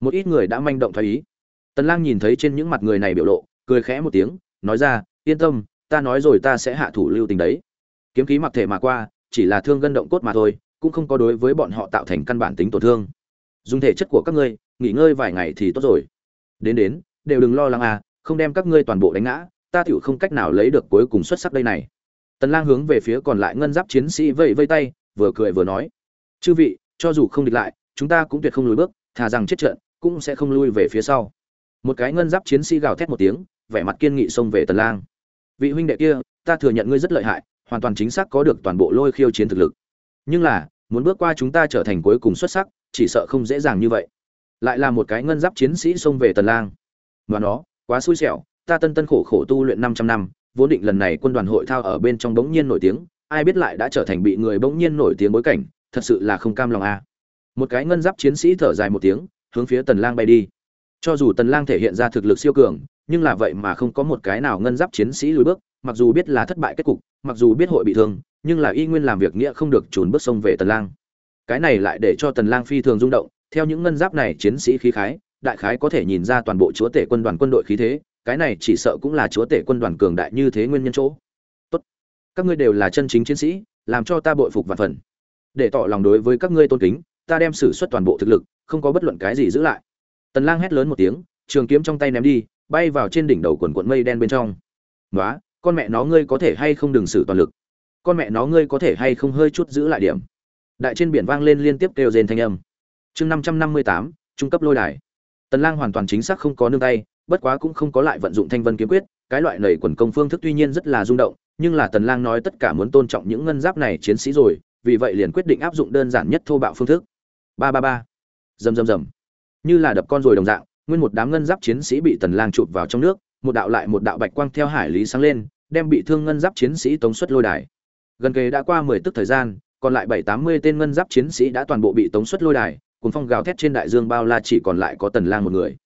một ít người đã manh động thái ý. Tần lang nhìn thấy trên những mặt người này biểu lộ, cười khẽ một tiếng, nói ra, yên tâm, ta nói rồi ta sẽ hạ thủ lưu tình đấy. Kiếm khí mặc thể mà qua, chỉ là thương gân động cốt mà thôi, cũng không có đối với bọn họ tạo thành căn bản tính tổn thương. Dùng thể chất của các ngươi, nghỉ ngơi vài ngày thì tốt rồi. Đến đến, đều đừng lo lắng à không đem các ngươi toàn bộ đánh ngã, ta tiểu không cách nào lấy được cuối cùng xuất sắc đây này. Tần lang hướng về phía còn lại ngân giáp chiến sĩ vẫy vây tay, vừa cười vừa nói, chư vị, cho dù không địch lại, chúng ta cũng tuyệt không lùi bước, thà rằng chết trận cũng sẽ không lui về phía sau. Một cái ngân giáp chiến sĩ gào thét một tiếng, vẻ mặt kiên nghị xông về tần lang. Vị huynh đệ kia, ta thừa nhận ngươi rất lợi hại, hoàn toàn chính xác có được toàn bộ lôi khiêu chiến thực lực. Nhưng là, muốn bước qua chúng ta trở thành cuối cùng xuất sắc, chỉ sợ không dễ dàng như vậy. Lại là một cái ngân giáp chiến sĩ xông về tần lang. Và nó, quá xui xẻo, ta tân tân khổ khổ tu luyện 500 năm, vốn định lần này quân đoàn hội thao ở bên trong bỗng nhiên nổi tiếng, ai biết lại đã trở thành bị người bỗng nhiên nổi tiếng bối cảnh, thật sự là không cam lòng a. À. một cái ngân giáp chiến sĩ thở dài một tiếng hướng phía tần lang bay đi. Cho dù tần lang thể hiện ra thực lực siêu cường, nhưng là vậy mà không có một cái nào ngân giáp chiến sĩ lùi bước, mặc dù biết là thất bại kết cục, mặc dù biết hội bị thương, nhưng là y nguyên làm việc nghĩa không được trốn bước sông về tần lang. Cái này lại để cho tần lang phi thường rung động, theo những ngân giáp này chiến sĩ khí khái, đại khái có thể nhìn ra toàn bộ chúa tể quân đoàn quân đội khí thế, cái này chỉ sợ cũng là chúa tể quân đoàn cường đại như thế nguyên nhân chỗ. Tốt. Các ngươi đều là chân chính chiến sĩ, làm cho ta bội phục và phần. Để tỏ lòng đối với các ngươi tôn kính, ta đem sử xuất toàn bộ thực lực không có bất luận cái gì giữ lại. Tần lang hét lớn một tiếng, trường kiếm trong tay ném đi, bay vào trên đỉnh đầu quần cuộn mây đen bên trong. Nói con mẹ nó ngươi có thể hay không đừng sử toàn lực? Con mẹ nó ngươi có thể hay không hơi chút giữ lại điểm? Đại trên biển vang lên liên tiếp kêu rên thanh âm. Chương năm trăm năm mươi tám, trung cấp lôi đài. Tần lang hoàn toàn chính xác không có nương tay, bất quá cũng không có lại vận dụng thanh vân kiếm quyết, cái loại nảy quần công phương thức tuy nhiên rất là rung động, nhưng là tần lang nói tất cả muốn tôn trọng những ngân giáp này chiến sĩ rồi, vì vậy liền quyết định áp dụng đơn giản nhất thô bạo phương thức. Ba ba ba rầm rầm rầm. Như là đập con rồi đồng dạng, nguyên một đám ngân giáp chiến sĩ bị tần lang chụp vào trong nước, một đạo lại một đạo bạch quang theo hải lý sáng lên, đem bị thương ngân giáp chiến sĩ tống xuất lôi đài. Gần kề đã qua 10 tức thời gian, còn lại bảy tám mươi tên ngân giáp chiến sĩ đã toàn bộ bị tống xuất lôi đài cùng phong gào thét trên đại dương bao la chỉ còn lại có tần lang một người.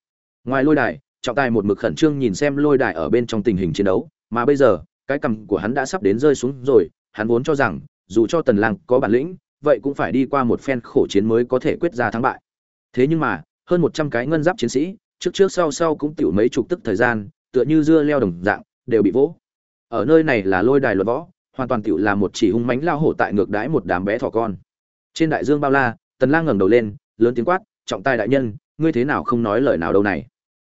Ngoài lôi đài, trọng tài một mực khẩn trương nhìn xem lôi đài ở bên trong tình hình chiến đấu, mà bây giờ, cái cầm của hắn đã sắp đến rơi xuống rồi, hắn vốn cho rằng, dù cho tần lang có bản lĩnh, vậy cũng phải đi qua một phen khổ chiến mới có thể quyết ra thắng bại thế nhưng mà, hơn 100 cái ngân giáp chiến sĩ, trước trước sau sau cũng tiểu mấy chục tức thời gian, tựa như dưa leo đồng dạng, đều bị vỗ. Ở nơi này là lôi đài luật võ, hoàn toàn tiểu là một chỉ hung mãnh lao hổ tại ngược đãi một đám bé thỏ con. Trên đại dương bao la, tần lang ngẩng đầu lên, lớn tiếng quát, trọng tài đại nhân, ngươi thế nào không nói lời nào đâu này?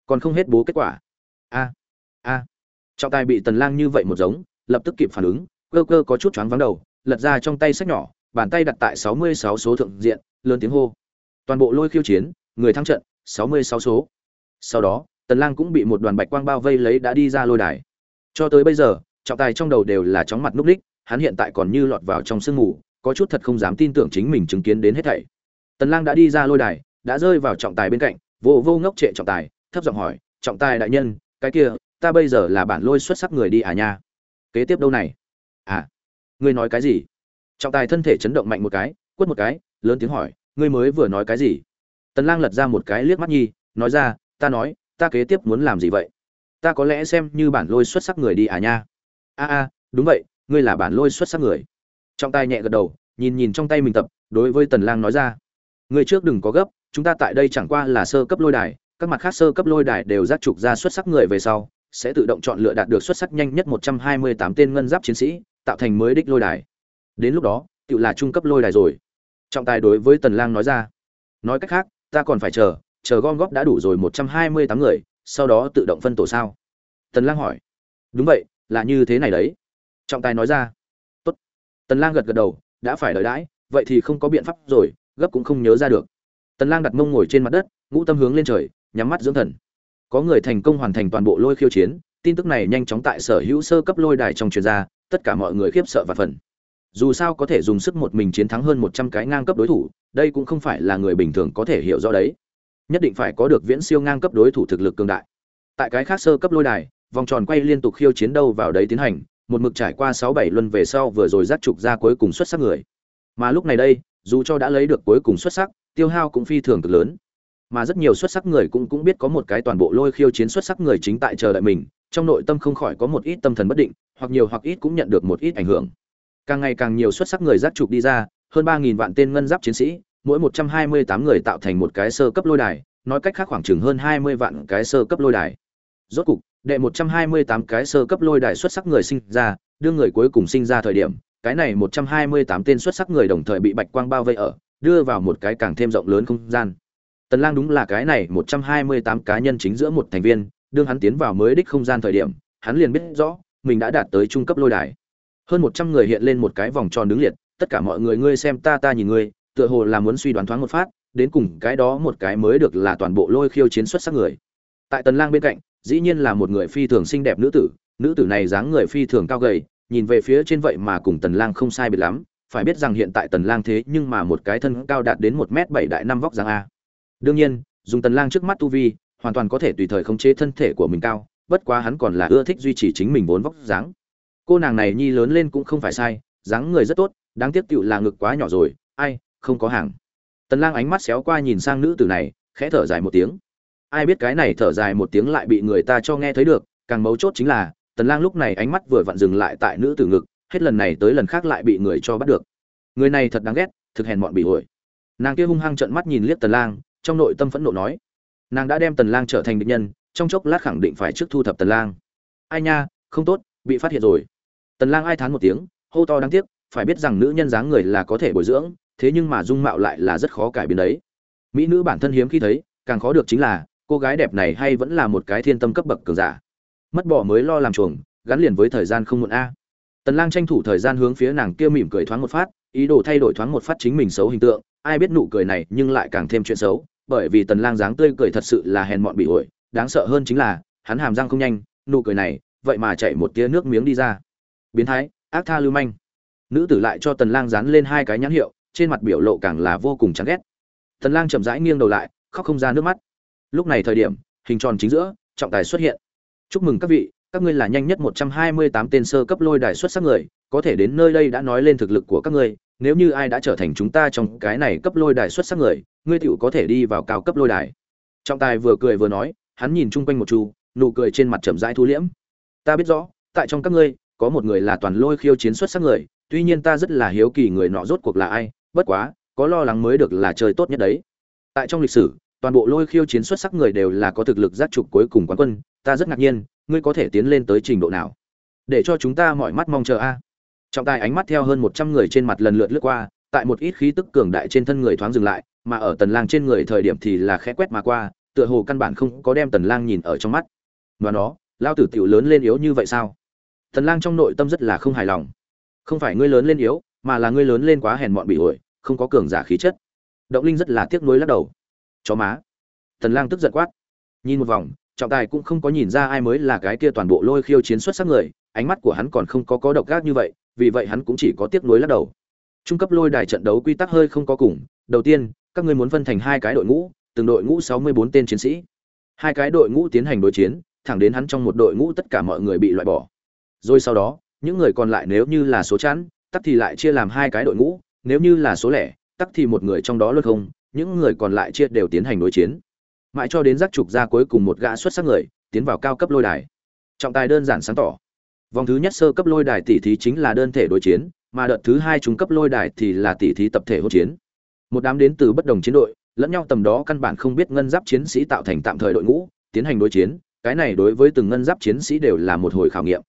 Còn không hết bố kết quả. A a. Trọng tài bị tần lang như vậy một giống, lập tức kịp phản ứng, cơ cơ có chút choáng vắng đầu, lật ra trong tay sách nhỏ, bàn tay đặt tại 66 số thượng diện, lớn tiếng hô toàn bộ lôi khiêu chiến, người thắng trận 66 số. Sau đó, tần lang cũng bị một đoàn bạch quang bao vây lấy đã đi ra lôi đài. Cho tới bây giờ, trọng tài trong đầu đều là chóng mặt núp đích, hắn hiện tại còn như lọt vào trong sương mù, có chút thật không dám tin tưởng chính mình chứng kiến đến hết thảy. Tần lang đã đi ra lôi đài, đã rơi vào trọng tài bên cạnh, vô vô ngốc trệ trọng tài, thấp giọng hỏi, trọng tài đại nhân, cái kia, ta bây giờ là bản lôi xuất sắc người đi à nha? Kế tiếp đâu này? À ngươi nói cái gì? Trọng tài thân thể chấn động mạnh một cái, quất một cái, lớn tiếng hỏi ngươi mới vừa nói cái gì? Tần lang lật ra một cái liếc mắt nhi, nói ra, ta nói, ta kế tiếp muốn làm gì vậy? Ta có lẽ xem như bản lôi xuất sắc người đi à nha? A a, đúng vậy, ngươi là bản lôi xuất sắc người. Trong tay nhẹ gật đầu, nhìn nhìn trong tay mình tập, đối với tần lang nói ra, ngươi trước đừng có gấp, chúng ta tại đây chẳng qua là sơ cấp lôi đài, các mặt khác sơ cấp lôi đài đều giác trục ra xuất sắc người về sau, sẽ tự động chọn lựa đạt được xuất sắc nhanh nhất 128 tên ngân giáp chiến sĩ, tạo thành mới đích lôi đài. Đến lúc đó, tự là trung cấp lôi đài rồi trọng tài đối với tần lang nói ra. Nói cách khác, ta còn phải chờ chờ gom góp đã đủ rồi 128 người, sau đó tự động phân tổ sao? Tần lang hỏi. Đúng vậy, là như thế này đấy. Trọng tài nói ra. Tốt. Tần lang gật gật đầu, đã phải đợi đãi, vậy thì không có biện pháp rồi, gấp cũng không nhớ ra được. Tần lang đặt mông ngồi trên mặt đất, ngũ tâm hướng lên trời, nhắm mắt dưỡng thần. Có người thành công hoàn thành toàn bộ lôi khiêu chiến, tin tức này nhanh chóng tại sở hữu sơ cấp lôi đài trong truyền ra, tất cả mọi người khiếp sợ và phần dù sao có thể dùng sức một mình chiến thắng hơn 100 cái ngang cấp đối thủ, đây cũng không phải là người bình thường có thể hiểu rõ đấy. Nhất định phải có được viễn siêu ngang cấp đối thủ thực lực cường đại. Tại cái khác sơ cấp lôi đài, vòng tròn quay liên tục khiêu chiến đâu vào đấy tiến hành, một mực trải qua sáu bảy luân về sau vừa rồi dắt trục ra cuối cùng xuất sắc người. Mà lúc này đây, dù cho đã lấy được cuối cùng xuất sắc, tiêu hao cũng phi thường cực lớn. Mà rất nhiều xuất sắc người cũng cũng biết có một cái toàn bộ lôi khiêu chiến xuất sắc người chính tại chờ đợi mình, trong nội tâm không khỏi có một ít tâm thần bất định, hoặc nhiều hoặc ít cũng nhận được một ít ảnh hưởng càng ngày càng nhiều xuất sắc người dắt trục đi ra hơn ba nghìn vạn tên ngân giáp chiến sĩ mỗi một trăm hai mươi tám người tạo thành một cái sơ cấp lôi đài nói cách khác khoảng chừng hơn 20 vạn cái sơ cấp lôi đài. Rốt cục, đệ 128 cái sơ cấp lôi đài xuất sắc người sinh ra, đưa người cuối cùng sinh ra thời điểm, cái này 128 tên xuất sắc người đồng thời bị bạch quang bao vây ở, đưa vào một cái càng thêm rộng lớn không gian. Tần Lang đúng là cái này 128 cá nhân chính giữa một thành viên, đương hắn tiến vào mới đích không gian thời điểm, hắn liền biết rõ, mình đã đạt tới trung cấp lôi đài. Hơn 100 người hiện lên một cái vòng tròn đứng liệt, tất cả mọi người ngươi xem ta ta nhìn ngươi, tựa hồ là muốn suy đoán thoáng một phát, đến cùng cái đó một cái mới được là toàn bộ lôi khiêu chiến xuất sắc người. Tại Tần Lang bên cạnh, dĩ nhiên là một người phi thường xinh đẹp nữ tử, nữ tử này dáng người phi thường cao gầy, nhìn về phía trên vậy mà cùng Tần Lang không sai biệt lắm, phải biết rằng hiện tại Tần Lang thế nhưng mà một cái thân cao đạt đến 1 mét 7 đại năm vóc dáng a. Đương nhiên, dùng Tần Lang trước mắt tu vi, hoàn toàn có thể tùy thời khống chế thân thể của mình cao, bất quá hắn còn là ưa thích duy trì chính mình vốn vóc dáng. Cô nàng này nhi lớn lên cũng không phải sai, dáng người rất tốt, đáng tiếc tiểu là ngực quá nhỏ rồi, ai, không có hàng. Tần Lang ánh mắt xéo qua nhìn sang nữ tử này, khẽ thở dài một tiếng. Ai biết cái này thở dài một tiếng lại bị người ta cho nghe thấy được, càng mấu chốt chính là, Tần Lang lúc này ánh mắt vừa vặn dừng lại tại nữ tử ngực, hết lần này tới lần khác lại bị người cho bắt được. Người này thật đáng ghét, thực hèn mọn bị ổi. Nàng kia hung hăng trợn mắt nhìn liếc Tần Lang, trong nội tâm phẫn nộ nói: Nàng đã đem Tần Lang trở thành địch nhân, trong chốc lát khẳng định phải trước thu thập Tần Lang. Ai nha, không tốt, bị phát hiện rồi. Tần Lang ai thán một tiếng, hô to đáng tiếc, phải biết rằng nữ nhân dáng người là có thể bồi dưỡng, thế nhưng mà dung mạo lại là rất khó cải biến đấy. Mỹ nữ bản thân hiếm khi thấy, càng khó được chính là cô gái đẹp này hay vẫn là một cái thiên tâm cấp bậc cường giả. Mất bỏ mới lo làm chuồng, gắn liền với thời gian không muộn a. Tần Lang tranh thủ thời gian hướng phía nàng kia mỉm cười thoáng một phát, ý đồ thay đổi thoáng một phát chính mình xấu hình tượng, ai biết nụ cười này nhưng lại càng thêm chuyện xấu, bởi vì Tần Lang dáng tươi cười thật sự là hèn mọn bị ổi, đáng sợ hơn chính là, hắn hàm răng không nhanh, nụ cười này, vậy mà chảy một tia nước miếng đi ra. Biến thái, ác tha lưu manh. Nữ tử lại cho Tần Lang dán lên hai cái nhãn hiệu, trên mặt biểu lộ càng là vô cùng chán ghét. Tần Lang chậm rãi nghiêng đầu lại, khóc không ra nước mắt. Lúc này thời điểm, hình tròn chính giữa, trọng tài xuất hiện. Chúc mừng các vị, các ngươi là nhanh nhất 128 tên sơ cấp lôi đài xuất sắc người, có thể đến nơi đây đã nói lên thực lực của các ngươi, nếu như ai đã trở thành chúng ta trong cái này cấp lôi đài xuất sắc người, ngươi tiểu có thể đi vào cao cấp lôi đài. Trọng tài vừa cười vừa nói, hắn nhìn chung quanh một chu, nụ cười trên mặt chậm rãi thu liễm. Ta biết rõ, tại trong các ngươi, có một người là toàn lôi khiêu chiến xuất sắc người, tuy nhiên ta rất là hiếu kỳ người nọ rốt cuộc là ai, bất quá, có lo lắng mới được là chơi tốt nhất đấy. Tại trong lịch sử, toàn bộ lôi khiêu chiến xuất sắc người đều là có thực lực giác trục cuối cùng quán quân, ta rất ngạc nhiên, ngươi có thể tiến lên tới trình độ nào? Để cho chúng ta mọi mắt mong chờ a. Trọng tài ánh mắt theo hơn 100 người trên mặt lần lượt lướt qua, tại một ít khí tức cường đại trên thân người thoáng dừng lại, mà ở Tần Lang trên người thời điểm thì là khẽ quét mà qua, tựa hồ căn bản không có đem Tần Lang nhìn ở trong mắt. Và nó, lao tử tiểu lớn lên yếu như vậy sao? Tần Lang trong nội tâm rất là không hài lòng. Không phải ngươi lớn lên yếu, mà là ngươi lớn lên quá hèn mọn bị ổi, không có cường giả khí chất. Động Linh rất là tiếc nuối lắc đầu. Chó má. Tần Lang tức giận quát. Nhìn một vòng, trọng tài cũng không có nhìn ra ai mới là cái kia toàn bộ lôi khiêu chiến xuất sắc người, ánh mắt của hắn còn không có có độc ác như vậy, vì vậy hắn cũng chỉ có tiếc nuối lắc đầu. Trung cấp lôi đài trận đấu quy tắc hơi không có cùng, đầu tiên, các ngươi muốn phân thành hai cái đội ngũ, từng đội ngũ 64 tên chiến sĩ. Hai cái đội ngũ tiến hành đối chiến, thẳng đến hắn trong một đội ngũ tất cả mọi người bị loại bỏ. Rồi sau đó, những người còn lại nếu như là số chẵn, tắc thì lại chia làm hai cái đội ngũ, nếu như là số lẻ, tắc thì một người trong đó luôn không, những người còn lại chia đều tiến hành đối chiến. Mãi cho đến giác trục ra cuối cùng một gã xuất sắc người, tiến vào cao cấp lôi đài. Trọng tài đơn giản sáng tỏ. Vòng thứ nhất sơ cấp lôi đài tỷ thí chính là đơn thể đối chiến, mà đợt thứ hai trung cấp lôi đài thì là tỷ thí tập thể hỗn chiến. Một đám đến từ bất đồng chiến đội, lẫn nhau tầm đó căn bản không biết ngân giáp chiến sĩ tạo thành tạm thời đội ngũ, tiến hành đối chiến, cái này đối với từng ngân giáp chiến sĩ đều là một hồi khảo nghiệm.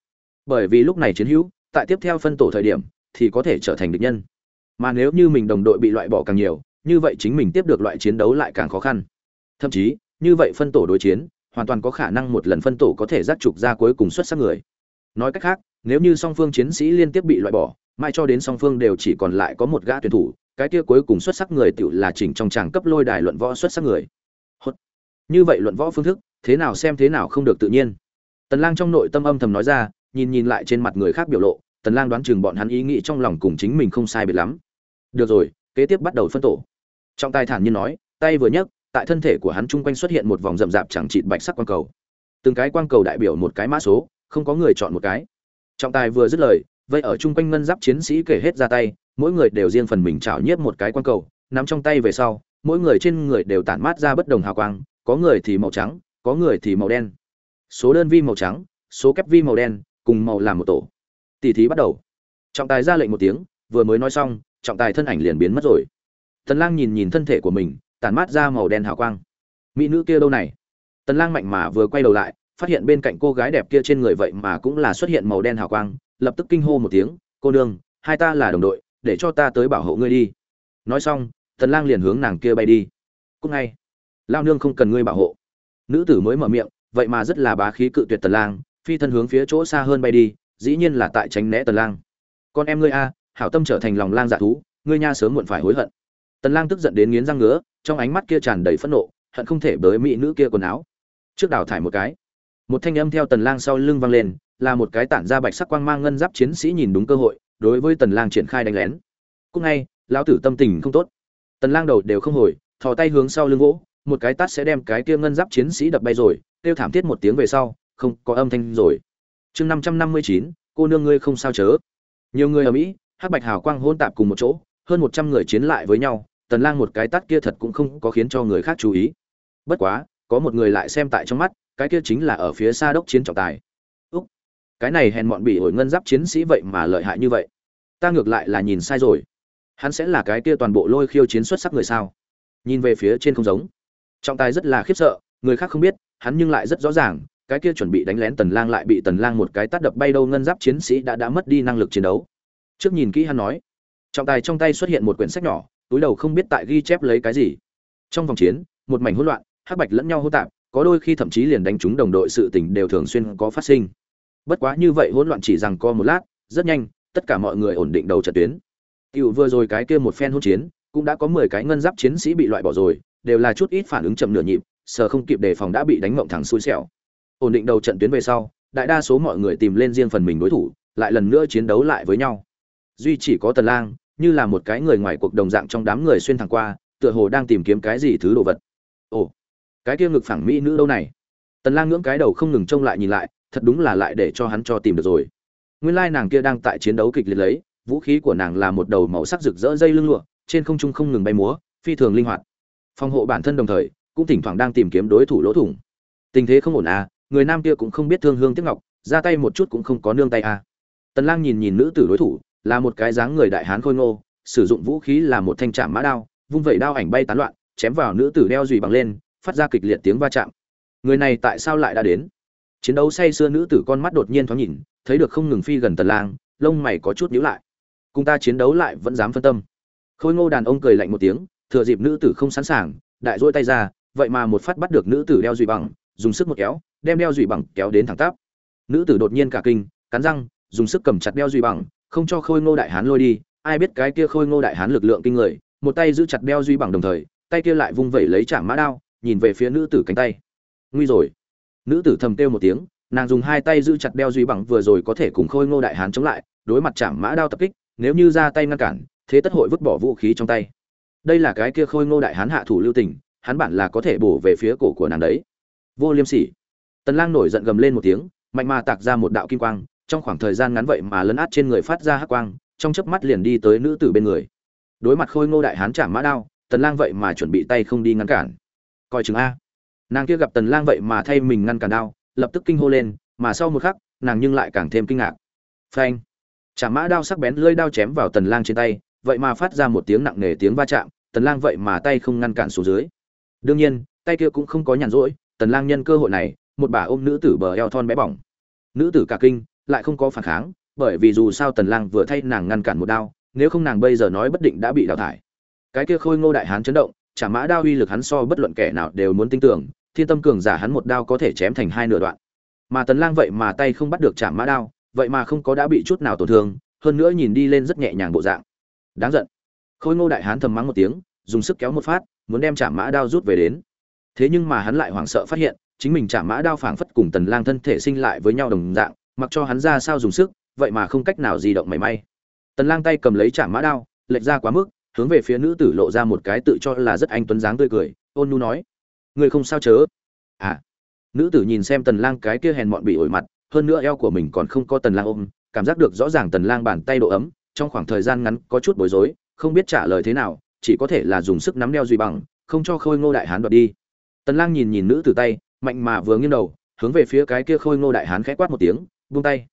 Bởi vì lúc này chiến hữu, tại tiếp theo phân tổ thời điểm thì có thể trở thành địch nhân. Mà nếu như mình đồng đội bị loại bỏ càng nhiều, như vậy chính mình tiếp được loại chiến đấu lại càng khó khăn. Thậm chí, như vậy phân tổ đối chiến, hoàn toàn có khả năng một lần phân tổ có thể giác trục ra cuối cùng xuất sắc người. Nói cách khác, nếu như song phương chiến sĩ liên tiếp bị loại bỏ, mai cho đến song phương đều chỉ còn lại có một gã tuyển thủ, cái kia cuối cùng xuất sắc người tự là chỉnh trong tràng cấp lôi đài luận võ xuất sắc người. Hốt. Như vậy luận võ phương thức, thế nào xem thế nào không được tự nhiên. Tần Lang trong nội tâm âm thầm nói ra, nhìn nhìn lại trên mặt người khác biểu lộ, Tần Lang đoán chừng bọn hắn ý nghĩ trong lòng cùng chính mình không sai biệt lắm. Được rồi, kế tiếp bắt đầu phân tổ. trọng tài thản nhiên nói, tay vừa nhấc, tại thân thể của hắn trung quanh xuất hiện một vòng rậm rạp chẳng chịt bạch sắc quang cầu. Từng cái quang cầu đại biểu một cái mã số, không có người chọn một cái. Trọng tài vừa dứt lời, vậy ở trung quanh ngân giáp chiến sĩ kể hết ra tay, mỗi người đều riêng phần mình chảo nhiếp một cái quang cầu, nắm trong tay về sau, mỗi người trên người đều tản mát ra bất đồng hào quang, có người thì màu trắng, có người thì màu đen. Số đơn vi màu trắng, số kép vi màu đen, cùng màu làm một tổ. Tỷ thí bắt đầu. Trọng tài ra lệnh một tiếng, vừa mới nói xong, trọng tài thân ảnh liền biến mất rồi. Tần Lang nhìn nhìn thân thể của mình, tàn mát ra màu đen hào quang. mỹ nữ kia đâu này tần lang mạnh mà vừa quay đầu lại phát hiện bên cạnh cô gái đẹp kia trên người vậy mà cũng là xuất hiện màu đen hào quang lập tức kinh hô một tiếng cô nương hai ta là đồng đội để cho ta tới bảo hộ ngươi đi nói xong tần lang liền hướng nàng kia bay đi cúc ngay lao nương không cần ngươi bảo hộ nữ tử mới mở miệng vậy mà rất là bá khí cự tuyệt tần lang phi thân hướng phía chỗ xa hơn bay đi, dĩ nhiên là tại tránh né tần lang. Con em ngươi a, hảo tâm trở thành lòng lang dạ thú, ngươi nha sớm muộn phải hối hận. Tần lang tức giận đến nghiến răng ngứa, trong ánh mắt kia tràn đầy phẫn nộ, hận không thể bới mỹ nữ kia quần áo. Trước đào thải một cái, một thanh âm theo tần lang sau lưng vang lên, là một cái tản ra bạch sắc quang mang ngân giáp chiến sĩ nhìn đúng cơ hội, đối với tần lang triển khai đánh lén. Cú ngay, lão tử tâm tình không tốt. Tần lang đầu đều không hồi, thò tay hướng sau lưng gỗ, một cái tát sẽ đem cái kia ngân giáp chiến sĩ đập bay rồi, kêu thảm thiết một tiếng về sau không có âm thanh rồi. Chương 559, cô nương ngươi không sao chớ. Nhiều người ở mỹ hắc bạch hào quang hôn tạp cùng một chỗ hơn 100 người chiến lại với nhau tần lang một cái tát kia thật cũng không có khiến cho người khác chú ý. Bất quá có một người lại xem tại trong mắt cái kia chính là ở phía xa đốc chiến trọng tài. Úc cái này hèn mọn bị ổi ngân giáp chiến sĩ vậy mà lợi hại như vậy. Ta ngược lại là nhìn sai rồi. Hắn sẽ là cái kia toàn bộ lôi khiêu chiến xuất sắc người sao? Nhìn về phía trên không giống. Trọng tài rất là khiếp sợ người khác không biết hắn nhưng lại rất rõ ràng cái kia chuẩn bị đánh lén tần lang lại bị tần lang một cái tát đập bay đâu ngân giáp chiến sĩ đã đã mất đi năng lực chiến đấu. Trước nhìn kỹ hắn nói trọng tài trong tay xuất hiện một quyển sách nhỏ túi đầu không biết tại ghi chép lấy cái gì. Trong vòng chiến một mảnh hỗn loạn hắc bạch lẫn nhau hỗn tạp có đôi khi thậm chí liền đánh trúng đồng đội sự tình đều thường xuyên có phát sinh. Bất quá như vậy hỗn loạn chỉ rằng co một lát rất nhanh tất cả mọi người ổn định đầu trận tuyến. Tiểu vừa rồi cái kia một phen hỗn chiến, cũng đã có 10 cái ngân giáp chiến sĩ bị loại bỏ rồi, đều là chút ít phản ứng chậm nửa nhịp, sợ không kịp đề phòng đã bị đánh mộng thẳng xui xẻo. Ổn định đầu trận tuyến về sau, đại đa số mọi người tìm lên riêng phần mình đối thủ, lại lần nữa chiến đấu lại với nhau. Duy chỉ có Tần Lang, như là một cái người ngoài cuộc đồng dạng trong đám người xuyên thẳng qua, tựa hồ đang tìm kiếm cái gì thứ đồ vật. Ồ, cái kia ngực phẳng mỹ nữ đâu này? Tần Lang ngưỡng cái đầu không ngừng trông lại nhìn lại, thật đúng là lại để cho hắn cho tìm được rồi. Nguyên lai nàng kia đang tại chiến đấu kịch liệt lấy, vũ khí của nàng là một đầu màu sắc rực rỡ dây lưng lụa trên không trung không ngừng bay múa phi thường linh hoạt phòng hộ bản thân đồng thời cũng thỉnh thoảng đang tìm kiếm đối thủ lỗ thủng tình thế không ổn à người nam kia cũng không biết thương hương tiếc ngọc, ra tay một chút cũng không có nương tay à. Tần lang nhìn nhìn nữ tử đối thủ, là một cái dáng người đại hán khôi ngô, sử dụng vũ khí là một thanh trạm mã đao, vung vẩy đao ảnh bay tán loạn, chém vào nữ tử đeo dùi bằng lên, phát ra kịch liệt tiếng va chạm. Người này tại sao lại đã đến? Chiến đấu say sưa nữ tử con mắt đột nhiên thoáng nhìn, thấy được không ngừng phi gần tần lang, lông mày có chút nhíu lại. Cùng ta chiến đấu lại vẫn dám phân tâm. Khôi ngô đàn ông cười lạnh một tiếng, thừa dịp nữ tử không sẵn sàng, đại dỗi tay ra, vậy mà một phát bắt được nữ tử đeo dùi bằng, dùng sức một kéo đem đeo dùy bằng kéo đến thẳng tắp. Nữ tử đột nhiên cả kinh, cắn răng, dùng sức cầm chặt đeo dùy bằng, không cho khôi ngô đại hán lôi đi. Ai biết cái kia khôi ngô đại hán lực lượng kinh người, một tay giữ chặt đeo duy bằng đồng thời, tay kia lại vung vẩy lấy chạm mã đao, nhìn về phía nữ tử cánh tay. Nguy rồi. Nữ tử thầm kêu một tiếng, nàng dùng hai tay giữ chặt đeo duy bằng vừa rồi có thể cùng khôi ngô đại hán chống lại, đối mặt chạm mã đao tập kích, nếu như ra tay ngăn cản, thế tất hội vứt bỏ vũ khí trong tay. Đây là cái kia khôi ngô đại hán hạ thủ lưu tình, hắn bản là có thể bổ về phía cổ của nàng đấy. Vô liêm sỉ tần lang nổi giận gầm lên một tiếng mạnh mà tạc ra một đạo kim quang trong khoảng thời gian ngắn vậy mà lấn át trên người phát ra hắc quang trong chớp mắt liền đi tới nữ tử bên người. Đối mặt khôi ngô đại hán chạm mã đao tần lang vậy mà chuẩn bị tay không đi ngăn cản. Coi chừng a. Nàng kia gặp tần lang vậy mà thay mình ngăn cản đao lập tức kinh hô lên mà sau một khắc nàng nhưng lại càng thêm kinh ngạc. Phanh. Chạm mã đao sắc bén lưỡi đao chém vào Tần Lang trên tay, vậy mà phát ra một tiếng nặng nề tiếng va chạm, Tần Lang vậy mà tay không ngăn cản xuống dưới. Đương nhiên, tay kia cũng không có nhàn rỗi, Tần Lang nhân cơ hội này, một bà ôm nữ tử bờ eo thon bé bỏng. Nữ tử cả kinh, lại không có phản kháng, bởi vì dù sao Tần Lang vừa thay nàng ngăn cản một đao, nếu không nàng bây giờ nói bất định đã bị đào thải. Cái kia khôi ngô đại hán chấn động, chả mã đao uy lực hắn so bất luận kẻ nào đều muốn tin tưởng, thiên tâm cường giả hắn một đao có thể chém thành hai nửa đoạn. Mà Tần Lang vậy mà tay không bắt được chả mã đao, vậy mà không có đã bị chút nào tổn thương hơn nữa nhìn đi lên rất nhẹ nhàng bộ dạng đáng giận khôi ngô đại hán thầm mắng một tiếng dùng sức kéo một phát muốn đem chả mã đao rút về đến thế nhưng mà hắn lại hoảng sợ phát hiện chính mình chạm mã đao phảng phất cùng tần lang thân thể sinh lại với nhau đồng dạng, mặc cho hắn ra sao dùng sức, vậy mà không cách nào di động mảy may. Tần lang tay cầm lấy chạm mã đao, lệch ra quá mức, hướng về phía nữ tử lộ ra một cái tự cho là rất anh tuấn dáng tươi cười, ôn nhu nói người không sao chớ? À. Nữ tử nhìn xem tần lang cái kia hèn mọn bị ổi mặt, hơn nữa eo của mình còn không có tần lang ôm, cảm giác được rõ ràng tần lang bàn tay độ ấm, trong khoảng thời gian ngắn có chút bối rối, không biết trả lời thế nào, chỉ có thể là dùng sức nắm đeo duy bằng, không cho khôi ngô đại hán đoạt đi. Tần lang nhìn nhìn nữ tử tay mạnh mà vừa nghiêng đầu, hướng về phía cái kia khôi ngô đại hán khẽ quát một tiếng, buông tay.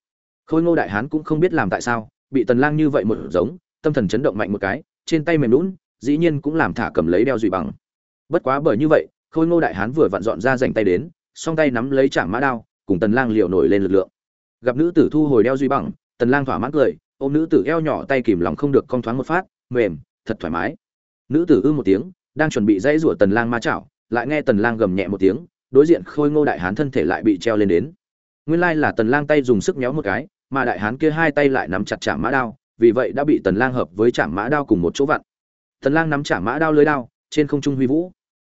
Khôi ngô đại hán cũng không biết làm tại sao, bị tần lang như vậy một giống, tâm thần chấn động mạnh một cái, trên tay mềm lún dĩ nhiên cũng làm thả cầm lấy đeo duy bằng. Bất quá bởi như vậy, khôi ngô đại hán vừa vặn dọn ra dành tay đến, song tay nắm lấy chạm mã đao, cùng tần lang liều nổi lên lực lượng. Gặp nữ tử thu hồi đeo duy bằng, tần lang thỏa mãn cười, ôm nữ tử eo nhỏ tay kìm lòng không được cong thoáng một phát, mềm, thật thoải mái. Nữ tử ư một tiếng, đang chuẩn bị dãy rủa tần lang ma chảo, lại nghe tần lang gầm nhẹ một tiếng đối diện khôi ngô đại hán thân thể lại bị treo lên đến. Nguyên lai là tần lang tay dùng sức nhéo một cái, mà đại hán kia hai tay lại nắm chặt chạm mã đao, vì vậy đã bị tần lang hợp với chạm mã đao cùng một chỗ vặn. Tần lang nắm chạm mã đao lưới đao, trên không trung huy vũ.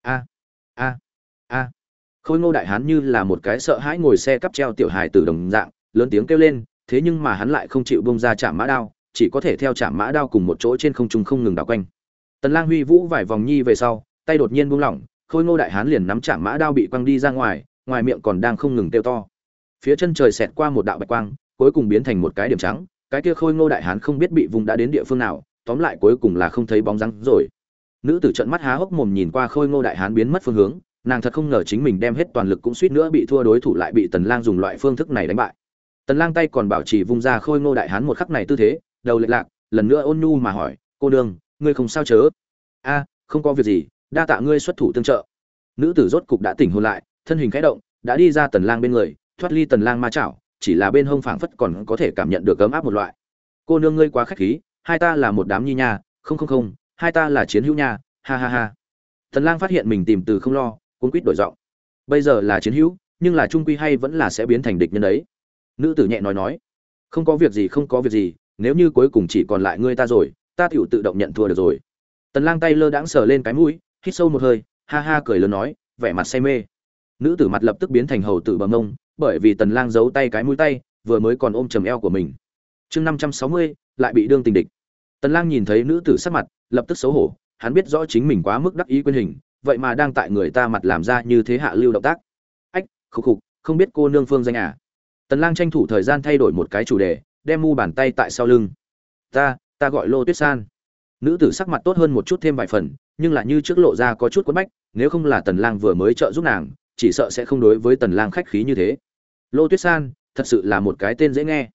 A a a. Khôi ngô đại hán như là một cái sợ hãi ngồi xe cắp treo tiểu hài tử đồng dạng, lớn tiếng kêu lên, thế nhưng mà hắn lại không chịu bông ra chạm mã đao, chỉ có thể theo chạm mã đao cùng một chỗ trên không trung không ngừng đảo quanh. Tần lang huy vũ vài vòng nhi về sau, tay đột nhiên buông lỏng khôi ngô đại hán liền nắm chạm mã đao bị quăng đi ra ngoài ngoài miệng còn đang không ngừng kêu to. Phía chân trời xẹt qua một đạo bạch quang, cuối cùng biến thành một cái điểm trắng, cái kia khôi ngô đại hán không biết bị vùng đã đến địa phương nào, tóm lại cuối cùng là không thấy bóng dáng rồi. Nữ tử trận mắt há hốc mồm nhìn qua khôi ngô đại hán biến mất phương hướng, nàng thật không ngờ chính mình đem hết toàn lực cũng suýt nữa bị thua đối thủ lại bị tần lang dùng loại phương thức này đánh bại. Tần lang tay còn bảo trì vung ra khôi ngô đại hán một khắc này tư thế, đầu lệch lạc, lần nữa ôn nhu mà hỏi, cô đương ngươi không sao chớ? A, không có việc gì đa tạ ngươi xuất thủ tương trợ. Nữ tử rốt cục đã tỉnh hồn lại, thân hình khẽ động, đã đi ra tần lang bên người, thoát ly tần lang ma chảo, chỉ là bên hông phảng phất còn có thể cảm nhận được ấm áp một loại. Cô nương ngươi quá khách khí, hai ta là một đám nhi nha, không không không, hai ta là chiến hữu nha, ha ha ha. Tần lang phát hiện mình tìm từ không lo cuốn quýt đổi giọng. Bây giờ là chiến hữu, nhưng là trung quy hay vẫn là sẽ biến thành địch nhân đấy. Nữ tử nhẹ nói nói. Không có việc gì, không có việc gì, nếu như cuối cùng chỉ còn lại ngươi ta rồi, ta tiểu tự động nhận thua được rồi. Tần lang tay lơ đãng sờ lên cái mũi hít sâu một hơi ha ha cười lớn nói vẻ mặt say mê. Nữ tử mặt lập tức biến thành hầu tử bằng ngông bởi vì tần lang giấu tay cái mũi tay vừa mới còn ôm chầm eo của mình. Chương 560, lại bị đương tình địch. Tần lang nhìn thấy nữ tử sắc mặt lập tức xấu hổ hắn biết rõ chính mình quá mức đắc ý quên hình vậy mà đang tại người ta mặt làm ra như thế hạ lưu động tác. Ách khục khục không biết cô nương phương danh à? Tần lang tranh thủ thời gian thay đổi một cái chủ đề đem mu bàn tay tại sau lưng. Ta ta gọi lô tuyết san. Nữ tử sắc mặt tốt hơn một chút thêm vài phần nhưng lại như trước lộ ra có chút quấn bách, nếu không là tần lang vừa mới trợ giúp nàng, chỉ sợ sẽ không đối với tần lang khách khí như thế. Lô tuyết san, thật sự là một cái tên dễ nghe.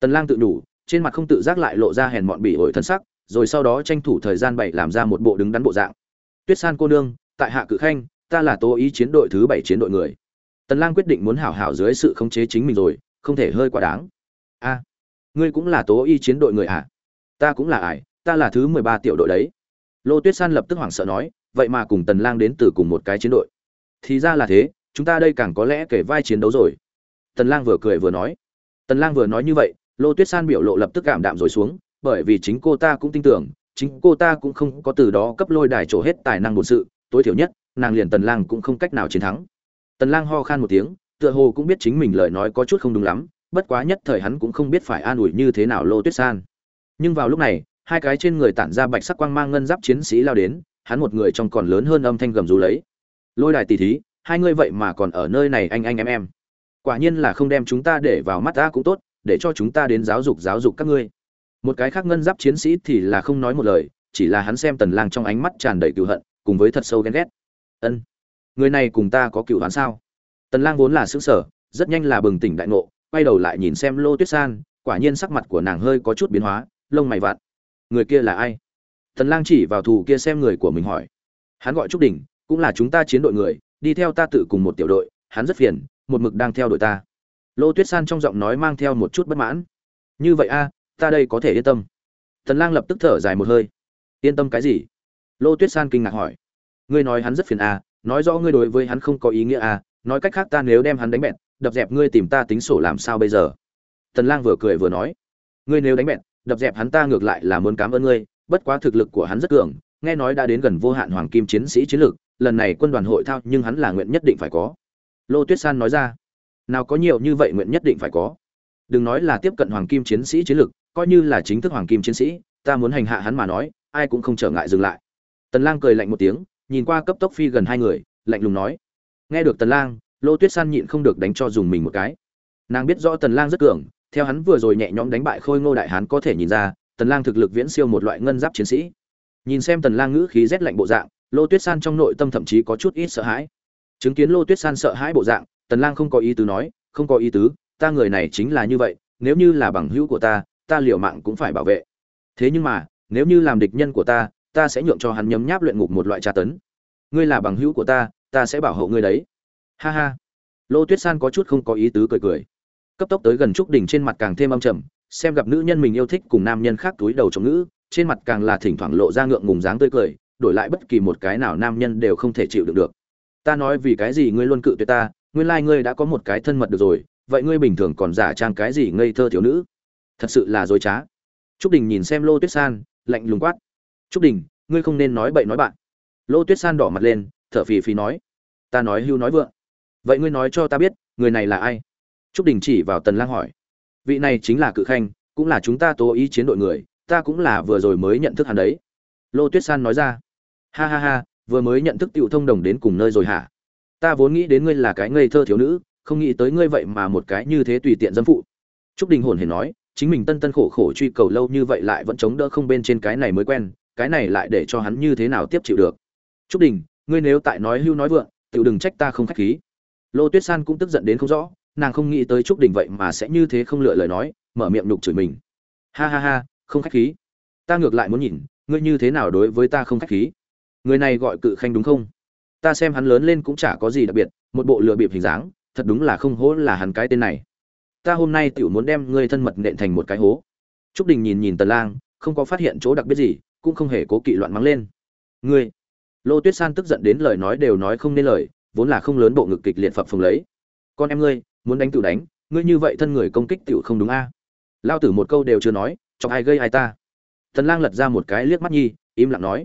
Tần lang tự đủ, trên mặt không tự giác lại lộ ra hèn mọn bỉ ổi thân sắc, rồi sau đó tranh thủ thời gian bảy làm ra một bộ đứng đắn bộ dạng. Tuyết san cô nương, tại hạ cự khanh, ta là tố ý chiến đội thứ bảy chiến đội người. Tần lang quyết định muốn hảo hảo dưới sự khống chế chính mình rồi, không thể hơi quá đáng. A, ngươi cũng là tố y chiến đội người à? Ta cũng là ải ta là thứ mười ba tiểu đội đấy lô tuyết san lập tức hoảng sợ nói, vậy mà cùng tần lang đến từ cùng một cái chiến đội. Thì ra là thế, chúng ta đây càng có lẽ kể vai chiến đấu rồi. Tần lang vừa cười vừa nói. Tần lang vừa nói như vậy, lô tuyết san biểu lộ lập tức cảm đạm rồi xuống, bởi vì chính cô ta cũng tin tưởng, chính cô ta cũng không có từ đó cấp lôi đài trổ hết tài năng bổn sự, tối thiểu nhất, nàng liền tần lang cũng không cách nào chiến thắng. Tần lang ho khan một tiếng, tựa hồ cũng biết chính mình lời nói có chút không đúng lắm, bất quá nhất thời hắn cũng không biết phải an ủi như thế nào lô tuyết san. Nhưng vào lúc này hai cái trên người tản ra bạch sắc quang mang ngân giáp chiến sĩ lao đến, hắn một người trong còn lớn hơn âm thanh gầm rú lấy. Lôi đài tỷ thí, hai người vậy mà còn ở nơi này anh anh em em. Quả nhiên là không đem chúng ta để vào mắt ta cũng tốt, để cho chúng ta đến giáo dục giáo dục các ngươi. Một cái khác ngân giáp chiến sĩ thì là không nói một lời, chỉ là hắn xem tần lang trong ánh mắt tràn đầy cựu hận, cùng với thật sâu ghen ghét. Ân, người này cùng ta có cựu oán sao? Tần lang vốn là sững sờ, rất nhanh là bừng tỉnh đại ngộ, quay đầu lại nhìn xem lô tuyết san, quả nhiên sắc mặt của nàng hơi có chút biến hóa, lông mày vặn người kia là ai? Tần lang chỉ vào thủ kia xem người của mình hỏi. Hắn gọi trúc đỉnh cũng là chúng ta chiến đội người, đi theo ta tự cùng một tiểu đội, hắn rất phiền, một mực đang theo đội ta. Lô tuyết san trong giọng nói mang theo một chút bất mãn. Như vậy a, ta đây có thể yên tâm. Tần lang lập tức thở dài một hơi. Yên tâm cái gì? Lô tuyết san kinh ngạc hỏi. Ngươi nói hắn rất phiền a, nói rõ ngươi đối với hắn không có ý nghĩa a, nói cách khác ta nếu đem hắn đánh bẹn, đập dẹp ngươi tìm ta tính sổ làm sao bây giờ? Tần lang vừa cười vừa nói. Ngươi nếu đánh bẹn đập dẹp hắn ta ngược lại là muốn cảm ơn ngươi, bất quá thực lực của hắn rất cường, nghe nói đã đến gần vô hạn hoàng kim chiến sĩ chiến lược lần này quân đoàn hội thao nhưng hắn là nguyện nhất định phải có. Lô tuyết san nói ra, nào có nhiều như vậy nguyện nhất định phải có. Đừng nói là tiếp cận hoàng kim chiến sĩ chiến lược coi như là chính thức hoàng kim chiến sĩ, ta muốn hành hạ hắn mà nói, ai cũng không trở ngại dừng lại. Tần lang cười lạnh một tiếng, nhìn qua cấp tốc phi gần hai người, lạnh lùng nói, nghe được tần lang, lô tuyết san nhịn không được đánh cho dùng mình một cái. Nàng biết rõ tần lang rất cường theo hắn vừa rồi nhẹ nhõm đánh bại khôi ngô đại hán có thể nhìn ra, tần lang thực lực viễn siêu một loại ngân giáp chiến sĩ. Nhìn xem tần lang ngữ khí rét lạnh bộ dạng, lô tuyết san trong nội tâm thậm chí có chút ít sợ hãi. Chứng kiến lô tuyết san sợ hãi bộ dạng, tần lang không có ý tứ nói, không có ý tứ, ta người này chính là như vậy, nếu như là bằng hữu của ta ta liều mạng cũng phải bảo vệ. Thế nhưng mà, nếu như làm địch nhân của ta ta sẽ nhượng cho hắn nhấm nháp luyện ngục một loại tra tấn. Ngươi là bằng hữu của ta ta sẽ bảo hộ ngươi đấy. Ha ha. Lô tuyết san có chút không có ý tứ cười cười cấp tốc tới gần trúc đỉnh trên mặt càng thêm âm trầm, xem gặp nữ nhân mình yêu thích cùng nam nhân khác túi đầu chống ngữ, trên mặt càng là thỉnh thoảng lộ ra ngượng ngùng dáng tươi cười, đổi lại bất kỳ một cái nào nam nhân đều không thể chịu được được. Ta nói vì cái gì ngươi luôn cự tuyệt ta, nguyên lai ngươi đã có một cái thân mật được rồi, vậy ngươi bình thường còn giả trang cái gì ngây thơ thiếu nữ? Thật sự là dối trá. Trúc đình nhìn xem lô tuyết san, lạnh lùng quát. Trúc đình, ngươi không nên nói bậy nói bạn. Lô tuyết san đỏ mặt lên, thở phì phì nói. Ta nói hưu nói vượng. Vậy ngươi nói cho ta biết, người này là ai? Trúc đình chỉ vào tần lang hỏi. Vị này chính là cự khanh, cũng là chúng ta tố ý chiến đội người, ta cũng là vừa rồi mới nhận thức hắn đấy. Lô tuyết san nói ra. Ha ha ha, vừa mới nhận thức tiểu thông đồng đến cùng nơi rồi hả? Ta vốn nghĩ đến ngươi là cái ngây thơ thiếu nữ, không nghĩ tới ngươi vậy mà một cái như thế tùy tiện dâm phụ. Trúc đình hồn hề nói, chính mình tân tân khổ khổ truy cầu lâu như vậy lại vẫn chống đỡ không bên trên cái này mới quen, cái này lại để cho hắn như thế nào tiếp chịu được? Trúc đình, ngươi nếu tại nói hưu nói vượng, tiểu đừng trách ta không khách khí. Lô tuyết san cũng tức giận đến không rõ nàng không nghĩ tới trúc đình vậy mà sẽ như thế không lựa lời nói, mở miệng nhục chửi mình. Ha ha ha, không khách khí. Ta ngược lại muốn nhìn, ngươi như thế nào đối với ta không khách khí? Người này gọi cự khanh đúng không? Ta xem hắn lớn lên cũng chả có gì đặc biệt, một bộ lừa bịp hình dáng, thật đúng là không hố là hắn cái tên này. Ta hôm nay tiểu muốn đem ngươi thân mật nện thành một cái hố. Trúc đình nhìn nhìn tần lang, không có phát hiện chỗ đặc biệt gì, cũng không hề cố kỵ loạn mắng lên. Ngươi. Lô tuyết san tức giận đến lời nói đều nói không nên lời, vốn là không lớn bộ ngực kịch liệt phập phồng lấy. Con em ngươi muốn đánh tự đánh, ngươi như vậy thân người công kích tiểu không đúng a? À. lao tử một câu đều chưa nói cho ai gây ai ta? Tần lang lật ra một cái liếc mắt nhi, im lặng nói,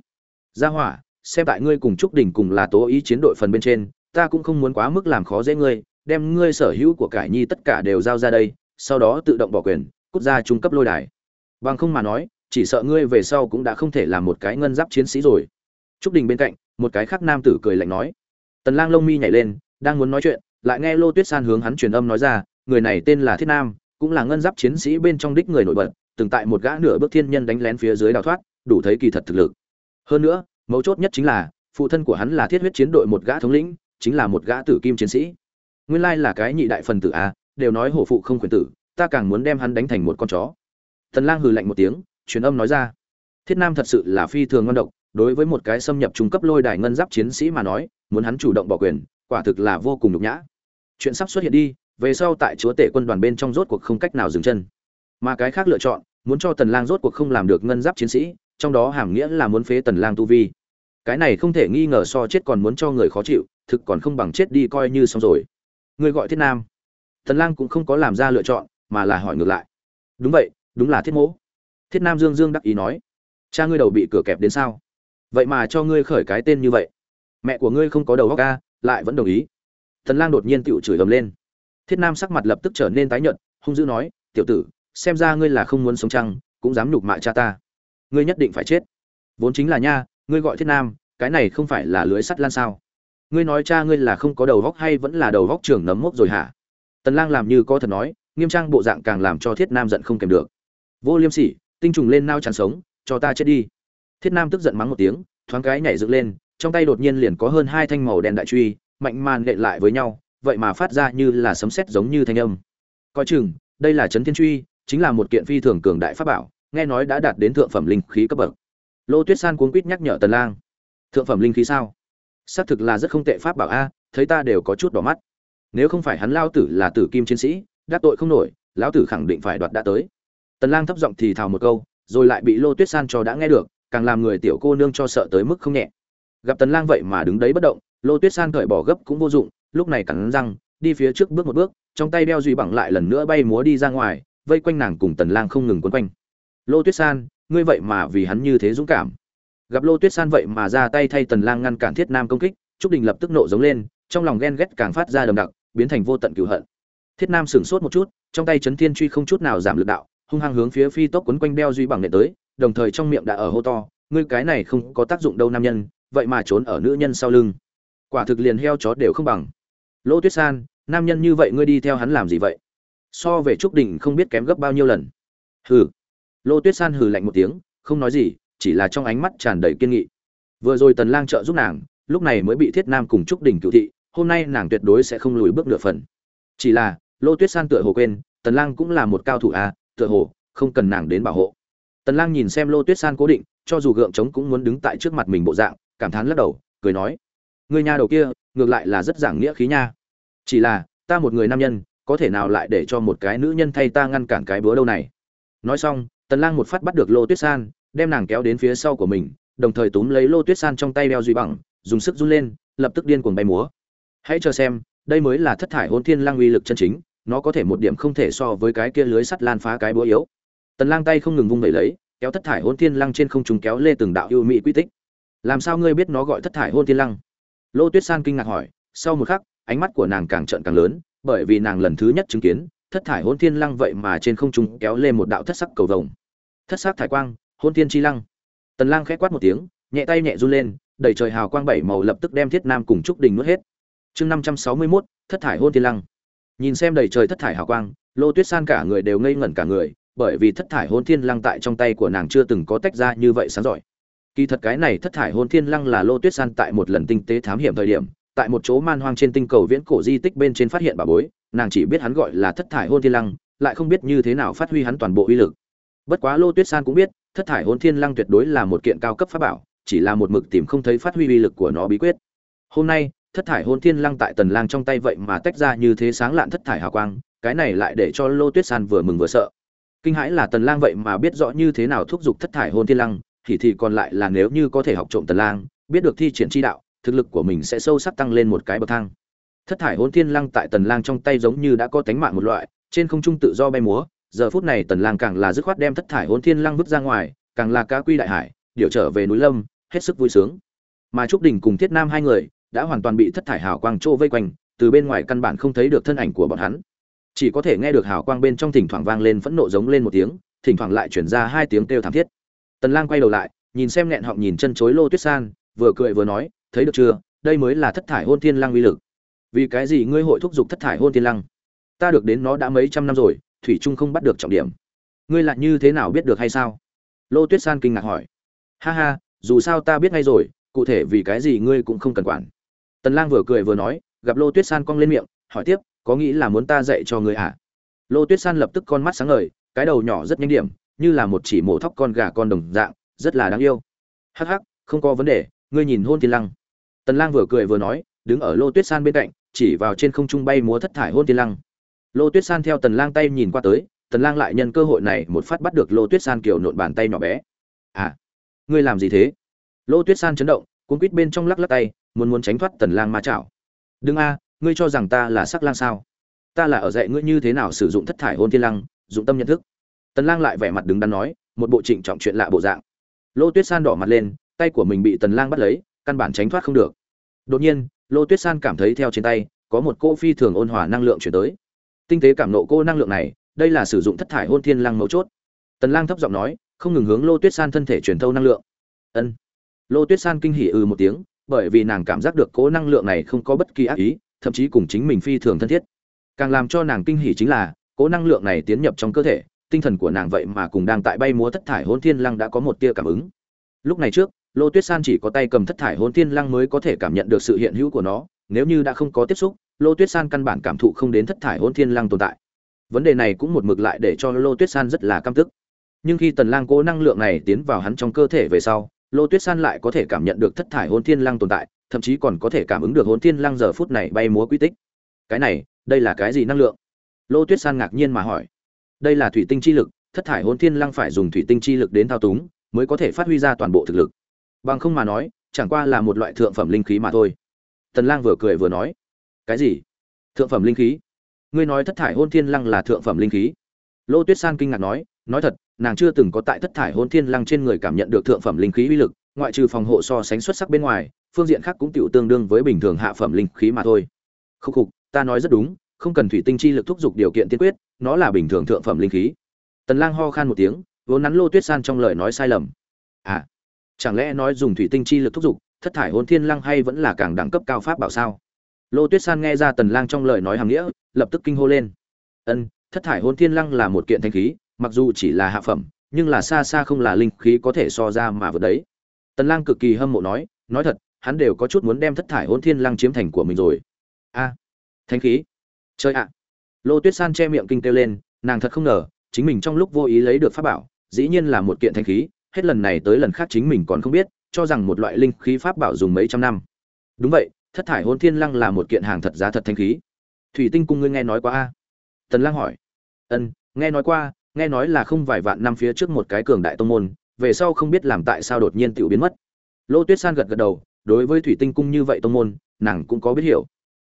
gia hỏa, xem tại ngươi cùng trúc đình cùng là tố ý chiến đội phần bên trên, ta cũng không muốn quá mức làm khó dễ ngươi, đem ngươi sở hữu của cải nhi tất cả đều giao ra đây, sau đó tự động bỏ quyền, cút ra trung cấp lôi đài. Bằng không mà nói, chỉ sợ ngươi về sau cũng đã không thể làm một cái ngân giáp chiến sĩ rồi. Trúc đình bên cạnh, một cái khác nam tử cười lạnh nói. Tần lang lông mi nhảy lên, đang muốn nói chuyện lại nghe lô tuyết san hướng hắn truyền âm nói ra, người này tên là thiết nam, cũng là ngân giáp chiến sĩ bên trong đích người nổi bật, từng tại một gã nửa bước thiên nhân đánh lén phía dưới đào thoát, đủ thấy kỳ thật thực lực. Hơn nữa, mấu chốt nhất chính là, phụ thân của hắn là thiết huyết chiến đội một gã thống lĩnh, chính là một gã tử kim chiến sĩ. Nguyên lai là cái nhị đại phần tử a, đều nói hổ phụ không quyền tử, ta càng muốn đem hắn đánh thành một con chó. Tần lang hừ lạnh một tiếng, truyền âm nói ra. Thiết nam thật sự là phi thường ngon độc, đối với một cái xâm nhập trung cấp lôi đài ngân giáp chiến sĩ mà nói, muốn hắn chủ động bỏ quyền, quả thực là vô cùng nhục nhã chuyện sắp xuất hiện đi, về sau tại chúa tể quân đoàn bên trong rốt cuộc không cách nào dừng chân. Mà cái khác lựa chọn, muốn cho tần lang rốt cuộc không làm được ngân giáp chiến sĩ, trong đó hàm nghĩa là muốn phế tần lang tu vi. Cái này không thể nghi ngờ so chết còn muốn cho người khó chịu, thực còn không bằng chết đi coi như xong rồi. Người gọi thiết nam. Tần lang cũng không có làm ra lựa chọn, mà là hỏi ngược lại. Đúng vậy, đúng là thiết mỗ. Thiết nam dương dương đắc ý nói. Cha ngươi đầu bị cửa kẹp đến sao? Vậy mà cho ngươi khởi cái tên như vậy. Mẹ của ngươi không có đầu óc ca lại vẫn đồng ý tần lang đột nhiên tiểu chửi ầm lên. Thiết nam sắc mặt lập tức trở nên tái nhợt, hung dữ nói, tiểu tử, xem ra ngươi là không muốn sống chăng, cũng dám nhục mạ cha ta. Ngươi nhất định phải chết. Vốn chính là nha, ngươi gọi thiết nam, cái này không phải là lưới sắt lan sao? Ngươi nói cha ngươi là không có đầu óc hay vẫn là đầu óc trưởng nấm mốc rồi hả? Tần lang làm như có thật nói, nghiêm trang bộ dạng càng làm cho thiết nam giận không kềm được. Vô liêm sỉ, tinh trùng lên nao chán sống, cho ta chết đi. Thiết nam tức giận mắng một tiếng, thoáng cái nhảy dựng lên, trong tay đột nhiên liền có hơn hai thanh màu đen đại truy mạnh màn lệ lại với nhau, vậy mà phát ra như là sấm sét giống như thanh âm. Coi chừng, đây là chấn thiên truy, chính là một kiện phi thường cường đại pháp bảo, nghe nói đã đạt đến thượng phẩm linh khí cấp bậc. Lô tuyết san cuống quýt nhắc nhở tần lang. Thượng phẩm linh khí sao? Xác thực là rất không tệ pháp bảo a, thấy ta đều có chút đỏ mắt. Nếu không phải hắn lao tử là tử kim chiến sĩ, đắc tội không nổi, lão tử khẳng định phải đoạt đã tới. Tần lang thấp giọng thì thào một câu, rồi lại bị lô tuyết san cho đã nghe được, càng làm người tiểu cô nương cho sợ tới mức không nhẹ. Gặp tần lang vậy mà đứng đấy bất động lô tuyết san cởi bỏ gấp cũng vô dụng, lúc này cắn răng, đi phía trước bước một bước, trong tay đeo duy bằng lại lần nữa bay múa đi ra ngoài, vây quanh nàng cùng tần lang không ngừng quấn quanh. Lô tuyết san, ngươi vậy mà vì hắn như thế dũng cảm. Gặp lô tuyết san vậy mà ra tay thay tần lang ngăn cản thiết nam công kích, trúc đình lập tức nộ giống lên, trong lòng ghen ghét càng phát ra đầm đặc, biến thành vô tận cửu hận. Thiết nam sửng sốt một chút, trong tay chấn thiên truy không chút nào giảm lực đạo, hung hăng hướng phía phi tốc quấn quanh đeo duy bằng nệ tới, đồng thời trong miệng đã ở hô to, ngươi cái này không có tác dụng đâu nam nhân, vậy mà trốn ở nữ nhân sau lưng quả thực liền heo chó đều không bằng. Lỗ tuyết san, nam nhân như vậy ngươi đi theo hắn làm gì vậy? So về trúc đình không biết kém gấp bao nhiêu lần. Hừ. Lô tuyết san hừ lạnh một tiếng, không nói gì, chỉ là trong ánh mắt tràn đầy kiên nghị. Vừa rồi tần lang trợ giúp nàng, lúc này mới bị thiết nam cùng trúc đình cựu thị, hôm nay nàng tuyệt đối sẽ không lùi bước nửa phần. Chỉ là lô tuyết san tựa hồ quên, tần lang cũng là một cao thủ à tựa hồ, không cần nàng đến bảo hộ. Tần lang nhìn xem lô tuyết san cố định, cho dù gượng chống cũng muốn đứng tại trước mặt mình bộ dạng, cảm thán lắc đầu, cười nói người nhà đầu kia, ngược lại là rất giảng nghĩa khí nha. Chỉ là, ta một người nam nhân, có thể nào lại để cho một cái nữ nhân thay ta ngăn cản cái búa đâu này? Nói xong, tần lang một phát bắt được lô tuyết san, đem nàng kéo đến phía sau của mình, đồng thời túm lấy lô tuyết san trong tay đeo duy bằng, dùng sức run lên, lập tức điên cuồng bay múa. Hãy chờ xem, đây mới là thất thải hôn thiên lang uy lực chân chính, nó có thể một điểm không thể so với cái kia lưới sắt lan phá cái búa yếu. Tần lang tay không ngừng vung đẩy lấy, kéo thất thải hôn thiên lăng trên không trung kéo lê từng đạo yêu mỹ quy tích. Làm sao ngươi biết nó gọi thất thải hôn thiên lăng lô tuyết san kinh ngạc hỏi sau một khắc ánh mắt của nàng càng trợn càng lớn bởi vì nàng lần thứ nhất chứng kiến thất thải hôn thiên lăng vậy mà trên không trung kéo lên một đạo thất sắc cầu vồng. Thất sắc thải quang hôn thiên chi lăng. Tần lang khẽ quát một tiếng nhẹ tay nhẹ run lên đầy trời hào quang bảy màu lập tức đem thiết nam cùng trúc đình nuốt hết. Chương 561, thất thải hôn thiên lăng. Nhìn xem đầy trời thất thải hào quang lô tuyết san cả người đều ngây ngẩn cả người bởi vì thất thải hôn thiên lăng tại trong tay của nàng chưa từng có tách ra như vậy sáng giỏi kỳ thật cái này thất thải hôn thiên lăng là lô tuyết san tại một lần tinh tế thám hiểm thời điểm, tại một chỗ man hoang trên tinh cầu viễn cổ di tích bên trên phát hiện bà bối, nàng chỉ biết hắn gọi là thất thải hôn thiên lăng, lại không biết như thế nào phát huy hắn toàn bộ uy lực. Bất quá lô tuyết san cũng biết, thất thải hôn thiên lăng tuyệt đối là một kiện cao cấp pháp bảo, chỉ là một mực tìm không thấy phát huy uy lực của nó bí quyết. Hôm nay, thất thải hôn thiên lăng tại tần lang trong tay vậy mà tách ra như thế sáng lạn thất thải hào quang, cái này lại để cho lô tuyết san vừa mừng vừa sợ. Kinh hãi là tần lang vậy mà biết rõ như thế nào thúc giục thất thải hôn thiên lăng thì thì còn lại là nếu như có thể học trộm tần lang, biết được thi triển chi đạo, thực lực của mình sẽ sâu sắc tăng lên một cái bậc thang. Thất thải hồn thiên lăng tại tần lang trong tay giống như đã có tánh mạng một loại, trên không trung tự do bay múa, giờ phút này tần lang càng là dứt khoát đem thất thải hồn thiên lăng vứt ra ngoài, càng là cá quy đại hải điều trở về núi lâm, hết sức vui sướng. Mà trúc đỉnh cùng thiết nam hai người đã hoàn toàn bị thất thải hào quang trô vây quanh, từ bên ngoài căn bản không thấy được thân ảnh của bọn hắn. Chỉ có thể nghe được hào quang bên trong thỉnh thoảng vang lên phẫn nộ giống lên một tiếng, thỉnh thoảng lại truyền ra hai tiếng kêu thảm thiết tần lang quay đầu lại, nhìn xem nghẹn họng nhìn chân chối lô tuyết san, vừa cười vừa nói, thấy được chưa? Đây mới là thất thải hôn thiên lăng uy lực. Vì cái gì ngươi hội thúc giục thất thải hôn thiên lăng? Ta được đến nó đã mấy trăm năm rồi, thủy trung không bắt được trọng điểm. Ngươi lại như thế nào biết được hay sao? Lô tuyết san kinh ngạc hỏi. Ha ha, dù sao ta biết ngay rồi, cụ thể vì cái gì ngươi cũng không cần quản. Tần lang vừa cười vừa nói, gặp lô tuyết san cong lên miệng, hỏi tiếp, có nghĩ là muốn ta dạy cho ngươi à? Lô tuyết san lập tức con mắt sáng ngời, cái đầu nhỏ rất nhanh điểm như là một chỉ mổ thóc con gà con đồng dạng, rất là đáng yêu. Hắc hắc, không có vấn đề, ngươi nhìn hôn thiên lăng. Tần lang vừa cười vừa nói, đứng ở lô tuyết san bên cạnh, chỉ vào trên không trung bay múa thất thải hôn thiên lăng. Lô tuyết san theo tần lang tay nhìn qua tới, tần lang lại nhân cơ hội này một phát bắt được lô tuyết san kiểu nộn bàn tay nhỏ bé. À ngươi làm gì thế? Lô tuyết san chấn động cuốn quýt bên trong lắc lắc tay, muốn muốn tránh thoát tần lang ma chảo. Đừng a, ngươi cho rằng ta là sắc lang sao? Ta là ở dạy ngươi như thế nào sử dụng thất thải hôn thiên lăng, dụng tâm nhận thức tần lang lại vẻ mặt đứng đắn nói, một bộ trịnh trọng chuyện lạ bộ dạng. Lô tuyết san đỏ mặt lên, tay của mình bị tần lang bắt lấy, căn bản tránh thoát không được. Đột nhiên, lô tuyết san cảm thấy theo trên tay, có một cô phi thường ôn hòa năng lượng chuyển tới. Tinh tế cảm nộ cô năng lượng này, đây là sử dụng thất thải hôn thiên lăng mấu chốt. Tần lang thấp giọng nói, không ngừng hướng lô tuyết san thân thể truyền thâu năng lượng. Ân. Lô tuyết san kinh hỉ ừ một tiếng, bởi vì nàng cảm giác được cố năng lượng này không có bất kỳ ác ý, thậm chí cùng chính mình phi thường thân thiết. Càng làm cho nàng kinh hỉ chính là cố năng lượng này tiến nhập trong cơ thể tinh thần của nàng vậy mà cùng đang tại bay múa thất thải hôn thiên lăng đã có một tia cảm ứng. Lúc này trước, lô tuyết san chỉ có tay cầm thất thải hôn thiên lăng mới có thể cảm nhận được sự hiện hữu của nó, nếu như đã không có tiếp xúc, lô tuyết san căn bản cảm thụ không đến thất thải hôn thiên lăng tồn tại. Vấn đề này cũng một mực lại để cho lô tuyết san rất là căm tức. Nhưng khi tần lang cố năng lượng này tiến vào hắn trong cơ thể về sau, lô tuyết san lại có thể cảm nhận được thất thải hôn thiên lăng tồn tại, thậm chí còn có thể cảm ứng được hôn thiên lăng giờ phút này bay múa quy tích. Cái này, đây là cái gì năng lượng? Lô tuyết san ngạc nhiên mà hỏi đây là thủy tinh chi lực, thất thải hôn thiên lăng phải dùng thủy tinh chi lực đến thao túng, mới có thể phát huy ra toàn bộ thực lực. Bằng không mà nói, chẳng qua là một loại thượng phẩm linh khí mà thôi. Tần lang vừa cười vừa nói. Cái gì? Thượng phẩm linh khí? Ngươi nói thất thải hôn thiên lăng là thượng phẩm linh khí? Lô tuyết san kinh ngạc nói. Nói thật, nàng chưa từng có tại thất thải hôn thiên lăng trên người cảm nhận được thượng phẩm linh khí uy lực, ngoại trừ phòng hộ so sánh xuất sắc bên ngoài, phương diện khác cũng tiểu tương đương với bình thường hạ phẩm linh khí mà thôi. Khúc khục, ta nói rất đúng, không cần thủy tinh chi lực thúc giục điều kiện tiên quyết nó là bình thường thượng phẩm linh khí. Tần lang ho khan một tiếng vốn nắn lô tuyết san trong lời nói sai lầm. À chẳng lẽ nói dùng thủy tinh chi lực thúc giục thất thải hôn thiên lăng hay vẫn là càng đẳng cấp cao pháp bảo sao? Lô tuyết san nghe ra tần lang trong lời nói hàng nghĩa lập tức kinh hô lên. Ân thất thải hôn thiên lăng là một kiện thanh khí mặc dù chỉ là hạ phẩm nhưng là xa xa không là linh khí có thể so ra mà vượt đấy. Tần lang cực kỳ hâm mộ nói nói thật hắn đều có chút muốn đem thất thải hôn thiên lăng chiếm thành của mình rồi. A à, thanh khí. Chơi ạ lô tuyết san che miệng kinh kêu lên, nàng thật không ngờ, chính mình trong lúc vô ý lấy được pháp bảo, dĩ nhiên là một kiện thanh khí, hết lần này tới lần khác chính mình còn không biết, cho rằng một loại linh khí pháp bảo dùng mấy trăm năm. Đúng vậy, thất thải hôn thiên lăng là một kiện hàng thật giá thật thanh khí. Thủy tinh cung ngươi nghe nói qua a? Tần lang hỏi. Ân, nghe nói qua, nghe nói là không vài vạn năm phía trước một cái cường đại tông môn, về sau không biết làm tại sao đột nhiên tiểu biến mất. Lô tuyết san gật gật đầu, đối với thủy tinh cung như vậy tông môn, nàng cũng có biết hiểu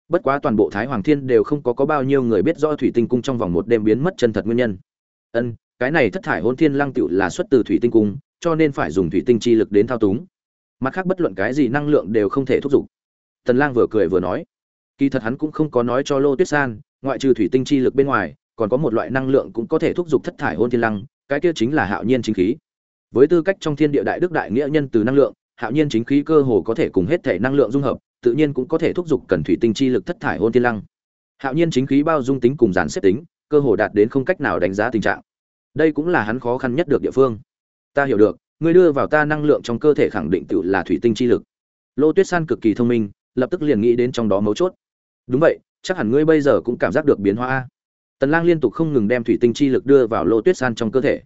bất quá toàn bộ thái hoàng thiên đều không có có bao nhiêu người biết rõ thủy tinh cung trong vòng một đêm biến mất chân thật nguyên nhân. Ân, cái này thất thải hôn thiên lăng tựu là xuất từ thủy tinh cung, cho nên phải dùng thủy tinh chi lực đến thao túng. Mặt khác bất luận cái gì năng lượng đều không thể thúc giục. Tần lang vừa cười vừa nói, kỳ thật hắn cũng không có nói cho lô tuyết san, ngoại trừ thủy tinh chi lực bên ngoài, còn có một loại năng lượng cũng có thể thúc giục thất thải hôn thiên lăng, cái kia chính là hạo nhiên chính khí. Với tư cách trong thiên địa đại đức đại nghĩa nhân từ năng lượng, hạo nhiên chính khí cơ hồ có thể cùng hết thể năng lượng dung hợp tự nhiên cũng có thể thúc giục cần thủy tinh chi lực thất thải hôn thiên lăng. Hạo nhiên chính khí bao dung tính cùng dàn xếp tính, cơ hồ đạt đến không cách nào đánh giá tình trạng. Đây cũng là hắn khó khăn nhất được địa phương. Ta hiểu được, ngươi đưa vào ta năng lượng trong cơ thể khẳng định tự là thủy tinh chi lực. Lô tuyết san cực kỳ thông minh, lập tức liền nghĩ đến trong đó mấu chốt. Đúng vậy, chắc hẳn ngươi bây giờ cũng cảm giác được biến hóa tần lang liên tục không ngừng đem thủy tinh chi lực đưa vào lô tuyết san trong cơ thể.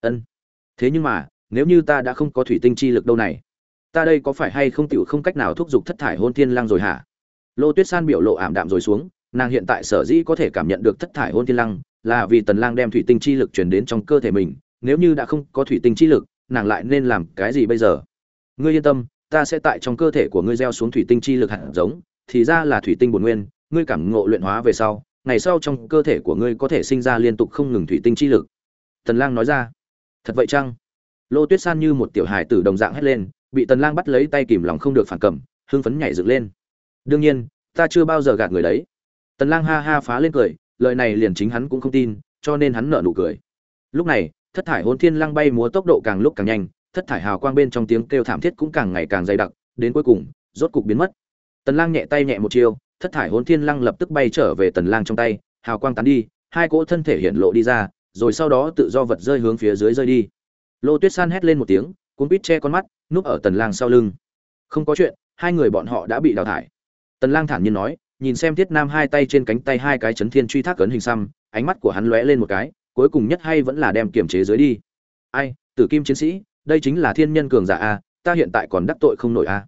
Ân. Thế nhưng mà, nếu như ta đã không có thủy tinh chi lực đâu này? Ta đây có phải hay không tiểu không cách nào thúc giục thất thải hôn thiên lăng rồi hả? Lô tuyết san biểu lộ ảm đạm rồi xuống, nàng hiện tại sở dĩ có thể cảm nhận được thất thải hôn thiên lăng là vì tần lang đem thủy tinh chi lực truyền đến trong cơ thể mình, nếu như đã không có thủy tinh chi lực, nàng lại nên làm cái gì bây giờ? Ngươi yên tâm, ta sẽ tại trong cơ thể của ngươi gieo xuống thủy tinh chi lực hạt giống, thì ra là thủy tinh bổn nguyên, ngươi cảm ngộ luyện hóa về sau, ngày sau trong cơ thể của ngươi có thể sinh ra liên tục không ngừng thủy tinh chi lực. Tần lang nói ra. Thật vậy chăng? Lô tuyết san như một tiểu hài tử đồng dạng hét lên bị tần lang bắt lấy tay kìm lòng không được phản cầm, hưng phấn nhảy dựng lên. Đương nhiên, ta chưa bao giờ gạt người đấy. Tần lang ha ha phá lên cười, lời này liền chính hắn cũng không tin, cho nên hắn nở nụ cười. Lúc này, thất thải hồn thiên Lang bay múa tốc độ càng lúc càng nhanh, thất thải hào quang bên trong tiếng kêu thảm thiết cũng càng ngày càng dày đặc, đến cuối cùng, rốt cục biến mất. Tần lang nhẹ tay nhẹ một chiêu, thất thải hồn thiên Lang lập tức bay trở về tần lang trong tay, hào quang tán đi, hai cỗ thân thể hiện lộ đi ra, rồi sau đó tự do vật rơi hướng phía dưới rơi đi. Lô tuyết san hét lên một tiếng cuốn quýt che con mắt núp ở tần lang sau lưng. Không có chuyện hai người bọn họ đã bị đào thải. Tần lang thản nhiên nói nhìn xem thiết nam hai tay trên cánh tay hai cái chấn thiên truy thác cấn hình xăm ánh mắt của hắn lóe lên một cái cuối cùng nhất hay vẫn là đem kiểm chế dưới đi. Ai tử kim chiến sĩ đây chính là thiên nhân cường giả a ta hiện tại còn đắc tội không nổi a.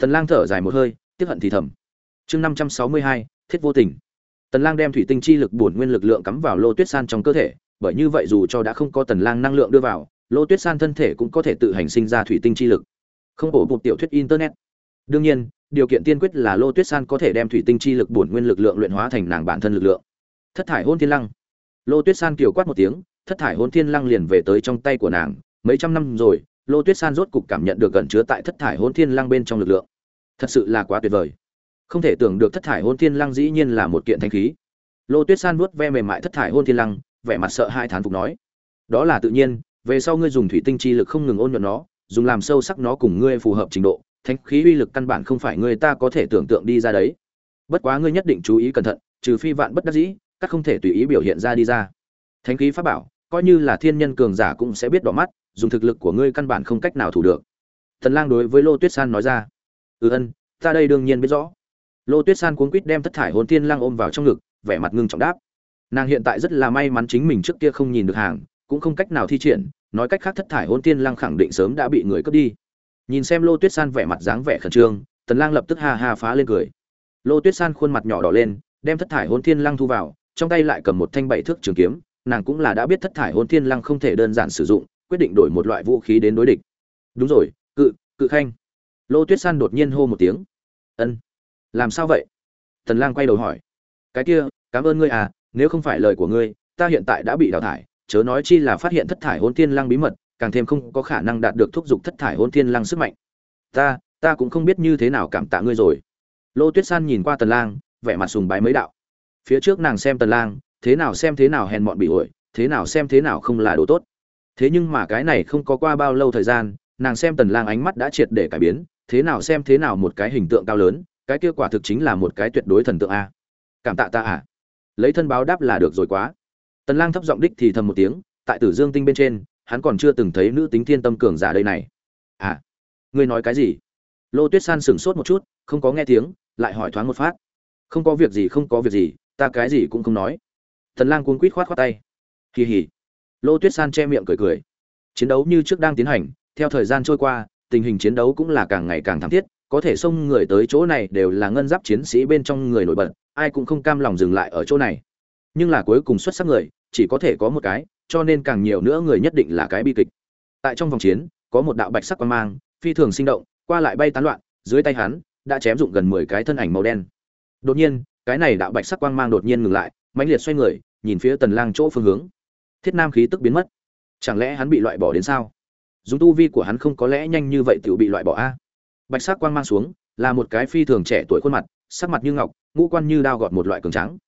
Tần lang thở dài một hơi tiếc hận thì thầm. Chương 562, thiết vô tình. Tần lang đem thủy tinh chi lực bổn nguyên lực lượng cắm vào lô tuyết san trong cơ thể bởi như vậy dù cho đã không có tần lang năng lượng đưa vào lô tuyết san thân thể cũng có thể tự hành sinh ra thủy tinh chi lực. Không ổ một tiểu thuyết internet. Đương nhiên, điều kiện tiên quyết là lô tuyết san có thể đem thủy tinh chi lực bổn nguyên lực lượng luyện hóa thành nàng bản thân lực lượng. Thất thải hôn thiên lăng. Lô tuyết san kiều quát một tiếng, thất thải hôn thiên lăng liền về tới trong tay của nàng. Mấy trăm năm rồi lô tuyết san rốt cục cảm nhận được gần chứa tại thất thải hôn thiên lăng bên trong lực lượng. Thật sự là quá tuyệt vời. Không thể tưởng được thất thải hôn thiên lăng dĩ nhiên là một kiện thanh khí. Lô tuyết san vuốt ve mềm mại thất thải hôn thiên lăng, vẻ mặt sợ hai thán phục nói, đó là tự nhiên về sau ngươi dùng thủy tinh chi lực không ngừng ôn nhuận nó, dùng làm sâu sắc nó cùng ngươi phù hợp trình độ, thánh khí uy lực căn bản không phải ngươi ta có thể tưởng tượng đi ra đấy. Bất quá ngươi nhất định chú ý cẩn thận, trừ phi vạn bất đắc dĩ, các không thể tùy ý biểu hiện ra đi ra. Thánh khí pháp bảo, coi như là thiên nhân cường giả cũng sẽ biết đỏ mắt, dùng thực lực của ngươi căn bản không cách nào thủ được. Thần lang đối với lô tuyết san nói ra. Ừ ân, ta đây đương nhiên biết rõ. Lô tuyết san cuống quýt đem thất thải hồn thiên lang ôm vào trong ngực, vẻ mặt ngưng trọng đáp. Nàng hiện tại rất là may mắn chính mình trước kia không nhìn được hàng cũng không cách nào thi triển, nói cách khác thất thải hôn tiên lang khẳng định sớm đã bị người cướp đi. Nhìn xem lô tuyết san vẻ mặt dáng vẻ khẩn trương, tần lang lập tức ha ha phá lên cười. Lô tuyết san khuôn mặt nhỏ đỏ lên, đem thất thải hôn thiên lang thu vào, trong tay lại cầm một thanh bảy thước trường kiếm, nàng cũng là đã biết thất thải hôn thiên lang không thể đơn giản sử dụng, quyết định đổi một loại vũ khí đến đối địch. Đúng rồi, cự cự khanh. Lô tuyết san đột nhiên hô một tiếng. Ân. Làm sao vậy? Tần lang quay đầu hỏi. Cái kia, cảm ơn ngươi à nếu không phải lời của ngươi, ta hiện tại đã bị đào thải chớ nói chi là phát hiện thất thải hôn thiên lăng bí mật, càng thêm không có khả năng đạt được thúc giục thất thải hôn thiên lăng sức mạnh. Ta ta cũng không biết như thế nào cảm tạ ngươi rồi. Lô tuyết san nhìn qua tần lang, vẻ mặt sùng bái mấy đạo. Phía trước nàng xem tần lang, thế nào xem thế nào hèn mọn bị ổi, thế nào xem thế nào không là đồ tốt. Thế nhưng mà cái này không có qua bao lâu thời gian, nàng xem tần lang ánh mắt đã triệt để cải biến, thế nào xem thế nào một cái hình tượng cao lớn, cái kia quả thực chính là một cái tuyệt đối thần tượng a. Cảm tạ ta à. Lấy thân báo đáp là được rồi quá tần lang thấp giọng đích thì thầm một tiếng, tại tử dương tinh bên trên, hắn còn chưa từng thấy nữ tính thiên tâm cường giả đây này. À ngươi nói cái gì? Lô tuyết san sững sốt một chút, không có nghe tiếng, lại hỏi thoáng một phát. Không có việc gì, không có việc gì, ta cái gì cũng không nói. Tần lang cuống quýt khoát khoát tay. Kỳ hỉ lô tuyết san che miệng cười cười. Chiến đấu như trước đang tiến hành, theo thời gian trôi qua, tình hình chiến đấu cũng là càng ngày càng thảm thiết, có thể xông người tới chỗ này đều là ngân giáp chiến sĩ bên trong người nổi bật, ai cũng không cam lòng dừng lại ở chỗ này nhưng là cuối cùng xuất sắc người, chỉ có thể có một cái, cho nên càng nhiều nữa người nhất định là cái bi kịch. Tại trong vòng chiến, có một đạo bạch sắc quan mang, phi thường sinh động, qua lại bay tán loạn, dưới tay hắn, đã chém dụng gần mười cái thân ảnh màu đen. Đột nhiên, cái này đạo bạch sắc quang mang đột nhiên ngừng lại, mãnh liệt xoay người, nhìn phía tần lang chỗ phương hướng. Thiết nam khí tức biến mất. Chẳng lẽ hắn bị loại bỏ đến sao? Dùng tu vi của hắn không có lẽ nhanh như vậy tiểu bị loại bỏ a? Bạch sắc quang mang xuống, là một cái phi thường trẻ tuổi khuôn mặt, sắc mặt như ngọc, ngũ quan như đao gọt một loại cường trắng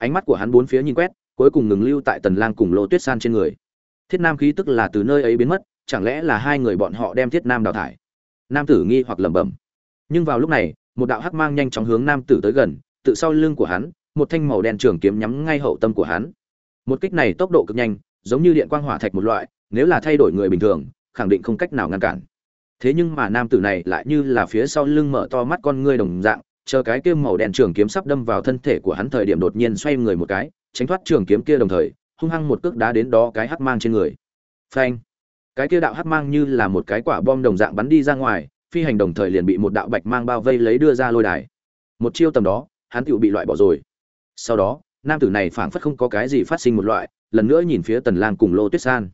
ánh mắt của hắn bốn phía nhìn quét, cuối cùng ngừng lưu tại tần lang cùng lô tuyết san trên người. Thiết nam khí tức là từ nơi ấy biến mất, chẳng lẽ là hai người bọn họ đem thiết nam đào thải? Nam tử nghi hoặc lẩm bẩm. Nhưng vào lúc này, một đạo hắc mang nhanh chóng hướng nam tử tới gần, tự sau lưng của hắn, một thanh màu đen trường kiếm nhắm ngay hậu tâm của hắn. Một kích này tốc độ cực nhanh, giống như điện quang hỏa thạch một loại, nếu là thay đổi người bình thường, khẳng định không cách nào ngăn cản. Thế nhưng mà nam tử này lại như là phía sau lưng mở to mắt con ngươi đồng dạng chờ cái kia màu đen trường kiếm sắp đâm vào thân thể của hắn thời điểm đột nhiên xoay người một cái, tránh thoát trường kiếm kia đồng thời, hung hăng một cước đá đến đó cái hắc mang trên người. Phanh! Cái kia đạo hắc mang như là một cái quả bom đồng dạng bắn đi ra ngoài, phi hành đồng thời liền bị một đạo bạch mang bao vây lấy đưa ra lôi đài. Một chiêu tầm đó, hắn tựu bị loại bỏ rồi. Sau đó, nam tử này phảng phất không có cái gì phát sinh một loại, lần nữa nhìn phía tần lang cùng lô tuyết san.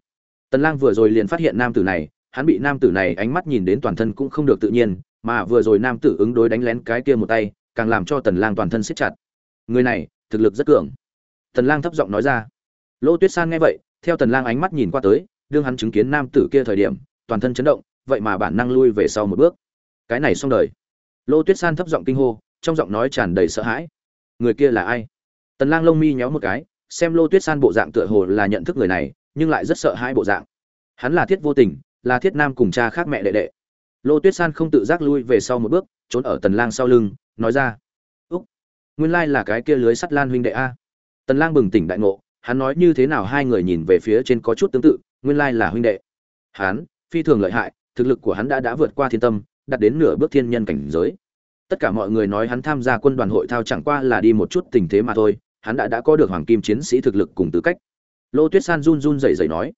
Tần lang vừa rồi liền phát hiện nam tử này, hắn bị nam tử này ánh mắt nhìn đến toàn thân cũng không được tự nhiên mà vừa rồi nam tử ứng đối đánh lén cái kia một tay, càng làm cho tần lang toàn thân siết chặt. Người này, thực lực rất cường. Tần lang thấp giọng nói ra. Lô tuyết san nghe vậy, theo tần lang ánh mắt nhìn qua tới, đương hắn chứng kiến nam tử kia thời điểm, toàn thân chấn động, vậy mà bản năng lui về sau một bước. Cái này xong đời. Lô tuyết san thấp giọng kinh hô, trong giọng nói tràn đầy sợ hãi. Người kia là ai? Tần lang lông mi nhéo một cái, xem lô tuyết san bộ dạng tựa hồ là nhận thức người này, nhưng lại rất sợ hãi bộ dạng. Hắn là thiết vô tình, là thiết nam cùng cha khác mẹ đệ đệ lô tuyết san không tự giác lui về sau một bước, trốn ở tần lang sau lưng, nói ra, úc, nguyên lai là cái kia lưới sắt lan huynh đệ a. Tần lang bừng tỉnh đại ngộ, hắn nói như thế nào hai người nhìn về phía trên có chút tương tự, nguyên lai là huynh đệ. Hắn, phi thường lợi hại, thực lực của hắn đã đã vượt qua thiên tâm, đạt đến nửa bước thiên nhân cảnh giới. Tất cả mọi người nói hắn tham gia quân đoàn hội thao chẳng qua là đi một chút tình thế mà thôi, hắn đã đã có được hoàng kim chiến sĩ thực lực cùng tư cách. Lô tuyết san run run rẩy rẩy nói,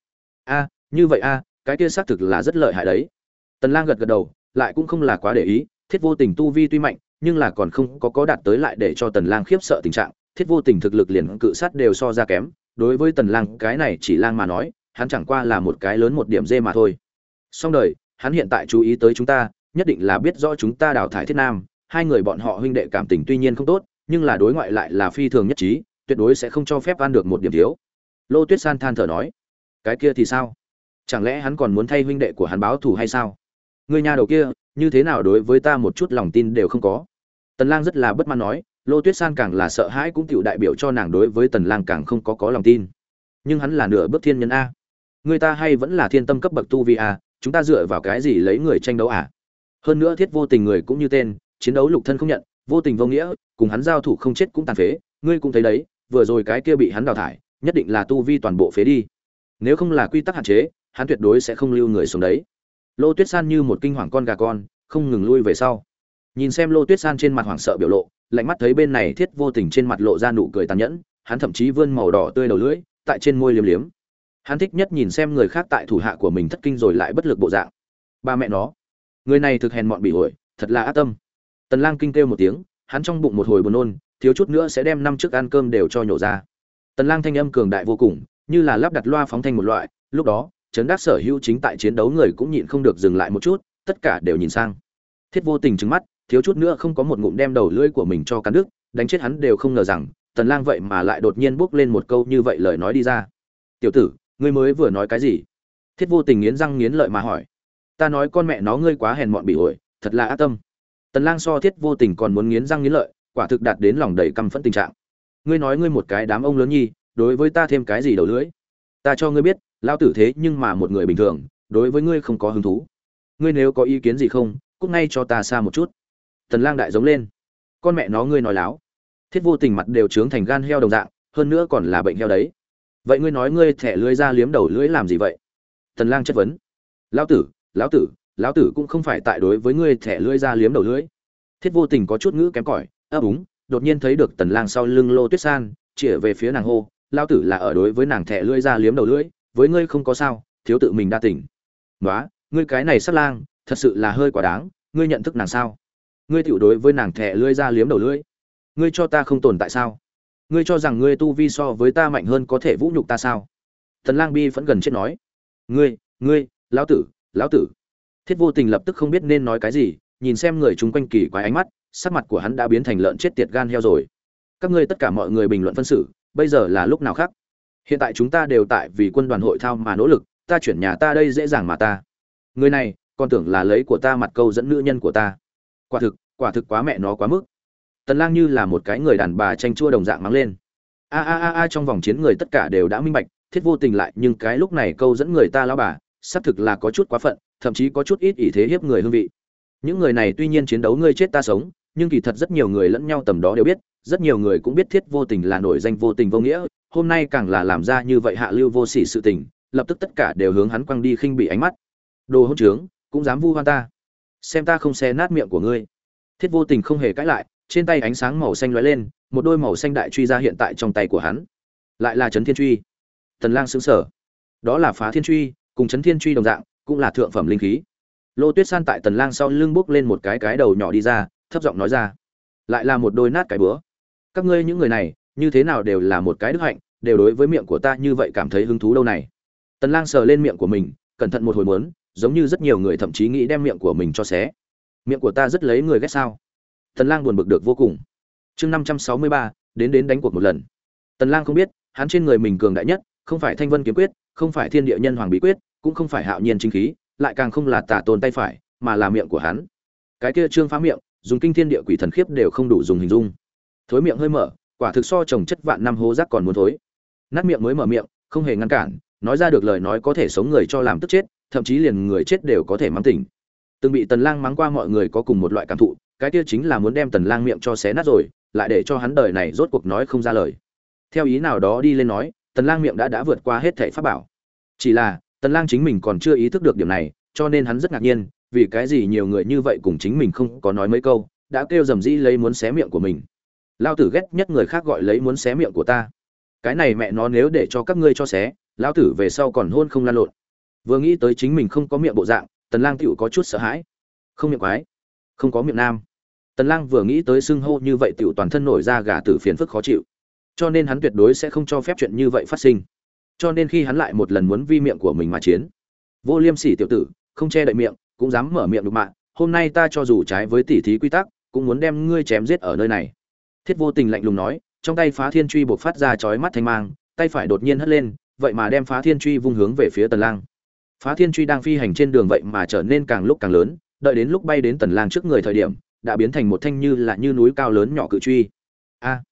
a, như vậy a, cái kia xác thực là rất lợi hại đấy tần lang gật gật đầu, lại cũng không là quá để ý, thiết vô tình tu vi tuy mạnh, nhưng là còn không có có đạt tới lại để cho tần lang khiếp sợ tình trạng. Thiết vô tình thực lực liền cự sát đều so ra kém, đối với tần lang cái này chỉ lang mà nói, hắn chẳng qua là một cái lớn một điểm dê mà thôi. Song đời, hắn hiện tại chú ý tới chúng ta, nhất định là biết rõ chúng ta đào thải thiết nam, hai người bọn họ huynh đệ cảm tình tuy nhiên không tốt, nhưng là đối ngoại lại là phi thường nhất trí, tuyệt đối sẽ không cho phép ăn được một điểm thiếu. Lô tuyết san than thở nói, cái kia thì sao? Chẳng lẽ hắn còn muốn thay huynh đệ của hắn báo thù hay sao? Người nhà đầu kia, như thế nào đối với ta một chút lòng tin đều không có. Tần lang rất là bất mãn nói, lô tuyết san càng là sợ hãi cũng chịu đại biểu cho nàng đối với tần lang càng không có có lòng tin. Nhưng hắn là nửa bước thiên nhân a. Người ta hay vẫn là thiên tâm cấp bậc tu vi a, chúng ta dựa vào cái gì lấy người tranh đấu à hơn nữa thiết vô tình người cũng như tên, chiến đấu lục thân không nhận, vô tình vô nghĩa, cùng hắn giao thủ không chết cũng tàn phế, ngươi cũng thấy đấy, vừa rồi cái kia bị hắn đào thải, nhất định là tu vi toàn bộ phế đi. Nếu không là quy tắc hạn chế, hắn tuyệt đối sẽ không lưu người xuống đấy lô tuyết san như một kinh hoàng con gà con, không ngừng lui về sau. Nhìn xem lô tuyết san trên mặt hoảng sợ biểu lộ, lạnh mắt thấy bên này thiết vô tình trên mặt lộ ra nụ cười tàn nhẫn, hắn thậm chí vươn màu đỏ tươi đầu lưỡi, tại trên môi liếm liếm. Hắn thích nhất nhìn xem người khác tại thủ hạ của mình thất kinh rồi lại bất lực bộ dạng. Ba mẹ nó, người này thực hèn mọn bị ổi thật là ác tâm. Tần lang kinh kêu một tiếng, hắn trong bụng một hồi buồn nôn, thiếu chút nữa sẽ đem năm chiếc ăn cơm đều cho nhổ ra. Tần lang thanh âm cường đại vô cùng, như là lắp đặt loa phóng thanh một loại, lúc đó chấn đắc sở hữu chính tại chiến đấu người cũng nhịn không được dừng lại một chút, tất cả đều nhìn sang. Thiết vô tình trừng mắt, thiếu chút nữa không có một ngụm đem đầu lưỡi của mình cho cắn đứt, đánh chết hắn đều không ngờ rằng, tần lang vậy mà lại đột nhiên bước lên một câu như vậy lời nói đi ra. Tiểu tử, ngươi mới vừa nói cái gì? Thiết vô tình nghiến răng nghiến lợi mà hỏi. Ta nói con mẹ nó ngươi quá hèn mọn bị ổi thật là ác tâm. Tần lang so thiết vô tình còn muốn nghiến răng nghiến lợi, quả thực đạt đến lòng đầy căm phẫn tình trạng. Ngươi nói ngươi một cái đám ông lớn nhi, đối với ta thêm cái gì đầu lưỡi? Ta cho ngươi biết lao tử thế nhưng mà một người bình thường, đối với ngươi không có hứng thú. Ngươi nếu có ý kiến gì không, cút ngay cho ta xa một chút. Tần lang đại giống lên. Con mẹ nó ngươi nói láo. Thiết vô tình mặt đều trướng thành gan heo đồng dạng, hơn nữa còn là bệnh heo đấy. Vậy ngươi nói ngươi thẻ lưỡi ra liếm đầu lưỡi làm gì vậy? Tần lang chất vấn. Lão tử lão tử lão tử cũng không phải tại đối với ngươi thẻ lưỡi ra liếm đầu lưỡi thiết vô tình có chút ngữ kém cỏi, ấp úng, đột nhiên thấy được tần lang sau lưng lô tuyết san chĩa về phía nàng hô, lão tử là ở đối với nàng thẻ lưỡi ra liếm đầu lưỡi với ngươi không có sao, thiếu tự mình đa tỉnh nói ngươi cái này sát lang, thật sự là hơi quá đáng, ngươi nhận thức nàng sao? Ngươi tiểu đối với nàng thẻ lưỡi ra liếm đầu lưỡi. Ngươi cho ta không tồn tại sao? Ngươi cho rằng ngươi tu vi so với ta mạnh hơn có thể vũ nhục ta sao? Tần lang bi vẫn gần chết nói. Ngươi ngươi, lão tử lão tử. Thiết vô tình lập tức không biết nên nói cái gì, nhìn xem người chúng quanh kỳ quái ánh mắt, sắc mặt của hắn đã biến thành lợn chết tiệt gan heo rồi. Các ngươi tất cả mọi người bình luận phân xử, bây giờ là lúc nào khác? Hiện tại chúng ta đều tại vì quân đoàn hội thao mà nỗ lực, ta chuyển nhà ta đây dễ dàng mà ta. Người này, còn tưởng là lấy của ta mặt câu dẫn nữ nhân của ta. Quả thực quả thực quá mẹ nó quá mức. Tần lang như là một cái người đàn bà tranh chua đồng dạng mắng lên. A a a a, trong vòng chiến người tất cả đều đã minh bạch, thiết vô tình lại, nhưng cái lúc này câu dẫn người ta lão bà, xác thực là có chút quá phận, thậm chí có chút ít ý thế hiếp người hương vị. Những người này tuy nhiên chiến đấu ngươi chết ta sống, nhưng kỳ thật rất nhiều người lẫn nhau tầm đó đều biết, rất nhiều người cũng biết thiết vô tình là nổi danh vô tình vô nghĩa hôm nay càng là làm ra như vậy hạ lưu vô sỉ sự tình, lập tức tất cả đều hướng hắn quăng đi khinh bị ánh mắt. Đồ hỗn trướng, cũng dám vu oan ta. Xem ta không xé nát miệng của ngươi. Thiết vô tình không hề cãi lại, trên tay ánh sáng màu xanh lóe lên, một đôi màu xanh đại truy ra hiện tại trong tay của hắn. Lại là chấn thiên truy. Tần lang sững sờ. Đó là phá thiên truy, cùng chấn thiên truy đồng dạng, cũng là thượng phẩm linh khí. Lô tuyết san tại tần lang sau lưng bước lên một cái cái đầu nhỏ đi ra, thấp giọng nói ra. Lại là một đôi nát cái bữa các ngươi những người này như thế nào đều là một cái đức hạnh đều đối với miệng của ta như vậy cảm thấy hứng thú đâu này. Tần lang sờ lên miệng của mình cẩn thận một hồi muốn giống như rất nhiều người thậm chí nghĩ đem miệng của mình cho xé. Miệng của ta rất lấy người ghét sao? Tần lang buồn bực được vô cùng. Chương 563, đến đến đánh cuộc một lần. Tần lang không biết hắn trên người mình cường đại nhất không phải thanh vân kiếm quyết không phải thiên địa nhân hoàng bí quyết cũng không phải hạo nhiên chính khí lại càng không là tả tồn tay phải mà là miệng của hắn. Cái kia trương phá miệng dùng kinh thiên địa quỷ thần khiếp đều không đủ dùng hình dung. Thối miệng hơi mở quả thực so trồng chất vạn năm hố rác còn muốn thối. Nát miệng mới mở miệng, không hề ngăn cản, nói ra được lời nói có thể sống người cho làm tức chết, thậm chí liền người chết đều có thể mắng tỉnh. Từng bị tần lang mắng qua mọi người có cùng một loại cảm thụ, cái kia chính là muốn đem tần lang miệng cho xé nát rồi, lại để cho hắn đời này rốt cuộc nói không ra lời. Theo ý nào đó đi lên nói, tần lang miệng đã đã vượt qua hết thể pháp bảo. Chỉ là, tần lang chính mình còn chưa ý thức được điểm này, cho nên hắn rất ngạc nhiên, vì cái gì nhiều người như vậy cùng chính mình không có nói mấy câu, đã kêu dầm dĩ lấy muốn xé miệng của mình lao tử ghét nhất người khác gọi lấy muốn xé miệng của ta. Cái này mẹ nó nếu để cho các ngươi cho xé, lao tử về sau còn hôn không lan lộn. Vừa nghĩ tới chính mình không có miệng bộ dạng, tần lang tựu có chút sợ hãi. Không miệng quái, không có miệng nam. Tần lang vừa nghĩ tới xưng hô như vậy tựu toàn thân nổi ra gà tử phiền phức khó chịu. Cho nên hắn tuyệt đối sẽ không cho phép chuyện như vậy phát sinh. Cho nên khi hắn lại một lần muốn vi miệng của mình mà chiến, vô liêm sỉ tiểu tử, không che đậy miệng, cũng dám mở miệng đục mạng, hôm nay ta cho dù trái với tỉ thí quy tắc, cũng muốn đem ngươi chém giết ở nơi này thiết vô tình lạnh lùng nói, trong tay phá thiên truy buộc phát ra chói mắt thanh mang, tay phải đột nhiên hất lên, vậy mà đem phá thiên truy vung hướng về phía tần lang. Phá thiên truy đang phi hành trên đường vậy mà trở nên càng lúc càng lớn, đợi đến lúc bay đến tần lang trước người thời điểm, đã biến thành một thanh như là như núi cao lớn nhỏ cự truy. A!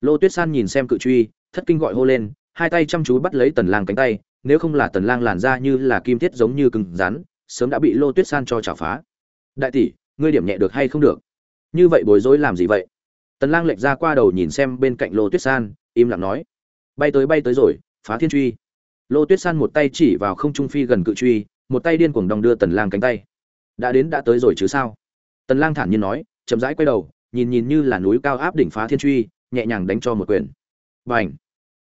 Lô tuyết san nhìn xem cự truy, thất kinh gọi hô lên, hai tay chăm chú bắt lấy tần lang cánh tay, nếu không là tần lang làn ra như là kim thiết giống như cứng rắn, sớm đã bị lô tuyết san cho chảo phá. Đại tỷ, ngươi điểm nhẹ được hay không được? Như vậy bối rối làm gì vậy? Tần lang lệch ra qua đầu nhìn xem bên cạnh lô tuyết san, im lặng nói, bay tới bay tới rồi, phá thiên truy. Lô tuyết san một tay chỉ vào không trung phi gần cự truy, một tay điên cuồng đong đưa tần lang cánh tay. Đã đến, đã tới rồi chứ sao? Tần lang thản nhiên nói, chậm rãi quay đầu, nhìn nhìn như là núi cao áp đỉnh phá thiên truy, nhẹ nhàng đánh cho một quyền. Bành!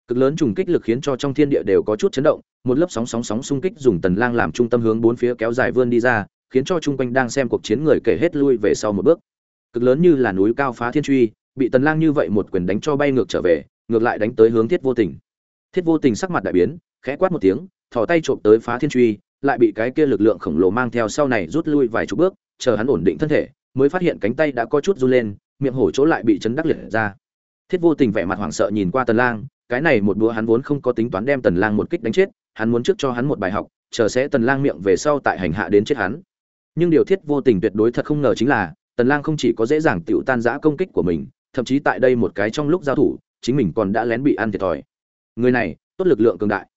Cực lớn trùng kích lực khiến cho trong thiên địa đều có chút chấn động, một lớp sóng sóng sóng xung kích dùng tần lang làm trung tâm hướng bốn phía kéo dài vươn đi ra, khiến cho chung quanh đang xem cuộc chiến người kể hết lui về sau một bước. Cực lớn như là núi cao phá thiên truy bị tần lang như vậy một quyền đánh cho bay ngược trở về, ngược lại đánh tới hướng thiết vô tình. Thiết vô tình sắc mặt đại biến, khẽ quát một tiếng, thò tay trộm tới phá thiên truy, lại bị cái kia lực lượng khổng lồ mang theo sau này rút lui vài chục bước, chờ hắn ổn định thân thể, mới phát hiện cánh tay đã có chút run lên, miệng hổ chỗ lại bị chấn đắc liệt ra. Thiết vô tình vẻ mặt hoảng sợ nhìn qua tần lang, cái này một búa hắn vốn không có tính toán đem tần lang một kích đánh chết, hắn muốn trước cho hắn một bài học, chờ sẽ tần lang miệng về sau tại hành hạ đến chết hắn. Nhưng điều thiết vô tình tuyệt đối thật không ngờ chính là, tần lang không chỉ có dễ dàng tiểu tan dã công kích của mình thậm chí tại đây một cái trong lúc giao thủ chính mình còn đã lén bị ăn thiệt thòi. Người này tốt lực lượng cường đại.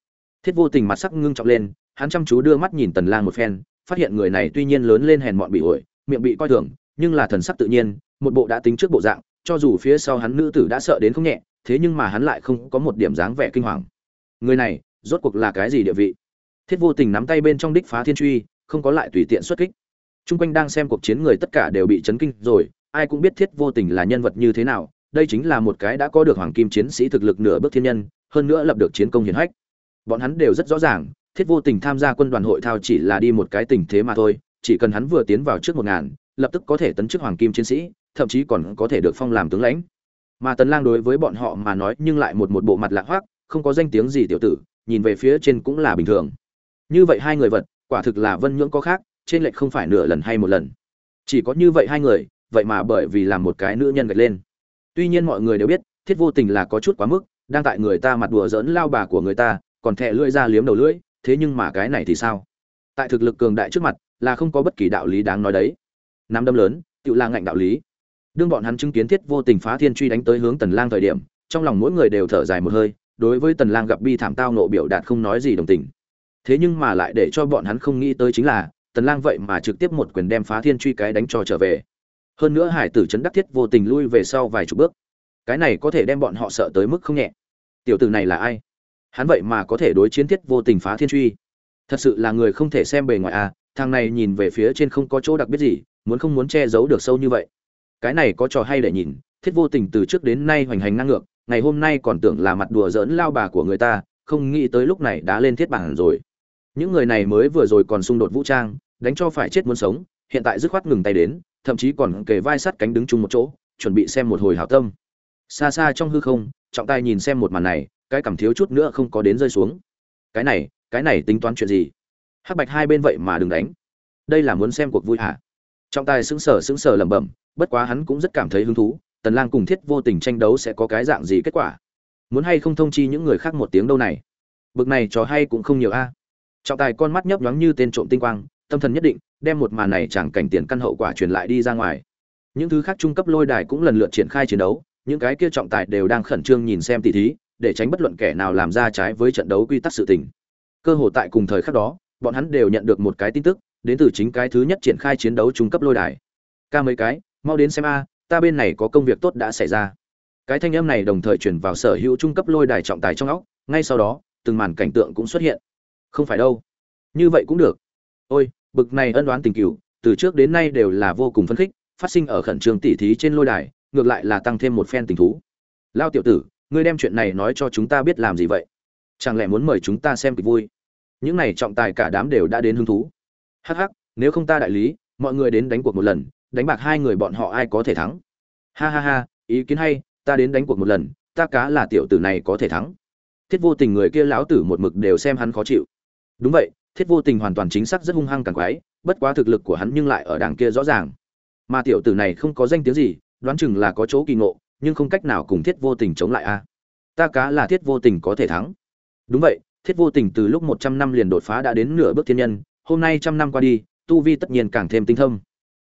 Thiết vô tình mặt sắc ngưng trọng lên hắn chăm chú đưa mắt nhìn tần lang một phen phát hiện người này tuy nhiên lớn lên hèn mọn bị ổi miệng bị coi thường nhưng là thần sắc tự nhiên một bộ đã tính trước bộ dạng cho dù phía sau hắn nữ tử đã sợ đến không nhẹ thế nhưng mà hắn lại không có một điểm dáng vẻ kinh hoàng. Người này rốt cuộc là cái gì địa vị? Thiết vô tình nắm tay bên trong đích phá thiên truy không có lại tùy tiện xuất kích. Trung quanh đang xem cuộc chiến người tất cả đều bị chấn kinh rồi, ai cũng biết Thiết Vô Tình là nhân vật như thế nào, đây chính là một cái đã có được hoàng kim chiến sĩ thực lực nửa bước thiên nhân, hơn nữa lập được chiến công hiển hách. Bọn hắn đều rất rõ ràng, Thiết Vô Tình tham gia quân đoàn hội thao chỉ là đi một cái tình thế mà thôi, chỉ cần hắn vừa tiến vào trước một ngàn, lập tức có thể tấn chức hoàng kim chiến sĩ thậm chí còn có thể được phong làm tướng lãnh. Mà tần lang đối với bọn họ mà nói nhưng lại một một bộ mặt lạ hoắc không có danh tiếng gì tiểu tử nhìn về phía trên cũng là bình thường. Như vậy hai người vật quả thực là vân nhưỡng có khác trên lệch không phải nửa lần hay một lần. Chỉ có như vậy hai người vậy mà bởi vì làm một cái nữ nhân gạch lên. Tuy nhiên mọi người đều biết, thiết vô tình là có chút quá mức, đang tại người ta mặt đùa dỡn lao bà của người ta, còn thẹ lưỡi ra liếm đầu lưỡi, thế nhưng mà cái này thì sao? Tại thực lực cường đại trước mặt, là không có bất kỳ đạo lý đáng nói đấy. Nắm đâm lớn tự là ngạnh đạo lý. Đương bọn hắn chứng kiến thiết vô tình phá thiên truy đánh tới hướng tần lang thời điểm, trong lòng mỗi người đều thở dài một hơi, đối với tần lang gặp bi thảm tao nộ biểu đạt không nói gì đồng tình. Thế nhưng mà lại để cho bọn hắn không nghĩ tới chính là, tần lang vậy mà trực tiếp một quyền đem phá thiên truy cái đánh cho trở về hơn nữa hải tử chấn đắc thiết vô tình lui về sau vài chục bước. Cái này có thể đem bọn họ sợ tới mức không nhẹ. Tiểu tử này là ai? Hắn vậy mà có thể đối chiến thiết vô tình phá thiên truy. Thật sự là người không thể xem bề ngoài à thằng này nhìn về phía trên không có chỗ đặc biệt gì, muốn không muốn che giấu được sâu như vậy. Cái này có trò hay để nhìn, thiết vô tình từ trước đến nay hoành hành ngang ngược, ngày hôm nay còn tưởng là mặt đùa giỡn lao bà của người ta, không nghĩ tới lúc này đã lên thiết bản rồi. Những người này mới vừa rồi còn xung đột vũ trang, đánh cho phải chết muốn sống, hiện tại dứt khoát ngừng tay đến thậm chí còn kề vai sát cánh đứng chung một chỗ, chuẩn bị xem một hồi hảo tâm. Xa xa trong hư không, trọng tài nhìn xem một màn này, cái cảm thiếu chút nữa không có đến rơi xuống. Cái này cái này tính toán chuyện gì? Hắc bạch hai bên vậy mà đừng đánh. Đây là muốn xem cuộc vui hả? Trọng tài sững sờ sững sờ lẩm bẩm, bất quá hắn cũng rất cảm thấy hứng thú, tần lang cùng thiết vô tình tranh đấu sẽ có cái dạng gì kết quả? Muốn hay không thông chi những người khác một tiếng đâu này? Bực này trò hay cũng không nhiều a. Trọng tài con mắt nhấp nhoáng như tên trộm tinh quang tâm thần nhất định, đem một màn này chẳng cảnh tiền căn hậu quả truyền lại đi ra ngoài. Những thứ khác trung cấp lôi đài cũng lần lượt triển khai chiến đấu, những cái kia trọng tài đều đang khẩn trương nhìn xem tỷ thí, để tránh bất luận kẻ nào làm ra trái với trận đấu quy tắc sự tình. Cơ hội tại cùng thời khắc đó, bọn hắn đều nhận được một cái tin tức, đến từ chính cái thứ nhất triển khai chiến đấu trung cấp lôi đài. Ca mấy cái, mau đến xem a, ta bên này có công việc tốt đã xảy ra. Cái thanh âm này đồng thời chuyển vào sở hữu trung cấp lôi đài trọng tài trong óc, ngay sau đó, từng màn cảnh tượng cũng xuất hiện. Không phải đâu. Như vậy cũng được ôi, bực này ân đoán tình cựu từ trước đến nay đều là vô cùng phấn khích, phát sinh ở khẩn trương tỉ thí trên lôi đài, ngược lại là tăng thêm một phen tình thú. Lao tiểu tử, ngươi đem chuyện này nói cho chúng ta biết làm gì vậy? Chẳng lẽ muốn mời chúng ta xem kịch vui? Những này trọng tài cả đám đều đã đến hứng thú. Hắc hắc, nếu không ta đại lý, mọi người đến đánh cuộc một lần, đánh bạc hai người bọn họ ai có thể thắng? Ha ha ha, ý kiến hay, ta đến đánh cuộc một lần, ta cá là tiểu tử này có thể thắng. Thiết vô tình người kia lão tử một mực đều xem hắn khó chịu. Đúng vậy thiết vô tình hoàn toàn chính xác rất hung hăng càng quái, bất quá thực lực của hắn nhưng lại ở đằng kia rõ ràng. Mà tiểu tử này không có danh tiếng gì, đoán chừng là có chỗ kỳ ngộ, nhưng không cách nào cùng thiết vô tình chống lại a. Ta cá là thiết vô tình có thể thắng. Đúng vậy, thiết vô tình từ lúc một trăm năm liền đột phá đã đến nửa bước thiên nhân, hôm nay trăm năm qua đi, tu vi tất nhiên càng thêm tinh thông.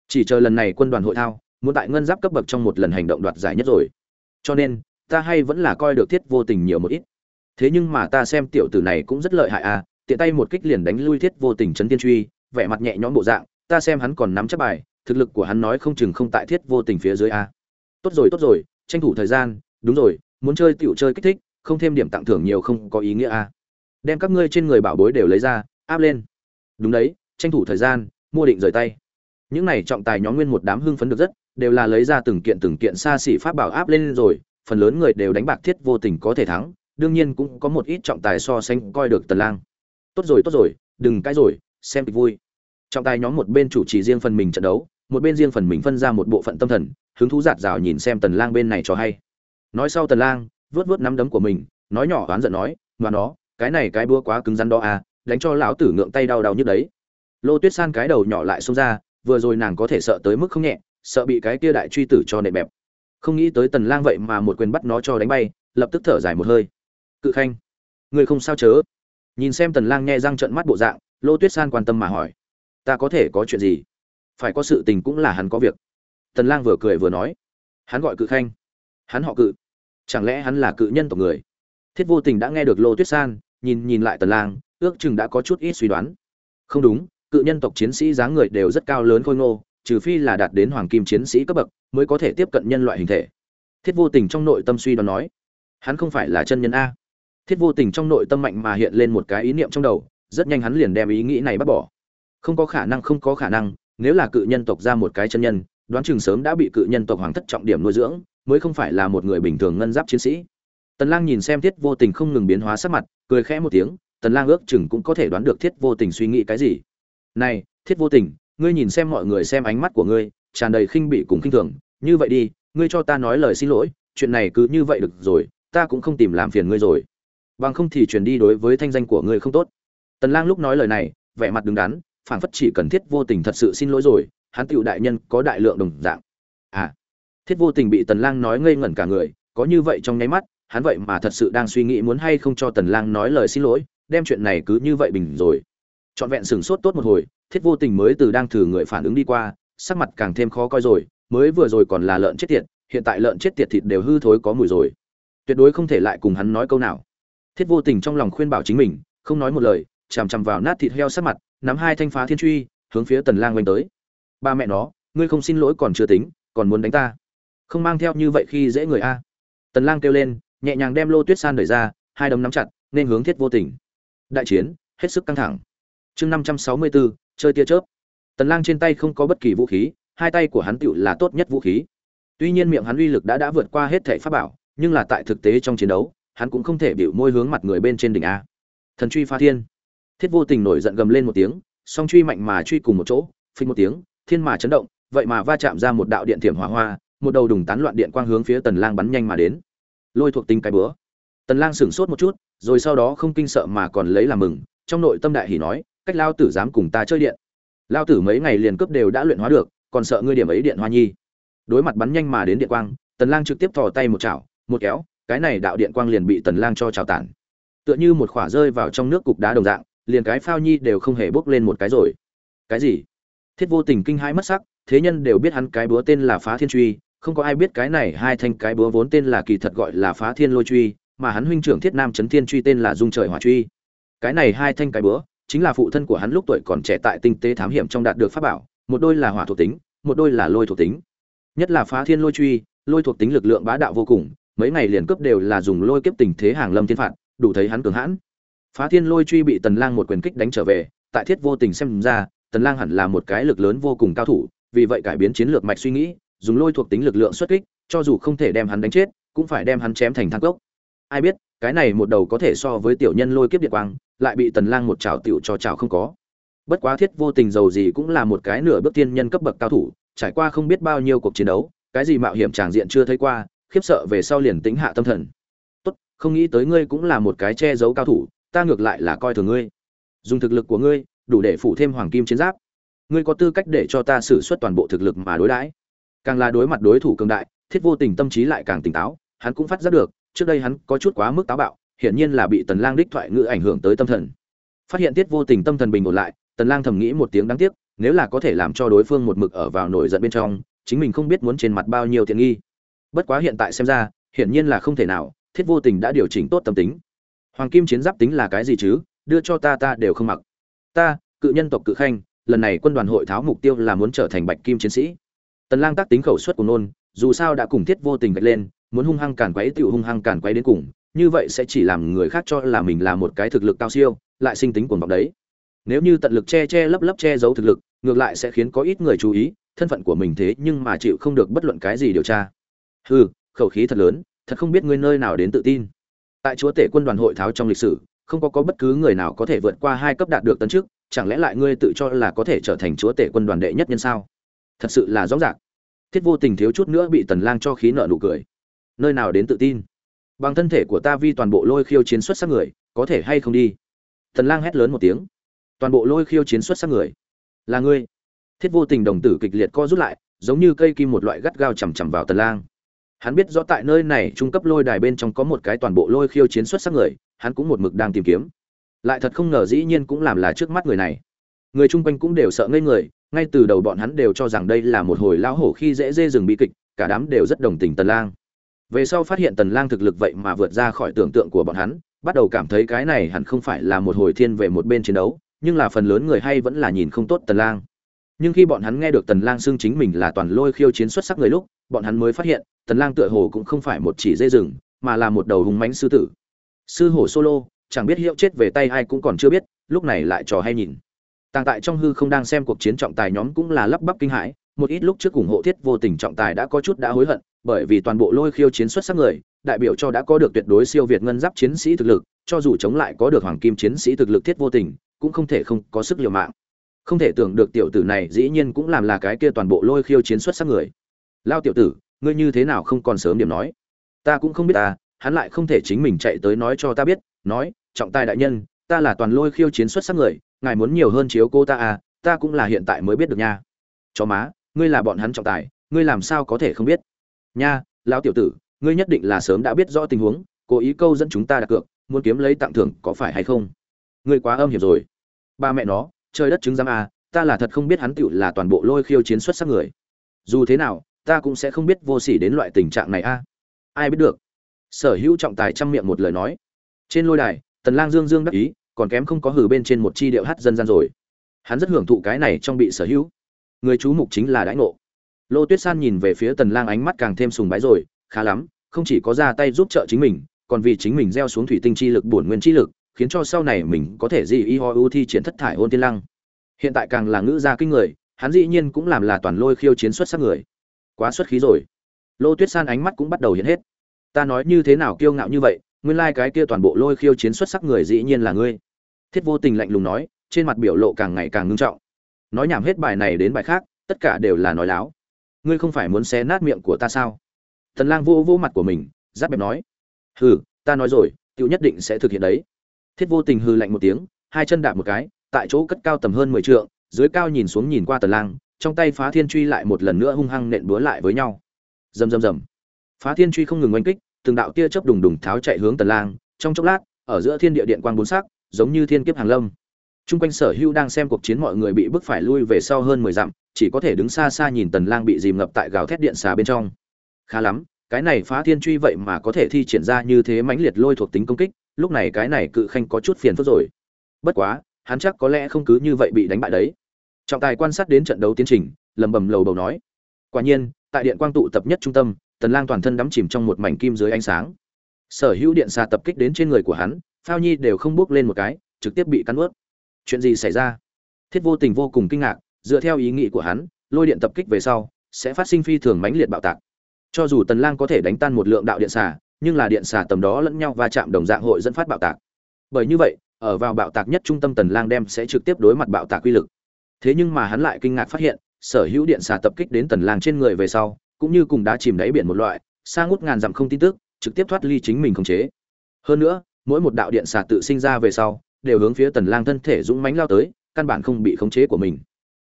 Chỉ chờ lần này quân đoàn hội thao, muốn tại ngân giáp cấp bậc trong một lần hành động đoạt giải nhất rồi. Cho nên, ta hay vẫn là coi được thiết vô tình nhiều một ít. Thế nhưng mà ta xem tiểu tử này cũng rất lợi hại à tiện tay một kích liền đánh lui thiết vô tình trấn tiên truy, vẻ mặt nhẹ nhõm bộ dạng, ta xem hắn còn nắm chắc bài, thực lực của hắn nói không chừng không tại thiết vô tình phía dưới a. Tốt rồi tốt rồi, tranh thủ thời gian, đúng rồi, muốn chơi tiểu chơi kích thích, không thêm điểm tặng thưởng nhiều không có ý nghĩa a. Đem các ngươi trên người bảo bối đều lấy ra, áp lên. Đúng đấy, tranh thủ thời gian, mua định rời tay. Những này trọng tài nhóm nguyên một đám hưng phấn được rất, đều là lấy ra từng kiện từng kiện xa xỉ pháp bảo áp lên rồi, phần lớn người đều đánh bạc thiết vô tình có thể thắng, đương nhiên cũng có một ít trọng tài so sánh coi được tần lang tốt rồi tốt rồi, đừng cãi rồi, xem kịch vui. Trọng tài nhóm một bên chủ trì riêng phần mình trận đấu, một bên riêng phần mình phân ra một bộ phận tâm thần, hứng thú giạt rào nhìn xem tần lang bên này cho hay. Nói sau tần lang, vớt vớt nắm đấm của mình, nói nhỏ oán giận nói mà nó cái này cái búa quá cứng rắn đó à đánh cho lão tử ngượng tay đau đau như đấy. Lô tuyết san cái đầu nhỏ lại xông ra, vừa rồi nàng có thể sợ tới mức không nhẹ, sợ bị cái kia đại truy tử cho nệ bẹp. Không nghĩ tới tần lang vậy mà một quyền bắt nó cho đánh bay, lập tức thở dài một hơi. Cự khanh, người không sao chớ nhìn xem tần lang nghe răng trợn mắt bộ dạng, lô tuyết san quan tâm mà hỏi, ta có thể có chuyện gì? Phải có sự tình cũng là hắn có việc. Tần lang vừa cười vừa nói, hắn gọi cự khanh. Hắn họ cự? Chẳng lẽ hắn là cự nhân tộc người? Thiết vô tình đã nghe được lô tuyết san, nhìn nhìn lại tần lang, ước chừng đã có chút ít suy đoán. Không đúng, cự nhân tộc chiến sĩ dáng người đều rất cao lớn khôi ngô, trừ phi là đạt đến hoàng kim chiến sĩ cấp bậc mới có thể tiếp cận nhân loại hình thể. Thiết vô tình trong nội tâm suy đoán nói, hắn không phải là chân nhân a thiết vô tình trong nội tâm mạnh mà hiện lên một cái ý niệm trong đầu, rất nhanh hắn liền đem ý nghĩ này bắt bỏ. Không có khả năng, không có khả năng, nếu là cự nhân tộc ra một cái chân nhân, đoán chừng sớm đã bị cự nhân tộc hoàng thất trọng điểm nuôi dưỡng, mới không phải là một người bình thường ngân giáp chiến sĩ. Tần lang nhìn xem thiết vô tình không ngừng biến hóa sắc mặt, cười khẽ một tiếng, tần lang ước chừng cũng có thể đoán được thiết vô tình suy nghĩ cái gì. Này, thiết vô tình, ngươi nhìn xem mọi người xem ánh mắt của ngươi, tràn đầy khinh bỉ cùng khinh thường, như vậy đi, ngươi cho ta nói lời xin lỗi, chuyện này cứ như vậy được rồi, ta cũng không tìm làm phiền ngươi rồi bằng không thì truyền đi đối với thanh danh của ngươi không tốt. Tần lang lúc nói lời này, vẻ mặt đứng đắn, phảng phất chỉ cần thiết vô tình thật sự xin lỗi rồi, hắn tiểu đại nhân có đại lượng đồng dạng. À thiết vô tình bị tần lang nói ngây ngẩn cả người, có như vậy trong nháy mắt, hắn vậy mà thật sự đang suy nghĩ muốn hay không cho tần lang nói lời xin lỗi, đem chuyện này cứ như vậy bình rồi. Trọn vẹn sừng sốt tốt một hồi, thiết vô tình mới từ đang thử người phản ứng đi qua, sắc mặt càng thêm khó coi rồi, mới vừa rồi còn là lợn chết tiệt, hiện tại lợn chết tiệt thịt đều hư thối có mùi rồi. Tuyệt đối không thể lại cùng hắn nói câu nào thiết vô tình trong lòng khuyên bảo chính mình không nói một lời chằm chằm vào nát thịt heo sát mặt nắm hai thanh phá thiên truy hướng phía tần lang quanh tới. Ba mẹ nó ngươi không xin lỗi còn chưa tính còn muốn đánh ta. Không mang theo như vậy khi dễ người a. Tần lang kêu lên nhẹ nhàng đem lô tuyết san đẩy ra hai đấm nắm chặt nên hướng thiết vô tình. Đại chiến hết sức căng thẳng. Chương 564, chơi tia chớp. Tần lang trên tay không có bất kỳ vũ khí hai tay của hắn tựu là tốt nhất vũ khí. Tuy nhiên miệng hắn uy lực đã đã vượt qua hết thể pháp bảo nhưng là tại thực tế trong chiến đấu hắn cũng không thể biểu môi hướng mặt người bên trên đỉnh a. Thần truy pha thiên. Thiết vô tình nổi giận gầm lên một tiếng, song truy mạnh mà truy cùng một chỗ, phình một tiếng, thiên mà chấn động, vậy mà va chạm ra một đạo điện thiểm hỏa hoa, một đầu đùng tán loạn điện quang hướng phía tần lang bắn nhanh mà đến. Lôi thuộc tính cái bữa. Tần lang sửng sốt một chút, rồi sau đó không kinh sợ mà còn lấy làm mừng, trong nội tâm đại hỉ nói, cách lao tử dám cùng ta chơi điện. Lao tử mấy ngày liền cướp đều đã luyện hóa được, còn sợ ngươi điểm ấy điện hoa nhi. Đối mặt bắn nhanh mà đến điện quang, tần lang trực tiếp thò tay một chảo, một kéo cái này đạo điện quang liền bị tần lang cho trào tản. Tựa như một khỏa rơi vào trong nước cục đá đồng dạng, liền cái phao nhi đều không hề bốc lên một cái rồi. Cái gì? Thiết vô tình kinh hãi mất sắc, thế nhân đều biết hắn cái búa tên là phá thiên truy, không có ai biết cái này hai thanh cái búa vốn tên là kỳ thật gọi là phá thiên lôi truy, mà hắn huynh trưởng thiết nam chấn thiên truy tên là dung trời hỏa truy. Cái này hai thanh cái búa, chính là phụ thân của hắn lúc tuổi còn trẻ tại tinh tế thám hiểm trong đạt được pháp bảo, một đôi là hỏa thuộc tính, một đôi là lôi thuộc tính. Nhất là phá thiên lôi truy, lôi thuộc tính lực lượng bá đạo vô cùng mấy ngày liền cướp đều là dùng lôi kiếp tình thế hàng lâm thiên phạt, đủ thấy hắn cường hãn. Phá thiên lôi truy bị tần lang một quyền kích đánh trở về, tại thiết vô tình xem ra, tần lang hẳn là một cái lực lớn vô cùng cao thủ, vì vậy cải biến chiến lược mạch suy nghĩ, dùng lôi thuộc tính lực lượng xuất kích, cho dù không thể đem hắn đánh chết, cũng phải đem hắn chém thành thang cốc. Ai biết, cái này một đầu có thể so với tiểu nhân lôi kiếp điện quang, lại bị tần lang một chảo tiểu cho chảo không có. Bất quá thiết vô tình giàu gì cũng là một cái nửa bước tiên nhân cấp bậc cao thủ, trải qua không biết bao nhiêu cuộc chiến đấu, cái gì mạo hiểm tràng diện chưa thấy qua khiếp sợ về sau liền tính hạ tâm thần. Tốt, không nghĩ tới ngươi cũng là một cái che giấu cao thủ, ta ngược lại là coi thường ngươi. Dùng thực lực của ngươi, đủ để phủ thêm hoàng kim chiến giáp. Ngươi có tư cách để cho ta sử xuất toàn bộ thực lực mà đối đãi. Càng là đối mặt đối thủ cường đại, thiết vô tình tâm trí lại càng tỉnh táo, hắn cũng phát giác được, trước đây hắn có chút quá mức táo bạo, hiển nhiên là bị tần lang đích thoại ngữ ảnh hưởng tới tâm thần. Phát hiện tiết vô tình tâm thần bình ổn lại, tần lang thầm nghĩ một tiếng đáng tiếc, nếu là có thể làm cho đối phương một mực ở vào nổi giận bên trong, chính mình không biết muốn trên mặt bao nhiêu tiện nghi bất quá hiện tại xem ra, hiển nhiên là không thể nào, thiết vô tình đã điều chỉnh tốt tâm tính. Hoàng kim chiến giáp tính là cái gì chứ? Đưa cho ta ta đều không mặc. Ta, cự nhân tộc cự khanh, lần này quân đoàn hội tháo mục tiêu là muốn trở thành bạch kim chiến sĩ. Tần lang tác tính khẩu suất của nôn, dù sao đã cùng thiết vô tình gạch lên, muốn hung hăng càn quấy tiểu hung hăng càn quấy đến cùng, như vậy sẽ chỉ làm người khác cho là mình là một cái thực lực cao siêu, lại sinh tính cuồng vọng đấy. Nếu như tận lực che che lấp lấp che giấu thực lực, ngược lại sẽ khiến có ít người chú ý, thân phận của mình thế nhưng mà chịu không được bất luận cái gì điều tra hừ, khẩu khí thật lớn, thật không biết ngươi nơi nào đến tự tin. Tại chúa tể quân đoàn hội tháo trong lịch sử, không có có bất cứ người nào có thể vượt qua hai cấp đạt được tấn chức, chẳng lẽ lại ngươi tự cho là có thể trở thành chúa tể quân đoàn đệ nhất nhân sao? Thật sự là rõ ràng. Thiết vô tình thiếu chút nữa bị tần lang cho khí nợ nụ cười. Nơi nào đến tự tin? Bằng thân thể của ta vi toàn bộ lôi khiêu chiến xuất sắc người, có thể hay không đi? Tần lang hét lớn một tiếng. Toàn bộ lôi khiêu chiến xuất sắc người. Là ngươi. Thiết vô tình đồng tử kịch liệt co rút lại, giống như cây kim một loại gắt gao chầm chầm vào tần lang hắn biết rõ tại nơi này trung cấp lôi đài bên trong có một cái toàn bộ lôi khiêu chiến xuất sắc người, hắn cũng một mực đang tìm kiếm. Lại thật không ngờ dĩ nhiên cũng làm là trước mắt người này. Người chung quanh cũng đều sợ ngây người, ngay từ đầu bọn hắn đều cho rằng đây là một hồi lão hổ khi dễ dê rừng bi kịch, cả đám đều rất đồng tình tần lang. Về sau phát hiện tần lang thực lực vậy mà vượt ra khỏi tưởng tượng của bọn hắn, bắt đầu cảm thấy cái này hẳn không phải là một hồi thiên về một bên chiến đấu, nhưng là phần lớn người hay vẫn là nhìn không tốt tần lang. Nhưng khi bọn hắn nghe được tần lang xưng chính mình là toàn lôi khiêu chiến xuất sắc người lúc, bọn hắn mới phát hiện tần lang tựa hồ cũng không phải một chỉ dây rừng, mà là một đầu hùng mãnh sư tử. Sư hổ solo, chẳng biết hiệu chết về tay ai cũng còn chưa biết, lúc này lại trò hay nhìn. Tàng tại trong hư không đang xem cuộc chiến trọng tài nhóm cũng là lắp bắp kinh hãi, một ít lúc trước ủng hộ thiết vô tình trọng tài đã có chút đã hối hận, bởi vì toàn bộ lôi khiêu chiến xuất sắc người, đại biểu cho đã có được tuyệt đối siêu việt ngân giáp chiến sĩ thực lực, cho dù chống lại có được hoàng kim chiến sĩ thực lực thiết vô tình, cũng không thể không có sức liều mạng. Không thể tưởng được tiểu tử này dĩ nhiên cũng làm là cái kia toàn bộ lôi khiêu chiến xuất sắc người. Lao tiểu tử ngươi như thế nào không còn sớm điểm nói? Ta cũng không biết ta hắn lại không thể chính mình chạy tới nói cho ta biết, nói, trọng tài đại nhân, ta là toàn lôi khiêu chiến xuất sắc người, ngài muốn nhiều hơn chiếu cô ta à ta cũng là hiện tại mới biết được nha. Chó má, ngươi là bọn hắn trọng tài, ngươi làm sao có thể không biết? Nha, lão tiểu tử, ngươi nhất định là sớm đã biết rõ tình huống, cố ý câu dẫn chúng ta đặt cược, muốn kiếm lấy tặng thưởng có phải hay không? Ngươi quá âm hiểm rồi. Ba mẹ nó, trời đất chứng giám à ta là thật không biết hắn tựu là toàn bộ lôi khiêu chiến xuất sắc người. Dù thế nào ta cũng sẽ không biết vô sỉ đến loại tình trạng này a. Ai biết được? Sở hữu trọng tài chăm miệng một lời nói. Trên lôi đài, tần lang dương dương đắc ý, còn kém không có hử bên trên một chi điệu hát dân gian rồi. Hắn rất hưởng thụ cái này trong bị sở hữu. Người chú mục chính là đãi ngộ. Lô tuyết san nhìn về phía tần lang ánh mắt càng thêm sùng bái rồi, khá lắm, không chỉ có ra tay giúp trợ chính mình, còn vì chính mình gieo xuống thủy tinh chi lực, bổn nguyên chi lực, khiến cho sau này mình có thể gì y ho u thi triển thất thải ôn tiên lăng. Hiện tại càng là ngữ gia kinh người, hắn dĩ nhiên cũng làm là toàn lôi khiêu chiến xuất sắc người quá xuất khí rồi. Lô tuyết san ánh mắt cũng bắt đầu hiện hết. Ta nói như thế nào kiêu ngạo như vậy, nguyên lai cái kia toàn bộ lôi khiêu chiến xuất sắc người dĩ nhiên là ngươi. Thiết vô tình lạnh lùng nói, trên mặt biểu lộ càng ngày càng ngưng trọng. Nói nhảm hết bài này đến bài khác, tất cả đều là nói láo. Ngươi không phải muốn xé nát miệng của ta sao? Thần lang vô vô mặt của mình, giáp bẹp nói. Hừ, ta nói rồi, tiểu nhất định sẽ thực hiện đấy. Thiết vô tình hừ lạnh một tiếng, hai chân đạp một cái, tại chỗ cất cao tầm hơn mười trượng, dưới cao nhìn xuống nhìn qua tần lang trong tay phá thiên truy lại một lần nữa hung hăng nện búa lại với nhau rầm rầm rầm phá thiên truy không ngừng oanh kích từng đạo tia chớp đùng đùng tháo chạy hướng tần lang trong chốc lát ở giữa thiên địa điện quang bốn sắc giống như thiên kiếp hàng lâm Trung quanh Sở Hữu đang xem cuộc chiến mọi người bị bức phải lui về sau hơn 10 dặm, chỉ có thể đứng xa xa nhìn Tần Lang bị dìm ngập tại gào thét điện xà bên trong. Khá lắm, cái này phá thiên truy vậy mà có thể thi triển ra như thế mãnh liệt lôi thuộc tính công kích, lúc này cái này cự khanh có chút phiền phức rồi. Bất quá, hắn chắc có lẽ không cứ như vậy bị đánh bại đấy. Trọng tài quan sát đến trận đấu tiến trình, lầm bầm lầu bầu nói: "Quả nhiên, tại điện quang tụ tập nhất trung tâm, Tần Lang toàn thân đắm chìm trong một mảnh kim dưới ánh sáng. Sở hữu điện xà tập kích đến trên người của hắn, Phao Nhi đều không bước lên một cái, trực tiếp bị cắn ướt Chuyện gì xảy ra? Thiết Vô Tình vô cùng kinh ngạc, dựa theo ý nghĩ của hắn, lôi điện tập kích về sau sẽ phát sinh phi thường mãnh liệt bạo tạc. Cho dù Tần Lang có thể đánh tan một lượng đạo điện xà, nhưng là điện xà tầm đó lẫn nhau va chạm đồng dạng hội dẫn phát bạo tạc. Bởi như vậy, ở vào bạo tạc nhất trung tâm Tần Lang đem sẽ trực tiếp đối mặt bạo tạc quy lực. Thế nhưng mà hắn lại kinh ngạc phát hiện, sở hữu điện xà tập kích đến Tần Lang trên người về sau, cũng như cùng đá chìm đáy biển một loại, xa ngút ngàn dặm không tin tức, trực tiếp thoát ly chính mình khống chế. Hơn nữa, mỗi một đạo điện xà tự sinh ra về sau, đều hướng phía Tần Lang thân thể dũng mãnh lao tới, căn bản không bị khống chế của mình.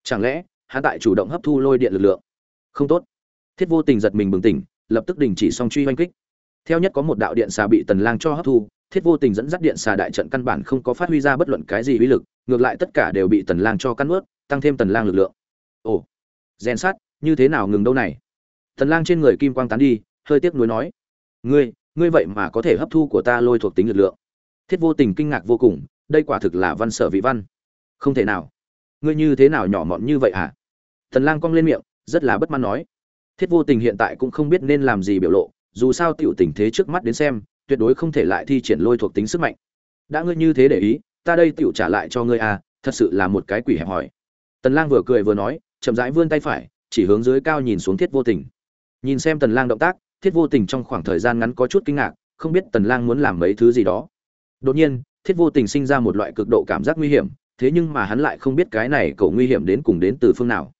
Chẳng lẽ, hắn tại chủ động hấp thu lôi điện lực lượng? Không tốt. Thiết Vô Tình giật mình bừng tỉnh, lập tức đình chỉ song truy oanh kích. Theo nhất có một đạo điện xà bị Tần Lang cho hấp thu, Thiết Vô Tình dẫn dắt điện xà đại trận căn bản không có phát huy ra bất luận cái gì uy lực, ngược lại tất cả đều bị Tần Lang cho cắn ướt tăng thêm Tần Lang lực lượng. Ồ, rèn sát, như thế nào ngừng đâu này? Tần Lang trên người kim quang tán đi, hơi tiếc nuối nói: "Ngươi, ngươi vậy mà có thể hấp thu của ta lôi thuộc tính lực lượng?" Thiết Vô Tình kinh ngạc vô cùng, đây quả thực là văn sở vị văn. Không thể nào. Ngươi như thế nào nhỏ mọn như vậy hả? Tần Lang cong lên miệng, rất là bất mãn nói. Thiết Vô Tình hiện tại cũng không biết nên làm gì biểu lộ, dù sao tiểu tình thế trước mắt đến xem, tuyệt đối không thể lại thi triển lôi thuộc tính sức mạnh. Đã ngươi như thế để ý, ta đây tiểu trả lại cho ngươi à, thật sự là một cái quỷ hẹp hỏi. Tần Lang vừa cười vừa nói, chậm rãi vươn tay phải, chỉ hướng dưới cao nhìn xuống Thiết Vô Tình. Nhìn xem Tần Lang động tác, Thiết Vô Tình trong khoảng thời gian ngắn có chút kinh ngạc, không biết Tần Lang muốn làm mấy thứ gì đó. Đột nhiên, Thiết Vô Tình sinh ra một loại cực độ cảm giác nguy hiểm, thế nhưng mà hắn lại không biết cái này cậu nguy hiểm đến cùng đến từ phương nào.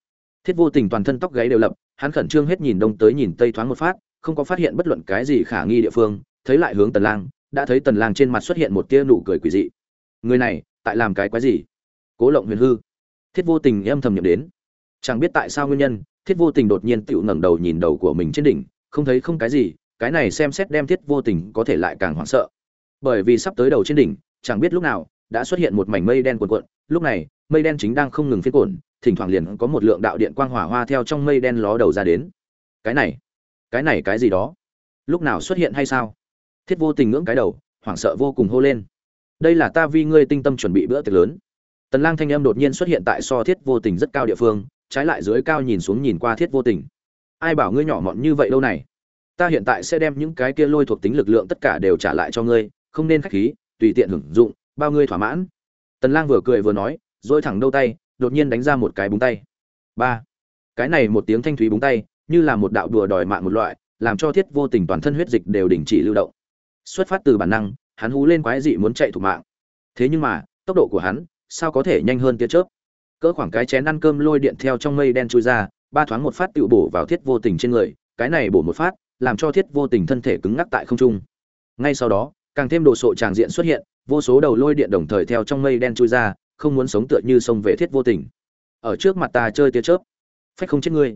Thiết Vô Tình toàn thân tóc gáy đều lập, hắn khẩn trương hết nhìn đông tới nhìn tây thoáng một phát, không có phát hiện bất luận cái gì khả nghi địa phương, thấy lại hướng Tần Lang, đã thấy Tần Lang trên mặt xuất hiện một tia nụ cười quỷ dị. Người này, tại làm cái quái gì? Cố Lộng Huyền hư. Thiết Vô Tình âm thầm nhầm đến. Chẳng biết tại sao nguyên nhân, Thiết Vô Tình đột nhiên tựu ngẩng đầu nhìn đầu của mình trên đỉnh, không thấy không cái gì, cái này xem xét đem Thiết Vô Tình có thể lại càng hoảng sợ. Bởi vì sắp tới đầu trên đỉnh, chẳng biết lúc nào đã xuất hiện một mảnh mây đen cuộn cuộn, lúc này, mây đen chính đang không ngừng phiên cuộn, thỉnh thoảng liền có một lượng đạo điện quang hỏa hoa theo trong mây đen ló đầu ra đến. Cái này, cái này cái gì đó? Lúc nào xuất hiện hay sao? Thiết Vô Tình ngưỡng cái đầu, hoảng sợ vô cùng hô lên. Đây là ta vì ngươi tinh tâm chuẩn bị bữa tiệc lớn. Tần Lang thanh âm đột nhiên xuất hiện tại so Thiết Vô Tình rất cao địa phương, trái lại dưới cao nhìn xuống nhìn qua Thiết Vô Tình. Ai bảo ngươi nhỏ mọn như vậy đâu này? Ta hiện tại sẽ đem những cái kia lôi thuộc tính lực lượng tất cả đều trả lại cho ngươi, không nên khách khí, tùy tiện hưởng dụng, bao ngươi thỏa mãn. Tần Lang vừa cười vừa nói, rồi thẳng đâu tay, đột nhiên đánh ra một cái búng tay. Ba. Cái này một tiếng thanh thúy búng tay, như là một đạo đùa đòi mạng một loại, làm cho Thiết Vô Tình toàn thân huyết dịch đều đình chỉ lưu động. Xuất phát từ bản năng, hắn hú lên quái dị muốn chạy thủ mạng. Thế nhưng mà, tốc độ của hắn, sao có thể nhanh hơn tia chớp? cỡ khoảng cái chén ăn cơm lôi điện theo trong mây đen trôi ra ba thoáng một phát tựu bổ vào thiết vô tình trên người cái này bổ một phát làm cho thiết vô tình thân thể cứng ngắc tại không trung. Ngay sau đó càng thêm đồ sộ tràng diện xuất hiện vô số đầu lôi điện đồng thời theo trong mây đen trôi ra không muốn sống tựa như sông về thiết vô tình. Ở trước mặt ta chơi tia chớp. Phách không chết ngươi.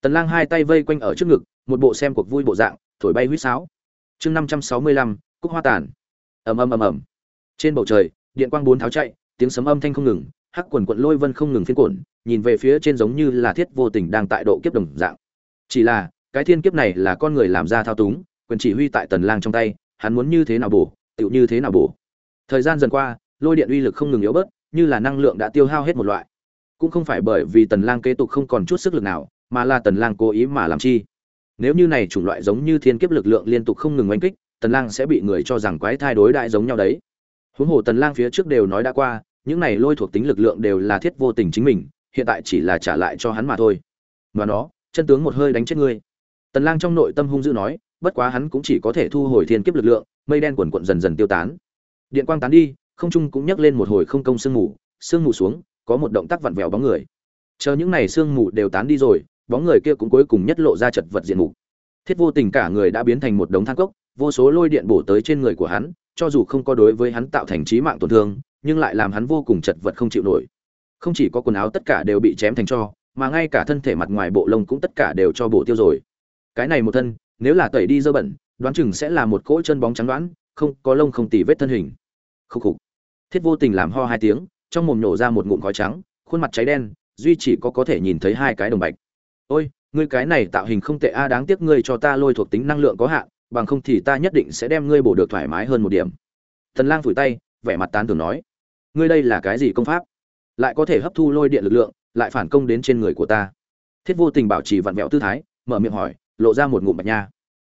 Tần lang hai tay vây quanh ở trước ngực một bộ xem cuộc vui bộ dạng thổi bay huýt sáo chương 565, cúc hoa tàn. Ầm ầm ầm ầm. Trên bầu trời điện quang bốn tháo chạy tiếng sấm âm thanh không ngừng hắc quần quận lôi vân không ngừng phiên cuộn nhìn về phía trên giống như là thiết vô tình đang tại độ kiếp đồng dạng. Chỉ là cái thiên kiếp này là con người làm ra thao túng quyền chỉ huy tại tần lang trong tay hắn muốn như thế nào bổ tựu như thế nào bổ. Thời gian dần qua lôi điện uy lực không ngừng yếu bớt như là năng lượng đã tiêu hao hết một loại. Cũng không phải bởi vì tần lang kế tục không còn chút sức lực nào mà là tần lang cố ý mà làm chi nếu như này chủng loại giống như thiên kiếp lực lượng liên tục không ngừng oanh kích, tần lang sẽ bị người cho rằng quái thai đối đại giống nhau đấy. Huống hồ tần lang phía trước đều nói đã qua, những này lôi thuộc tính lực lượng đều là thiết vô tình chính mình, hiện tại chỉ là trả lại cho hắn mà thôi. Và nó, chân tướng một hơi đánh chết ngươi. Tần lang trong nội tâm hung dữ nói, bất quá hắn cũng chỉ có thể thu hồi thiên kiếp lực lượng, mây đen cuộn cuộn dần dần tiêu tán. Điện quang tán đi, không trung cũng nhấc lên một hồi không công sương mù sương mù xuống, có một động tác vặn vẹo bóng người. Chờ những này sương mù đều tán đi rồi bóng người kia cũng cuối cùng nhất lộ ra chật vật diện mục. Thiết vô tình cả người đã biến thành một đống than cốc, vô số lôi điện bổ tới trên người của hắn, cho dù không có đối với hắn tạo thành trí mạng tổn thương, nhưng lại làm hắn vô cùng chật vật không chịu nổi. Không chỉ có quần áo tất cả đều bị chém thành cho, mà ngay cả thân thể mặt ngoài bộ lông cũng tất cả đều cho bổ tiêu rồi. Cái này một thân, nếu là tẩy đi dơ bẩn, đoán chừng sẽ là một cỗ chân bóng trắng đoán, không, có lông không tỉ vết thân hình. Khúc khục. Thiết vô tình làm ho hai tiếng, trong mồm nổ ra một ngụm khói trắng, khuôn mặt cháy đen, duy chỉ có có thể nhìn thấy hai cái đồng bạch ôi, ngươi cái này tạo hình không tệ a, đáng tiếc ngươi cho ta lôi thuộc tính năng lượng có hạn, bằng không thì ta nhất định sẽ đem ngươi bổ được thoải mái hơn một điểm. Tần lang phủi tay, vẻ mặt tán thường nói. Ngươi đây là cái gì công pháp? Lại có thể hấp thu lôi điện lực lượng, lại phản công đến trên người của ta. Thiết vô tình bảo trì vặn vẹo tư thái, mở miệng hỏi, lộ ra một ngụm bạch nha.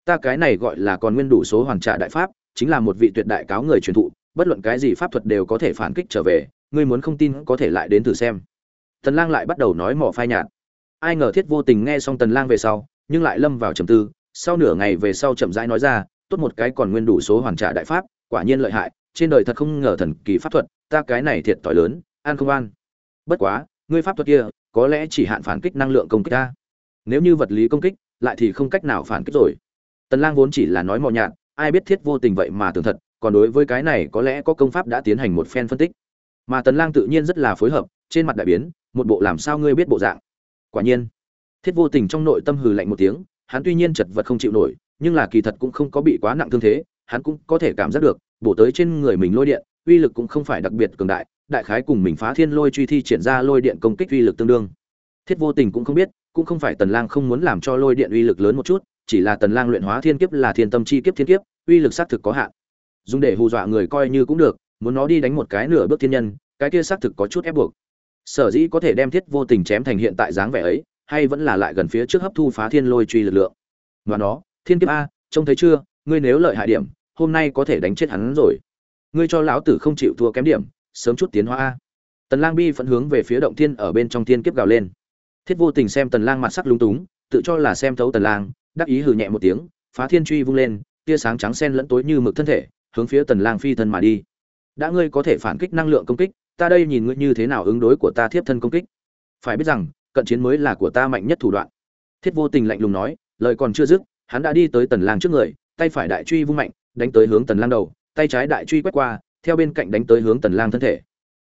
Ta cái này gọi là còn nguyên đủ số hoàn trả đại pháp, chính là một vị tuyệt đại cáo người truyền thụ, bất luận cái gì pháp thuật đều có thể phản kích trở về, ngươi muốn không tin có thể lại đến thử xem. Tần lang lại bắt đầu nói mỏ phai nhạt ai ngờ thiết vô tình nghe xong tần lang về sau, nhưng lại lâm vào trầm tư. Sau nửa ngày về sau chậm rãi nói ra, tốt một cái còn nguyên đủ số hoàn trả đại pháp, quả nhiên lợi hại. Trên đời thật không ngờ thần kỳ pháp thuật, ta cái này thiệt tỏi lớn an không an bất quá, ngươi pháp thuật kia, có lẽ chỉ hạn phản kích năng lượng công kích ta. Nếu như vật lý công kích, lại thì không cách nào phản kích rồi. Tần lang vốn chỉ là nói mò nhạt, ai biết thiết vô tình vậy mà tưởng thật, còn đối với cái này có lẽ có công pháp đã tiến hành một phen phân tích. Mà tần lang tự nhiên rất là phối hợp, trên mặt đại biến, một bộ làm sao ngươi biết bộ dạng quả nhiên, thiết vô tình trong nội tâm hừ lạnh một tiếng, hắn tuy nhiên chật vật không chịu nổi, nhưng là kỳ thật cũng không có bị quá nặng thương thế, hắn cũng có thể cảm giác được, bổ tới trên người mình lôi điện, uy lực cũng không phải đặc biệt cường đại đại khái cùng mình phá thiên lôi truy thi triển ra lôi điện công kích uy lực tương đương. Thiết vô tình cũng không biết, cũng không phải tần lang không muốn làm cho lôi điện uy lực lớn một chút, chỉ là tần lang luyện hóa thiên kiếp là thiên tâm chi kiếp thiên kiếp, uy lực xác thực có hạn. Dùng để hù dọa người coi như cũng được, muốn nó đi đánh một cái nửa bước thiên nhân, cái kia xác thực có chút ép buộc sở dĩ có thể đem thiết vô tình chém thành hiện tại dáng vẻ ấy, hay vẫn là lại gần phía trước hấp thu phá thiên lôi truy lực lượng. Và nó thiên kiếp a, trông thấy chưa? Ngươi nếu lợi hại điểm, hôm nay có thể đánh chết hắn rồi. Ngươi cho lão tử không chịu thua kém điểm, sớm chút tiến hóa a. Tần lang bi phẫn hướng về phía động thiên ở bên trong thiên kiếp gào lên. Thiết vô tình xem tần lang mặt sắc lúng túng, tự cho là xem thấu tần lang, đắc ý hừ nhẹ một tiếng, phá thiên truy vung lên, tia sáng trắng xen lẫn tối như mực thân thể, hướng phía tần lang phi thân mà đi. Đã ngươi có thể phản kích năng lượng công kích ta đây nhìn ngươi như thế nào ứng đối của ta thiếp thân công kích. Phải biết rằng, cận chiến mới là của ta mạnh nhất thủ đoạn. Thiết vô tình lạnh lùng nói, lời còn chưa dứt, hắn đã đi tới tần lang trước người, tay phải đại truy vung mạnh, đánh tới hướng tần lang đầu, tay trái đại truy quét qua, theo bên cạnh đánh tới hướng tần lang thân thể.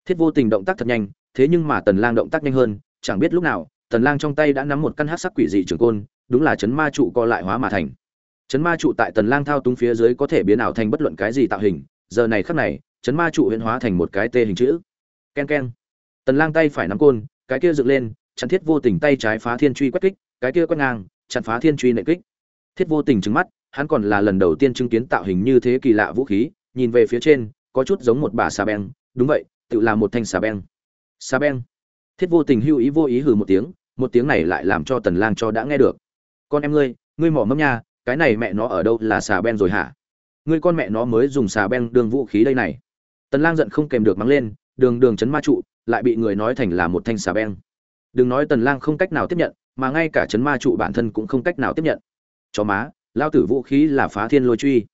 Thiết vô tình động tác thật nhanh, thế nhưng mà tần lang động tác nhanh hơn, chẳng biết lúc nào, tần lang trong tay đã nắm một căn hắc sắc quỷ dị trường côn, đúng là chấn ma trụ co lại hóa mà thành. Chấn ma trụ tại tần lang thao túng phía dưới có thể biến ảo thành bất luận cái gì tạo hình, giờ này khắc này, chấn ma trụ biến hóa thành một cái tê hình chữ ken ken tần lang tay phải nắm côn, cái kia dựng lên, chặn thiết vô tình tay trái phá thiên truy quét kích, cái kia quét ngang, chặn phá thiên truy nệ kích. Thiết vô tình trừng mắt, hắn còn là lần đầu tiên chứng kiến tạo hình như thế kỳ lạ vũ khí, nhìn về phía trên, có chút giống một bà xà beng. Đúng vậy, tự là một thanh xà beng. Xà beng. Thiết vô tình hưu ý vô ý hừ một tiếng một tiếng này lại làm cho tần lang cho đã nghe được. Con em ngươi ngươi mỏ mẫm nha, cái này mẹ nó ở đâu là xà beng rồi hả? Ngươi con mẹ nó mới dùng xà beng đường vũ khí đây này. Tần lang giận không kèm được mắng lên đường đường chấn ma trụ, lại bị người nói thành là một thanh xà beng. Đừng nói tần lang không cách nào tiếp nhận, mà ngay cả chấn ma trụ bản thân cũng không cách nào tiếp nhận. Chó má, lao tử vũ khí là phá thiên lôi truy.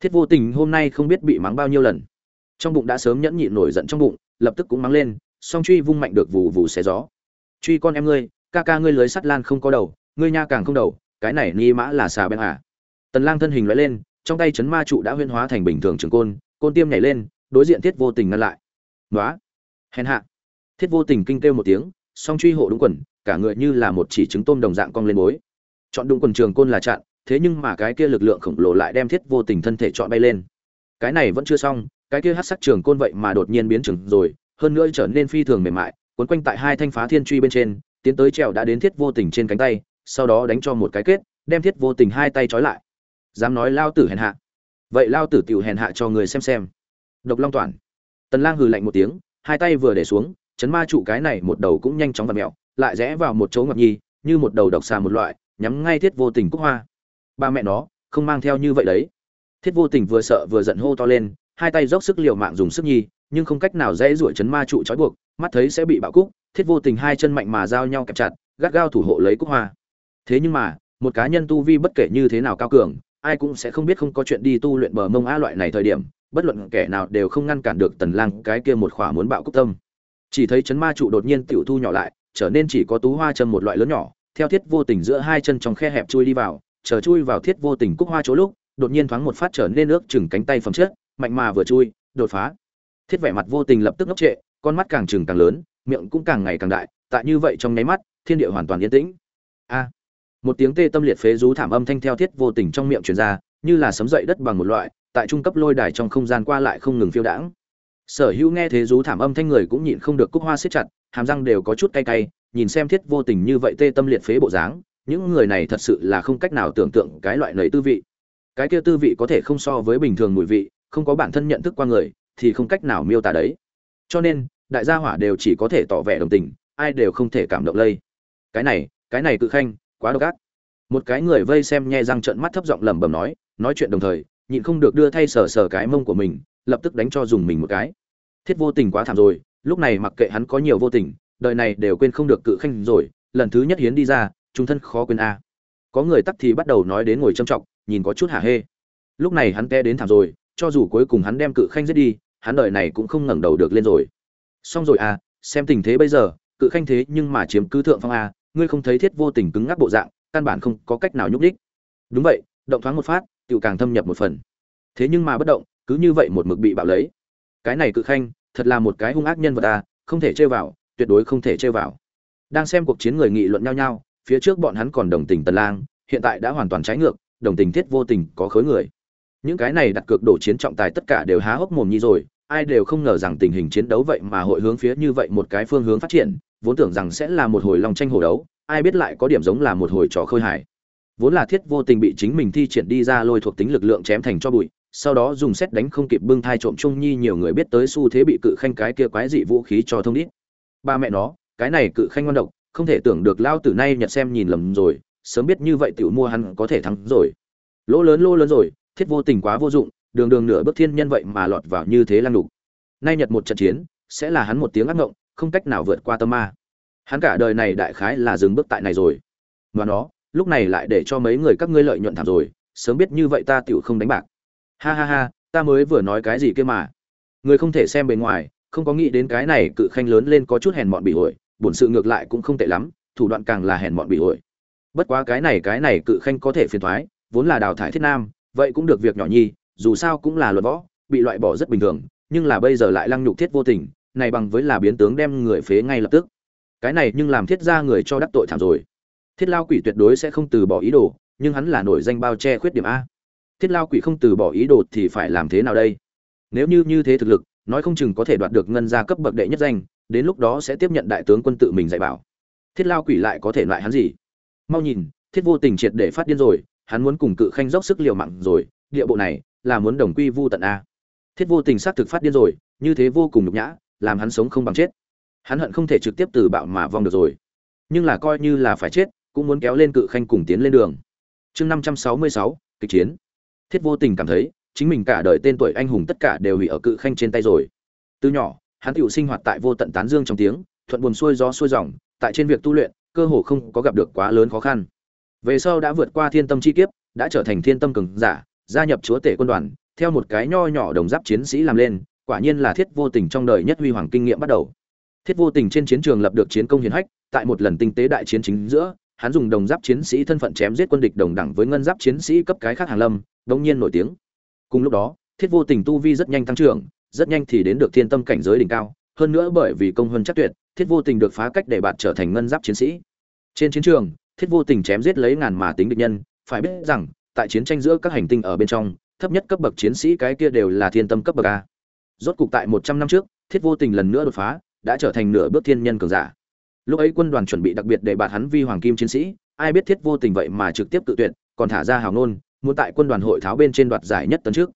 Thiết vô tình hôm nay không biết bị mắng bao nhiêu lần. Trong bụng đã sớm nhẫn nhịn nổi giận trong bụng, lập tức cũng mắng lên, song truy vung mạnh được vụ vụ xé gió. Truy con em ngươi, ca ca ngươi lưới sắt lan không có đầu, ngươi nha càng không đầu, cái này ni mã là xà beng à? Tần lang thân hình lóe lên, trong tay chấn ma trụ đã huyên hóa thành bình thường trường côn côn tiêm nhảy lên, đối diện thiết vô tình ngăn lại nói hèn hạ. Thiết vô tình kinh kêu một tiếng, song truy hộ đúng quần, cả người như là một chỉ trứng tôm đồng dạng cong lên bối chọn đúng quần trường côn là chặn, thế nhưng mà cái kia lực lượng khổng lồ lại đem thiết vô tình thân thể chọn bay lên. Cái này vẫn chưa xong, cái kia hắc sắc trường côn vậy mà đột nhiên biến chừng rồi, hơn nữa trở nên phi thường mềm mại, cuốn quanh tại hai thanh phá thiên truy bên trên, tiến tới trèo đã đến thiết vô tình trên cánh tay, sau đó đánh cho một cái kết, đem thiết vô tình hai tay trói lại. Dám nói lao tử hèn hạ. Vậy lao tử tiểu hèn hạ cho người xem xem. Độc long toàn tần lang hừ lạnh một tiếng, hai tay vừa để xuống, chấn ma trụ cái này một đầu cũng nhanh chóng vặn mèo lại rẽ vào một chỗ ngọc nhi, như một đầu độc xà một loại, nhắm ngay thiết vô tình cúc hoa. Ba mẹ nó, không mang theo như vậy đấy. Thiết vô tình vừa sợ vừa giận hô to lên, hai tay dốc sức liều mạng dùng sức nhi, nhưng không cách nào dễ rủi chấn ma trụ trói buộc, mắt thấy sẽ bị bạo cúc, thiết vô tình hai chân mạnh mà giao nhau kẹp chặt, gắt gao thủ hộ lấy cúc hoa. Thế nhưng mà, một cá nhân tu vi bất kể như thế nào cao cường, ai cũng sẽ không biết không có chuyện đi tu luyện bờ mông a loại này thời điểm bất luận kẻ nào đều không ngăn cản được tần lang cái kia một khỏa muốn bạo cúc tâm. Chỉ thấy chấn ma trụ đột nhiên tiểu thu nhỏ lại, trở nên chỉ có tú hoa châm một loại lớn nhỏ, theo thiết vô tình giữa hai chân trong khe hẹp chui đi vào, chờ chui vào thiết vô tình cúc hoa chỗ lúc, đột nhiên thoáng một phát trở nên nước chừng cánh tay phẩm chất, mạnh mà vừa chui, đột phá. Thiết vẻ mặt vô tình lập tức ngốc trệ, con mắt càng chừng càng lớn, miệng cũng càng ngày càng đại tại như vậy trong nháy mắt, thiên địa hoàn toàn yên tĩnh. A! Một tiếng tê tâm liệt phế rú thảm âm thanh theo thiết vô tình trong miệng truyền ra, như là sấm dậy đất bằng một loại tại trung cấp lôi đài trong không gian qua lại không ngừng phiêu đãng. Sở hữu nghe thế rú thảm âm thanh người cũng nhịn không được cúc hoa siết chặt, hàm răng đều có chút cay cay, nhìn xem thiết vô tình như vậy tê tâm liệt phế bộ dáng, những người này thật sự là không cách nào tưởng tượng cái loại nầy tư vị. Cái kia tư vị có thể không so với bình thường mùi vị, không có bản thân nhận thức qua người, thì không cách nào miêu tả đấy. Cho nên, đại gia hỏa đều chỉ có thể tỏ vẻ đồng tình, ai đều không thể cảm động lây. Cái này cái này cự khanh, quá độc ác. Một cái người vây xem nhe răng trợn mắt thấp giọng lẩm bẩm nói nói chuyện đồng thời nhịn không được đưa thay sờ sờ cái mông của mình, lập tức đánh cho dùng mình một cái. Thiết vô tình quá thảm rồi, lúc này mặc kệ hắn có nhiều vô tình, đời này đều quên không được cự khanh rồi, lần thứ nhất hiến đi ra chúng thân khó quên a. Có người tắt thì bắt đầu nói đến ngồi trâm trọng nhìn có chút hả hê. Lúc này hắn te đến thảm rồi, cho dù cuối cùng hắn đem cự khanh giết đi, hắn đời này cũng không ngẩng đầu được lên rồi. Xong rồi à xem tình thế bây giờ, cự khanh thế nhưng mà chiếm cứ thượng phong a, ngươi không thấy thiết vô tình cứng ngắc bộ dạng, căn bản không có cách nào nhúc đích đúng vậy, động thoáng một phát tự càng thâm nhập một phần. Thế nhưng mà bất động, cứ như vậy một mực bị bạo lấy. Cái này cự khanh, thật là một cái hung ác nhân vật à không thể chơi vào, tuyệt đối không thể chơi vào. Đang xem cuộc chiến người nghị luận nhau nhau, phía trước bọn hắn còn đồng tình tần lang, hiện tại đã hoàn toàn trái ngược, đồng tình thiết vô tình, có khối người. Những cái này đặt cược đổ chiến trọng tài tất cả đều há hốc mồm như rồi, ai đều không ngờ rằng tình hình chiến đấu vậy mà hội hướng phía như vậy một cái phương hướng phát triển, vốn tưởng rằng sẽ là một hồi long tranh hổ đấu, ai biết lại có điểm giống là một hồi trò khơi hải vốn là thiết vô tình bị chính mình thi triển đi ra lôi thuộc tính lực lượng chém thành cho bụi, sau đó dùng xét đánh không kịp bưng thai trộm trung nhi nhiều người biết tới xu thế bị cự khanh cái kia quái dị vũ khí cho thông đít. Ba mẹ nó, cái này cự khanh ngon độc, không thể tưởng được lao tử nay nhật xem nhìn lầm rồi, sớm biết như vậy tiểu mua hắn có thể thắng rồi. Lỗ lớn lỗ lớn rồi, thiết vô tình quá vô dụng, đường đường nửa bước thiên nhân vậy mà lọt vào như thế lăng đục. Nay nhật một trận chiến, sẽ là hắn một tiếng ác ngộng, không cách nào vượt qua tâm ma. Hắn cả đời này đại khái là dừng bước tại này rồi. Và nó lúc này lại để cho mấy người các ngươi lợi nhuận thảm rồi, sớm biết như vậy ta tiểu không đánh bạc. Ha ha ha, ta mới vừa nói cái gì kia mà. Người không thể xem bề ngoài, không có nghĩ đến cái này cự khanh lớn lên có chút hèn mọn bị ổi bổn sự ngược lại cũng không tệ lắm, thủ đoạn càng là hèn mọn bị ổi bất quá cái này cái này cự khanh có thể phiền thoái, vốn là đào thải thiết nam, vậy cũng được việc nhỏ nhi, dù sao cũng là luật võ, bị loại bỏ rất bình thường, nhưng là bây giờ lại lăng nhục thiết vô tình, này bằng với là biến tướng đem người phế ngay lập tức. Cái này nhưng làm thiết ra người cho đắc tội thảm rồi thiết lao quỷ tuyệt đối sẽ không từ bỏ ý đồ, nhưng hắn là nổi danh bao che khuyết điểm a. Thiết lao quỷ không từ bỏ ý đồ thì phải làm thế nào đây? Nếu như như thế thực lực, nói không chừng có thể đoạt được ngân gia cấp bậc đệ nhất danh, đến lúc đó sẽ tiếp nhận đại tướng quân tự mình dạy bảo. Thiết lao quỷ lại có thể loại hắn gì? Mau nhìn, thiết vô tình triệt để phát điên rồi, hắn muốn cùng cự khanh dốc sức liều mạng rồi, địa bộ này là muốn đồng quy vu tận a. Thiết vô tình xác thực phát điên rồi, như thế vô cùng nhục nhã, làm hắn sống không bằng chết. Hắn hận không thể trực tiếp từ bạo mà vong được rồi. Nhưng là coi như là phải chết cũng muốn kéo lên cự khanh cùng tiến lên đường. Chương năm trăm sáu mươi sáu, kịch chiến. Thiết vô tình cảm thấy, chính mình cả đời tên tuổi anh hùng tất cả đều hủy ở cự khanh trên tay rồi. Từ nhỏ, hắn tự sinh hoạt tại vô tận tán dương trong tiếng, thuận buồn xuôi gió xuôi dòng, tại trên việc tu luyện, cơ hồ không có gặp được quá lớn khó khăn. Về sau đã vượt qua thiên tâm chi kiếp, đã trở thành thiên tâm cường giả, gia nhập chúa tể quân đoàn, theo một cái nho nhỏ đồng giáp chiến sĩ làm lên, quả nhiên là thiết vô tình trong đời nhất huy hoàng kinh nghiệm bắt đầu. Thiết vô tình trên chiến trường lập được chiến công hiển hách, tại một lần tinh tế đại chiến chính giữa hắn dùng đồng giáp chiến sĩ thân phận chém giết quân địch đồng đẳng với ngân giáp chiến sĩ cấp cái khác hàng lâm đống nhiên nổi tiếng. Cùng lúc đó, thiết vô tình tu vi rất nhanh tăng trưởng, rất nhanh thì đến được thiên tâm cảnh giới đỉnh cao, hơn nữa bởi vì công hơn chắc tuyệt, thiết vô tình được phá cách để bạn trở thành ngân giáp chiến sĩ. Trên chiến trường, thiết vô tình chém giết lấy ngàn mà tính địch nhân, phải biết rằng, tại chiến tranh giữa các hành tinh ở bên trong, thấp nhất cấp bậc chiến sĩ cái kia đều là thiên tâm cấp bậc a. Rốt cục tại một trăm năm trước, thiết vô tình lần nữa đột phá, đã trở thành nửa bước thiên nhân cường giả lúc ấy quân đoàn chuẩn bị đặc biệt để bạt hắn vi hoàng kim chiến sĩ, ai biết thiết vô tình vậy mà trực tiếp tự tuyệt, còn thả ra hào nôn muốn tại quân đoàn hội tháo bên trên đoạt giải nhất tấn trước.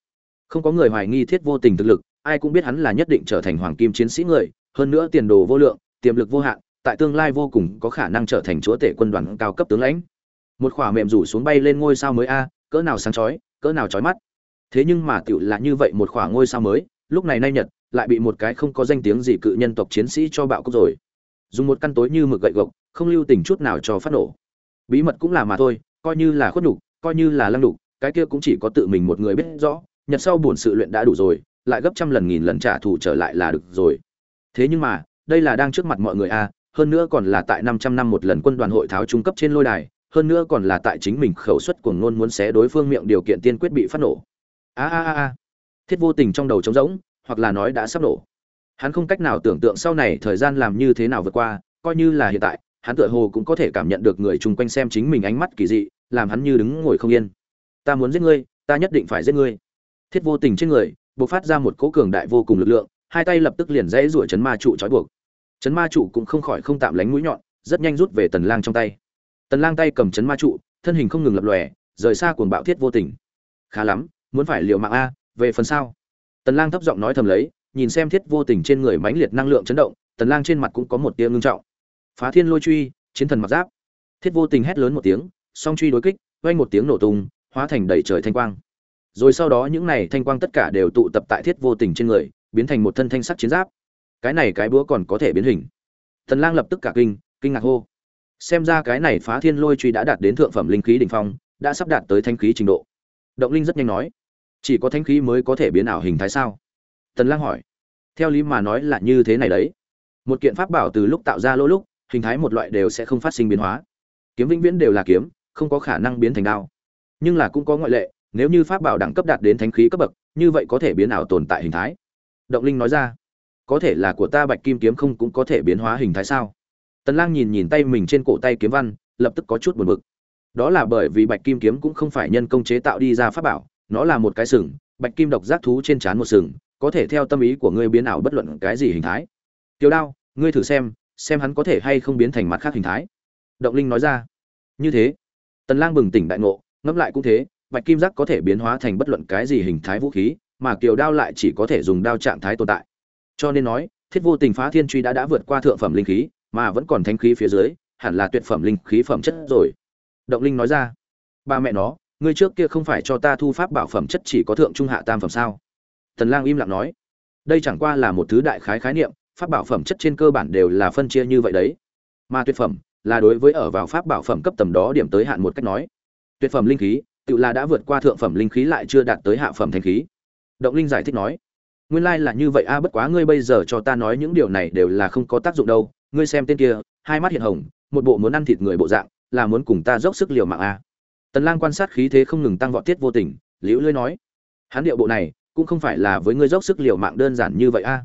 Không có người hoài nghi thiết vô tình thực lực, ai cũng biết hắn là nhất định trở thành hoàng kim chiến sĩ người, hơn nữa tiền đồ vô lượng, tiềm lực vô hạn, tại tương lai vô cùng có khả năng trở thành chúa tể quân đoàn cao cấp tướng lãnh. Một khỏa mềm rủ xuống bay lên ngôi sao mới a, cỡ nào sáng chói, cỡ nào chói mắt. Thế nhưng mà tựu là như vậy một khỏa ngôi sao mới, lúc này nay nhật, lại bị một cái không có danh tiếng gì cự nhân tộc chiến sĩ cho bạo cốc rồi dùng một căn tối như mực gậy gộc, không lưu tình chút nào cho phát nổ. Bí mật cũng là mà thôi, coi như là khuất nhục, coi như là lăng đục cái kia cũng chỉ có tự mình một người biết rõ nhật sau buồn sự luyện đã đủ rồi, lại gấp trăm lần nghìn lần trả thù trở lại là được rồi. Thế nhưng mà, đây là đang trước mặt mọi người a, hơn nữa còn là tại 500 năm một lần quân đoàn hội tháo trung cấp trên lôi đài, hơn nữa còn là tại chính mình khẩu suất của ngôn muốn xé đối phương miệng điều kiện tiên quyết bị phát nổ. A a a. Thiết vô tình trong đầu trống rỗng, hoặc là nói đã sắp nổ hắn không cách nào tưởng tượng sau này thời gian làm như thế nào vượt qua, coi như là hiện tại, hắn tựa hồ cũng có thể cảm nhận được người chung quanh xem chính mình ánh mắt kỳ dị, làm hắn như đứng ngồi không yên. Ta muốn giết ngươi, ta nhất định phải giết ngươi. Thiết vô tình trên người, bộc phát ra một cỗ cường đại vô cùng lực lượng, hai tay lập tức liền dãy rủa chấn ma trụ trói buộc. Chấn ma trụ cũng không khỏi không tạm lánh mũi nhọn, rất nhanh rút về tần lang trong tay. Tần lang tay cầm chấn ma trụ, thân hình không ngừng lập lòe, rời xa cuồng bạo thiết vô tình. Khá lắm, muốn phải liều mạng a, về phần sau tần lang thấp giọng nói thầm lấy nhìn xem thiết vô tình trên người mãnh liệt năng lượng chấn động, tần lang trên mặt cũng có một tia ngưng trọng. Phá thiên lôi truy, chiến thần mặc giáp. Thiết vô tình hét lớn một tiếng, song truy đối kích, vang một tiếng nổ tung, hóa thành đầy trời thanh quang. Rồi sau đó những này thanh quang tất cả đều tụ tập tại thiết vô tình trên người, biến thành một thân thanh sắc chiến giáp. Cái này cái búa còn có thể biến hình. Tần lang lập tức cả kinh kinh ngạc hô. Xem ra cái này phá thiên lôi truy đã đạt đến thượng phẩm linh khí đỉnh phong, đã sắp đạt tới thanh khí trình độ. Động linh rất nhanh nói, chỉ có thanh khí mới có thể biến ảo hình thái sao? Tần lang hỏi. Theo lý mà nói là như thế này đấy. Một kiện pháp bảo từ lúc tạo ra lỗ lúc, hình thái một loại đều sẽ không phát sinh biến hóa. Kiếm vĩnh viễn đều là kiếm, không có khả năng biến thành đao. Nhưng là cũng có ngoại lệ, nếu như pháp bảo đẳng cấp đạt đến thánh khí cấp bậc, như vậy có thể biến ảo tồn tại hình thái. Động linh nói ra. Có thể là của ta bạch kim kiếm không cũng có thể biến hóa hình thái sao? Tần lang nhìn nhìn tay mình trên cổ tay kiếm văn, lập tức có chút buồn bực. Đó là bởi vì bạch kim kiếm cũng không phải nhân công chế tạo đi ra pháp bảo, nó là một cái sừng, bạch kim độc giác thú trên trán một sừng có thể theo tâm ý của ngươi biến ảo bất luận cái gì hình thái. Tiêu đao, ngươi thử xem xem hắn có thể hay không biến thành mặt khác hình thái. Động linh nói ra. Như thế. Tần lang bừng tỉnh đại ngộ, ngẫm lại cũng thế, bạch kim giác có thể biến hóa thành bất luận cái gì hình thái vũ khí, mà kiều đao lại chỉ có thể dùng đao trạng thái tồn tại. Cho nên nói, thiết vô tình phá thiên truy đã đã vượt qua thượng phẩm linh khí, mà vẫn còn thanh khí phía dưới, hẳn là tuyệt phẩm linh khí phẩm chất rồi. Động linh nói ra. Ba mẹ nó, ngươi trước kia không phải cho ta thu pháp bảo phẩm chất chỉ có thượng trung hạ tam phẩm sao? Tần lang im lặng nói, đây chẳng qua là một thứ đại khái khái niệm, pháp bảo phẩm chất trên cơ bản đều là phân chia như vậy đấy. Mà tuyệt phẩm là đối với ở vào pháp bảo phẩm cấp tầm đó điểm tới hạn một cách nói. Tuyệt phẩm linh khí, tự là đã vượt qua thượng phẩm linh khí lại chưa đạt tới hạ phẩm thanh khí. Động linh giải thích nói, nguyên lai là như vậy a, bất quá ngươi bây giờ cho ta nói những điều này đều là không có tác dụng đâu. Ngươi xem tên kia, hai mắt hiện hồng, một bộ muốn ăn thịt người bộ dạng, là muốn cùng ta dốc sức liều mạng a. Tần lang quan sát khí thế không ngừng tăng vọt tiết vô tình, liễu lưỡi nói, hắn điệu bộ này cũng không phải là với ngươi dốc sức liều mạng đơn giản như vậy a.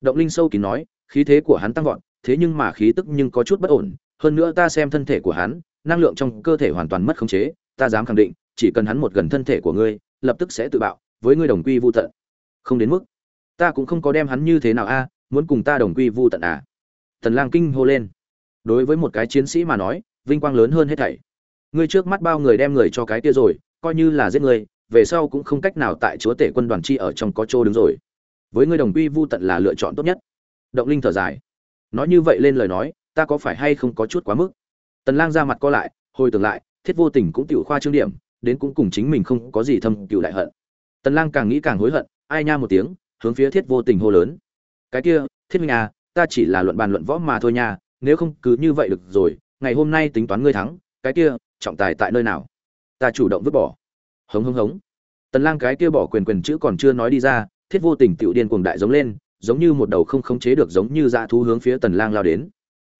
Động linh sâu kín nói, khí thế của hắn tăng vọt, thế nhưng mà khí tức nhưng có chút bất ổn, hơn nữa ta xem thân thể của hắn, năng lượng trong cơ thể hoàn toàn mất khống chế, ta dám khẳng định, chỉ cần hắn một gần thân thể của ngươi, lập tức sẽ tự bạo, với ngươi đồng quy vu tận. Không đến mức. Ta cũng không có đem hắn như thế nào a, muốn cùng ta đồng quy vu tận à. Tần lang kinh hô lên. Đối với một cái chiến sĩ mà nói, vinh quang lớn hơn hết thảy. Ngươi trước mắt bao người đem người cho cái kia rồi, coi như là giết người về sau cũng không cách nào tại chúa tể quân đoàn chi ở trong có chỗ đứng rồi. Với ngươi đồng quy vu tận là lựa chọn tốt nhất. Động linh thở dài. Nói như vậy lên lời nói, ta có phải hay không có chút quá mức? Tần lang ra mặt co lại, hồi tưởng lại, thiết vô tình cũng tiểu khoa trương điểm, đến cũng cùng chính mình không có gì thâm cựu đại hận. Tần lang càng nghĩ càng hối hận, ai nha một tiếng, hướng phía thiết vô tình hô lớn. Cái kia, thiết minh à ta chỉ là luận bàn luận võ mà thôi nha, nếu không cứ như vậy được rồi, ngày hôm nay tính toán ngươi thắng, cái kia, trọng tài tại nơi nào? Ta chủ động vứt bỏ hống hống hống. Tần lang cái kia bỏ quyền quyền chữ còn chưa nói đi ra, thiết vô tình tiểu điên cuồng đại giống lên, giống như một đầu không khống chế được giống như dã thú hướng phía tần lang lao đến.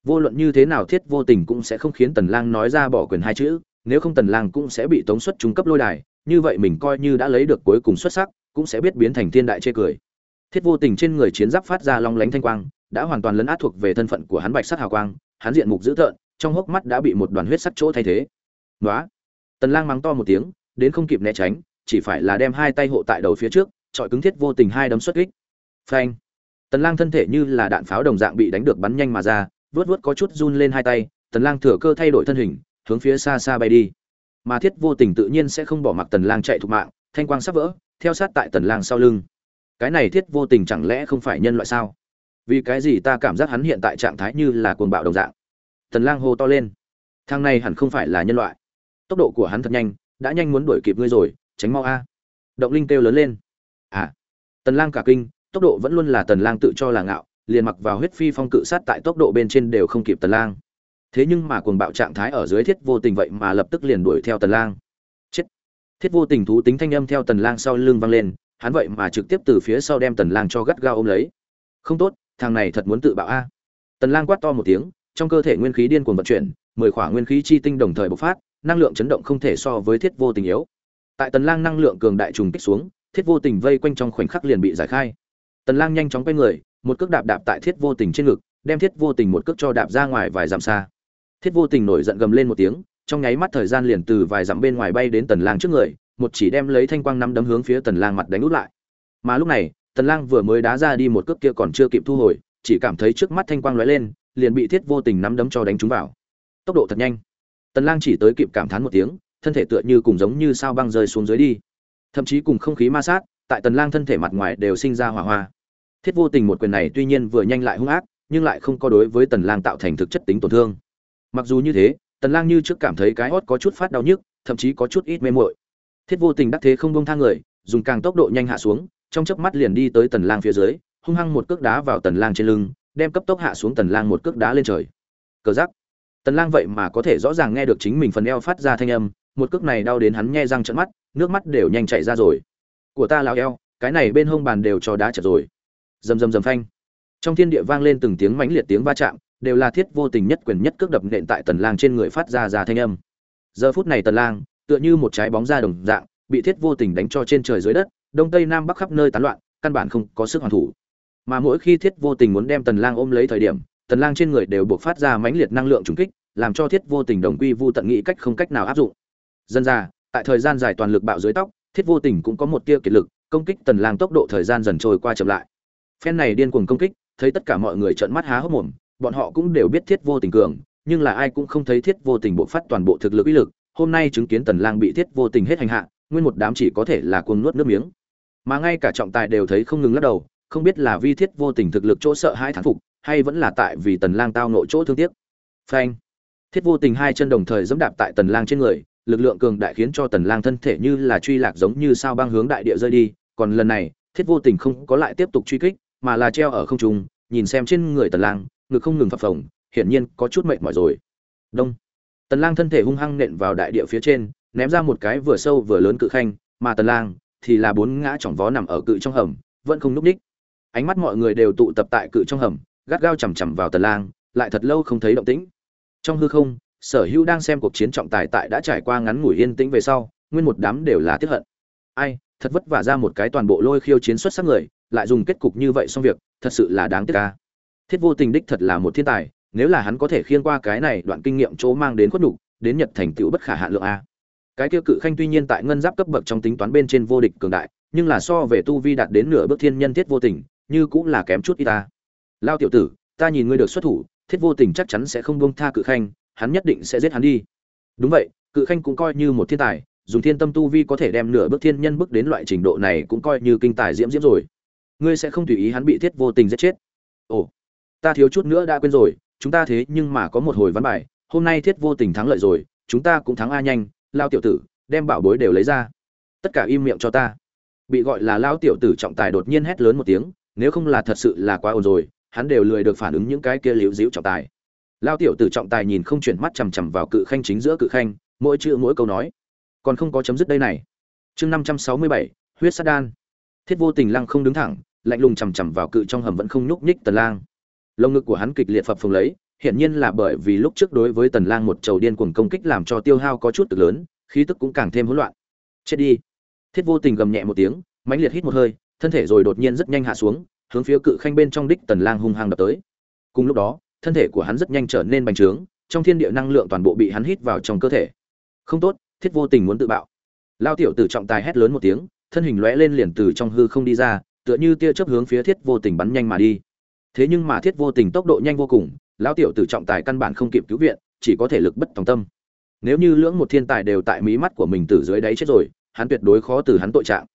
Vô luận như thế nào thiết vô tình cũng sẽ không khiến tần lang nói ra bỏ quyền hai chữ, nếu không tần lang cũng sẽ bị tống xuất trung cấp lôi đài, như vậy mình coi như đã lấy được cuối cùng xuất sắc, cũng sẽ biết biến thành thiên đại chê cười. Thiết vô tình trên người chiến giáp phát ra long lánh thanh quang, đã hoàn toàn lấn át thuộc về thân phận của hắn bạch sắc hào quang, hắn diện mục dữ tợn, trong hốc mắt đã bị một đoàn huyết sắc chỗ thay thế. Nói tần lang mắng to một tiếng đến không kịp né tránh, chỉ phải là đem hai tay hộ tại đầu phía trước trọi cứng thiết vô tình hai đấm xuất kích. Phanh. Tần lang thân thể như là đạn pháo đồng dạng bị đánh được bắn nhanh mà ra vớt vớt có chút run lên hai tay, tần lang thừa cơ thay đổi thân hình, hướng phía xa xa bay đi. Mà thiết vô tình tự nhiên sẽ không bỏ mặc tần lang chạy thục mạng, thanh quang sắp vỡ, theo sát tại tần lang sau lưng. Cái này thiết vô tình chẳng lẽ không phải nhân loại sao? Vì cái gì ta cảm giác hắn hiện tại trạng thái như là cuồng bạo đồng dạng? Tần lang hô to lên. Thằng này hẳn không phải là nhân loại. Tốc độ của hắn thật nhanh đã nhanh muốn đuổi kịp ngươi rồi, tránh mau a. Động linh kêu lớn lên. À tần lang cả kinh, tốc độ vẫn luôn là tần lang tự cho là ngạo, liền mặc vào huyết phi phong cự sát tại tốc độ bên trên đều không kịp tần lang. Thế nhưng mà cuồng bạo trạng thái ở dưới thiết vô tình vậy mà lập tức liền đuổi theo tần lang. Chết. Thiết vô tình thú tính thanh âm theo tần lang sau lưng vang lên, hắn vậy mà trực tiếp từ phía sau đem tần lang cho gắt gao ôm lấy. Không tốt, thằng này thật muốn tự bạo a. Tần lang quát to một tiếng, trong cơ thể nguyên khí điên cuồng vận chuyển, mười khỏa nguyên khí chi tinh đồng thời bộc phát năng lượng chấn động không thể so với thiết vô tình yếu. Tại tần lang năng lượng cường đại trùng kích xuống, thiết vô tình vây quanh trong khoảnh khắc liền bị giải khai. Tần lang nhanh chóng quay người, một cước đạp đạp tại thiết vô tình trên ngực, đem thiết vô tình một cước cho đạp ra ngoài vài dặm xa. Thiết vô tình nổi giận gầm lên một tiếng, trong nháy mắt thời gian liền từ vài dặm bên ngoài bay đến tần lang trước người, một chỉ đem lấy thanh quang năm đấm hướng phía tần lang mặt đánh út lại. Mà lúc này, tần lang vừa mới đá ra đi một cước kia còn chưa kịp thu hồi, chỉ cảm thấy trước mắt thanh quang lóe lên, liền bị thiết vô tình nắm đấm cho đánh trúng vào. Tốc độ thật nhanh tần lang chỉ tới kịp cảm thán một tiếng, thân thể tựa như cùng giống như sao băng rơi xuống dưới đi. Thậm chí cùng không khí ma sát, tại tần lang thân thể mặt ngoài đều sinh ra hỏa hoa. Thiết vô tình một quyền này tuy nhiên vừa nhanh lại hung ác, nhưng lại không có đối với tần lang tạo thành thực chất tính tổn thương. Mặc dù như thế, tần lang như trước cảm thấy cái hót có chút phát đau nhức, thậm chí có chút ít mê muội. Thiết vô tình đắc thế không buông tha người, dùng càng tốc độ nhanh hạ xuống, trong chớp mắt liền đi tới tần lang phía dưới, hung hăng một cước đá vào tần lang trên lưng, đem cấp tốc hạ xuống tần lang một cước đá lên trời. Cờ giác tần lang vậy mà có thể rõ ràng nghe được chính mình phần eo phát ra thanh âm, một cước này đau đến hắn nhe răng trợn mắt, nước mắt đều nhanh chảy ra rồi. Của ta lão eo, cái này bên hông bàn đều cho đá chật rồi. Rầm rầm rầm phanh. Trong thiên địa vang lên từng tiếng mãnh liệt tiếng va chạm, đều là thiết vô tình nhất quyền nhất cước đập nện tại tần lang trên người phát ra ra thanh âm. Giờ phút này tần lang, tựa như một trái bóng ra đồng dạng, bị thiết vô tình đánh cho trên trời dưới đất, đông tây nam bắc khắp nơi tán loạn, căn bản không có sức hoàn thủ. Mà mỗi khi thiết vô tình muốn đem tần lang ôm lấy thời điểm tần lang trên người đều buộc phát ra mãnh liệt năng lượng trùng kích, làm cho thiết vô tình đồng quy vu tận nghĩ cách không cách nào áp dụng. Dân ra, tại thời gian dài toàn lực bạo dưới tóc, thiết vô tình cũng có một tia kiệt lực, công kích tần lang tốc độ thời gian dần trôi qua chậm lại. Phen này điên cuồng công kích, thấy tất cả mọi người trợn mắt há hốc mồm, bọn họ cũng đều biết thiết vô tình cường, nhưng là ai cũng không thấy thiết vô tình bộc phát toàn bộ thực lực uy lực, hôm nay chứng kiến tần lang bị thiết vô tình hết hành hạ, nguyên một đám chỉ có thể là cuồng nuốt nước miếng. Mà ngay cả trọng tài đều thấy không ngừng lắc đầu, không biết là vi thiết vô tình thực lực chỗ sợ hai thán phục hay vẫn là tại vì tần lang tao nội chỗ thương tiếc? Phanh. Thiết vô tình hai chân đồng thời giẫm đạp tại tần lang trên người, lực lượng cường đại khiến cho tần lang thân thể như là truy lạc giống như sao băng hướng đại địa rơi đi. Còn lần này, thiết vô tình không có lại tiếp tục truy kích, mà là treo ở không trung, nhìn xem trên người tần lang, ngực không ngừng phập phồng, hiển nhiên có chút mệt mỏi rồi. Đông. Tần lang thân thể hung hăng nện vào đại địa phía trên, ném ra một cái vừa sâu vừa lớn cự khanh, mà tần lang thì là bốn ngã chỏng vó nằm ở cự trong hầm, vẫn không núp đích ánh mắt mọi người đều tụ tập tại cự trong hầm gắt gao chằm chằm vào tần lang, lại thật lâu không thấy động tĩnh. Trong hư không, sở hữu đang xem cuộc chiến trọng tài tại đã trải qua ngắn ngủi yên tĩnh về sau, nguyên một đám đều là tiếc hận. Ai, thật vất vả ra một cái toàn bộ lôi khiêu chiến xuất sắc người, lại dùng kết cục như vậy xong việc, thật sự là đáng tiếc ca thiết vô tình đích thật là một thiên tài, nếu là hắn có thể khiêng qua cái này đoạn kinh nghiệm chỗ mang đến khuất nhục, đến nhật thành tựu bất khả hạn lượng a. Cái kia cự khanh tuy nhiên tại ngân giáp cấp bậc trong tính toán bên trên vô địch cường đại, nhưng là so về tu vi đạt đến nửa bước thiên nhân thiết vô tình, như cũng là kém chút y ta lao tiểu tử, ta nhìn ngươi được xuất thủ, thiết vô tình chắc chắn sẽ không buông tha cự khanh, hắn nhất định sẽ giết hắn đi. Đúng vậy, cự khanh cũng coi như một thiên tài, dùng thiên tâm tu vi có thể đem nửa bước thiên nhân bước đến loại trình độ này cũng coi như kinh tài diễm diễm rồi. Ngươi sẽ không tùy ý hắn bị thiết vô tình giết chết. Ồ, ta thiếu chút nữa đã quên rồi, chúng ta thế nhưng mà có một hồi văn bài, hôm nay thiết vô tình thắng lợi rồi, chúng ta cũng thắng a nhanh, lao tiểu tử, đem bảo bối đều lấy ra. Tất cả im miệng cho ta. Bị gọi là lao tiểu tử trọng tài đột nhiên hét lớn một tiếng, nếu không là thật sự là quá ồn rồi hắn đều lười được phản ứng những cái kia liễu dĩu trọng tài. Lao tiểu tử trọng tài nhìn không chuyển mắt chằm chằm vào cự khanh chính giữa cự khanh, mỗi chữ mỗi câu nói. Còn không có chấm dứt đây này. Chương năm trăm sáu mươi bảy, huyết sát đan. Thiết vô tình lăng không đứng thẳng, lạnh lùng chằm chằm vào cự trong hầm vẫn không nhúc nhích tần lang. Lồng ngực của hắn kịch liệt phập phồng lấy, hiển nhiên là bởi vì lúc trước đối với tần lang một trầu điên cuồng công kích làm cho tiêu hao có chút cực lớn, khí tức cũng càng thêm hỗn loạn. Chết đi. Thiết vô tình gầm nhẹ một tiếng, mãnh liệt hít một hơi, thân thể rồi đột nhiên rất nhanh hạ xuống hướng phía cự khanh bên trong đích tần lang hung hăng đập tới. Cùng lúc đó, thân thể của hắn rất nhanh trở nên bành trướng, trong thiên địa năng lượng toàn bộ bị hắn hít vào trong cơ thể. Không tốt, thiết vô tình muốn tự bạo. Lao tiểu tử trọng tài hét lớn một tiếng, thân hình lóe lên liền từ trong hư không đi ra, tựa như tia chớp hướng phía thiết vô tình bắn nhanh mà đi. Thế nhưng mà thiết vô tình tốc độ nhanh vô cùng lão tiểu tử trọng tài căn bản không kịp cứu viện, chỉ có thể lực bất tòng tâm. Nếu như lưỡng một thiên tài đều tại mí mắt của mình từ dưới đáy chết rồi, hắn tuyệt đối khó từ hắn tội trạng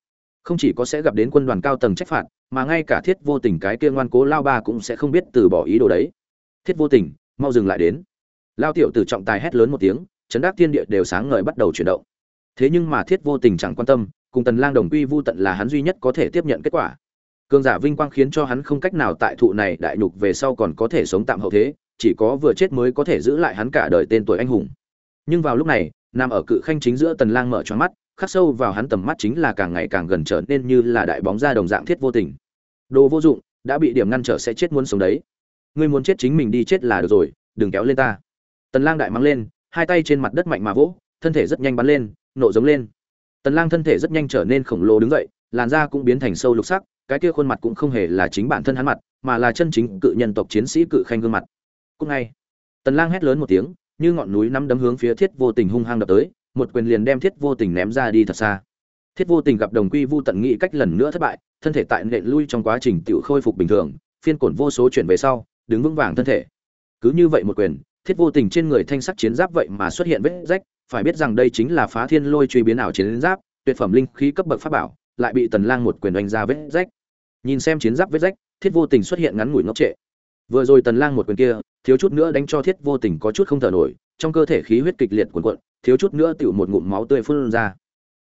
không chỉ có sẽ gặp đến quân đoàn cao tầng trách phạt, mà ngay cả thiết vô tình cái kia ngoan cố lao ba cũng sẽ không biết từ bỏ ý đồ đấy. Thiết vô tình, mau dừng lại đến. Lao tiểu tử trọng tài hét lớn một tiếng, chấn đắc thiên địa đều sáng ngời bắt đầu chuyển động. Thế nhưng mà thiết vô tình chẳng quan tâm, cùng tần lang đồng quy vu tận là hắn duy nhất có thể tiếp nhận kết quả. Cường giả vinh quang khiến cho hắn không cách nào tại thụ này đại nhục về sau còn có thể sống tạm hậu thế, chỉ có vừa chết mới có thể giữ lại hắn cả đời tên tuổi anh hùng. Nhưng vào lúc này, nằm ở cự khanh chính giữa tần lang mở choáng mắt khắc sâu vào hắn tầm mắt chính là càng ngày càng gần trở nên như là đại bóng ra đồng dạng thiết vô tình. Đồ vô dụng, đã bị điểm ngăn trở sẽ chết muốn sống đấy. Ngươi muốn chết chính mình đi chết là được rồi, đừng kéo lên ta. Tần lang đại mang lên, hai tay trên mặt đất mạnh mà vỗ, thân thể rất nhanh bắn lên, nộ giống lên. Tần lang thân thể rất nhanh trở nên khổng lồ đứng dậy, làn da cũng biến thành sâu lục sắc, cái kia khuôn mặt cũng không hề là chính bản thân hắn mặt, mà là chân chính cự nhân tộc chiến sĩ cự khanh gương mặt. Cũng ngay, tần lang hét lớn một tiếng, như ngọn núi nắm đấm hướng phía thiết vô tình hung hăng đập tới một quyền liền đem thiết vô tình ném ra đi thật xa. Thiết vô tình gặp đồng quy vu tận nghị cách lần nữa thất bại, thân thể tại nện lui trong quá trình tự khôi phục bình thường, phiên cổn vô số chuyển về sau, đứng vững vàng thân thể. Cứ như vậy một quyền, thiết vô tình trên người thanh sắc chiến giáp vậy mà xuất hiện vết rách, phải biết rằng đây chính là phá thiên lôi truy biến ảo chiến giáp, tuyệt phẩm linh khí cấp bậc pháp bảo, lại bị tần lang một quyền đánh ra vết rách. Nhìn xem chiến giáp vết rách, thiết vô tình xuất hiện ngắn ngủi ngốc trệ. Vừa rồi tần lang một quyền kia, thiếu chút nữa đánh cho thiết vô tình có chút không thở nổi, trong cơ thể khí huyết kịch liệt cuộn cuộn thiếu chút nữa tiểu một ngụm máu tươi phun ra.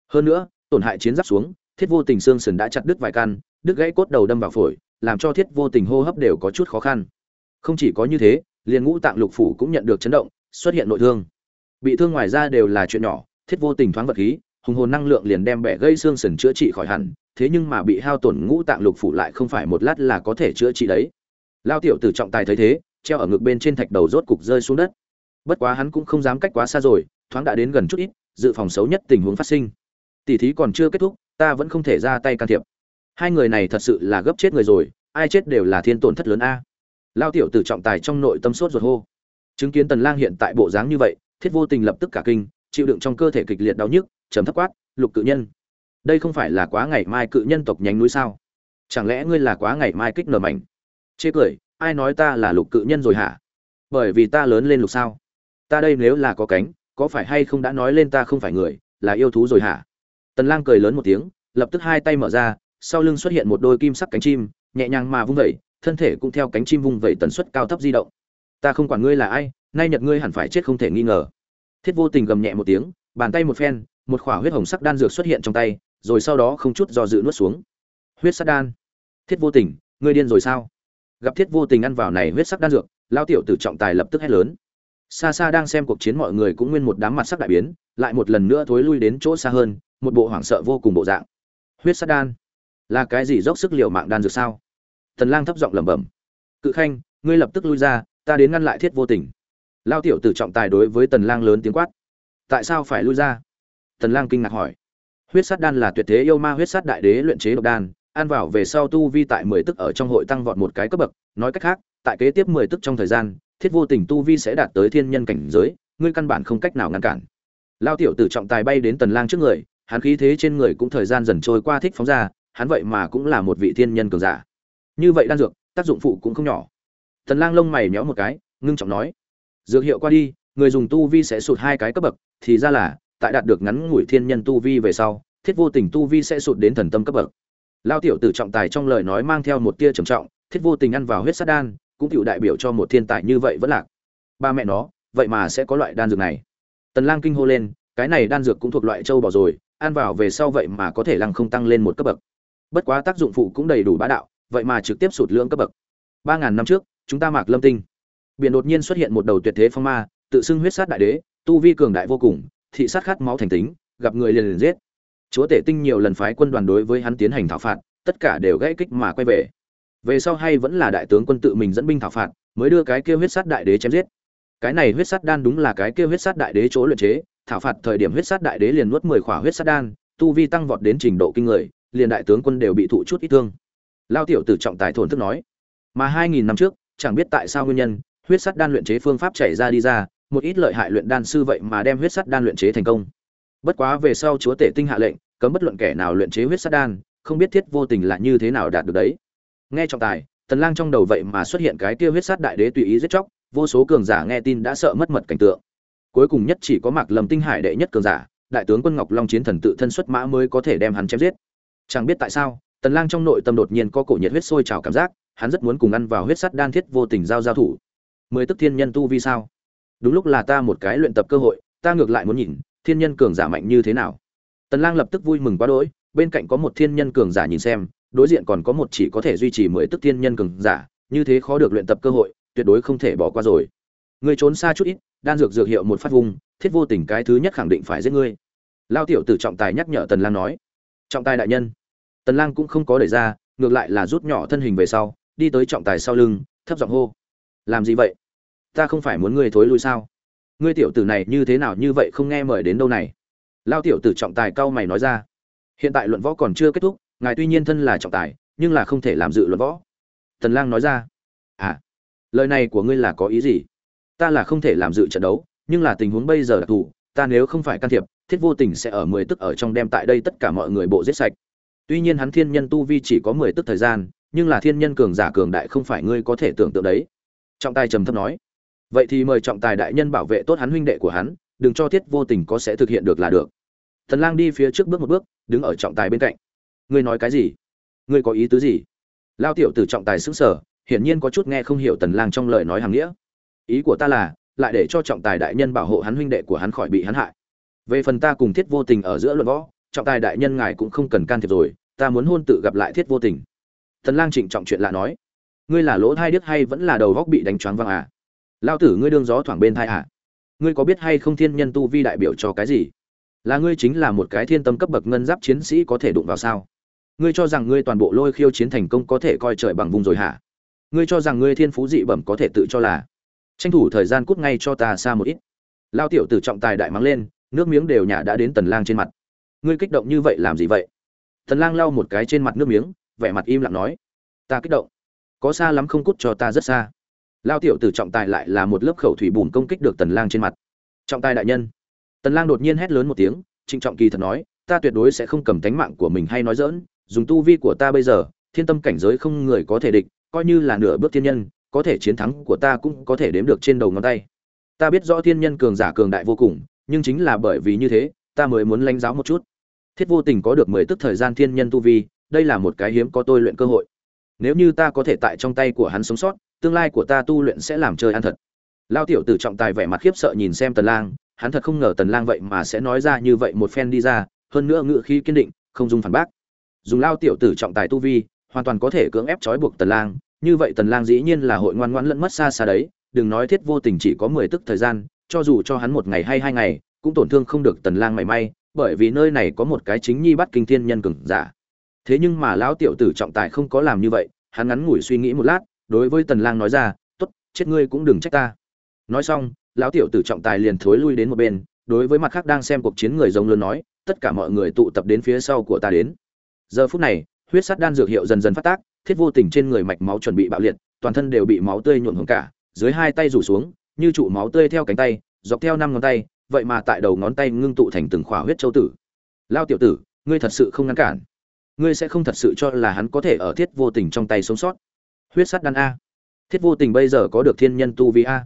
Hơn nữa, tổn hại chiến giáp xuống, thiết vô tình xương sườn đã chặt đứt vài căn, đứt gãy cốt đầu đâm vào phổi, làm cho thiết vô tình hô hấp đều có chút khó khăn. Không chỉ có như thế, liền ngũ tạng lục phủ cũng nhận được chấn động, xuất hiện nội thương. Bị thương ngoài ra đều là chuyện nhỏ, thiết vô tình thoáng vật khí, hùng hồn năng lượng liền đem bẻ gây xương sườn chữa trị khỏi hẳn, thế nhưng mà bị hao tổn ngũ tạng lục phủ lại không phải một lát là có thể chữa trị đấy. Lao tiểu tử trọng tài thấy thế, treo ở ngực bên trên thạch đầu rốt cục rơi xuống đất. Bất quá hắn cũng không dám cách quá xa rồi thoáng đã đến gần chút ít, dự phòng xấu nhất tình huống phát sinh. Tỷ thí còn chưa kết thúc, ta vẫn không thể ra tay can thiệp. Hai người này thật sự là gấp chết người rồi, ai chết đều là thiên tổn thất lớn a. Lao tiểu tử trọng tài trong nội tâm sốt ruột hô. Chứng kiến tần lang hiện tại bộ dáng như vậy, thiết vô tình lập tức cả kinh, chịu đựng trong cơ thể kịch liệt đau nhức, trầm thấp quát, lục cự nhân, đây không phải là quá ngày mai cự nhân tộc nhánh núi sao? Chẳng lẽ ngươi là quá ngày mai kích nở mảnh? Chê cười, ai nói ta là lục cự nhân rồi hả? Bởi vì ta lớn lên lục sao? Ta đây nếu là có cánh có phải hay không đã nói lên ta không phải người, là yêu thú rồi hả? Tần lang cười lớn một tiếng, lập tức hai tay mở ra, sau lưng xuất hiện một đôi kim sắc cánh chim, nhẹ nhàng mà vung vẩy, thân thể cũng theo cánh chim vung vẩy tần suất cao thấp di động. Ta không quản ngươi là ai, nay nhật ngươi hẳn phải chết không thể nghi ngờ. Thiết vô tình gầm nhẹ một tiếng, bàn tay một phen, một khỏa huyết hồng sắc đan dược xuất hiện trong tay, rồi sau đó không chút do dự nuốt xuống. Huyết sắc đan. Thiết vô tình, ngươi điên rồi sao? Gặp thiết vô tình ăn vào này huyết sắc đan dược lao tiểu tử trọng tài lập tức hét lớn xa xa đang xem cuộc chiến mọi người cũng nguyên một đám mặt sắc đại biến, lại một lần nữa thối lui đến chỗ xa hơn, một bộ hoảng sợ vô cùng bộ dạng. Huyết sát đan. Là cái gì dốc sức liều mạng đan dược sao? Tần lang thấp giọng lẩm bẩm. Cự khanh, ngươi lập tức lui ra, ta đến ngăn lại thiết vô tình. Lao tiểu tử trọng tài đối với tần lang lớn tiếng quát. Tại sao phải lui ra? Tần lang kinh ngạc hỏi. Huyết sát đan là tuyệt thế yêu ma huyết sát đại đế luyện chế độc đan, ăn vào về sau tu vi tại 10 tức ở trong hội tăng vọt một cái cấp bậc. Nói cách khác, tại kế tiếp 10 tức trong thời gian thiết vô tình tu vi sẽ đạt tới thiên nhân cảnh giới, ngươi căn bản không cách nào ngăn cản. Lao tiểu tử trọng tài bay đến tần lang trước người, hắn khí thế trên người cũng thời gian dần trôi qua thích phóng ra, hắn vậy mà cũng là một vị thiên nhân cường giả. Như vậy đan dược, tác dụng phụ cũng không nhỏ. Tần lang lông mày méo một cái, ngưng trọng nói, dược hiệu qua đi, người dùng tu vi sẽ sụt hai cái cấp bậc, thì ra là, tại đạt được ngắn ngủi thiên nhân tu vi về sau, thiết vô tình tu vi sẽ sụt đến thần tâm cấp bậc. Lao tiểu tử trọng tài trong lời nói mang theo một tia trầm trọng, thiết vô tình ăn vào huyết sát đan cũng chịu đại biểu cho một thiên tài như vậy vẫn lạc. Ba mẹ nó, vậy mà sẽ có loại đan dược này. Tần lang kinh hô lên, cái này đan dược cũng thuộc loại châu bò rồi, ăn vào về sau vậy mà có thể lăng không tăng lên một cấp bậc. Bất quá tác dụng phụ cũng đầy đủ bá đạo, vậy mà trực tiếp sụt lượng cấp bậc. Ba ngàn năm trước, chúng ta mạc lâm tinh. Biển đột nhiên xuất hiện một đầu tuyệt thế phong ma, tự xưng huyết sát đại đế, tu vi cường đại vô cùng, thị sát khát máu thành tính, gặp người liền liền giết. Chúa tể tinh nhiều lần phái quân đoàn đối với hắn tiến hành thảo phạt, tất cả đều gãy kích mà quay về về sau hay vẫn là đại tướng quân tự mình dẫn binh thảo phạt, mới đưa cái kia huyết sát đại đế chém giết. Cái này huyết sát đan đúng là cái kia huyết sát đại đế chỗ luyện chế, thảo phạt thời điểm huyết sát đại đế liền nuốt mười khỏa huyết sát đan, tu vi tăng vọt đến trình độ kinh người, liền đại tướng quân đều bị thụ chút ít thương. Lao tiểu tử trọng tài thổn thức nói, mà hai nghìn năm trước, chẳng biết tại sao nguyên nhân, huyết sắt đan luyện chế phương pháp chảy ra đi ra, một ít lợi hại luyện đan sư vậy mà đem huyết sắt đan luyện chế thành công. Bất quá về sau chúa tể tinh hạ lệnh, cấm bất luận kẻ nào luyện chế huyết sắt đan, không biết thiết vô tình là như thế nào đạt được đấy nghe trọng tài, tần lang trong đầu vậy mà xuất hiện cái kia huyết sát đại đế tùy ý giết chóc, vô số cường giả nghe tin đã sợ mất mật cảnh tượng. Cuối cùng nhất chỉ có mạc lâm tinh hải đệ nhất cường giả, đại tướng quân ngọc long chiến thần tự thân xuất mã mới có thể đem hắn chém giết. Chẳng biết tại sao, tần lang trong nội tâm đột nhiên có cổ nhiệt huyết sôi trào cảm giác, hắn rất muốn cùng ăn vào huyết sắt đan thiết vô tình giao giao thủ. Mười tức thiên nhân tu vi sao? Đúng lúc là ta một cái luyện tập cơ hội, ta ngược lại muốn nhìn, thiên nhân cường giả mạnh như thế nào. Tần lang lập tức vui mừng quá đỗi, bên cạnh có một thiên nhân cường giả nhìn xem đối diện còn có một chỉ có thể duy trì mười tức thiên nhân cường giả, như thế khó được luyện tập cơ hội, tuyệt đối không thể bỏ qua rồi. Ngươi trốn xa chút ít, đan dược dược hiệu một phát vùng, thiết vô tình cái thứ nhất khẳng định phải giết ngươi. Lao tiểu tử trọng tài nhắc nhở tần lang nói. Trọng tài đại nhân. Tần lang cũng không có đẩy ra, ngược lại là rút nhỏ thân hình về sau, đi tới trọng tài sau lưng, thấp giọng hô. Làm gì vậy? Ta không phải muốn ngươi thối lui sao? Ngươi tiểu tử này như thế nào như vậy không nghe mời đến đâu này? Lao tiểu tử trọng tài cao mày nói ra. Hiện tại luận võ còn chưa kết thúc ngài tuy nhiên thân là trọng tài, nhưng là không thể làm dự luận võ. Tần lang nói ra à lời này của ngươi là có ý gì? Ta là không thể làm dự trận đấu, nhưng là tình huống bây giờ đặc thù, ta nếu không phải can thiệp, thiết vô tình sẽ ở mười tức ở trong đem tại đây tất cả mọi người bộ giết sạch. Tuy nhiên hắn thiên nhân tu vi chỉ có mười tức thời gian, nhưng là thiên nhân cường giả cường đại không phải ngươi có thể tưởng tượng đấy. Trọng tài trầm thấp nói, vậy thì mời trọng tài đại nhân bảo vệ tốt hắn huynh đệ của hắn, đừng cho thiết vô tình có sẽ thực hiện được là được. Thần lang đi phía trước bước một bước, đứng ở trọng tài bên cạnh ngươi nói cái gì? Ngươi có ý tứ gì? Lao tiểu từ trọng tài xứng sở hiển nhiên có chút nghe không hiểu tần lang trong lời nói hàng nghĩa. Ý của ta là, lại để cho trọng tài đại nhân bảo hộ hắn huynh đệ của hắn khỏi bị hắn hại. Về phần ta cùng thiết vô tình ở giữa luận võ, trọng tài đại nhân ngài cũng không cần can thiệp rồi, ta muốn hôn tự gặp lại thiết vô tình. Tần lang trịnh trọng chuyện lạ nói. Ngươi là lỗ thai điếc hay vẫn là đầu góc bị đánh choáng văng à? Lao tử ngươi đương gió thoảng bên thai à? Ngươi có biết hay không thiên nhân tu vi đại biểu cho cái gì? Là ngươi chính là một cái thiên tâm cấp bậc ngân giáp chiến sĩ có thể đụng vào sao? Ngươi cho rằng ngươi toàn bộ lôi khiêu chiến thành công có thể coi trời bằng vùng rồi hả? Ngươi cho rằng ngươi thiên phú dị bẩm có thể tự cho là? Tranh thủ thời gian cút ngay cho ta xa một ít. Lao tiểu tử trọng tài đại mắng lên, nước miếng đều nhả đã đến tần lang trên mặt. Ngươi kích động như vậy làm gì vậy? Tần lang lau một cái trên mặt nước miếng, vẻ mặt im lặng nói. Ta kích động. Có xa lắm không cút cho ta rất xa. Lao tiểu tử trọng tài lại là một lớp khẩu thủy bùn công kích được tần lang trên mặt. Trọng tài đại nhân. Tần lang đột nhiên hét lớn một tiếng, trịnh trọng kỳ thật nói, ta tuyệt đối sẽ không cầm tánh mạng của mình hay nói dỡn dùng tu vi của ta bây giờ, thiên tâm cảnh giới không người có thể địch, coi như là nửa bước thiên nhân, có thể chiến thắng của ta cũng có thể đếm được trên đầu ngón tay. Ta biết rõ thiên nhân cường giả cường đại vô cùng, nhưng chính là bởi vì như thế, ta mới muốn lãnh giáo một chút. Thiết vô tình có được mười tức thời gian thiên nhân tu vi, đây là một cái hiếm có tôi luyện cơ hội. Nếu như ta có thể tại trong tay của hắn sống sót, tương lai của ta tu luyện sẽ làm chơi ăn thật. Lao tiểu tử trọng tài vẻ mặt khiếp sợ nhìn xem tần lang, hắn thật không ngờ tần lang vậy mà sẽ nói ra như vậy một phen đi ra, hơn nữa ngựa khí kiên định, không dùng phản bác dùng lao tiểu tử trọng tài tu vi, hoàn toàn có thể cưỡng ép trói buộc tần lang. Như vậy tần lang dĩ nhiên là hội ngoan ngoãn lẫn mất xa xa đấy. Đừng nói thiết vô tình chỉ có 10 tức thời gian, cho dù cho hắn một ngày hay hai ngày, cũng tổn thương không được tần lang mảy may, bởi vì nơi này có một cái chính nhi bắt kinh thiên nhân cường giả. Thế nhưng mà lão tiểu tử trọng tài không có làm như vậy, hắn ngắn ngủi suy nghĩ một lát, đối với tần lang nói ra, tốt, chết ngươi cũng đừng trách ta. Nói xong, lão tiểu tử trọng tài liền thối lui đến một bên, đối với mặt khác đang xem cuộc chiến người giống lớn nói, tất cả mọi người tụ tập đến phía sau của ta đến giờ phút này, huyết sắt đan dược hiệu dần dần phát tác, thiết vô tình trên người mạch máu chuẩn bị bạo liệt, toàn thân đều bị máu tươi nhuộm hưởng cả, dưới hai tay rủ xuống, như trụ máu tươi theo cánh tay, dọc theo năm ngón tay, vậy mà tại đầu ngón tay ngưng tụ thành từng khỏa huyết châu tử. Lao tiểu tử, ngươi thật sự không ngăn cản. Ngươi sẽ không thật sự cho là hắn có thể ở thiết vô tình trong tay sống sót. Huyết sắt đan a. Thiết vô tình bây giờ có được thiên nhân tu vi a.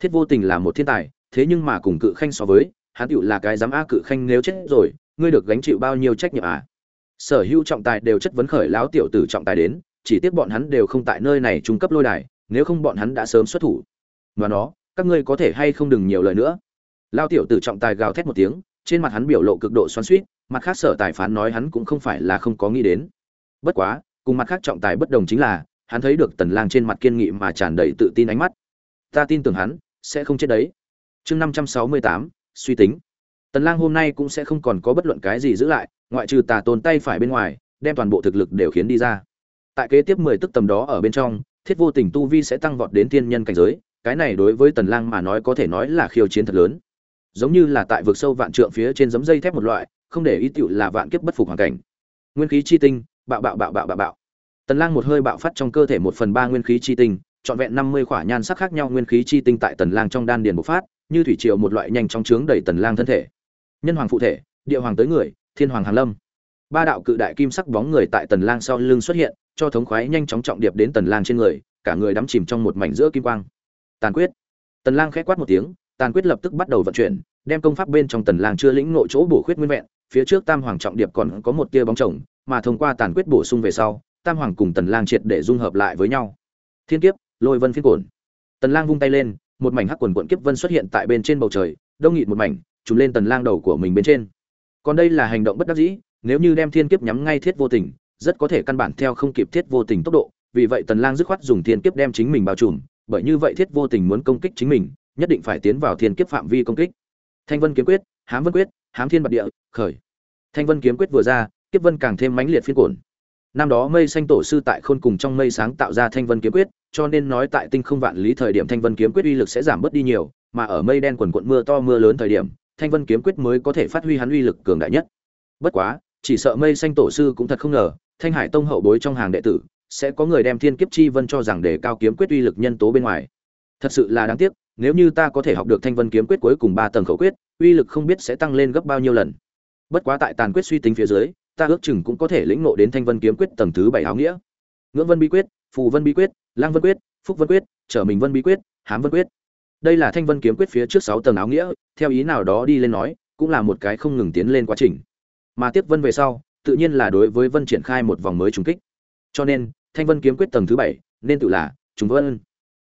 Thiết vô tình là một thiên tài, thế nhưng mà cùng cự khanh so với, hắn tựu là cái dám a cự khanh nếu chết rồi, ngươi được gánh chịu bao nhiêu trách nhiệm à sở hữu trọng tài đều chất vấn khởi lão tiểu tử trọng tài đến chỉ tiếc bọn hắn đều không tại nơi này trung cấp lôi đài nếu không bọn hắn đã sớm xuất thủ. Và nó các ngươi có thể hay không đừng nhiều lời nữa. Lao tiểu tử trọng tài gào thét một tiếng trên mặt hắn biểu lộ cực độ xoắn suýt mặt khác sở tài phán nói hắn cũng không phải là không có nghĩ đến. Bất quá cùng mặt khác trọng tài bất đồng chính là hắn thấy được tần lang trên mặt kiên nghị mà tràn đầy tự tin ánh mắt. Ta tin tưởng hắn sẽ không chết đấy. Chương 568, suy tính. Tần lang hôm nay cũng sẽ không còn có bất luận cái gì giữ lại ngoại trừ tà tôn tay phải bên ngoài, đem toàn bộ thực lực đều khiến đi ra. Tại kế tiếp mười tức tầm đó ở bên trong, thiết vô tình tu vi sẽ tăng vọt đến tiên nhân cảnh giới, cái này đối với tần lang mà nói có thể nói là khiêu chiến thật lớn. Giống như là tại vực sâu vạn trượng phía trên giấm dây thép một loại, không để ý tựu là vạn kiếp bất phục hoàn cảnh. Nguyên khí chi tinh, bạo bạo bạo bạo bạo bạo. Tần lang một hơi bạo phát trong cơ thể một phần ba nguyên khí chi tinh, trọn vẹn 50 khỏa nhan sắc khác nhau nguyên khí chi tinh tại tần lang trong đan điền bộc phát, như thủy triều một loại nhanh chóng trướng đầy tần lang thân thể. Nhân hoàng phụ thể, địa hoàng tới người thiên hoàng hàn lâm. Ba đạo cự đại kim sắc bóng người tại tần lang sau lưng xuất hiện, cho thống khoái nhanh chóng trọng điệp đến tần lang trên người, cả người đắm chìm trong một mảnh giữa kim quang. Tàn quyết. Tần lang khẽ quát một tiếng, tàn quyết lập tức bắt đầu vận chuyển, đem công pháp bên trong tần lang chưa lĩnh ngộ chỗ bổ khuyết nguyên vẹn, phía trước tam hoàng trọng điệp còn có một tia bóng chồng, mà thông qua tàn quyết bổ sung về sau, tam hoàng cùng tần lang triệt để dung hợp lại với nhau. Thiên kiếp, lôi vân phiên cồn. tần lang vung tay lên, một mảnh hắc quần cuộn kiếp vân xuất hiện tại bên trên bầu trời, đông nghịt một mảnh, trùm lên tần lang đầu của mình bên trên còn đây là hành động bất đắc dĩ, nếu như đem thiên kiếp nhắm ngay thiết vô tình, rất có thể căn bản theo không kịp thiết vô tình tốc độ, vì vậy tần lang dứt khoát dùng thiên kiếp đem chính mình bao trùm, bởi như vậy thiết vô tình muốn công kích chính mình, nhất định phải tiến vào thiên kiếp phạm vi công kích. Thanh vân kiếm quyết, hám vân quyết, hám thiên bạt địa, khởi. Thanh vân kiếm quyết vừa ra, kiếp vân càng thêm mãnh liệt phiên cổn năm đó mây xanh tổ sư tại khôn cùng trong mây sáng tạo ra thanh vân kiếm quyết, cho nên nói tại tinh không vạn lý thời điểm thanh vân kiếm quyết uy lực sẽ giảm bớt đi nhiều, mà ở mây đen quần quận mưa to mưa lớn thời điểm thanh vân kiếm quyết mới có thể phát huy hắn uy lực cường đại nhất. Bất quá, chỉ sợ mây xanh tổ sư cũng thật không ngờ, thanh hải tông hậu bối trong hàng đệ tử, sẽ có người đem thiên kiếp chi vân cho rằng để cao kiếm quyết uy lực nhân tố bên ngoài. Thật sự là đáng tiếc, nếu như ta có thể học được thanh vân kiếm quyết cuối cùng ba tầng khẩu quyết, uy lực không biết sẽ tăng lên gấp bao nhiêu lần. Bất quá tại tàn quyết suy tính phía dưới, ta ước chừng cũng có thể lĩnh ngộ đến thanh vân kiếm quyết tầng thứ bảy áo nghĩa. Ngưỡng vân bí quyết, phù vân bí quyết lang vân quyết, phúc vân quyết, trở mình vân bí quyết, hám vân quyết đây là thanh vân kiếm quyết phía trước sáu tầng áo nghĩa, theo ý nào đó đi lên nói, cũng là một cái không ngừng tiến lên quá trình. Mà tiếp vân về sau, tự nhiên là đối với vân triển khai một vòng mới trùng kích. Cho nên, thanh vân kiếm quyết tầng thứ bảy, nên tự là, trùng vân.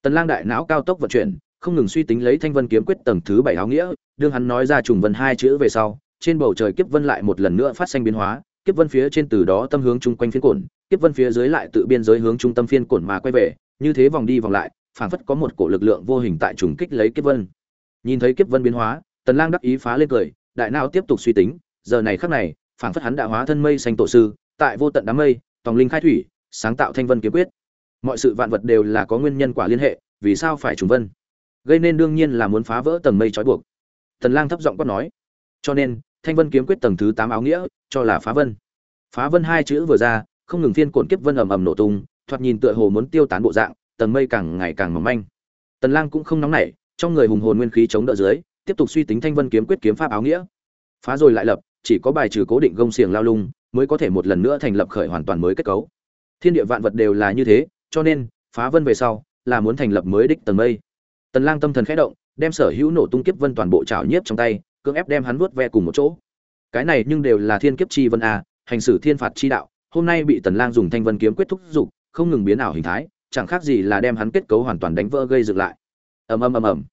Tần lang đại não cao tốc vận chuyển, không ngừng suy tính lấy thanh vân kiếm quyết tầng thứ bảy áo nghĩa, đương hắn nói ra trùng vân hai chữ về sau, trên bầu trời kiếp vân lại một lần nữa phát sinh biến hóa, kiếp vân phía trên từ đó tâm hướng chung quanh phiên cổn, kiếp vân phía dưới lại tự biên giới hướng trung tâm phiên cổn mà quay về, như thế vòng đi vòng lại phảng phất có một cổ lực lượng vô hình tại trùng kích lấy kiếp vân. Nhìn thấy kiếp vân biến hóa, tần lang đắc ý phá lên cười, đại não tiếp tục suy tính, giờ này khắc này, phảng phất hắn đã hóa thân mây xanh tổ sư, tại vô tận đám mây, tòng linh khai thủy, sáng tạo thanh vân kiếm quyết. Mọi sự vạn vật đều là có nguyên nhân quả liên hệ, vì sao phải trùng vân? Gây nên đương nhiên là muốn phá vỡ tầng mây trói buộc. Tần lang thấp giọng quát nói. Cho nên, thanh vân kiếm quyết tầng thứ 8 áo nghĩa, cho là phá vân. Phá vân hai chữ vừa ra, không ngừng phiên cuộn kiếp vân ầm ầm nổ tung, thoạt nhìn tựa hồ muốn tiêu tán bộ dạng tầng mây càng ngày càng mỏng manh. Tần lang cũng không nóng nảy, trong người hùng hồn nguyên khí chống đỡ dưới, tiếp tục suy tính thanh vân kiếm quyết kiếm pháp áo nghĩa. Phá rồi lại lập, chỉ có bài trừ cố định gông xiềng lao lung, mới có thể một lần nữa thành lập khởi hoàn toàn mới kết cấu. Thiên địa vạn vật đều là như thế, cho nên, phá vân về sau, là muốn thành lập mới đích tầng mây. Tần lang tâm thần khẽ động, đem sở hữu nổ tung kiếp vân toàn bộ trảo nhiếp trong tay, cưỡng ép đem hắn vuốt ve cùng một chỗ. Cái này nhưng đều là thiên kiếp chi vân a, hành xử thiên phạt chi đạo, hôm nay bị tần lang dùng thanh vân kiếm quyết thúc dục, không ngừng biến ảo hình thái chẳng khác gì là đem hắn kết cấu hoàn toàn đánh vỡ gây dựng lại. Ầm ầm ầm ầm.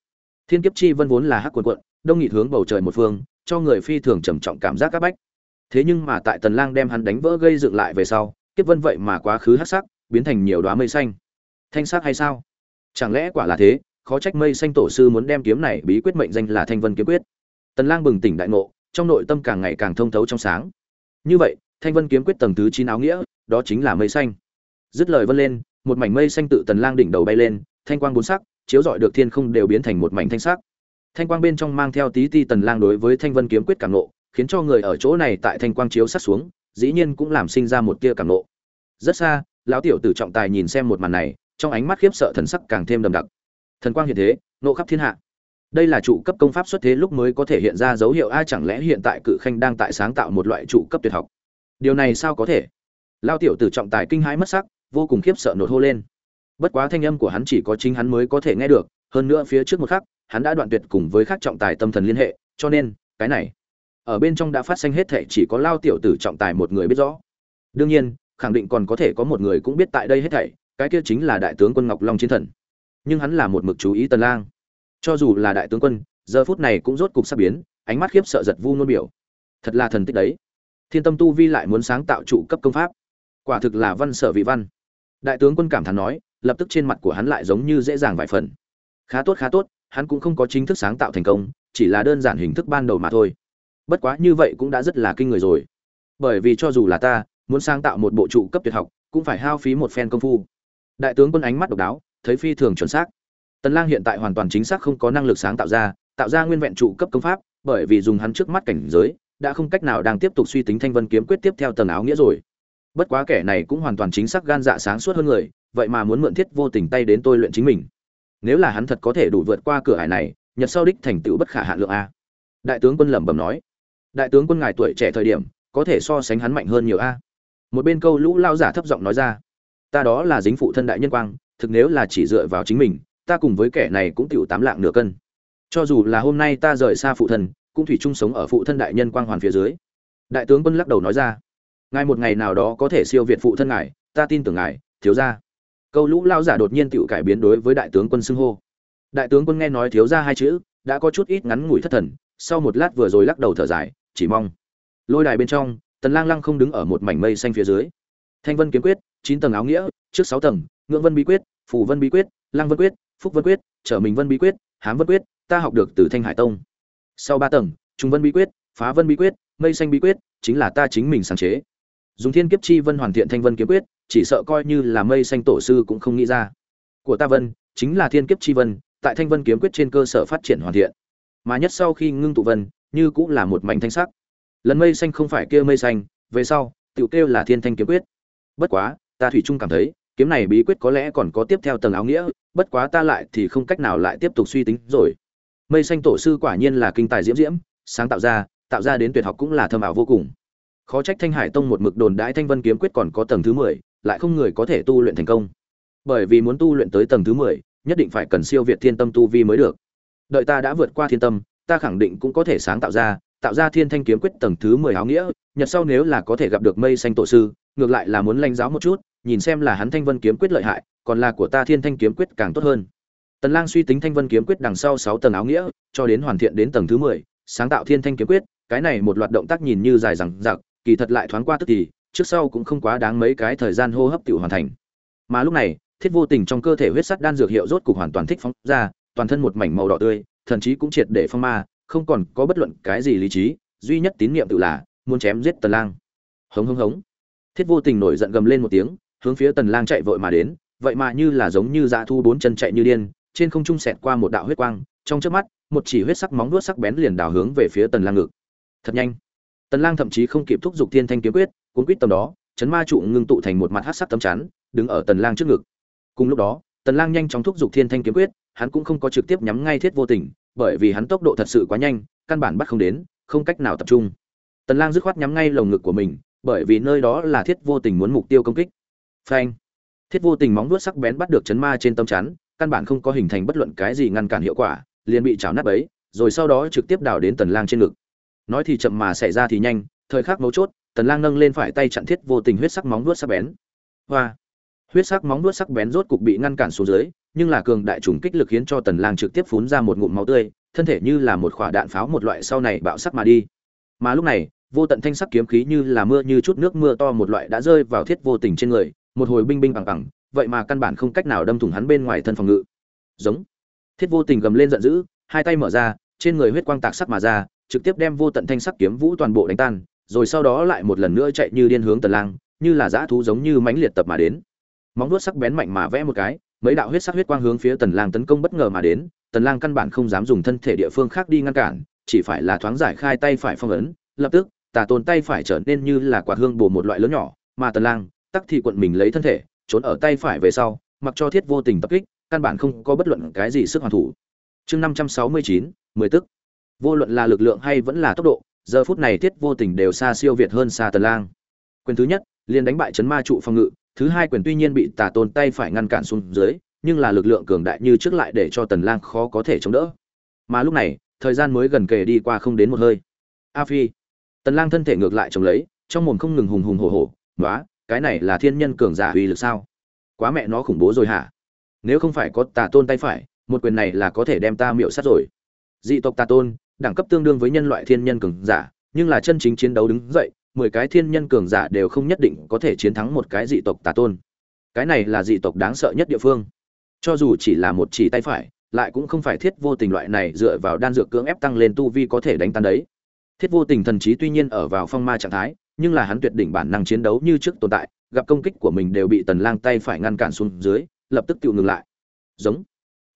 Thiên kiếp chi vân vốn là hắc quần quận, đông nghịt hướng bầu trời một phương, cho người phi thường trầm trọng cảm giác các bách. Thế nhưng mà tại tần lang đem hắn đánh vỡ gây dựng lại về sau, kiếp vân vậy mà quá khứ hắc sắc, biến thành nhiều đóa mây xanh. Thanh sắc hay sao? Chẳng lẽ quả là thế? Khó trách mây xanh tổ sư muốn đem kiếm này bí quyết mệnh danh là thanh vân kiếm quyết. Tần lang bừng tỉnh đại ngộ, trong nội tâm càng ngày càng thông thấu trong sáng. Như vậy, thanh vân kiếm quyết tầng thứ chín áo nghĩa, đó chính là mây xanh. Dứt lời vân lên một mảnh mây xanh tự tần lang đỉnh đầu bay lên, thanh quang bốn sắc, chiếu rọi được thiên không đều biến thành một mảnh thanh sắc. Thanh quang bên trong mang theo tí ti tần lang đối với thanh vân kiếm quyết cảm nộ, khiến cho người ở chỗ này tại thanh quang chiếu sát xuống, dĩ nhiên cũng làm sinh ra một tia cảm nộ. Rất xa, lão tiểu tử trọng tài nhìn xem một màn này, trong ánh mắt khiếp sợ thần sắc càng thêm đậm đặc. Thần quang hiện thế, nộ khắp thiên hạ. Đây là trụ cấp công pháp xuất thế lúc mới có thể hiện ra dấu hiệu ai chẳng lẽ hiện tại cự khanh đang tại sáng tạo một loại trụ cấp tuyệt học? Điều này sao có thể? Lão tiểu tử trọng tài kinh hãi mất sắc vô cùng khiếp sợ nổi hô lên. Bất quá thanh âm của hắn chỉ có chính hắn mới có thể nghe được, hơn nữa phía trước một khắc, hắn đã đoạn tuyệt cùng với các trọng tài tâm thần liên hệ, cho nên, cái này, ở bên trong đã phát sinh hết thể chỉ có lao tiểu tử trọng tài một người biết rõ. Đương nhiên, khẳng định còn có thể có một người cũng biết tại đây hết thảy, cái kia chính là đại tướng quân ngọc long chiến thần. Nhưng hắn là một mực chú ý tần lang. Cho dù là đại tướng quân, giờ phút này cũng rốt cục sắp biến, ánh mắt khiếp sợ giật vu nôn biểu. Thật là thần tích đấy. Thiên tâm tu vi lại muốn sáng tạo trụ cấp công pháp. Quả thực là văn sở vị văn đại tướng quân cảm thán nói, lập tức trên mặt của hắn lại giống như dễ dàng vài phần. Khá tốt khá tốt, hắn cũng không có chính thức sáng tạo thành công, chỉ là đơn giản hình thức ban đầu mà thôi. Bất quá như vậy cũng đã rất là kinh người rồi. Bởi vì cho dù là ta, muốn sáng tạo một bộ trụ cấp tuyệt học, cũng phải hao phí một phen công phu. Đại tướng quân ánh mắt độc đáo, thấy phi thường chuẩn xác. Tần lang hiện tại hoàn toàn chính xác không có năng lực sáng tạo ra tạo ra nguyên vẹn trụ cấp công pháp, bởi vì dùng hắn trước mắt cảnh giới, đã không cách nào đang tiếp tục suy tính thanh vân kiếm quyết tiếp theo tầng áo nghĩa rồi bất quá kẻ này cũng hoàn toàn chính xác gan dạ sáng suốt hơn người, vậy mà muốn mượn thiết vô tình tay đến tôi luyện chính mình. Nếu là hắn thật có thể đủ vượt qua cửa hải này, nhật sau đích thành tựu bất khả hạn lượng a. Đại tướng quân lẩm bẩm nói. Đại tướng quân ngài tuổi trẻ thời điểm, có thể so sánh hắn mạnh hơn nhiều a. Một bên câu lũ lao giả thấp giọng nói ra. Ta đó là dính phụ thân đại nhân quang, thực nếu là chỉ dựa vào chính mình, ta cùng với kẻ này cũng tiểu tám lạng nửa cân. Cho dù là hôm nay ta rời xa phụ thân, cũng thủy chung sống ở phụ thân đại nhân quang hoàn phía dưới. Đại tướng quân lắc đầu nói ra ngài một ngày nào đó có thể siêu việt phụ thân ngài, ta tin tưởng ngài, thiếu gia. Câu lũ lao giả đột nhiên tự cải biến đối với đại tướng quân xưng hô. Đại tướng quân nghe nói thiếu gia hai chữ, đã có chút ít ngắn ngủi thất thần, sau một lát vừa rồi lắc đầu thở dài, chỉ mong. Lôi đài bên trong, tần lang lăng không đứng ở một mảnh mây xanh phía dưới. Thanh vân kiếm quyết, chín tầng áo nghĩa, trước sáu tầng, ngưỡng vân bí quyết, phù vân bí quyết, lăng vân quyết, phúc vân quyết, trở mình vân bí quyết, hám vân quyết, ta học được từ thanh hải tông. Sau ba tầng, trung vân bí quyết, phá vân bí quyết, mây xanh bí quyết, chính là ta chính mình sáng chế dùng thiên kiếp chi vân hoàn thiện thanh vân kiếm quyết, chỉ sợ coi như là mây xanh tổ sư cũng không nghĩ ra. Của ta vân, chính là thiên kiếp chi vân, tại thanh vân kiếm quyết trên cơ sở phát triển hoàn thiện. Mà nhất sau khi ngưng tụ vân, như cũng là một mảnh thanh sắc. Lần mây xanh không phải kia mây xanh, về sau tự kêu là thiên thanh kiếm quyết. Bất quá, ta thủy chung cảm thấy, kiếm này bí quyết có lẽ còn có tiếp theo tầng áo nghĩa, bất quá ta lại thì không cách nào lại tiếp tục suy tính rồi. Mây xanh tổ sư quả nhiên là kinh tài diễm diễm, sáng tạo ra tạo ra đến tuyệt học cũng là thâm ảo vô cùng khó trách thanh hải tông một mực đồn đãi thanh vân kiếm quyết còn có tầng thứ mười lại không người có thể tu luyện thành công. Bởi vì muốn tu luyện tới tầng thứ mười nhất định phải cần siêu việt thiên tâm tu vi mới được. Đợi ta đã vượt qua thiên tâm ta khẳng định cũng có thể sáng tạo ra tạo ra thiên thanh kiếm quyết tầng thứ mười áo nghĩa nhật sau nếu là có thể gặp được mây xanh tổ sư ngược lại là muốn lanh giáo một chút nhìn xem là hắn thanh vân kiếm quyết lợi hại còn là của ta thiên thanh kiếm quyết càng tốt hơn. Tần lang suy tính thanh vân kiếm quyết đằng sau 6 tầng áo nghĩa cho đến hoàn thiện đến tầng thứ 10, sáng tạo thiên thanh kiếm quyết cái này một loạt động tác nhìn như dài dằng dặc kỳ thật lại thoáng qua tức thì, trước sau cũng không quá đáng mấy cái thời gian hô hấp tiểu hoàn thành. Mà lúc này, thiết vô tình trong cơ thể huyết sắt đan dược hiệu rốt cục hoàn toàn thích phóng ra, toàn thân một mảnh màu đỏ tươi thậm chí cũng triệt để phong ma, không còn có bất luận cái gì lý trí, duy nhất tín niệm tự là muốn chém giết tần lang. Hống hống hống. Thiết vô tình nổi giận gầm lên một tiếng, hướng phía tần lang chạy vội mà đến, vậy mà như là giống như dạ thu bốn chân chạy như điên, trên không trung sẹt qua một đạo huyết quang, trong chớp mắt, một chỉ huyết sắc móng vuốt sắc bén liền đào hướng về phía tần lang ngực. Thật nhanh tần lang thậm chí không kịp thúc giục thiên thanh kiếm quyết, cuốn quýt tầm đó, chấn ma trụ ngưng tụ thành một mặt hắc sắc tấm chắn, đứng ở tần lang trước ngực. Cùng lúc đó, tần lang nhanh chóng thúc giục thiên thanh kiếm quyết, hắn cũng không có trực tiếp nhắm ngay thiết vô tình, bởi vì hắn tốc độ thật sự quá nhanh, căn bản bắt không đến, không cách nào tập trung. Tần lang dứt khoát nhắm ngay lồng ngực của mình, bởi vì nơi đó là thiết vô tình muốn mục tiêu công kích. Phanh! Thiết vô tình móng vuốt sắc bén bắt được chấn ma trên tấm chắn, căn bản không có hình thành bất luận cái gì ngăn cản hiệu quả, liền bị chảo nát bấy, rồi sau đó trực tiếp đảo đến tần lang trên ngực nói thì chậm mà xảy ra thì nhanh, thời khắc mấu chốt, tần lang nâng lên phải tay chặn thiết vô tình huyết sắc móng vuốt sắc bén. Hoa! Huyết sắc móng vuốt sắc bén rốt cục bị ngăn cản xuống dưới, nhưng là cường đại trùng kích lực khiến cho tần lang trực tiếp phun ra một ngụm máu tươi, thân thể như là một quả đạn pháo một loại sau này bạo sắc mà đi. Mà lúc này, vô tận thanh sắc kiếm khí như là mưa như chút nước mưa to một loại đã rơi vào thiết vô tình trên người, một hồi binh binh bằng bằng, vậy mà căn bản không cách nào đâm thủng hắn bên ngoài thân phòng ngự. Giống! Thiết vô tình gầm lên giận dữ, hai tay mở ra, trên người huyết quang tạc sắc mà ra trực tiếp đem vô tận thanh sắc kiếm vũ toàn bộ đánh tan rồi sau đó lại một lần nữa chạy như điên hướng tần lang như là dã thú giống như mãnh liệt tập mà đến. Móng vuốt sắc bén mạnh mà vẽ một cái mấy đạo huyết sắc huyết quang hướng phía tần lang tấn công bất ngờ mà đến tần lang căn bản không dám dùng thân thể địa phương khác đi ngăn cản chỉ phải là thoáng giải khai tay phải phong ấn lập tức tà tồn tay phải trở nên như là quả hương bổ một loại lớn nhỏ mà tần lang tắc thì quận mình lấy thân thể trốn ở tay phải về sau mặc cho thiết vô tình tập kích căn bản không có bất luận cái gì sức hoàn thủ. Chương 569, mười tức vô luận là lực lượng hay vẫn là tốc độ, giờ phút này thiết vô tình đều xa siêu việt hơn xa tần lang. Quyền thứ nhất, liền đánh bại chấn ma trụ phòng ngự, thứ hai quyền tuy nhiên bị tà tôn tay phải ngăn cản xuống dưới, nhưng là lực lượng cường đại như trước lại để cho tần lang khó có thể chống đỡ. Mà lúc này, thời gian mới gần kề đi qua không đến một hơi. A phi. Tần lang thân thể ngược lại chống lấy, trong mồm không ngừng hùng hùng hổ hổ nói cái này là thiên nhân cường giả uy lực sao? Quá mẹ nó khủng bố rồi hả? Nếu không phải có tà tôn tay phải, một quyền này là có thể đem ta miệu sát rồi. Dị tộc tà tôn đẳng cấp tương đương với nhân loại thiên nhân cường giả, nhưng là chân chính chiến đấu đứng dậy, mười cái thiên nhân cường giả đều không nhất định có thể chiến thắng một cái dị tộc tà tôn. Cái này là dị tộc đáng sợ nhất địa phương. Cho dù chỉ là một chỉ tay phải, lại cũng không phải thiết vô tình loại này dựa vào đan dược cưỡng ép tăng lên tu vi có thể đánh tan đấy. Thiết vô tình thần trí tuy nhiên ở vào phong ma trạng thái, nhưng là hắn tuyệt đỉnh bản năng chiến đấu như trước tồn tại, gặp công kích của mình đều bị tần lang tay phải ngăn cản xuống dưới, lập tức tự ngừng lại. Giống.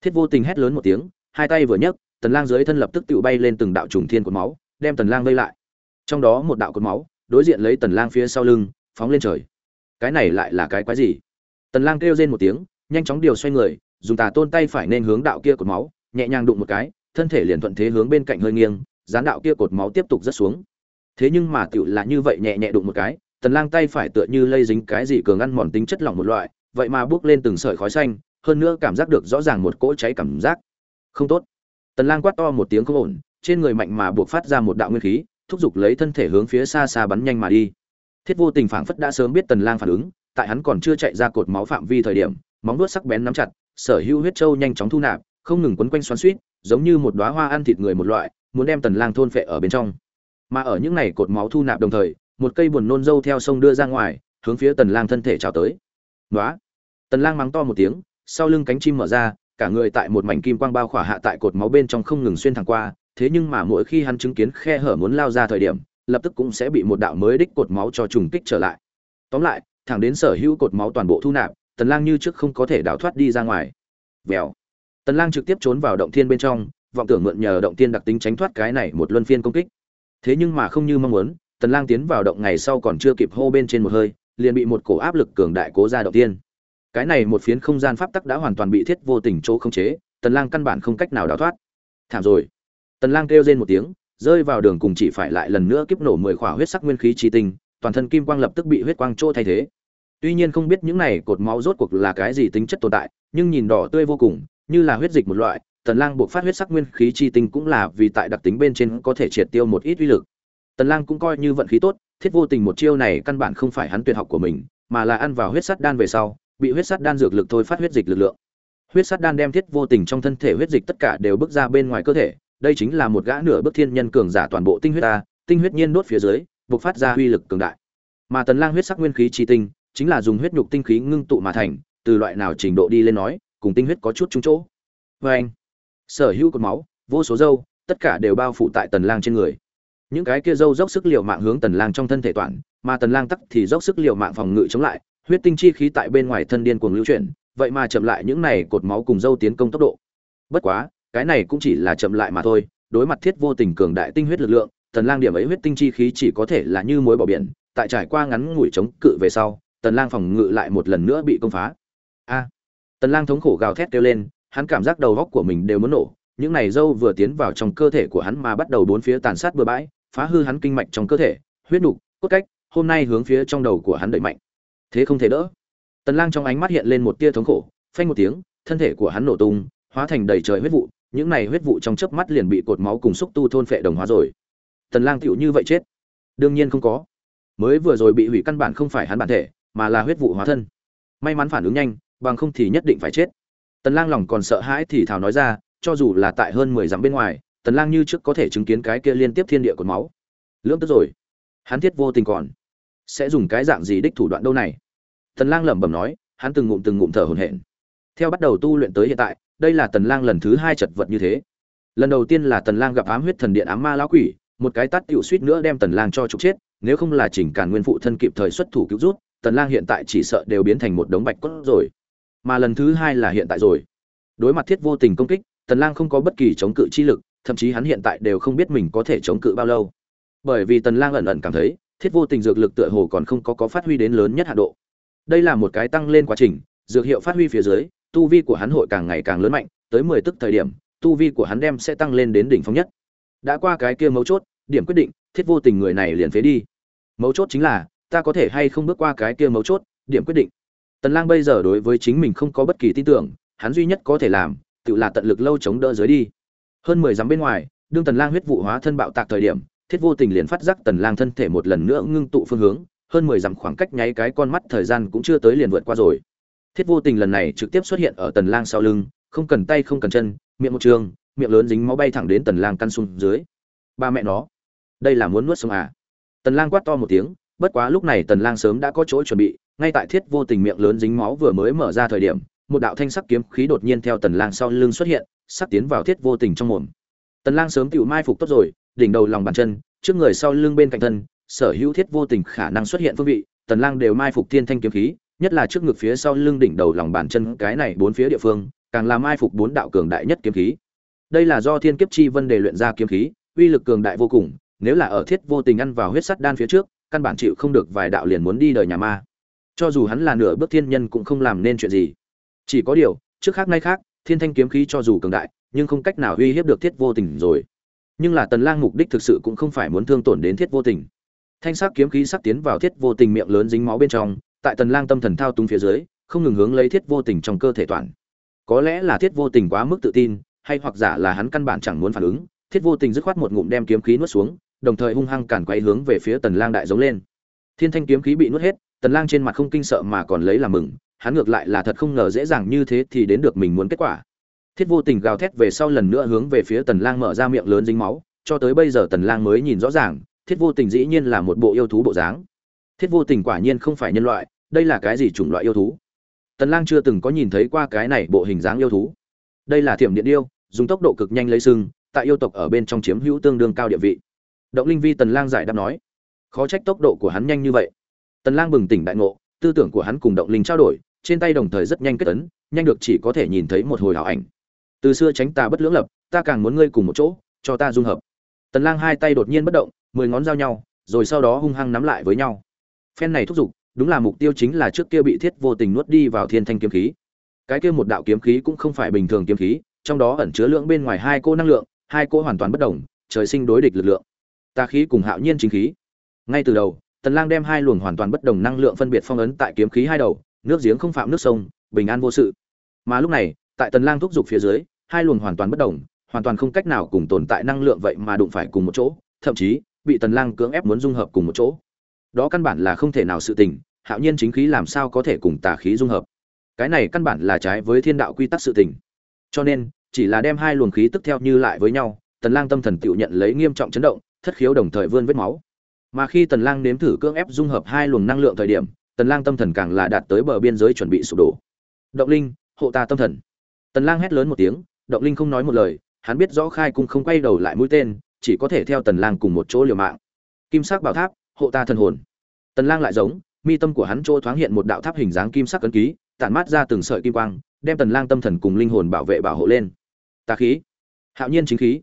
Thiết vô tình hét lớn một tiếng, hai tay vừa nhấc tần lang dưới thân lập tức tự bay lên từng đạo trùng thiên của máu, đem tần lang vây lại. Trong đó một đạo cột máu, đối diện lấy tần lang phía sau lưng, phóng lên trời. Cái này lại là cái quái gì? Tần lang kêu rên một tiếng, nhanh chóng điều xoay người, dùng tà tôn tay phải nên hướng đạo kia cột máu, nhẹ nhàng đụng một cái, thân thể liền thuận thế hướng bên cạnh hơi nghiêng, dán đạo kia cột máu tiếp tục rất xuống. Thế nhưng mà tựu là như vậy nhẹ nhẹ đụng một cái, tần lang tay phải tựa như lây dính cái gì cường ăn mòn tính chất lỏng một loại, vậy mà bước lên từng sợi khói xanh, hơn nữa cảm giác được rõ ràng một cỗ cháy cảm giác. Không tốt tần lang quát to một tiếng không ổn, trên người mạnh mà buộc phát ra một đạo nguyên khí, thúc giục lấy thân thể hướng phía xa xa bắn nhanh mà đi. Thiết vô tình phảng phất đã sớm biết tần lang phản ứng, tại hắn còn chưa chạy ra cột máu phạm vi thời điểm, móng vuốt sắc bén nắm chặt, sở hữu huyết châu nhanh chóng thu nạp, không ngừng quấn quanh xoắn xuýt, giống như một đóa hoa ăn thịt người một loại, muốn đem tần lang thôn phệ ở bên trong. Mà ở những này cột máu thu nạp đồng thời, một cây buồn nôn dâu theo sông đưa ra ngoài, hướng phía tần lang thân thể chào tới. Đóa tần lang mắng to một tiếng, sau lưng cánh chim mở ra cả người tại một mảnh kim quang bao khỏa hạ tại cột máu bên trong không ngừng xuyên thẳng qua, thế nhưng mà mỗi khi hắn chứng kiến khe hở muốn lao ra thời điểm, lập tức cũng sẽ bị một đạo mới đích cột máu cho trùng kích trở lại. Tóm lại, thẳng đến sở hữu cột máu toàn bộ thu nạp, tần lang như trước không có thể đào thoát đi ra ngoài. Vèo. Tần lang trực tiếp trốn vào động thiên bên trong, vọng tưởng mượn nhờ động thiên đặc tính tránh thoát cái này một luân phiên công kích. Thế nhưng mà không như mong muốn, tần lang tiến vào động ngày sau còn chưa kịp hô bên trên một hơi, liền bị một cổ áp lực cường đại cố ra động thiên cái này một phiến không gian pháp tắc đã hoàn toàn bị thiết vô tình chỗ không chế, tần lang căn bản không cách nào đào thoát. Thảm rồi. Tần lang kêu rên một tiếng, rơi vào đường cùng chỉ phải lại lần nữa kiếp nổ mười khỏa huyết sắc nguyên khí chi tinh, toàn thân kim quang lập tức bị huyết quang chỗ thay thế. Tuy nhiên không biết những này cột máu rốt cuộc là cái gì tính chất tồn tại, nhưng nhìn đỏ tươi vô cùng, như là huyết dịch một loại, tần lang buộc phát huyết sắc nguyên khí chi tinh cũng là vì tại đặc tính bên trên có thể triệt tiêu một ít uy lực. Tần lang cũng coi như vận khí tốt, thiết vô tình một chiêu này căn bản không phải hắn tuyệt học của mình, mà là ăn vào huyết sắt đan về sau bị huyết sắt đan dược lực thôi phát huyết dịch lực lượng. Huyết sắt đan đem thiết vô tình trong thân thể huyết dịch tất cả đều bước ra bên ngoài cơ thể, đây chính là một gã nửa bước thiên nhân cường giả toàn bộ tinh huyết ta, tinh huyết nhiên đốt phía dưới, bộc phát ra uy lực cường đại. Mà tần lang huyết sắc nguyên khí chi tinh, chính là dùng huyết nhục tinh khí ngưng tụ mà thành, từ loại nào trình độ đi lên nói, cùng tinh huyết có chút chung chỗ. Với anh, sở hữu cột máu, vô số dâu, tất cả đều bao phủ tại tần lang trên người. Những cái kia dâu dốc sức liều mạng hướng tần lang trong thân thể toàn, mà tần lang tắc thì dốc sức liều mạng phòng ngự chống lại huyết tinh chi khí tại bên ngoài thân điên cuồng lưu chuyển, vậy mà chậm lại những này cột máu cùng dâu tiến công tốc độ. Bất quá, cái này cũng chỉ là chậm lại mà thôi, đối mặt thiết vô tình cường đại tinh huyết lực lượng, tần lang điểm ấy huyết tinh chi khí chỉ có thể là như muối bỏ biển, tại trải qua ngắn ngủi chống cự về sau, tần lang phòng ngự lại một lần nữa bị công phá. A! Tần lang thống khổ gào thét kêu lên, hắn cảm giác đầu óc của mình đều muốn nổ, những này dâu vừa tiến vào trong cơ thể của hắn mà bắt đầu bốn phía tàn sát bừa bãi, phá hư hắn kinh mạch trong cơ thể, huyết nục, cốt cách, hôm nay hướng phía trong đầu của hắn đẩy mạnh thế không thể đỡ. Tần lang trong ánh mắt hiện lên một tia thống khổ, phanh một tiếng, thân thể của hắn nổ tung, hóa thành đầy trời huyết vụ, những này huyết vụ trong chớp mắt liền bị cột máu cùng xúc tu thôn phệ đồng hóa rồi. Tần lang tiểu như vậy chết? Đương nhiên không có. Mới vừa rồi bị hủy căn bản không phải hắn bản thể, mà là huyết vụ hóa thân. May mắn phản ứng nhanh, bằng không thì nhất định phải chết. Tần lang lòng còn sợ hãi thì thảo nói ra, cho dù là tại hơn 10 dặm bên ngoài, tần lang như trước có thể chứng kiến cái kia liên tiếp thiên địa cột máu. Lưỡng tức rồi. Hắn thiết vô tình còn. Sẽ dùng cái dạng gì đích thủ đoạn đâu này? Tần lang lẩm bẩm nói, hắn từng ngụm từng ngụm thở hổn hển. Theo bắt đầu tu luyện tới hiện tại, đây là tần lang lần thứ hai chật vật như thế. Lần đầu tiên là tần lang gặp ám huyết thần điện ám ma lão quỷ, một cái tát tiểu suýt nữa đem tần lang cho trục chết, nếu không là chỉnh càn nguyên phụ thân kịp thời xuất thủ cứu rút, tần lang hiện tại chỉ sợ đều biến thành một đống bạch cốt rồi. Mà lần thứ hai là hiện tại rồi. Đối mặt thiết vô tình công kích, tần lang không có bất kỳ chống cự chi lực, thậm chí hắn hiện tại đều không biết mình có thể chống cự bao lâu. Bởi vì tần lang ẩn ẩn cảm thấy, thiết vô tình dược lực tựa hồ còn không có có phát huy đến lớn nhất hạn độ đây là một cái tăng lên quá trình, dược hiệu phát huy phía dưới, tu vi của hắn hội càng ngày càng lớn mạnh, tới 10 tức thời điểm, tu vi của hắn đem sẽ tăng lên đến đỉnh phong nhất. Đã qua cái kia mấu chốt, điểm quyết định, thiết vô tình người này liền phế đi. Mấu chốt chính là, ta có thể hay không bước qua cái kia mấu chốt, điểm quyết định. Tần lang bây giờ đối với chính mình không có bất kỳ tin tưởng, hắn duy nhất có thể làm, tự là tận lực lâu chống đỡ dưới đi. Hơn 10 dặm bên ngoài, đương tần lang huyết vụ hóa thân bạo tạc thời điểm, thiết vô tình liền phát giác tần lang thân thể một lần nữa ngưng tụ phương hướng hơn 10 dặm khoảng cách nháy cái con mắt thời gian cũng chưa tới liền vượt qua rồi. Thiết vô tình lần này trực tiếp xuất hiện ở tần lang sau lưng, không cần tay, không cần chân, miệng một trường, miệng lớn dính máu bay thẳng đến tần lang căn xuống dưới. Ba mẹ nó, đây là muốn nuốt sống à? Tần lang quát to một tiếng, bất quá lúc này tần lang sớm đã có chỗ chuẩn bị, ngay tại thiết vô tình miệng lớn dính máu vừa mới mở ra thời điểm, một đạo thanh sắc kiếm khí đột nhiên theo tần lang sau lưng xuất hiện, sắp tiến vào thiết vô tình trong mồm. Tần lang sớm tiểu mai phục tốt rồi, đỉnh đầu lòng bàn chân, trước người sau lưng bên cạnh thân sở hữu thiết vô tình khả năng xuất hiện phương vị, tần lang đều mai phục thiên thanh kiếm khí, nhất là trước ngực phía sau lưng đỉnh đầu lòng bàn chân cái này bốn phía địa phương, càng làm mai phục bốn đạo cường đại nhất kiếm khí. Đây là do thiên kiếp chi vân đề luyện ra kiếm khí, uy lực cường đại vô cùng, nếu là ở thiết vô tình ăn vào huyết sắt đan phía trước, căn bản chịu không được vài đạo liền muốn đi đời nhà ma. Cho dù hắn là nửa bước thiên nhân cũng không làm nên chuyện gì. Chỉ có điều, trước khác nay khác, thiên thanh kiếm khí cho dù cường đại, nhưng không cách nào uy hiếp được thiết vô tình rồi. Nhưng là tần lang mục đích thực sự cũng không phải muốn thương tổn đến thiết vô tình thanh sắc kiếm khí sắc tiến vào thiết vô tình miệng lớn dính máu bên trong, tại tần lang tâm thần thao túng phía dưới, không ngừng hướng lấy thiết vô tình trong cơ thể toàn. Có lẽ là thiết vô tình quá mức tự tin, hay hoặc giả là hắn căn bản chẳng muốn phản ứng, thiết vô tình dứt khoát một ngụm đem kiếm khí nuốt xuống, đồng thời hung hăng cản quay hướng về phía tần lang đại giống lên. Thiên thanh kiếm khí bị nuốt hết, tần lang trên mặt không kinh sợ mà còn lấy làm mừng, hắn ngược lại là thật không ngờ dễ dàng như thế thì đến được mình muốn kết quả. Thiết vô tình gào thét về sau lần nữa hướng về phía tần lang mở ra miệng lớn dính máu, cho tới bây giờ tần lang mới nhìn rõ ràng thiết vô tình dĩ nhiên là một bộ yêu thú bộ dáng. Thiết vô tình quả nhiên không phải nhân loại, đây là cái gì chủng loại yêu thú? Tần lang chưa từng có nhìn thấy qua cái này bộ hình dáng yêu thú. Đây là thiểm điện yêu dùng tốc độ cực nhanh lấy sừng, tại yêu tộc ở bên trong chiếm hữu tương đương cao địa vị. Động linh vi tần lang giải đáp nói, khó trách tốc độ của hắn nhanh như vậy. Tần lang bừng tỉnh đại ngộ, tư tưởng của hắn cùng động linh trao đổi, trên tay đồng thời rất nhanh kết ấn, nhanh được chỉ có thể nhìn thấy một hồi hảo ảnh. Từ xưa tránh ta bất lưỡng lập, ta càng muốn ngươi cùng một chỗ, cho ta dung hợp. Tần lang hai tay đột nhiên bất động mười ngón giao nhau, rồi sau đó hung hăng nắm lại với nhau. Phen này thúc giục, đúng là mục tiêu chính là trước kia bị thiết vô tình nuốt đi vào thiên thanh kiếm khí. Cái kia một đạo kiếm khí cũng không phải bình thường kiếm khí, trong đó ẩn chứa lượng bên ngoài hai cô năng lượng, hai cô hoàn toàn bất đồng, trời sinh đối địch lực lượng. Tà khí cùng hạo nhiên chính khí. Ngay từ đầu, tần lang đem hai luồng hoàn toàn bất đồng năng lượng phân biệt phong ấn tại kiếm khí hai đầu, nước giếng không phạm nước sông, bình an vô sự. Mà lúc này, tại tần lang thúc giục phía dưới, hai luồng hoàn toàn bất đồng, hoàn toàn không cách nào cùng tồn tại năng lượng vậy mà đụng phải cùng một chỗ, thậm chí bị tần lang cưỡng ép muốn dung hợp cùng một chỗ. Đó căn bản là không thể nào sự tình, hạo nhiên chính khí làm sao có thể cùng tà khí dung hợp? Cái này căn bản là trái với thiên đạo quy tắc sự tình. Cho nên, chỉ là đem hai luồng khí tức theo như lại với nhau, tần lang tâm thần tự nhận lấy nghiêm trọng chấn động, thất khiếu đồng thời vươn vết máu. Mà khi tần lang nếm thử cưỡng ép dung hợp hai luồng năng lượng thời điểm, tần lang tâm thần càng là đạt tới bờ biên giới chuẩn bị sụp đổ. Động linh, hộ ta tâm thần. Tần lang hét lớn một tiếng, động linh không nói một lời, hắn biết rõ khai cung không quay đầu lại mũi tên chỉ có thể theo tần lang cùng một chỗ liều mạng. Kim sắc bảo tháp, hộ ta thần hồn. Tần lang lại giống, mi tâm của hắn chỗ thoáng hiện một đạo tháp hình dáng kim sắc cấn ký, tản mát ra từng sợi kim quang, đem tần lang tâm thần cùng linh hồn bảo vệ bảo hộ lên. Tà khí. Hạo nhiên chính khí.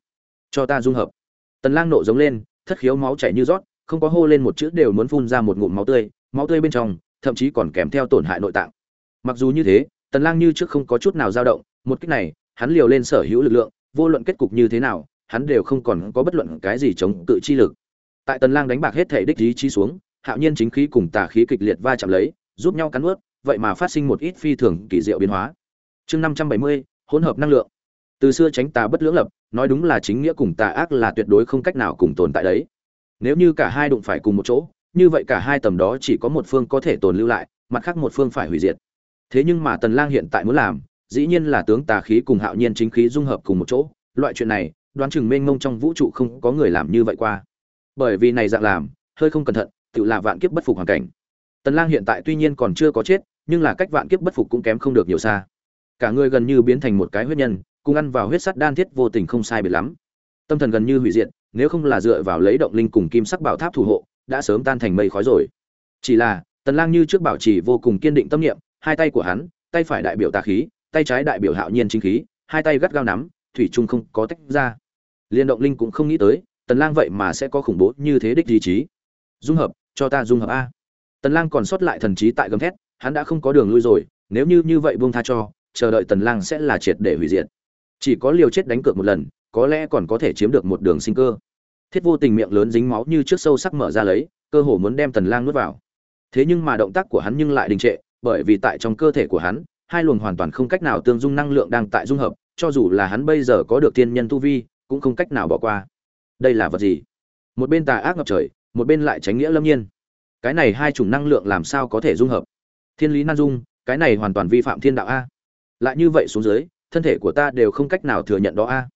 Cho ta dung hợp. Tần lang nộ giống lên, thất khiếu máu chảy như rót, không có hô lên một chữ đều muốn phun ra một ngụm máu tươi máu tươi bên trong, thậm chí còn kèm theo tổn hại nội tạng. Mặc dù như thế, tần lang như trước không có chút nào dao động, một cách này, hắn liều lên sở hữu lực lượng, vô luận kết cục như thế nào hắn đều không còn có bất luận cái gì chống cự chi lực. Tại tần lang đánh bạc hết thể đích ý chí xuống hạo nhiên chính khí cùng tà khí kịch liệt va chạm lấy giúp nhau cắn nuốt vậy mà phát sinh một ít phi thường kỳ diệu biến hóa. Chương 570, hỗn hợp năng lượng. Từ xưa tránh tà bất lưỡng lập nói đúng là chính nghĩa cùng tà ác là tuyệt đối không cách nào cùng tồn tại đấy. Nếu như cả hai đụng phải cùng một chỗ như vậy cả hai tầm đó chỉ có một phương có thể tồn lưu lại mặt khác một phương phải hủy diệt. Thế nhưng mà tần lang hiện tại muốn làm dĩ nhiên là tướng tà khí cùng hạo nhiên chính khí dung hợp cùng một chỗ loại chuyện này đoán chừng mênh mông trong vũ trụ không có người làm như vậy qua. Bởi vì này dạng làm, hơi không cẩn thận tự là vạn kiếp bất phục hoàn cảnh. Tần lang hiện tại tuy nhiên còn chưa có chết, nhưng là cách vạn kiếp bất phục cũng kém không được nhiều xa. Cả người gần như biến thành một cái huyết nhân, cùng ăn vào huyết sắt đan thiết vô tình không sai biệt lắm. Tâm thần gần như hủy diệt, nếu không là dựa vào lấy động linh cùng kim sắc bảo tháp thủ hộ, đã sớm tan thành mây khói rồi. Chỉ là, tần lang như trước bảo trì vô cùng kiên định tâm niệm, hai tay của hắn, tay phải đại biểu tà khí, tay trái đại biểu hạo nhiên chính khí, hai tay gắt gao nắm, thủy chung không có tách ra liên động linh cũng không nghĩ tới, tần lang vậy mà sẽ có khủng bố như thế đích ý chí. Dung hợp, cho ta dung hợp a. Tần lang còn sót lại thần trí tại gầm thét, hắn đã không có đường lui rồi, nếu như như vậy buông tha cho, chờ đợi tần lang sẽ là triệt để hủy diệt. Chỉ có liều chết đánh cược một lần, có lẽ còn có thể chiếm được một đường sinh cơ. Thiết vô tình miệng lớn dính máu như trước sâu sắc mở ra lấy, cơ hồ muốn đem tần lang nuốt vào. Thế nhưng mà động tác của hắn nhưng lại đình trệ, bởi vì tại trong cơ thể của hắn, hai luồng hoàn toàn không cách nào tương dung năng lượng đang tại dung hợp, cho dù là hắn bây giờ có được tiên nhân tu vi cũng không cách nào bỏ qua. Đây là vật gì? Một bên tà ác ngập trời, một bên lại tránh nghĩa lâm nhiên. Cái này hai chủng năng lượng làm sao có thể dung hợp? Thiên lý nan dung, cái này hoàn toàn vi phạm thiên đạo a. Lại như vậy xuống dưới, thân thể của ta đều không cách nào thừa nhận đó a.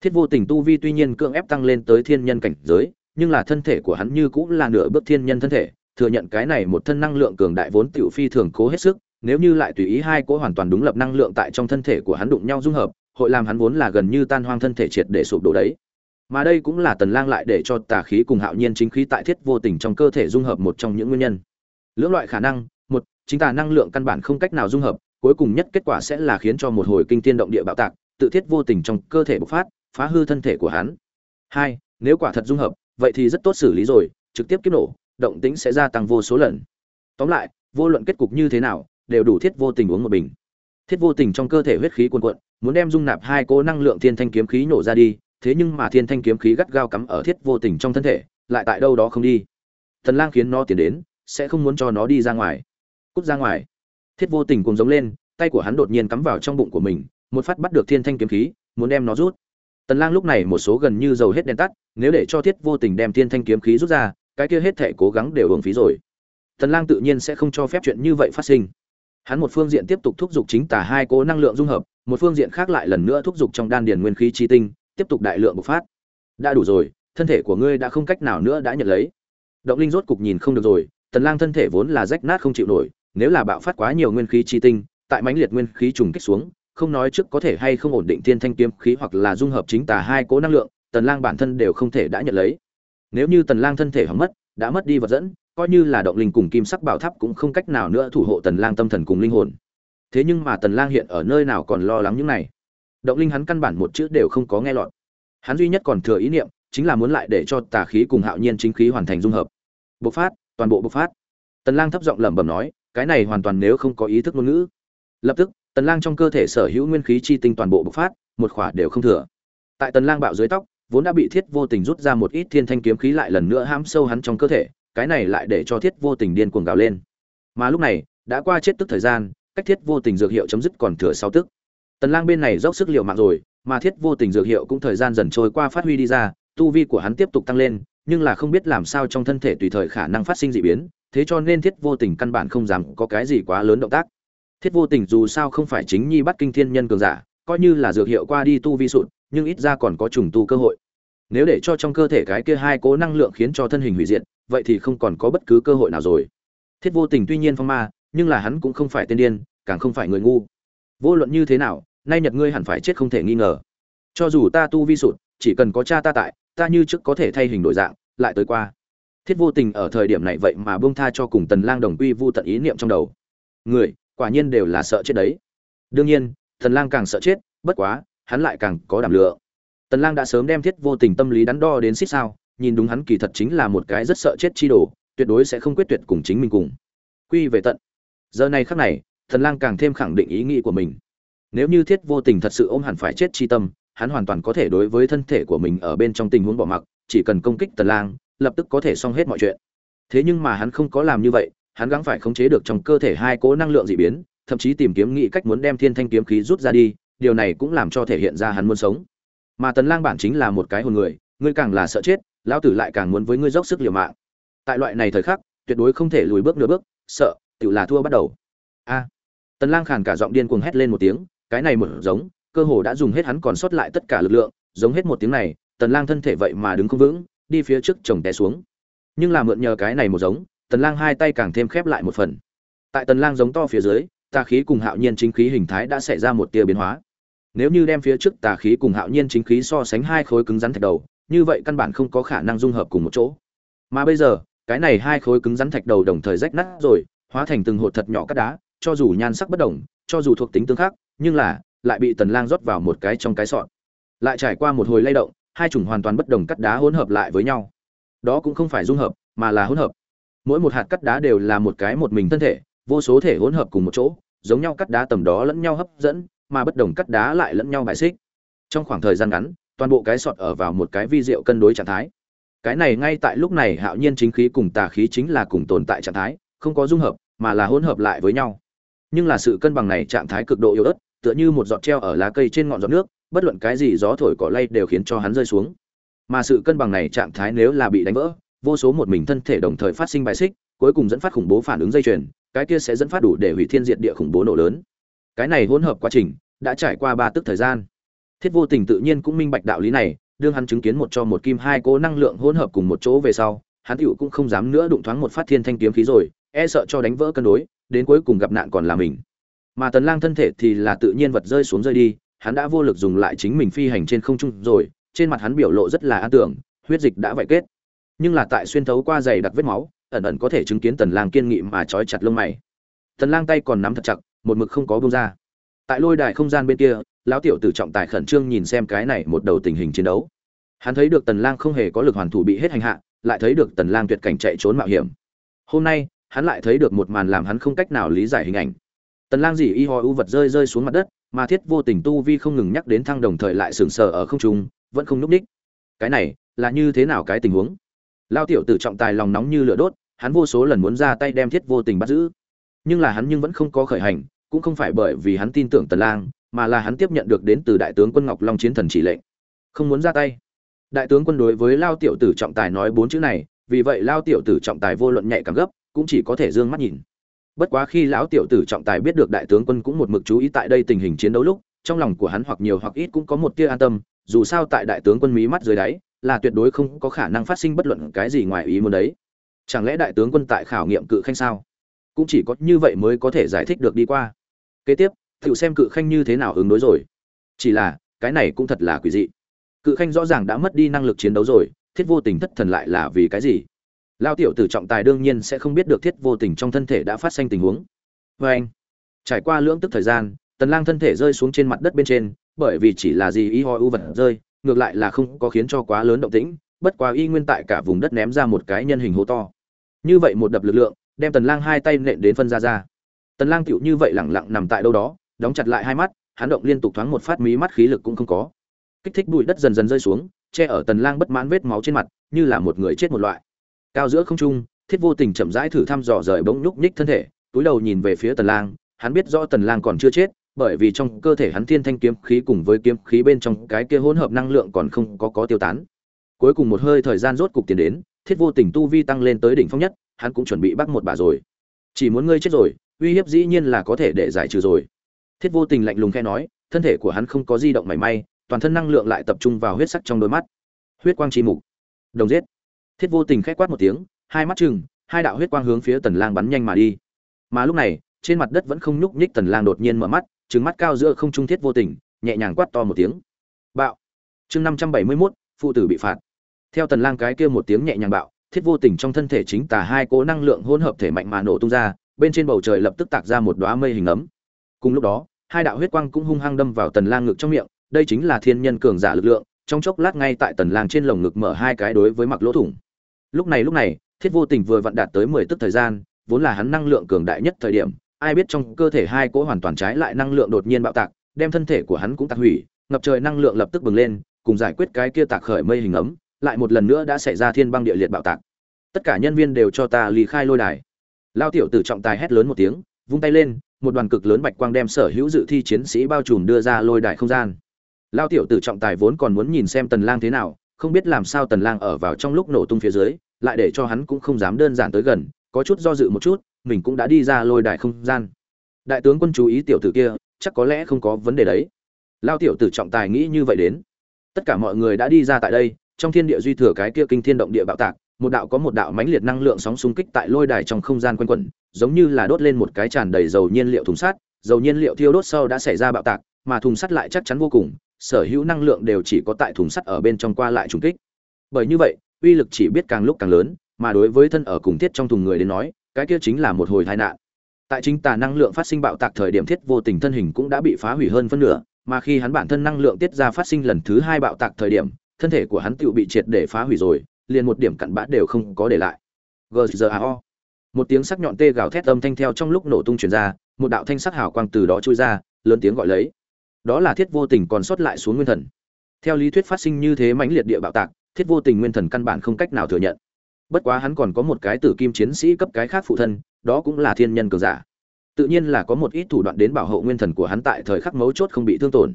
Thiết vô tình tu vi tuy nhiên cưỡng ép tăng lên tới thiên nhân cảnh giới, nhưng là thân thể của hắn như cũng là nửa bước thiên nhân thân thể, thừa nhận cái này một thân năng lượng cường đại vốn tiểu phi thường cố hết sức, nếu như lại tùy ý hai cỗ hoàn toàn đúng lập năng lượng tại trong thân thể của hắn đụng nhau dung hợp hội làm hắn vốn là gần như tan hoang thân thể triệt để sụp đổ đấy. Mà đây cũng là tần lang lại để cho tà khí cùng hạo nhiên chính khí tại thiết vô tình trong cơ thể dung hợp một trong những nguyên nhân. Lưỡng loại khả năng, một, chính tà năng lượng căn bản không cách nào dung hợp, cuối cùng nhất kết quả sẽ là khiến cho một hồi kinh thiên động địa bạo tạc, tự thiết vô tình trong cơ thể bộc phát, phá hư thân thể của hắn. Hai, nếu quả thật dung hợp, vậy thì rất tốt xử lý rồi, trực tiếp kiếp nổ, động tĩnh sẽ gia tăng vô số lần. Tóm lại, vô luận kết cục như thế nào, đều đủ thiết vô tình uống một bình. Thiết vô tình trong cơ thể huyết khí cuồn cuộn muốn đem dung nạp hai cỗ năng lượng thiên thanh kiếm khí nổ ra đi, thế nhưng mà thiên thanh kiếm khí gắt gao cắm ở thiết vô tình trong thân thể, lại tại đâu đó không đi. Thần lang khiến nó tiến đến, sẽ không muốn cho nó đi ra ngoài. Cút ra ngoài. Thiết vô tình cùng giống lên, tay của hắn đột nhiên cắm vào trong bụng của mình, một phát bắt được thiên thanh kiếm khí, muốn đem nó rút. Tần lang lúc này một số gần như dầu hết đèn tắt, nếu để cho thiết vô tình đem thiên thanh kiếm khí rút ra, cái kia hết thể cố gắng đều hưởng phí rồi. Tần lang tự nhiên sẽ không cho phép chuyện như vậy phát sinh hắn một phương diện tiếp tục thúc giục chính tà hai cố năng lượng dung hợp, một phương diện khác lại lần nữa thúc giục trong đan điền nguyên khí chi tinh, tiếp tục đại lượng bộc phát. Đã đủ rồi, thân thể của ngươi đã không cách nào nữa đã nhận lấy. Động linh rốt cục nhìn không được rồi tần lang thân thể vốn là rách nát không chịu nổi, nếu là bạo phát quá nhiều nguyên khí chi tinh, tại mãnh liệt nguyên khí trùng kích xuống, không nói trước có thể hay không ổn định thiên thanh kiếm khí hoặc là dung hợp chính tà hai cố năng lượng tần lang bản thân đều không thể đã nhận lấy. Nếu như tần lang thân thể hỏng mất, đã mất đi vật dẫn coi như là động linh cùng kim sắc bảo tháp cũng không cách nào nữa thủ hộ tần lang tâm thần cùng linh hồn. Thế nhưng mà tần lang hiện ở nơi nào còn lo lắng những này? Động linh hắn căn bản một chữ đều không có nghe lọt. Hắn duy nhất còn thừa ý niệm chính là muốn lại để cho tà khí cùng hạo nhiên chính khí hoàn thành dung hợp. Bộc phát, toàn bộ bộc phát. Tần lang thấp giọng lẩm bẩm nói, cái này hoàn toàn nếu không có ý thức ngôn ngữ. Lập tức, tần lang trong cơ thể sở hữu nguyên khí chi tinh toàn bộ bộc phát, một khỏa đều không thừa. Tại tần lang bạo dưới tóc, vốn đã bị thiết vô tình rút ra một ít thiên thanh kiếm khí lại lần nữa hãm sâu hắn trong cơ thể cái này lại để cho thiết vô tình điên cuồng gào lên. Mà lúc này, đã qua chết tức thời gian, cách thiết vô tình dược hiệu chấm dứt còn thừa sáu tức. Tần lang bên này dốc sức liều mạng rồi, mà thiết vô tình dược hiệu cũng thời gian dần trôi qua phát huy đi ra, tu vi của hắn tiếp tục tăng lên, nhưng là không biết làm sao trong thân thể tùy thời khả năng phát sinh dị biến, thế cho nên thiết vô tình căn bản không dám có cái gì quá lớn động tác. Thiết vô tình dù sao không phải chính nhi bắt kinh thiên nhân cường giả, coi như là dược hiệu qua đi tu vi sụt, nhưng ít ra còn có trùng tu cơ hội nếu để cho trong cơ thể cái kia hai cố năng lượng khiến cho thân hình hủy diệt, vậy thì không còn có bất cứ cơ hội nào rồi. Thiết vô tình tuy nhiên phong ma, nhưng là hắn cũng không phải tên điên, càng không phải người ngu. Vô luận như thế nào, nay nhật ngươi hẳn phải chết không thể nghi ngờ. Cho dù ta tu vi sụt, chỉ cần có cha ta tại, ta như trước có thể thay hình đổi dạng, lại tới qua. Thiết vô tình ở thời điểm này vậy mà buông tha cho cùng tần lang đồng quy vu tận ý niệm trong đầu. Người, quả nhiên đều là sợ chết đấy. Đương nhiên, tần lang càng sợ chết, bất quá, hắn lại càng có đảm lượng tần lang đã sớm đem thiết vô tình tâm lý đắn đo đến xích sao, nhìn đúng hắn kỳ thật chính là một cái rất sợ chết chi đồ, tuyệt đối sẽ không quyết tuyệt cùng chính mình cùng. Quy về tận. Giờ này khắc này, tần lang càng thêm khẳng định ý nghĩ của mình. Nếu như thiết vô tình thật sự ôm hẳn phải chết chi tâm, hắn hoàn toàn có thể đối với thân thể của mình ở bên trong tình huống bỏ mặc, chỉ cần công kích tần lang, lập tức có thể xong hết mọi chuyện. Thế nhưng mà hắn không có làm như vậy, hắn gắng phải khống chế được trong cơ thể hai cố năng lượng dị biến, thậm chí tìm kiếm nghị cách muốn đem thiên thanh kiếm khí rút ra đi, điều này cũng làm cho thể hiện ra hắn muốn sống mà tần lang bản chính là một cái hồn người, ngươi càng là sợ chết, lão tử lại càng muốn với ngươi dốc sức liều mạng. Tại loại này thời khắc, tuyệt đối không thể lùi bước nửa bước, sợ tự là thua bắt đầu. A. Tần lang khàn cả giọng điên cuồng hét lên một tiếng, cái này một giống, cơ hồ đã dùng hết hắn còn sót lại tất cả lực lượng, giống hết một tiếng này, tần lang thân thể vậy mà đứng không vững, đi phía trước chồng té xuống. Nhưng là mượn nhờ cái này một giống, tần lang hai tay càng thêm khép lại một phần. Tại tần lang giống to phía dưới, tà khí cùng hạo nhiên chính khí hình thái đã xảy ra một tia biến hóa nếu như đem phía trước tà khí cùng hạo nhiên chính khí so sánh hai khối cứng rắn thạch đầu, như vậy căn bản không có khả năng dung hợp cùng một chỗ. Mà bây giờ, cái này hai khối cứng rắn thạch đầu đồng thời rách nát rồi, hóa thành từng hột thật nhỏ cắt đá, cho dù nhan sắc bất đồng, cho dù thuộc tính tương khắc nhưng là, lại bị tần lang rót vào một cái trong cái sọt. Lại trải qua một hồi lay động, hai chủng hoàn toàn bất đồng cắt đá hỗn hợp lại với nhau. Đó cũng không phải dung hợp, mà là hỗn hợp. Mỗi một hạt cắt đá đều là một cái một mình thân thể, vô số thể hỗn hợp cùng một chỗ, giống nhau cắt đá tầm đó lẫn nhau hấp dẫn mà bất đồng cắt đá lại lẫn nhau bài xích. Trong khoảng thời gian ngắn, toàn bộ cái sọt ở vào một cái vi diệu cân đối trạng thái. Cái này ngay tại lúc này hạo nhiên chính khí cùng tà khí chính là cùng tồn tại trạng thái, không có dung hợp, mà là hỗn hợp lại với nhau. Nhưng là sự cân bằng này trạng thái cực độ yếu ớt, tựa như một giọt treo ở lá cây trên ngọn giọt nước, bất luận cái gì gió thổi cỏ lay đều khiến cho hắn rơi xuống. Mà sự cân bằng này trạng thái nếu là bị đánh vỡ, vô số một mình thân thể đồng thời phát sinh bài xích, cuối cùng dẫn phát khủng bố phản ứng dây chuyền, cái kia sẽ dẫn phát đủ để hủy thiên diệt địa khủng bố nổ lớn cái này hỗn hợp quá trình đã trải qua ba tức thời gian. Thiết vô tình tự nhiên cũng minh bạch đạo lý này, đương hắn chứng kiến một cho một kim hai cố năng lượng hỗn hợp cùng một chỗ về sau, hắn tựu cũng không dám nữa đụng thoáng một phát thiên thanh kiếm khí rồi e sợ cho đánh vỡ cân đối, đến cuối cùng gặp nạn còn là mình. Mà tần lang thân thể thì là tự nhiên vật rơi xuống rơi đi, hắn đã vô lực dùng lại chính mình phi hành trên không trung rồi, trên mặt hắn biểu lộ rất là an tưởng, huyết dịch đã vải kết. Nhưng là tại xuyên thấu qua dày đặc vết máu, ẩn ẩn có thể chứng kiến tần lang kiên nghị mà trói chặt lông mày. Tần lang tay còn nắm thật chặt một mực không có buông ra. Tại lôi đài không gian bên kia, lão tiểu tử trọng tài khẩn trương nhìn xem cái này một đầu tình hình chiến đấu. Hắn thấy được tần lang không hề có lực hoàn thủ bị hết hành hạ, lại thấy được tần lang tuyệt cảnh chạy trốn mạo hiểm. Hôm nay, hắn lại thấy được một màn làm hắn không cách nào lý giải hình ảnh. Tần lang dỉ y ho u vật rơi rơi xuống mặt đất, mà thiết vô tình tu vi không ngừng nhắc đến thăng đồng thời lại sừng sờ ở không trung, vẫn không núp đích. Cái này, là như thế nào cái tình huống? Lao tiểu tử trọng tài lòng nóng như lửa đốt, hắn vô số lần muốn ra tay đem thiết vô tình bắt giữ. Nhưng là hắn nhưng vẫn không có khởi hành cũng không phải bởi vì hắn tin tưởng tần lang, mà là hắn tiếp nhận được đến từ đại tướng quân ngọc long chiến thần chỉ lệnh. Không muốn ra tay. Đại tướng quân đối với lao tiểu tử trọng tài nói bốn chữ này, vì vậy lao tiểu tử trọng tài vô luận nhạy cảm gấp, cũng chỉ có thể dương mắt nhìn. Bất quá khi lão tiểu tử trọng tài biết được đại tướng quân cũng một mực chú ý tại đây tình hình chiến đấu lúc, trong lòng của hắn hoặc nhiều hoặc ít cũng có một tia an tâm, dù sao tại đại tướng quân mí mắt dưới đáy, là tuyệt đối không có khả năng phát sinh bất luận cái gì ngoài ý muốn đấy. Chẳng lẽ đại tướng quân tại khảo nghiệm cự khanh sao? Cũng chỉ có như vậy mới có thể giải thích được đi qua kế tiếp thử xem cự khanh như thế nào ứng đối rồi? Chỉ là, cái này cũng thật là quỷ dị. Cự khanh rõ ràng đã mất đi năng lực chiến đấu rồi, thiết vô tình thất thần lại là vì cái gì? Lao tiểu tử trọng tài đương nhiên sẽ không biết được thiết vô tình trong thân thể đã phát sinh tình huống. Vê anh, trải qua lưỡng tức thời gian, tần lang thân thể rơi xuống trên mặt đất bên trên, bởi vì chỉ là gì y ho u vật rơi, ngược lại là không có khiến cho quá lớn động tĩnh, bất quá y nguyên tại cả vùng đất ném ra một cái nhân hình hố to. Như vậy một đập lực lượng, đem tần lang hai tay nện đến phân ra ra tần lang tựu như vậy lẳng lặng nằm tại đâu đó, đóng chặt lại hai mắt, hắn động liên tục thoáng một phát mí mắt khí lực cũng không có. Kích thích bụi đất dần dần rơi xuống, che ở tần lang bất mãn vết máu trên mặt, như là một người chết một loại. Cao giữa không trung, thiết vô tình chậm rãi thử thăm dò rời bỗng nhúc nhích thân thể, túi đầu nhìn về phía tần lang, hắn biết rõ tần lang còn chưa chết, bởi vì trong cơ thể hắn thiên thanh kiếm khí cùng với kiếm khí bên trong cái kia hỗn hợp năng lượng còn không có có tiêu tán. Cuối cùng một hơi thời gian rốt cục tiến đến, thiết vô tình tu vi tăng lên tới đỉnh phong nhất, hắn cũng chuẩn bị bắt một bà rồi. Chỉ muốn ngươi chết rồi uy hiếp dĩ nhiên là có thể để giải trừ rồi. Thiết vô tình lạnh lùng khẽ nói thân thể của hắn không có di động mảy may toàn thân năng lượng lại tập trung vào huyết sắc trong đôi mắt. Huyết quang chi mục. Đồng giết. Thiết vô tình khẽ quát một tiếng hai mắt chừng hai đạo huyết quang hướng phía tần lang bắn nhanh mà đi. Mà lúc này trên mặt đất vẫn không nhúc nhích tần lang đột nhiên mở mắt trừng mắt cao giữa không trung thiết vô tình nhẹ nhàng quát to một tiếng. Bạo. Chương 571, phụ tử bị phạt. Theo tần lang cái kia một tiếng nhẹ nhàng bạo thiết vô tình trong thân thể chính tà hai cố năng lượng hỗn hợp thể mạnh mà nổ tung ra bên trên bầu trời lập tức tạc ra một đóa mây hình ấm. Cùng lúc đó, hai đạo huyết quang cũng hung hăng đâm vào tần lang ngực trong miệng, đây chính là thiên nhân cường giả lực lượng, trong chốc lát ngay tại tần lang trên lồng ngực mở hai cái đối với mặc lỗ thủng. Lúc này lúc này, thiết vô tình vừa vận đạt tới 10 tức thời gian, vốn là hắn năng lượng cường đại nhất thời điểm, ai biết trong cơ thể hai cỗ hoàn toàn trái lại năng lượng đột nhiên bạo tạc, đem thân thể của hắn cũng tạc hủy, ngập trời năng lượng lập tức bừng lên, cùng giải quyết cái kia tạc khởi mây hình ấm, lại một lần nữa đã xảy ra thiên băng địa liệt bạo tạc. Tất cả nhân viên đều cho ta ly khai lôi đài lao tiểu tử trọng tài hét lớn một tiếng, vung tay lên, một đoàn cực lớn bạch quang đem sở hữu dự thi chiến sĩ bao trùm đưa ra lôi đài không gian. Lao tiểu tử trọng tài vốn còn muốn nhìn xem tần lang thế nào, không biết làm sao tần lang ở vào trong lúc nổ tung phía dưới, lại để cho hắn cũng không dám đơn giản tới gần, có chút do dự một chút, mình cũng đã đi ra lôi đài không gian. Đại tướng quân chú ý tiểu tử kia, chắc có lẽ không có vấn đề đấy. Lao tiểu tử trọng tài nghĩ như vậy đến. Tất cả mọi người đã đi ra tại đây, trong thiên địa duy thừa cái kia kinh thiên động địa bạo tạc một đạo có một đạo mãnh liệt năng lượng sóng xung kích tại lôi đài trong không gian quanh quẩn, giống như là đốt lên một cái tràn đầy dầu nhiên liệu thùng sắt, dầu nhiên liệu thiêu đốt sau đã xảy ra bạo tạc, mà thùng sắt lại chắc chắn vô cùng, sở hữu năng lượng đều chỉ có tại thùng sắt ở bên trong qua lại trùng kích. Bởi như vậy, uy lực chỉ biết càng lúc càng lớn, mà đối với thân ở cùng thiết trong thùng người đến nói, cái kia chính là một hồi tai nạn. Tại chính tà năng lượng phát sinh bạo tạc thời điểm thiết vô tình thân hình cũng đã bị phá hủy hơn phân nửa, mà khi hắn bản thân năng lượng tiết ra phát sinh lần thứ hai bạo tạc thời điểm, thân thể của hắn tựu bị triệt để phá hủy rồi liền một điểm cặn bã đều không có để lại. Gzao một tiếng sắc nhọn tê gào thét âm thanh theo trong lúc nổ tung truyền ra, một đạo thanh sắc hào quang từ đó trôi ra, lớn tiếng gọi lấy. Đó là thiết vô tình còn sót lại xuống nguyên thần. Theo lý thuyết phát sinh như thế mãnh liệt địa bạo tạc, thiết vô tình nguyên thần căn bản không cách nào thừa nhận. Bất quá hắn còn có một cái tử kim chiến sĩ cấp cái khác phụ thân, đó cũng là thiên nhân cường giả. Tự nhiên là có một ít thủ đoạn đến bảo hộ nguyên thần của hắn tại thời khắc mấu chốt không bị thương tổn.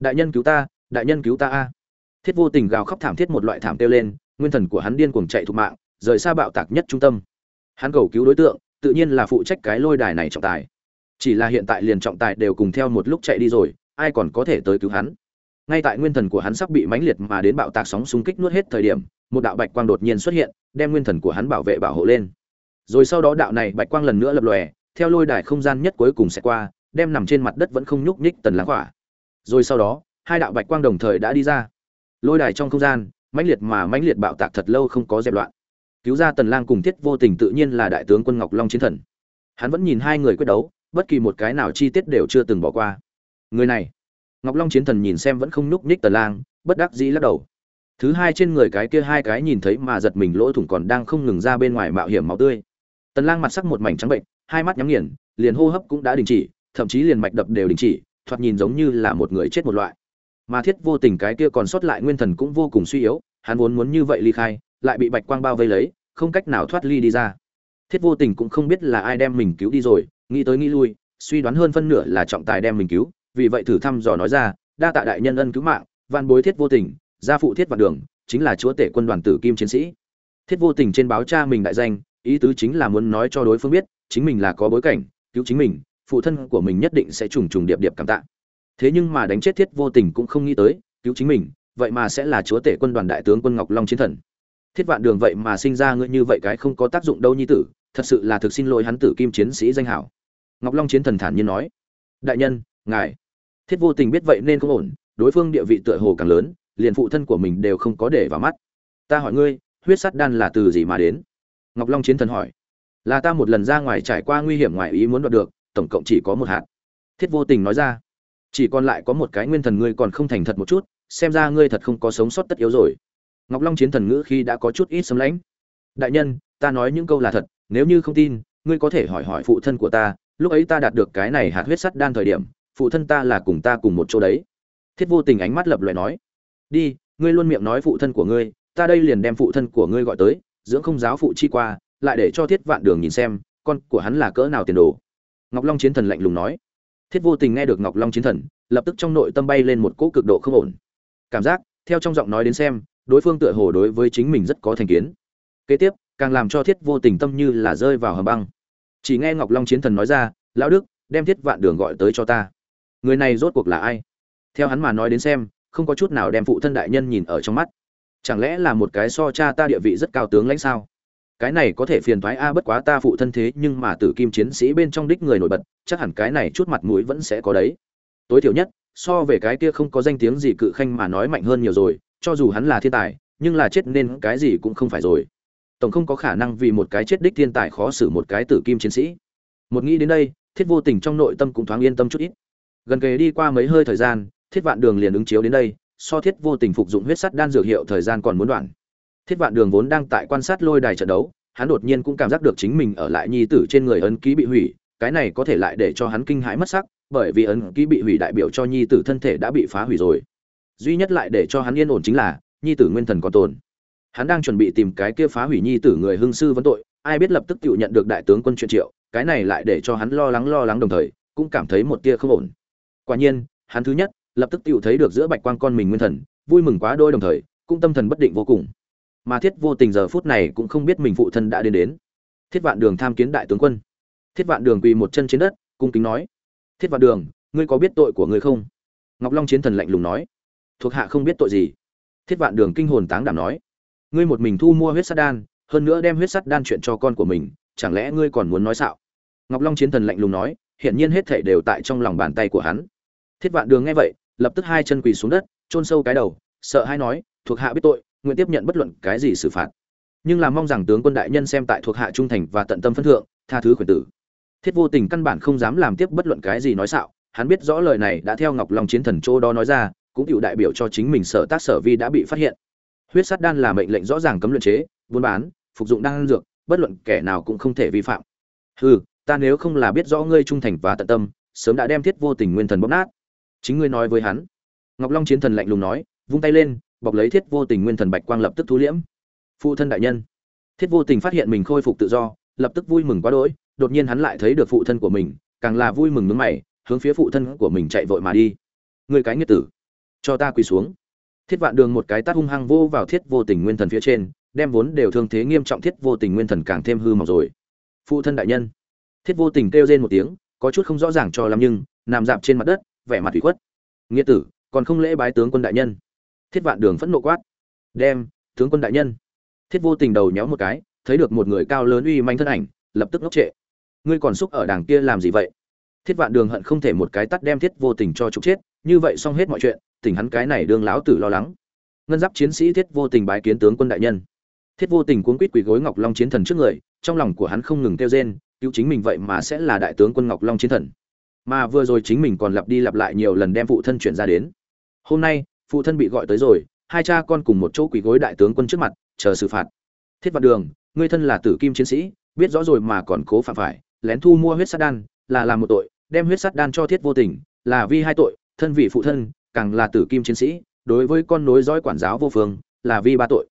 Đại nhân cứu ta, đại nhân cứu ta a. Thiết vô tình gào khóc thảm thiết một loại thảm kêu lên nguyên thần của hắn điên cuồng chạy thục mạng, rời xa bạo tạc nhất trung tâm. Hắn cầu cứu đối tượng, tự nhiên là phụ trách cái lôi đài này trọng tài. Chỉ là hiện tại liền trọng tài đều cùng theo một lúc chạy đi rồi, ai còn có thể tới cứu hắn? Ngay tại nguyên thần của hắn sắp bị mãnh liệt mà đến bạo tạc sóng xung kích nuốt hết thời điểm, một đạo bạch quang đột nhiên xuất hiện, đem nguyên thần của hắn bảo vệ bảo hộ lên. Rồi sau đó đạo này bạch quang lần nữa lập lòe, theo lôi đài không gian nhất cuối cùng sẽ qua, đem nằm trên mặt đất vẫn không nhúc nhích tần lãng quả. rồi sau đó, hai đạo bạch quang đồng thời đã đi ra. Lôi đài trong không gian mãnh liệt mà mãnh liệt bạo tạc thật lâu không có dẹp loạn. Cứu ra tần lang cùng thiết vô tình tự nhiên là đại tướng quân ngọc long chiến thần. Hắn vẫn nhìn hai người quyết đấu, bất kỳ một cái nào chi tiết đều chưa từng bỏ qua. Người này, ngọc long chiến thần nhìn xem vẫn không nhúc nhích tần lang, bất đắc dĩ lắc đầu. Thứ hai trên người cái kia hai cái nhìn thấy mà giật mình lỗ thủng còn đang không ngừng ra bên ngoài mạo hiểm máu tươi. Tần lang mặt sắc một mảnh trắng bệnh, hai mắt nhắm nghiền, liền hô hấp cũng đã đình chỉ, thậm chí liền mạch đập đều đình chỉ, thoạt nhìn giống như là một người chết một loại mà thiết vô tình cái kia còn sót lại nguyên thần cũng vô cùng suy yếu, hắn vốn muốn như vậy ly khai, lại bị bạch quang bao vây lấy, không cách nào thoát ly đi ra. Thiết vô tình cũng không biết là ai đem mình cứu đi rồi, nghĩ tới nghĩ lui, suy đoán hơn phân nửa là trọng tài đem mình cứu, vì vậy thử thăm dò nói ra, đa tạ đại nhân ân cứu mạng văn bối thiết vô tình, gia phụ thiết vạn đường, chính là chúa tể quân đoàn tử kim chiến sĩ. Thiết vô tình trên báo cha mình đại danh, ý tứ chính là muốn nói cho đối phương biết, chính mình là có bối cảnh, cứu chính mình, phụ thân của mình nhất định sẽ trùng trùng điệp điệp cảm tạ thế nhưng mà đánh chết thiết vô tình cũng không nghĩ tới, cứu chính mình, vậy mà sẽ là chúa tể quân đoàn đại tướng quân ngọc long chiến thần. Thiết vạn đường vậy mà sinh ra ngươi như vậy cái không có tác dụng đâu nhi tử, thật sự là thực xin lỗi hắn tử kim chiến sĩ danh hảo. Ngọc long chiến thần thản nhiên nói, đại nhân, ngài. Thiết vô tình biết vậy nên không ổn, đối phương địa vị tựa hồ càng lớn, liền phụ thân của mình đều không có để vào mắt. Ta hỏi ngươi, huyết sắt đan là từ gì mà đến? Ngọc long chiến thần hỏi. Là ta một lần ra ngoài trải qua nguy hiểm ngoài ý muốn đoạt được, tổng cộng chỉ có một hạt. Thiết vô tình nói ra chỉ còn lại có một cái nguyên thần ngươi còn không thành thật một chút, xem ra ngươi thật không có sống sót tất yếu rồi. Ngọc long chiến thần ngữ khi đã có chút ít sấm lãnh. Đại nhân, ta nói những câu là thật, nếu như không tin, ngươi có thể hỏi hỏi phụ thân của ta, lúc ấy ta đạt được cái này hạt huyết sắt đan thời điểm, phụ thân ta là cùng ta cùng một chỗ đấy. Thiết vô tình ánh mắt lập loại nói, đi, ngươi luôn miệng nói phụ thân của ngươi, ta đây liền đem phụ thân của ngươi gọi tới, dưỡng không giáo phụ chi qua, lại để cho thiết vạn đường nhìn xem, con của hắn là cỡ nào tiền đồ. Ngọc long chiến thần lạnh lùng nói thiết vô tình nghe được ngọc long chiến thần, lập tức trong nội tâm bay lên một cỗ cực độ không ổn. Cảm giác, theo trong giọng nói đến xem, đối phương tựa hồ đối với chính mình rất có thành kiến. Kế tiếp, càng làm cho thiết vô tình tâm như là rơi vào hầm băng. Chỉ nghe ngọc long chiến thần nói ra, lão đức, đem thiết vạn đường gọi tới cho ta. Người này rốt cuộc là ai? Theo hắn mà nói đến xem, không có chút nào đem phụ thân đại nhân nhìn ở trong mắt. Chẳng lẽ là một cái so cha ta địa vị rất cao tướng lãnh sao? Cái này có thể phiền thoái a, bất quá ta phụ thân thế, nhưng mà tử kim chiến sĩ bên trong đích người nổi bật, chắc hẳn cái này chút mặt mũi vẫn sẽ có đấy. Tối thiểu nhất, so về cái kia không có danh tiếng gì cự khanh mà nói mạnh hơn nhiều rồi, cho dù hắn là thiên tài, nhưng là chết nên cái gì cũng không phải rồi. Tổng không có khả năng vì một cái chết đích thiên tài khó xử một cái tử kim chiến sĩ. Một nghĩ đến đây, thiết vô tình trong nội tâm cũng thoáng yên tâm chút ít. Gần kề đi qua mấy hơi thời gian, thiết vạn đường liền ứng chiếu đến đây, so thiết vô tình phục dụng huyết sắt đan dược hiệu thời gian còn muốn đoạn thiết vạn đường vốn đang tại quan sát lôi đài trận đấu, hắn đột nhiên cũng cảm giác được chính mình ở lại nhi tử trên người ấn ký bị hủy, cái này có thể lại để cho hắn kinh hãi mất sắc, bởi vì ấn ký bị hủy đại biểu cho nhi tử thân thể đã bị phá hủy rồi. Duy nhất lại để cho hắn yên ổn chính là, nhi tử nguyên thần còn tồn. Hắn đang chuẩn bị tìm cái kia phá hủy nhi tử người hưng sư vấn tội, ai biết lập tức tự nhận được đại tướng quân chuyện triệu, cái này lại để cho hắn lo lắng lo lắng đồng thời, cũng cảm thấy một tia không ổn. Quả nhiên, hắn thứ nhất, lập tức tự thấy được giữa bạch quang con mình nguyên thần, vui mừng quá đôi đồng thời, cũng tâm thần bất định vô cùng mà thiết vô tình giờ phút này cũng không biết mình phụ thân đã đến đến. Thiết vạn đường tham kiến đại tướng quân. Thiết vạn đường quỳ một chân trên đất, cung kính nói, thiết vạn đường, ngươi có biết tội của ngươi không? Ngọc long chiến thần lạnh lùng nói, thuộc hạ không biết tội gì. Thiết vạn đường kinh hồn táng đảm nói, ngươi một mình thu mua huyết sắt đan, hơn nữa đem huyết sắt đan chuyện cho con của mình, chẳng lẽ ngươi còn muốn nói xạo? Ngọc long chiến thần lạnh lùng nói, hiển nhiên hết thảy đều tại trong lòng bàn tay của hắn. Thiết vạn đường nghe vậy, lập tức hai chân quỳ xuống đất, chôn sâu cái đầu, sợ hãi nói, thuộc hạ biết tội nguyện tiếp nhận bất luận cái gì xử phạt. Nhưng là mong rằng tướng quân đại nhân xem tại thuộc hạ trung thành và tận tâm phân thượng, tha thứ quyền tử. Thiết vô tình căn bản không dám làm tiếp bất luận cái gì nói xạo, hắn biết rõ lời này đã theo ngọc long chiến thần chỗ đó nói ra, cũng chịu đại biểu cho chính mình sở tác sở vi đã bị phát hiện. Huyết sắt đan là mệnh lệnh rõ ràng cấm luận chế, buôn bán, phục dụng đan dược, bất luận kẻ nào cũng không thể vi phạm. Hừ, ta nếu không là biết rõ ngươi trung thành và tận tâm, sớm đã đem thiết vô tình nguyên thần bóp nát. Chính ngươi nói với hắn. Ngọc long chiến thần lạnh lùng nói, vung tay lên bọc lấy thiết vô tình nguyên thần bạch quang lập tức thu liễm. Phụ thân đại nhân. Thiết vô tình phát hiện mình khôi phục tự do, lập tức vui mừng quá đỗi, đột nhiên hắn lại thấy được phụ thân của mình, càng là vui mừng mướn mày, hướng phía phụ thân của mình chạy vội mà đi. Người cái nghiệt tử, cho ta quỳ xuống. Thiết vạn đường một cái tát hung hăng vô vào thiết vô tình nguyên thần phía trên, đem vốn đều thương thế nghiêm trọng thiết vô tình nguyên thần càng thêm hư mỏng rồi. Phụ thân đại nhân. Thiết vô tình kêu rên một tiếng, có chút không rõ ràng cho lắm nhưng, nằm dạp trên mặt đất, vẻ mặt ủy khuất. Nghĩa tử, còn không lễ bái tướng quân đại nhân thiết vạn đường phẫn nộ quát. Đem, tướng quân đại nhân. Thiết vô tình đầu nhéo một cái, thấy được một người cao lớn uy manh thân ảnh, lập tức ngốc trệ. Ngươi còn xúc ở đàng kia làm gì vậy? Thiết vạn đường hận không thể một cái tắt đem thiết vô tình cho trục chết, như vậy xong hết mọi chuyện, tỉnh hắn cái này đương láo tử lo lắng. Ngân giáp chiến sĩ thiết vô tình bái kiến tướng quân đại nhân. Thiết vô tình cuốn quýt quỳ gối ngọc long chiến thần trước người, trong lòng của hắn không ngừng kêu rên, cứu chính mình vậy mà sẽ là đại tướng quân ngọc long chiến thần. Mà vừa rồi chính mình còn lặp đi lặp lại nhiều lần đem phụ thân chuyển ra đến. Hôm nay phụ thân bị gọi tới rồi, hai cha con cùng một chỗ quỳ gối đại tướng quân trước mặt, chờ xử phạt. Thiết vạn đường, ngươi thân là tử kim chiến sĩ, biết rõ rồi mà còn cố phạm phải, lén thu mua huyết sắt đan, là làm một tội, đem huyết sắt đan cho thiết vô tình, là vi hai tội, thân vị phụ thân, càng là tử kim chiến sĩ, đối với con nối dõi quản giáo vô phương, là vi ba tội.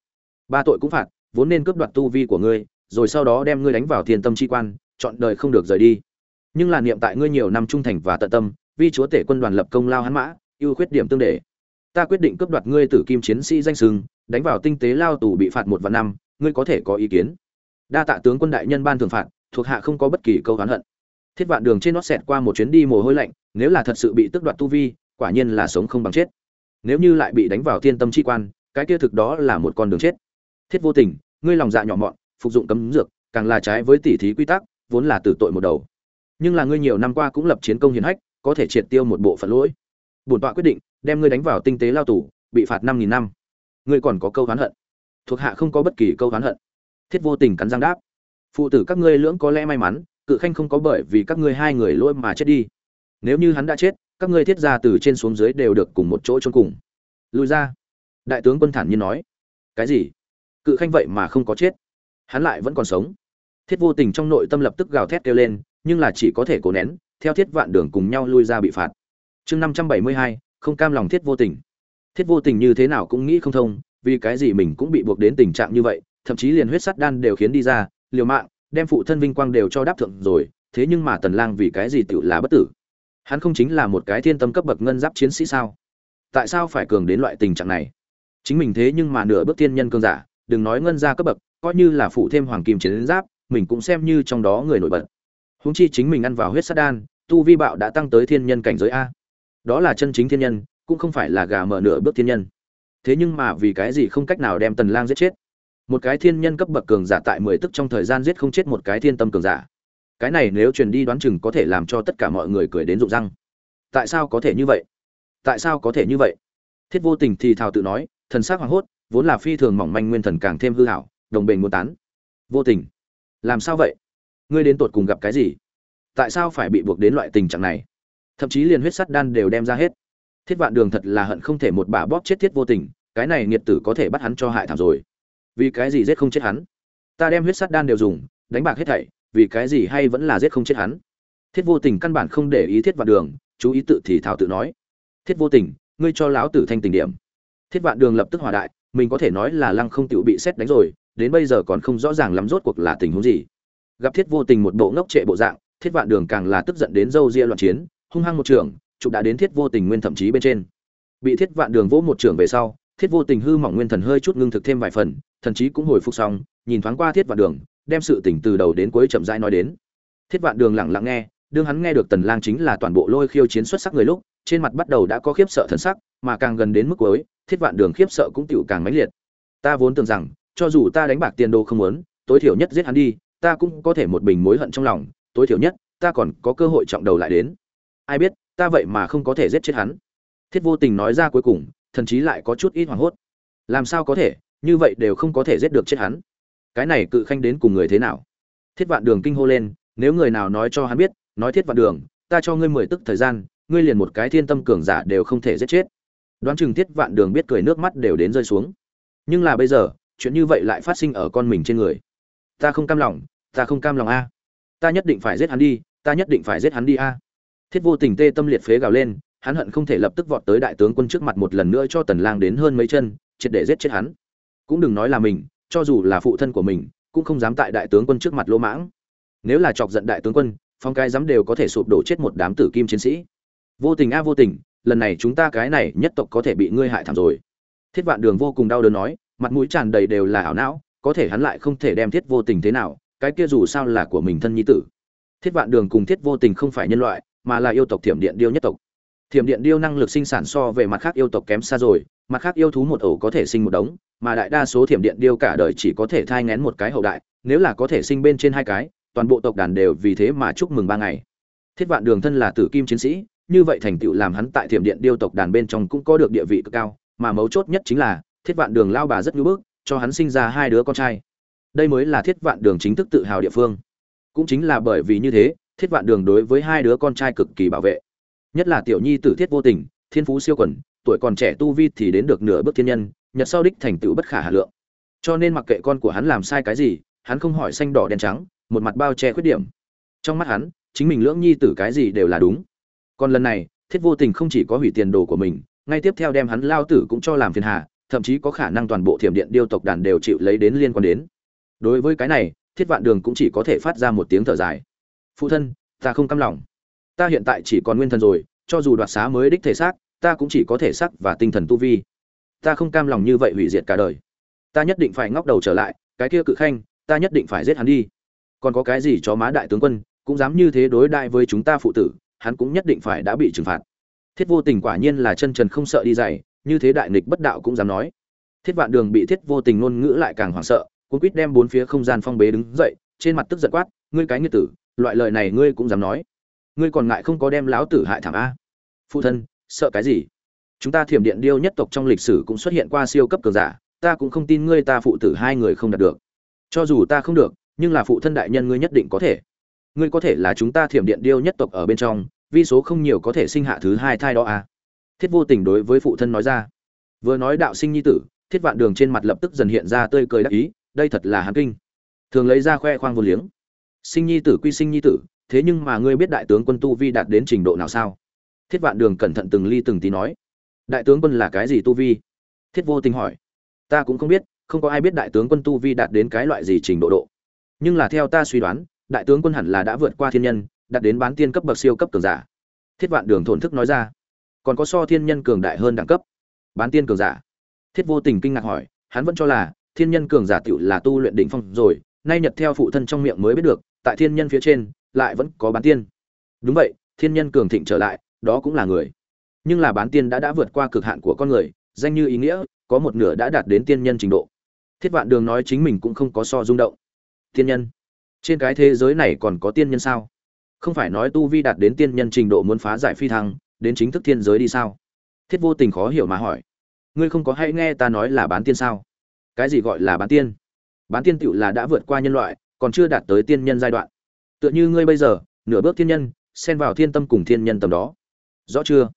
Ba tội cũng phạt, vốn nên cướp đoạt tu vi của ngươi, rồi sau đó đem ngươi đánh vào thiên tâm chi quan, chọn đời không được rời đi. Nhưng là niệm tại ngươi nhiều năm trung thành và tận tâm, vi chúa tể quân đoàn lập công lao hắn mã, ưu khuyết điểm tương để ta quyết định cướp đoạt ngươi tử kim chiến sĩ danh sừng, đánh vào tinh tế lao tù bị phạt một và năm, ngươi có thể có ý kiến. Đa tạ tướng quân đại nhân ban thường phạt, thuộc hạ không có bất kỳ câu oán hận. Thiết vạn đường trên nót xẹt qua một chuyến đi mồ hôi lạnh, nếu là thật sự bị tước đoạt tu vi, quả nhiên là sống không bằng chết. Nếu như lại bị đánh vào thiên tâm chi quan, cái kia thực đó là một con đường chết. Thiết vô tình, ngươi lòng dạ nhỏ mọn, phục dụng cấm dược, càng là trái với tỷ thí quy tắc, vốn là tử tội một đầu. Nhưng là ngươi nhiều năm qua cũng lập chiến công hiển hách, có thể triệt tiêu một bộ phận lỗi. Bổn tọa quyết định đem ngươi đánh vào tinh tế lao tù, bị phạt năm nghìn năm. Ngươi còn có câu oán hận. Thuộc hạ không có bất kỳ câu oán hận. Thiết vô tình cắn răng đáp. Phụ tử các ngươi lưỡng có lẽ may mắn, cự khanh không có bởi vì các ngươi hai người lỗi mà chết đi. Nếu như hắn đã chết, các ngươi thiết ra từ trên xuống dưới đều được cùng một chỗ chôn cùng. Lùi ra. Đại tướng quân thản nhiên nói. Cái gì? Cự khanh vậy mà không có chết. Hắn lại vẫn còn sống. Thiết vô tình trong nội tâm lập tức gào thét kêu lên, nhưng là chỉ có thể cố nén, theo thiết vạn đường cùng nhau lui ra bị phạt. Chương năm trăm bảy mươi hai không cam lòng thiết vô tình. Thiết vô tình như thế nào cũng nghĩ không thông, vì cái gì mình cũng bị buộc đến tình trạng như vậy, thậm chí liền huyết sắt đan đều khiến đi ra, liều mạng, đem phụ thân vinh quang đều cho đáp thượng rồi, thế nhưng mà tần lang vì cái gì tự là bất tử? Hắn không chính là một cái thiên tâm cấp bậc ngân giáp chiến sĩ sao? Tại sao phải cường đến loại tình trạng này? Chính mình thế nhưng mà nửa bước thiên nhân cường giả, đừng nói ngân gia cấp bậc, coi như là phụ thêm hoàng kim chiến giáp, mình cũng xem như trong đó người nổi bật. Huống chi chính mình ăn vào huyết sát đan, tu vi bạo đã tăng tới thiên nhân cảnh giới a đó là chân chính thiên nhân, cũng không phải là gà mở nửa bước thiên nhân. Thế nhưng mà vì cái gì không cách nào đem tần lang giết chết? Một cái thiên nhân cấp bậc cường giả tại mười tức trong thời gian giết không chết một cái thiên tâm cường giả. Cái này nếu truyền đi đoán chừng có thể làm cho tất cả mọi người cười đến rụng răng. Tại sao có thể như vậy? Tại sao có thể như vậy? Thiết vô tình thì thào tự nói, thần sắc hoàng hốt, vốn là phi thường mỏng manh nguyên thần càng thêm hư hảo, đồng bền muốn tán. Vô tình, làm sao vậy? Ngươi đến tột cùng gặp cái gì? Tại sao phải bị buộc đến loại tình trạng này? Thậm chí liền huyết sắt đan đều đem ra hết. Thiết vạn đường thật là hận không thể một bà bóp chết thiết vô tình, cái này nghiệt tử có thể bắt hắn cho hại thảm rồi. Vì cái gì giết không chết hắn? Ta đem huyết sắt đan đều dùng, đánh bạc hết thảy, vì cái gì hay vẫn là giết không chết hắn? Thiết vô tình căn bản không để ý thiết vạn đường, chú ý tự thì thảo tự nói. Thiết vô tình, ngươi cho lão tử thanh tình điểm. Thiết vạn đường lập tức hòa đại, mình có thể nói là lăng không tự bị xét đánh rồi, đến bây giờ còn không rõ ràng lắm rốt cuộc là tình huống gì. Gặp thiết vô tình một bộ ngốc trệ bộ dạng, thiết vạn đường càng là tức giận đến dâu ria loạn chiến hung hăng một trường trục đã đến thiết vô tình nguyên thậm chí bên trên. Bị thiết vạn đường vỗ một trường về sau, thiết vô tình hư mỏng nguyên thần hơi chút ngưng thực thêm vài phần, thần chí cũng hồi phục xong, nhìn thoáng qua thiết vạn đường, đem sự tỉnh từ đầu đến cuối chậm rãi nói đến. Thiết vạn đường lặng lặng nghe, đương hắn nghe được tần lang chính là toàn bộ lôi khiêu chiến xuất sắc người lúc, trên mặt bắt đầu đã có khiếp sợ thần sắc, mà càng gần đến mức cuối, thiết vạn đường khiếp sợ cũng tiểu càng mãnh liệt. Ta vốn tưởng rằng, cho dù ta đánh bạc tiền đồ không muốn, tối thiểu nhất giết hắn đi, ta cũng có thể một bình mối hận trong lòng, tối thiểu nhất, ta còn có cơ hội trọng đầu lại đến ai biết, ta vậy mà không có thể giết chết hắn. Thiết vô tình nói ra cuối cùng, thần chí lại có chút ít hoảng hốt. Làm sao có thể, như vậy đều không có thể giết được chết hắn. Cái này cự khanh đến cùng người thế nào? Thiết vạn đường kinh hô lên, nếu người nào nói cho hắn biết, nói thiết vạn đường, ta cho ngươi mười tức thời gian, ngươi liền một cái thiên tâm cường giả đều không thể giết chết. Đoán chừng thiết vạn đường biết cười nước mắt đều đến rơi xuống. Nhưng là bây giờ, chuyện như vậy lại phát sinh ở con mình trên người. Ta không cam lòng, ta không cam lòng a. Ta nhất định phải giết hắn đi, ta nhất định phải giết hắn đi a thiết vô tình tê tâm liệt phế gào lên, hắn hận không thể lập tức vọt tới đại tướng quân trước mặt một lần nữa cho tần lang đến hơn mấy chân, triệt để giết chết hắn. Cũng đừng nói là mình, cho dù là phụ thân của mình, cũng không dám tại đại tướng quân trước mặt lỗ mãng. Nếu là chọc giận đại tướng quân, phong cái dám đều có thể sụp đổ chết một đám tử kim chiến sĩ. Vô tình a, vô tình, lần này chúng ta cái này nhất tộc có thể bị ngươi hại thảm rồi. Thiết vạn đường vô cùng đau đớn nói, mặt mũi tràn đầy đều là ảo não, có thể hắn lại không thể đem thiết vô tình thế nào, cái kia dù sao là của mình thân nhi tử. Thiết vạn đường cùng thiết vô tình không phải nhân loại mà là yêu tộc thiểm điện điêu nhất tộc. Thiểm điện điêu năng lực sinh sản so về mặt khác yêu tộc kém xa rồi, mặt khác yêu thú một ổ có thể sinh một đống, mà đại đa số thiểm điện điêu cả đời chỉ có thể thai ngén một cái hậu đại, nếu là có thể sinh bên trên hai cái, toàn bộ tộc đàn đều vì thế mà chúc mừng ba ngày. Thiết vạn đường thân là tử kim chiến sĩ, như vậy thành tựu làm hắn tại thiểm điện điêu tộc đàn bên trong cũng có được địa vị cực cao, mà mấu chốt nhất chính là, thiết vạn đường lao bà rất ngưỡng bức, cho hắn sinh ra hai đứa con trai. Đây mới là thiết vạn đường chính thức tự hào địa phương. Cũng chính là bởi vì như thế thiết vạn đường đối với hai đứa con trai cực kỳ bảo vệ. Nhất là tiểu nhi tử thiết vô tình, thiên phú siêu quần, tuổi còn trẻ tu vi thì đến được nửa bước thiên nhân, nhật sau đích thành tựu bất khả hà lượng. Cho nên mặc kệ con của hắn làm sai cái gì, hắn không hỏi xanh đỏ đen trắng, một mặt bao che khuyết điểm. Trong mắt hắn, chính mình lưỡng nhi tử cái gì đều là đúng. Còn lần này, thiết vô tình không chỉ có hủy tiền đồ của mình, ngay tiếp theo đem hắn lao tử cũng cho làm phiền hà, thậm chí có khả năng toàn bộ thiểm điện điêu tộc đàn đều chịu lấy đến liên quan đến. Đối với cái này, thiết vạn đường cũng chỉ có thể phát ra một tiếng thở dài phụ thân, ta không căm lòng. Ta hiện tại chỉ còn nguyên thần rồi, cho dù đoạt xá mới đích thể xác, ta cũng chỉ có thể xác và tinh thần tu vi. Ta không cam lòng như vậy hủy diệt cả đời. Ta nhất định phải ngóc đầu trở lại, cái kia cự khanh, ta nhất định phải giết hắn đi. Còn có cái gì cho má đại tướng quân, cũng dám như thế đối đại với chúng ta phụ tử, hắn cũng nhất định phải đã bị trừng phạt. Thiết vô tình quả nhiên là chân trần không sợ đi dày như thế đại nghịch bất đạo cũng dám nói. Thiết vạn đường bị thiết vô tình ngôn ngữ lại càng hoảng sợ, cuốn quýt đem bốn phía không gian phong bế đứng dậy, trên mặt tức giận quát, ngươi cái nghiệt tử loại lời này ngươi cũng dám nói. Ngươi còn ngại không có đem lão tử hại thảm a. Phụ thân, sợ cái gì? Chúng ta thiểm điện điêu nhất tộc trong lịch sử cũng xuất hiện qua siêu cấp cường giả, ta cũng không tin ngươi ta phụ tử hai người không đạt được. Cho dù ta không được, nhưng là phụ thân đại nhân ngươi nhất định có thể. Ngươi có thể là chúng ta thiểm điện điêu nhất tộc ở bên trong, vi số không nhiều có thể sinh hạ thứ hai thai đó à thiết vô tình đối với phụ thân nói ra. Vừa nói đạo sinh nhi tử, thiết vạn đường trên mặt lập tức dần hiện ra tươi cười đắc ý, đây thật là hàn kinh. Thường lấy ra khoe khoang vô liếng sinh nhi tử quy sinh nhi tử, thế nhưng mà ngươi biết đại tướng quân tu vi đạt đến trình độ nào sao? Thiết vạn đường cẩn thận từng ly từng tí nói. Đại tướng quân là cái gì tu vi? Thiết vô tình hỏi. Ta cũng không biết, không có ai biết đại tướng quân tu vi đạt đến cái loại gì trình độ độ. Nhưng là theo ta suy đoán, đại tướng quân hẳn là đã vượt qua thiên nhân, đạt đến bán tiên cấp bậc siêu cấp cường giả. Thiết vạn đường thổn thức nói ra. Còn có so thiên nhân cường đại hơn đẳng cấp. Bán tiên cường giả. Thiết vô tình kinh ngạc hỏi, hắn vẫn cho là thiên nhân cường giả tựu là tu luyện đỉnh phong rồi, nay nhật theo phụ thân trong miệng mới biết được tại thiên nhân phía trên, lại vẫn có bán tiên. Đúng vậy, thiên nhân cường thịnh trở lại, đó cũng là người. Nhưng là bán tiên đã đã vượt qua cực hạn của con người, danh như ý nghĩa, có một nửa đã đạt đến tiên nhân trình độ. Thiết vạn đường nói chính mình cũng không có so rung động. Tiên nhân? Trên cái thế giới này còn có tiên nhân sao? Không phải nói tu vi đạt đến tiên nhân trình độ muốn phá giải phi thăng, đến chính thức thiên giới đi sao? Thiết vô tình khó hiểu mà hỏi. Ngươi không có hay nghe ta nói là bán tiên sao? Cái gì gọi là bán tiên? Bán tiên tựu là đã vượt qua nhân loại còn chưa đạt tới tiên nhân giai đoạn. Tựa như ngươi bây giờ, nửa bước tiên nhân, xen vào thiên tâm cùng thiên nhân tầm đó. Rõ chưa?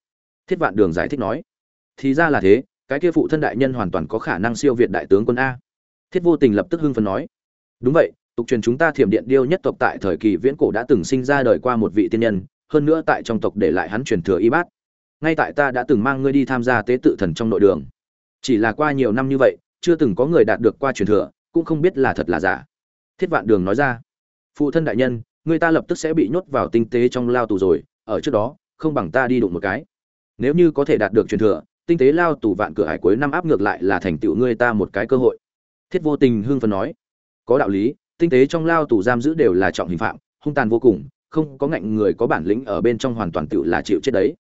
Thiết vạn đường giải thích nói. Thì ra là thế, cái kia phụ thân đại nhân hoàn toàn có khả năng siêu việt đại tướng quân a. Thiết vô tình lập tức hưng phấn nói. Đúng vậy, tục truyền chúng ta thiểm điện điêu nhất tộc tại thời kỳ viễn cổ đã từng sinh ra đời qua một vị tiên nhân, hơn nữa tại trong tộc để lại hắn truyền thừa y bát. Ngay tại ta đã từng mang ngươi đi tham gia tế tự thần trong nội đường. Chỉ là qua nhiều năm như vậy, chưa từng có người đạt được qua truyền thừa, cũng không biết là thật là giả thiết vạn đường nói ra, phụ thân đại nhân, người ta lập tức sẽ bị nhốt vào tinh tế trong lao tù rồi, ở trước đó, không bằng ta đi đụng một cái. Nếu như có thể đạt được truyền thừa, tinh tế lao tù vạn cửa hải cuối năm áp ngược lại là thành tựu ngươi ta một cái cơ hội. Thiết vô tình hưng phấn nói, có đạo lý, tinh tế trong lao tù giam giữ đều là trọng hình phạm, hung tàn vô cùng, không có ngạnh người có bản lĩnh ở bên trong hoàn toàn tựu là chịu chết đấy.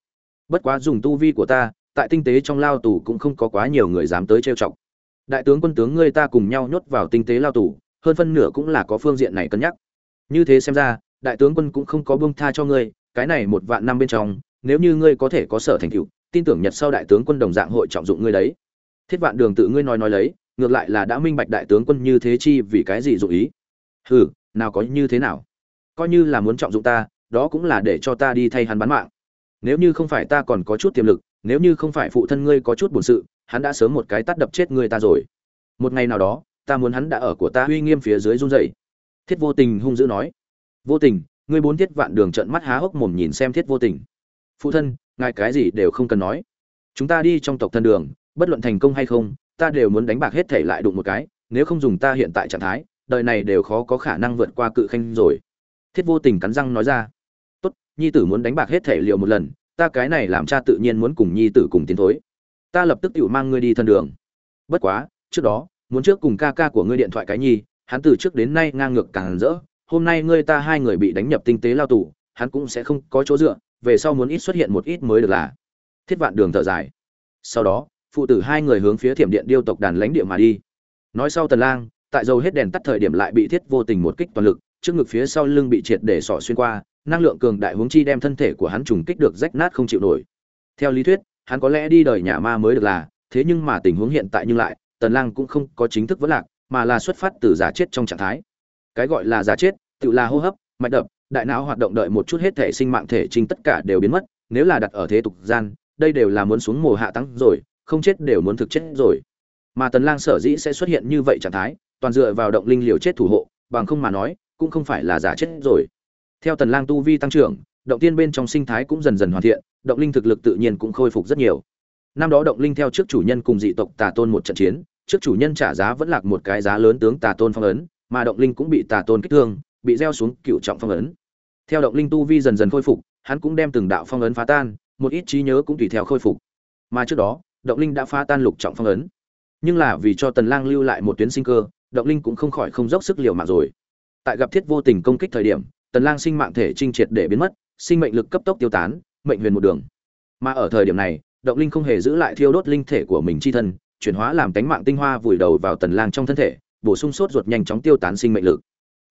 Bất quá dùng tu vi của ta, tại tinh tế trong lao tù cũng không có quá nhiều người dám tới trêu chọc. Đại tướng quân tướng ngươi ta cùng nhau nhốt vào tinh tế lao tù hơn phân nửa cũng là có phương diện này cân nhắc. Như thế xem ra, đại tướng quân cũng không có buông tha cho ngươi, cái này một vạn năm bên trong, nếu như ngươi có thể có sở thành tựu, tin tưởng nhật sau đại tướng quân đồng dạng hội trọng dụng ngươi đấy. Thiết vạn đường tự ngươi nói nói lấy, ngược lại là đã minh bạch đại tướng quân như thế chi vì cái gì dụ ý. Hừ, nào có như thế nào? Coi như là muốn trọng dụng ta, đó cũng là để cho ta đi thay hắn bán mạng. Nếu như không phải ta còn có chút tiềm lực, nếu như không phải phụ thân ngươi có chút buồn sự, hắn đã sớm một cái tắt đập chết ngươi ta rồi. Một ngày nào đó ta muốn hắn đã ở của ta uy nghiêm phía dưới run rẩy. Thiết vô tình hung dữ nói. Vô tình, ngươi bốn thiết vạn đường trận mắt há hốc mồm nhìn xem thiết vô tình. Phụ thân, ngài cái gì đều không cần nói. Chúng ta đi trong tộc thân đường, bất luận thành công hay không, ta đều muốn đánh bạc hết thể lại đụng một cái, nếu không dùng ta hiện tại trạng thái, đời này đều khó có khả năng vượt qua cự khanh rồi. Thiết vô tình cắn răng nói ra. Tốt, nhi tử muốn đánh bạc hết thể liệu một lần, ta cái này làm cha tự nhiên muốn cùng nhi tử cùng tiến thối. Ta lập tức tiểu mang ngươi đi thân đường. Bất quá, trước đó muốn trước cùng ca ca của ngươi điện thoại cái nhi, hắn từ trước đến nay ngang ngược càng rỡ, hôm nay ngươi ta hai người bị đánh nhập tinh tế lao tù, hắn cũng sẽ không có chỗ dựa, về sau muốn ít xuất hiện một ít mới được là. Thiết vạn đường thở dài. Sau đó, phụ tử hai người hướng phía thiểm điện điêu tộc đàn lãnh địa mà đi. Nói sau tần lang, tại dầu hết đèn tắt thời điểm lại bị thiết vô tình một kích toàn lực, trước ngực phía sau lưng bị triệt để sọ xuyên qua, năng lượng cường đại hướng chi đem thân thể của hắn trùng kích được rách nát không chịu nổi. Theo lý thuyết, hắn có lẽ đi đời nhà ma mới được là, thế nhưng mà tình huống hiện tại nhưng lại tần lang cũng không có chính thức vỡ lạc, mà là xuất phát từ giả chết trong trạng thái. Cái gọi là giả chết, tự là hô hấp, mạch đập, đại não hoạt động đợi một chút hết thể sinh mạng thể trinh tất cả đều biến mất, nếu là đặt ở thế tục gian, đây đều là muốn xuống mồ hạ tăng rồi, không chết đều muốn thực chết rồi. Mà tần lang sở dĩ sẽ xuất hiện như vậy trạng thái, toàn dựa vào động linh liều chết thủ hộ, bằng không mà nói, cũng không phải là giả chết rồi. Theo tần lang tu vi tăng trưởng, động tiên bên trong sinh thái cũng dần dần hoàn thiện, động linh thực lực tự nhiên cũng khôi phục rất nhiều. Năm đó động linh theo trước chủ nhân cùng dị tộc tà tôn một trận chiến trước chủ nhân trả giá vẫn lạc một cái giá lớn tướng tà tôn phong ấn, mà động linh cũng bị tà tôn kích thương, bị gieo xuống cựu trọng phong ấn. Theo động linh tu vi dần dần khôi phục, hắn cũng đem từng đạo phong ấn phá tan, một ít trí nhớ cũng tùy theo khôi phục. Mà trước đó, động linh đã phá tan lục trọng phong ấn. Nhưng là vì cho tần lang lưu lại một tuyến sinh cơ, động linh cũng không khỏi không dốc sức liều mạng rồi. Tại gặp thiết vô tình công kích thời điểm, tần lang sinh mạng thể trinh triệt để biến mất, sinh mệnh lực cấp tốc tiêu tán, mệnh huyền một đường. Mà ở thời điểm này, động linh không hề giữ lại thiêu đốt linh thể của mình chi thân chuyển hóa làm tánh mạng tinh hoa vùi đầu vào tần lang trong thân thể bổ sung sốt ruột nhanh chóng tiêu tán sinh mệnh lực.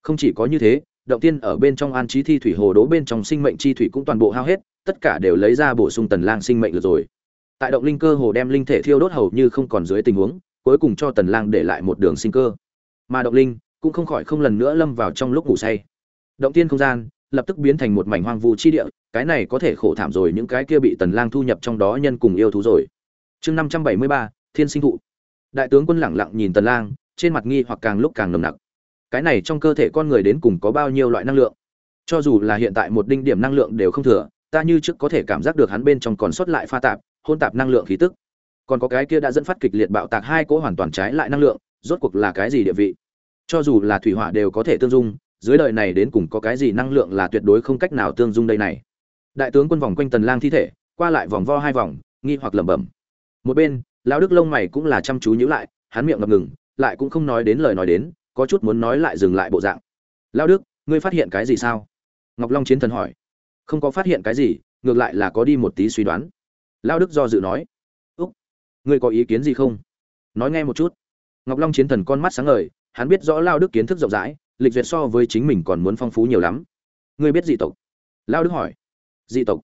Không chỉ có như thế động tiên ở bên trong an trí thi thủy hồ đố bên trong sinh mệnh chi thủy cũng toàn bộ hao hết tất cả đều lấy ra bổ sung tần lang sinh mệnh lực rồi. Tại động linh cơ hồ đem linh thể thiêu đốt hầu như không còn dưới tình huống cuối cùng cho tần lang để lại một đường sinh cơ. Mà động linh cũng không khỏi không lần nữa lâm vào trong lúc ngủ say. Động tiên không gian lập tức biến thành một mảnh hoang vu chi địa cái này có thể khổ thảm rồi những cái kia bị tần lang thu nhập trong đó nhân cùng yêu thú rồi. Chương 573, thiên sinh thụ. Đại tướng quân lẳng lặng nhìn tần lang, trên mặt nghi hoặc càng lúc càng nồng nặc. Cái này trong cơ thể con người đến cùng có bao nhiêu loại năng lượng? Cho dù là hiện tại một đinh điểm năng lượng đều không thừa, ta như trước có thể cảm giác được hắn bên trong còn sót lại pha tạp, hôn tạp năng lượng khí tức. Còn có cái kia đã dẫn phát kịch liệt bạo tạc hai cỗ hoàn toàn trái lại năng lượng, rốt cuộc là cái gì địa vị? Cho dù là thủy hỏa đều có thể tương dung, dưới đời này đến cùng có cái gì năng lượng là tuyệt đối không cách nào tương dung đây này. Đại tướng quân vòng quanh tần lang thi thể, qua lại vòng vo hai vòng, nghi hoặc lẩm bẩm. Một bên lão đức lông mày cũng là chăm chú nhíu lại, hắn miệng ngập ngừng, lại cũng không nói đến lời nói đến, có chút muốn nói lại dừng lại bộ dạng. Lão đức, ngươi phát hiện cái gì sao? Ngọc long chiến thần hỏi. Không có phát hiện cái gì, ngược lại là có đi một tí suy đoán. Lão đức do dự nói. Úc, ngươi có ý kiến gì không? Nói nghe một chút. Ngọc long chiến thần con mắt sáng ngời, hắn biết rõ lão đức kiến thức rộng rãi, lịch duyệt so với chính mình còn muốn phong phú nhiều lắm. Ngươi biết dị tộc? Lão đức hỏi. Dị tộc?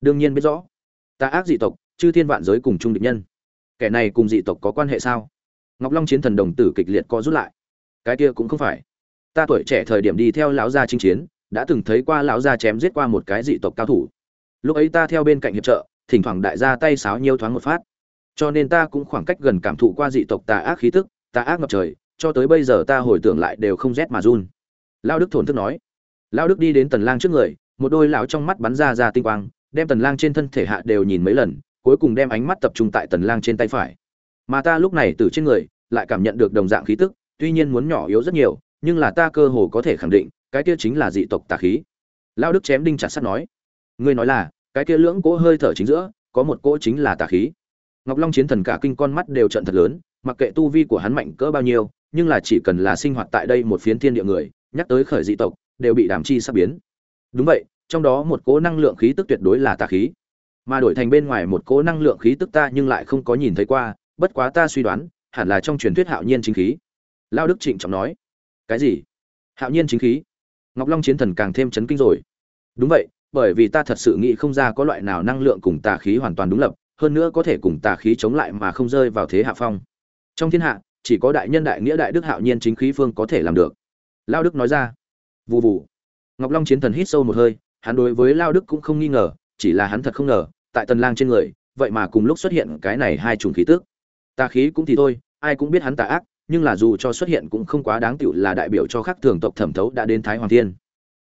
Đương nhiên biết rõ. Ta ác dị tộc, chư thiên vạn giới cùng chung địch nhân kẻ này cùng dị tộc có quan hệ sao? Ngọc long chiến thần đồng tử kịch liệt co rút lại. Cái kia cũng không phải. Ta tuổi trẻ thời điểm đi theo lão gia chinh chiến, đã từng thấy qua lão gia chém giết qua một cái dị tộc cao thủ. Lúc ấy ta theo bên cạnh hiệp trợ, thỉnh thoảng đại gia tay sáo nhiêu thoáng một phát. Cho nên ta cũng khoảng cách gần cảm thụ qua dị tộc tà ác khí tức, tà ác ngập trời, cho tới bây giờ ta hồi tưởng lại đều không rét mà run. Lao đức thổn thức nói. Lao đức đi đến tần lang trước người, một đôi lão trong mắt bắn ra ra tinh quang, đem tần lang trên thân thể hạ đều nhìn mấy lần cuối cùng đem ánh mắt tập trung tại tần lang trên tay phải. Mà ta lúc này từ trên người, lại cảm nhận được đồng dạng khí tức, tuy nhiên muốn nhỏ yếu rất nhiều, nhưng là ta cơ hồ có thể khẳng định, cái kia chính là dị tộc tà khí. Lao đức chém đinh chặt sắt nói, ngươi nói là, cái kia lưỡng cỗ hơi thở chính giữa, có một cỗ chính là tà khí. Ngọc long chiến thần cả kinh con mắt đều trận thật lớn, mặc kệ tu vi của hắn mạnh cỡ bao nhiêu, nhưng là chỉ cần là sinh hoạt tại đây một phiến thiên địa người, nhắc tới khởi dị tộc, đều bị đàm chi sắp biến. Đúng vậy, trong đó một cỗ năng lượng khí tức tuyệt đối là tà khí mà đổi thành bên ngoài một cỗ năng lượng khí tức ta nhưng lại không có nhìn thấy qua, bất quá ta suy đoán, hẳn là trong truyền thuyết hạo nhiên chính khí. Lao đức trịnh trọng nói. Cái gì? Hạo nhiên chính khí? Ngọc long chiến thần càng thêm chấn kinh rồi. Đúng vậy, bởi vì ta thật sự nghĩ không ra có loại nào năng lượng cùng tà khí hoàn toàn đúng lập, hơn nữa có thể cùng tà khí chống lại mà không rơi vào thế hạ phong. Trong thiên hạ, chỉ có đại nhân đại nghĩa đại đức hạo nhiên chính khí phương có thể làm được. Lao đức nói ra. Vụ vụ ngọc long chiến thần hít sâu một hơi, hắn đối với lao đức cũng không nghi ngờ, chỉ là hắn thật không ngờ tại tần lang trên người, vậy mà cùng lúc xuất hiện cái này hai chủng khí tức. Tà khí cũng thì thôi, ai cũng biết hắn tà ác, nhưng là dù cho xuất hiện cũng không quá đáng tiểu là đại biểu cho khác thường tộc thẩm thấu đã đến thái hoàng thiên.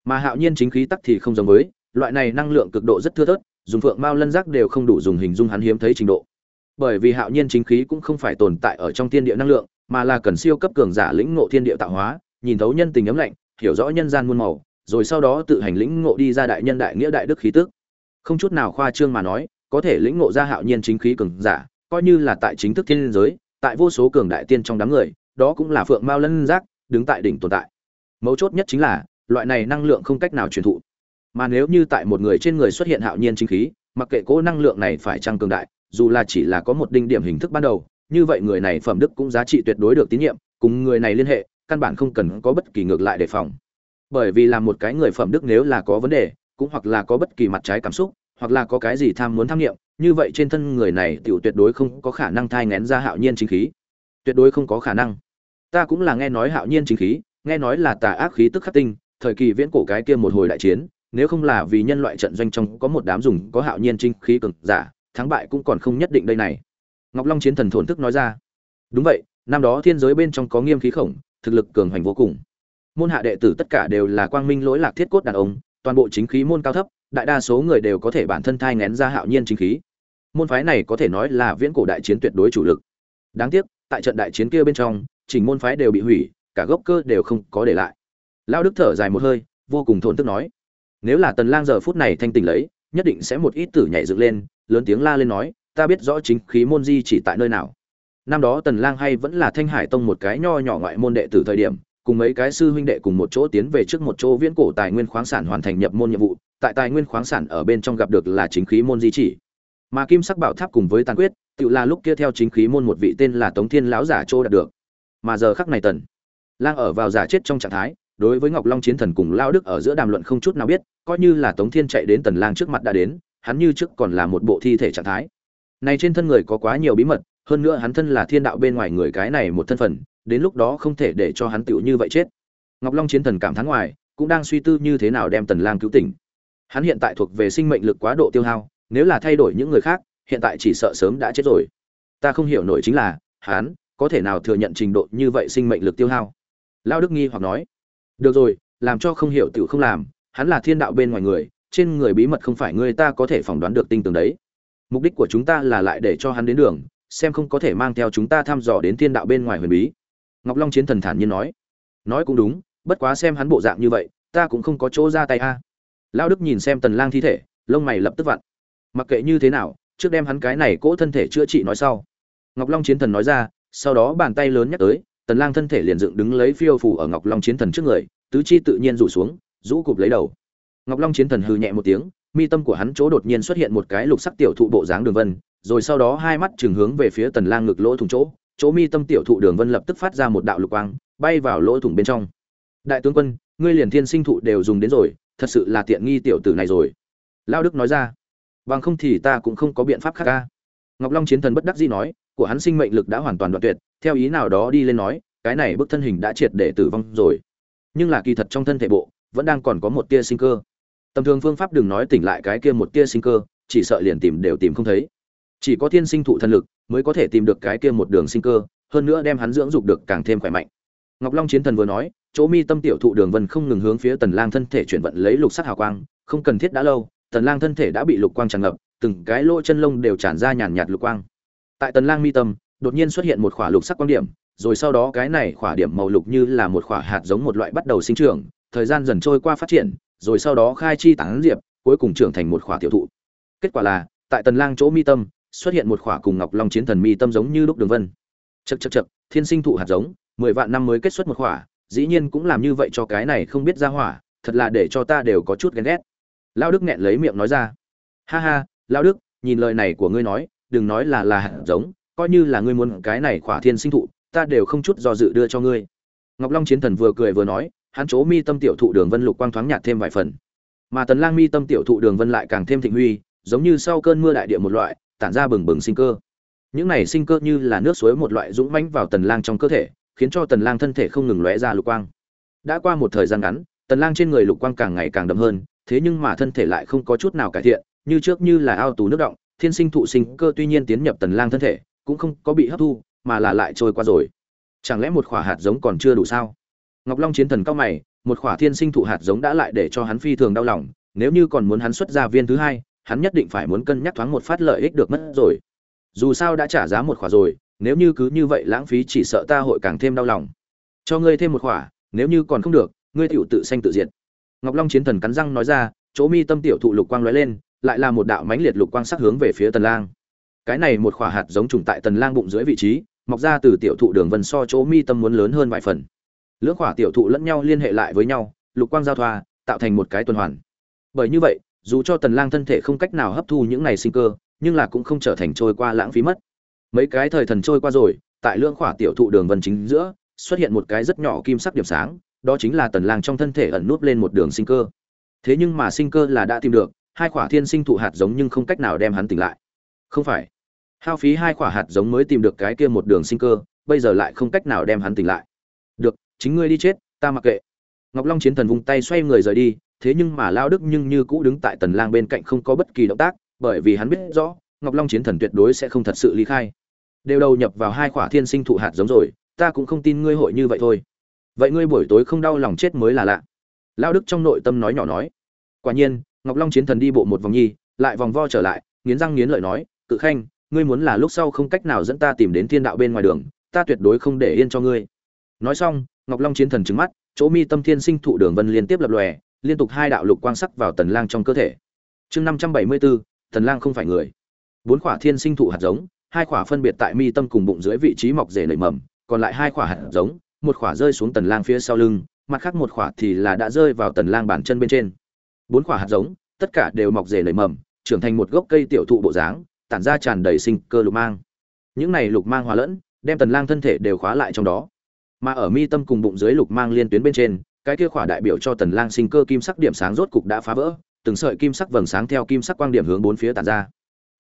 Mà hạo nhiên chính khí tắc thì không giống với, loại này năng lượng cực độ rất thưa thớt, dùng phượng mao lân giác đều không đủ dùng hình dung hắn hiếm thấy trình độ. Bởi vì hạo nhiên chính khí cũng không phải tồn tại ở trong thiên địa năng lượng, mà là cần siêu cấp cường giả lĩnh ngộ thiên địa tạo hóa, nhìn thấu nhân tình ấm lạnh, hiểu rõ nhân gian muôn màu, rồi sau đó tự hành lĩnh ngộ đi ra đại nhân đại nghĩa đại đức khí tức không chút nào khoa trương mà nói, có thể lĩnh ngộ ra hạo nhiên chính khí cường giả, coi như là tại chính thức thiên giới, tại vô số cường đại tiên trong đám người, đó cũng là phượng mao lân giác, đứng tại đỉnh tồn tại. Mấu chốt nhất chính là, loại này năng lượng không cách nào truyền thụ. Mà nếu như tại một người trên người xuất hiện hạo nhiên chính khí, mặc kệ cố năng lượng này phải trăng cường đại, dù là chỉ là có một đinh điểm hình thức ban đầu, như vậy người này phẩm đức cũng giá trị tuyệt đối được tín nhiệm, cùng người này liên hệ, căn bản không cần có bất kỳ ngược lại đề phòng. Bởi vì là một cái người phẩm đức nếu là có vấn đề cũng hoặc là có bất kỳ mặt trái cảm xúc, hoặc là có cái gì tham muốn tham nghiệm như vậy trên thân người này tiểu tuyệt đối không có khả năng thai ngén ra hạo nhiên chính khí. Tuyệt đối không có khả năng. Ta cũng là nghe nói hạo nhiên chính khí, nghe nói là tà ác khí tức khắc tinh, thời kỳ viễn cổ cái kia một hồi đại chiến, nếu không là vì nhân loại trận doanh trong có một đám dùng có hạo nhiên chính khí cực giả, thắng bại cũng còn không nhất định đây này. Ngọc long chiến thần thổn thức nói ra. Đúng vậy, năm đó thiên giới bên trong có nghiêm khí khổng, thực lực cường hoành vô cùng. Môn hạ đệ tử tất cả đều là quang minh lỗi lạc thiết cốt đàn ông toàn bộ chính khí môn cao thấp, đại đa số người đều có thể bản thân thai nghén ra hạo nhiên chính khí. Môn phái này có thể nói là viễn cổ đại chiến tuyệt đối chủ lực. Đáng tiếc, tại trận đại chiến kia bên trong, chỉnh môn phái đều bị hủy, cả gốc cơ đều không có để lại. Lão đức thở dài một hơi, vô cùng thổn thức nói, nếu là tần lang giờ phút này thanh tỉnh lấy, nhất định sẽ một ít tử nhảy dựng lên, lớn tiếng la lên nói, ta biết rõ chính khí môn di chỉ tại nơi nào. Năm đó tần lang hay vẫn là thanh hải tông một cái nho nhỏ ngoại môn đệ tử thời điểm cùng mấy cái sư huynh đệ cùng một chỗ tiến về trước một chỗ viễn cổ tài nguyên khoáng sản hoàn thành nhập môn nhiệm vụ, tại tài nguyên khoáng sản ở bên trong gặp được là chính khí môn di chỉ. Mà kim sắc bảo tháp cùng với tàn quyết, tự là lúc kia theo chính khí môn một vị tên là tống thiên lão giả châu đạt được. Mà giờ khắc này tần lang ở vào giả chết trong trạng thái, đối với ngọc long chiến thần cùng lao đức ở giữa đàm luận không chút nào biết, coi như là tống thiên chạy đến tần lang trước mặt đã đến, hắn như trước còn là một bộ thi thể trạng thái. Này trên thân người có quá nhiều bí mật, hơn nữa hắn thân là thiên đạo bên ngoài người cái này một thân phận đến lúc đó không thể để cho hắn tựu như vậy chết. Ngọc long chiến thần cảm thán ngoài, cũng đang suy tư như thế nào đem tần lang cứu tỉnh. Hắn hiện tại thuộc về sinh mệnh lực quá độ tiêu hao, nếu là thay đổi những người khác, hiện tại chỉ sợ sớm đã chết rồi. Ta không hiểu nổi chính là, hắn có thể nào thừa nhận trình độ như vậy sinh mệnh lực tiêu hao? Lao đức nghi hoặc nói. Được rồi, làm cho không hiểu tiểu không làm, hắn là thiên đạo bên ngoài người, trên người bí mật không phải người ta có thể phỏng đoán được tinh tường đấy. Mục đích của chúng ta là lại để cho hắn đến đường, xem không có thể mang theo chúng ta thăm dò đến thiên đạo bên ngoài huyền bí ngọc long chiến thần thản nhiên nói. Nói cũng đúng, bất quá xem hắn bộ dạng như vậy, ta cũng không có chỗ ra tay a. Lão đức nhìn xem tần lang thi thể, lông mày lập tức vặn. Mặc kệ như thế nào, trước đem hắn cái này cỗ thân thể chữa trị nói sau. Ngọc long chiến thần nói ra, sau đó bàn tay lớn nhắc tới, tần lang thân thể liền dựng đứng lấy phiêu phù ở ngọc long chiến thần trước người, tứ chi tự nhiên rủ xuống, rũ cụp lấy đầu. Ngọc long chiến thần hừ nhẹ một tiếng, mi tâm của hắn chỗ đột nhiên xuất hiện một cái lục sắc tiểu thụ bộ dáng đường vân, rồi sau đó hai mắt chừng hướng về phía tần lang ngực lỗ thủng chỗ chỗ mi tâm tiểu thụ đường vân lập tức phát ra một đạo lục quang, bay vào lỗ thủng bên trong. Đại tướng quân, ngươi liền thiên sinh thụ đều dùng đến rồi, thật sự là tiện nghi tiểu tử này rồi. Lao đức nói ra. Bằng không thì ta cũng không có biện pháp khác ca ngọc long chiến thần bất đắc dĩ nói, của hắn sinh mệnh lực đã hoàn toàn đoạn tuyệt, theo ý nào đó đi lên nói, cái này bức thân hình đã triệt để tử vong rồi. Nhưng là kỳ thật trong thân thể bộ, vẫn đang còn có một tia sinh cơ. Tầm thường phương pháp đừng nói tỉnh lại cái kia một tia sinh cơ, chỉ sợ liền tìm đều tìm không thấy chỉ có thiên sinh thụ thần lực mới có thể tìm được cái kia một đường sinh cơ, hơn nữa đem hắn dưỡng dục được càng thêm khỏe mạnh. Ngọc long chiến thần vừa nói, chỗ mi tâm tiểu thụ đường vân không ngừng hướng phía tần lang thân thể chuyển vận lấy lục sắc hào quang, không cần thiết đã lâu, tần lang thân thể đã bị lục quang tràn ngập, từng cái lỗ chân lông đều tràn ra nhàn nhạt lục quang. Tại tần lang mi tâm, đột nhiên xuất hiện một khỏa lục sắc quang điểm, rồi sau đó cái này khỏa điểm màu lục như là một khỏa hạt giống một loại bắt đầu sinh trưởng, thời gian dần trôi qua phát triển, rồi sau đó khai chi tán diệp, cuối cùng trưởng thành một khỏa tiểu thụ. Kết quả là, tại tần lang chỗ mi tâm xuất hiện một khỏa cùng ngọc long chiến thần mi tâm giống như đúc đường vân. Chật chật chật thiên sinh thụ hạt giống, mười vạn năm mới kết xuất một khỏa, dĩ nhiên cũng làm như vậy cho cái này không biết ra hỏa, thật là để cho ta đều có chút ghen ghét. Lao đức nghẹn lấy miệng nói ra. Ha ha lao đức, nhìn lời này của ngươi nói, đừng nói là là hạt giống, coi như là ngươi muốn cái này khỏa thiên sinh thụ, ta đều không chút do dự đưa cho ngươi. Ngọc long chiến thần vừa cười vừa nói, hắn chỗ mi tâm tiểu thụ đường vân lục quang thoáng nhạt thêm vài phần. Mà tần lang mi tâm tiểu thụ đường vân lại càng thêm thịnh huy, giống như sau cơn mưa đại địa một loại tản ra bừng bừng sinh cơ. Những này sinh cơ như là nước suối một loại dũng mãnh vào tần lang trong cơ thể, khiến cho tần lang thân thể không ngừng lóe ra lục quang. Đã qua một thời gian ngắn, tần lang trên người lục quang càng ngày càng đậm hơn, thế nhưng mà thân thể lại không có chút nào cải thiện, như trước như là ao tù nước động, thiên sinh thụ sinh cơ tuy nhiên tiến nhập tần lang thân thể, cũng không có bị hấp thu, mà là lại trôi qua rồi. Chẳng lẽ một khỏa hạt giống còn chưa đủ sao? Ngọc long chiến thần cao mày, một khỏa thiên sinh thụ hạt giống đã lại để cho hắn phi thường đau lòng, nếu như còn muốn hắn xuất ra viên thứ hai hắn nhất định phải muốn cân nhắc thoáng một phát lợi ích được mất rồi. Dù sao đã trả giá một khỏa rồi, nếu như cứ như vậy lãng phí chỉ sợ ta hội càng thêm đau lòng. Cho ngươi thêm một khỏa, nếu như còn không được, ngươi tiểu tự sanh tự diệt. Ngọc long chiến thần cắn răng nói ra, chỗ mi tâm tiểu thụ lục quang lóe lên, lại là một đạo mãnh liệt lục quang sắc hướng về phía tần lang. Cái này một khỏa hạt giống trùng tại tần lang bụng dưới vị trí, mọc ra từ tiểu thụ đường vân so chỗ mi tâm muốn lớn hơn vài phần. Lưỡng khỏa tiểu thụ lẫn nhau liên hệ lại với nhau, lục quang giao thoa, tạo thành một cái tuần hoàn. Bởi như vậy dù cho tần lang thân thể không cách nào hấp thu những này sinh cơ, nhưng là cũng không trở thành trôi qua lãng phí mất. Mấy cái thời thần trôi qua rồi, tại lưỡng khỏa tiểu thụ đường vân chính giữa, xuất hiện một cái rất nhỏ kim sắc điểm sáng, đó chính là tần lang trong thân thể ẩn núp lên một đường sinh cơ. Thế nhưng mà sinh cơ là đã tìm được, hai quả thiên sinh thụ hạt giống nhưng không cách nào đem hắn tỉnh lại. Không phải. Hao phí hai quả hạt giống mới tìm được cái kia một đường sinh cơ, bây giờ lại không cách nào đem hắn tỉnh lại. Được, chính ngươi đi chết, ta mặc kệ. Ngọc long chiến thần vung tay xoay người rời đi thế nhưng mà lao đức nhưng như cũ đứng tại tần lang bên cạnh không có bất kỳ động tác, bởi vì hắn biết rõ, ngọc long chiến thần tuyệt đối sẽ không thật sự ly khai. Đều đầu nhập vào hai quả thiên sinh thụ hạt giống rồi, ta cũng không tin ngươi hội như vậy thôi. Vậy ngươi buổi tối không đau lòng chết mới là lạ. Lao đức trong nội tâm nói nhỏ nói. Quả nhiên, ngọc long chiến thần đi bộ một vòng nhi, lại vòng vo trở lại, nghiến răng nghiến lợi nói, cự khanh, ngươi muốn là lúc sau không cách nào dẫn ta tìm đến thiên đạo bên ngoài đường, ta tuyệt đối không để yên cho ngươi. Nói xong, ngọc long chiến thần trứng mắt, chỗ mi tâm thiên sinh thụ đường vân liên tiếp lập lòe liên tục hai đạo lục quang sắc vào tần lang trong cơ thể. Chương năm trăm bảy mươi bốn tần lang không phải người. Bốn quả thiên sinh thụ hạt giống, hai quả phân biệt tại mi tâm cùng bụng dưới vị trí mọc rễ nảy mầm, còn lại hai quả hạt giống, một quả rơi xuống tần lang phía sau lưng, mặt khác một quả thì là đã rơi vào tần lang bàn chân bên trên. Bốn quả hạt giống, tất cả đều mọc rễ nảy mầm, trưởng thành một gốc cây tiểu thụ bộ dáng, tản ra tràn đầy sinh cơ lục mang. Những này lục mang hòa lẫn, đem tần lang thân thể đều khóa lại trong đó. Mà ở mi tâm cùng bụng dưới lục mang liên tuyến bên trên cái kia khỏa đại biểu cho tần lang sinh cơ kim sắc điểm sáng rốt cục đã phá vỡ, từng sợi kim sắc vầng sáng theo kim sắc quang điểm hướng bốn phía tản ra.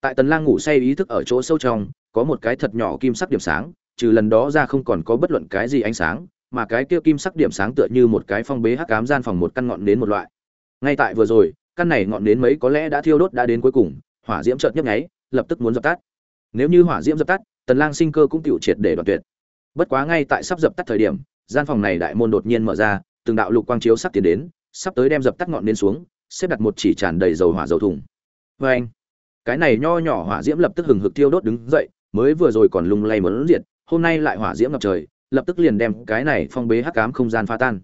Tại tần lang ngủ say ý thức ở chỗ sâu trong, có một cái thật nhỏ kim sắc điểm sáng, trừ lần đó ra không còn có bất luận cái gì ánh sáng, mà cái kia kim sắc điểm sáng tựa như một cái phong bế hắc ám gian phòng một căn ngọn nến một loại. Ngay tại vừa rồi, căn này ngọn nến mấy có lẽ đã thiêu đốt đã đến cuối cùng, hỏa diễm chợt nhấp nháy, lập tức muốn dập tắt. Nếu như hỏa diễm dập tắt, tần lang sinh cơ cũng tiêu triệt để đoạn tuyệt. Bất quá ngay tại sắp dập tắt thời điểm, gian phòng này đại môn đột nhiên mở ra từng đạo lục quang chiếu sắp tiến đến, sắp tới đem dập tắt ngọn nến xuống, xếp đặt một chỉ tràn đầy dầu hỏa dầu thùng. Với anh, cái này nho nhỏ hỏa diễm lập tức hừng hực tiêu đốt đứng dậy, mới vừa rồi còn lung lay muốn diệt, hôm nay lại hỏa diễm ngập trời, lập tức liền đem cái này phong bế hắc ám không gian phá tan.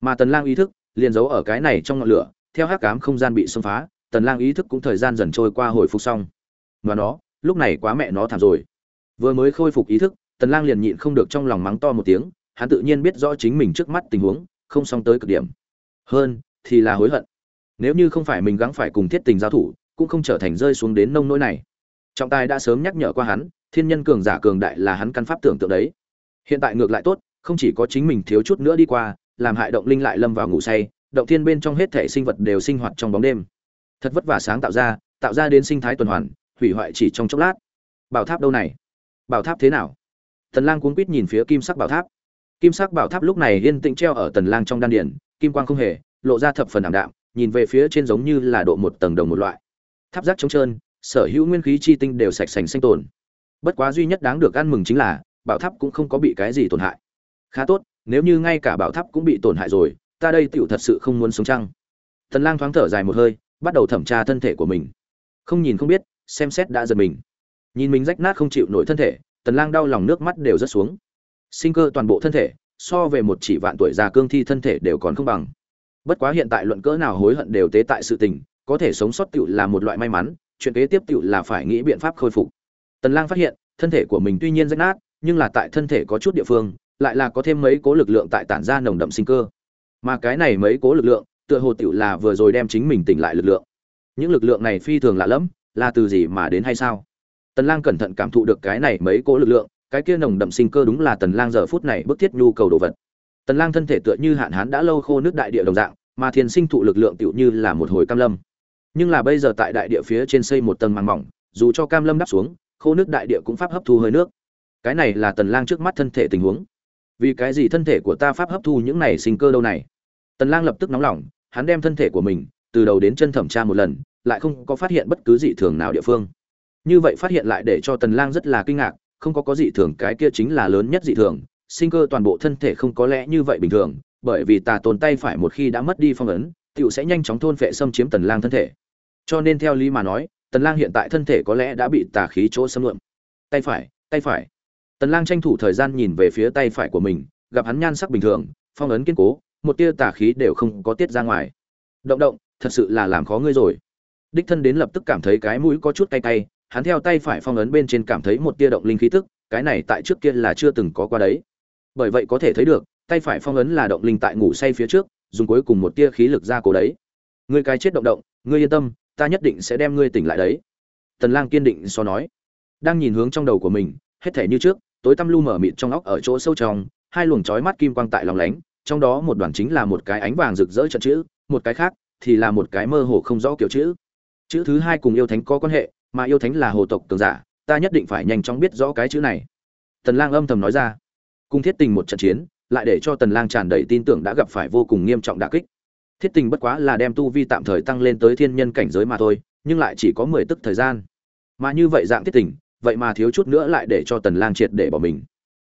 Mà tần lang ý thức liền giấu ở cái này trong ngọn lửa, theo hắc ám không gian bị xâm phá, tần lang ý thức cũng thời gian dần trôi qua hồi phục xong. Và nó, lúc này quá mẹ nó thảm rồi. Vừa mới khôi phục ý thức, tần lang liền nhịn không được trong lòng mắng to một tiếng, hắn tự nhiên biết rõ chính mình trước mắt tình huống không xong tới cực điểm. Hơn, thì là hối hận. Nếu như không phải mình gắng phải cùng thiết tình giao thủ, cũng không trở thành rơi xuống đến nông nỗi này. Trọng tài đã sớm nhắc nhở qua hắn, thiên nhân cường giả cường đại là hắn căn pháp tưởng tượng đấy. Hiện tại ngược lại tốt, không chỉ có chính mình thiếu chút nữa đi qua, làm hại động linh lại lâm vào ngủ say, động thiên bên trong hết thể sinh vật đều sinh hoạt trong bóng đêm. Thật vất vả sáng tạo ra tạo ra đến sinh thái tuần hoàn, hủy hoại chỉ trong chốc lát. Bảo tháp đâu này? Bảo tháp thế nào? Tần lang cuống quýt nhìn phía kim sắc bảo tháp kim sắc bảo tháp lúc này yên tĩnh treo ở tần lang trong đan điển kim quang không hề lộ ra thập phần ảm đạm, nhìn về phía trên giống như là độ một tầng đồng một loại. Tháp giác trống trơn, sở hữu nguyên khí chi tinh đều sạch sành sinh tồn. Bất quá duy nhất đáng được ăn mừng chính là, bảo tháp cũng không có bị cái gì tổn hại. Khá tốt, nếu như ngay cả bảo tháp cũng bị tổn hại rồi, ta đây tựu thật sự không muốn sống chăng? Tần lang thoáng thở dài một hơi, bắt đầu thẩm tra thân thể của mình. Không nhìn không biết, xem xét đã giật mình. Nhìn mình rách nát không chịu nổi thân thể, tần lang đau lòng nước mắt đều rất xuống sinh cơ toàn bộ thân thể, so về một chỉ vạn tuổi già cương thi thân thể đều còn không bằng. Bất quá hiện tại luận cỡ nào hối hận đều tế tại sự tình, có thể sống sót tựu là một loại may mắn, chuyện kế tiếp tựu là phải nghĩ biện pháp khôi phục. Tần lang phát hiện, thân thể của mình tuy nhiên rách nát, nhưng là tại thân thể có chút địa phương, lại là có thêm mấy cố lực lượng tại tản ra nồng đậm sinh cơ. Mà cái này mấy cố lực lượng, tựa hồ tựu là vừa rồi đem chính mình tỉnh lại lực lượng. Những lực lượng này phi thường lạ lẫm, là từ gì mà đến hay sao? Tần lang cẩn thận cảm thụ được cái này mấy cố lực lượng cái kia nồng đậm sinh cơ đúng là tần lang giờ phút này bức thiết nhu cầu đồ vật. Tần lang thân thể tựa như hạn hán đã lâu khô nước đại địa đồng dạng, mà thiên sinh thụ lực lượng tựu như là một hồi cam lâm. Nhưng là bây giờ tại đại địa phía trên xây một tầng màng mỏng, dù cho cam lâm đắp xuống, khô nước đại địa cũng pháp hấp thu hơi nước. Cái này là tần lang trước mắt thân thể tình huống. Vì cái gì thân thể của ta pháp hấp thu những này sinh cơ đâu này? Tần lang lập tức nóng lòng, hắn đem thân thể của mình, từ đầu đến chân thẩm tra một lần, lại không có phát hiện bất cứ dị thường nào địa phương. Như vậy phát hiện lại để cho tần lang rất là kinh ngạc không có có dị thường, cái kia chính là lớn nhất dị thường. Sinh cơ toàn bộ thân thể không có lẽ như vậy bình thường, bởi vì tà tồn tay phải một khi đã mất đi phong ấn tựu sẽ nhanh chóng thôn phệ xâm chiếm tần lang thân thể. Cho nên theo lý mà nói, tần lang hiện tại thân thể có lẽ đã bị tà khí chỗ xâm lượm. Tay phải tay phải. Tần lang tranh thủ thời gian nhìn về phía tay phải của mình, gặp hắn nhan sắc bình thường, phong ấn kiên cố, một tia tà khí đều không có tiết ra ngoài. Động động, thật sự là làm khó ngươi rồi. Đích thân đến lập tức cảm thấy cái mũi có chút cay cay hắn theo tay phải phong ấn bên trên cảm thấy một tia động linh khí tức, cái này tại trước kia là chưa từng có qua đấy. Bởi vậy có thể thấy được, tay phải phong ấn là động linh tại ngủ say phía trước, dùng cuối cùng một tia khí lực ra cố đấy. Ngươi cái chết động động, ngươi yên tâm, ta nhất định sẽ đem ngươi tỉnh lại đấy. Tần lang kiên định so nói. Đang nhìn hướng trong đầu của mình, hết thể như trước, tối tăm lu mở mịt trong óc ở chỗ sâu trong, hai luồng chói mắt kim quang tại lòng lánh, trong đó một đoàn chính là một cái ánh vàng rực rỡ trận chữ, một cái khác thì là một cái mơ hồ không rõ kiểu chữ. Chữ thứ hai cùng yêu thánh có quan hệ mà yêu thánh là hồ tộc cường giả, ta nhất định phải nhanh chóng biết rõ cái chữ này. Tần lang âm thầm nói ra. Cùng thiết tình một trận chiến, lại để cho tần lang tràn đầy tin tưởng đã gặp phải vô cùng nghiêm trọng đả kích. Thiết tình bất quá là đem tu vi tạm thời tăng lên tới thiên nhân cảnh giới mà thôi, nhưng lại chỉ có 10 tức thời gian. Mà như vậy dạng thiết tình, vậy mà thiếu chút nữa lại để cho tần lang triệt để bỏ mình.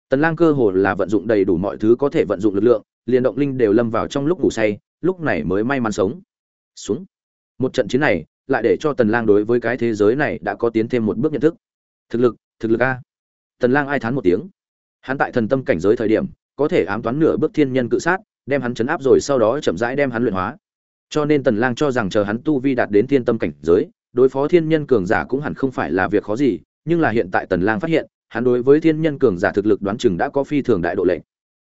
Tần lang cơ hồ là vận dụng đầy đủ mọi thứ có thể vận dụng lực lượng, liền động linh đều lâm vào trong lúc ngủ say, lúc này mới may mắn sống. Xuống. Một trận chiến này lại để cho tần lang đối với cái thế giới này đã có tiến thêm một bước nhận thức. Thực lực thực lực a. Tần lang ai thán một tiếng. Hắn tại thần tâm cảnh giới thời điểm, có thể ám toán nửa bước thiên nhân cự sát, đem hắn chấn áp rồi sau đó chậm rãi đem hắn luyện hóa. Cho nên tần lang cho rằng chờ hắn tu vi đạt đến thiên tâm cảnh giới, đối phó thiên nhân cường giả cũng hẳn không phải là việc khó gì, nhưng là hiện tại tần lang phát hiện, hắn đối với thiên nhân cường giả thực lực đoán chừng đã có phi thường đại độ lệnh.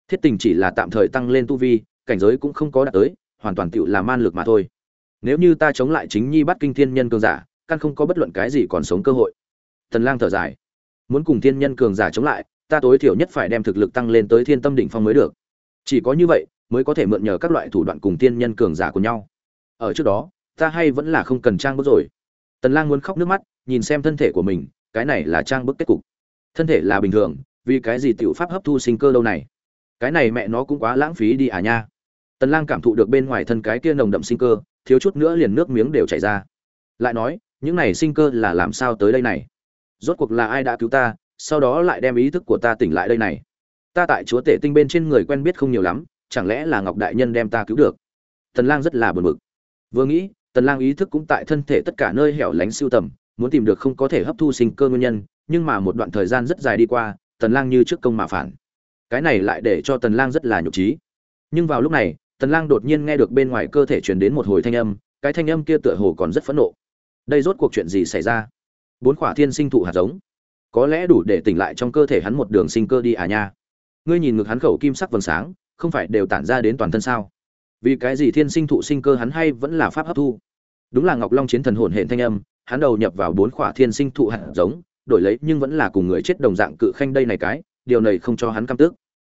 Thiết tình chỉ là tạm thời tăng lên tu vi, cảnh giới cũng không có đạt tới, hoàn toàn tựu là man lực mà thôi nếu như ta chống lại chính nhi bắt kinh thiên nhân cường giả, căn không có bất luận cái gì còn sống cơ hội. Tần lang thở dài. Muốn cùng thiên nhân cường giả chống lại, ta tối thiểu nhất phải đem thực lực tăng lên tới thiên tâm đỉnh phong mới được. Chỉ có như vậy, mới có thể mượn nhờ các loại thủ đoạn cùng thiên nhân cường giả của nhau. Ở trước đó, ta hay vẫn là không cần trang bức rồi. Tần lang muốn khóc nước mắt, nhìn xem thân thể của mình, cái này là trang bức kết cục. Thân thể là bình thường, vì cái gì tiểu pháp hấp thu sinh cơ lâu này? Cái này mẹ nó cũng quá lãng phí đi à nha. Tần lang cảm thụ được bên ngoài thân cái kia nồng đậm sinh cơ thiếu chút nữa liền nước miếng đều chảy ra. Lại nói, những này sinh cơ là làm sao tới đây này? Rốt cuộc là ai đã cứu ta, sau đó lại đem ý thức của ta tỉnh lại đây này? Ta tại chúa tể tinh bên trên người quen biết không nhiều lắm, chẳng lẽ là ngọc đại nhân đem ta cứu được? Tần lang rất là buồn bực. Vừa nghĩ, tần lang ý thức cũng tại thân thể tất cả nơi hẻo lánh siêu tầm, muốn tìm được không có thể hấp thu sinh cơ nguyên nhân, nhưng mà một đoạn thời gian rất dài đi qua, tần lang như trước công mà phản. Cái này lại để cho tần lang rất là nhục trí nhưng vào lúc này tần lang đột nhiên nghe được bên ngoài cơ thể truyền đến một hồi thanh âm, cái thanh âm kia tựa hồ còn rất phẫn nộ. Đây rốt cuộc chuyện gì xảy ra? Bốn khỏa thiên sinh thụ hạt giống. Có lẽ đủ để tỉnh lại trong cơ thể hắn một đường sinh cơ đi à nha. Ngươi nhìn ngực hắn khẩu kim sắc vầng sáng, không phải đều tản ra đến toàn thân sao? Vì cái gì thiên sinh thụ sinh cơ hắn hay vẫn là pháp hấp thu? Đúng là ngọc long chiến thần hồn hển thanh âm, hắn đầu nhập vào bốn khỏa thiên sinh thụ hạt giống, đổi lấy nhưng vẫn là cùng người chết đồng dạng cự khanh đây này cái, điều này không cho hắn cam tức.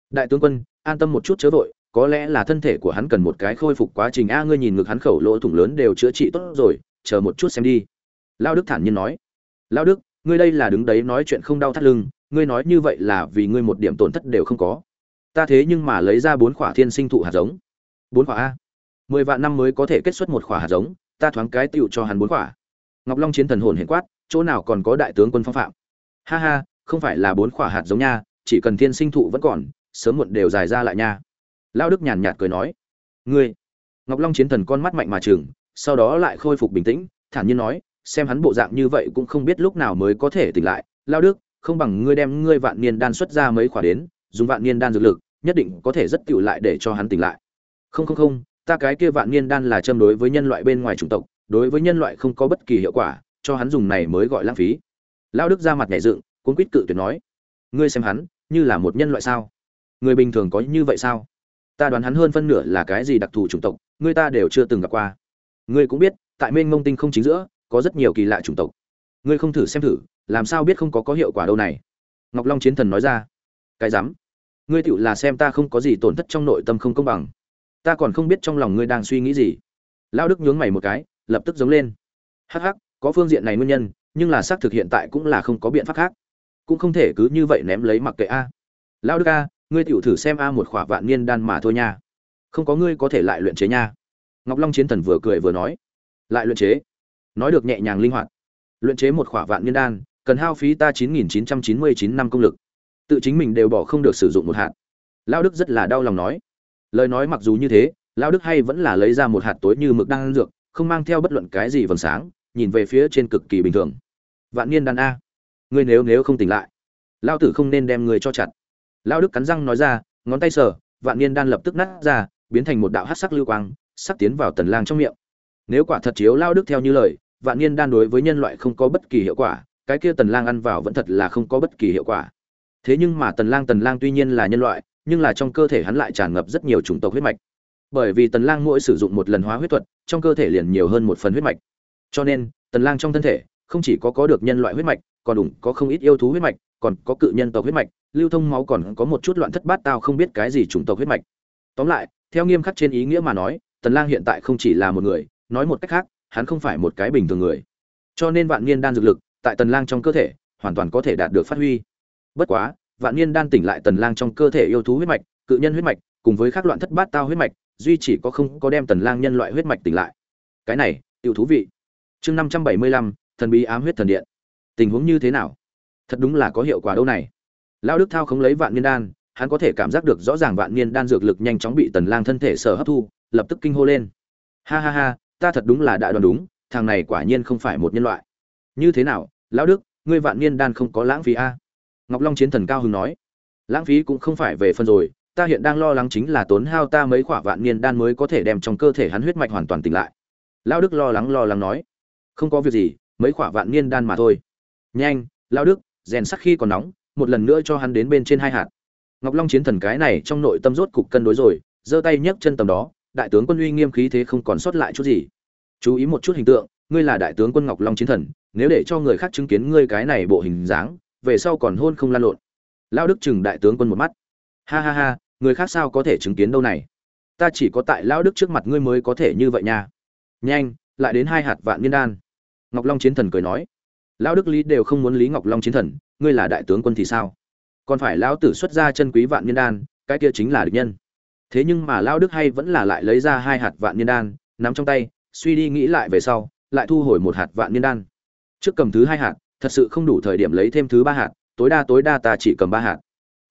Đại tướng quân, an tâm một chút chớ vội có lẽ là thân thể của hắn cần một cái khôi phục quá trình. A, ngươi nhìn ngực hắn khẩu lỗ thủng lớn đều chữa trị tốt rồi, chờ một chút xem đi. Lao đức thản nhiên nói. Lao đức, ngươi đây là đứng đấy nói chuyện không đau thắt lưng, ngươi nói như vậy là vì ngươi một điểm tổn thất đều không có. Ta thế nhưng mà lấy ra bốn khỏa thiên sinh thụ hạt giống. Bốn khỏa a. Mười vạn năm mới có thể kết xuất một khỏa hạt giống, ta thoáng cái tựu cho hắn bốn khỏa. Ngọc long chiến thần hồn hiện quát, chỗ nào còn có đại tướng quân phong phạm? Ha ha, không phải là bốn khỏa hạt giống nha, chỉ cần thiên sinh thụ vẫn còn, sớm muộn đều dài ra lại nha lao đức nhàn nhạt cười nói, ngươi. Ngọc long chiến thần con mắt mạnh mà chừng sau đó lại khôi phục bình tĩnh, thản nhiên nói, xem hắn bộ dạng như vậy cũng không biết lúc nào mới có thể tỉnh lại. Lao đức, không bằng ngươi đem ngươi vạn niên đan xuất ra mấy khỏa đến, dùng vạn niên đan dược lực, nhất định có thể rất tựu lại để cho hắn tỉnh lại. Không không không, ta cái kia vạn niên đan là châm đối với nhân loại bên ngoài chủng tộc, đối với nhân loại không có bất kỳ hiệu quả, cho hắn dùng này mới gọi lãng phí. Lao đức ra mặt nhảy dựng cuốn quýt cự tuyệt nói, ngươi xem hắn, như là một nhân loại sao? Người bình thường có như vậy sao? Ta đoán hắn hơn phân nửa là cái gì đặc thù chủng tộc người ta đều chưa từng gặp qua. Ngươi cũng biết, tại mênh mông tinh không chính giữa, có rất nhiều kỳ lạ chủng tộc. Ngươi không thử xem thử, làm sao biết không có có hiệu quả đâu này? Ngọc long chiến thần nói ra. Cái dám ngươi tựu là xem ta không có gì tổn thất trong nội tâm không công bằng. Ta còn không biết trong lòng ngươi đang suy nghĩ gì. Lao đức nhướng mày một cái, lập tức giống lên. Hắc hắc, có phương diện này nguyên nhân, nhưng là xác thực hiện tại cũng là không có biện pháp khác. Cũng không thể cứ như vậy ném lấy mặc kệ a. Lao đức a ngươi tiểu thử xem a một khỏa vạn niên đan mà thôi nha. Không có ngươi có thể lại luyện chế nha. Ngọc long chiến thần vừa cười vừa nói. Lại luyện chế. Nói được nhẹ nhàng linh hoạt. Luyện chế một khỏa vạn niên đan, cần hao phí ta chín nghìn chín trăm chín mươi chín năm công lực. Tự chính mình đều bỏ không được sử dụng một hạt. Lao đức rất là đau lòng nói. Lời nói mặc dù như thế lao đức hay vẫn là lấy ra một hạt tối như mực đan dược, không mang theo bất luận cái gì vầng sáng, nhìn về phía trên cực kỳ bình thường. Vạn niên đan a. Ngươi nếu nếu không tỉnh lại lao tử không nên đem người cho chặt lao đức cắn răng nói ra, ngón tay sờ, vạn niên đan lập tức nát ra, biến thành một đạo hát sắc lưu quang, sắp tiến vào tần lang trong miệng. Nếu quả thật chiếu lao đức theo như lời, vạn niên đan đối với nhân loại không có bất kỳ hiệu quả, cái kia tần lang ăn vào vẫn thật là không có bất kỳ hiệu quả. Thế nhưng mà tần lang tần lang tuy nhiên là nhân loại, nhưng là trong cơ thể hắn lại tràn ngập rất nhiều chủng tộc huyết mạch. Bởi vì tần lang mỗi sử dụng một lần hóa huyết thuật, trong cơ thể liền nhiều hơn một phần huyết mạch. Cho nên, tần lang trong thân thể không chỉ có có được nhân loại huyết mạch, còn đủ có không ít yêu thú huyết mạch, còn có cự nhân tộc huyết mạch lưu thông máu còn có một chút loạn thất bát tao không biết cái gì chủng tộc huyết mạch. Tóm lại theo nghiêm khắc trên ý nghĩa mà nói tần lang hiện tại không chỉ là một người nói một cách khác hắn không phải một cái bình thường người. Cho nên vạn niên đan dược lực tại tần lang trong cơ thể hoàn toàn có thể đạt được phát huy. Bất quá vạn niên đan tỉnh lại tần lang trong cơ thể yêu thú huyết mạch cự nhân huyết mạch cùng với các loạn thất bát tao huyết mạch duy chỉ có không có đem tần lang nhân loại huyết mạch tỉnh lại. Cái này yêu thú vị. Chương 575, thần bí ám huyết thần điện. Tình huống như thế nào? Thật đúng là có hiệu quả đâu này lão đức thao không lấy vạn niên đan, hắn có thể cảm giác được rõ ràng vạn niên đan dược lực nhanh chóng bị tần lang thân thể sở hấp thu, lập tức kinh hô lên. Ha ha ha, ta thật đúng là đã đoán đúng, thằng này quả nhiên không phải một nhân loại. Như thế nào, lão đức, ngươi vạn niên đan không có lãng phí a ngọc long chiến thần cao hứng nói. Lãng phí cũng không phải về phần rồi, ta hiện đang lo lắng chính là tốn hao ta mấy khỏa vạn niên đan mới có thể đem trong cơ thể hắn huyết mạch hoàn toàn tỉnh lại. Lão đức lo lắng lo lắng nói. Không có việc gì, mấy khỏa vạn niên đan mà thôi. Nhanh, lão đức, rèn sắc khi còn nóng một lần nữa cho hắn đến bên trên hai hạt. Ngọc long chiến thần cái này trong nội tâm rốt cục cân đối rồi, giơ tay nhấc chân tầm đó, đại tướng quân uy nghiêm khí thế không còn sót lại chút gì. Chú ý một chút hình tượng, ngươi là đại tướng quân ngọc long chiến thần, nếu để cho người khác chứng kiến ngươi cái này bộ hình dáng, về sau còn hôn không lan lộn. Lao đức chừng đại tướng quân một mắt. Ha ha ha, người khác sao có thể chứng kiến đâu này? Ta chỉ có tại lao đức trước mặt ngươi mới có thể như vậy nha. Nhanh, lại đến hai hạt vạn niên đan. Ngọc long chiến thần cười nói. Lao đức lý đều không muốn lý ngọc long chiến thần ngươi là đại tướng quân thì sao? Còn phải lão tử xuất ra chân quý vạn niên đan, cái kia chính là địch nhân. Thế nhưng mà lão đức hay vẫn là lại lấy ra hai hạt vạn niên đan, nắm trong tay, suy đi nghĩ lại về sau, lại thu hồi một hạt vạn niên đan. Trước cầm thứ hai hạt, thật sự không đủ thời điểm lấy thêm thứ ba hạt, tối đa tối đa ta chỉ cầm ba hạt.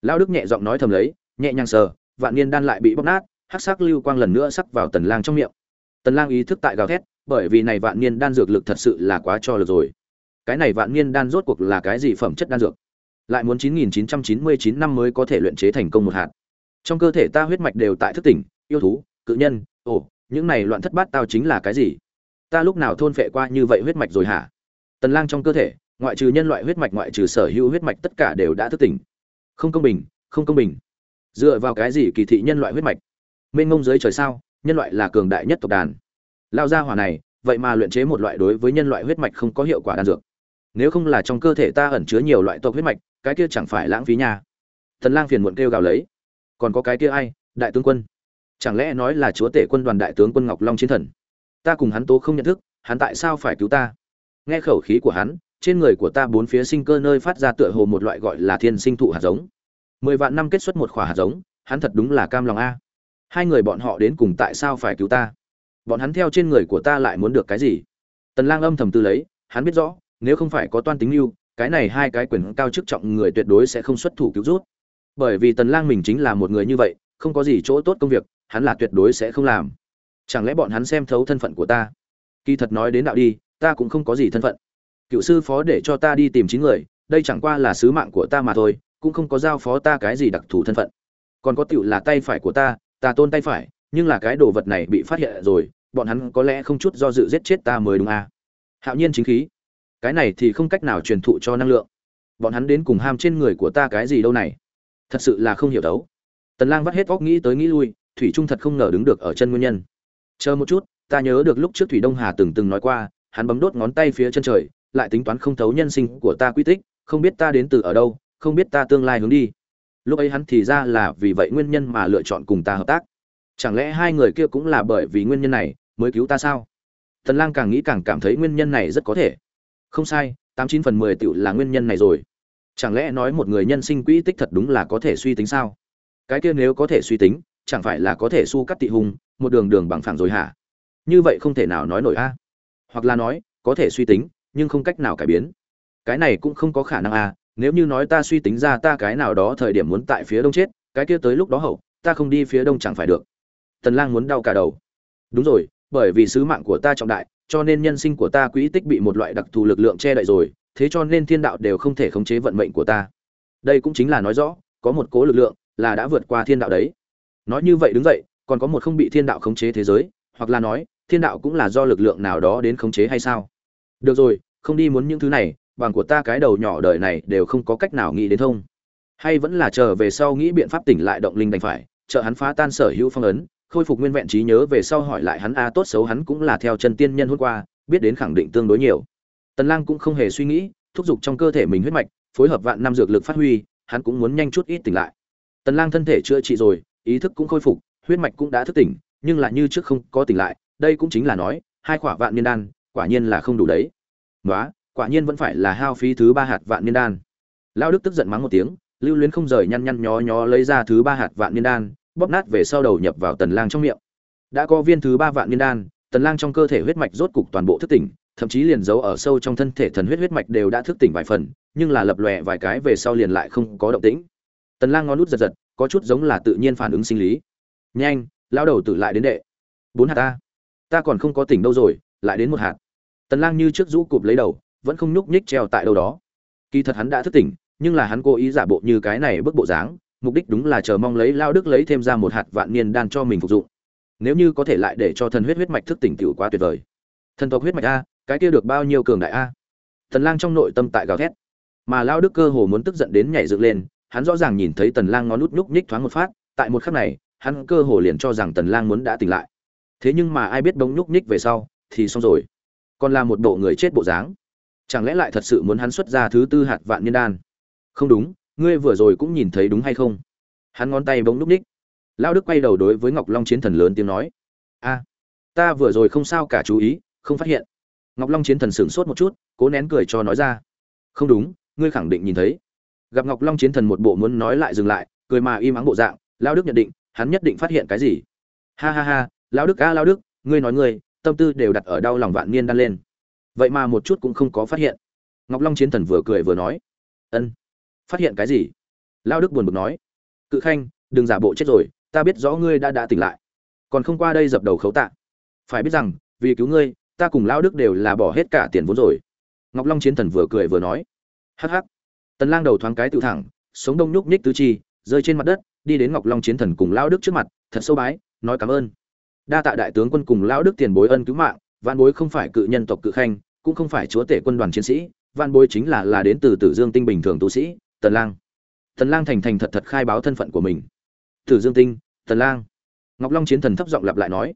Lão đức nhẹ giọng nói thầm lấy, nhẹ nhàng sờ, vạn niên đan lại bị bóc nát, hắc sắc lưu quang lần nữa sắc vào tần lang trong miệng. Tần lang ý thức tại gào thét, bởi vì này vạn niên đan dược lực thật sự là quá cho lực rồi cái này vạn niên đan rốt cuộc là cái gì phẩm chất đan dược? Lại muốn 9999 năm mới có thể luyện chế thành công một hạt. Trong cơ thể ta huyết mạch đều tại thức tỉnh, yêu thú, cự nhân, ồ, những này loạn thất bát tao chính là cái gì? Ta lúc nào thôn phệ qua như vậy huyết mạch rồi hả? Tần lang trong cơ thể, ngoại trừ nhân loại huyết mạch, ngoại trừ sở hữu huyết mạch tất cả đều đã thức tỉnh. Không công bình, không công bình. Dựa vào cái gì kỳ thị nhân loại huyết mạch? Mênh ngông dưới trời sao, nhân loại là cường đại nhất tộc đàn. Lao ra hỏa này, vậy mà luyện chế một loại đối với nhân loại huyết mạch không có hiệu quả đan dược nếu không là trong cơ thể ta ẩn chứa nhiều loại tộc huyết mạch, cái kia chẳng phải lãng phí nha. Thần lang phiền muộn kêu gào lấy. Còn có cái kia ai? Đại tướng quân. Chẳng lẽ nói là chúa tể quân đoàn đại tướng quân ngọc long chiến thần? Ta cùng hắn tố không nhận thức, hắn tại sao phải cứu ta? Nghe khẩu khí của hắn, trên người của ta bốn phía sinh cơ nơi phát ra tựa hồ một loại gọi là thiên sinh thụ hạt giống. Mười vạn năm kết xuất một khỏa hạt giống, hắn thật đúng là cam lòng a. Hai người bọn họ đến cùng tại sao phải cứu ta? Bọn hắn theo trên người của ta lại muốn được cái gì? Tần lang âm thầm tư lấy, hắn biết rõ nếu không phải có toan tính lưu cái này hai cái quyền cao chức trọng người tuyệt đối sẽ không xuất thủ cứu rút. Bởi vì tần lang mình chính là một người như vậy, không có gì chỗ tốt công việc, hắn là tuyệt đối sẽ không làm. Chẳng lẽ bọn hắn xem thấu thân phận của ta? Kỳ thật nói đến đạo đi, ta cũng không có gì thân phận. Cựu sư phó để cho ta đi tìm chín người, đây chẳng qua là sứ mạng của ta mà thôi, cũng không có giao phó ta cái gì đặc thù thân phận. Còn có tiểu là tay phải của ta ta tôn tay phải, nhưng là cái đồ vật này bị phát hiện rồi, bọn hắn có lẽ không chút do dự giết chết ta mới đúng à. hạo nhiên chính khí cái này thì không cách nào truyền thụ cho năng lượng. Bọn hắn đến cùng ham trên người của ta cái gì đâu này? Thật sự là không hiểu đấu. Tần lang vắt hết óc nghĩ tới nghĩ lui, thủy trung thật không ngờ đứng được ở chân nguyên nhân. Chờ một chút, ta nhớ được lúc trước thủy đông hà từng từng nói qua, hắn bấm đốt ngón tay phía chân trời, lại tính toán không thấu nhân sinh của ta quy tích, không biết ta đến từ ở đâu, không biết ta tương lai hướng đi. Lúc ấy hắn thì ra là vì vậy nguyên nhân mà lựa chọn cùng ta hợp tác. Chẳng lẽ hai người kia cũng là bởi vì nguyên nhân này mới cứu ta sao? Tần lang càng nghĩ càng cảm thấy nguyên nhân này rất có thể không sai, tám chín phần mười tựu là nguyên nhân này rồi. Chẳng lẽ nói một người nhân sinh quỹ tích thật đúng là có thể suy tính sao? Cái kia nếu có thể suy tính, chẳng phải là có thể su cắt tị hùng, một đường đường bằng phẳng rồi hả? Như vậy không thể nào nói nổi a. Hoặc là nói, có thể suy tính, nhưng không cách nào cải biến. Cái này cũng không có khả năng a, nếu như nói ta suy tính ra ta cái nào đó thời điểm muốn tại phía đông chết, cái kia tới lúc đó hậu, ta không đi phía đông chẳng phải được. Tần lang muốn đau cả đầu. Đúng rồi, bởi vì sứ mạng của ta trọng đại cho nên nhân sinh của ta quỹ tích bị một loại đặc thù lực lượng che đậy rồi thế cho nên thiên đạo đều không thể khống chế vận mệnh của ta. Đây cũng chính là nói rõ có một cố lực lượng là đã vượt qua thiên đạo đấy. Nói như vậy đứng vậy, còn có một không bị thiên đạo khống chế thế giới hoặc là nói thiên đạo cũng là do lực lượng nào đó đến khống chế hay sao? Được rồi không đi muốn những thứ này bằng của ta cái đầu nhỏ đời này đều không có cách nào nghĩ đến thông. Hay vẫn là chờ về sau nghĩ biện pháp tỉnh lại động linh đành phải trợ hắn phá tan sở hữu phong ấn khôi phục nguyên vẹn trí nhớ về sau hỏi lại hắn, a, tốt xấu hắn cũng là theo chân tiên nhân hôm qua, biết đến khẳng định tương đối nhiều. Tần lang cũng không hề suy nghĩ, thúc giục trong cơ thể mình huyết mạch, phối hợp vạn năm dược lực phát huy, hắn cũng muốn nhanh chút ít tỉnh lại. Tần lang thân thể chữa trị rồi, ý thức cũng khôi phục, huyết mạch cũng đã thức tỉnh, nhưng lại như trước không có tỉnh lại, đây cũng chính là nói, hai quả vạn niên đan, quả nhiên là không đủ đấy. Nói quả nhiên vẫn phải là hao phí thứ ba hạt vạn niên đan. Lao đức tức giận mắng một tiếng, lưu luyến không rời nhăn nhăn nhó nhó lấy ra thứ ba hạt vạn niên đan bóp nát về sau đầu nhập vào tần lang trong miệng. Đã có viên thứ ba vạn niên đan, tần lang trong cơ thể huyết mạch rốt cục toàn bộ thức tỉnh, thậm chí liền giấu ở sâu trong thân thể thần huyết huyết mạch đều đã thức tỉnh vài phần, nhưng là lập lòe vài cái về sau liền lại không có động tĩnh. Tần lang ngón nút giật giật, có chút giống là tự nhiên phản ứng sinh lý. Nhanh lao đầu tử lại đến đệ. Bốn hạt ta. Ta còn không có tỉnh đâu rồi, lại đến một hạt. Tần lang như trước rũ cụp lấy đầu, vẫn không nhúc nhích treo tại đâu đó. Kỳ thật hắn đã thức tỉnh, nhưng là hắn cố ý giả bộ như cái này bức bộ dáng mục đích đúng là chờ mong lấy lao đức lấy thêm ra một hạt vạn niên đan cho mình phục dụng. Nếu như có thể lại để cho thần huyết huyết mạch thức tỉnh tiểu quá tuyệt vời. Thần tộc huyết mạch a, cái kia được bao nhiêu cường đại a? Tần lang trong nội tâm tại gào thét. Mà lao đức cơ hồ muốn tức giận đến nhảy dựng lên, hắn rõ ràng nhìn thấy tần lang ngón nút nhúc nhích thoáng một phát, tại một khắc này, hắn cơ hồ liền cho rằng tần lang muốn đã tỉnh lại. Thế nhưng mà ai biết đống nhúc nhích về sau, thì xong rồi. Còn là một bộ người chết bộ dáng. Chẳng lẽ lại thật sự muốn hắn xuất ra thứ tư hạt vạn niên đan? Không đúng ngươi vừa rồi cũng nhìn thấy đúng hay không? Hắn ngón tay bỗng núp ních. Lao đức quay đầu đối với ngọc long chiến thần lớn tiếng nói, a, ta vừa rồi không sao cả chú ý, không phát hiện. Ngọc long chiến thần sửng sốt một chút, cố nén cười cho nói ra, không đúng, ngươi khẳng định nhìn thấy. Gặp ngọc long chiến thần một bộ muốn nói lại dừng lại, cười mà im ắng bộ dạng lao đức nhận định, hắn nhất định phát hiện cái gì. Ha ha ha lao đức, a lao đức, ngươi nói ngươi, tâm tư đều đặt ở đau lòng vạn niên đan lên. Vậy mà một chút cũng không có phát hiện. Ngọc long chiến thần vừa cười vừa nói, ân phát hiện cái gì? Lao đức buồn bực nói. Cự khanh, đừng giả bộ chết rồi, ta biết rõ ngươi đã đã tỉnh lại. Còn không qua đây dập đầu khấu tạ. Phải biết rằng, vì cứu ngươi, ta cùng lao đức đều là bỏ hết cả tiền vốn rồi. Ngọc long chiến thần vừa cười vừa nói. Hắc hắc. Tần lang đầu thoáng cái tự thẳng, sống đông nhúc nhích tứ chi, rơi trên mặt đất, đi đến ngọc long chiến thần cùng lao đức trước mặt, thật sâu bái, nói cảm ơn. Đa tạ đại tướng quân cùng lao đức tiền bối ân cứu mạng văn bối không phải cự nhân tộc cự khanh, cũng không phải chúa tể quân đoàn chiến sĩ văn bối chính là là đến từ tử dương tinh bình thường tu sĩ tần lang. Tần lang thành thành thật thật khai báo thân phận của mình. Tử dương tinh, tần lang. Ngọc long chiến thần thấp giọng lặp lại nói.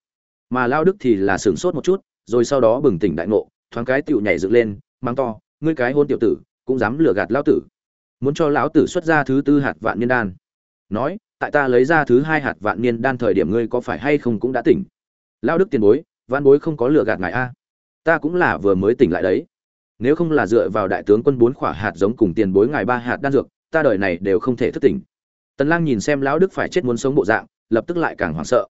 Mà lao đức thì là sửng sốt một chút, rồi sau đó bừng tỉnh đại ngộ, thoáng cái tiểu nhảy dựng lên mang to, ngươi cái hôn tiểu tử, cũng dám lừa gạt lão tử. Muốn cho lão tử xuất ra thứ tư hạt vạn niên đan. Nói, tại ta lấy ra thứ hai hạt vạn niên đan thời điểm ngươi có phải hay không cũng đã tỉnh. Lao đức tiền bối văn bối không có lừa gạt ngài a. Ta cũng là vừa mới tỉnh lại đấy nếu không là dựa vào đại tướng quân bốn khỏa hạt giống cùng tiền bối ngài ba hạt đan dược, ta đời này đều không thể thức tỉnh. Tần lang nhìn xem lão đức phải chết muốn sống bộ dạng, lập tức lại càng hoảng sợ.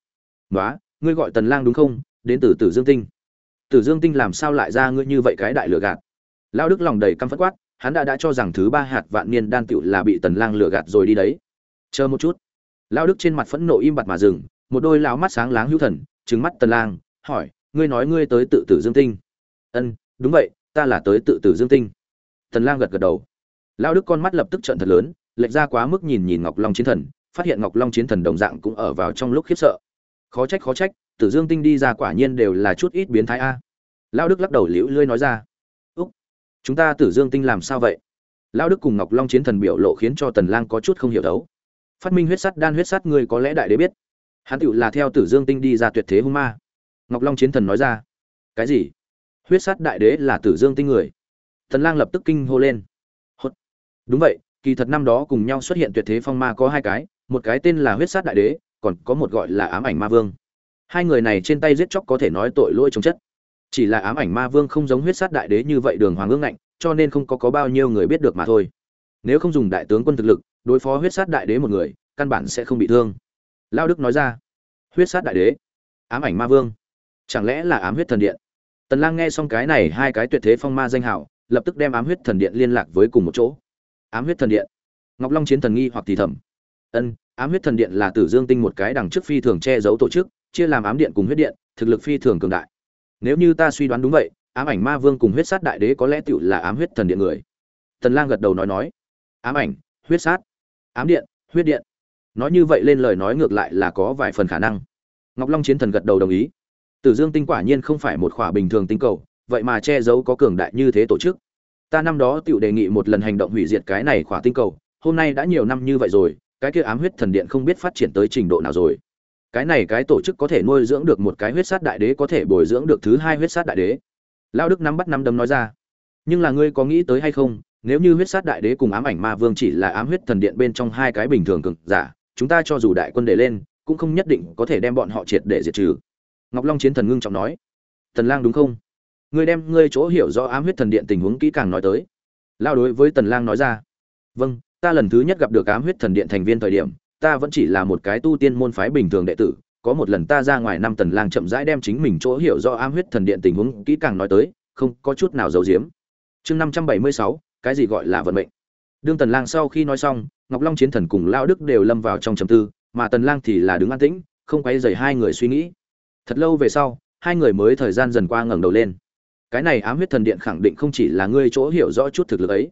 Nói ngươi gọi tần lang đúng không? Đến từ tử dương tinh. Tử dương tinh làm sao lại ra ngươi như vậy cái đại lừa gạt? Lão đức lòng đầy căm phẫn quát, hắn đã đã cho rằng thứ ba hạt vạn niên đan tiệu là bị tần lang lừa gạt rồi đi đấy. Chờ một chút. Lão đức trên mặt phẫn nộ im bặt mà dừng, một đôi lão mắt sáng láng hữu thần, trừng mắt tần lang, hỏi, ngươi nói ngươi tới tự tử dương tinh? Ân, đúng vậy ta là tới tự tử dương tinh. Tần lang gật gật đầu. Lão đức con mắt lập tức trợn thật lớn, lệch ra quá mức nhìn nhìn ngọc long chiến thần, phát hiện ngọc long chiến thần đồng dạng cũng ở vào trong lúc khiếp sợ. Khó trách khó trách, tử dương tinh đi ra quả nhiên đều là chút ít biến thái a. Lão đức lắc đầu liễu lươi nói ra. Úc, chúng ta tử dương tinh làm sao vậy? Lão đức cùng ngọc long chiến thần biểu lộ khiến cho tần lang có chút không hiểu đấu. Phát minh huyết sắt, đan huyết sắt người có lẽ đại đế biết. Hắn tựu là theo tử dương tinh đi ra tuyệt thế hung ma. Ngọc long chiến thần nói ra. Cái gì? Huyết Sát đại đế là tử dương tinh người. Tần lang lập tức kinh hô lên. Hốt. đúng vậy, kỳ thật năm đó cùng nhau xuất hiện tuyệt thế phong ma có hai cái, một cái tên là huyết sát đại đế, còn có một gọi là ám ảnh ma vương. Hai người này trên tay giết chóc có thể nói tội lỗi chống chất. Chỉ là ám ảnh ma vương không giống huyết sát đại đế như vậy đường hoàng ương ngạnh, cho nên không có có bao nhiêu người biết được mà thôi. Nếu không dùng đại tướng quân thực lực, đối phó huyết sát đại đế một người, căn bản sẽ không bị thương. Lao đức nói ra. Huyết sát đại đế. Ám ảnh ma vương. Chẳng lẽ là ám huyết thần điện? Tần lang nghe xong cái này hai cái tuyệt thế phong ma danh hảo lập tức đem ám huyết thần điện liên lạc với cùng một chỗ. Ám huyết thần điện. Ngọc long chiến thần nghi hoặc thì thầm. Ân, ám huyết thần điện là tử dương tinh một cái đằng trước phi thường che giấu tổ chức, chia làm ám điện cùng huyết điện, thực lực phi thường cường đại. Nếu như ta suy đoán đúng vậy, ám ảnh ma vương cùng huyết sát đại đế có lẽ tựu là ám huyết thần điện người. Tần lang gật đầu nói nói. Ám ảnh, huyết sát, ám điện, huyết điện. Nói như vậy lên lời nói ngược lại là có vài phần khả năng. Ngọc long chiến thần gật đầu đồng ý tử dương tinh quả nhiên không phải một khỏa bình thường tinh cầu, vậy mà che giấu có cường đại như thế tổ chức. Ta năm đó tựu đề nghị một lần hành động hủy diệt cái này khỏa tinh cầu, hôm nay đã nhiều năm như vậy rồi, cái kia ám huyết thần điện không biết phát triển tới trình độ nào rồi. Cái này cái tổ chức có thể nuôi dưỡng được một cái huyết sát đại đế, có thể bồi dưỡng được thứ hai huyết sát đại đế. Lão đức nắm bắt năm đấm nói ra. Nhưng là ngươi có nghĩ tới hay không, nếu như huyết sát đại đế cùng ám ảnh ma vương chỉ là ám huyết thần điện bên trong hai cái bình thường cường giả, chúng ta cho dù đại quân để lên, cũng không nhất định có thể đem bọn họ triệt để diệt trừ ngọc long chiến thần ngưng trọng nói. Tần lang đúng không? Ngươi đem ngươi chỗ hiểu rõ ám huyết thần điện tình huống kỹ càng nói tới. Lao đối với tần lang nói ra. Vâng ta lần thứ nhất gặp được ám huyết thần điện thành viên thời điểm ta vẫn chỉ là một cái tu tiên môn phái bình thường đệ tử. Có một lần ta ra ngoài năm tần lang chậm rãi đem chính mình chỗ hiểu rõ ám huyết thần điện tình huống kỹ càng nói tới không có chút nào giấu giếm. Chương 576, cái gì gọi là vận mệnh? Đương tần lang sau khi nói xong ngọc long chiến thần cùng lao đức đều lâm vào trong trầm tư mà tần lang thì là đứng an tĩnh không quấy rầy hai người suy nghĩ thật lâu về sau, hai người mới thời gian dần qua ngẩng đầu lên. Cái này ám huyết thần điện khẳng định không chỉ là ngươi chỗ hiểu rõ chút thực lực ấy.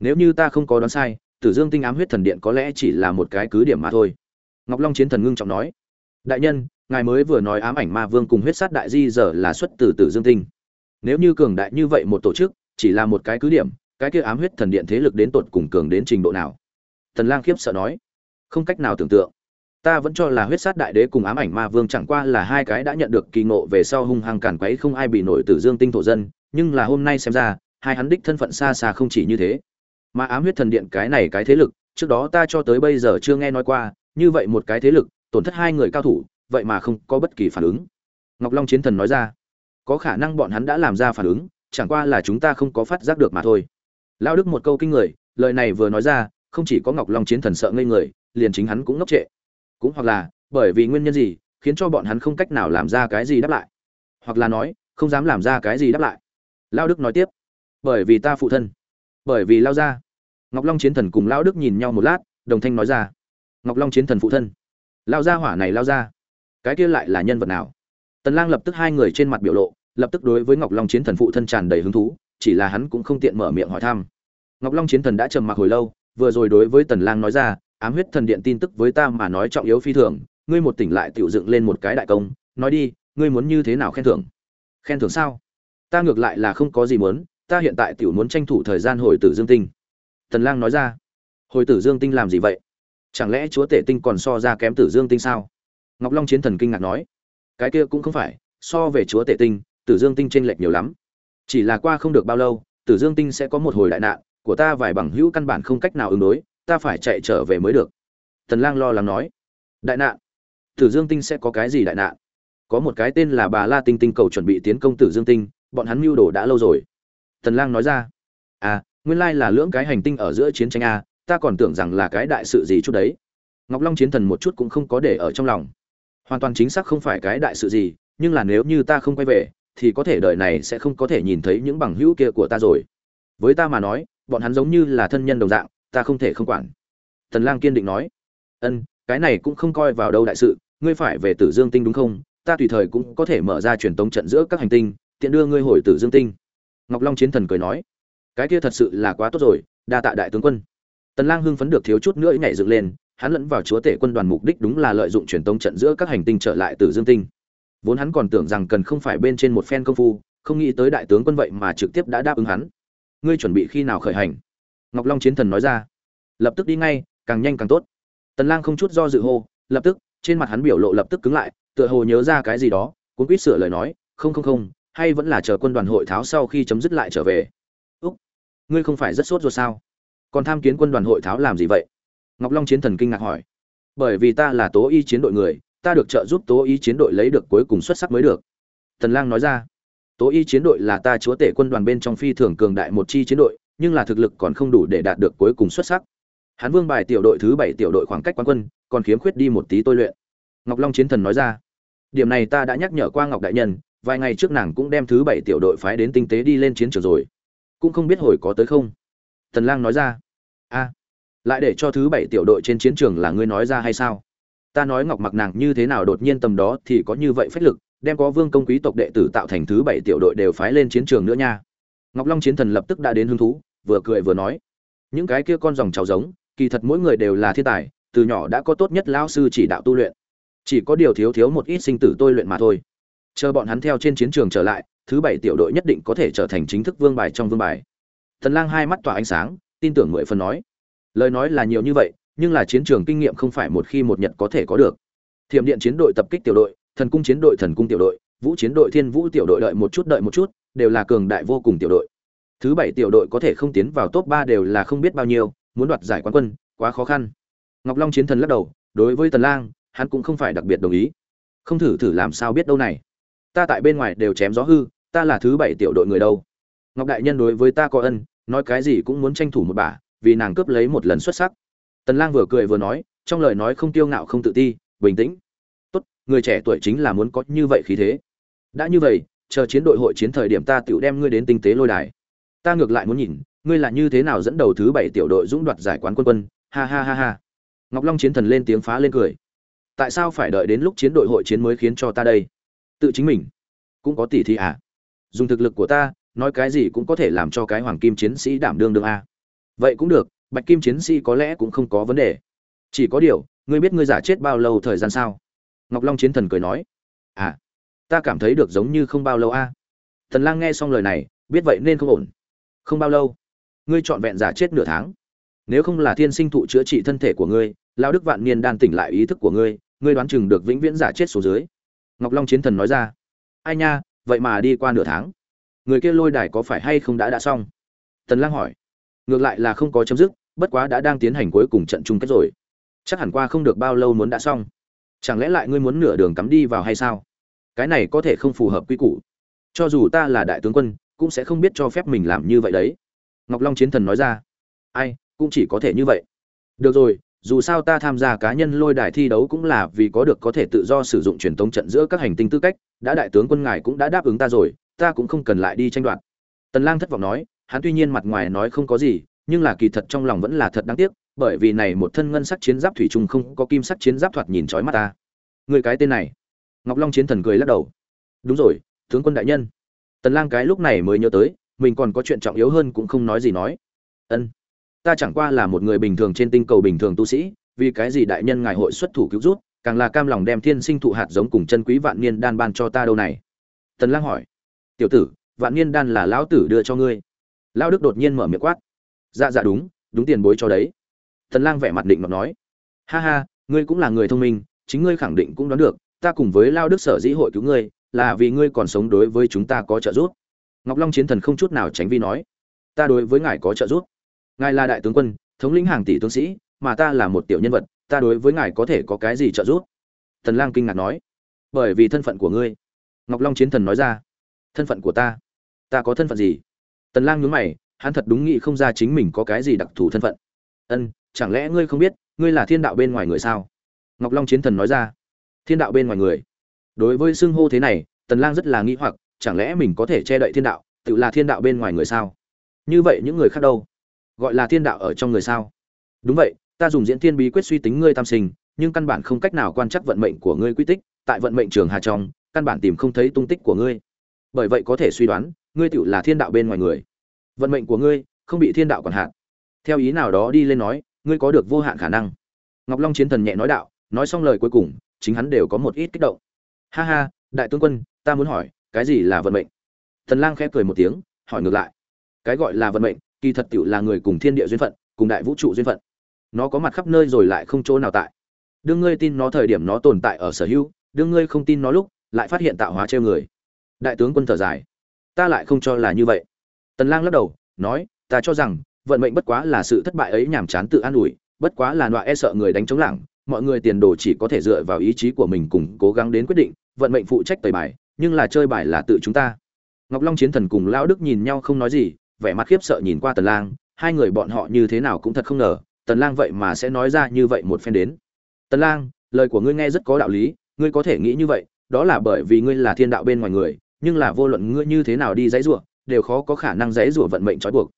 Nếu như ta không có đoán sai, tử dương tinh ám huyết thần điện có lẽ chỉ là một cái cứ điểm mà thôi. Ngọc long chiến thần ngưng trọng nói, đại nhân, ngài mới vừa nói ám ảnh ma vương cùng huyết sát đại di giờ là xuất từ tử dương tinh. Nếu như cường đại như vậy một tổ chức, chỉ là một cái cứ điểm, cái kia ám huyết thần điện thế lực đến tột cùng cường đến trình độ nào? Thần lang khiếp sợ nói, không cách nào tưởng tượng ta vẫn cho là huyết sát đại đế cùng ám ảnh ma vương chẳng qua là hai cái đã nhận được kỳ ngộ về sau hung hăng cản quấy không ai bị nổi tử dương tinh thổ dân, nhưng là hôm nay xem ra, hai hắn đích thân phận xa xa không chỉ như thế. Mà ám huyết thần điện cái này cái thế lực, trước đó ta cho tới bây giờ chưa nghe nói qua, như vậy một cái thế lực, tổn thất hai người cao thủ, vậy mà không có bất kỳ phản ứng. Ngọc long chiến thần nói ra, có khả năng bọn hắn đã làm ra phản ứng, chẳng qua là chúng ta không có phát giác được mà thôi. Lao đức một câu kinh người, lời này vừa nói ra, không chỉ có ngọc long chiến thần sợ ngây người, liền chính hắn cũng ngốc trệ cũng hoặc là, bởi vì nguyên nhân gì, khiến cho bọn hắn không cách nào làm ra cái gì đáp lại. Hoặc là nói, không dám làm ra cái gì đáp lại. Lao đức nói tiếp. Bởi vì ta phụ thân. Bởi vì lao ra ngọc long chiến thần cùng lao đức nhìn nhau một lát, đồng thanh nói ra. Ngọc long chiến thần phụ thân. Lao ra hỏa này lao ra cái kia lại là nhân vật nào? Tần lang lập tức hai người trên mặt biểu lộ, lập tức đối với ngọc long chiến thần phụ thân tràn đầy hứng thú, chỉ là hắn cũng không tiện mở miệng hỏi thăm. Ngọc long chiến thần đã trầm mặc hồi lâu, vừa rồi đối với tần lang nói ra ám huyết thần điện tin tức với ta mà nói trọng yếu phi thường, ngươi một tỉnh lại tiểu dựng lên một cái đại công, nói đi, ngươi muốn như thế nào khen thưởng? Khen thưởng sao? Ta ngược lại là không có gì muốn, ta hiện tại tiểu muốn tranh thủ thời gian hồi tử dương tinh. Tần lang nói ra. Hồi tử dương tinh làm gì vậy? Chẳng lẽ chúa tể tinh còn so ra kém tử dương tinh sao? Ngọc long chiến thần kinh ngạc nói. Cái kia cũng không phải, so về chúa tể tinh, tử dương tinh chênh lệch nhiều lắm. Chỉ là qua không được bao lâu, tử dương tinh sẽ có một hồi đại nạn, của ta vài bằng hữu căn bản không cách nào ứng đối ta phải chạy trở về mới được. Tần lang lo lắng nói. Đại nạn. Tử dương tinh sẽ có cái gì đại nạn? Có một cái tên là bà la tinh tinh cầu chuẩn bị tiến công tử dương tinh, bọn hắn mưu đồ đã lâu rồi. Tần lang nói ra. À nguyên lai là lưỡng cái hành tinh ở giữa chiến tranh a, ta còn tưởng rằng là cái đại sự gì chút đấy. Ngọc long chiến thần một chút cũng không có để ở trong lòng. Hoàn toàn chính xác không phải cái đại sự gì, nhưng là nếu như ta không quay về, thì có thể đời này sẽ không có thể nhìn thấy những bằng hữu kia của ta rồi. Với ta mà nói, bọn hắn giống như là thân nhân đồng dạng ta không thể không quản. Tần lang kiên định nói. Ân, cái này cũng không coi vào đâu đại sự, ngươi phải về tử dương tinh đúng không? Ta tùy thời cũng có thể mở ra truyền tống trận giữa các hành tinh, tiện đưa ngươi hồi tử dương tinh. Ngọc long chiến thần cười nói. Cái kia thật sự là quá tốt rồi, đa tạ đại tướng quân. Tần lang hưng phấn được thiếu chút nữa nhảy dựng lên, hắn lẫn vào chúa tể quân đoàn mục đích đúng là lợi dụng truyền tống trận giữa các hành tinh trở lại tử dương tinh. Vốn hắn còn tưởng rằng cần không phải bên trên một phen công phu, không nghĩ tới đại tướng quân vậy mà trực tiếp đã đáp ứng hắn. Ngươi chuẩn bị khi nào khởi hành? Ngọc long chiến thần nói ra. Lập tức đi ngay, càng nhanh càng tốt. Tần lang không chút do dự hô, lập tức, trên mặt hắn biểu lộ lập tức cứng lại, tựa hồ nhớ ra cái gì đó, cuốn quýt sửa lời nói, không không không, hay vẫn là chờ quân đoàn hội tháo sau khi chấm dứt lại trở về. Úc, ngươi không phải rất sốt rồi sao? Còn tham kiến quân đoàn hội tháo làm gì vậy? Ngọc long chiến thần kinh ngạc hỏi. Bởi vì ta là tố y chiến đội người, ta được trợ giúp tố y chiến đội lấy được cuối cùng xuất sắc mới được. Tần lang nói ra. Tố y chiến đội là ta chúa tể quân đoàn bên trong phi thường cường đại một chi chiến đội nhưng là thực lực còn không đủ để đạt được cuối cùng xuất sắc. Hán vương bài tiểu đội thứ bảy tiểu đội khoảng cách quán quân, còn khiếm khuyết đi một tí tôi luyện. Ngọc long chiến thần nói ra, điểm này ta đã nhắc nhở qua ngọc đại nhân, vài ngày trước nàng cũng đem thứ bảy tiểu đội phái đến tinh tế đi lên chiến trường rồi. Cũng không biết hồi có tới không. Tần lang nói ra, a, lại để cho thứ bảy tiểu đội trên chiến trường là ngươi nói ra hay sao? Ta nói ngọc mặc nàng như thế nào đột nhiên tầm đó thì có như vậy phách lực, đem có vương công quý tộc đệ tử tạo thành thứ bảy tiểu đội đều phái lên chiến trường nữa nha. Ngọc long chiến thần lập tức đã đến hứng thú vừa cười vừa nói. Những cái kia con dòng cháu giống, kỳ thật mỗi người đều là thiên tài, từ nhỏ đã có tốt nhất lão sư chỉ đạo tu luyện. Chỉ có điều thiếu thiếu một ít sinh tử tôi luyện mà thôi. Chờ bọn hắn theo trên chiến trường trở lại, thứ bảy tiểu đội nhất định có thể trở thành chính thức vương bài trong vương bài. Thần lang hai mắt tỏa ánh sáng, tin tưởng mười phần nói. Lời nói là nhiều như vậy, nhưng là chiến trường kinh nghiệm không phải một khi một nhật có thể có được. Thiểm điện chiến đội tập kích tiểu đội, thần cung chiến đội thần cung tiểu đội, vũ chiến đội thiên vũ tiểu đội đợi một chút, đợi một chút, đều là cường đại vô cùng tiểu đội thứ bảy tiểu đội có thể không tiến vào top ba đều là không biết bao nhiêu, muốn đoạt giải quán quân, quá khó khăn. Ngọc long chiến thần lắc đầu, đối với tần lang, hắn cũng không phải đặc biệt đồng ý. Không thử thử làm sao biết đâu này. Ta tại bên ngoài đều chém gió hư, ta là thứ bảy tiểu đội người đâu. Ngọc đại nhân đối với ta có ân, nói cái gì cũng muốn tranh thủ một bả, vì nàng cướp lấy một lần xuất sắc. Tần lang vừa cười vừa nói, trong lời nói không tiêu ngạo không tự ti, bình tĩnh. Tốt, người trẻ tuổi chính là muốn có như vậy khí thế. Đã như vậy, chờ chiến đội hội chiến thời điểm ta tiểu đem ngươi đến tinh tế lôi đài ta ngược lại muốn nhìn, ngươi là như thế nào dẫn đầu thứ bảy tiểu đội dũng đoạt giải quán quân quân, ha ha ha ha. Ngọc long chiến thần lên tiếng phá lên cười. Tại sao phải đợi đến lúc chiến đội hội chiến mới khiến cho ta đây? Tự chính mình. Cũng có tỷ thi à? Dùng thực lực của ta, nói cái gì cũng có thể làm cho cái hoàng kim chiến sĩ đảm đương đương a. Vậy cũng được, bạch kim chiến sĩ có lẽ cũng không có vấn đề. Chỉ có điều, ngươi biết ngươi giả chết bao lâu thời gian sao? Ngọc long chiến thần cười nói. À ta cảm thấy được giống như không bao lâu a. Thần lang nghe xong lời này, biết vậy nên không ổn không bao lâu, ngươi chọn vẹn giả chết nửa tháng. Nếu không là thiên sinh thụ chữa trị thân thể của ngươi lao đức vạn niên đan tỉnh lại ý thức của ngươi ngươi đoán chừng được vĩnh viễn giả chết số dưới. Ngọc long chiến thần nói ra. Ai nha, vậy mà đi qua nửa tháng. Người kia lôi đài có phải hay không đã đã xong? Tần lang hỏi. Ngược lại là không có chấm dứt, bất quá đã đang tiến hành cuối cùng trận chung kết rồi. Chắc hẳn qua không được bao lâu muốn đã xong. Chẳng lẽ lại ngươi muốn nửa đường cắm đi vào hay sao? Cái này có thể không phù hợp quy củ. Cho dù ta là đại tướng quân cũng sẽ không biết cho phép mình làm như vậy đấy. Ngọc long chiến thần nói ra. Ai, cũng chỉ có thể như vậy. Được rồi, dù sao ta tham gia cá nhân lôi đài thi đấu cũng là vì có được có thể tự do sử dụng truyền thống trận giữa các hành tinh tư cách, đã đại tướng quân ngài cũng đã đáp ứng ta rồi, ta cũng không cần lại đi tranh đoạt. Tần lang thất vọng nói, hắn tuy nhiên mặt ngoài nói không có gì, nhưng là kỳ thật trong lòng vẫn là thật đáng tiếc, bởi vì này một thân ngân sắc chiến giáp thủy trung không có kim sắc chiến giáp thoạt nhìn chói mắt ta. Người cái tên này. Ngọc long chiến thần cười lắc đầu. Đúng rồi, tướng quân đại nhân tần lang cái lúc này mới nhớ tới, mình còn có chuyện trọng yếu hơn cũng không nói gì nói. Ân, ta chẳng qua là một người bình thường trên tinh cầu bình thường tu sĩ, vì cái gì đại nhân ngài hội xuất thủ cứu rút càng là cam lòng đem thiên sinh thụ hạt giống cùng chân quý vạn niên đan ban cho ta đâu này? Tần lang hỏi. Tiểu tử, vạn niên đan là lão tử đưa cho ngươi. Lão đức đột nhiên mở miệng quát. Dạ dạ đúng đúng tiền bối cho đấy. Tần lang vẻ mặt định mà nói. Ha ha, ngươi cũng là người thông minh, chính ngươi khẳng định cũng đoán được, ta cùng với lao đức sở dĩ hội cứu ngươi là vì ngươi còn sống đối với chúng ta có trợ giúp. Ngọc long chiến thần không chút nào tránh vi nói, ta đối với ngài có trợ giúp. Ngài là đại tướng quân, thống lĩnh hàng tỷ tướng sĩ, mà ta là một tiểu nhân vật, ta đối với ngài có thể có cái gì trợ giúp? Tần lang kinh ngạc nói, bởi vì thân phận của ngươi. Ngọc long chiến thần nói ra, thân phận của ta? Ta có thân phận gì? Tần lang nhướng mày, hắn thật đúng nghĩ không ra chính mình có cái gì đặc thù thân phận. Ân, chẳng lẽ ngươi không biết, ngươi là thiên đạo bên ngoài người sao? Ngọc long chiến thần nói ra, thiên đạo bên ngoài người đối với xưng hô thế này, tần lang rất là nghi hoặc, chẳng lẽ mình có thể che đậy thiên đạo, tự là thiên đạo bên ngoài người sao? Như vậy những người khác đâu? Gọi là thiên đạo ở trong người sao? Đúng vậy, ta dùng diễn thiên bí quyết suy tính ngươi tam sinh, nhưng căn bản không cách nào quan trắc vận mệnh của ngươi quy tích, tại vận mệnh trường hà trong, căn bản tìm không thấy tung tích của ngươi. Bởi vậy có thể suy đoán, ngươi tự là thiên đạo bên ngoài người. Vận mệnh của ngươi không bị thiên đạo còn hạn. Theo ý nào đó đi lên nói, ngươi có được vô hạn khả năng. Ngọc long chiến thần nhẹ nói đạo, nói xong lời cuối cùng, chính hắn đều có một ít kích động ha ha, đại tướng quân, ta muốn hỏi, cái gì là vận mệnh? Thần lang khẽ cười một tiếng, hỏi ngược lại. Cái gọi là vận mệnh, kỳ thật tiểu là người cùng thiên địa duyên phận, cùng đại vũ trụ duyên phận. Nó có mặt khắp nơi rồi lại không chỗ nào tại. Đương ngươi tin nó thời điểm nó tồn tại ở sở hữu đương ngươi không tin nó lúc, lại phát hiện tạo hóa treo người. Đại tướng quân thở dài. Ta lại không cho là như vậy. Tần lang lắc đầu, nói, ta cho rằng, vận mệnh bất quá là sự thất bại ấy nhảm chán tự an ủi, bất quá là loại e sợ người đánh chống lảng mọi người tiền đồ chỉ có thể dựa vào ý chí của mình cùng cố gắng đến quyết định, vận mệnh phụ trách tẩy bài, nhưng là chơi bài là tự chúng ta. Ngọc long chiến thần cùng lão đức nhìn nhau không nói gì, vẻ mặt khiếp sợ nhìn qua tần lang, hai người bọn họ như thế nào cũng thật không ngờ, tần lang vậy mà sẽ nói ra như vậy một phen đến. Tần lang, lời của ngươi nghe rất có đạo lý, ngươi có thể nghĩ như vậy, đó là bởi vì ngươi là thiên đạo bên ngoài người, nhưng là vô luận ngươi như thế nào đi dãy rủa, đều khó có khả năng dãy rủa vận mệnh trói buộc.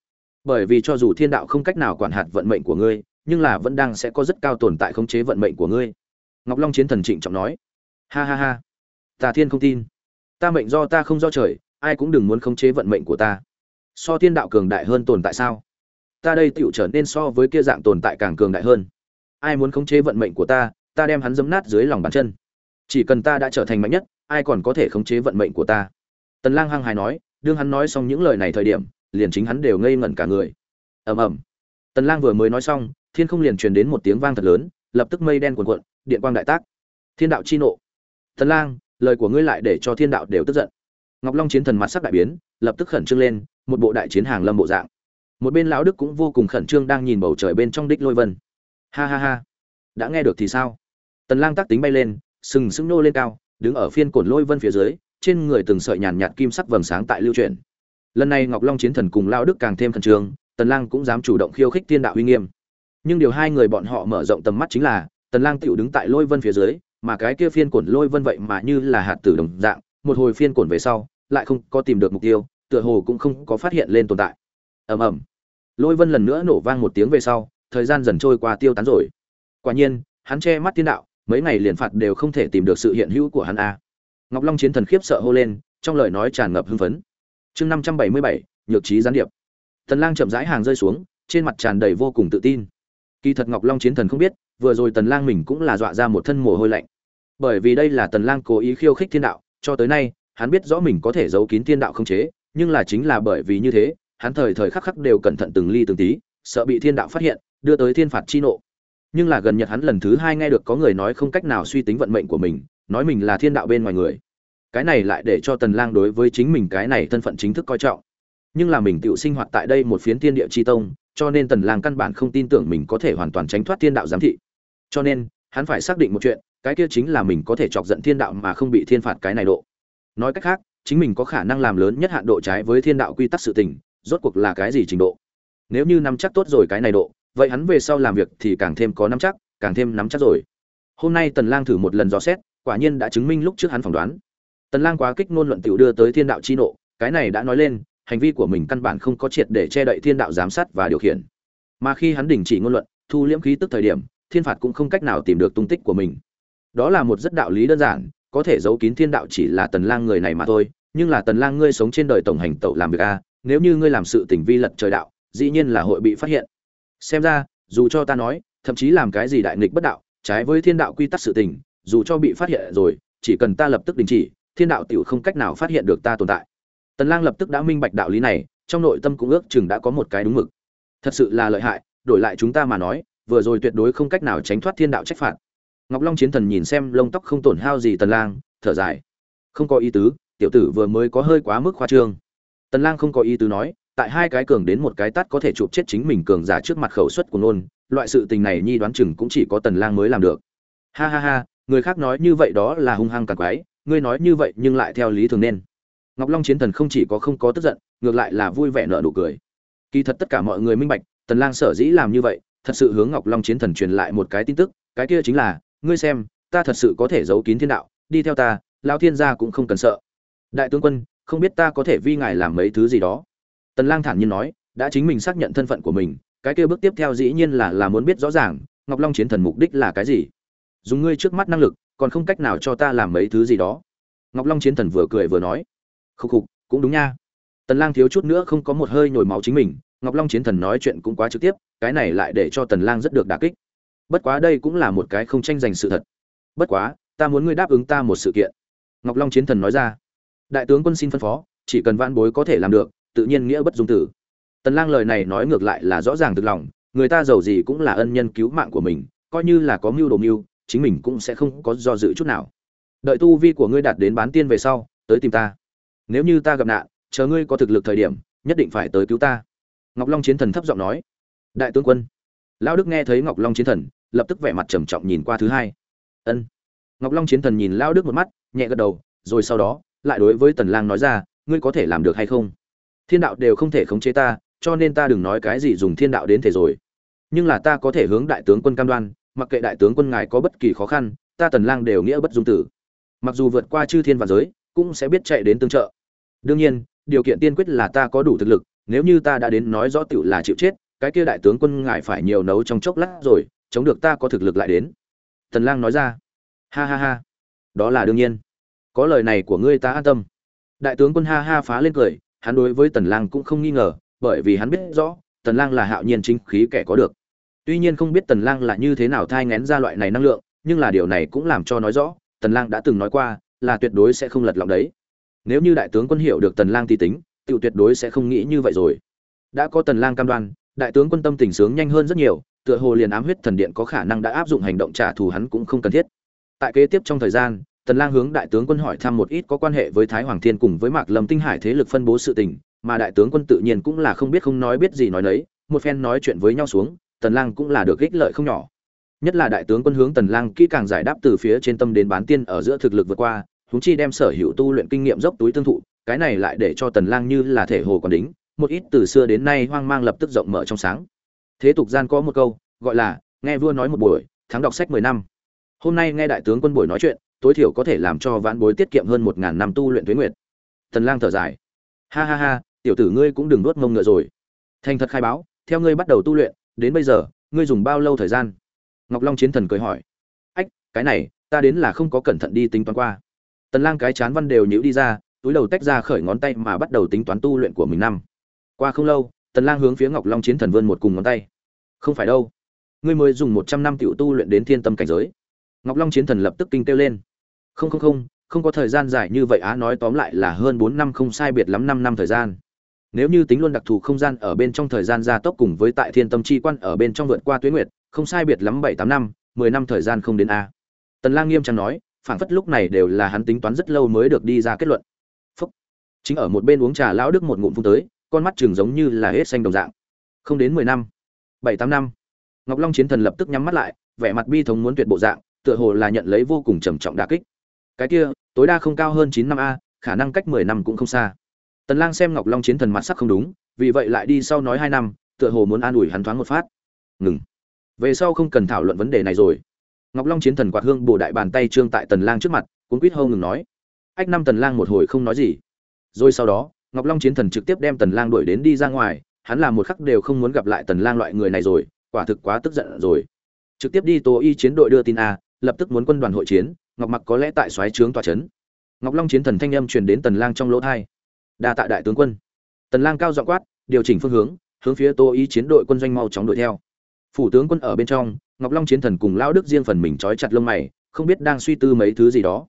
Bởi vì cho dù thiên đạo không cách nào quản hạt vận mệnh của ngươi nhưng là vẫn đang sẽ có rất cao tồn tại khống chế vận mệnh của ngươi. Ngọc long chiến thần trịnh trọng nói. Ha ha ha. Ta thiên không tin. Ta mệnh do ta không do trời, ai cũng đừng muốn khống chế vận mệnh của ta. So thiên đạo cường đại hơn tồn tại sao? Ta đây tựu trở nên so với kia dạng tồn tại càng cường đại hơn. Ai muốn khống chế vận mệnh của ta ta đem hắn dấm nát dưới lòng bàn chân. Chỉ cần ta đã trở thành mạnh nhất, ai còn có thể khống chế vận mệnh của ta? Tần lang hăng hài nói, đương hắn nói xong những lời này thời điểm, liền chính hắn đều ngây ngẩn cả người. Ầm ầm. Tần lang vừa mới nói xong thiên không liền truyền đến một tiếng vang thật lớn, lập tức mây đen cuồn cuộn, điện quang đại tác. Thiên đạo chi nộ. Tần lang, lời của ngươi lại để cho thiên đạo đều tức giận. Ngọc long chiến thần mặt sắc đại biến, lập tức khẩn trương lên, một bộ đại chiến hàng lâm bộ dạng. Một bên lão đức cũng vô cùng khẩn trương đang nhìn bầu trời bên trong đích lôi vân. Ha ha ha. Đã nghe được thì sao? Tần lang tác tính bay lên, sừng sững nô lên cao, đứng ở phiên cổn lôi vân phía dưới, trên người từng sợi nhàn nhạt kim sắc vầng sáng tại lưu chuyển. Lần này ngọc long chiến thần cùng Lão đức càng thêm khẩn trương, tần lang cũng dám chủ động khiêu khích thiên đạo uy nghiêm nhưng điều hai người bọn họ mở rộng tầm mắt chính là, tần lang tiểu đứng tại lôi vân phía dưới, mà cái kia phiên cuộn lôi vân vậy mà như là hạt tử đồng dạng, một hồi phiên cuộn về sau, lại không có tìm được mục tiêu, tựa hồ cũng không có phát hiện lên tồn tại. Ầm ầm. Lôi vân lần nữa nổ vang một tiếng về sau, thời gian dần trôi qua tiêu tán rồi. Quả nhiên, hắn che mắt tiên đạo, mấy ngày liền phạt đều không thể tìm được sự hiện hữu của hắn a. Ngọc long chiến thần khiếp sợ hô lên, trong lời nói tràn ngập hưng phấn. Chương năm trăm bảy mươi bảy, nhược trí gián điệp. Tần lang chậm rãi hàng rơi xuống, trên mặt tràn đầy vô cùng tự tin kỳ thật ngọc long chiến thần không biết, vừa rồi tần lang mình cũng là dọa ra một thân mồ hôi lạnh. Bởi vì đây là tần lang cố ý khiêu khích thiên đạo, cho tới nay, hắn biết rõ mình có thể giấu kín thiên đạo không chế, nhưng là chính là bởi vì như thế, hắn thời thời khắc khắc đều cẩn thận từng ly từng tí, sợ bị thiên đạo phát hiện, đưa tới thiên phạt chi nộ. Nhưng là gần nhật hắn lần thứ hai nghe được có người nói không cách nào suy tính vận mệnh của mình, nói mình là thiên đạo bên ngoài người. Cái này lại để cho tần lang đối với chính mình cái này thân phận chính thức coi trọng nhưng là mình tự sinh hoạt tại đây một phiến thiên địa chi tông, cho nên tần lang căn bản không tin tưởng mình có thể hoàn toàn tránh thoát thiên đạo giám thị. Cho nên, hắn phải xác định một chuyện, cái kia chính là mình có thể chọc giận thiên đạo mà không bị thiên phạt cái này độ. Nói cách khác, chính mình có khả năng làm lớn nhất hạn độ trái với thiên đạo quy tắc sự tình, rốt cuộc là cái gì trình độ? Nếu như nắm chắc tốt rồi cái này độ, vậy hắn về sau làm việc thì càng thêm có nắm chắc, càng thêm nắm chắc rồi. Hôm nay tần lang thử một lần dò xét, quả nhiên đã chứng minh lúc trước hắn phỏng đoán. Tần lang quá kích ngôn luận tiểu đưa tới thiên đạo chi nộ, cái này đã nói lên hành vi của mình căn bản không có triệt để che đậy thiên đạo giám sát và điều khiển. Mà khi hắn đình chỉ ngôn luận, thu liễm khí tức thời điểm, thiên phạt cũng không cách nào tìm được tung tích của mình. Đó là một rất đạo lý đơn giản, có thể giấu kín thiên đạo chỉ là tần lang người này mà thôi, nhưng là tần lang ngươi sống trên đời tổng hành tẩu làm việc a, nếu như ngươi làm sự tình vi lật trời đạo, dĩ nhiên là hội bị phát hiện. Xem ra, dù cho ta nói, thậm chí làm cái gì đại nghịch bất đạo, trái với thiên đạo quy tắc sự tình, dù cho bị phát hiện rồi, chỉ cần ta lập tức đình chỉ, thiên đạo tiểu không cách nào phát hiện được ta tồn tại tần lang lập tức đã minh bạch đạo lý này, trong nội tâm cũng ước chừng đã có một cái đúng mực. Thật sự là lợi hại, đổi lại chúng ta mà nói, vừa rồi tuyệt đối không cách nào tránh thoát thiên đạo trách phạt. Ngọc long chiến thần nhìn xem lông tóc không tổn hao gì tần lang, thở dài. Không có ý tứ, tiểu tử vừa mới có hơi quá mức khoa trương. Tần lang không có ý tứ nói, tại hai cái cường đến một cái tát có thể chụp chết chính mình cường giả trước mặt khẩu suất của nôn loại sự tình này nhi đoán chừng cũng chỉ có tần lang mới làm được. Ha ha ha, người khác nói như vậy đó là hung hăng càng quái, ngươi nói như vậy nhưng lại theo lý thường nên ngọc long chiến thần không chỉ có không có tức giận, ngược lại là vui vẻ nợ nụ cười. Kỳ thật tất cả mọi người minh bạch, tần lang sở dĩ làm như vậy, thật sự hướng ngọc long chiến thần truyền lại một cái tin tức, cái kia chính là, ngươi xem, ta thật sự có thể giấu kín thiên đạo, đi theo ta, lão thiên gia cũng không cần sợ. Đại tướng quân, không biết ta có thể vi ngài làm mấy thứ gì đó. Tần lang thản nhiên nói, đã chính mình xác nhận thân phận của mình, cái kia bước tiếp theo dĩ nhiên là là muốn biết rõ ràng, ngọc long chiến thần mục đích là cái gì. Dùng ngươi trước mắt năng lực, còn không cách nào cho ta làm mấy thứ gì đó. Ngọc long chiến thần vừa cười vừa nói khục khục, cũng đúng nha. Tần lang thiếu chút nữa không có một hơi nhồi máu chính mình, ngọc long chiến thần nói chuyện cũng quá trực tiếp, cái này lại để cho tần lang rất được đả kích. Bất quá đây cũng là một cái không tranh giành sự thật. Bất quá, ta muốn ngươi đáp ứng ta một sự kiện. Ngọc long chiến thần nói ra. Đại tướng quân xin phân phó, chỉ cần vãn bối có thể làm được, tự nhiên nghĩa bất dung tử. Tần lang lời này nói ngược lại là rõ ràng thực lòng, người ta giàu gì cũng là ân nhân cứu mạng của mình, coi như là có mưu đồ mưu, chính mình cũng sẽ không có do dự chút nào. Đợi tu vi của ngươi đạt đến bán tiên về sau, tới tìm ta nếu như ta gặp nạn, chờ ngươi có thực lực thời điểm, nhất định phải tới cứu ta. Ngọc long chiến thần thấp giọng nói. Đại tướng quân. Lão đức nghe thấy ngọc long chiến thần, lập tức vẻ mặt trầm trọng nhìn qua thứ hai. Ân. Ngọc long chiến thần nhìn lão đức một mắt, nhẹ gật đầu, rồi sau đó, lại đối với tần lang nói ra, ngươi có thể làm được hay không? Thiên đạo đều không thể khống chế ta, cho nên ta đừng nói cái gì dùng thiên đạo đến thể rồi. Nhưng là ta có thể hướng đại tướng quân cam đoan, mặc kệ đại tướng quân ngài có bất kỳ khó khăn, ta tần lang đều nghĩa bất dung tử. Mặc dù vượt qua chư thiên và giới cũng sẽ biết chạy đến tương trợ. Đương nhiên, điều kiện tiên quyết là ta có đủ thực lực, nếu như ta đã đến nói rõ tiểu là chịu chết, cái kia đại tướng quân ngài phải nhiều nấu trong chốc lát rồi, chống được ta có thực lực lại đến. Tần lang nói ra. Ha ha ha. Đó là đương nhiên. Có lời này của ngươi ta an tâm. Đại tướng quân ha ha phá lên cười, hắn đối với tần lang cũng không nghi ngờ, bởi vì hắn biết rõ, tần lang là hạo nhiên chính khí kẻ có được. Tuy nhiên không biết tần lang là như thế nào thai ngén ra loại này năng lượng, nhưng là điều này cũng làm cho nói rõ, tần lang đã từng nói qua là tuyệt đối sẽ không lật lọng đấy. Nếu như đại tướng quân hiểu được tần lang ti tính tự tuyệt đối sẽ không nghĩ như vậy rồi. Đã có tần lang cam đoan, đại tướng quân tâm tình sướng nhanh hơn rất nhiều, tựa hồ liền ám huyết thần điện có khả năng đã áp dụng hành động trả thù hắn cũng không cần thiết. Tại kế tiếp trong thời gian, tần lang hướng đại tướng quân hỏi thăm một ít có quan hệ với thái hoàng thiên cùng với mạc lâm tinh hải thế lực phân bố sự tình, mà đại tướng quân tự nhiên cũng là không biết không nói biết gì nói nấy, một phen nói chuyện với nhau xuống, tần lang cũng là được ích lợi không nhỏ. Nhất là đại tướng quân hướng tần lang kỹ càng giải đáp từ phía trên tâm đến bán tiên ở giữa thực lực vượt qua chúng chi đem sở hữu tu luyện kinh nghiệm dốc túi tương thụ, cái này lại để cho tần lang như là thể hồ còn đính, một ít từ xưa đến nay hoang mang lập tức rộng mở trong sáng. Thế tục gian có một câu, gọi là, nghe vua nói một buổi, thắng đọc sách 10 năm. Hôm nay nghe đại tướng quân buổi nói chuyện, tối thiểu có thể làm cho vãn bối tiết kiệm hơn một ngàn năm tu luyện tuế nguyệt. Tần lang thở dài. Ha ha ha, tiểu tử ngươi cũng đừng nuốt mông ngựa rồi. Thành thật khai báo, theo ngươi bắt đầu tu luyện, đến bây giờ, ngươi dùng bao lâu thời gian? Ngọc long chiến thần cười hỏi. Ách, cái này, ta đến là không có cẩn thận đi tính toán qua tần lang cái chán văn đều nhíu đi ra, túi đầu tách ra khởi ngón tay mà bắt đầu tính toán tu luyện của mình năm. Qua không lâu, tần lang hướng phía ngọc long chiến thần vươn một cùng ngón tay. Không phải đâu. Ngươi mới dùng 100 năm tiểu tu luyện đến thiên tâm cảnh giới. Ngọc long chiến thần lập tức kinh tiêu lên. Không không không không có thời gian dài như vậy á, nói tóm lại là hơn 4 năm không sai biệt lắm 5 năm thời gian. Nếu như tính luôn đặc thù không gian ở bên trong thời gian gia tốc cùng với tại thiên tâm chi quan ở bên trong vượt qua tuyết nguyệt, không sai biệt lắm bảy tám năm, mười năm thời gian không đến a tần lang nghiêm trang nói phảng phất lúc này đều là hắn tính toán rất lâu mới được đi ra kết luận. Phúc. chính ở một bên uống trà, lão đức một ngụm phun tới, con mắt trường giống như là hết xanh đồng dạng. Không đến mười năm, bảy tám năm, ngọc long chiến thần lập tức nhắm mắt lại, vẻ mặt bi thống muốn tuyệt bộ dạng, tựa hồ là nhận lấy vô cùng trầm trọng đả kích. Cái kia, tối đa không cao hơn chín năm a, khả năng cách mười năm cũng không xa. Tần lang xem ngọc long chiến thần mặt sắc không đúng, vì vậy lại đi sau nói hai năm, tựa hồ muốn an ủi hắn thoáng một phát. Ngừng. Về sau không cần thảo luận vấn đề này rồi ngọc long chiến thần quạt hương bổ đại bàn tay trương tại tần lang trước mặt, cuốn quýt hâu ngừng nói. Ách năm tần lang một hồi không nói gì. Rồi sau đó, ngọc long chiến thần trực tiếp đem tần lang đuổi đến đi ra ngoài, hắn là một khắc đều không muốn gặp lại tần lang loại người này rồi, quả thực quá tức giận rồi. Trực tiếp đi tố y chiến đội đưa tin a, lập tức muốn quân đoàn hội chiến, ngọc mặc có lẽ tại xoáy trướng tòa chấn. Ngọc long chiến thần thanh âm truyền đến tần lang trong lỗ thay đa tạ đại tướng quân. Tần lang cao giọng quát, điều chỉnh phương hướng hướng phía tô ý chiến đội quân doanh mau chóng đuổi theo. Phủ tướng quân ở bên trong ngọc long chiến thần cùng lão đức riêng phần mình trói chặt lông mày, không biết đang suy tư mấy thứ gì đó.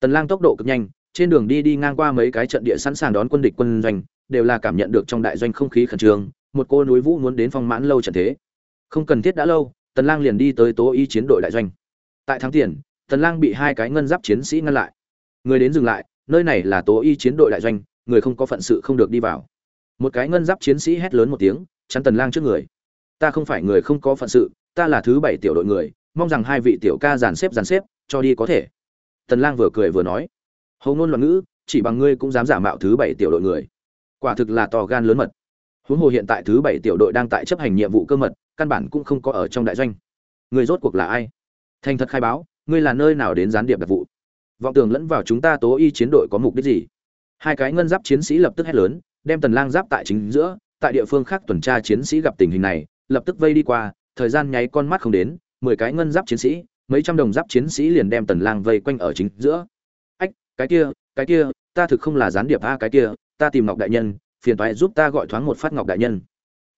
Tần lang tốc độ cực nhanh, trên đường đi đi ngang qua mấy cái trận địa sẵn sàng đón quân địch quân doanh, đều là cảm nhận được trong đại doanh không khí khẩn trương, một cô núi vũ muốn đến phong mãn lâu trận thế. Không cần thiết đã lâu, tần lang liền đi tới tố y chiến đội đại doanh. Tại thắng tiền, tần lang bị hai cái ngân giáp chiến sĩ ngăn lại. Người đến dừng lại, nơi này là tố y chiến đội đại doanh, người không có phận sự không được đi vào. Một cái ngân giáp chiến sĩ hét lớn một tiếng, chắn tần lang trước người. Ta không phải người không có phận sự ta là thứ bảy tiểu đội người, mong rằng hai vị tiểu ca dàn xếp dàn xếp, cho đi có thể. Tần lang vừa cười vừa nói. Hầu ngôn loạn ngữ, chỉ bằng ngươi cũng dám giả mạo thứ bảy tiểu đội người. Quả thực là to gan lớn mật. Huống hồ hiện tại thứ bảy tiểu đội đang tại chấp hành nhiệm vụ cơ mật, căn bản cũng không có ở trong đại doanh. Người rốt cuộc là ai? Thành thật khai báo, ngươi là nơi nào đến gián điệp đặc vụ? Vọng tưởng lẫn vào chúng ta tố y chiến đội có mục đích gì? Hai cái ngân giáp chiến sĩ lập tức hét lớn, đem tần lang giáp tại chính giữa, tại địa phương khác tuần tra chiến sĩ gặp tình hình này, lập tức vây đi qua thời gian nháy con mắt không đến, mười cái ngân giáp chiến sĩ, mấy trăm đồng giáp chiến sĩ liền đem tần lang vây quanh ở chính giữa. Ách, cái kia cái kia, ta thực không là gián điệp a cái kia, ta tìm ngọc đại nhân, phiền toái giúp ta gọi thoáng một phát ngọc đại nhân.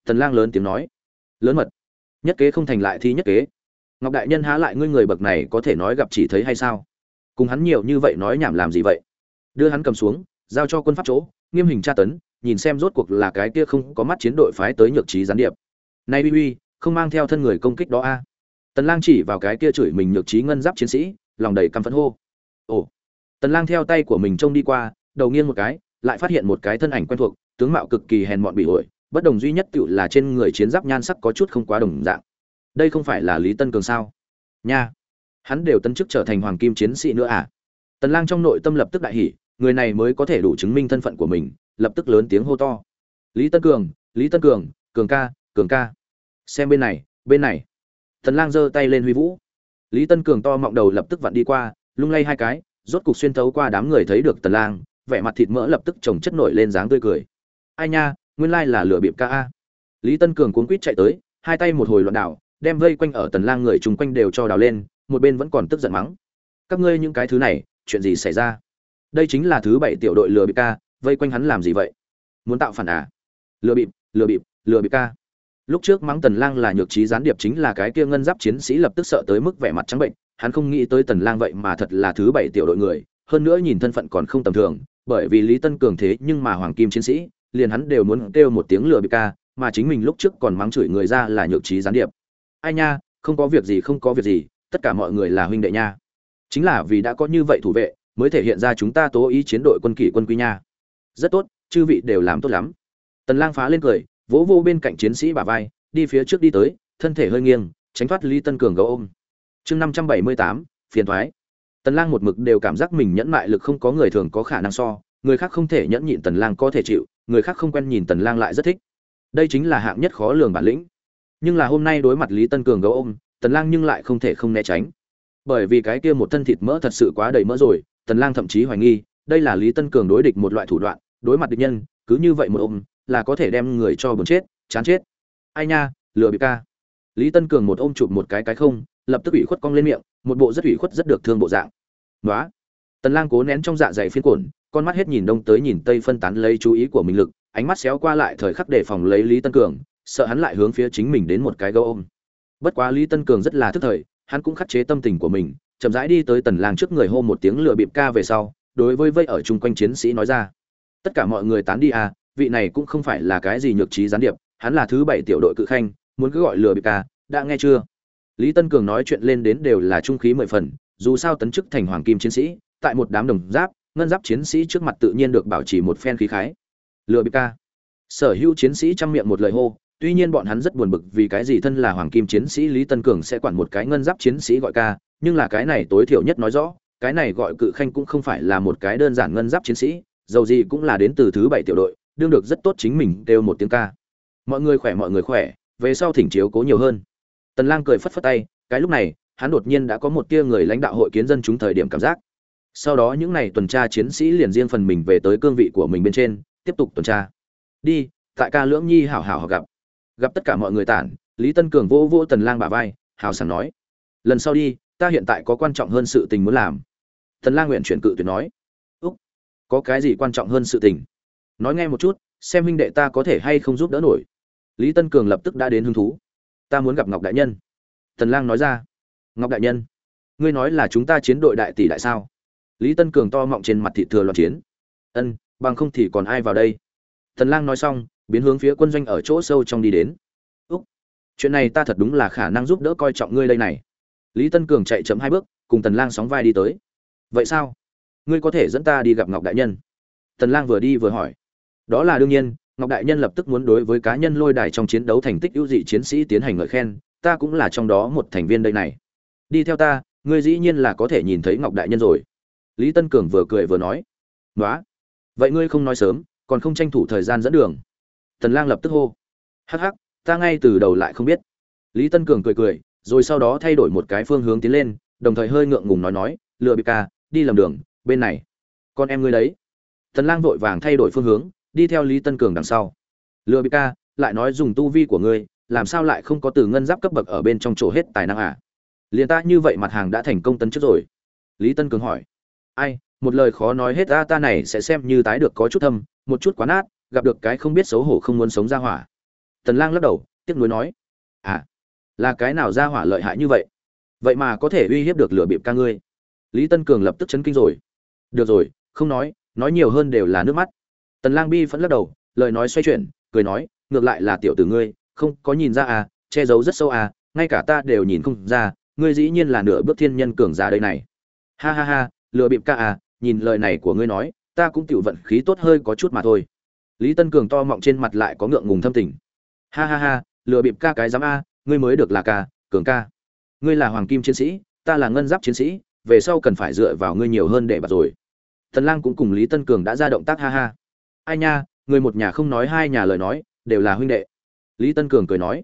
Tần lang lớn tiếng nói. Lớn mật. Nhất kế không thành lại thì nhất kế. Ngọc đại nhân há lại ngươi người bậc này có thể nói gặp chỉ thấy hay sao? Cùng hắn nhiều như vậy nói nhảm làm gì vậy? Đưa hắn cầm xuống, giao cho quân pháp chỗ, nghiêm hình tra tấn, nhìn xem rốt cuộc là cái kia không có mắt chiến đội phái tới nhược trí gián điệp. Nay uy uy không mang theo thân người công kích đó a. Tần lang chỉ vào cái kia chửi mình nhược trí ngân giáp chiến sĩ, lòng đầy căm phẫn hô. Ồ. Tần lang theo tay của mình trông đi qua, đầu nghiêng một cái, lại phát hiện một cái thân ảnh quen thuộc, tướng mạo cực kỳ hèn mọn bị ổi, bất đồng duy nhất tựu là trên người chiến giáp nhan sắc có chút không quá đồng dạng. Đây không phải là lý tân cường sao? Nha. Hắn đều tân chức trở thành hoàng kim chiến sĩ nữa à? Tần lang trong nội tâm lập tức đại hỉ, người này mới có thể đủ chứng minh thân phận của mình, lập tức lớn tiếng hô to. Lý tân cường, lý tân cường cường ca cường ca xem bên này bên này. Tần lang giơ tay lên huy vũ. Lý tân cường to mọng đầu lập tức vặn đi qua, lung lay hai cái, rốt cục xuyên thấu qua đám người thấy được tần lang, vẻ mặt thịt mỡ lập tức trồng chất nổi lên dáng tươi cười. Ai nha, nguyên lai là lửa bịp ca a. Lý tân cường cuốn quýt chạy tới, hai tay một hồi loạn đảo, đem vây quanh ở tần lang người chung quanh đều cho đào lên, một bên vẫn còn tức giận mắng. Các ngươi những cái thứ này, chuyện gì xảy ra? Đây chính là thứ bảy tiểu đội lừa bịp ca, vây quanh hắn làm gì vậy? Muốn tạo phản à? Lừa bịp lừa bịp lừa bịp ca lúc trước mắng tần lang là nhược trí gián điệp chính là cái kia ngân giáp chiến sĩ lập tức sợ tới mức vẻ mặt trắng bệnh, hắn không nghĩ tới tần lang vậy mà thật là thứ bảy tiểu đội người, hơn nữa nhìn thân phận còn không tầm thường, bởi vì lý tân cường thế nhưng mà hoàng kim chiến sĩ, liền hắn đều muốn kêu một tiếng lừa bị ca, mà chính mình lúc trước còn mắng chửi người ra là nhược trí gián điệp. Ai nha, không có việc gì, không có việc gì, tất cả mọi người là huynh đệ nha. Chính là vì đã có như vậy thủ vệ, mới thể hiện ra chúng ta tố ý chiến đội quân kỷ quân quy nha. Rất tốt, chư vị đều làm tốt lắm. Tần lang phá lên cười vỗ vô bên cạnh chiến sĩ bả vai đi phía trước đi tới thân thể hơi nghiêng tránh thoát lý tân cường gấu ôm. Chương 578, phiền thoái. Tần lang một mực đều cảm giác mình nhẫn mại lực không có người thường có khả năng so người khác không thể nhẫn nhịn tần lang có thể chịu người khác không quen nhìn tần lang lại rất thích. Đây chính là hạng nhất khó lường bản lĩnh. Nhưng là hôm nay đối mặt lý tân cường gấu ôm tần lang nhưng lại không thể không né tránh. Bởi vì cái kia một thân thịt mỡ thật sự quá đầy mỡ rồi tần lang thậm chí hoài nghi đây là lý tân cường đối địch một loại thủ đoạn đối mặt địch nhân cứ như vậy một ôm là có thể đem người cho buồn chết, chán chết. Ai nha, lừa bị ca. Lý tân cường một ôm chụp một cái cái không, lập tức ủy khuất cong lên miệng, một bộ rất ủy khuất rất được thương bộ dạng. Nói tần lang cố nén trong dạ dày phiến cuộn con mắt hết nhìn đông tới nhìn tây phân tán lấy chú ý của mình lực, ánh mắt xéo qua lại thời khắc để phòng lấy lý tân cường, sợ hắn lại hướng phía chính mình đến một cái gấu ôm. Bất quá lý tân cường rất là thức thời, hắn cũng khắc chế tâm tình của mình, chậm rãi đi tới tần lang trước người hô một tiếng lừa bịp ca về sau, đối với vây ở chung quanh chiến sĩ nói ra. Tất cả mọi người tán đi à vị này cũng không phải là cái gì nhược trí gián điệp, hắn là thứ bảy tiểu đội cự khanh, muốn cứ gọi lừa bị ca, đã nghe chưa? Lý tân cường nói chuyện lên đến đều là trung khí mười phần, dù sao tấn chức thành hoàng kim chiến sĩ, tại một đám đồng giáp, ngân giáp chiến sĩ trước mặt tự nhiên được bảo trì một phen khí khái. Lừa bị ca. Sở hữu chiến sĩ chăm miệng một lời hô, tuy nhiên bọn hắn rất buồn bực vì cái gì thân là hoàng kim chiến sĩ lý tân cường sẽ quản một cái ngân giáp chiến sĩ gọi ca, nhưng là cái này tối thiểu nhất nói rõ, cái này gọi cự khanh cũng không phải là một cái đơn giản ngân giáp chiến sĩ, dầu gì cũng là đến từ thứ bảy tiểu đội đương được rất tốt chính mình đều một tiếng ca. Mọi người khỏe, mọi người khỏe, về sau thỉnh chiếu cố nhiều hơn. Tần lang cười phất phất tay, cái lúc này, hắn đột nhiên đã có một tia người lãnh đạo hội kiến dân chúng thời điểm cảm giác. Sau đó những này tuần tra chiến sĩ liền riêng phần mình về tới cương vị của mình bên trên, tiếp tục tuần tra. Đi, tại ca lưỡng nhi hảo hảo gặp. Gặp tất cả mọi người tản, lý tân cường vô vô tần lang bả vai, hào sảng nói. Lần sau đi, ta hiện tại có quan trọng hơn sự tình muốn làm. Tần lang nguyện chuyển cự tuyệt nói. Úc, có cái gì quan trọng hơn sự tình? Nói nghe một chút, xem huynh đệ ta có thể hay không giúp đỡ nổi. Lý tân cường lập tức đã đến hứng thú. Ta muốn gặp ngọc đại nhân. Tần lang nói ra. Ngọc đại nhân, ngươi nói là chúng ta chiến đội đại tỷ đại sao? Lý tân cường to mọng trên mặt thị thừa loạn chiến. Ân, bằng không thì còn ai vào đây? Tần lang nói xong, biến hướng phía quân doanh ở chỗ sâu trong đi đến. Úc, chuyện này ta thật đúng là khả năng giúp đỡ coi trọng ngươi đây này. Lý tân cường chạy chậm hai bước, cùng tần lang sóng vai đi tới. Vậy sao? Ngươi có thể dẫn ta đi gặp ngọc đại nhân? Tần lang vừa đi vừa hỏi đó là đương nhiên, ngọc đại nhân lập tức muốn đối với cá nhân lôi đài trong chiến đấu thành tích ưu dị chiến sĩ tiến hành ngợi khen, ta cũng là trong đó một thành viên đây này. Đi theo ta, ngươi dĩ nhiên là có thể nhìn thấy ngọc đại nhân rồi. Lý tân cường vừa cười vừa nói. Nói vậy ngươi không nói sớm, còn không tranh thủ thời gian dẫn đường. Tần lang lập tức hô. Hắc hắc, ta ngay từ đầu lại không biết. Lý tân cường cười cười, rồi sau đó thay đổi một cái phương hướng tiến lên, đồng thời hơi ngượng ngùng nói nói lừa bị ca, đi làm đường, bên này. Con em ngươi đấy. Tần lang vội vàng thay đổi phương hướng đi theo lý tân cường đằng sau. Lừa bị ca, lại nói dùng tu vi của ngươi, làm sao lại không có từ ngân giáp cấp bậc ở bên trong chỗ hết tài năng à? Liền ta như vậy mặt hàng đã thành công tấn trước rồi. Lý tân cường hỏi. Ai, một lời khó nói hết ta ta này sẽ xem như tái được có chút thâm, một chút quá nát gặp được cái không biết xấu hổ không muốn sống ra hỏa. Tần lang lắc đầu, tiếc nuối nói. À là cái nào ra hỏa lợi hại như vậy? Vậy mà có thể uy hiếp được lửa bịp ca ngươi. Lý tân cường lập tức chấn kinh rồi. Được rồi, không nói nói nhiều hơn đều là nước mắt tần lang bi vẫn lắc đầu, lời nói xoay chuyển, cười nói, ngược lại là tiểu tử ngươi, không có nhìn ra à che giấu rất sâu à ngay cả ta đều nhìn không ra, ngươi dĩ nhiên là nửa bước thiên nhân cường giả đây này. Ha ha ha, lừa bịp ca à nhìn lời này của ngươi nói, ta cũng tiểu vận khí tốt hơi có chút mà thôi. Lý tân cường to mọng trên mặt lại có ngượng ngùng thâm tình. Ha ha ha, lừa bịp ca cái giám a, ngươi mới được là ca, cường ca. Ngươi là hoàng kim chiến sĩ, ta là ngân giáp chiến sĩ, về sau cần phải dựa vào ngươi nhiều hơn để bật rồi. Tần lang cũng cùng lý tân cường đã ra động tác ha ha ai nha, người một nhà không nói hai nhà lời nói, đều là huynh đệ. Lý tân cường cười nói.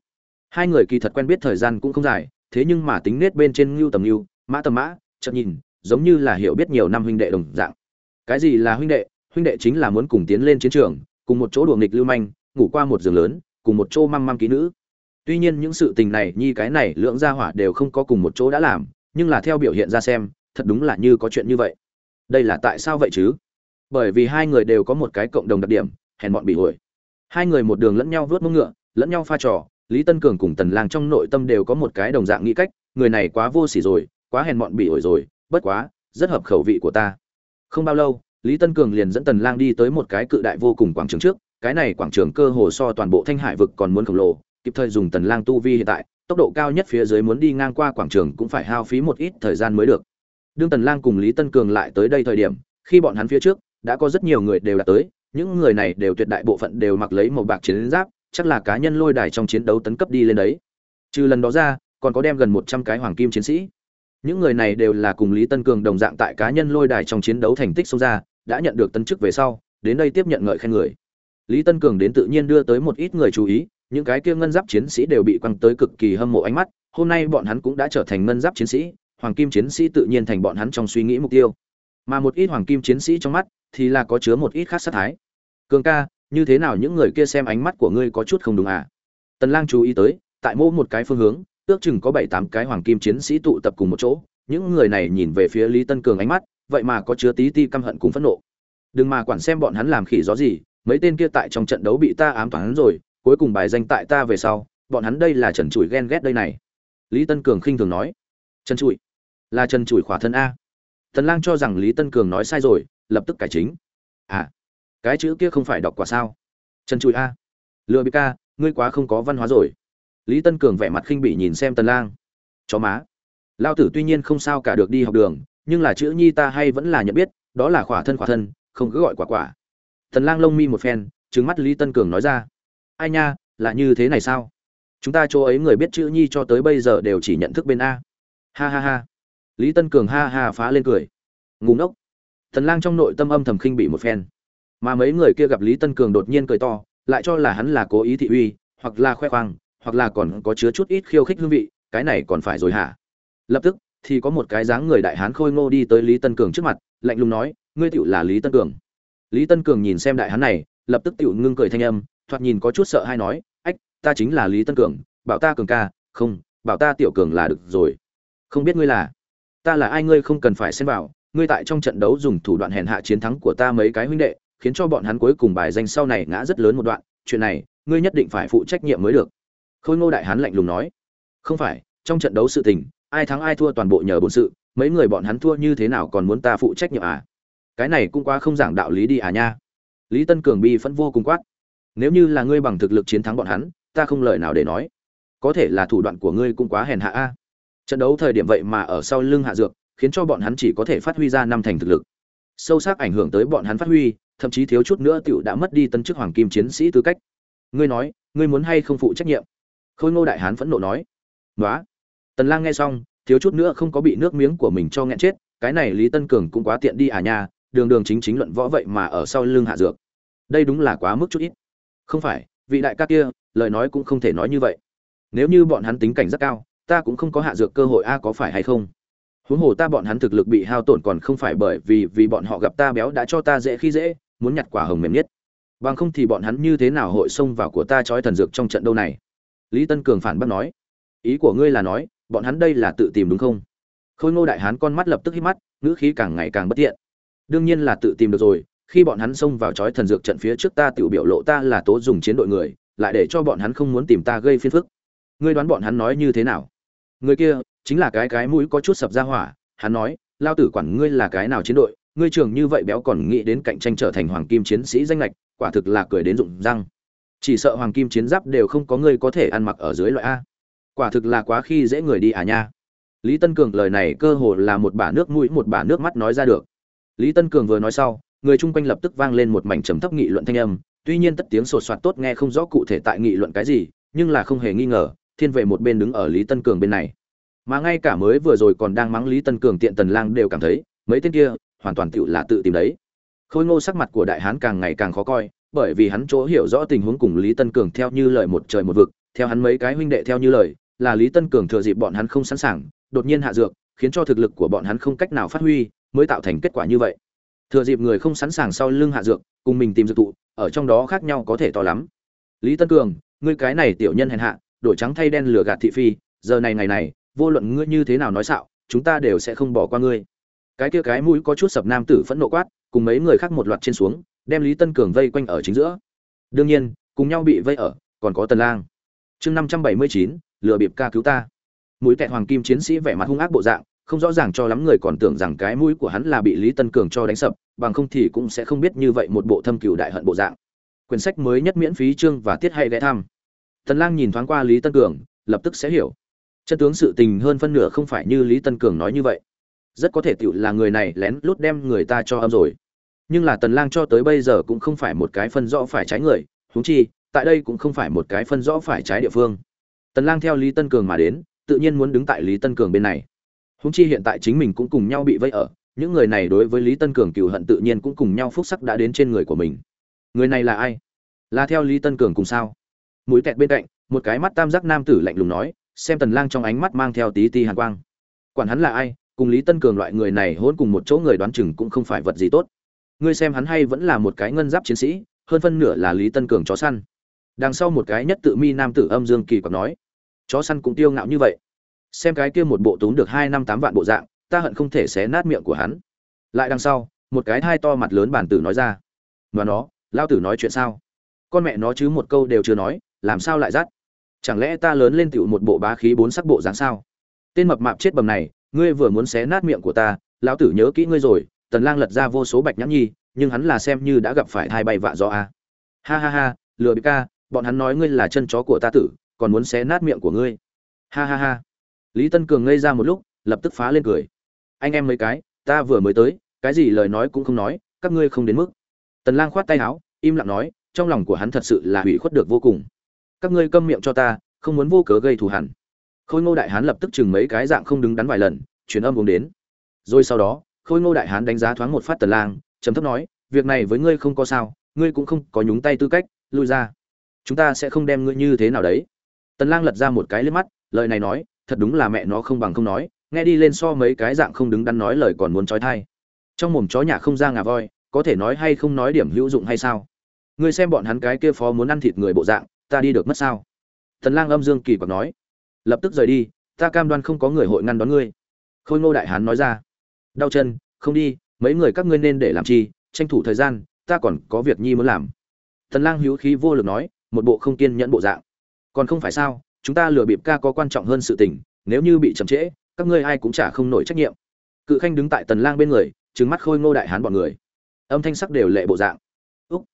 Hai người kỳ thật quen biết thời gian cũng không dài, thế nhưng mà tính nết bên trên ngưu tầm ngưu, mã tầm mã chậm nhìn, giống như là hiểu biết nhiều năm huynh đệ đồng dạng. Cái gì là huynh đệ? Huynh đệ chính là muốn cùng tiến lên chiến trường, cùng một chỗ đùa nghịch lưu manh, ngủ qua một giường lớn, cùng một chỗ măng măng ký nữ. Tuy nhiên những sự tình này, nhi cái này lưỡng gia hỏa đều không có cùng một chỗ đã làm, nhưng là theo biểu hiện ra xem, thật đúng là như có chuyện như vậy. Đây là tại sao vậy chứ? Bởi vì hai người đều có một cái cộng đồng đặc điểm, hèn bọn bị ổi hai người một đường lẫn nhau vớt mông ngựa, lẫn nhau pha trò, lý tân cường cùng tần lang trong nội tâm đều có một cái đồng dạng nghĩ cách, người này quá vô sỉ rồi, quá hèn bọn bị ổi rồi, bất quá, rất hợp khẩu vị của ta. Không bao lâu, lý tân cường liền dẫn tần lang đi tới một cái cự đại vô cùng quảng trường trước, cái này quảng trường cơ hồ so toàn bộ thanh hải vực còn muốn khổng lồ, kịp thời dùng tần lang tu vi hiện tại, tốc độ cao nhất phía dưới muốn đi ngang qua quảng trường cũng phải hao phí một ít thời gian mới được. Đương tần lang cùng lý tân cường lại tới đây thời điểm, khi bọn hắn phía trước đã có rất nhiều người đều đã tới, những người này đều tuyệt đại bộ phận đều mặc lấy màu bạc chiến giáp, chắc là cá nhân lôi đài trong chiến đấu tấn cấp đi lên đấy. Trừ lần đó ra, còn có đem gần 100 cái hoàng kim chiến sĩ. Những người này đều là cùng lý tân cường đồng dạng tại cá nhân lôi đài trong chiến đấu thành tích xông ra, đã nhận được tân chức về sau, đến đây tiếp nhận ngợi khen người. Lý tân cường đến tự nhiên đưa tới một ít người chú ý, những cái kia ngân giáp chiến sĩ đều bị quăng tới cực kỳ hâm mộ ánh mắt, hôm nay bọn hắn cũng đã trở thành ngân giáp chiến sĩ, hoàng kim chiến sĩ tự nhiên thành bọn hắn trong suy nghĩ mục tiêu. Mà một ít hoàng kim chiến sĩ trong mắt thì là có chứa một ít khác sát thái. Cường ca, như thế nào những người kia xem ánh mắt của ngươi có chút không đúng à? Tần lang chú ý tới, tại mô một cái phương hướng, ước chừng có bảy tám cái hoàng kim chiến sĩ tụ tập cùng một chỗ. Những người này nhìn về phía lý tân cường ánh mắt, vậy mà có chứa tí ti căm hận cùng phẫn nộ. Đừng mà quản xem bọn hắn làm khỉ gió gì, mấy tên kia tại trong trận đấu bị ta ám toán rồi, cuối cùng bài danh tại ta về sau, bọn hắn đây là trần trụi ghen ghét đây này. Lý tân cường khinh thường nói. Trần trụi? Là trần trụi khỏa thân a. Tần lang cho rằng lý tân cường nói sai rồi lập tức cải chính. À cái chữ kia không phải đọc quả sao? Trần trụi a. Lừa bị ca, ngươi quá không có văn hóa rồi. Lý tân cường vẻ mặt khinh bỉ nhìn xem tần lang. Chó má. Lao tử tuy nhiên không sao cả được đi học đường, nhưng là chữ nhi ta hay vẫn là nhận biết, đó là khỏa thân khỏa thân, không cứ gọi quả quả. Tần lang lông mi một phen, trừng mắt lý tân cường nói ra. Ai nha, là như thế này sao? Chúng ta chỗ ấy người biết chữ nhi cho tới bây giờ đều chỉ nhận thức bên a. Ha ha ha. Lý tân cường ha ha phá lên cười. Ngủ ngốc tần lang trong nội tâm âm thầm khinh bị một phen. Mà mấy người kia gặp lý tân cường đột nhiên cười to, lại cho là hắn là cố ý thị uy, hoặc là khoe khoang, hoặc là còn có chứa chút ít khiêu khích hương vị, cái này còn phải rồi hả? Lập tức, thì có một cái dáng người đại hán khôi ngô đi tới lý tân cường trước mặt, lạnh lùng nói, ngươi tựu là lý tân cường. Lý tân cường nhìn xem đại hán này, lập tức tựu ngưng cười thanh âm, thoạt nhìn có chút sợ hay nói, ách, ta chính là lý tân cường, bảo ta cường ca, không, bảo ta tiểu cường là được rồi. Không biết ngươi là, ta là ai ngươi không cần phải xem vào ngươi tại trong trận đấu dùng thủ đoạn hèn hạ chiến thắng của ta mấy cái huynh đệ, khiến cho bọn hắn cuối cùng bài danh sau này ngã rất lớn một đoạn, chuyện này, ngươi nhất định phải phụ trách nhiệm mới được. Khôi ngô đại hán lạnh lùng nói. Không phải, trong trận đấu sự tình, ai thắng ai thua toàn bộ nhờ bổn sự, mấy người bọn hắn thua như thế nào còn muốn ta phụ trách nhiệm à? Cái này cũng quá không giảng đạo lý đi à nha. Lý tân cường bi phẫn vô cùng quát. Nếu như là ngươi bằng thực lực chiến thắng bọn hắn, ta không lời nào để nói. Có thể là thủ đoạn của ngươi cũng quá hèn hạ a. Trận đấu thời điểm vậy mà ở sau lưng hạ dược khiến cho bọn hắn chỉ có thể phát huy ra năm thành thực lực. Sâu sắc ảnh hưởng tới bọn hắn phát huy, thậm chí thiếu chút nữa tiểu đã mất đi tân chức hoàng kim chiến sĩ tư cách. Ngươi nói, ngươi muốn hay không phụ trách nhiệm? Khôi ngô đại hán phẫn nộ nói. Nói tần lang nghe xong, thiếu chút nữa không có bị nước miếng của mình cho nghẹn chết, cái này lý tân cường cũng quá tiện đi à nha, đường đường chính chính luận võ vậy mà ở sau lưng hạ dược. Đây đúng là quá mức chút ít. Không phải, vị đại ca kia, lời nói cũng không thể nói như vậy. Nếu như bọn hắn tính cảnh rất cao, ta cũng không có hạ dược cơ hội, a, có phải hay không? Huống hồ ta bọn hắn thực lực bị hao tổn còn không phải bởi vì vì bọn họ gặp ta béo đã cho ta dễ khi dễ, muốn nhặt quả hồng mềm nhất. Bằng không thì bọn hắn như thế nào hội xông vào của ta trói thần dược trong trận đâu này? Lý tân cường phản bác nói. Ý của ngươi là nói, bọn hắn đây là tự tìm đúng không? Khôi ngô đại hán con mắt lập tức hít mắt, ngữ khí càng ngày càng bất tiện. Đương nhiên là tự tìm được rồi, khi bọn hắn xông vào trói thần dược trận phía trước ta tự biểu lộ ta là tố dùng chiến đội người, lại để cho bọn hắn không muốn tìm ta gây phiền phức. Ngươi đoán bọn hắn nói như thế nào? Người kia chính là cái cái mũi có chút sập ra hỏa, hắn nói, lao tử quản ngươi là cái nào chiến đội, ngươi trường như vậy béo còn nghĩ đến cạnh tranh trở thành hoàng kim chiến sĩ danh lệch quả thực là cười đến rụng răng. Chỉ sợ hoàng kim chiến giáp đều không có ngươi có thể ăn mặc ở dưới loại a. Quả thực là quá khi dễ người đi à nha. Lý tân cường lời này cơ hồ là một bả nước mũi, một bả nước mắt nói ra được. Lý tân cường vừa nói sau, người chung quanh lập tức vang lên một mảnh trầm thấp nghị luận thanh âm, tuy nhiên tất tiếng sột soạt tốt nghe không rõ cụ thể tại nghị luận cái gì, nhưng là không hề nghi ngờ, thiên vệ một bên đứng ở lý tân cường bên này mà ngay cả mới vừa rồi còn đang mắng lý tân cường tiện tần lang đều cảm thấy, mấy tên kia, hoàn toàn tự là tự tìm đấy. Khôi ngô sắc mặt của đại hán càng ngày càng khó coi, bởi vì hắn chỗ hiểu rõ tình huống cùng lý tân cường theo như lời một trời một vực, theo hắn mấy cái huynh đệ theo như lời, là lý tân cường thừa dịp bọn hắn không sẵn sàng, đột nhiên hạ dược, khiến cho thực lực của bọn hắn không cách nào phát huy, mới tạo thành kết quả như vậy. Thừa dịp người không sẵn sàng sau lưng hạ dược, cùng mình tìm dược tụ, ở trong đó khác nhau có thể to lắm. Lý tân cường, ngươi cái này tiểu nhân hèn hạ, đổi trắng thay đen lừa gạt thị phi, giờ này ngày này vô luận ngươi như thế nào nói xạo, chúng ta đều sẽ không bỏ qua ngươi. Cái kia cái mũi có chút sập nam tử phẫn nộ quát, cùng mấy người khác một loạt trên xuống, đem lý tân cường vây quanh ở chính giữa. Đương nhiên, cùng nhau bị vây ở, còn có tần lang. Chương năm trăm bảy mươi chín, lừa bịp ca cứu ta. Mũi tẹt hoàng kim chiến sĩ vẻ mặt hung ác bộ dạng, không rõ ràng cho lắm người còn tưởng rằng cái mũi của hắn là bị lý tân cường cho đánh sập, bằng không thì cũng sẽ không biết như vậy một bộ thâm cửu đại hận bộ dạng. Quyển sách mới nhất miễn phí chương và tiết hay ghé thăm. Tần lang nhìn thoáng qua lý tân cường, lập tức sẽ hiểu chân tướng sự tình hơn phân nửa không phải như lý tân cường nói như vậy. Rất có thể tựu là người này lén lút đem người ta cho âm rồi. Nhưng là tần lang cho tới bây giờ cũng không phải một cái phân rõ phải trái người, huống chi, tại đây cũng không phải một cái phân rõ phải trái địa phương. Tần lang theo lý tân cường mà đến, tự nhiên muốn đứng tại lý tân cường bên này. Huống chi hiện tại chính mình cũng cùng nhau bị vây ở, những người này đối với lý tân cường cựu hận tự nhiên cũng cùng nhau phúc sắc đã đến trên người của mình. Người này là ai? Là theo lý tân cường cùng sao? Mũi tẹt bên cạnh, một cái mắt tam giác nam tử lạnh lùng nói xem tần lang trong ánh mắt mang theo tí ti hàn quang. Quản hắn là ai, cùng lý tân cường loại người này hôn cùng một chỗ người đoán chừng cũng không phải vật gì tốt. Ngươi xem hắn hay vẫn là một cái ngân giáp chiến sĩ, hơn phân nửa là lý tân cường chó săn. Đằng sau một cái nhất tự mi nam tử âm dương kỳ còn nói, chó săn cũng tiêu ngạo như vậy. Xem cái kia một bộ túm được hai năm tám vạn bộ dạng, ta hận không thể xé nát miệng của hắn. Lại đằng sau, một cái thai to mặt lớn bản tử nói ra và nó lao tử nói chuyện sao? Con mẹ nó chứ một câu đều chưa nói, làm sao lại dắt chẳng lẽ ta lớn lên tựu một bộ bá khí bốn sắc bộ dáng sao? Tên mập mạp chết bầm này, ngươi vừa muốn xé nát miệng của ta, lão tử nhớ kỹ ngươi rồi, tần lang lật ra vô số bạch nhãn nhi, nhưng hắn là xem như đã gặp phải hai bay vạ do a. Ha ha ha, lừa bị ca, bọn hắn nói ngươi là chân chó của ta tử, còn muốn xé nát miệng của ngươi. Ha ha ha. Lý tân cường ngây ra một lúc, lập tức phá lên cười. Anh em mấy cái, ta vừa mới tới, cái gì lời nói cũng không nói, các ngươi không đến mức. Tần lang khoát tay áo, im lặng nói, trong lòng của hắn thật sự là hủy khuất được vô cùng các ngươi câm miệng cho ta, không muốn vô cớ gây thù hẳn khôi ngô đại hán lập tức chừng mấy cái dạng không đứng đắn vài lần, truyền âm uống đến. Rồi sau đó, khôi ngô đại hán đánh giá thoáng một phát tần lang, trầm thấp nói, việc này với ngươi không có sao, ngươi cũng không có nhúng tay tư cách, lui ra. Chúng ta sẽ không đem ngươi như thế nào đấy. Tần lang lật ra một cái lên mắt, lời này nói, thật đúng là mẹ nó không bằng không nói, nghe đi lên so mấy cái dạng không đứng đắn nói lời còn muốn trói thai. Trong mồm chó nhà không ra ngà voi, có thể nói hay không nói điểm hữu dụng hay sao? Ngươi xem bọn hắn cái kia phó muốn ăn thịt người bộ dạng ta đi được mất sao? Thần lang âm dương kỳ quặc nói. Lập tức rời đi, ta cam đoan không có người hội ngăn đón ngươi. Khôi ngô đại hán nói ra. Đau chân, không đi, mấy người các ngươi nên để làm chi, tranh thủ thời gian, ta còn có việc nhi muốn làm. Thần lang hữu khí vô lực nói, một bộ không kiên nhẫn bộ dạng. Còn không phải sao, chúng ta lừa bịp ca có quan trọng hơn sự tình, nếu như bị chậm trễ, các ngươi ai cũng chả không nổi trách nhiệm. Cự khanh đứng tại tần lang bên người, trừng mắt khôi ngô đại hán bọn người. Âm thanh sắc đều lệ bộ dạng. Úc.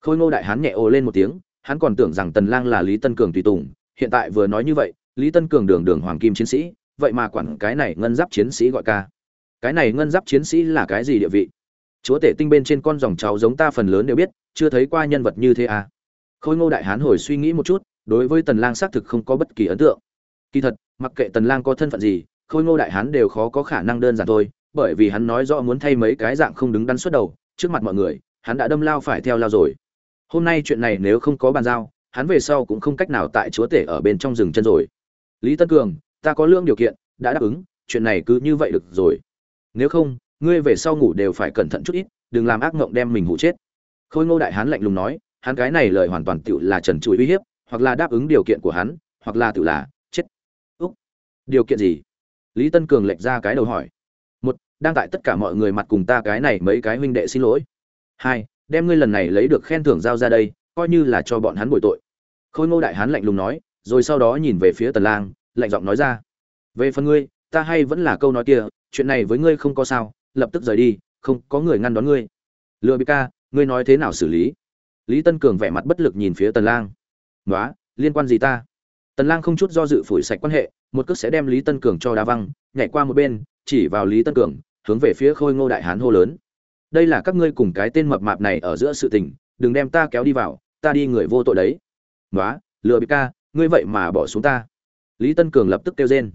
Khôi ngô đại hán nhẹ ồ lên một tiếng hắn còn tưởng rằng tần lang là lý tân cường tùy tùng, hiện tại vừa nói như vậy, lý tân cường đường đường hoàng kim chiến sĩ, vậy mà quản cái này ngân giáp chiến sĩ gọi ca. Cái này ngân giáp chiến sĩ là cái gì địa vị? Chúa tể tinh bên trên con dòng cháu giống ta phần lớn đều biết, chưa thấy qua nhân vật như thế à? Khôi ngô đại hán hồi suy nghĩ một chút, đối với tần lang xác thực không có bất kỳ ấn tượng. Kỳ thật, mặc kệ tần lang có thân phận gì, khôi ngô đại hán đều khó có khả năng đơn giản thôi, bởi vì hắn nói rõ muốn thay mấy cái dạng không đứng đắn xuất đầu, trước mặt mọi người, hắn đã đâm lao phải theo lao rồi hôm nay chuyện này nếu không có bàn giao, hắn về sau cũng không cách nào tại chúa tể ở bên trong rừng chân rồi. Lý tân cường, ta có lương điều kiện, đã đáp ứng, chuyện này cứ như vậy được rồi. Nếu không, ngươi về sau ngủ đều phải cẩn thận chút ít, đừng làm ác mộng đem mình hụ chết. Khôi ngô đại hán lạnh lùng nói, hắn cái này lời hoàn toàn tựu là trần trụi uy hiếp, hoặc là đáp ứng điều kiện của hắn, hoặc là tựu là chết. Úc, điều kiện gì? Lý tân cường lệch ra cái đầu hỏi. Một, đang tại tất cả mọi người mặt cùng ta cái này mấy cái huynh đệ xin lỗi. Hai đem ngươi lần này lấy được khen thưởng giao ra đây, coi như là cho bọn hắn bồi tội. Khôi ngô đại hán lạnh lùng nói, rồi sau đó nhìn về phía tần lang, lạnh giọng nói ra, về phần ngươi, ta hay vẫn là câu nói kia, chuyện này với ngươi không có sao, lập tức rời đi, không có người ngăn đón ngươi. Lừa bị ca, ngươi nói thế nào xử lý? Lý tân cường vẻ mặt bất lực nhìn phía tần lang. Nói liên quan gì ta? Tần lang không chút do dự phủi sạch quan hệ, một cước sẽ đem lý tân cường cho đá văng, nhảy qua một bên, chỉ vào lý tân cường, hướng về phía khôi ngô đại hán hô lớn đây là các ngươi cùng cái tên mập mạp này ở giữa sự tình, đừng đem ta kéo đi vào, ta đi người vô tội đấy. Nói lừa bị ca, ngươi vậy mà bỏ xuống ta. Lý tân cường lập tức kêu rên.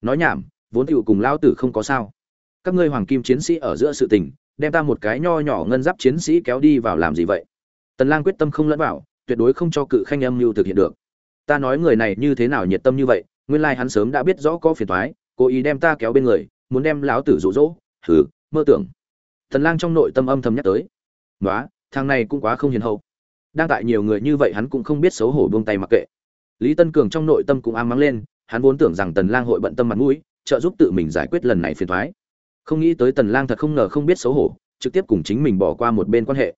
Nói nhảm, vốn tựu cùng lao tử không có sao. Các ngươi hoàng kim chiến sĩ ở giữa sự tình, đem ta một cái nho nhỏ ngân giáp chiến sĩ kéo đi vào làm gì vậy? Tần lang quyết tâm không lẫn vào, tuyệt đối không cho cự khanh âm mưu thực hiện được. Ta nói người này như thế nào nhiệt tâm như vậy, nguyên lai like hắn sớm đã biết rõ có phiền toái, cố ý đem ta kéo bên người, muốn đem lão tử dụ dỗ thử mơ tưởng. Thần lang trong nội tâm âm thầm nhắc tới. Nói thằng này cũng quá không hiền hậu. Đang tại nhiều người như vậy hắn cũng không biết xấu hổ buông tay mặc kệ. Lý tân cường trong nội tâm cũng ám mắng lên, hắn vốn tưởng rằng tần lang hội bận tâm mặt mũi, trợ giúp tự mình giải quyết lần này phiền toái. Không nghĩ tới tần lang thật không ngờ không biết xấu hổ, trực tiếp cùng chính mình bỏ qua một bên quan hệ.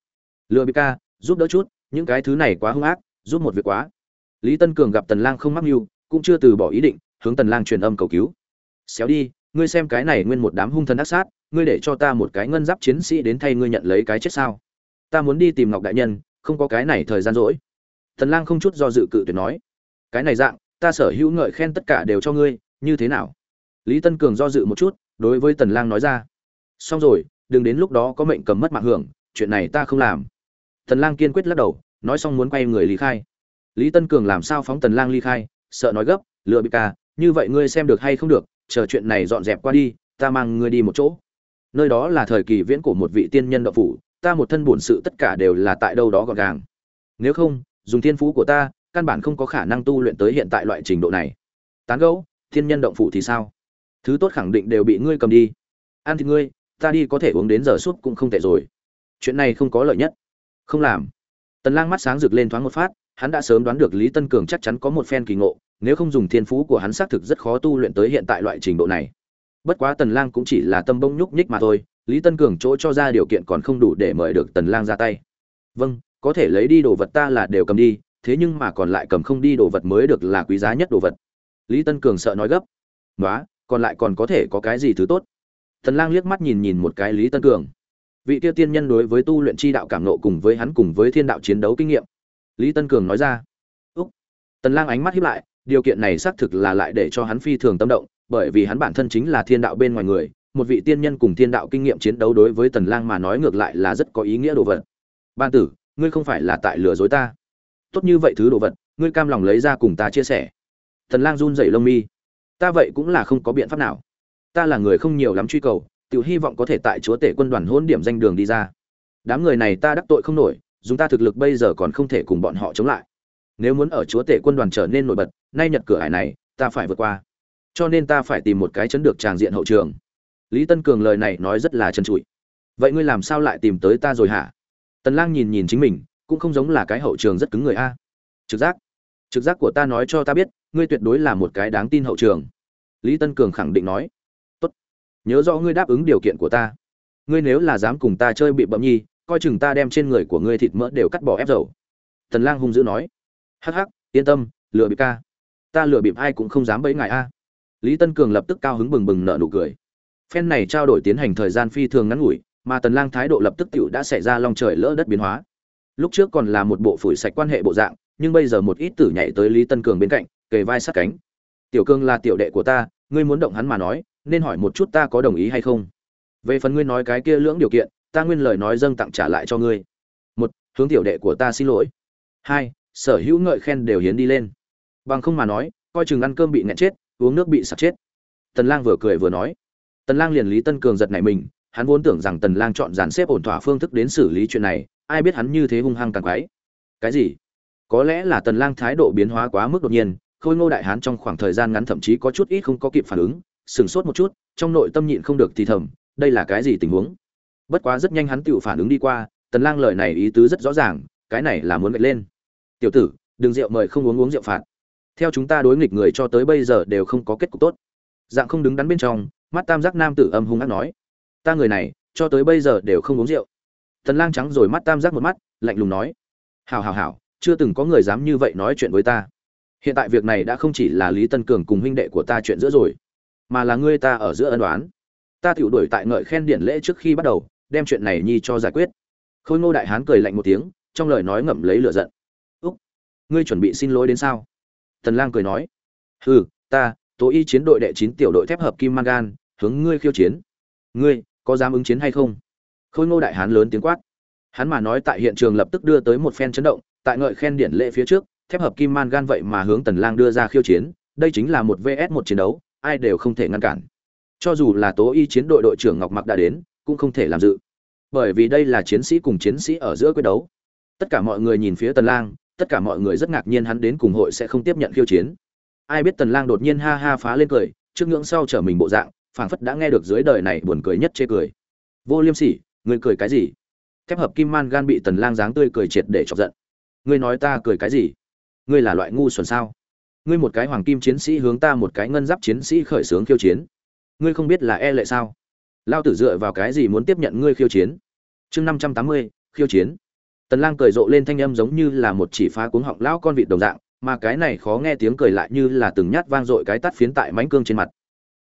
Lừa bị ca, giúp đỡ chút, những cái thứ này quá hung ác, giúp một việc quá. Lý tân cường gặp tần lang không mắc mưu, cũng chưa từ bỏ ý định, hướng tần lang truyền âm cầu cứu. Xéo đi, ngươi xem cái này nguyên một đám hung thần ác sát ngươi để cho ta một cái ngân giáp chiến sĩ đến thay ngươi nhận lấy cái chết sao? Ta muốn đi tìm ngọc đại nhân, không có cái này thời gian rỗi. Tần lang không chút do dự cự tuyệt nói, cái này dạng, ta sở hữu ngợi khen tất cả đều cho ngươi, như thế nào? Lý tân cường do dự một chút, đối với tần lang nói ra, xong rồi, đừng đến lúc đó có mệnh cầm mất mạng hưởng, chuyện này ta không làm. Tần lang kiên quyết lắc đầu, nói xong muốn quay người ly khai. Lý tân cường làm sao phóng tần lang ly khai, sợ nói gấp lừa bị ca, như vậy ngươi xem được hay không được, chờ chuyện này dọn dẹp qua đi, ta mang ngươi đi một chỗ nơi đó là thời kỳ viễn của một vị tiên nhân đạo phủ, ta một thân bổn sự tất cả đều là tại đâu đó gọn gàng. Nếu không, dùng thiên phú của ta, căn bản không có khả năng tu luyện tới hiện tại loại trình độ này. Tán gẫu, thiên nhân động phủ thì sao? Thứ tốt khẳng định đều bị ngươi cầm đi. Ăn thì ngươi, ta đi có thể uống đến giờ suốt cũng không tệ rồi. Chuyện này không có lợi nhất. Không làm. Tần lang mắt sáng rực lên thoáng một phát, hắn đã sớm đoán được lý tân cường chắc chắn có một phen kỳ ngộ, nếu không dùng thiên phú của hắn xác thực rất khó tu luyện tới hiện tại loại trình độ này bất quá tần lang cũng chỉ là tâm bông nhúc nhích mà thôi, lý tân cường chỗ cho ra điều kiện còn không đủ để mời được tần lang ra tay. Vâng có thể lấy đi đồ vật ta là đều cầm đi, thế nhưng mà còn lại cầm không đi đồ vật mới được là quý giá nhất đồ vật. Lý tân cường sợ nói gấp. Nói còn lại còn có thể có cái gì thứ tốt? Tần lang liếc mắt nhìn nhìn một cái lý tân cường. Vị tiêu tiên nhân đối với tu luyện chi đạo cảm nộ cùng với hắn cùng với thiên đạo chiến đấu kinh nghiệm. Lý tân cường nói ra. Úc. Tần lang ánh mắt híp lại điều kiện này xác thực là lại để cho hắn phi thường tâm động, bởi vì hắn bản thân chính là thiên đạo bên ngoài người, một vị tiên nhân cùng thiên đạo kinh nghiệm chiến đấu đối với tần lang mà nói ngược lại là rất có ý nghĩa đồ vật. Ban tử, ngươi không phải là tại lừa dối ta? Tốt như vậy thứ đồ vật, ngươi cam lòng lấy ra cùng ta chia sẻ. Tần lang run rẩy lông mi. Ta vậy cũng là không có biện pháp nào. Ta là người không nhiều lắm truy cầu, tiểu hy vọng có thể tại chúa tể quân đoàn hỗn điểm danh đường đi ra. Đám người này ta đắc tội không nổi, dùng ta thực lực bây giờ còn không thể cùng bọn họ chống lại nếu muốn ở chúa tể quân đoàn trở nên nổi bật, nay nhật cửa hải này, ta phải vượt qua. Cho nên ta phải tìm một cái chấn được tràng diện hậu trường. Lý tân cường lời này nói rất là chân trụi. Vậy ngươi làm sao lại tìm tới ta rồi hả? Tần lang nhìn nhìn chính mình, cũng không giống là cái hậu trường rất cứng người a. Trực giác. Trực giác của ta nói cho ta biết, ngươi tuyệt đối là một cái đáng tin hậu trường. Lý tân cường khẳng định nói. Tốt. Nhớ rõ ngươi đáp ứng điều kiện của ta. Ngươi nếu là dám cùng ta chơi bị bậm nhi, coi chừng ta đem trên người của ngươi thịt mỡ đều cắt bỏ ép dầu. Tần lang hung dữ nói hắc hắc, yên tâm lừa bị ca. Ta lừa bịp ai cũng không dám bẫy ngài a. Lý tân cường lập tức cao hứng bừng bừng nở nụ cười. Phen này trao đổi tiến hành thời gian phi thường ngắn ngủi, mà tần lang thái độ lập tức tiểu đã xảy ra long trời lỡ đất biến hóa. Lúc trước còn là một bộ phủi sạch quan hệ bộ dạng, nhưng bây giờ một ít tử nhảy tới lý tân cường bên cạnh, kề vai sát cánh. Tiểu cương là tiểu đệ của ta, ngươi muốn động hắn mà nói, nên hỏi một chút ta có đồng ý hay không? Về phần ngươi nói cái kia lưỡng điều kiện, ta nguyên lời nói dâng tặng trả lại cho ngươi. Một, hướng tiểu đệ của ta xin lỗi. Hai sở hữu ngợi khen đều hiến đi lên. Bằng không mà nói, coi chừng ăn cơm bị nghẹn chết, uống nước bị sặc chết. Tần lang vừa cười vừa nói. Tần lang liền lý tân cường giật nảy mình, hắn vốn tưởng rằng tần lang chọn dàn xếp ổn thỏa phương thức đến xử lý chuyện này, ai biết hắn như thế hung hăng càng quái. Cái gì? Có lẽ là tần lang thái độ biến hóa quá mức đột nhiên, khôi ngô đại hán trong khoảng thời gian ngắn thậm chí có chút ít không có kịp phản ứng sừng sốt một chút, trong nội tâm nhịn không được thì thầm, đây là cái gì tình huống? Bất quá rất nhanh hắn tự phản ứng đi qua, tần lang lời này ý tứ rất rõ ràng, cái này là muốn gạch lên tiểu tử, đừng rượu mời không uống uống rượu phạt. Theo chúng ta đối nghịch người cho tới bây giờ đều không có kết cục tốt. Dạng không đứng đắn bên trong, mắt tam giác nam tử âm hung ác nói, ta người này, cho tới bây giờ đều không uống rượu. Tần lang trắng rồi mắt tam giác một mắt, lạnh lùng nói, hảo hảo hảo, chưa từng có người dám như vậy nói chuyện với ta. Hiện tại việc này đã không chỉ là lý tân cường cùng huynh đệ của ta chuyện giữa rồi, mà là ngươi ta ở giữa ân đoán ta tiểu đuổi tại ngợi khen điển lễ trước khi bắt đầu, đem chuyện này nhi cho giải quyết. Khôi ngô đại hán cười lạnh một tiếng, trong lời nói ngậm lấy lửa giận ngươi chuẩn bị xin lỗi đến sao? Tần lang cười nói, hừ, ta tố y chiến đội đệ chín tiểu đội thép hợp kim mangan hướng ngươi khiêu chiến. Ngươi, có dám ứng chiến hay không? Khôi ngô đại hán lớn tiếng quát. Hắn mà nói tại hiện trường lập tức đưa tới một phen chấn động, tại ngợi khen điển lễ phía trước, thép hợp kim mangan vậy mà hướng tần lang đưa ra khiêu chiến, đây chính là một vs một chiến đấu, ai đều không thể ngăn cản. Cho dù là tố y chiến đội đội trưởng ngọc mặc đã đến, cũng không thể làm dự. Bởi vì đây là chiến sĩ cùng chiến sĩ ở giữa quyết đấu. Tất cả mọi người nhìn phía tần lang tất cả mọi người rất ngạc nhiên hắn đến cùng hội sẽ không tiếp nhận khiêu chiến. Ai biết tần lang đột nhiên ha ha phá lên cười, trước ngưỡng sau trở mình bộ dạng, phảng phất đã nghe được dưới đời này buồn cười nhất chê cười. Vô liêm sỉ, ngươi cười cái gì? Thép hợp kim man gan bị tần lang dáng tươi cười triệt để chọc giận. Ngươi nói ta cười cái gì? Ngươi là loại ngu xuẩn sao? Ngươi một cái hoàng kim chiến sĩ hướng ta một cái ngân giáp chiến sĩ khởi sướng khiêu chiến. Ngươi không biết là e lệ sao? Lao tử dựa vào cái gì muốn tiếp nhận ngươi khiêu chiến? Chương năm trăm tám mươi, khiêu chiến tần lang cười rộ lên thanh âm giống như là một chỉ phá cuống họng lão con vịt đồng dạng, mà cái này khó nghe tiếng cười lại như là từng nhát vang dội cái tát phiến tại mánh cương trên mặt.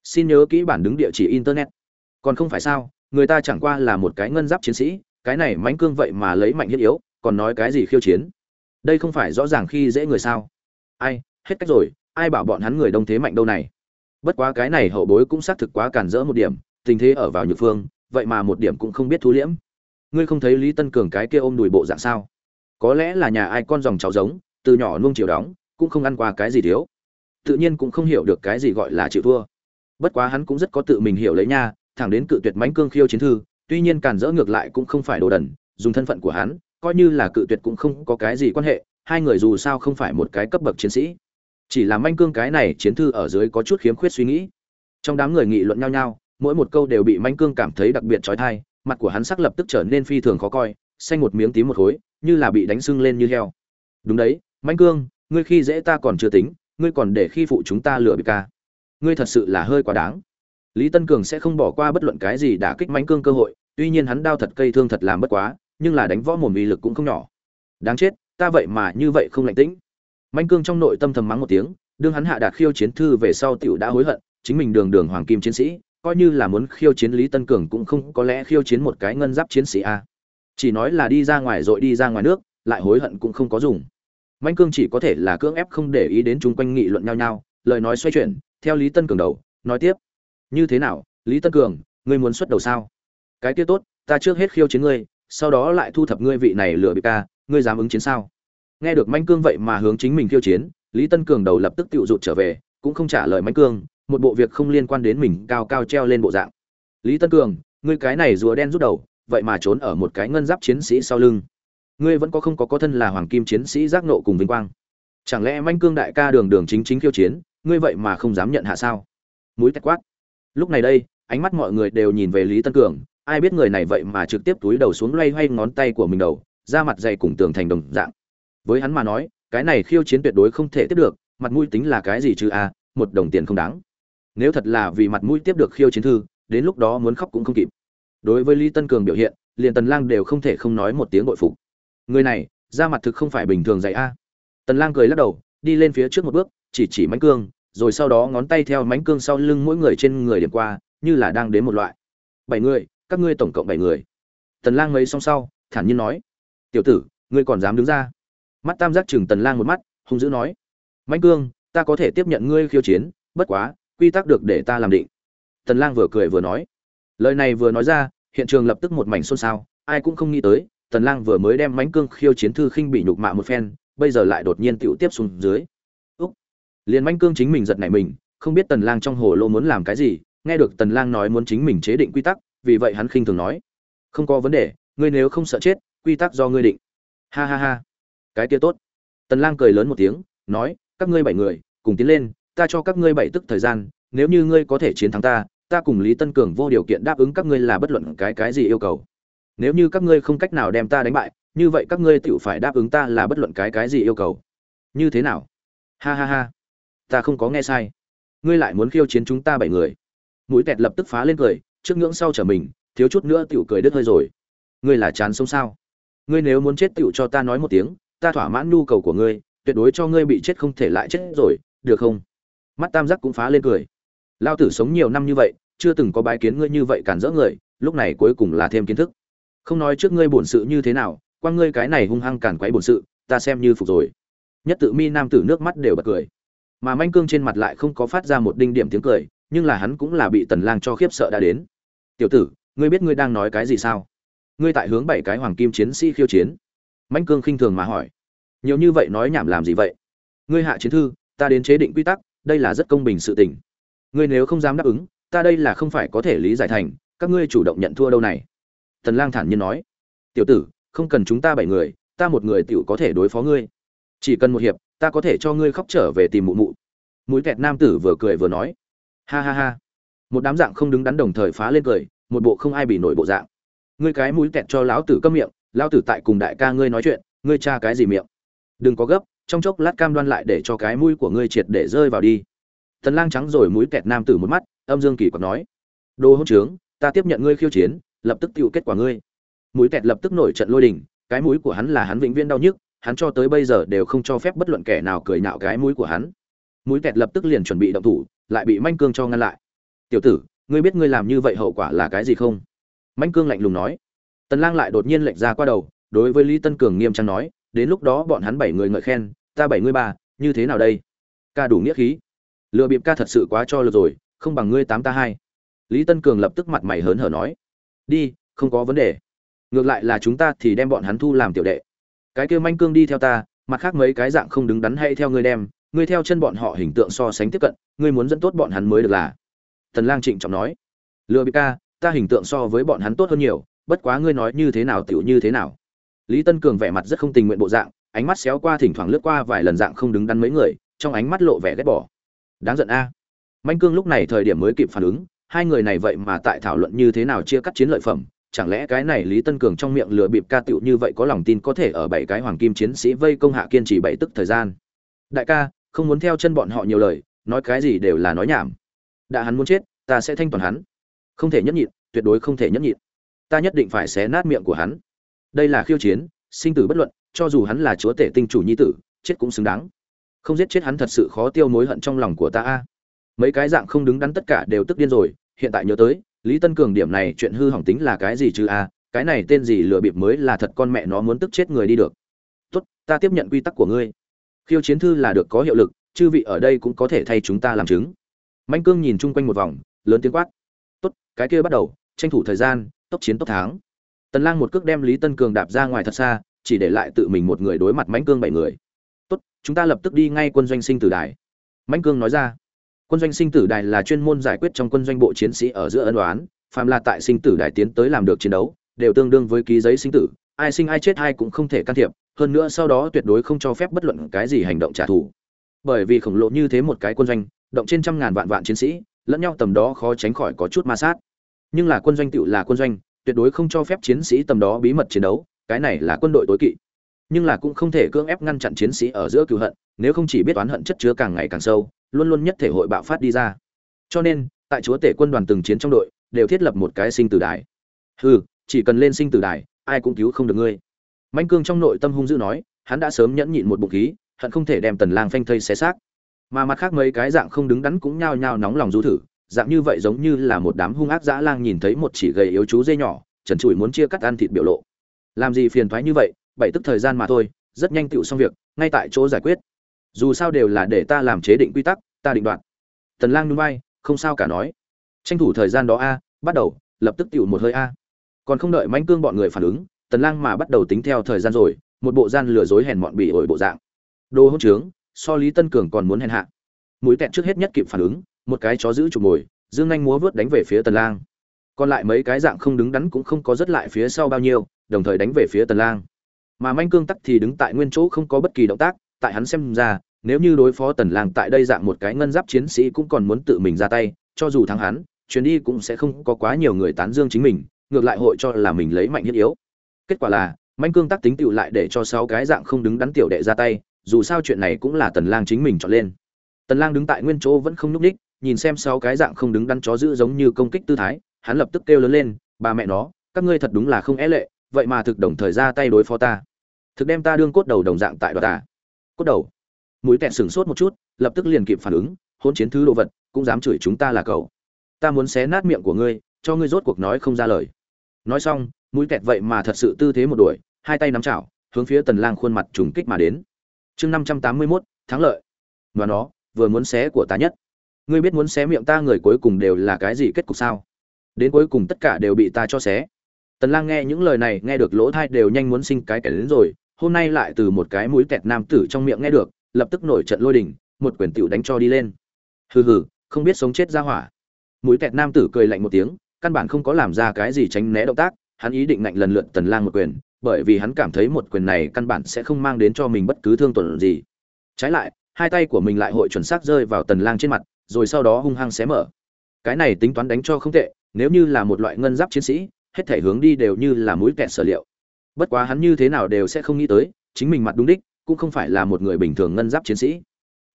Xin nhớ kỹ bản đứng địa chỉ internet. Còn không phải sao, người ta chẳng qua là một cái ngân giáp chiến sĩ, cái này mánh cương vậy mà lấy mạnh hiết yếu, còn nói cái gì khiêu chiến? Đây không phải rõ ràng khi dễ người sao? Ai, hết cách rồi, ai bảo bọn hắn người đông thế mạnh đâu này? Bất quá cái này hậu bối cũng xác thực quá cản rỡ một điểm, tình thế ở vào nhược phương, vậy mà một điểm cũng không biết thu liễm ngươi không thấy lý tân cường cái kia ôm đùi bộ dạng sao? Có lẽ là nhà ai con dòng cháu giống, từ nhỏ nuông chiều đóng, cũng không ăn qua cái gì thiếu. Tự nhiên cũng không hiểu được cái gì gọi là chịu thua. Bất quá hắn cũng rất có tự mình hiểu lấy nha, thẳng đến cự tuyệt Mánh cương khiêu chiến thư, tuy nhiên càn dỡ ngược lại cũng không phải đồ đần, dùng thân phận của hắn, coi như là cự tuyệt cũng không có cái gì quan hệ, hai người dù sao không phải một cái cấp bậc chiến sĩ. Chỉ là manh cương cái này chiến thư ở dưới có chút khiếm khuyết suy nghĩ. Trong đám người nghị luận nhau nhau, mỗi một câu đều bị manh cương cảm thấy đặc biệt trói thai mặt của hắn sắc lập tức trở nên phi thường khó coi, xanh một miếng tím một khối, như là bị đánh sưng lên như heo. Đúng đấy mãnh cương, ngươi khi dễ ta còn chưa tính, ngươi còn để khi phụ chúng ta lừa bị ca. Ngươi thật sự là hơi quá đáng. Lý tân cường sẽ không bỏ qua bất luận cái gì đã kích mãnh cương cơ hội, tuy nhiên hắn đau thật cây thương thật làm bất quá, nhưng là đánh võ mồm uy lực cũng không nhỏ. Đáng chết, ta vậy mà như vậy không lạnh tĩnh. Mãnh cương trong nội tâm thầm mắng một tiếng, đương hắn hạ đạt khiêu chiến thư về sau tiểu đã hối hận, chính mình đường đường hoàng kim chiến sĩ coi như là muốn khiêu chiến lý tân cường cũng không có lẽ khiêu chiến một cái ngân giáp chiến sĩ a. Chỉ nói là đi ra ngoài rồi đi ra ngoài nước, lại hối hận cũng không có dùng. Mạnh cương chỉ có thể là cưỡng ép không để ý đến chung quanh nghị luận nhau nhau, lời nói xoay chuyển, theo lý tân cường đầu, nói tiếp. Như thế nào, lý tân cường, ngươi muốn xuất đầu sao? Cái kia tốt, ta trước hết khiêu chiến ngươi, sau đó lại thu thập ngươi vị này lừa bị ca, ngươi dám ứng chiến sao? Nghe được Mạnh cương vậy mà hướng chính mình khiêu chiến, lý tân cường đầu lập tức tự rụt trở về, cũng không trả lời Mạnh cương một bộ việc không liên quan đến mình cao cao treo lên bộ dạng. Lý tân cường, ngươi cái này rùa đen rút đầu, vậy mà trốn ở một cái ngân giáp chiến sĩ sau lưng. Ngươi vẫn có không có có thân là hoàng kim chiến sĩ giác nộ cùng vinh quang. Chẳng lẽ manh cương đại ca đường đường chính chính khiêu chiến, ngươi vậy mà không dám nhận hạ sao? Mũi tách quát. Lúc này đây, ánh mắt mọi người đều nhìn về lý tân cường, ai biết người này vậy mà trực tiếp túi đầu xuống loay hoay ngón tay của mình đầu ra mặt dày cùng tường thành đồng dạng. Với hắn mà nói, cái này khiêu chiến tuyệt đối không thể tiếp được, mặt mũi tính là cái gì chứ a, một đồng tiền không đáng nếu thật là vì mặt mũi tiếp được khiêu chiến thư, đến lúc đó muốn khóc cũng không kịp. Đối với lý tân cường biểu hiện, liền tần lang đều không thể không nói một tiếng bội phục. Người này ra mặt thực không phải bình thường dạy a. Tần lang cười lắc đầu, đi lên phía trước một bước, chỉ chỉ mãnh cương, rồi sau đó ngón tay theo mãnh cương sau lưng mỗi người trên người điểm qua, như là đang đến một loại. Bảy người, các ngươi tổng cộng bảy người. Tần lang mấy xong sau, thản nhiên nói. Tiểu tử, ngươi còn dám đứng ra? Mắt tam giác chừng tần lang một mắt, hung dữ nói. Mãnh cương, ta có thể tiếp nhận ngươi khiêu chiến, bất quá quy tắc được để ta làm định. Tần lang vừa cười vừa nói. Lời này vừa nói ra, hiện trường lập tức một mảnh xôn xao, ai cũng không nghĩ tới, tần lang vừa mới đem mãnh cương khiêu chiến thư khinh bị nhục mạ một phen, bây giờ lại đột nhiên tiểu tiếp xuống dưới. Úc! Liền mãnh cương chính mình giật nảy mình, không biết tần lang trong hồ lô muốn làm cái gì, nghe được tần lang nói muốn chính mình chế định quy tắc, vì vậy hắn khinh thường nói. Không có vấn đề, ngươi nếu không sợ chết, quy tắc do ngươi định. Ha ha ha. Cái kia tốt. Tần lang cười lớn một tiếng, nói, các ngươi bảy người, cùng tiến lên ta cho các ngươi bảy tức thời gian, nếu như ngươi có thể chiến thắng ta ta cùng lý tân cường vô điều kiện đáp ứng các ngươi là bất luận cái cái gì yêu cầu. Nếu như các ngươi không cách nào đem ta đánh bại, như vậy các ngươi tự phải đáp ứng ta là bất luận cái cái gì yêu cầu. Như thế nào? Ha ha ha. Ta không có nghe sai. Ngươi lại muốn khiêu chiến chúng ta bảy người. Mũi tẹt lập tức phá lên cười, trước ngưỡng sau trở mình, thiếu chút nữa tiểu cười đứt hơi rồi. Ngươi là chán sống sao? Ngươi nếu muốn chết tiểu cho ta nói một tiếng, ta thỏa mãn nhu cầu của ngươi, tuyệt đối cho ngươi bị chết không thể lại chết rồi, được không? Mắt tam giác cũng phá lên cười. Lao tử sống nhiều năm như vậy, chưa từng có bái kiến ngươi như vậy cản rỡ người, lúc này cuối cùng là thêm kiến thức. Không nói trước ngươi bổn sự như thế nào, qua ngươi cái này hung hăng cản quấy bổn sự, ta xem như phục rồi. Nhất tự mi nam tử nước mắt đều bật cười. Mà manh cương trên mặt lại không có phát ra một đinh điểm tiếng cười, nhưng là hắn cũng là bị tần lang cho khiếp sợ đã đến. Tiểu tử, ngươi biết ngươi đang nói cái gì sao? Ngươi tại hướng bảy cái hoàng kim chiến sĩ khiêu chiến. Mãnh cương khinh thường mà hỏi. Nhiều như vậy nói nhảm làm gì vậy? Ngươi hạ chiến thư, ta đến chế định quy tắc đây là rất công bình sự tình. Ngươi nếu không dám đáp ứng, ta đây là không phải có thể lý giải thành, các ngươi chủ động nhận thua đâu này. Tần lang thản nhiên nói. Tiểu tử, không cần chúng ta bảy người, ta một người tiểu có thể đối phó ngươi. Chỉ cần một hiệp, ta có thể cho ngươi khóc trở về tìm mụ mụ. Mũi kẹt nam tử vừa cười vừa nói. Ha ha ha. Một đám dạng không đứng đắn đồng thời phá lên cười, một bộ không ai bị nổi bộ dạng. Ngươi cái mũi kẹt cho lão tử câm miệng, lão tử tại cùng đại ca ngươi nói chuyện, ngươi tra cái gì miệng? Đừng có gấp trong chốc lát cam đoan lại để cho cái mũi của ngươi triệt để rơi vào đi. Tần lang trắng rồi mũi kẹt nam tử một mắt, âm dương kỳ quặc nói, đồ hỗn trướng, ta tiếp nhận ngươi khiêu chiến, lập tức tiêu kết quả ngươi. Mũi kẹt lập tức nổi trận lôi đình, cái mũi của hắn là hắn vĩnh viễn đau nhức, hắn cho tới bây giờ đều không cho phép bất luận kẻ nào cười nhạo cái mũi của hắn. Mũi kẹt lập tức liền chuẩn bị động thủ, lại bị manh cương cho ngăn lại. Tiểu tử, ngươi biết ngươi làm như vậy hậu quả là cái gì không? Manh cương lạnh lùng nói. Tần lang lại đột nhiên lệnh ra qua đầu, đối với lý tân cường nghiêm trang nói đến lúc đó bọn hắn bảy người ngợi khen, ta bảy ngươi ba, như thế nào đây? Ca đủ nghĩa khí. Lừa bịp ca thật sự quá cho lượt rồi, không bằng ngươi tám ta hai. Lý tân cường lập tức mặt mày hớn hở nói. Đi, không có vấn đề. Ngược lại là chúng ta thì đem bọn hắn thu làm tiểu đệ. Cái kia manh cương đi theo ta, mặt khác mấy cái dạng không đứng đắn hay theo ngươi đem, ngươi theo chân bọn họ hình tượng so sánh tiếp cận, ngươi muốn dẫn tốt bọn hắn mới được là. Tần lang trịnh trọng nói. Lừa bị ca, ta hình tượng so với bọn hắn tốt hơn nhiều, bất quá ngươi nói như thế nào tiểu như thế nào lý tân cường vẻ mặt rất không tình nguyện bộ dạng, ánh mắt xéo qua thỉnh thoảng lướt qua vài lần dạng không đứng đắn mấy người, trong ánh mắt lộ vẻ ghét bỏ. Đáng giận a. À. manh cương lúc này thời điểm mới kịp phản ứng, hai người này vậy mà tại thảo luận như thế nào chia cắt chiến lợi phẩm, chẳng lẽ cái này lý tân cường trong miệng lừa bịp ca tựu như vậy có lòng tin có thể ở bảy cái hoàng kim chiến sĩ vây công hạ kiên trì bảy tức thời gian. Đại ca, không muốn theo chân bọn họ nhiều lời, nói cái gì đều là nói nhảm. Đã hắn muốn chết, ta sẽ thanh toàn hắn. Không thể nhẫn nhịn, tuyệt đối không thể nhẫn nhịn. Ta nhất định phải xé nát miệng của hắn đây là khiêu chiến, sinh tử bất luận, cho dù hắn là chúa tể tinh chủ nhi tử, chết cũng xứng đáng. Không giết chết hắn thật sự khó tiêu mối hận trong lòng của ta a. Mấy cái dạng không đứng đắn tất cả đều tức điên rồi, hiện tại nhớ tới, lý tân cường điểm này chuyện hư hỏng tính là cái gì chứ a? Cái này tên gì lừa bịp mới là thật con mẹ nó muốn tức chết người đi được. Tốt, ta tiếp nhận quy tắc của ngươi. Khiêu chiến thư là được có hiệu lực, chư vị ở đây cũng có thể thay chúng ta làm chứng. Mạnh cương nhìn chung quanh một vòng, lớn tiếng quát. Tốt, cái kia bắt đầu, tranh thủ thời gian, tốc chiến tốc thắng tần lang một cước đem lý tân cường đạp ra ngoài thật xa, chỉ để lại tự mình một người đối mặt mãnh cương bảy người. Tốt, chúng ta lập tức đi ngay quân doanh sinh tử đài. Mãnh cương nói ra. Quân doanh sinh tử đài là chuyên môn giải quyết trong quân doanh bộ chiến sĩ ở giữa ân đoán phàm là tại sinh tử đài tiến tới làm được chiến đấu, đều tương đương với ký giấy sinh tử, ai sinh ai chết ai cũng không thể can thiệp, hơn nữa sau đó tuyệt đối không cho phép bất luận cái gì hành động trả thù. Bởi vì khổng lồ như thế một cái quân doanh, động trên trăm ngàn vạn vạn chiến sĩ, lẫn nhau tầm đó khó tránh khỏi có chút ma sát. Nhưng là quân doanh tựu là quân doanh tuyệt đối không cho phép chiến sĩ tầm đó bí mật chiến đấu cái này là quân đội tối kỵ. Nhưng là cũng không thể cưỡng ép ngăn chặn chiến sĩ ở giữa cựu hận nếu không chỉ biết oán hận chất chứa càng ngày càng sâu luôn luôn nhất thể hội bạo phát đi ra. Cho nên tại chúa tể quân đoàn từng chiến trong đội đều thiết lập một cái sinh tử đài. Hừ chỉ cần lên sinh tử đài ai cũng cứu không được ngươi. Mạnh Cương trong nội tâm hung dữ nói, hắn đã sớm nhẫn nhịn một bụng khí, hận không thể đem Tần Lang phanh thây xé xác. Mà mặt khác mấy cái dạng không đứng đắn cũng nhao nhao nóng lòng rú thử, dạng như vậy giống như là một đám hung ác dã lang nhìn thấy một chỉ gầy yếu chú dê nhỏ, trần trụi muốn chia cắt ăn thịt biểu lộ. Làm gì phiền toái như vậy, bảy tức thời gian mà thôi, rất nhanh tựu xong việc, ngay tại chỗ giải quyết. Dù sao đều là để ta làm chế định quy tắc, ta định đoạt. Tần Lang nhún vai, không sao cả nói. Tranh thủ thời gian đó a, bắt đầu, lập tức tựu một hơi a. Còn không đợi mãnh Cương bọn người phản ứng, tần lang mà bắt đầu tính theo thời gian rồi một bộ gian lừa dối hèn mọn bị ổi bộ dạng đồ hỗn trướng so lý tân cường còn muốn hèn hạ mũi tẹt trước hết nhất kịp phản ứng một cái chó giữ chụp mồi, dương anh múa vớt đánh về phía tần lang. Còn lại mấy cái dạng không đứng đắn cũng không có rất lại phía sau bao nhiêu, đồng thời đánh về phía tần lang. Mà manh cương tắc thì đứng tại nguyên chỗ không có bất kỳ động tác, tại hắn xem ra, nếu như đối phó tần lang tại đây dạng một cái ngân giáp chiến sĩ cũng còn muốn tự mình ra tay, cho dù thắng hắn, chuyến đi cũng sẽ không có quá nhiều người tán dương chính mình, ngược lại hội cho là mình lấy mạnh nhất yếu. Kết quả là, manh cương tắc tính tựu lại để cho sáu cái dạng không đứng đắn tiểu đệ ra tay, dù sao chuyện này cũng là tần lang chính mình chọn lên. Tần lang đứng tại nguyên chỗ vẫn không nhúc ních nhìn xem sáu cái dạng không đứng đắn chó giữ giống như công kích tư thái hắn lập tức kêu lớn lên ba mẹ nó các ngươi thật đúng là không é lệ vậy mà thực đồng thời ra tay đối phó ta. Thực đem ta đương cốt đầu đồng dạng tại đoạt ta. Cốt đầu. Mũi tẹt sửng sốt một chút lập tức liền kịp phản ứng hôn chiến thứ đồ vật cũng dám chửi chúng ta là cậu. Ta muốn xé nát miệng của ngươi cho ngươi rốt cuộc nói không ra lời. Nói xong mũi kẹt vậy mà thật sự tư thế một đuổi hai tay nắm chảo hướng phía tần lang khuôn mặt trùng kích mà đến. Chương 581, thắng lợi. Và nó vừa muốn xé của ta nhất ngươi biết muốn xé miệng ta người cuối cùng đều là cái gì kết cục sao? Đến cuối cùng tất cả đều bị ta cho xé. Tần lang nghe những lời này, nghe được lỗ thai đều nhanh muốn sinh cái kẻ đến rồi, hôm nay lại từ một cái mũi kẹt nam tử trong miệng nghe được, lập tức nổi trận lôi đình, một quyền tiểu đánh cho đi lên. Hừ hừ, không biết sống chết ra hỏa. Mũi kẹt nam tử cười lạnh một tiếng, căn bản không có làm ra cái gì tránh né động tác, hắn ý định ngạnh lần lượt tần lang một quyền, bởi vì hắn cảm thấy một quyền này căn bản sẽ không mang đến cho mình bất cứ thương tổn gì. Trái lại, hai tay của mình lại hội chuẩn xác rơi vào tần lang trên mặt rồi sau đó hung hăng xé mở cái này tính toán đánh cho không tệ nếu như là một loại ngân giáp chiến sĩ hết thể hướng đi đều như là mũi kẹt sở liệu bất quá hắn như thế nào đều sẽ không nghĩ tới chính mình mặt đúng đích cũng không phải là một người bình thường ngân giáp chiến sĩ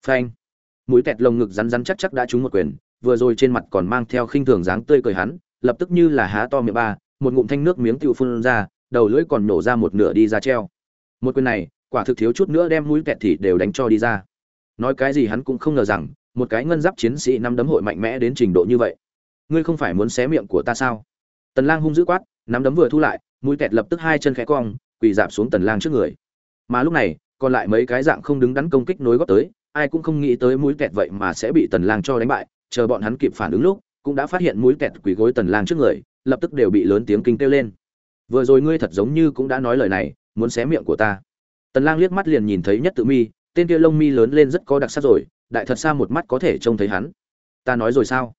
phanh mũi kẹt lồng ngực rắn rắn chắc chắc đã trúng một quyền vừa rồi trên mặt còn mang theo khinh thường dáng tươi cười hắn lập tức như là há to miệng ba một ngụm thanh nước miếng tiêu phun ra, đầu lưỡi còn nổ ra một nửa đi ra treo. Một quyền này, quả thực thiếu chút nữa đem mũi kẹt thì đều đánh cho đi ra. Nói cái gì hắn cũng không ngờ rằng, một cái ngân giáp chiến sĩ năm đấm hội mạnh mẽ đến trình độ như vậy. Ngươi không phải muốn xé miệng của ta sao? Tần Lang hung dữ quát, nắm đấm vừa thu lại, mũi kẹt lập tức hai chân khẽ cong, quỳ dạp xuống Tần Lang trước người. Mà lúc này, còn lại mấy cái dạng không đứng đắn công kích nối góp tới, ai cũng không nghĩ tới mũi kẹt vậy mà sẽ bị Tần Lang cho đánh bại, chờ bọn hắn kịp phản ứng lúc, cũng đã phát hiện mũi kẹt quỳ gối Tần Lang trước người, lập tức đều bị lớn tiếng kinh kêu lên vừa rồi ngươi thật giống như cũng đã nói lời này muốn xé miệng của ta tần lang liếc mắt liền nhìn thấy nhất tự mi tên kia lông mi lớn lên rất có đặc sắc rồi đại thật xa một mắt có thể trông thấy hắn. Ta nói rồi sao?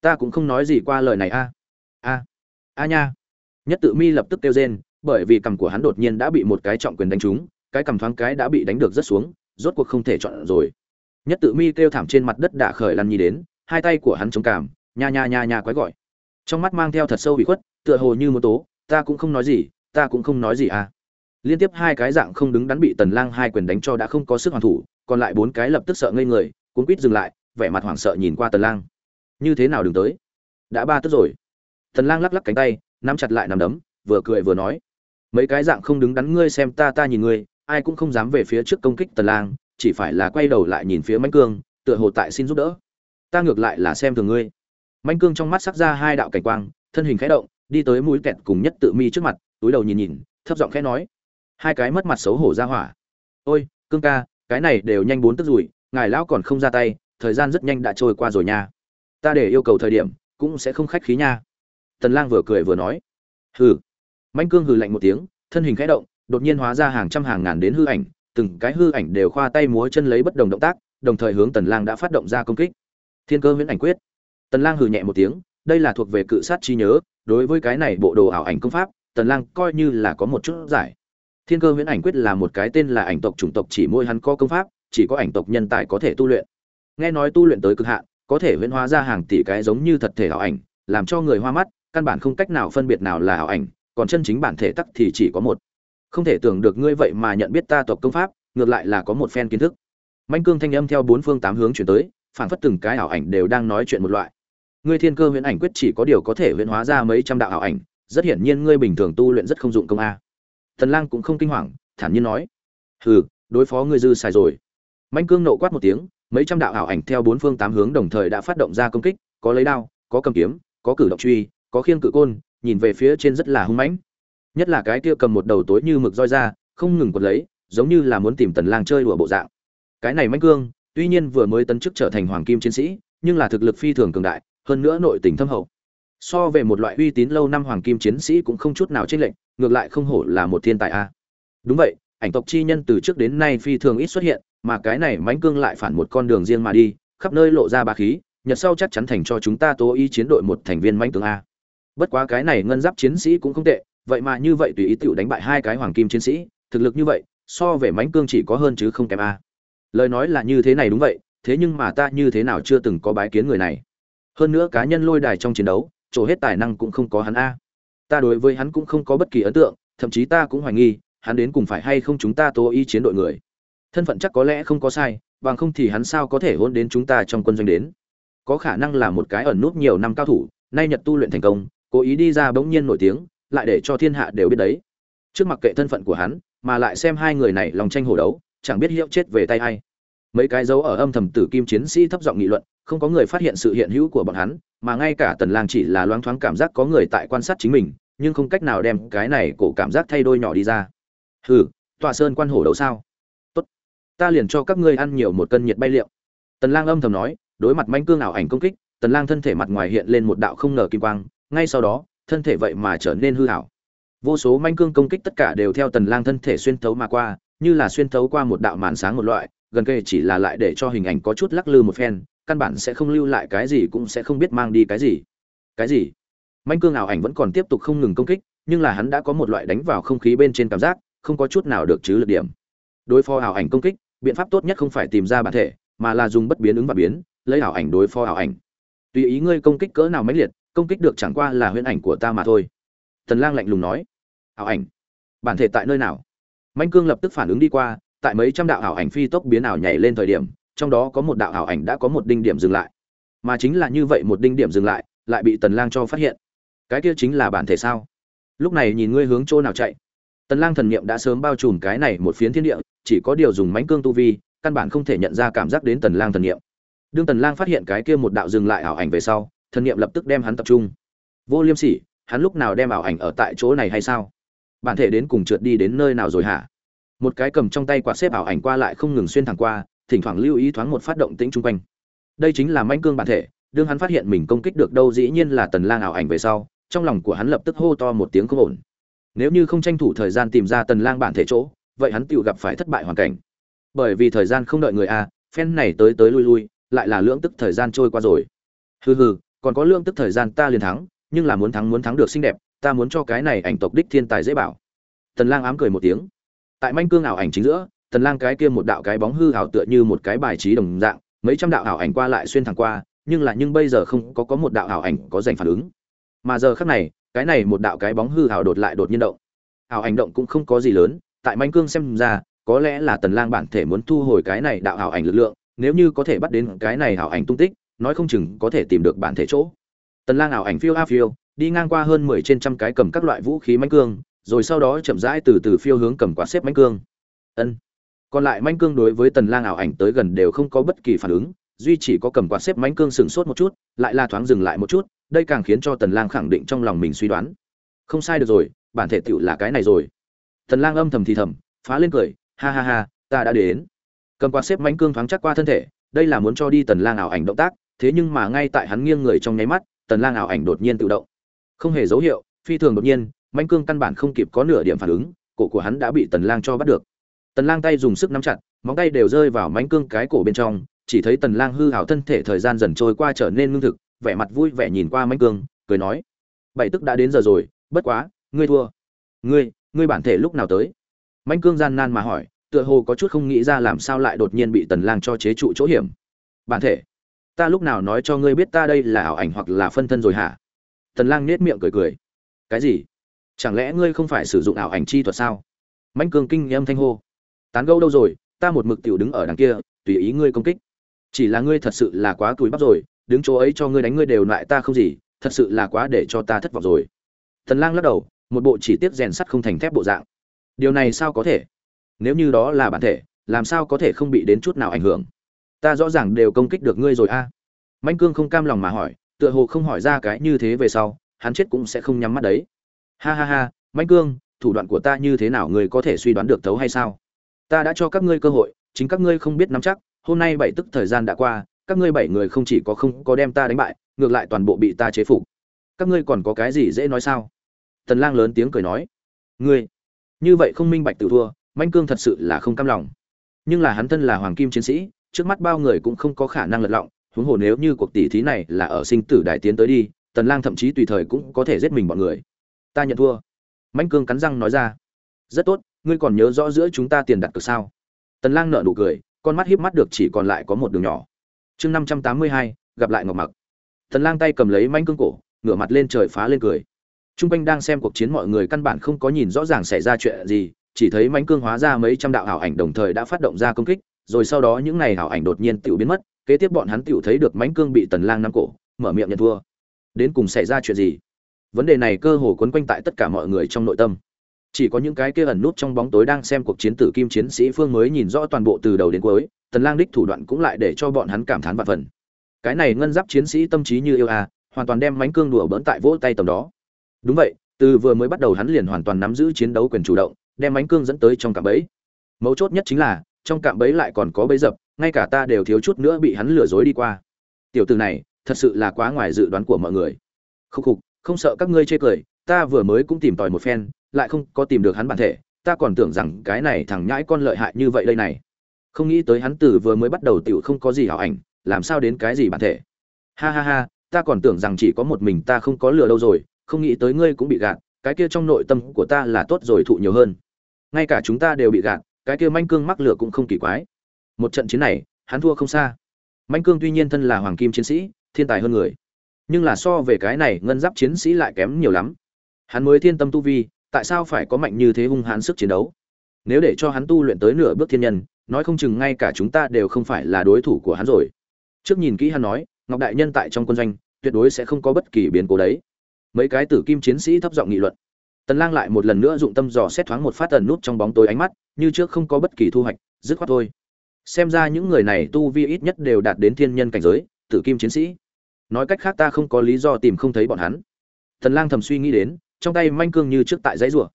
Ta cũng không nói gì qua lời này a. A. A nha. Nhất tự mi lập tức kêu rên, bởi vì cằm của hắn đột nhiên đã bị một cái trọng quyền đánh trúng, cái cằm thoáng cái đã bị đánh được rất xuống, rốt cuộc không thể chọn rồi. Nhất tự mi kêu thảm trên mặt đất đã khởi lăn nhi đến, hai tay của hắn chống cảm nha nha nha nha quái gọi. Trong mắt mang theo thật sâu bị khuất, tựa hồ như một tố, ta cũng không nói gì, ta cũng không nói gì à. Liên tiếp hai cái dạng không đứng đắn bị tần lang hai quyền đánh cho đã không có sức hoàn thủ còn lại bốn cái lập tức sợ ngây người cuốn quýt dừng lại, vẻ mặt hoảng sợ nhìn qua tần lang. Như thế nào đừng tới? Đã ba tức rồi. Tần lang lắc lắc cánh tay, nắm chặt lại nắm đấm, vừa cười vừa nói. Mấy cái dạng không đứng đắn ngươi xem ta ta nhìn ngươi, ai cũng không dám về phía trước công kích tần lang, chỉ phải là quay đầu lại nhìn phía mãnh cương, tựa hồ tại xin giúp đỡ. Ta ngược lại là xem thường ngươi. Mãnh cương trong mắt sắc ra hai đạo cảnh quang, thân hình khẽ động, đi tới mũi kẹt cùng nhất tự mi trước mặt, túi đầu nhìn nhìn, thấp giọng khẽ nói. Hai cái mất mặt xấu hổ ra hỏa. Ôi, cương ca cái này đều nhanh bốn tức rủi, ngài lão còn không ra tay, thời gian rất nhanh đã trôi qua rồi nha. Ta để yêu cầu thời điểm, cũng sẽ không khách khí nha. Tần lang vừa cười vừa nói. Hừ. Manh cương hừ lạnh một tiếng, thân hình khẽ động, đột nhiên hóa ra hàng trăm hàng ngàn đến hư ảnh, từng cái hư ảnh đều khoa tay múa chân lấy bất đồng động tác, đồng thời hướng tần lang đã phát động ra công kích. Thiên cơ huyễn ảnh quyết. Tần lang hừ nhẹ một tiếng, đây là thuộc về cự sát chi nhớ, đối với cái này bộ đồ ảo ảnh công pháp, tần lang coi như là có một chút giải thiên cơ huyễn ảnh quyết là một cái tên là ảnh tộc chủng tộc chỉ môi hắn có công pháp, chỉ có ảnh tộc nhân tài có thể tu luyện. Nghe nói tu luyện tới cực hạn, có thể huyễn hóa ra hàng tỷ cái giống như thật thể ảo ảnh, làm cho người hoa mắt, căn bản không cách nào phân biệt nào là ảo ảnh, còn chân chính bản thể tắc thì chỉ có một. Không thể tưởng được ngươi vậy mà nhận biết ta tộc công pháp, ngược lại là có một phen kiến thức. Manh cương thanh âm theo bốn phương tám hướng chuyển tới phản phất từng cái ảo ảnh đều đang nói chuyện một loại. Ngươi thiên cơ huyễn ảnh quyết chỉ có điều có thể huyễn hóa ra mấy trăm đạo ảo ảnh, rất hiển nhiên ngươi bình thường tu luyện rất không dụng công a. Tần lang cũng không kinh hoàng, thản nhiên nói, hừ, đối phó ngươi dư xài rồi. Mạnh cương nộ quát một tiếng, mấy trăm đạo ảo ảnh theo bốn phương tám hướng đồng thời đã phát động ra công kích, có lấy đao, có cầm kiếm, có cử động truy, có khiêng cự côn, nhìn về phía trên rất là hung mãnh. Nhất là cái kia cầm một đầu tối như mực roi ra, không ngừng quật lấy, giống như là muốn tìm tần lang chơi đùa bộ dạng. Cái này Mạnh cương, tuy nhiên vừa mới tấn chức trở thành hoàng kim chiến sĩ, nhưng là thực lực phi thường cường đại, hơn nữa nội tình thâm hậu so về một loại uy tín lâu năm hoàng kim chiến sĩ cũng không chút nào chênh lệch, ngược lại không hổ là một thiên tài a. Đúng vậy, ảnh tộc chi nhân từ trước đến nay phi thường ít xuất hiện, mà cái này mãnh cương lại phản một con đường riêng mà đi, khắp nơi lộ ra bá khí, nhật sau chắc chắn thành cho chúng ta tố ý chiến đội một thành viên mãnh tướng a. Bất quá cái này ngân giáp chiến sĩ cũng không tệ, vậy mà như vậy tùy ý tựu đánh bại hai cái hoàng kim chiến sĩ, thực lực như vậy, so về mãnh cương chỉ có hơn chứ không kém a. Lời nói là như thế này đúng vậy, thế nhưng mà ta như thế nào chưa từng có bái kiến người này. Hơn nữa cá nhân lôi đài trong chiến đấu trổ hết tài năng cũng không có hắn a. Ta đối với hắn cũng không có bất kỳ ấn tượng, thậm chí ta cũng hoài nghi, hắn đến cùng phải hay không chúng ta tố y chiến đội người. Thân phận chắc có lẽ không có sai, bằng không thì hắn sao có thể hôn đến chúng ta trong quân doanh đến. Có khả năng là một cái ẩn nút nhiều năm cao thủ, nay nhật tu luyện thành công, cố ý đi ra bỗng nhiên nổi tiếng, lại để cho thiên hạ đều biết đấy. Trước mặc kệ thân phận của hắn, mà lại xem hai người này lòng tranh hổ đấu, chẳng biết hiệu chết về tay ai. Mấy cái dấu ở âm thầm tử kim chiến sĩ thấp giọng nghị luận, không có người phát hiện sự hiện hữu của bọn hắn mà ngay cả tần lang chỉ là loáng thoáng cảm giác có người tại quan sát chính mình, nhưng không cách nào đem cái này cổ cảm giác thay đôi nhỏ đi ra. Hừ tòa sơn quan hổ đấu sao? Tốt, ta liền cho các ngươi ăn nhiều một cân nhiệt bay liệu. Tần lang âm thầm nói, đối mặt manh cương ảo ảnh công kích, tần lang thân thể mặt ngoài hiện lên một đạo không ngờ kim quang, ngay sau đó, thân thể vậy mà trở nên hư ảo. Vô số manh cương công kích tất cả đều theo tần lang thân thể xuyên thấu mà qua, như là xuyên thấu qua một đạo màn sáng một loại, gần kề chỉ là lại để cho hình ảnh có chút lắc lư một phen căn bản sẽ không lưu lại cái gì cũng sẽ không biết mang đi cái gì. Cái gì? Manh cương ảo ảnh vẫn còn tiếp tục không ngừng công kích, nhưng là hắn đã có một loại đánh vào không khí bên trên cảm giác, không có chút nào được chứ lực điểm. Đối phó ảo ảnh công kích, biện pháp tốt nhất không phải tìm ra bản thể, mà là dùng bất biến ứng và biến, lấy ảo ảnh đối phó ảo ảnh. Tùy ý ngươi công kích cỡ nào mãnh liệt, công kích được chẳng qua là huyễn ảnh của ta mà thôi. Tần lang lạnh lùng nói. Ảo ảnh? Bản thể tại nơi nào? Manh cương lập tức phản ứng đi qua, tại mấy trăm đạo ảo ảnh phi tốc biến ảo nhảy lên thời điểm trong đó có một đạo ảo ảnh đã có một đinh điểm dừng lại. Mà chính là như vậy một đinh điểm dừng lại lại bị tần lang cho phát hiện. Cái kia chính là bản thể sao? Lúc này nhìn ngươi hướng chỗ nào chạy. Tần lang thần niệm đã sớm bao trùm cái này một phiến thiên địa, chỉ có điều dùng mãnh cương tu vi, căn bản không thể nhận ra cảm giác đến tần lang thần niệm. Đương tần lang phát hiện cái kia một đạo dừng lại ảo ảnh về sau, thần niệm lập tức đem hắn tập trung. Vô liêm sỉ, hắn lúc nào đem ảo ảnh ở tại chỗ này hay sao? Bản thể đến cùng trượt đi đến nơi nào rồi hả? Một cái cầm trong tay quạt xếp ảo ảnh qua lại không ngừng xuyên thẳng qua thỉnh thoảng lưu ý thoáng một phát động tĩnh chung quanh. Đây chính là manh cương bản thể, đương hắn phát hiện mình công kích được đâu dĩ nhiên là tần lang ảo ảnh về sau, trong lòng của hắn lập tức hô to một tiếng không ổn. Nếu như không tranh thủ thời gian tìm ra tần lang bản thể chỗ, vậy hắn tự gặp phải thất bại hoàn cảnh. Bởi vì thời gian không đợi người a, phen này tới tới lui lui, lại là lưỡng tức thời gian trôi qua rồi. Hừ hừ, còn có lượng tức thời gian ta liền thắng, nhưng là muốn thắng muốn thắng được xinh đẹp, ta muốn cho cái này ảnh tộc đích thiên tài dễ bảo. Tần lang ám cười một tiếng. Tại manh cương ảo ảnh chính giữa tần lang cái kia một đạo cái bóng hư ảo tựa như một cái bài trí đồng dạng, mấy trăm đạo ảo ảnh qua lại xuyên thẳng qua, nhưng là nhưng bây giờ không có có một đạo ảo ảnh có dành phản ứng. Mà giờ khắc này, cái này một đạo cái bóng hư ảo đột lại đột nhiên động. Ảo ảnh động cũng không có gì lớn, tại manh cương xem ra, có lẽ là tần lang bản thể muốn thu hồi cái này đạo ảo ảnh lực lượng, nếu như có thể bắt đến cái này ảo ảnh tung tích, nói không chừng có thể tìm được bản thể chỗ. Tần lang ảo ảnh phiêu a phiêu, đi ngang qua hơn 10 trên trăm cái cầm các loại vũ khí manh cương, rồi sau đó chậm rãi từ từ phiêu hướng cầm quả xếp manh cương. Ân còn lại manh cương đối với tần lang ảo ảnh tới gần đều không có bất kỳ phản ứng, duy chỉ có cầm quạt xếp manh cương sừng sốt một chút, lại là thoáng dừng lại một chút, đây càng khiến cho tần lang khẳng định trong lòng mình suy đoán. Không sai được rồi, bản thể tựu là cái này rồi. Tần lang âm thầm thì thầm, phá lên cười, ha ha ha, ta đã đến. Cầm quạt xếp manh cương thoáng chắc qua thân thể, đây là muốn cho đi tần lang ảo ảnh động tác, thế nhưng mà ngay tại hắn nghiêng người trong nháy mắt, tần lang ảo ảnh đột nhiên tự động. Không hề dấu hiệu, phi thường đột nhiên, manh cương căn bản không kịp có nửa điểm phản ứng, cổ của hắn đã bị tần lang cho bắt được tần lang tay dùng sức nắm chặt, móng tay đều rơi vào mánh cương cái cổ bên trong, chỉ thấy tần lang hư hảo thân thể thời gian dần trôi qua trở nên ngưng thực, vẻ mặt vui vẻ nhìn qua mánh cương, cười nói, bảy tức đã đến giờ rồi, bất quá, ngươi thua. Ngươi ngươi bản thể lúc nào tới? Mánh cương gian nan mà hỏi, tựa hồ có chút không nghĩ ra làm sao lại đột nhiên bị tần lang cho chế trụ chỗ hiểm. Bản thể, ta lúc nào nói cho ngươi biết ta đây là ảo ảnh hoặc là phân thân rồi hả? Tần lang nét miệng cười cười. Cái gì? Chẳng lẽ ngươi không phải sử dụng ảo ảnh chi thuật sao? Mãnh cương kinh âm thanh hô tán gẫu đâu rồi, ta một mực tiểu đứng ở đằng kia, tùy ý ngươi công kích. Chỉ là ngươi thật sự là quá cùi bắp rồi, đứng chỗ ấy cho ngươi đánh ngươi đều lại ta không gì, thật sự là quá để cho ta thất vọng rồi. Thần lang lắc đầu, một bộ chỉ tiết rèn sắt không thành thép bộ dạng. Điều này sao có thể? Nếu như đó là bản thể, làm sao có thể không bị đến chút nào ảnh hưởng? Ta rõ ràng đều công kích được ngươi rồi a. À. cương không cam lòng mà hỏi, tựa hồ không hỏi ra cái như thế về sau, hắn chết cũng sẽ không nhắm mắt đấy. Ha ha ha Mạnh cương, thủ đoạn của ta như thế nào, ngươi có thể suy đoán được thấu hay sao? Ta đã cho các ngươi cơ hội, chính các ngươi không biết nắm chắc, hôm nay bảy tức thời gian đã qua, các ngươi bảy người không chỉ có không có đem ta đánh bại, ngược lại toàn bộ bị ta chế phục. Các ngươi còn có cái gì dễ nói sao? Tần lang lớn tiếng cười nói. Ngươi, như vậy không minh bạch tự thua, manh cương thật sự là không cam lòng. Nhưng là hắn thân là hoàng kim chiến sĩ, trước mắt bao người cũng không có khả năng lật lọng, huống hồ nếu như cuộc tỷ thí này là ở sinh tử đại tiến tới đi, tần lang thậm chí tùy thời cũng có thể giết mình bọn người. Ta nhận thua. Manh cương cắn răng nói ra. Rất tốt ngươi còn nhớ rõ giữa chúng ta tiền đặt cược sao? Tần lang nở nụ cười con mắt híp mắt được chỉ còn lại có một đường nhỏ. Chương 582, gặp lại ngọc mặc. Tần lang tay cầm lấy manh cương cổ ngửa mặt lên trời phá lên cười. Trung quanh đang xem cuộc chiến mọi người căn bản không có nhìn rõ ràng xảy ra chuyện gì chỉ thấy mãnh cương hóa ra mấy trăm đạo ảo ảnh đồng thời đã phát động ra công kích rồi sau đó những này ảo ảnh đột nhiên tiểu biến mất kế tiếp bọn hắn tiểu thấy được mãnh cương bị tần lang nắm cổ mở miệng nhận thua. Đến cùng xảy ra chuyện gì? Vấn đề này cơ hồ quấn quanh tại tất cả mọi người trong nội tâm chỉ có những cái kia ẩn nút trong bóng tối đang xem cuộc chiến tử kim chiến sĩ phương mới nhìn rõ toàn bộ từ đầu đến cuối, tần lang đích thủ đoạn cũng lại để cho bọn hắn cảm thán vạn phần. Cái này ngân giáp chiến sĩ tâm trí như yêu a, hoàn toàn đem mánh cương đùa bỡn tại vỗ tay tầm đó. Đúng vậy, từ vừa mới bắt đầu hắn liền hoàn toàn nắm giữ chiến đấu quyền chủ động, đem mánh cương dẫn tới trong cạm bẫy. Mấu chốt nhất chính là, trong cạm bẫy lại còn có bẫy dập, ngay cả ta đều thiếu chút nữa bị hắn lừa dối đi qua. Tiểu từ này, thật sự là quá ngoài dự đoán của mọi người. Khúc khục, không sợ các ngươi chê cười ta vừa mới cũng tìm tòi một phen, lại không có tìm được hắn bản thể, ta còn tưởng rằng cái này thằng nhãi con lợi hại như vậy đây này. Không nghĩ tới hắn từ vừa mới bắt đầu tiểu không có gì hảo ảnh, làm sao đến cái gì bản thể. Ha ha ha, ta còn tưởng rằng chỉ có một mình ta không có lừa đâu rồi, không nghĩ tới ngươi cũng bị gạt, cái kia trong nội tâm của ta là tốt rồi thụ nhiều hơn. Ngay cả chúng ta đều bị gạt, cái kia manh cương mắc lửa cũng không kỳ quái. Một trận chiến này, hắn thua không xa. Manh cương tuy nhiên thân là hoàng kim chiến sĩ, thiên tài hơn người. Nhưng là so về cái này, ngân giáp chiến sĩ lại kém nhiều lắm hắn mới thiên tâm tu vi, tại sao phải có mạnh như thế hung hãn sức chiến đấu? Nếu để cho hắn tu luyện tới nửa bước thiên nhân, nói không chừng ngay cả chúng ta đều không phải là đối thủ của hắn rồi. Trước nhìn kỹ hắn nói, ngọc đại nhân tại trong quân doanh, tuyệt đối sẽ không có bất kỳ biến cố đấy. Mấy cái tử kim chiến sĩ thấp giọng nghị luận. Tần lang lại một lần nữa dụng tâm dò xét thoáng một phát tần nút trong bóng tối ánh mắt, như trước không có bất kỳ thu hoạch, dứt khoát thôi. Xem ra những người này tu vi ít nhất đều đạt đến thiên nhân cảnh giới, tử kim chiến sĩ. Nói cách khác ta không có lý do tìm không thấy bọn hắn. Tần lang thầm suy nghĩ đến trong tay manh cương như trước tại dãy rủa.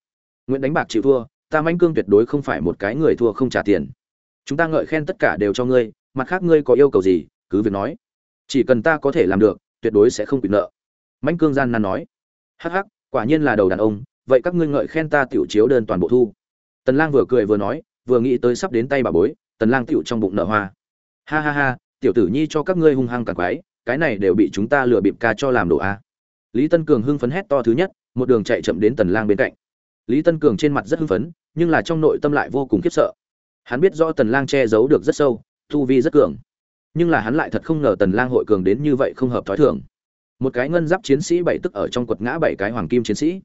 Nguyễn đánh bạc chịu thua, ta manh cương tuyệt đối không phải một cái người thua không trả tiền. Chúng ta ngợi khen tất cả đều cho ngươi, mặt khác ngươi có yêu cầu gì, cứ việc nói. Chỉ cần ta có thể làm được, tuyệt đối sẽ không bị nợ. Manh cương gian nan nói. Hắc hắc, quả nhiên là đầu đàn ông, vậy các ngươi ngợi khen ta tiểu chiếu đơn toàn bộ thu. Tần lang vừa cười vừa nói, vừa nghĩ tới sắp đến tay bà bối, tần lang tiểu trong bụng nợ hoa. Ha ha ha, tiểu tử nhi cho các ngươi hung hăng càng quái, cái này đều bị chúng ta lừa bịp ca cho làm đồ a. Lý tân cường hưng phấn hét to thứ nhất một đường chạy chậm đến tần lang bên cạnh. Lý tân cường trên mặt rất hưng phấn, nhưng là trong nội tâm lại vô cùng khiếp sợ. Hắn biết rõ tần lang che giấu được rất sâu thu vi rất cường. Nhưng là hắn lại thật không ngờ tần lang hội cường đến như vậy không hợp thói thường. Một cái ngân giáp chiến sĩ bảy tức ở trong quật ngã bảy cái hoàng kim chiến sĩ.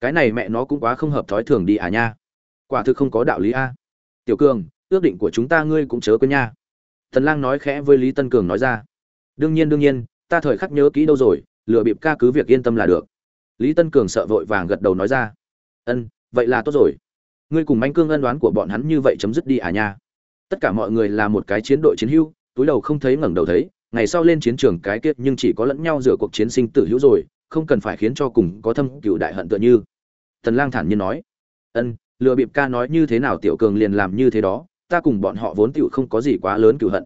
Cái này mẹ nó cũng quá không hợp thói thường đi à nha. Quả thực không có đạo lý a. Tiểu cường, ước định của chúng ta ngươi cũng chớ quên nha. Tần lang nói khẽ với lý tân cường nói ra. Đương nhiên đương nhiên, ta thời khắc nhớ kỹ đâu rồi, lừa bịp ca cứ việc yên tâm là được lý tân cường sợ vội vàng gật đầu nói ra. Ân, vậy là tốt rồi. Ngươi cùng manh cương ân đoán của bọn hắn như vậy chấm dứt đi à nha. Tất cả mọi người là một cái chiến đội chiến hữu, túi đầu không thấy ngẩng đầu thấy, ngày sau lên chiến trường cái kết nhưng chỉ có lẫn nhau rửa cuộc chiến sinh tử hữu rồi, không cần phải khiến cho cùng có thâm cựu đại hận tựa như. Tần lang thản nhiên nói. Ân, lừa bịp ca nói như thế nào tiểu cường liền làm như thế đó, ta cùng bọn họ vốn tiểu không có gì quá lớn cựu hận.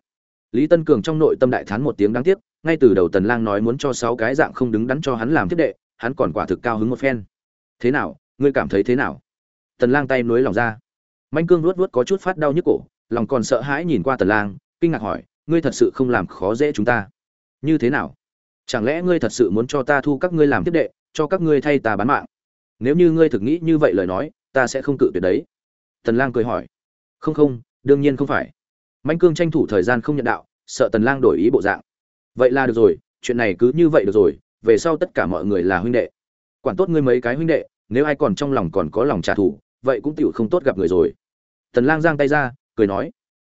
Lý tân cường trong nội tâm đại thán một tiếng đáng tiếc, ngay từ đầu tần lang nói muốn cho sáu cái dạng không đứng đắn cho hắn làm tiếp đệ hắn còn quả thực cao hứng một phen. Thế nào, ngươi cảm thấy thế nào? Tần lang tay nuối lòng ra. Manh cương luốt luốt có chút phát đau nhức cổ, lòng còn sợ hãi nhìn qua tần lang, kinh ngạc hỏi, ngươi thật sự không làm khó dễ chúng ta? Như thế nào? Chẳng lẽ ngươi thật sự muốn cho ta thu các ngươi làm tiếp đệ, cho các ngươi thay ta bán mạng? Nếu như ngươi thực nghĩ như vậy lời nói, ta sẽ không cự tuyệt đấy. Tần lang cười hỏi. Không không, đương nhiên không phải. Manh cương tranh thủ thời gian không nhận đạo, sợ tần lang đổi ý bộ dạng. Vậy là được rồi, chuyện này cứ như vậy được rồi về sau tất cả mọi người là huynh đệ. Quản tốt ngươi mấy cái huynh đệ, nếu ai còn trong lòng còn có lòng trả thù, vậy cũng tựu không tốt gặp người rồi. Tần lang giang tay ra, cười nói,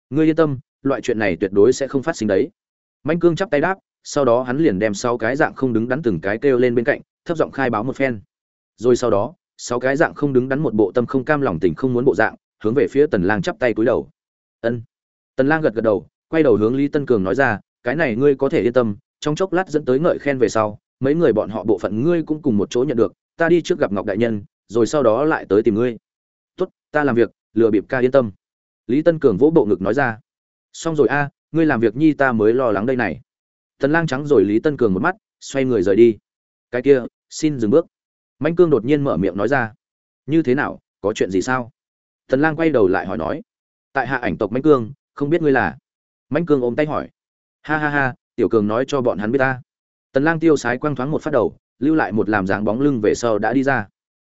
ngươi yên tâm, loại chuyện này tuyệt đối sẽ không phát sinh đấy. Manh cương chắp tay đáp, sau đó hắn liền đem sáu cái dạng không đứng đắn từng cái kêu lên bên cạnh, thấp giọng khai báo một phen. Rồi sau đó, sáu cái dạng không đứng đắn một bộ tâm không cam lòng tình không muốn bộ dạng, hướng về phía tần lang chắp tay cúi đầu. Ân. Tần lang gật gật đầu, quay đầu hướng lý tân cường nói ra, cái này ngươi có thể yên tâm, trong chốc lát dẫn tới ngợi khen về sau mấy người bọn họ bộ phận ngươi cũng cùng một chỗ nhận được, ta đi trước gặp ngọc đại nhân, rồi sau đó lại tới tìm ngươi. Tốt, ta làm việc, lừa bịp ca yên tâm. Lý tân cường vỗ bộ ngực nói ra. Xong rồi a, ngươi làm việc nhi ta mới lo lắng đây này. Tần lang trắng rồi lý tân cường một mắt, xoay người rời đi. Cái kia, xin dừng bước. Mạnh cương đột nhiên mở miệng nói ra. Như thế nào, có chuyện gì sao? Tần lang quay đầu lại hỏi nói. Tại hạ ảnh tộc Mạnh cương, không biết ngươi là. Mạnh cương ôm tay hỏi. Ha ha ha, tiểu cường nói cho bọn hắn biết ta tần lang tiêu sái quăng thoáng một phát đầu, lưu lại một làm dáng bóng lưng về sau đã đi ra.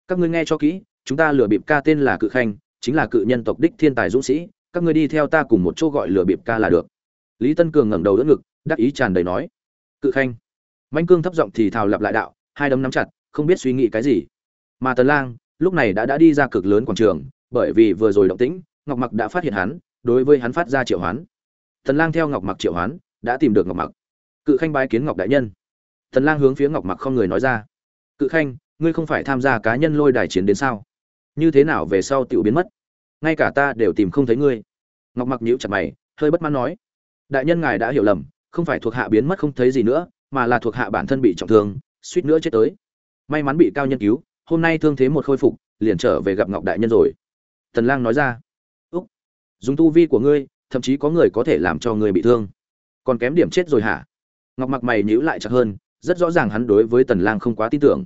Các ngươi nghe cho kỹ, chúng ta lừa bịp ca tên là cự khanh, chính là cự nhân tộc đích thiên tài dũng sĩ, các ngươi đi theo ta cùng một chỗ gọi lừa bịp ca là được. Lý tân cường ngẩng đầu đỡ ngực, đắc ý tràn đầy nói, cự khanh. Mạnh cương thấp giọng thì thào lặp lại đạo, hai đấm nắm chặt, không biết suy nghĩ cái gì. Mà tần lang, lúc này đã đã đi ra cực lớn quảng trường, bởi vì vừa rồi động tĩnh, ngọc mặc đã phát hiện hắn, đối với hắn phát ra triệu hoán. Tần lang theo ngọc mặc triệu hoán, đã tìm được ngọc mặc. Cự khanh bái kiến ngọc đại nhân tần lang hướng phía ngọc mặc không người nói ra. Cự khanh, ngươi không phải tham gia cá nhân lôi đài chiến đến sao? Như thế nào về sau tiểu biến mất? Ngay cả ta đều tìm không thấy ngươi. Ngọc mặc nhíu chặt mày, hơi bất mãn nói, đại nhân ngài đã hiểu lầm, không phải thuộc hạ biến mất không thấy gì nữa, mà là thuộc hạ bản thân bị trọng thương, suýt nữa chết tới. May mắn bị cao nhân cứu, hôm nay thương thế một khôi phục, liền trở về gặp ngọc đại nhân rồi. Tần lang nói ra, úc, dùng tu vi của ngươi, thậm chí có người có thể làm cho ngươi bị thương. Còn kém điểm chết rồi hả? Ngọc mặc mày nhíu lại chặt hơn rất rõ ràng hắn đối với tần lang không quá tin tưởng.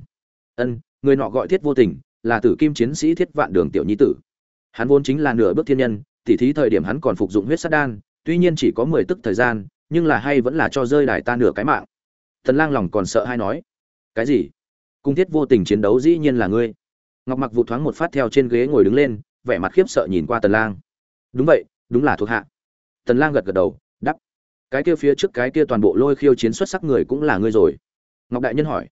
Ân, người nọ gọi thiết vô tình, là tử kim chiến sĩ thiết vạn đường tiểu nhi tử. Hắn vốn chính là nửa bước thiên nhân, tỉ thí thời điểm hắn còn phục dụng huyết sát đan, tuy nhiên chỉ có 10 tức thời gian, nhưng là hay vẫn là cho rơi đài ta nửa cái mạng. Tần lang lòng còn sợ hay nói, cái gì? Cung thiết vô tình chiến đấu dĩ nhiên là ngươi. Ngọc mặc vụ thoáng một phát theo trên ghế ngồi đứng lên, vẻ mặt khiếp sợ nhìn qua tần lang. Đúng vậy, đúng là thuộc hạ. Tần lang gật gật đầu, đáp, cái kia phía trước cái kia toàn bộ lôi khiêu chiến xuất sắc người cũng là ngươi rồi ngọc đại nhân hỏi.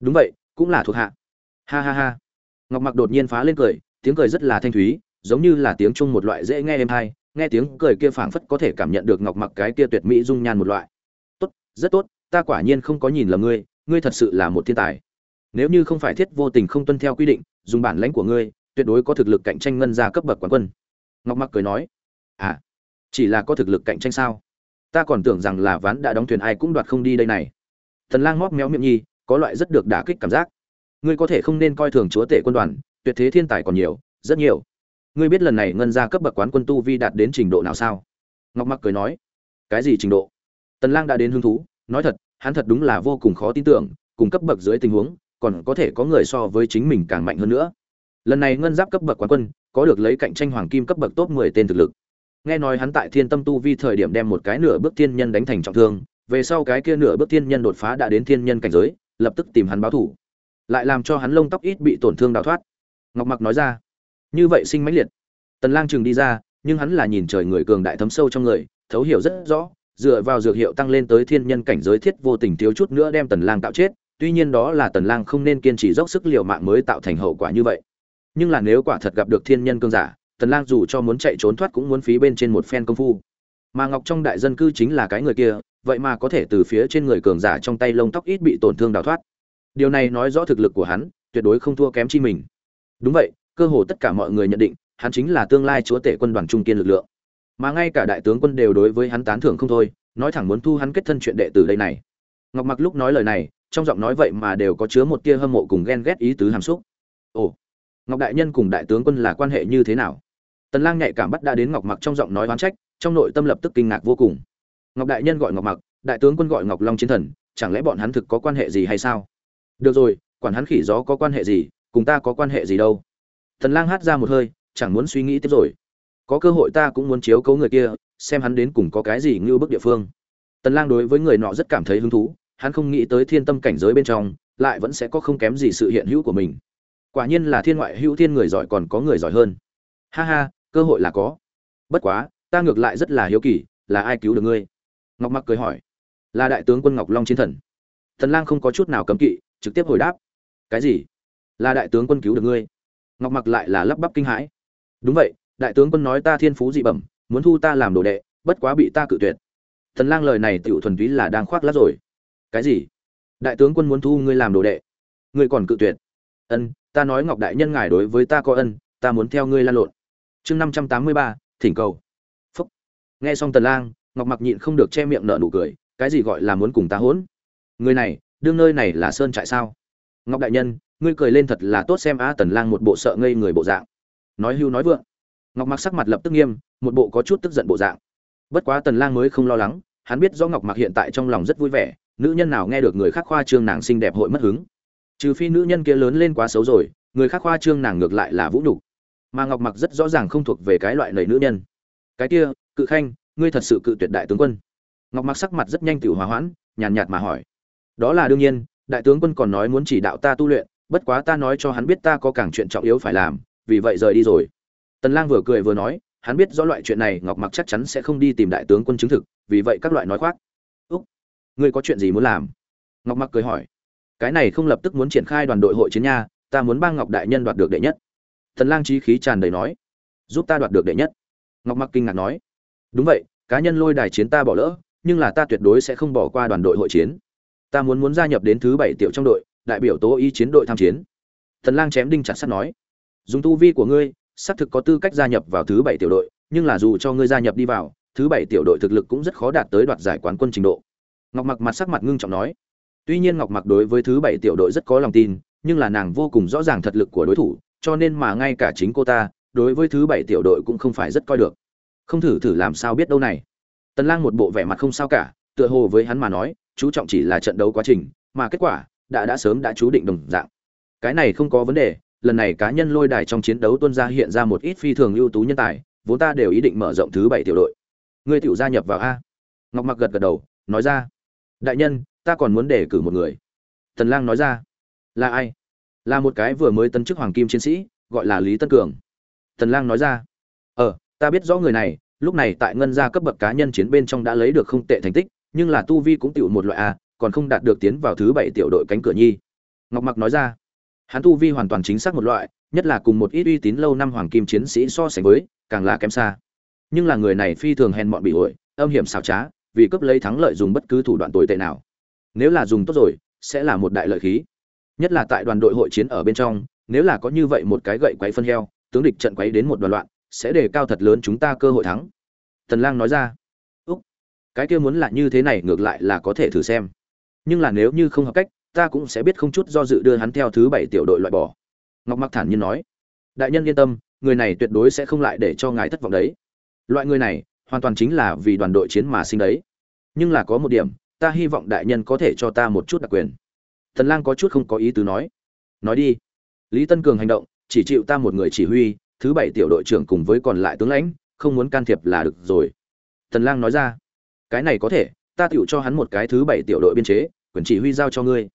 Đúng vậy, cũng là thuộc hạ. Ha ha ha. Ngọc mặc đột nhiên phá lên cười, tiếng cười rất là thanh thúy, giống như là tiếng chung một loại dễ nghe êm hay nghe tiếng cười kia phảng phất có thể cảm nhận được ngọc mặc cái kia tuyệt mỹ dung nhan một loại. Tốt, rất tốt, ta quả nhiên không có nhìn lầm ngươi ngươi thật sự là một thiên tài. Nếu như không phải thiết vô tình không tuân theo quy định, dùng bản lãnh của ngươi, tuyệt đối có thực lực cạnh tranh ngân ra cấp bậc quán quân. Ngọc mặc cười nói. À chỉ là có thực lực cạnh tranh sao? Ta còn tưởng rằng là ván đã đóng thuyền ai cũng đoạt không đi đây này. Tần lang móc méo miệng nhi, có loại rất được đả kích cảm giác. Ngươi có thể không nên coi thường chúa tể quân đoàn, tuyệt thế thiên tài còn nhiều, rất nhiều. Ngươi biết lần này ngân ra cấp bậc quán quân tu vi đạt đến trình độ nào sao? Ngọc mặc cười nói. Cái gì trình độ? Tần lang đã đến hứng thú, nói thật, hắn thật đúng là vô cùng khó tin tưởng, cùng cấp bậc dưới tình huống, còn có thể có người so với chính mình càng mạnh hơn nữa. Lần này ngân giáp cấp bậc quán quân, có được lấy cạnh tranh hoàng kim cấp bậc top 10 tên thực lực. Nghe nói hắn tại thiên tâm tu vi thời điểm đem một cái nửa bước thiên nhân đánh thành trọng thương về sau cái kia nửa bước thiên nhân đột phá đã đến thiên nhân cảnh giới, lập tức tìm hắn báo thủ lại làm cho hắn lông tóc ít bị tổn thương đào thoát. Ngọc mặc nói ra, như vậy sinh mãnh liệt. Tần lang chừng đi ra, nhưng hắn là nhìn trời người cường đại thấm sâu trong người, thấu hiểu rất rõ, dựa vào dược hiệu tăng lên tới thiên nhân cảnh giới thiết vô tình thiếu chút nữa đem tần lang tạo chết, tuy nhiên đó là tần lang không nên kiên trì dốc sức liều mạng mới tạo thành hậu quả như vậy. Nhưng là nếu quả thật gặp được thiên nhân cường giả, tần lang dù cho muốn chạy trốn thoát cũng muốn phí bên trên một phen công phu. Mà ngọc trong đại dân cư chính là cái người kia vậy mà có thể từ phía trên người cường giả trong tay lông tóc ít bị tổn thương đào thoát. Điều này nói rõ thực lực của hắn, tuyệt đối không thua kém chi mình. Đúng vậy, cơ hồ tất cả mọi người nhận định, hắn chính là tương lai chúa tể quân đoàn trung kiên lực lượng. Mà ngay cả đại tướng quân đều đối với hắn tán thưởng không thôi, nói thẳng muốn thu hắn kết thân chuyện đệ tử đây này. Ngọc mặc lúc nói lời này, trong giọng nói vậy mà đều có chứa một tia hâm mộ cùng ghen ghét ý tứ hàm xúc. Ồ, ngọc đại nhân cùng đại tướng quân là quan hệ như thế nào? Tần lang nhạy cảm bắt đã đến ngọc mặc trong giọng nói oán trách, trong nội tâm lập tức kinh ngạc vô cùng ngọc đại nhân gọi ngọc mặc, đại tướng quân gọi ngọc long chiến thần, chẳng lẽ bọn hắn thực có quan hệ gì hay sao? Được rồi, quản hắn khỉ gió có quan hệ gì, cùng ta có quan hệ gì đâu? Tần lang hát ra một hơi, chẳng muốn suy nghĩ tiếp rồi. Có cơ hội ta cũng muốn chiếu cố người kia, xem hắn đến cùng có cái gì ngưu bức địa phương. Tần lang đối với người nọ rất cảm thấy hứng thú, hắn không nghĩ tới thiên tâm cảnh giới bên trong, lại vẫn sẽ có không kém gì sự hiện hữu của mình. Quả nhiên là thiên ngoại hữu thiên người giỏi còn có người giỏi hơn. Ha ha, cơ hội là có. Bất quá, ta ngược lại rất là hiếu kỳ, là ai cứu được ngươi? Ngọc mặc cười hỏi, là đại tướng quân ngọc long chiến thần? Thần lang không có chút nào cấm kỵ, trực tiếp hồi đáp, cái gì? Là đại tướng quân cứu được ngươi? Ngọc mặc lại là lắp bắp kinh hãi, đúng vậy, đại tướng quân nói ta thiên phú dị bẩm, muốn thu ta làm đồ đệ, bất quá bị ta cự tuyệt. Thần lang lời này tiểu thuần túy là đang khoác lát rồi. Cái gì? Đại tướng quân muốn thu ngươi làm đồ đệ? Ngươi còn cự tuyệt? Ân, ta nói ngọc đại nhân ngài đối với ta có ân, ta muốn theo ngươi lan lộn. Chương năm trăm tám mươi ba, thỉnh cầu. Phúc. Nghe xong tần lang ngọc mặc nhịn không được che miệng nở nụ cười, cái gì gọi là muốn cùng ta hỗn? Người này, đương nơi này là sơn trại sao? Ngọc đại nhân, ngươi cười lên thật là tốt xem a tần lang một bộ sợ ngây người bộ dạng. Nói hưu nói vượng. Ngọc mặc sắc mặt lập tức nghiêm, một bộ có chút tức giận bộ dạng. Bất quá tần lang mới không lo lắng, hắn biết do ngọc mặc hiện tại trong lòng rất vui vẻ, nữ nhân nào nghe được người khác khoa trương nàng xinh đẹp hội mất hứng. Trừ phi nữ nhân kia lớn lên quá xấu rồi, người khác khoa trương nàng ngược lại là vũ nhục. Mà ngọc mặc rất rõ ràng không thuộc về cái loại lầy nữ nhân. Cái kia, cự khanh ngươi thật sự cự tuyệt đại tướng quân. Ngọc mặc sắc mặt rất nhanh tự hòa hoãn, nhàn nhạt mà hỏi. Đó là đương nhiên, đại tướng quân còn nói muốn chỉ đạo ta tu luyện, bất quá ta nói cho hắn biết ta có càng chuyện trọng yếu phải làm, vì vậy rời đi rồi. Tần lang vừa cười vừa nói, hắn biết rõ loại chuyện này, ngọc mặc chắc chắn sẽ không đi tìm đại tướng quân chứng thực, vì vậy các loại nói khoác. Úc, ngươi có chuyện gì muốn làm? Ngọc mặc cười hỏi. Cái này không lập tức muốn triển khai đoàn đội hội chiến nha, ta muốn bang ngọc đại nhân đoạt được đệ nhất. Tần lang trí khí tràn đầy nói. Giúp ta đoạt được đệ nhất. Ngọc mặc kinh ngạc nói đúng vậy, cá nhân lôi đài chiến ta bỏ lỡ, nhưng là ta tuyệt đối sẽ không bỏ qua đoàn đội hội chiến. Ta muốn muốn gia nhập đến thứ bảy tiểu trong đội, đại biểu tố ý chiến đội tham chiến. Thần lang chém đinh chặt sắt nói. Dùng tu vi của ngươi, xác thực có tư cách gia nhập vào thứ bảy tiểu đội, nhưng là dù cho ngươi gia nhập đi vào, thứ bảy tiểu đội thực lực cũng rất khó đạt tới đoạt giải quán quân trình độ. Ngọc mặc mặt sắc mặt ngưng trọng nói. Tuy nhiên ngọc mặc đối với thứ bảy tiểu đội rất có lòng tin, nhưng là nàng vô cùng rõ ràng thật lực của đối thủ, cho nên mà ngay cả chính cô ta, đối với thứ bảy tiểu đội cũng không phải rất coi được không thử thử làm sao biết đâu này. Tần lang một bộ vẻ mặt không sao cả, tựa hồ với hắn mà nói, chú trọng chỉ là trận đấu quá trình, mà kết quả, đã đã sớm đã chú định đồng dạng. Cái này không có vấn đề, lần này cá nhân lôi đài trong chiến đấu tuân ra hiện ra một ít phi thường ưu tú nhân tài, vốn ta đều ý định mở rộng thứ bảy tiểu đội. Ngươi tiểu gia nhập vào a. Ngọc mặc gật gật đầu, nói ra. Đại nhân, ta còn muốn đề cử một người. Tần lang nói ra. Là ai? Là một cái vừa mới tấn chức hoàng kim chiến sĩ, gọi là lý tân cường. Tần lang nói ra. Ờ ta biết rõ người này, lúc này tại ngân gia cấp bậc cá nhân chiến bên trong đã lấy được không tệ thành tích, nhưng là tu vi cũng tựu một loại a còn không đạt được tiến vào thứ bảy tiểu đội cánh cửa nhi. Ngọc mặc nói ra. Hắn tu vi hoàn toàn chính xác một loại, nhất là cùng một ít uy tín lâu năm hoàng kim chiến sĩ so sánh với, càng là kém xa. Nhưng là người này phi thường hèn mọn bị ổi âm hiểm xảo trá, vì cấp lấy thắng lợi dùng bất cứ thủ đoạn tồi tệ nào. Nếu là dùng tốt rồi, sẽ là một đại lợi khí. Nhất là tại đoàn đội hội chiến ở bên trong, nếu là có như vậy một cái gậy quấy phân heo, tướng địch trận quấy đến một đoàn loạn sẽ đề cao thật lớn chúng ta cơ hội thắng. Tần lang nói ra. Úc, cái kia muốn là như thế này ngược lại là có thể thử xem. Nhưng là nếu như không hợp cách, ta cũng sẽ biết không chút do dự đưa hắn theo thứ bảy tiểu đội loại bỏ. Ngọc mặc thản nhiên nói. Đại nhân yên tâm, người này tuyệt đối sẽ không lại để cho ngài thất vọng đấy. Loại người này, hoàn toàn chính là vì đoàn đội chiến mà sinh đấy. Nhưng là có một điểm, ta hy vọng đại nhân có thể cho ta một chút đặc quyền. Tần lang có chút không có ý tứ nói. Nói đi. Lý tân cường hành động, chỉ chịu ta một người chỉ huy thứ bảy tiểu đội trưởng cùng với còn lại tướng lãnh, không muốn can thiệp là được rồi. Tần lang nói ra, cái này có thể, ta tiểu cho hắn một cái thứ bảy tiểu đội biên chế, quyền chỉ huy giao cho ngươi.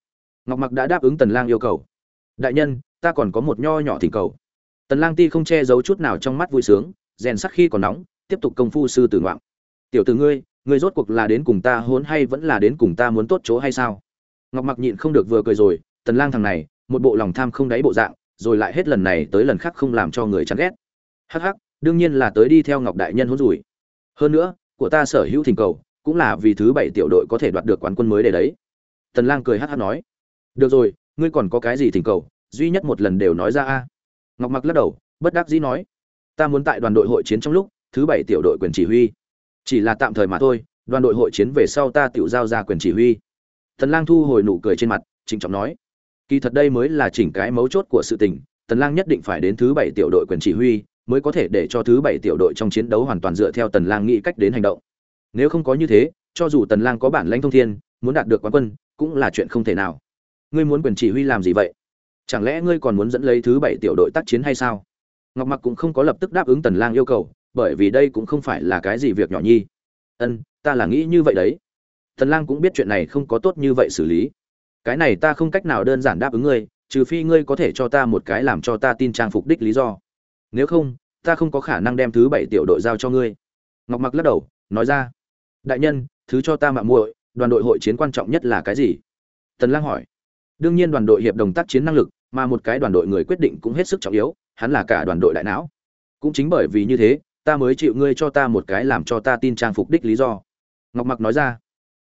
Ngọc mặc đã đáp ứng tần lang yêu cầu. Đại nhân, ta còn có một nho nhỏ thỉnh cầu. Tần lang ti không che giấu chút nào trong mắt vui sướng, rèn sắc khi còn nóng, tiếp tục công phu sư tử ngoạn tiểu tử ngươi ngươi rốt cuộc là đến cùng ta hốn hay vẫn là đến cùng ta muốn tốt chỗ hay sao? Ngọc mặc nhịn không được vừa cười rồi, tần lang thằng này, một bộ lòng tham không đáy bộ dạng rồi lại hết lần này tới lần khác không làm cho người chán ghét. Hắc hắc, đương nhiên là tới đi theo ngọc đại nhân hôn rủi. Hơn nữa, của ta sở hữu thỉnh cầu, cũng là vì thứ bảy tiểu đội có thể đoạt được quán quân mới để đấy. Tần lang cười hắc hắc nói. Được rồi, ngươi còn có cái gì thỉnh cầu, duy nhất một lần đều nói ra a. Ngọc mặc lắc đầu, bất đắc dĩ nói. Ta muốn tại đoàn đội hội chiến trong lúc, thứ bảy tiểu đội quyền chỉ huy. Chỉ là tạm thời mà thôi, đoàn đội hội chiến về sau ta Tiểu giao ra quyền chỉ huy. Tần lang thu hồi nụ cười trên mặt, trịnh trọng nói kỳ thật đây mới là chỉnh cái mấu chốt của sự tình, tần lang nhất định phải đến thứ bảy tiểu đội quyền chỉ huy, mới có thể để cho thứ bảy tiểu đội trong chiến đấu hoàn toàn dựa theo tần lang nghĩ cách đến hành động. Nếu không có như thế, cho dù tần lang có bản lãnh thông thiên, muốn đạt được quán quân, cũng là chuyện không thể nào. Ngươi muốn quyền chỉ huy làm gì vậy? Chẳng lẽ ngươi còn muốn dẫn lấy thứ bảy tiểu đội tác chiến hay sao? Ngọc mặc cũng không có lập tức đáp ứng tần lang yêu cầu, bởi vì đây cũng không phải là cái gì việc nhỏ nhi. Ân, ta là nghĩ như vậy đấy. Tần lang cũng biết chuyện này không có tốt như vậy xử lý cái này ta không cách nào đơn giản đáp ứng ngươi, trừ phi ngươi có thể cho ta một cái làm cho ta tin trang phục đích lý do. Nếu không, ta không có khả năng đem thứ bảy tiểu đội giao cho ngươi. Ngọc mặc lắc đầu, nói ra. Đại nhân, thứ cho ta mạng muội, đoàn đội hội chiến quan trọng nhất là cái gì? Tần lang hỏi. Đương nhiên đoàn đội hiệp đồng tác chiến năng lực, mà một cái đoàn đội người quyết định cũng hết sức trọng yếu, hắn là cả đoàn đội đại não. Cũng chính bởi vì như thế, ta mới chịu ngươi cho ta một cái làm cho ta tin trang phục đích lý do. Ngọc mặc nói ra.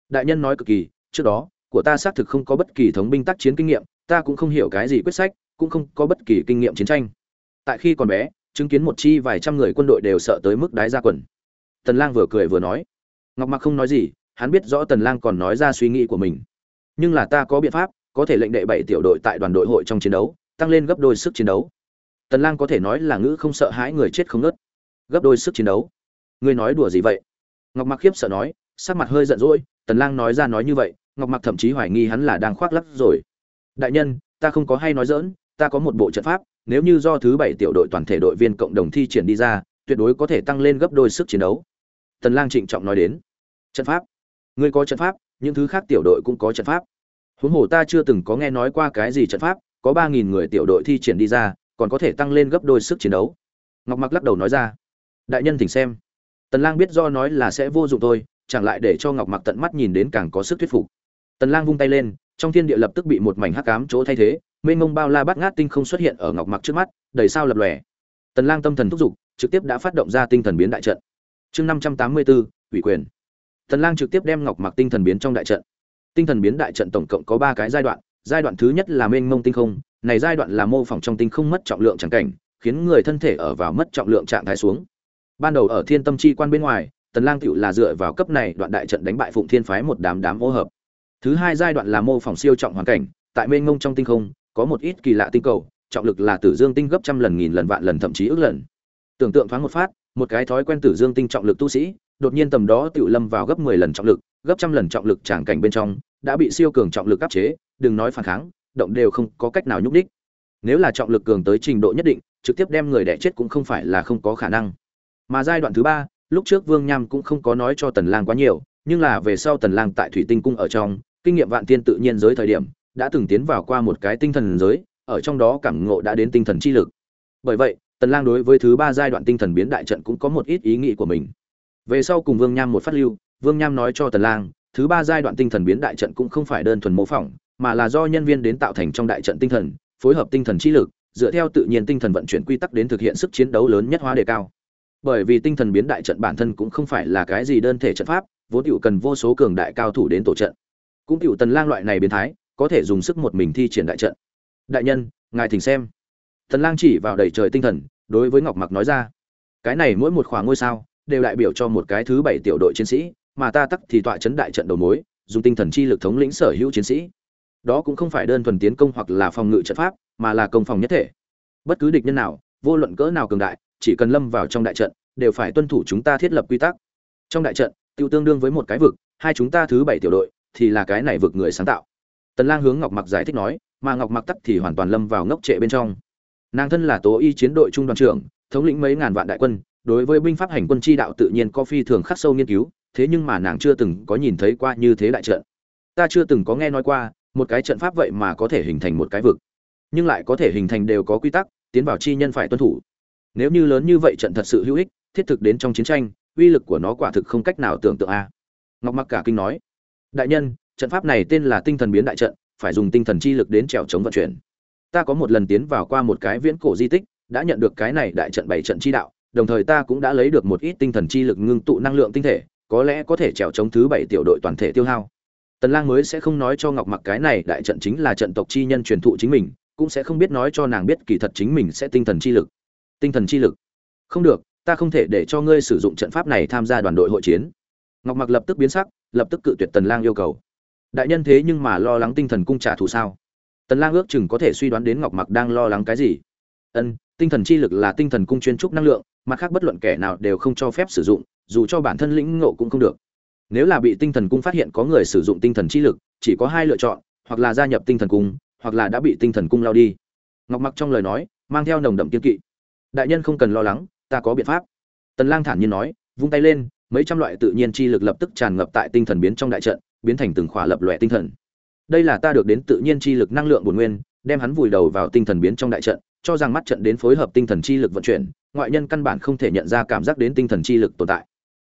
Đại nhân nói cực kỳ, trước đó của ta xác thực không có bất kỳ thống binh tác chiến kinh nghiệm, ta cũng không hiểu cái gì quyết sách, cũng không có bất kỳ kinh nghiệm chiến tranh. Tại khi còn bé, chứng kiến một chi vài trăm người quân đội đều sợ tới mức đái ra quần. Tần lang vừa cười vừa nói. Ngọc mặc không nói gì, hắn biết rõ tần lang còn nói ra suy nghĩ của mình. Nhưng là ta có biện pháp, có thể lệnh đệ bảy tiểu đội tại đoàn đội hội trong chiến đấu, tăng lên gấp đôi sức chiến đấu. Tần lang có thể nói là ngữ không sợ hãi người chết không ngớt. gấp đôi sức chiến đấu. Ngươi nói đùa gì vậy? Ngọc mặc khiếp sợ nói, sắc mặt hơi giận dỗi, tần lang nói ra nói như vậy ngọc mặc thậm chí hoài nghi hắn là đang khoác lác rồi. Đại nhân, ta không có hay nói dỡn ta có một bộ trận pháp, nếu như do thứ bảy tiểu đội toàn thể đội viên cộng đồng thi triển đi ra, tuyệt đối có thể tăng lên gấp đôi sức chiến đấu. Tần lang trịnh trọng nói đến. Trận pháp. Ngươi có trận pháp, những thứ khác tiểu đội cũng có trận pháp. Huống hồ ta chưa từng có nghe nói qua cái gì trận pháp, có ba nghìn người tiểu đội thi triển đi ra, còn có thể tăng lên gấp đôi sức chiến đấu. Ngọc mặc lắc đầu nói ra. Đại nhân thỉnh xem. Tần lang biết do nói là sẽ vô dụng thôi, chẳng lại để cho ngọc mặc tận mắt nhìn đến càng có sức thuyết phục tần lang vung tay lên trong thiên địa lập tức bị một mảnh hắc ám chỗ thay thế mênh mông bao la bát ngát tinh không xuất hiện ở ngọc mặc trước mắt đầy sao lập lòe. Tần lang tâm thần thúc giục trực tiếp đã phát động ra tinh thần biến đại trận. Chương 584, ủy quyền. Tần lang trực tiếp đem ngọc mặc tinh thần biến trong đại trận. Tinh thần biến đại trận tổng cộng có ba cái giai đoạn giai đoạn thứ nhất là mênh mông tinh không này giai đoạn là mô phỏng trong tinh không mất trọng lượng chẳng cảnh khiến người thân thể ở vào mất trọng lượng trạng thái xuống. Ban đầu ở thiên tâm chi quan bên ngoài tần lang tiểu là dựa vào cấp này đoạn đại trận đánh bại phụng thiên phái một đám đám ô hợp thứ hai giai đoạn là mô phỏng siêu trọng hoàn cảnh, tại mênh mông trong tinh không, có một ít kỳ lạ tinh cầu, trọng lực là tử dương tinh gấp trăm lần, nghìn lần, vạn lần, thậm chí ước lần. Tưởng tượng thoáng một phát, một cái thói quen tử dương tinh trọng lực tu sĩ, đột nhiên tầm đó tự lâm vào gấp 10 lần trọng lực, gấp trăm lần trọng lực tràng cảnh bên trong, đã bị siêu cường trọng lực áp chế, đừng nói phản kháng, động đều không có cách nào nhúc đích nếu là trọng lực cường tới trình độ nhất định, trực tiếp đem người đẻ chết cũng không phải là không có khả năng. Mà giai đoạn thứ ba, lúc trước vương nham cũng không có nói cho tần lang quá nhiều nhưng là về sau tần lang tại thủy tinh cung ở trong, kinh nghiệm vạn tiên tự nhiên giới thời điểm, đã từng tiến vào qua một cái tinh thần giới, ở trong đó cảm ngộ đã đến tinh thần chi lực. Bởi vậy, tần lang đối với thứ ba giai đoạn tinh thần biến đại trận cũng có một ít ý nghĩ của mình. Về sau cùng vương nham một phát lưu, vương nham nói cho tần lang, thứ ba giai đoạn tinh thần biến đại trận cũng không phải đơn thuần mô phỏng, mà là do nhân viên đến tạo thành trong đại trận tinh thần, phối hợp tinh thần chi lực, dựa theo tự nhiên tinh thần vận chuyển quy tắc đến thực hiện sức chiến đấu lớn nhất hóa đề cao. Bởi vì tinh thần biến đại trận bản thân cũng không phải là cái gì đơn thể trận pháp vốn tiểu cần vô số cường đại cao thủ đến tổ trận. Cũng tiểu tần lang loại này biến thái, có thể dùng sức một mình thi triển đại trận. Đại nhân, ngài thỉnh xem. Tần lang chỉ vào đầy trời tinh thần, đối với ngọc mặc nói ra. Cái này mỗi một khoảng ngôi sao, đều đại biểu cho một cái thứ bảy tiểu đội chiến sĩ, mà ta tắc thì tọa chấn đại trận đầu mối, dùng tinh thần chi lực thống lĩnh sở hữu chiến sĩ. Đó cũng không phải đơn thuần tiến công hoặc là phòng ngự trận pháp, mà là công phòng nhất thể. Bất cứ địch nhân nào, vô luận cỡ nào cường đại, chỉ cần lâm vào trong đại trận, đều phải tuân thủ chúng ta thiết lập quy tắc. Trong đại trận tiêu tương đương với một cái vực, hai chúng ta thứ bảy tiểu đội, thì là cái này vực người sáng tạo. Tần lang hướng ngọc mặc giải thích nói, mà ngọc mặc tắc thì hoàn toàn lâm vào ngốc trệ bên trong. Nàng thân là tố y chiến đội trung đoàn trưởng, thống lĩnh mấy ngàn vạn đại quân, đối với binh pháp hành quân chi đạo tự nhiên có phi thường khắc sâu nghiên cứu, thế nhưng mà nàng chưa từng có nhìn thấy qua như thế đại trận. Ta chưa từng có nghe nói qua, một cái trận pháp vậy mà có thể hình thành một cái vực. Nhưng lại có thể hình thành đều có quy tắc, tiến vào chi nhân phải tuân thủ. Nếu như lớn như vậy trận thật sự hữu ích, thiết thực đến trong chiến tranh uy lực của nó quả thực không cách nào tưởng tượng a. Ngọc mặc cả kinh nói, đại nhân, trận pháp này tên là tinh thần biến đại trận, phải dùng tinh thần chi lực đến trèo chống vận chuyển. Ta có một lần tiến vào qua một cái viễn cổ di tích, đã nhận được cái này đại trận bảy trận chi đạo, đồng thời ta cũng đã lấy được một ít tinh thần chi lực ngưng tụ năng lượng tinh thể, có lẽ có thể trèo chống thứ bảy tiểu đội toàn thể tiêu hao. Tần lang mới sẽ không nói cho ngọc mặc cái này đại trận chính là trận tộc chi nhân truyền thụ chính mình, cũng sẽ không biết nói cho nàng biết kỳ thật chính mình sẽ tinh thần chi lực. Tinh thần chi lực? Không được ta không thể để cho ngươi sử dụng trận pháp này tham gia đoàn đội hội chiến. Ngọc mặc lập tức biến sắc, lập tức cự tuyệt tần lang yêu cầu. Đại nhân thế nhưng mà lo lắng tinh thần cung trả thù sao? Tần lang ước chừng có thể suy đoán đến ngọc mặc đang lo lắng cái gì. Ân, tinh thần chi lực là tinh thần cung chuyên trúc năng lượng, mặt khác bất luận kẻ nào đều không cho phép sử dụng, dù cho bản thân lĩnh ngộ cũng không được. Nếu là bị tinh thần cung phát hiện có người sử dụng tinh thần chi lực, chỉ có hai lựa chọn, hoặc là gia nhập tinh thần cung, hoặc là đã bị tinh thần cung lao đi. Ngọc mặc trong lời nói, mang theo nồng đậm kiên kỵ. Đại nhân không cần lo lắng ta có biện pháp. Tần lang thản nhiên nói, vung tay lên, mấy trăm loại tự nhiên chi lực lập tức tràn ngập tại tinh thần biến trong đại trận, biến thành từng khỏa lập lòe tinh thần. Đây là ta được đến tự nhiên chi lực năng lượng bổn nguyên, đem hắn vùi đầu vào tinh thần biến trong đại trận, cho rằng mắt trận đến phối hợp tinh thần chi lực vận chuyển, ngoại nhân căn bản không thể nhận ra cảm giác đến tinh thần chi lực tồn tại.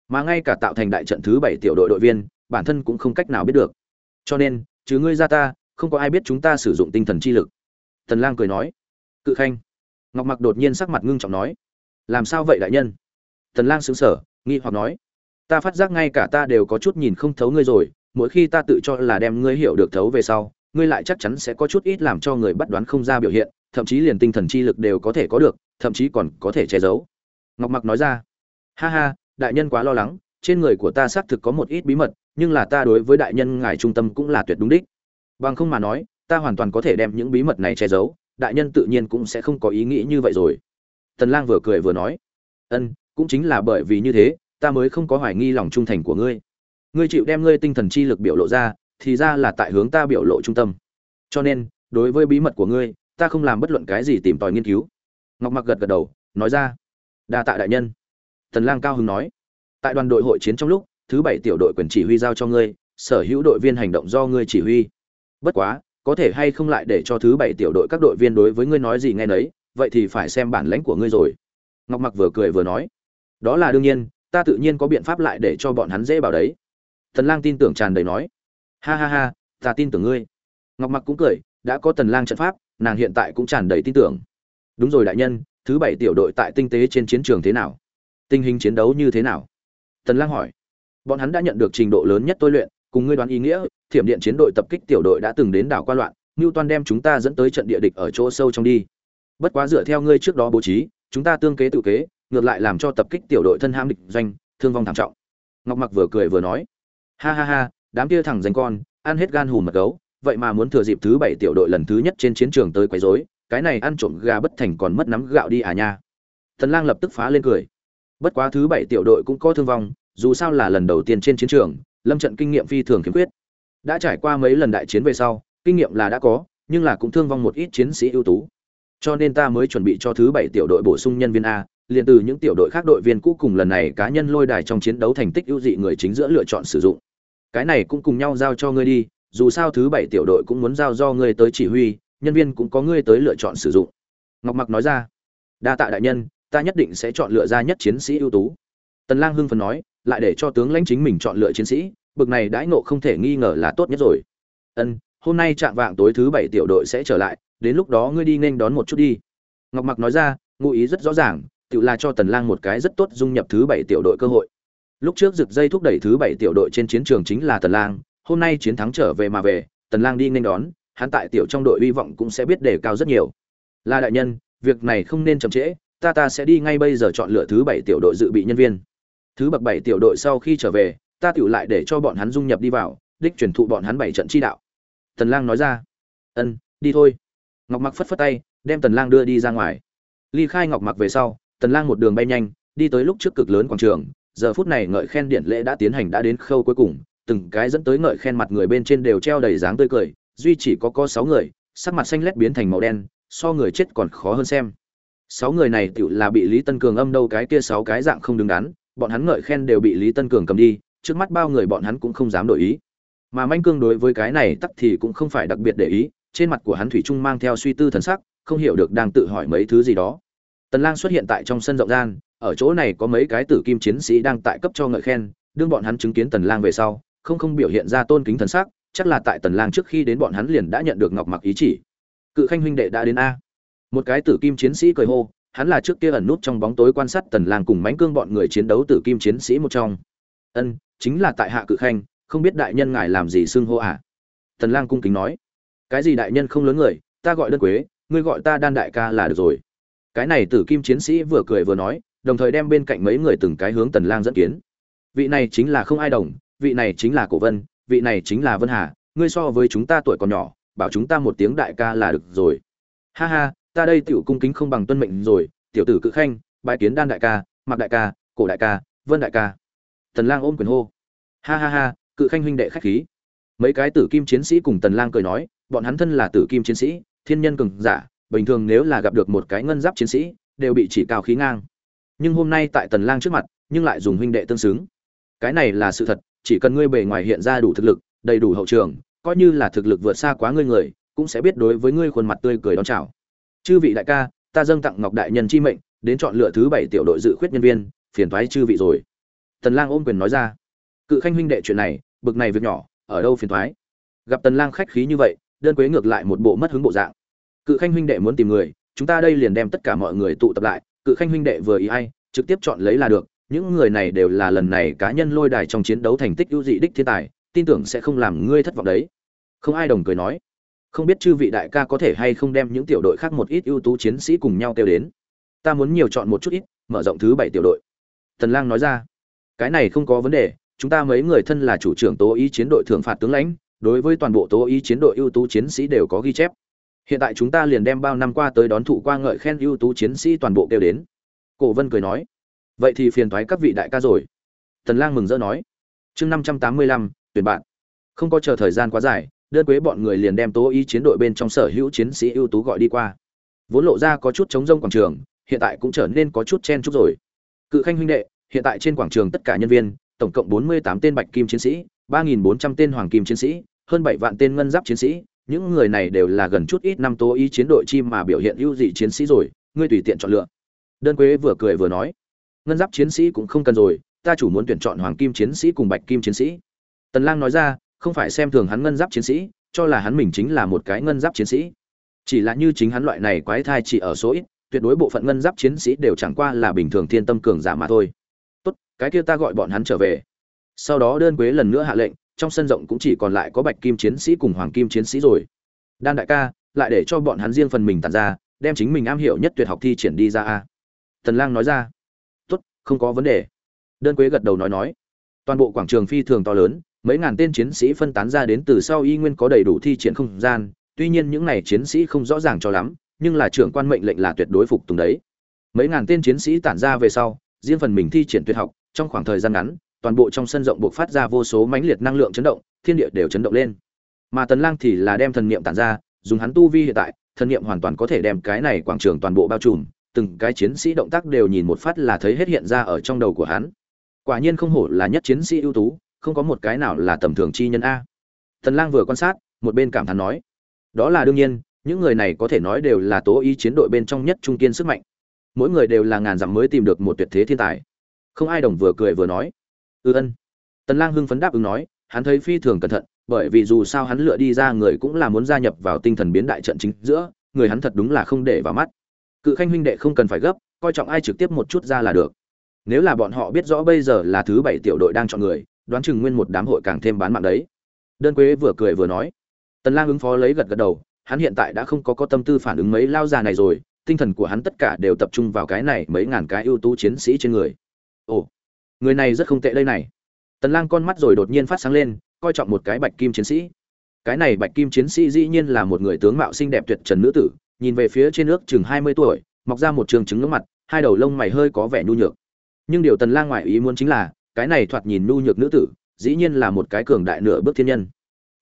Mà ngay cả tạo thành đại trận thứ bảy tiểu đội đội viên, bản thân cũng không cách nào biết được. Cho nên chứ ngươi ra ta, không có ai biết chúng ta sử dụng tinh thần chi lực. Tần lang cười nói. Cự khanh. Ngọc mặc đột nhiên sắc mặt ngưng trọng nói làm sao vậy đại nhân? Tần lang sững sờ, nghi hoặc nói. Ta phát giác ngay cả ta đều có chút nhìn không thấu ngươi rồi, mỗi khi ta tự cho là đem ngươi hiểu được thấu về sau, ngươi lại chắc chắn sẽ có chút ít làm cho người bắt đoán không ra biểu hiện, thậm chí liền tinh thần chi lực đều có thể có được, thậm chí còn có thể che giấu. Ngọc mặc nói ra. Ha ha, đại nhân quá lo lắng, trên người của ta xác thực có một ít bí mật, nhưng là ta đối với đại nhân ngài trung tâm cũng là tuyệt đúng đích. Bằng không mà nói, ta hoàn toàn có thể đem những bí mật này che giấu, đại nhân tự nhiên cũng sẽ không có ý nghĩ như vậy rồi tần lang vừa cười vừa nói, ân, cũng chính là bởi vì như thế, ta mới không có hoài nghi lòng trung thành của ngươi. Ngươi chịu đem ngươi tinh thần chi lực biểu lộ ra, thì ra là tại hướng ta biểu lộ trung tâm. Cho nên, đối với bí mật của ngươi, ta không làm bất luận cái gì tìm tòi nghiên cứu. Ngọc mặc gật gật đầu, nói ra, đa tạ đại nhân. Tần lang cao hứng nói, tại đoàn đội hội chiến trong lúc, thứ bảy tiểu đội quyền chỉ huy giao cho ngươi, sở hữu đội viên hành động do ngươi chỉ huy. Bất quá, có thể hay không lại để cho thứ bảy tiểu đội các đội viên đối với ngươi nói gì nghe nấy vậy thì phải xem bản lãnh của ngươi rồi. Ngọc mặc vừa cười vừa nói. Đó là đương nhiên, ta tự nhiên có biện pháp lại để cho bọn hắn dễ bảo đấy. Tần lang tin tưởng tràn đầy nói. Ha ha ha, ta tin tưởng ngươi. Ngọc mặc cũng cười, đã có tần lang trận pháp, nàng hiện tại cũng tràn đầy tin tưởng. Đúng rồi đại nhân, thứ bảy tiểu đội tại tinh tế trên chiến trường thế nào? Tình hình chiến đấu như thế nào? Tần lang hỏi. Bọn hắn đã nhận được trình độ lớn nhất tôi luyện, cùng ngươi đoán ý nghĩa, thiểm điện chiến đội tập kích tiểu đội đã từng đến đảo qua loạn, Newton đem chúng ta dẫn tới trận địa địch ở chỗ sâu trong đi bất quá dựa theo ngươi trước đó bố trí, chúng ta tương kế tự kế, ngược lại làm cho tập kích tiểu đội thân ham địch doanh, thương vong thảm trọng. Ngọc mặc vừa cười vừa nói. Ha ha ha, đám kia thằng danh con, ăn hết gan hùm mật gấu, vậy mà muốn thừa dịp thứ bảy tiểu đội lần thứ nhất trên chiến trường tới quấy rối, cái này ăn trộm gà bất thành còn mất nắm gạo đi à nha. Thần lang lập tức phá lên cười. Bất quá thứ bảy tiểu đội cũng có thương vong, dù sao là lần đầu tiên trên chiến trường, lâm trận kinh nghiệm phi thường khiếm khuyết. Đã trải qua mấy lần đại chiến về sau, kinh nghiệm là đã có, nhưng là cũng thương vong một ít chiến sĩ ưu tú cho nên ta mới chuẩn bị cho thứ bảy tiểu đội bổ sung nhân viên a, liền từ những tiểu đội khác đội viên cũ cùng lần này cá nhân lôi đài trong chiến đấu thành tích ưu dị người chính giữa lựa chọn sử dụng. Cái này cũng cùng nhau giao cho ngươi đi, dù sao thứ bảy tiểu đội cũng muốn giao do ngươi tới chỉ huy, nhân viên cũng có ngươi tới lựa chọn sử dụng. Ngọc mặc nói ra. Đa tạ đại nhân, ta nhất định sẽ chọn lựa ra nhất chiến sĩ ưu tú. Tần lang hưng phấn nói, lại để cho tướng lãnh chính mình chọn lựa chiến sĩ, bực này đãi ngộ không thể nghi ngờ là tốt nhất rồi. Ân, hôm nay trạng vạng tối thứ bảy tiểu đội sẽ trở lại đến lúc đó ngươi đi nên đón một chút đi. Ngọc mặc nói ra, ngụ ý rất rõ ràng tự là cho tần lang một cái rất tốt dung nhập thứ bảy tiểu đội cơ hội. Lúc trước rực dây thúc đẩy thứ bảy tiểu đội trên chiến trường chính là tần lang, hôm nay chiến thắng trở về mà về, tần lang đi nên đón, hắn tại tiểu trong đội hy vọng cũng sẽ biết đề cao rất nhiều. Là đại nhân, việc này không nên chậm trễ, ta ta sẽ đi ngay bây giờ chọn lựa thứ bảy tiểu đội dự bị nhân viên. Thứ bậc bảy tiểu đội sau khi trở về, ta tiểu lại để cho bọn hắn dung nhập đi vào, đích truyền thụ bọn hắn bảy trận chi đạo. Tần lang nói ra, ân, đi thôi ngọc mặc phất phất tay, đem tần lang đưa đi ra ngoài. Ly khai ngọc mặc về sau, tần lang một đường bay nhanh, đi tới lúc trước cực lớn quảng trường. Giờ phút này ngợi khen điện lễ đã tiến hành đã đến khâu cuối cùng. Từng cái dẫn tới ngợi khen mặt người bên trên đều treo đầy dáng tươi cười, duy chỉ có có sáu người, sắc mặt xanh lét biến thành màu đen, so người chết còn khó hơn xem. Sáu người này tựu là bị lý tân cường âm đâu cái kia sáu cái dạng không đứng đắn, bọn hắn ngợi khen đều bị lý tân cường cầm đi, trước mắt bao người bọn hắn cũng không dám đổi ý. Mà manh cương đối với cái này tắc thì cũng không phải đặc biệt để ý trên mặt của hắn thủy trung mang theo suy tư thần sắc, không hiểu được đang tự hỏi mấy thứ gì đó. Tần lang xuất hiện tại trong sân rộng gian, ở chỗ này có mấy cái tử kim chiến sĩ đang tại cấp cho ngợi khen, đương bọn hắn chứng kiến tần lang về sau, không không biểu hiện ra tôn kính thần sắc, chắc là tại tần lang trước khi đến bọn hắn liền đã nhận được ngọc mặc ý chỉ. Cự khanh huynh đệ đã đến a. Một cái tử kim chiến sĩ cười hô, hắn là trước kia ẩn nút trong bóng tối quan sát tần lang cùng mãnh cương bọn người chiến đấu tử kim chiến sĩ một trong. Ân, chính là tại hạ cự khanh, không biết đại nhân ngài làm gì xưng hô à? Tần lang cung kính nói cái gì đại nhân không lớn người, ta gọi đơn quế, ngươi gọi ta đan đại ca là được rồi. Cái này tử kim chiến sĩ vừa cười vừa nói, đồng thời đem bên cạnh mấy người từng cái hướng tần lang dẫn kiến. Vị này chính là không ai đồng, vị này chính là cổ vân, vị này chính là vân hà, ngươi so với chúng ta tuổi còn nhỏ, bảo chúng ta một tiếng đại ca là được rồi. Ha ha, ta đây tiểu cung kính không bằng tuân mệnh rồi, tiểu tử cự khanh, bái kiến đan đại ca, mặc đại ca, cổ đại ca, vân đại ca. Tần lang ôm quyền hô. Ha ha ha, cự khanh huynh đệ khách khí. Mấy cái tử kim chiến sĩ cùng tần lang cười nói bọn hắn thân là tử kim chiến sĩ, thiên nhân cường giả, bình thường nếu là gặp được một cái ngân giáp chiến sĩ, đều bị chỉ cao khí ngang. Nhưng hôm nay tại tần lang trước mặt, nhưng lại dùng huynh đệ tương xứng. Cái này là sự thật, chỉ cần ngươi bề ngoài hiện ra đủ thực lực, đầy đủ hậu trường, coi như là thực lực vượt xa quá ngươi người, cũng sẽ biết đối với ngươi khuôn mặt tươi cười đón chào. Chư vị đại ca, ta dâng tặng ngọc đại nhân chi mệnh, đến chọn lựa thứ bảy tiểu đội dự khuyết nhân viên, phiền thoái chư vị rồi. Tần lang ôm quyền nói ra. Cự khanh huynh đệ chuyện này, bực này việc nhỏ, ở đâu phiền thoái gặp tần lang khách khí như vậy đơn quế ngược lại một bộ mất hứng bộ dạng. Cự khanh huynh đệ muốn tìm người, chúng ta đây liền đem tất cả mọi người tụ tập lại, cự khanh huynh đệ vừa ý hay, trực tiếp chọn lấy là được, những người này đều là lần này cá nhân lôi đài trong chiến đấu thành tích ưu dị đích thiên tài, tin tưởng sẽ không làm ngươi thất vọng đấy. Không ai đồng cười nói. Không biết chư vị đại ca có thể hay không đem những tiểu đội khác một ít ưu tú chiến sĩ cùng nhau kêu đến. Ta muốn nhiều chọn một chút ít, mở rộng thứ bảy tiểu đội. Tần lang nói ra. Cái này không có vấn đề, chúng ta mấy người thân là chủ trưởng tố ý chiến đội thưởng phạt tướng lãnh đối với toàn bộ tố ý chiến đội ưu tú chiến sĩ đều có ghi chép. Hiện tại chúng ta liền đem bao năm qua tới đón thụ qua ngợi khen ưu tú chiến sĩ toàn bộ kêu đến. Cổ vân cười nói vậy thì phiền thoái các vị đại ca rồi. Tần lang mừng rỡ nói chương 585, tuyển bạn. Không có chờ thời gian quá dài đơn quế bọn người liền đem tố ý chiến đội bên trong sở hữu chiến sĩ ưu tú gọi đi qua. Vốn lộ ra có chút chống rông quảng trường hiện tại cũng trở nên có chút chen chúc rồi. Cự khanh huynh đệ hiện tại trên quảng trường tất cả nhân viên tổng cộng 48 tên bạch kim chiến sĩ 3.400 tên hoàng kim chiến sĩ, hơn 7 vạn tên ngân giáp chiến sĩ, những người này đều là gần chút ít năm tố ý chiến đội chi mà biểu hiện ưu dị chiến sĩ rồi, ngươi tùy tiện chọn lựa. Đơn quế vừa cười vừa nói, ngân giáp chiến sĩ cũng không cần rồi, ta chủ muốn tuyển chọn hoàng kim chiến sĩ cùng bạch kim chiến sĩ. Tần lang nói ra, không phải xem thường hắn ngân giáp chiến sĩ, cho là hắn mình chính là một cái ngân giáp chiến sĩ. Chỉ là như chính hắn loại này quái thai chỉ ở số ít, tuyệt đối bộ phận ngân giáp chiến sĩ đều chẳng qua là bình thường thiên tâm cường giả mà thôi. Tốt, cái kia ta gọi bọn hắn trở về sau đó đơn quế lần nữa hạ lệnh, trong sân rộng cũng chỉ còn lại có bạch kim chiến sĩ cùng hoàng kim chiến sĩ rồi. Đan đại ca, lại để cho bọn hắn riêng phần mình tàn ra, đem chính mình am hiểu nhất tuyệt học thi triển đi ra a. Tần lang nói ra. Tốt, không có vấn đề. Đơn quế gật đầu nói nói. Toàn bộ quảng trường phi thường to lớn, mấy ngàn tên chiến sĩ phân tán ra đến từ sau y nguyên có đầy đủ thi triển không gian, tuy nhiên những này chiến sĩ không rõ ràng cho lắm, nhưng là trưởng quan mệnh lệnh là tuyệt đối phục tùng đấy. Mấy ngàn tên chiến sĩ tản ra về sau, riêng phần mình thi triển tuyệt học, trong khoảng thời gian ngắn toàn bộ trong sân rộng buộc phát ra vô số mãnh liệt năng lượng chấn động, thiên địa đều chấn động lên. Mà tần lang thì là đem thần niệm tản ra, dùng hắn tu vi hiện tại, thần niệm hoàn toàn có thể đem cái này quảng trường toàn bộ bao trùm, từng cái chiến sĩ động tác đều nhìn một phát là thấy hết hiện ra ở trong đầu của hắn. Quả nhiên không hổ là nhất chiến sĩ ưu tú, không có một cái nào là tầm thường chi nhân a. Tần lang vừa quan sát, một bên cảm thán nói, đó là đương nhiên, những người này có thể nói đều là tố ý chiến đội bên trong nhất trung kiên sức mạnh. Mỗi người đều là ngàn dặm mới tìm được một tuyệt thế thiên tài. Không ai đồng vừa cười vừa nói ư ân. Tần lang hưng phấn đáp ứng nói, hắn thấy phi thường cẩn thận, bởi vì dù sao hắn lựa đi ra người cũng là muốn gia nhập vào tinh thần biến đại trận chính giữa, người hắn thật đúng là không để vào mắt. Cự khanh huynh đệ không cần phải gấp, coi trọng ai trực tiếp một chút ra là được. Nếu là bọn họ biết rõ bây giờ là thứ bảy tiểu đội đang chọn người, đoán chừng nguyên một đám hội càng thêm bán mạng đấy. Đơn quế vừa cười vừa nói. Tần lang ứng phó lấy gật gật đầu, hắn hiện tại đã không có có tâm tư phản ứng mấy lao già này rồi, tinh thần của hắn tất cả đều tập trung vào cái này mấy ngàn cái ưu tú chiến sĩ trên người. Ồ người này rất không tệ đây này. Tần lang con mắt rồi đột nhiên phát sáng lên, coi trọng một cái bạch kim chiến sĩ. Cái này bạch kim chiến sĩ dĩ nhiên là một người tướng mạo xinh đẹp tuyệt trần nữ tử, nhìn về phía trên nước chừng 20 tuổi, mọc ra một trường trứng ngưỡng mặt, hai đầu lông mày hơi có vẻ nhu nhược. Nhưng điều tần lang ngoại ý muốn chính là, cái này thoạt nhìn nhu nhược nữ tử, dĩ nhiên là một cái cường đại nửa bước thiên nhân.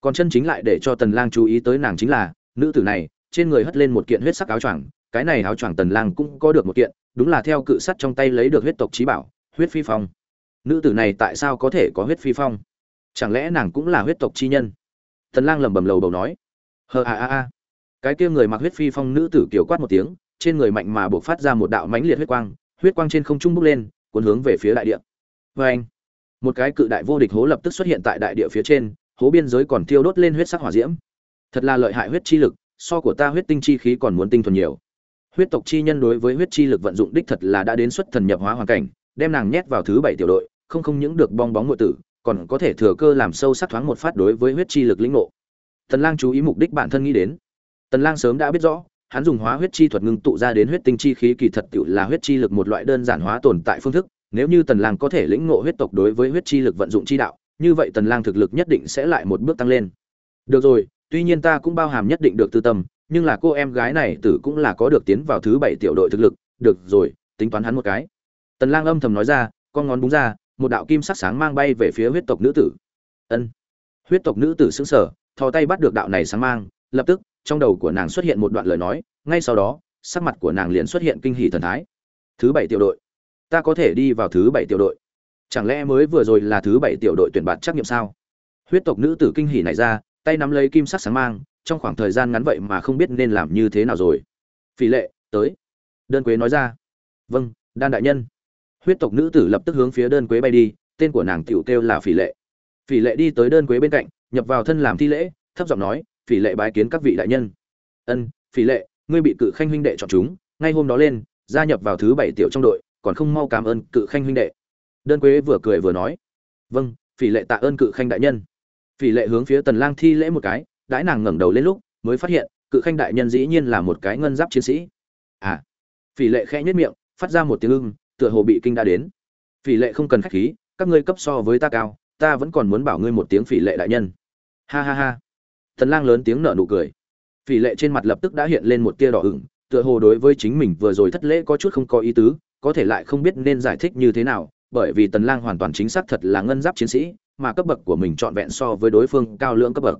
Còn chân chính lại để cho tần lang chú ý tới nàng chính là, nữ tử này, trên người hất lên một kiện huyết sắc áo choàng, cái này áo choàng tần lang cũng có được một kiện, đúng là theo cự sắt trong tay lấy được huyết tộc trí bảo, huyết phi phong nữ tử này tại sao có thể có huyết phi phong? Chẳng lẽ nàng cũng là huyết tộc chi nhân? Tần lang lẩm bẩm lầu bầu nói. Hờ a a a. Cái kia người mặc huyết phi phong nữ tử kiểu quát một tiếng, trên người mạnh mà bộc phát ra một đạo mãnh liệt huyết quang huyết quang trên không trung bốc lên, cuốn hướng về phía đại địa. Với anh, một cái cự đại vô địch hố lập tức xuất hiện tại đại địa phía trên, hố biên giới còn thiêu đốt lên huyết sắc hỏa diễm. Thật là lợi hại huyết chi lực, so của ta huyết tinh chi khí còn muốn tinh thuần nhiều. Huyết tộc chi nhân đối với huyết chi lực vận dụng đích thật là đã đến xuất thần nhập hóa hoàn cảnh, đem nàng nhét vào thứ bảy tiểu đội không không những được bong bóng ngụy tử, còn có thể thừa cơ làm sâu sắc thoáng một phát đối với huyết chi lực lĩnh ngộ. Tần lang chú ý mục đích bản thân nghĩ đến. Tần lang sớm đã biết rõ, hắn dùng hóa huyết chi thuật ngưng tụ ra đến huyết tinh chi khí kỳ thật tiểu là huyết chi lực một loại đơn giản hóa tồn tại phương thức, nếu như tần lang có thể lĩnh ngộ huyết tộc đối với huyết chi lực vận dụng chi đạo, như vậy tần lang thực lực nhất định sẽ lại một bước tăng lên. Được rồi, tuy nhiên ta cũng bao hàm nhất định được tư tâm, nhưng là cô em gái này tử cũng là có được tiến vào thứ bảy tiểu đội thực lực. Được rồi, tính toán hắn một cái. Tần lang âm thầm nói ra, con ngón búng ra một đạo kim sắc sáng mang bay về phía huyết tộc nữ tử. Ân. Huyết tộc nữ tử sững sờ, thò tay bắt được đạo này sáng mang, lập tức, trong đầu của nàng xuất hiện một đoạn lời nói, ngay sau đó, sắc mặt của nàng liền xuất hiện kinh hỉ thần thái. Thứ bảy tiểu đội. Ta có thể đi vào thứ bảy tiểu đội. Chẳng lẽ mới vừa rồi là thứ bảy tiểu đội tuyển bạn trắc nghiệm sao? Huyết tộc nữ tử kinh hỉ này ra, tay nắm lấy kim sắc sáng mang, trong khoảng thời gian ngắn vậy mà không biết nên làm như thế nào rồi. Phỉ lệ, tới. Đơn quế nói ra. Vâng đan đại nhân huyết tộc nữ tử lập tức hướng phía đơn quế bay đi, tên của nàng tiểu kêu là phỉ lệ. Phỉ lệ đi tới đơn quế bên cạnh, nhập vào thân làm thi lễ, thấp giọng nói, phỉ lệ bái kiến các vị đại nhân. Ân, phỉ lệ, ngươi bị cự khanh huynh đệ chọn chúng, ngay hôm đó lên, gia nhập vào thứ bảy tiểu trong đội, còn không mau cảm ơn cự khanh huynh đệ. Đơn quế vừa cười vừa nói vâng phỉ lệ tạ ơn cự khanh đại nhân. Phỉ lệ hướng phía tần lang thi lễ một cái, đãi nàng ngẩng đầu lên lúc, mới phát hiện, cự khanh đại nhân dĩ nhiên là một cái ngân giáp chiến sĩ. À phỉ lệ khẽ nhất miệng, phát ra một tiếng ưng tựa hồ bị kinh đã đến. Phỉ lệ không cần khách khí, các ngươi cấp so với ta cao, ta vẫn còn muốn bảo ngươi một tiếng phỉ lệ đại nhân. Ha ha ha. Tần lang lớn tiếng nở nụ cười. Phỉ lệ trên mặt lập tức đã hiện lên một tia đỏ ửng, tựa hồ đối với chính mình vừa rồi thất lễ có chút không có ý tứ, có thể lại không biết nên giải thích như thế nào, bởi vì tần lang hoàn toàn chính xác thật là ngân giáp chiến sĩ, mà cấp bậc của mình trọn vẹn so với đối phương cao lượng cấp bậc.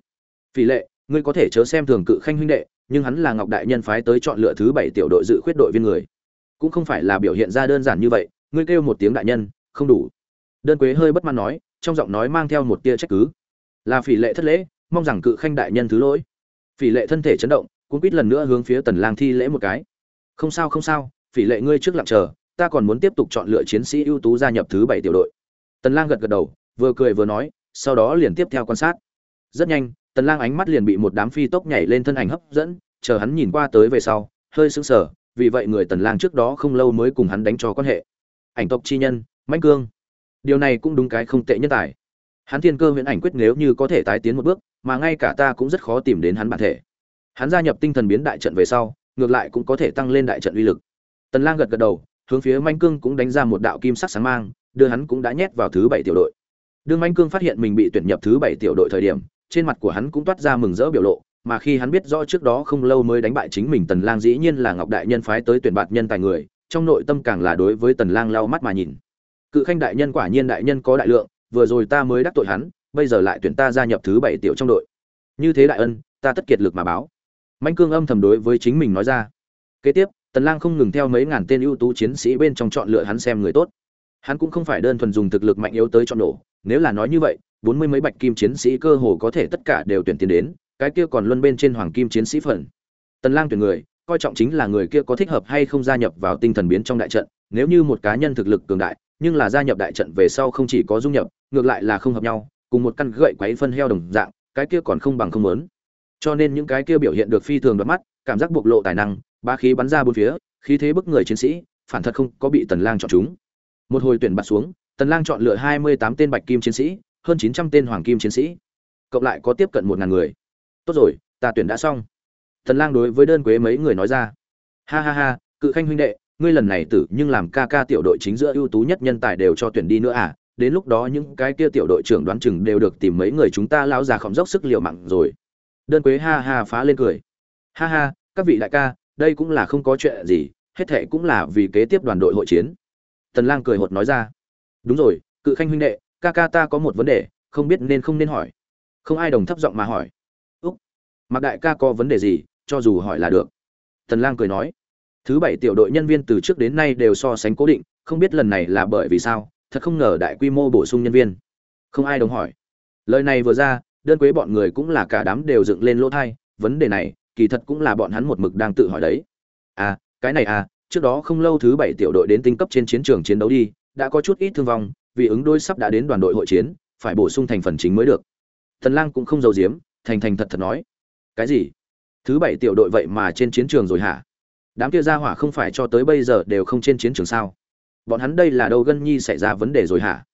Phỉ lệ, ngươi có thể chớ xem thường cự khanh huynh đệ, nhưng hắn là ngọc đại nhân phái tới chọn lựa thứ bảy tiểu đội dự khuyết đội viên người cũng không phải là biểu hiện ra đơn giản như vậy, ngươi kêu một tiếng đại nhân, không đủ. Đơn quế hơi bất mãn nói, trong giọng nói mang theo một tia trách cứ. Là phỉ lệ thất lễ, mong rằng cự khanh đại nhân thứ lỗi. Phỉ lệ thân thể chấn động cũng quýt lần nữa hướng phía tần lang thi lễ một cái. Không sao không sao, phỉ lệ ngươi trước lặng chờ, ta còn muốn tiếp tục chọn lựa chiến sĩ ưu tú gia nhập thứ bảy tiểu đội. Tần lang gật gật đầu, vừa cười vừa nói, sau đó liền tiếp theo quan sát. Rất nhanh, tần lang ánh mắt liền bị một đám phi tốc nhảy lên thân ảnh hấp dẫn, chờ hắn nhìn qua tới về sau, hơi sững sờ vì vậy người tần lang trước đó không lâu mới cùng hắn đánh cho quan hệ. Ảnh tộc chi nhân, mãnh cương. Điều này cũng đúng cái không tệ nhân tài. Hắn thiên cơ huyễn ảnh quyết nếu như có thể tái tiến một bước, mà ngay cả ta cũng rất khó tìm đến hắn bản thể. Hắn gia nhập tinh thần biến đại trận về sau, ngược lại cũng có thể tăng lên đại trận uy lực. Tần lang gật gật đầu, hướng phía mãnh cương cũng đánh ra một đạo kim sắc sáng mang, đưa hắn cũng đã nhét vào thứ bảy tiểu đội. Đương mãnh cương phát hiện mình bị tuyển nhập thứ bảy tiểu đội thời điểm, trên mặt của hắn cũng toát ra mừng rỡ biểu lộ mà khi hắn biết rõ trước đó không lâu mới đánh bại chính mình tần lang dĩ nhiên là ngọc đại nhân phái tới tuyển bạt nhân tài người, trong nội tâm càng là đối với tần lang lau mắt mà nhìn. Cự khanh đại nhân quả nhiên đại nhân có đại lượng, vừa rồi ta mới đắc tội hắn, bây giờ lại tuyển ta gia nhập thứ bảy tiểu trong đội. Như thế đại ân, ta tất kiệt lực mà báo. Mạnh cương âm thầm đối với chính mình nói ra. Kế tiếp, tần lang không ngừng theo mấy ngàn tên ưu tú chiến sĩ bên trong chọn lựa hắn xem người tốt. Hắn cũng không phải đơn thuần dùng thực lực mạnh yếu tới chọn nổ, nếu là nói như vậy, bốn mươi mấy bạch kim chiến sĩ cơ hồ có thể tất cả đều tuyển tiền đến cái kia còn luân bên trên hoàng kim chiến sĩ phần. Tần lang tuyển người, coi trọng chính là người kia có thích hợp hay không gia nhập vào tinh thần biến trong đại trận, nếu như một cá nhân thực lực cường đại, nhưng là gia nhập đại trận về sau không chỉ có dung nhập, ngược lại là không hợp nhau, cùng một căn gậy quấy phân heo đồng dạng, cái kia còn không bằng không lớn cho nên những cái kia biểu hiện được phi thường đoạt mắt, cảm giác bộc lộ tài năng, ba khí bắn ra bốn phía, khí thế bức người chiến sĩ, phản thật không có bị tần lang chọn chúng. Một hồi tuyển bạt xuống, tần lang chọn lựa 28 tên bạch kim chiến sĩ, hơn 900 tên hoàng kim chiến sĩ. Cộng lại có tiếp cận một ngàn người tốt rồi, ta tuyển đã xong. Thần lang đối với đơn quế mấy người nói ra. Ha ha ha, cự khanh huynh đệ, ngươi lần này tử nhưng làm ca ca tiểu đội chính giữa ưu tú nhất nhân tài đều cho tuyển đi nữa à? Đến lúc đó những cái kia tiểu đội trưởng đoán chừng đều được tìm mấy người chúng ta lao già khom dốc sức liều mạng rồi. Đơn quế ha ha phá lên cười. Ha ha, các vị đại ca, đây cũng là không có chuyện gì, hết thệ cũng là vì kế tiếp đoàn đội hội chiến. Tần lang cười hột nói ra. Đúng rồi, cự khanh huynh đệ, ca ca ta có một vấn đề, không biết nên không nên hỏi. Không ai đồng thấp giọng mà hỏi mặc đại ca có vấn đề gì, cho dù hỏi là được. Tần lang cười nói, thứ bảy tiểu đội nhân viên từ trước đến nay đều so sánh cố định, không biết lần này là bởi vì sao, thật không ngờ đại quy mô bổ sung nhân viên. Không ai đồng hỏi. Lời này vừa ra, đơn quế bọn người cũng là cả đám đều dựng lên lỗ thai, vấn đề này, kỳ thật cũng là bọn hắn một mực đang tự hỏi đấy. À cái này à trước đó không lâu thứ bảy tiểu đội đến tinh cấp trên chiến trường chiến đấu đi, đã có chút ít thương vong, vì ứng đôi sắp đã đến đoàn đội hội chiến, phải bổ sung thành phần chính mới được. Thần lang cũng không giấu giếm, thành thành thật thật nói cái gì? Thứ bảy tiểu đội vậy mà trên chiến trường rồi hả? Đám kia ra hỏa không phải cho tới bây giờ đều không trên chiến trường sao? Bọn hắn đây là đâu gân nhi xảy ra vấn đề rồi hả?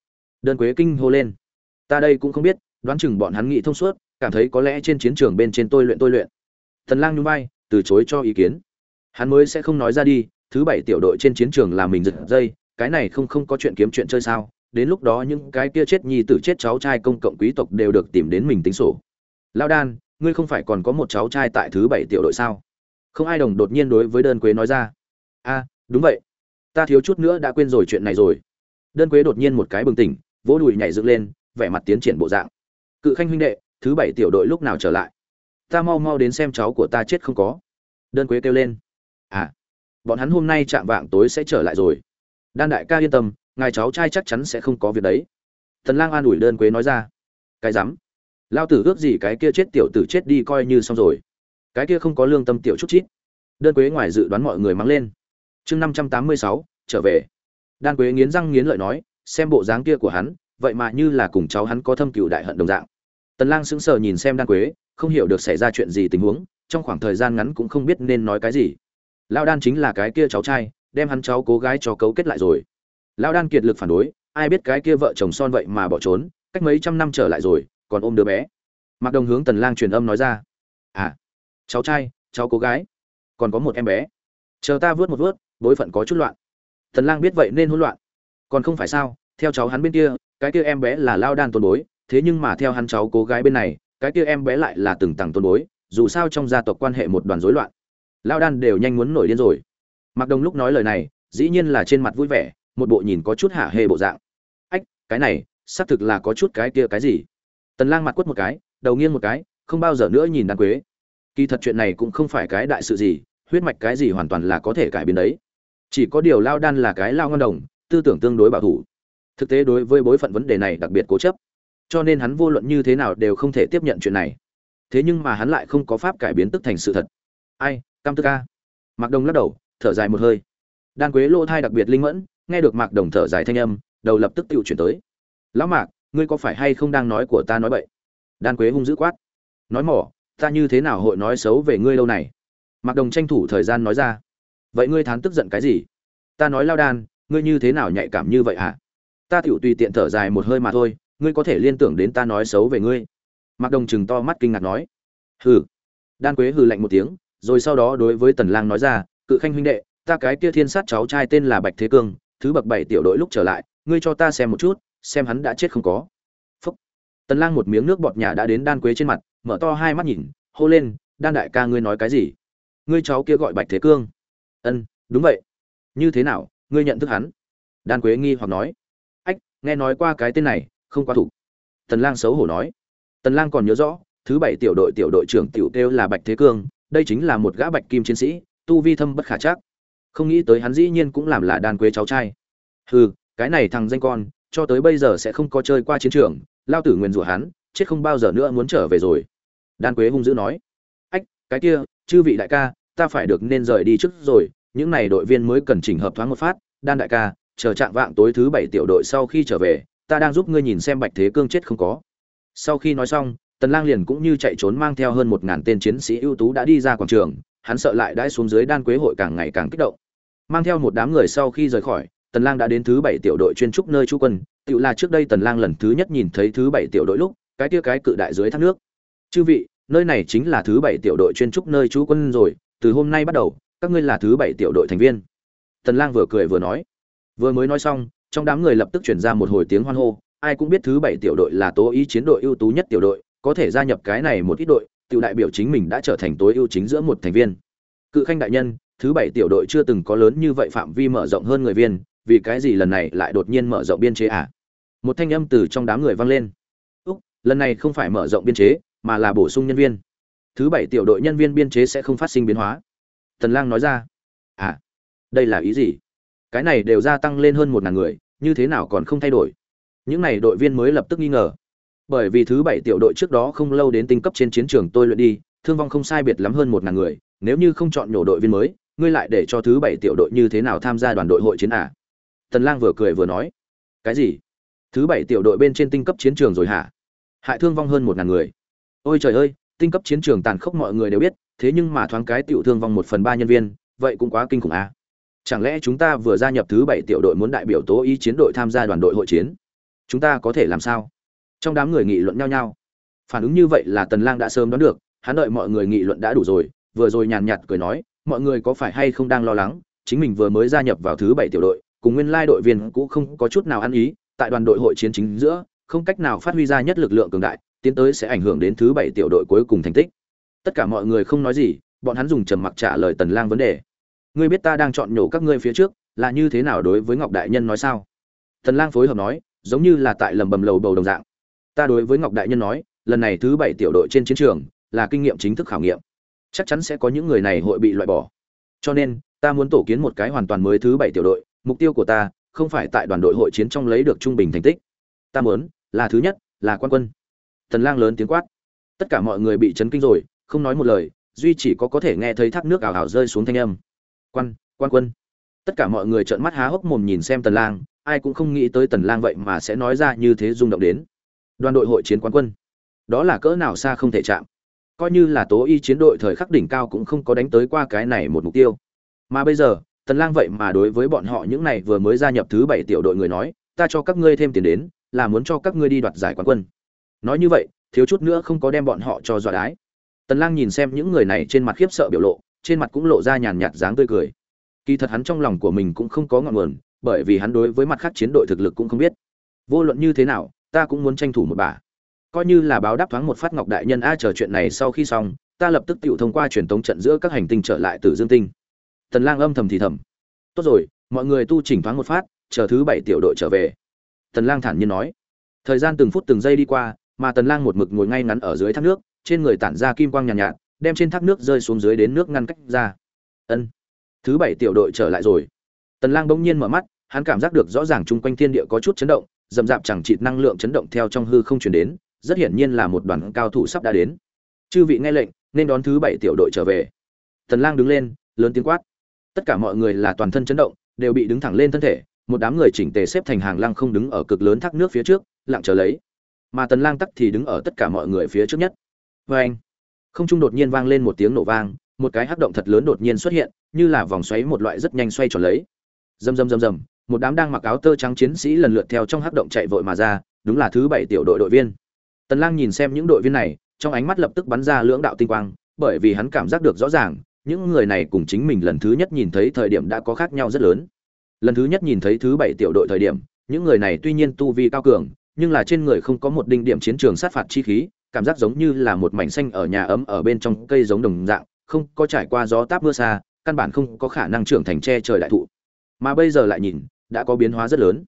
Đơn quế kinh hô lên. Ta đây cũng không biết, đoán chừng bọn hắn nghĩ thông suốt, cảm thấy có lẽ trên chiến trường bên trên tôi luyện tôi luyện. Thần lang nhún vai, từ chối cho ý kiến. Hắn mới sẽ không nói ra đi, thứ bảy tiểu đội trên chiến trường là mình giật dây, cái này không không có chuyện kiếm chuyện chơi sao? Đến lúc đó những cái kia chết nhi tử, chết cháu trai công cộng quý tộc đều được tìm đến mình tính sổ. Lao đan ngươi không phải còn có một cháu trai tại thứ bảy tiểu đội sao? Không ai đồng đột nhiên đối với đơn quế nói ra. A, đúng vậy. Ta thiếu chút nữa đã quên rồi chuyện này rồi. Đơn quế đột nhiên một cái bừng tỉnh, vỗ đùi nhảy dựng lên, vẻ mặt tiến triển bộ dạng. Cự khanh huynh đệ, thứ bảy tiểu đội lúc nào trở lại? Ta mau mau đến xem cháu của ta chết không có. Đơn quế kêu lên. À bọn hắn hôm nay chạm vạng tối sẽ trở lại rồi. Đan đại ca yên tâm, ngài cháu trai chắc chắn sẽ không có việc đấy. Thần lang an ủi đơn quế nói ra. Cái rắm lao tử ước gì cái kia chết tiểu tử chết đi coi như xong rồi. Cái kia không có lương tâm tiểu chút chít. Đơn quế ngoài dự đoán mọi người mắng lên. Chương năm trăm tám mươi sáu, trở về. Đan quế nghiến răng nghiến lợi nói, xem bộ dáng kia của hắn, vậy mà như là cùng cháu hắn có thâm cựu đại hận đồng dạng. Tần lang sững sờ nhìn xem đan quế, không hiểu được xảy ra chuyện gì tình huống, trong khoảng thời gian ngắn cũng không biết nên nói cái gì. Lao đan chính là cái kia cháu trai, đem hắn cháu cố gái cho cấu kết lại rồi. Lao đan kiệt lực phản đối, ai biết cái kia vợ chồng son vậy mà bỏ trốn, cách mấy trăm năm trở lại rồi còn ôm đứa bé. Mặc đồng hướng tần lang truyền âm nói ra. À cháu trai, cháu cô gái, còn có một em bé. Chờ ta vớt một vớt, bối phận có chút loạn. Tần lang biết vậy nên hỗn loạn. Còn không phải sao, theo cháu hắn bên kia, cái kia em bé là lao đan tôn bối, thế nhưng mà theo hắn cháu cô gái bên này, cái kia em bé lại là từng tầng tôn bối, dù sao trong gia tộc quan hệ một đoàn rối loạn. Lao đan đều nhanh muốn nổi điên rồi. Mặc đồng lúc nói lời này, dĩ nhiên là trên mặt vui vẻ, một bộ nhìn có chút hạ hê bộ dạng. Ách, cái này, xác thực là có chút cái kia cái gì? Tần lang mặt quất một cái, đầu nghiêng một cái, không bao giờ nữa nhìn đan quế. Kỳ thật chuyện này cũng không phải cái đại sự gì, huyết mạch cái gì hoàn toàn là có thể cải biến đấy. Chỉ có điều lao đan là cái lao ngon đồng, tư tưởng tương đối bảo thủ. Thực tế đối với bối phận vấn đề này đặc biệt cố chấp. Cho nên hắn vô luận như thế nào đều không thể tiếp nhận chuyện này. Thế nhưng mà hắn lại không có pháp cải biến tức thành sự thật. Ai, cam tức ca. Mạc đồng lắc đầu, thở dài một hơi. Đan quế lỗ thai đặc biệt linh mẫn, nghe được mạc đồng thở dài thanh âm, đầu lập tức tự chuyển tới. Lão mạc ngươi có phải hay không đang nói của ta nói bậy? Đan quế hung dữ quát. Nói mỏ, ta như thế nào hội nói xấu về ngươi lâu này? Mặc đồng tranh thủ thời gian nói ra. Vậy ngươi thán tức giận cái gì? Ta nói lao đan, ngươi như thế nào nhạy cảm như vậy hả? Ta tựu tùy tiện thở dài một hơi mà thôi, ngươi có thể liên tưởng đến ta nói xấu về ngươi? Mặc đồng chừng to mắt kinh ngạc nói. Hừ. Đan quế hừ lạnh một tiếng, rồi sau đó đối với tần lang nói ra, cự khanh huynh đệ, ta cái kia thiên sát cháu trai tên là bạch thế cương, thứ bậc bảy tiểu đội lúc trở lại, ngươi cho ta xem một chút xem hắn đã chết không có. Phúc. Tần lang một miếng nước bọt nhà đã đến đan quế trên mặt, mở to hai mắt nhìn, hô lên, đan đại ca ngươi nói cái gì? Ngươi cháu kia gọi bạch thế cương. Ân, đúng vậy. Như thế nào, ngươi nhận thức hắn? Đan quế nghi hoặc nói. Ách, nghe nói qua cái tên này, không qua thủ. Tần lang xấu hổ nói. Tần lang còn nhớ rõ, thứ bảy tiểu đội tiểu đội trưởng tiểu tiêu là bạch thế cương, đây chính là một gã bạch kim chiến sĩ, tu vi thâm bất khả chắc. Không nghĩ tới hắn dĩ nhiên cũng làm là đan quế cháu trai. Hừ, cái này thằng danh con cho tới bây giờ sẽ không có chơi qua chiến trường, lao tử nguyền rủa hắn, chết không bao giờ nữa muốn trở về rồi. Đan quế hung dữ nói. Ách, cái kia, chư vị đại ca, ta phải được nên rời đi trước rồi, những này đội viên mới cần chỉnh hợp thoáng một phát. Đan đại ca, chờ trạng vạng tối thứ bảy tiểu đội sau khi trở về, ta đang giúp ngươi nhìn xem bạch thế cương chết không có. Sau khi nói xong, tần lang liền cũng như chạy trốn mang theo hơn một ngàn tên chiến sĩ ưu tú đã đi ra quảng trường, hắn sợ lại đãi xuống dưới đan quế hội càng ngày càng kích động. Mang theo một đám người sau khi rời khỏi tần lang đã đến thứ bảy tiểu đội chuyên trúc nơi trú quân tự là trước đây tần lang lần thứ nhất nhìn thấy thứ bảy tiểu đội lúc, cái kia cái cự đại dưới thác nước. Chư vị, nơi này chính là thứ bảy tiểu đội chuyên trúc nơi trú quân rồi, từ hôm nay bắt đầu, các ngươi là thứ bảy tiểu đội thành viên. Tần lang vừa cười vừa nói. Vừa mới nói xong, trong đám người lập tức truyền ra một hồi tiếng hoan hô, ai cũng biết thứ bảy tiểu đội là tố ý chiến đội ưu tú nhất tiểu đội, có thể gia nhập cái này một ít đội tiểu đại biểu chính mình đã trở thành tối ưu chính giữa một thành viên. Cự khanh đại nhân, thứ bảy tiểu đội chưa từng có lớn như vậy phạm vi mở rộng hơn người viên vì cái gì lần này lại đột nhiên mở rộng biên chế à? Một thanh âm từ trong đám người vang lên. Úc, lần này không phải mở rộng biên chế, mà là bổ sung nhân viên. Thứ bảy tiểu đội nhân viên biên chế sẽ không phát sinh biến hóa. Tần lang nói ra. À đây là ý gì? Cái này đều gia tăng lên hơn một ngàn người, như thế nào còn không thay đổi? Những này đội viên mới lập tức nghi ngờ. Bởi vì thứ bảy tiểu đội trước đó không lâu đến tinh cấp trên chiến trường tôi luyện đi, thương vong không sai biệt lắm hơn một ngàn người. Nếu như không chọn nhổ đội viên mới, ngươi lại để cho thứ bảy tiểu đội như thế nào tham gia đoàn đội hội chiến à? Tần lang vừa cười vừa nói, cái gì? Thứ bảy tiểu đội bên trên tinh cấp chiến trường rồi hả? Hại thương vong hơn một ngàn người. Ôi trời ơi, tinh cấp chiến trường tàn khốc mọi người đều biết, thế nhưng mà thoáng cái tiểu thương vong một phần ba nhân viên, vậy cũng quá kinh khủng à? chẳng lẽ chúng ta vừa gia nhập thứ bảy tiểu đội muốn đại biểu tố ý chiến đội tham gia đoàn đội hội chiến? Chúng ta có thể làm sao? Trong đám người nghị luận nhau nhau. Phản ứng như vậy là tần lang đã sớm đoán được, hắn đợi mọi người nghị luận đã đủ rồi, vừa rồi nhàn nhạt cười nói, mọi người có phải hay không đang lo lắng, chính mình vừa mới gia nhập vào thứ bảy tiểu đội cùng nguyên lai đội viên cũng không có chút nào ăn ý, tại đoàn đội hội chiến chính giữa, không cách nào phát huy ra nhất lực lượng cường đại, tiến tới sẽ ảnh hưởng đến thứ bảy tiểu đội cuối cùng thành tích. Tất cả mọi người không nói gì, bọn hắn dùng trầm mặc trả lời tần lang vấn đề. Ngươi biết ta đang chọn nhổ các ngươi phía trước, là như thế nào đối với ngọc đại nhân nói sao? Tần lang phối hợp nói, giống như là tại lầm bầm lầu bầu đồng dạng. Ta đối với ngọc đại nhân nói, lần này thứ bảy tiểu đội trên chiến trường, là kinh nghiệm chính thức khảo nghiệm. Chắc chắn sẽ có những người này hội bị loại bỏ. Cho nên, ta muốn tổ kiến một cái hoàn toàn mới thứ bảy tiểu đội mục tiêu của ta không phải tại đoàn đội hội chiến trong lấy được trung bình thành tích. Ta muốn, là thứ nhất, là quan quân. Tần lang lớn tiếng quát. Tất cả mọi người bị chấn kinh rồi, không nói một lời, duy chỉ có có thể nghe thấy thác nước ảo ảo rơi xuống thanh âm. Quan quan quân. Tất cả mọi người trợn mắt há hốc mồm nhìn xem tần lang, ai cũng không nghĩ tới tần lang vậy mà sẽ nói ra như thế rung động đến. Đoàn đội hội chiến quán quân. Đó là cỡ nào xa không thể chạm. Coi như là tố y chiến đội thời khắc đỉnh cao cũng không có đánh tới qua cái này một mục tiêu. Mà bây giờ tần lang vậy mà đối với bọn họ những này vừa mới gia nhập thứ bảy tiểu đội người nói, ta cho các ngươi thêm tiền đến, là muốn cho các ngươi đi đoạt giải quán quân. Nói như vậy, thiếu chút nữa không có đem bọn họ cho dọa đái. Tần lang nhìn xem những người này trên mặt khiếp sợ biểu lộ, trên mặt cũng lộ ra nhàn nhạt dáng tươi cười. Kỳ thật hắn trong lòng của mình cũng không có ngọn nguồn, bởi vì hắn đối với mặt khác chiến đội thực lực cũng không biết. Vô luận như thế nào, ta cũng muốn tranh thủ một bà. Coi như là báo đáp thoáng một phát ngọc đại nhân, a, chờ chuyện này sau khi xong, ta lập tức tiểu thông qua truyền tống trận giữa các hành tinh trở lại từ dương tinh tần lang âm thầm thì thầm. Tốt rồi mọi người tu chỉnh thoáng một phát chờ thứ bảy tiểu đội trở về. Tần lang thản nhiên nói. Thời gian từng phút từng giây đi qua mà tần lang một mực ngồi ngay ngắn ở dưới thác nước trên người tản ra kim quang nhàn nhạt, nhạt đem trên thác nước rơi xuống dưới đến nước ngăn cách ra. Ân thứ bảy tiểu đội trở lại rồi. Tần lang bỗng nhiên mở mắt hắn cảm giác được rõ ràng chung quanh thiên địa có chút chấn động dầm dạp chẳng chịt năng lượng chấn động theo trong hư không truyền đến rất hiển nhiên là một đoàn cao thủ sắp đã đến. Chư vị nghe lệnh nên đón thứ bảy tiểu đội trở về. Tần lang đứng lên lớn tiếng quát tất cả mọi người là toàn thân chấn động, đều bị đứng thẳng lên thân thể, một đám người chỉnh tề xếp thành hàng lăng không đứng ở cực lớn thác nước phía trước, lặng chờ lấy. Mà tần lang tắc thì đứng ở tất cả mọi người phía trước nhất. Với anh, không trung đột nhiên vang lên một tiếng nổ vang, một cái hắc động thật lớn đột nhiên xuất hiện, như là vòng xoáy một loại rất nhanh xoay tròn lấy. Rầm rầm rầm rầm, một đám đang mặc áo tơ trắng chiến sĩ lần lượt theo trong hắc động chạy vội mà ra, đúng là thứ bảy tiểu đội đội viên. Tần lang nhìn xem những đội viên này, trong ánh mắt lập tức bắn ra lưỡng đạo tinh quang, bởi vì hắn cảm giác được rõ ràng những người này cùng chính mình lần thứ nhất nhìn thấy thời điểm đã có khác nhau rất lớn. Lần thứ nhất nhìn thấy thứ bảy tiểu đội thời điểm, những người này tuy nhiên tu vi cao cường, nhưng là trên người không có một đinh điểm chiến trường sát phạt chi khí, cảm giác giống như là một mảnh xanh ở nhà ấm ở bên trong cây giống đồng dạng, không có trải qua gió táp mưa xa, căn bản không có khả năng trưởng thành che trời đại thụ. Mà bây giờ lại nhìn, đã có biến hóa rất lớn.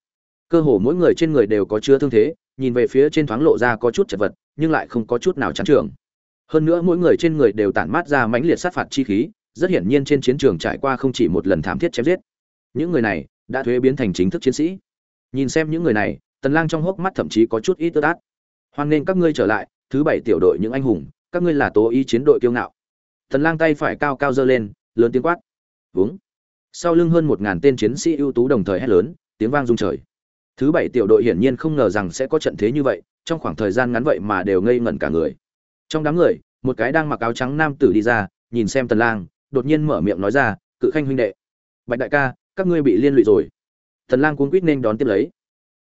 Cơ hồ mỗi người trên người đều có chứa thương thế, nhìn về phía trên thoáng lộ ra có chút chật vật, nhưng lại không có chút nào chán trường hơn nữa mỗi người trên người đều tản mát ra mãnh liệt sát phạt chi khí, rất hiển nhiên trên chiến trường trải qua không chỉ một lần thảm thiết chém giết. Những người này đã thuế biến thành chính thức chiến sĩ. Nhìn xem những người này, tần lang trong hốc mắt thậm chí có chút ít tơ tát. Hoan nên các ngươi trở lại, thứ bảy tiểu đội những anh hùng, các ngươi là tố y chiến đội kiêu ngạo. Tần lang tay phải cao cao giơ lên, lớn tiếng quát. Vướng sau lưng hơn một ngàn tên chiến sĩ ưu tú đồng thời hét lớn, tiếng vang rung trời. Thứ bảy tiểu đội hiển nhiên không ngờ rằng sẽ có trận thế như vậy, trong khoảng thời gian ngắn vậy mà đều ngây ngẩn cả người trong đám người, một cái đang mặc áo trắng nam tử đi ra, nhìn xem tần lang, đột nhiên mở miệng nói ra, cự khanh huynh đệ, bạch đại ca, các ngươi bị liên lụy rồi. Tần lang cuống quýt nên đón tiếp lấy.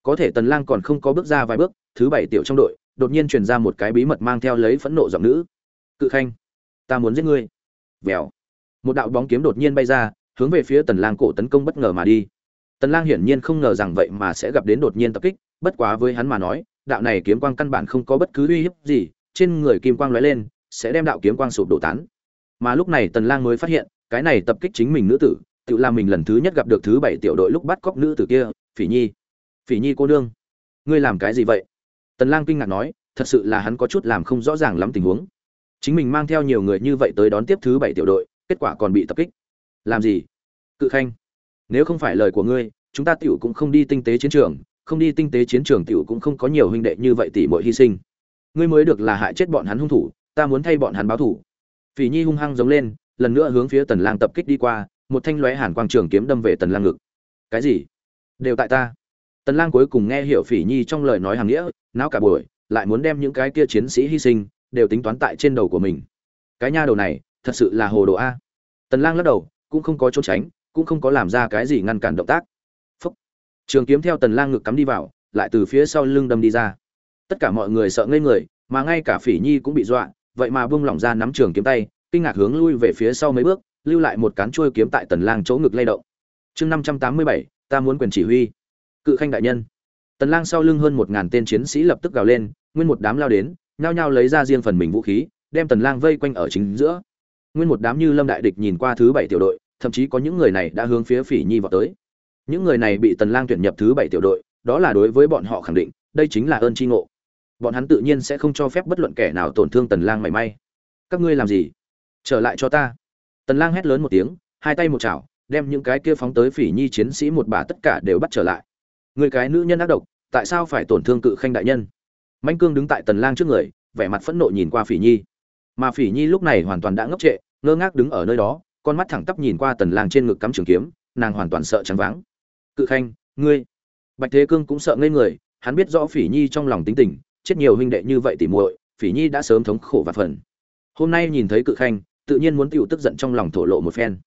Có thể tần lang còn không có bước ra vài bước, thứ bảy tiểu trong đội, đột nhiên truyền ra một cái bí mật mang theo lấy phẫn nộ giọng nữ. Cự khanh, ta muốn giết ngươi. Vèo. Một đạo bóng kiếm đột nhiên bay ra, hướng về phía tần lang cổ tấn công bất ngờ mà đi. Tần lang hiển nhiên không ngờ rằng vậy mà sẽ gặp đến đột nhiên tập kích, bất quá với hắn mà nói, đạo này kiếm quang căn bản không có bất cứ uy hiếp gì trên người kim quang lóe lên, sẽ đem đạo kiếm quang sụp đổ tán. Mà lúc này tần lang mới phát hiện, cái này tập kích chính mình nữ tử, tự làm mình lần thứ nhất gặp được thứ bảy tiểu đội lúc bắt cóc nữ tử kia, phỉ nhi. Phỉ nhi cô nương, ngươi làm cái gì vậy? Tần lang kinh ngạc nói, thật sự là hắn có chút làm không rõ ràng lắm tình huống. Chính mình mang theo nhiều người như vậy tới đón tiếp thứ bảy tiểu đội, kết quả còn bị tập kích. Làm gì? Cự khanh, nếu không phải lời của ngươi, chúng ta tiểu cũng không đi tinh tế chiến trường, không đi tinh tế chiến trường tiểu cũng không có nhiều huynh đệ như vậy tỷ muội hy sinh ngươi mới được là hại chết bọn hắn hung thủ, ta muốn thay bọn hắn báo thủ phỉ nhi hung hăng giống lên, lần nữa hướng phía tần lang tập kích đi qua, một thanh lóe hàn quang trường kiếm đâm về tần lang ngực. Cái gì? Đều tại ta. Tần lang cuối cùng nghe hiểu phỉ nhi trong lời nói hàng nghĩa não cả buổi, lại muốn đem những cái kia chiến sĩ hy sinh, đều tính toán tại trên đầu của mình. Cái nha đầu này, thật sự là hồ đồ a. Tần lang lắc đầu, cũng không có trốn tránh, cũng không có làm ra cái gì ngăn cản động tác. Phúc. trường kiếm theo tần lang ngực cắm đi vào, lại từ phía sau lưng đâm đi ra tất cả mọi người sợ ngây người mà ngay cả phỉ nhi cũng bị dọa vậy mà buông lỏng ra nắm trường kiếm tay kinh ngạc hướng lui về phía sau mấy bước lưu lại một cán chuôi kiếm tại tần lang chỗ ngực lay động. Chương 587, ta muốn quyền chỉ huy. Cự khanh đại nhân. Tần lang sau lưng hơn một ngàn tên chiến sĩ lập tức gào lên nguyên một đám lao đến nhao nhao lấy ra riêng phần mình vũ khí đem tần lang vây quanh ở chính giữa. Nguyên một đám như lâm đại địch nhìn qua thứ bảy tiểu đội thậm chí có những người này đã hướng phía phỉ nhi vào tới. Những người này bị tần lang tuyển nhập thứ bảy tiểu đội đó là đối với bọn họ khẳng định đây chính là ơn chi ngộ bọn hắn tự nhiên sẽ không cho phép bất luận kẻ nào tổn thương tần lang mảy may. Các ngươi làm gì? Trở lại cho ta. Tần lang hét lớn một tiếng, hai tay một chảo, đem những cái kia phóng tới phỉ nhi chiến sĩ một bà tất cả đều bắt trở lại. Người cái nữ nhân ác độc, tại sao phải tổn thương cự khanh đại nhân? Mạnh cương đứng tại tần lang trước người, vẻ mặt phẫn nộ nhìn qua phỉ nhi. Mà phỉ nhi lúc này hoàn toàn đã ngốc trệ, ngơ ngác đứng ở nơi đó, con mắt thẳng tắp nhìn qua tần lang trên ngực cắm trường kiếm, nàng hoàn toàn sợ trắng váng. Cự khanh, ngươi. Bạch thế cương cũng sợ ngây người, hắn biết rõ phỉ nhi trong lòng tính tình chết nhiều huynh đệ như vậy tỉ muội, phỉ nhi đã sớm thống khổ và phần. Hôm nay nhìn thấy cự khanh, tự nhiên muốn tiêu tức giận trong lòng thổ lộ một phen.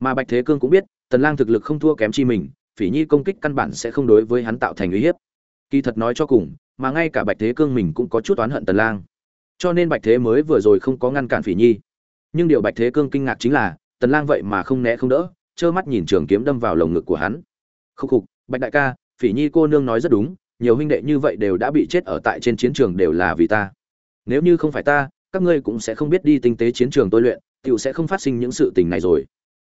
Mà bạch thế cương cũng biết, tần lang thực lực không thua kém chi mình, phỉ nhi công kích căn bản sẽ không đối với hắn tạo thành uy hiếp. Kỳ thật nói cho cùng, mà ngay cả bạch thế cương mình cũng có chút oán hận tần lang. Cho nên bạch thế mới vừa rồi không có ngăn cản phỉ nhi. Nhưng điều bạch thế cương kinh ngạc chính là, tần lang vậy mà không né không đỡ, trơ mắt nhìn trường kiếm đâm vào lồng ngực của hắn. Khúc khục, bạch đại ca, phỉ nhi cô nương nói rất đúng nhiều huynh đệ như vậy đều đã bị chết ở tại trên chiến trường đều là vì ta. Nếu như không phải ta, các ngươi cũng sẽ không biết đi tinh tế chiến trường tôi luyện, tiểu sẽ không phát sinh những sự tình này rồi.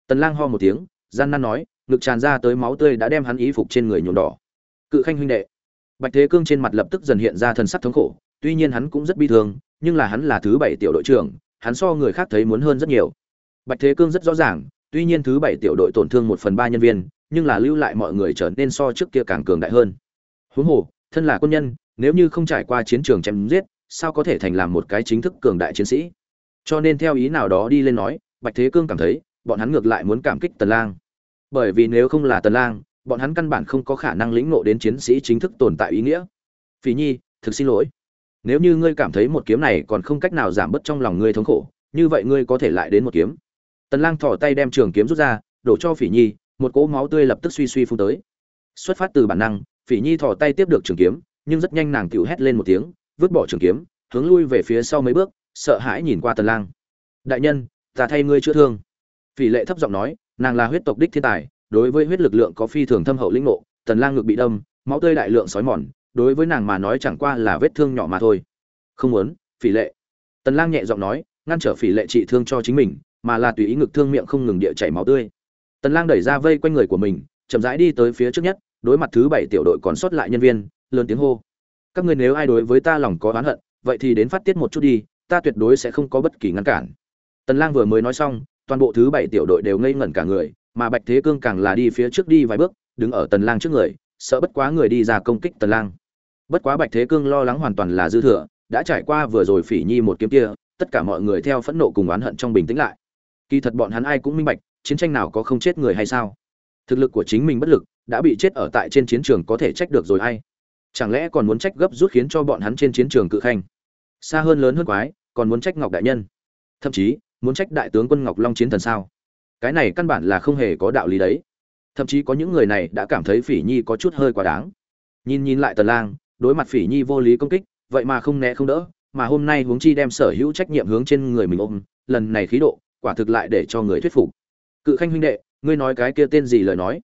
Tần lang ho một tiếng, gian nan nói, ngực tràn ra tới máu tươi đã đem hắn ý phục trên người nhuộm đỏ. Cự khanh huynh đệ. Bạch thế cương trên mặt lập tức dần hiện ra thần sắc thống khổ, tuy nhiên hắn cũng rất bi thương, nhưng là hắn là thứ bảy tiểu đội trưởng, hắn so người khác thấy muốn hơn rất nhiều. Bạch thế cương rất rõ ràng, tuy nhiên thứ bảy tiểu đội tổn thương một phần ba nhân viên, nhưng là lưu lại mọi người trở nên so trước kia càng cường đại hơn huống hồ, thân là quân nhân, nếu như không trải qua chiến trường chém giết, sao có thể thành làm một cái chính thức cường đại chiến sĩ? Cho nên theo ý nào đó đi lên nói, bạch thế cương cảm thấy, bọn hắn ngược lại muốn cảm kích tần lang. Bởi vì nếu không là tần lang, bọn hắn căn bản không có khả năng lĩnh ngộ đến chiến sĩ chính thức tồn tại ý nghĩa. Phí nhi, thực xin lỗi. Nếu như ngươi cảm thấy một kiếm này còn không cách nào giảm bớt trong lòng ngươi thống khổ, như vậy ngươi có thể lại đến một kiếm. Tần lang thò tay đem trường kiếm rút ra, đổ cho phỉ nhi, một cỗ máu tươi lập tức suy suy phun tới. Xuất phát từ bản năng phỉ nhi thò tay tiếp được trường kiếm, nhưng rất nhanh nàng tiểu hét lên một tiếng, vứt bỏ trường kiếm, hướng lui về phía sau mấy bước, sợ hãi nhìn qua tần lang. Đại nhân, ta thay ngươi chữa thương. Phỉ lệ thấp giọng nói, nàng là huyết tộc đích thiên tài, đối với huyết lực lượng có phi thường thâm hậu linh ngộ, tần lang ngực bị đâm, máu tươi đại lượng sói mòn, đối với nàng mà nói chẳng qua là vết thương nhỏ mà thôi. Không muốn, phỉ lệ. Tần lang nhẹ giọng nói, ngăn trở phỉ lệ trị thương cho chính mình, mà là tùy ý ngực thương miệng không ngừng địa chảy máu tươi. Tần lang đẩy ra vây quanh người của mình, chậm rãi đi tới phía trước nhất đối mặt thứ bảy tiểu đội còn sót lại nhân viên, lớn tiếng hô. Các ngươi nếu ai đối với ta lòng có oán hận, vậy thì đến phát tiết một chút đi, ta tuyệt đối sẽ không có bất kỳ ngăn cản. Tần lang vừa mới nói xong, toàn bộ thứ bảy tiểu đội đều ngây ngẩn cả người, mà bạch thế cương càng là đi phía trước đi vài bước, đứng ở tần lang trước người, sợ bất quá người đi ra công kích tần lang. Bất quá bạch thế cương lo lắng hoàn toàn là dư thừa, đã trải qua vừa rồi phỉ nhi một kiếm kia, tất cả mọi người theo phẫn nộ cùng oán hận trong bình tĩnh lại. Kỳ thật bọn hắn ai cũng minh bạch, chiến tranh nào có không chết người hay sao? Thực lực của chính mình bất lực, đã bị chết ở tại trên chiến trường có thể trách được rồi hay chẳng lẽ còn muốn trách gấp rút khiến cho bọn hắn trên chiến trường cự khanh? Xa hơn lớn hơn quái, còn muốn trách ngọc đại nhân? Thậm chí, muốn trách đại tướng quân ngọc long chiến thần sao? Cái này căn bản là không hề có đạo lý đấy. Thậm chí có những người này đã cảm thấy phỉ nhi có chút hơi quá đáng. Nhìn nhìn lại tần lang, đối mặt phỉ nhi vô lý công kích, vậy mà không né không đỡ, mà hôm nay huống chi đem sở hữu trách nhiệm hướng trên người mình ôm, lần này khí độ, quả thực lại để cho người thuyết phục. Cự khanh huynh đệ ngươi nói cái kia tên gì lời nói?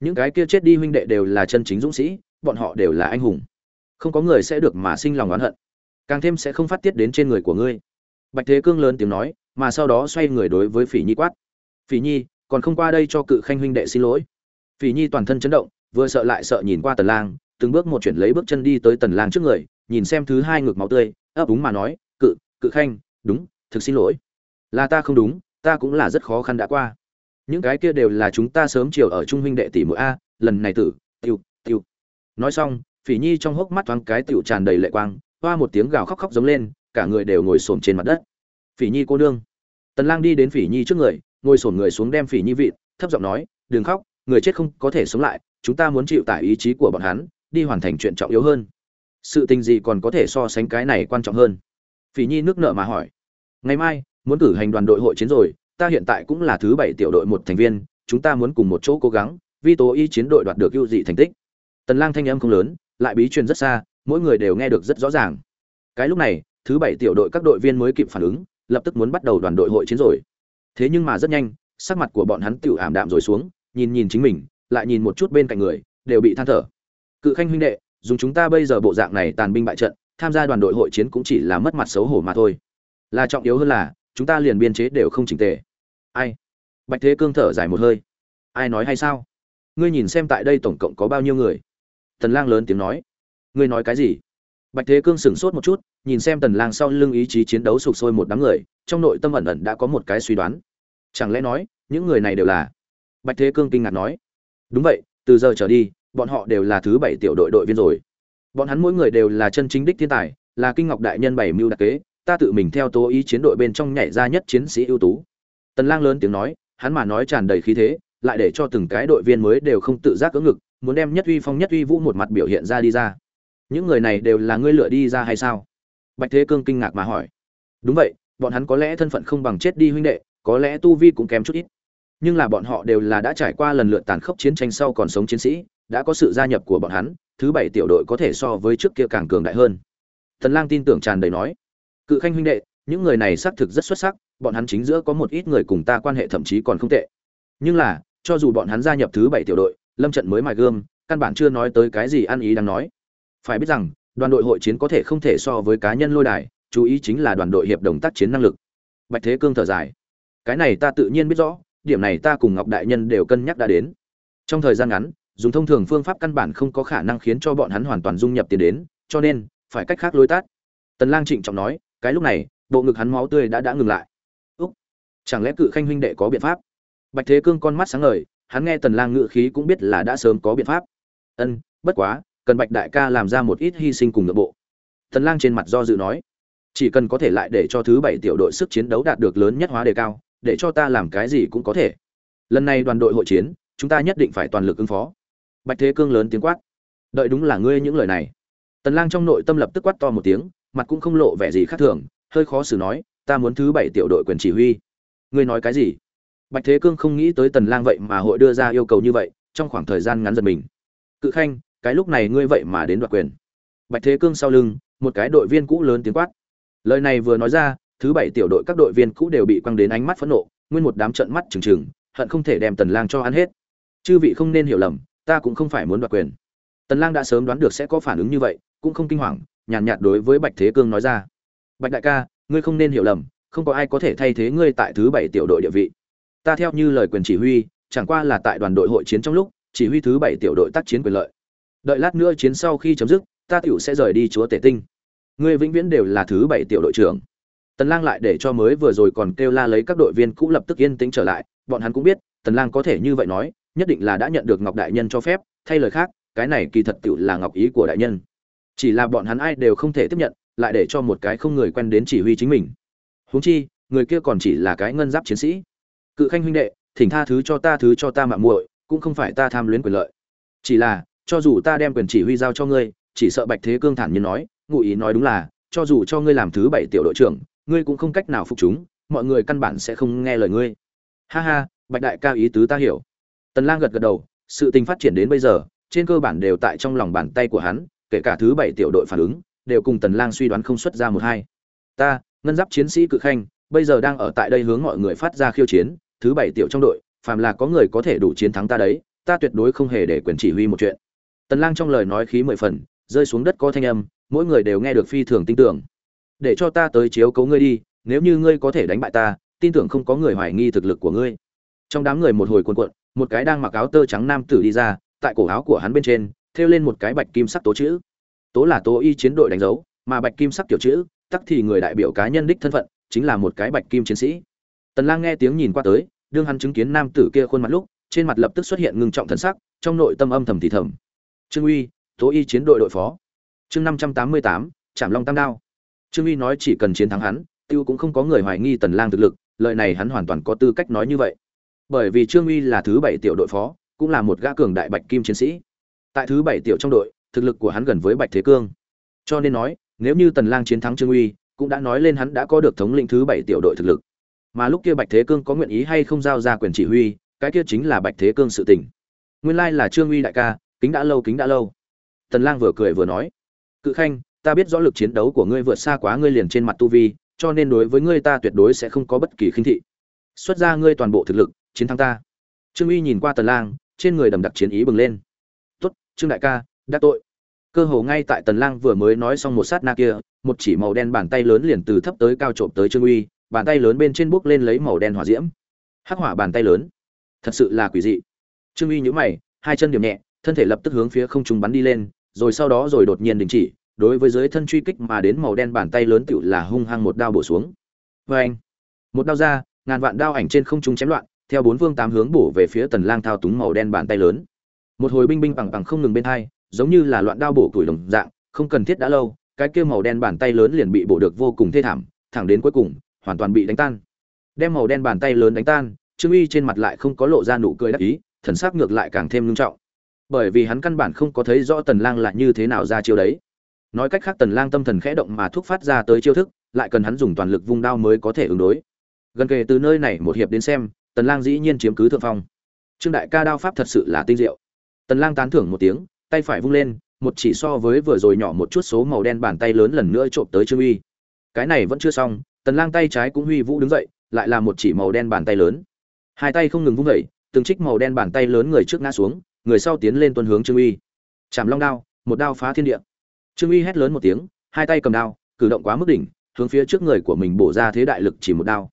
Những cái kia chết đi huynh đệ đều là chân chính dũng sĩ, bọn họ đều là anh hùng. Không có người sẽ được mà sinh lòng oán hận. Càng thêm sẽ không phát tiết đến trên người của ngươi. Bạch thế cương lớn tiếng nói, mà sau đó xoay người đối với phỉ nhi quát. Phỉ nhi, còn không qua đây cho cự khanh huynh đệ xin lỗi. Phỉ nhi toàn thân chấn động, vừa sợ lại sợ nhìn qua tần lang, từng bước một chuyển lấy bước chân đi tới tần lang trước người, nhìn xem thứ hai ngực máu tươi, ấp úng mà nói, cự cự khanh, đúng, thực xin lỗi. Là ta không đúng, ta cũng là rất khó khăn đã qua những cái kia đều là chúng ta sớm chiều ở trung huynh đệ tỷ muội a, lần này tử tiêu tiêu nói xong, phỉ nhi trong hốc mắt thoáng cái tiểu tràn đầy lệ quang, hoa một tiếng gào khóc khóc giống lên, cả người đều ngồi xổm trên mặt đất. Phỉ nhi cô nương. Tần lang đi đến phỉ nhi trước người, ngồi xổm người xuống đem phỉ nhi vị thấp giọng nói, đừng khóc, người chết không có thể sống lại, chúng ta muốn chịu tải ý chí của bọn hắn, đi hoàn thành chuyện trọng yếu hơn. Sự tình gì còn có thể so sánh cái này quan trọng hơn? Phỉ nhi nước nợ mà hỏi. Ngày mai, muốn cử hành đoàn đội hội chiến rồi ta hiện tại cũng là thứ bảy tiểu đội một thành viên, chúng ta muốn cùng một chỗ cố gắng, vi tố y chiến đội đoạt được ưu dị thành tích. Tần lang thanh âm không lớn, lại bí truyền rất xa, mỗi người đều nghe được rất rõ ràng. Cái lúc này, thứ bảy tiểu đội các đội viên mới kịp phản ứng, lập tức muốn bắt đầu đoàn đội hội chiến rồi. Thế nhưng mà rất nhanh, sắc mặt của bọn hắn tiểu ảm đạm rồi xuống, nhìn nhìn chính mình, lại nhìn một chút bên cạnh người, đều bị than thở. Cự khanh huynh đệ, dùng chúng ta bây giờ bộ dạng này tàn binh bại trận, tham gia đoàn đội hội chiến cũng chỉ là mất mặt xấu hổ mà thôi. Là trọng yếu hơn là, chúng ta liền biên chế đều không chỉnh tề ai? Bạch thế cương thở dài một hơi. Ai nói hay sao? Ngươi nhìn xem tại đây tổng cộng có bao nhiêu người? Tần lang lớn tiếng nói. Ngươi nói cái gì? Bạch thế cương sững sốt một chút, nhìn xem tần lang sau lưng ý chí chiến đấu sụp sôi một đám người, trong nội tâm ẩn ẩn đã có một cái suy đoán. Chẳng lẽ nói, những người này đều là? Bạch thế cương kinh ngạc nói. Đúng vậy, từ giờ trở đi, bọn họ đều là thứ bảy tiểu đội đội viên rồi. Bọn hắn mỗi người đều là chân chính đích thiên tài, là kinh ngọc đại nhân bảy mưu đặc kế, ta tự mình theo tố ý chiến đội bên trong nhảy ra nhất chiến sĩ ưu tú tần lang lớn tiếng nói, hắn mà nói tràn đầy khí thế, lại để cho từng cái đội viên mới đều không tự giác cưỡng ngực, muốn đem nhất uy phong nhất uy vũ một mặt biểu hiện ra đi ra. Những người này đều là ngươi lựa đi ra hay sao? Bạch thế cương kinh ngạc mà hỏi. Đúng vậy, bọn hắn có lẽ thân phận không bằng chết đi huynh đệ, có lẽ tu vi cũng kém chút ít. Nhưng là bọn họ đều là đã trải qua lần lượt tàn khốc chiến tranh sau còn sống chiến sĩ, đã có sự gia nhập của bọn hắn, thứ bảy tiểu đội có thể so với trước kia càng cường đại hơn. Tần lang tin tưởng tràn đầy nói. Cự khanh huynh đệ những người này xác thực rất xuất sắc, bọn hắn chính giữa có một ít người cùng ta quan hệ thậm chí còn không tệ. Nhưng là, cho dù bọn hắn gia nhập thứ bảy tiểu đội, lâm trận mới mài gươm, căn bản chưa nói tới cái gì ăn ý đang nói. Phải biết rằng, đoàn đội hội chiến có thể không thể so với cá nhân lôi đài, chú ý chính là đoàn đội hiệp đồng tác chiến năng lực. Bạch thế cương thở dài. Cái này ta tự nhiên biết rõ, điểm này ta cùng ngọc đại nhân đều cân nhắc đã đến. Trong thời gian ngắn, dùng thông thường phương pháp căn bản không có khả năng khiến cho bọn hắn hoàn toàn dung nhập tiền đến, cho nên, phải cách khác lối tát tần lang trịnh trọng nói, cái lúc này bộ ngực hắn máu tươi đã đã ngừng lại. Úc, chẳng lẽ cự khanh huynh đệ có biện pháp? Bạch thế cương con mắt sáng ngời, hắn nghe tần lang ngự khí cũng biết là đã sớm có biện pháp. Ân, bất quá, cần bạch đại ca làm ra một ít hy sinh cùng nội bộ. Tần lang trên mặt do dự nói, chỉ cần có thể lại để cho thứ bảy tiểu đội sức chiến đấu đạt được lớn nhất hóa đề cao, để cho ta làm cái gì cũng có thể. Lần này đoàn đội hội chiến, chúng ta nhất định phải toàn lực ứng phó. Bạch thế cương lớn tiếng quát, đợi đúng là ngươi những lời này. Tần lang trong nội tâm lập tức quát to một tiếng, mặt cũng không lộ vẻ gì khác thường hơi khó xử nói ta muốn thứ bảy tiểu đội quyền chỉ huy. Ngươi nói cái gì? Bạch thế cương không nghĩ tới tần lang vậy mà hội đưa ra yêu cầu như vậy trong khoảng thời gian ngắn dần mình. Cự khanh cái lúc này ngươi vậy mà đến đoạt quyền. Bạch thế cương sau lưng một cái đội viên cũ lớn tiếng quát. Lời này vừa nói ra thứ bảy tiểu đội các đội viên cũ đều bị quăng đến ánh mắt phẫn nộ nguyên một đám trận mắt trừng trừng hận không thể đem tần lang cho ăn hết. Chư vị không nên hiểu lầm ta cũng không phải muốn đoạt quyền. Tần lang đã sớm đoán được sẽ có phản ứng như vậy cũng không kinh hoàng nhàn nhạt, nhạt đối với bạch thế cương nói ra bạch đại ca, ngươi không nên hiểu lầm, không có ai có thể thay thế ngươi tại thứ bảy tiểu đội địa vị. Ta theo như lời quyền chỉ huy, chẳng qua là tại đoàn đội hội chiến trong lúc, chỉ huy thứ bảy tiểu đội tác chiến quyền lợi. Đợi lát nữa chiến sau khi chấm dứt, ta tiểu sẽ rời đi chúa tể tinh. Ngươi vĩnh viễn đều là thứ bảy tiểu đội trưởng. Tần lang lại để cho mới vừa rồi còn kêu la lấy các đội viên cũ lập tức yên tĩnh trở lại, bọn hắn cũng biết, tần lang có thể như vậy nói, nhất định là đã nhận được ngọc đại nhân cho phép, thay lời khác, cái này kỳ thật tiểu là ngọc ý của đại nhân. Chỉ là bọn hắn ai đều không thể tiếp nhận lại để cho một cái không người quen đến chỉ huy chính mình. Huống chi, người kia còn chỉ là cái ngân giáp chiến sĩ. Cự khanh huynh đệ, thỉnh tha thứ cho ta, thứ cho ta mạng muội, cũng không phải ta tham luyến quyền lợi. Chỉ là, cho dù ta đem quyền chỉ huy giao cho ngươi, chỉ sợ bạch thế cương thản nhiên nói, ngụ ý nói đúng là, cho dù cho ngươi làm thứ bảy tiểu đội trưởng, ngươi cũng không cách nào phục chúng, mọi người căn bản sẽ không nghe lời ngươi. Ha ha, bạch đại ca ý tứ ta hiểu. Tần lang gật gật đầu, sự tình phát triển đến bây giờ, trên cơ bản đều tại trong lòng bàn tay của hắn, kể cả thứ bảy tiểu đội phản ứng đều cùng tần lang suy đoán không xuất ra một hai. Ta, ngân giáp chiến sĩ cự khanh, bây giờ đang ở tại đây hướng mọi người phát ra khiêu chiến, thứ bảy tiểu trong đội, phàm là có người có thể đủ chiến thắng ta đấy, ta tuyệt đối không hề để quyền chỉ huy một chuyện. Tần lang trong lời nói khí mười phần, rơi xuống đất có thanh âm, mỗi người đều nghe được phi thường tin tưởng. Để cho ta tới chiếu cố ngươi đi, nếu như ngươi có thể đánh bại ta, tin tưởng không có người hoài nghi thực lực của ngươi. Trong đám người một hồi cuộn cuộn, một cái đang mặc áo tơ trắng nam tử đi ra, tại cổ áo của hắn bên trên, thêu lên một cái bạch kim sắc tố chữ tố là tố y chiến đội đánh dấu, mà bạch kim sắc kiểu chữ, tắc thì người đại biểu cá nhân đích thân phận, chính là một cái bạch kim chiến sĩ. Tần lang nghe tiếng nhìn qua tới, đương hắn chứng kiến nam tử kia khuôn mặt lúc, trên mặt lập tức xuất hiện ngưng trọng thần sắc, trong nội tâm âm thầm thì thầm. Trương uy, tố y chiến đội đội phó. Chương năm trăm tám mươi tám long tam đao. Trương uy nói chỉ cần chiến thắng hắn, tiêu cũng không có người hoài nghi tần lang thực lực lợi này hắn hoàn toàn có tư cách nói như vậy. Bởi vì trương uy là thứ bảy tiểu đội phó, cũng là một gã cường đại bạch kim chiến sĩ. Tại thứ bảy tiểu trong đội thực lực của hắn gần với bạch thế cương. Cho nên nói, nếu như tần lang chiến thắng trương uy, cũng đã nói lên hắn đã có được thống lĩnh thứ bảy tiểu đội thực lực. Mà lúc kia bạch thế cương có nguyện ý hay không giao ra quyền chỉ huy, cái kia chính là bạch thế cương sự tình. Nguyên lai là trương uy đại ca, kính đã lâu, kính đã lâu. Tần lang vừa cười vừa nói, cự khanh, ta biết rõ lực chiến đấu của ngươi vượt xa quá ngươi liền trên mặt tu vi, cho nên đối với ngươi ta tuyệt đối sẽ không có bất kỳ khinh thị. Xuất ra ngươi toàn bộ thực lực, chiến thắng ta. Trương uy nhìn qua tần lang, trên người đầm đặc chiến ý bừng lên. Tốt, trương đại ca đã tội. Cơ hồ ngay tại tần lang vừa mới nói xong một sát na kia, một chỉ màu đen bàn tay lớn liền từ thấp tới cao trộm tới trương uy, bàn tay lớn bên trên bước lên lấy màu đen hỏa diễm. Hắc hỏa bàn tay lớn. Thật sự là quỷ dị. Trương uy nhíu mày, hai chân điểm nhẹ, thân thể lập tức hướng phía không trung bắn đi lên, rồi sau đó rồi đột nhiên đình chỉ, đối với dưới thân truy kích mà đến màu đen bàn tay lớn tựu là hung hăng một đao bổ xuống. Với anh, một đao ra, ngàn vạn đao ảnh trên không trung chém loạn, theo bốn vương tám hướng bổ về phía tần lang thao túng màu đen bàn tay lớn. Một hồi binh binh bằng bằng không ngừng bên hai giống như là loạn đao bổ tuổi đồng dạng, không cần thiết đã lâu, cái kia màu đen bàn tay lớn liền bị bổ được vô cùng thê thảm, thẳng đến cuối cùng, hoàn toàn bị đánh tan. Đem màu đen bàn tay lớn đánh tan, trương uy trên mặt lại không có lộ ra nụ cười đắc ý, thần sắc ngược lại càng thêm nghiêm trọng. Bởi vì hắn căn bản không có thấy rõ tần lang là như thế nào ra chiêu đấy. Nói cách khác tần lang tâm thần khẽ động mà thúc phát ra tới chiêu thức, lại cần hắn dùng toàn lực vung đao mới có thể ứng đối. Gần kề từ nơi này một hiệp đến xem, tần lang dĩ nhiên chiếm cứ thượng phong. Trương đại ca đao pháp thật sự là tinh diệu. Tần lang tán thưởng một tiếng tay phải vung lên, một chỉ so với vừa rồi nhỏ một chút số màu đen bàn tay lớn lần nữa trộm tới trương uy. Cái này vẫn chưa xong, tần lang tay trái cũng huy vũ đứng dậy, lại là một chỉ màu đen bàn tay lớn. Hai tay không ngừng vung dậy, từng trích màu đen bàn tay lớn người trước ngã xuống, người sau tiến lên tuân hướng trương uy. Chạm long đao, một đao phá thiên địa. Trương uy hét lớn một tiếng, hai tay cầm đao, cử động quá mức đỉnh, hướng phía trước người của mình bổ ra thế đại lực chỉ một đao.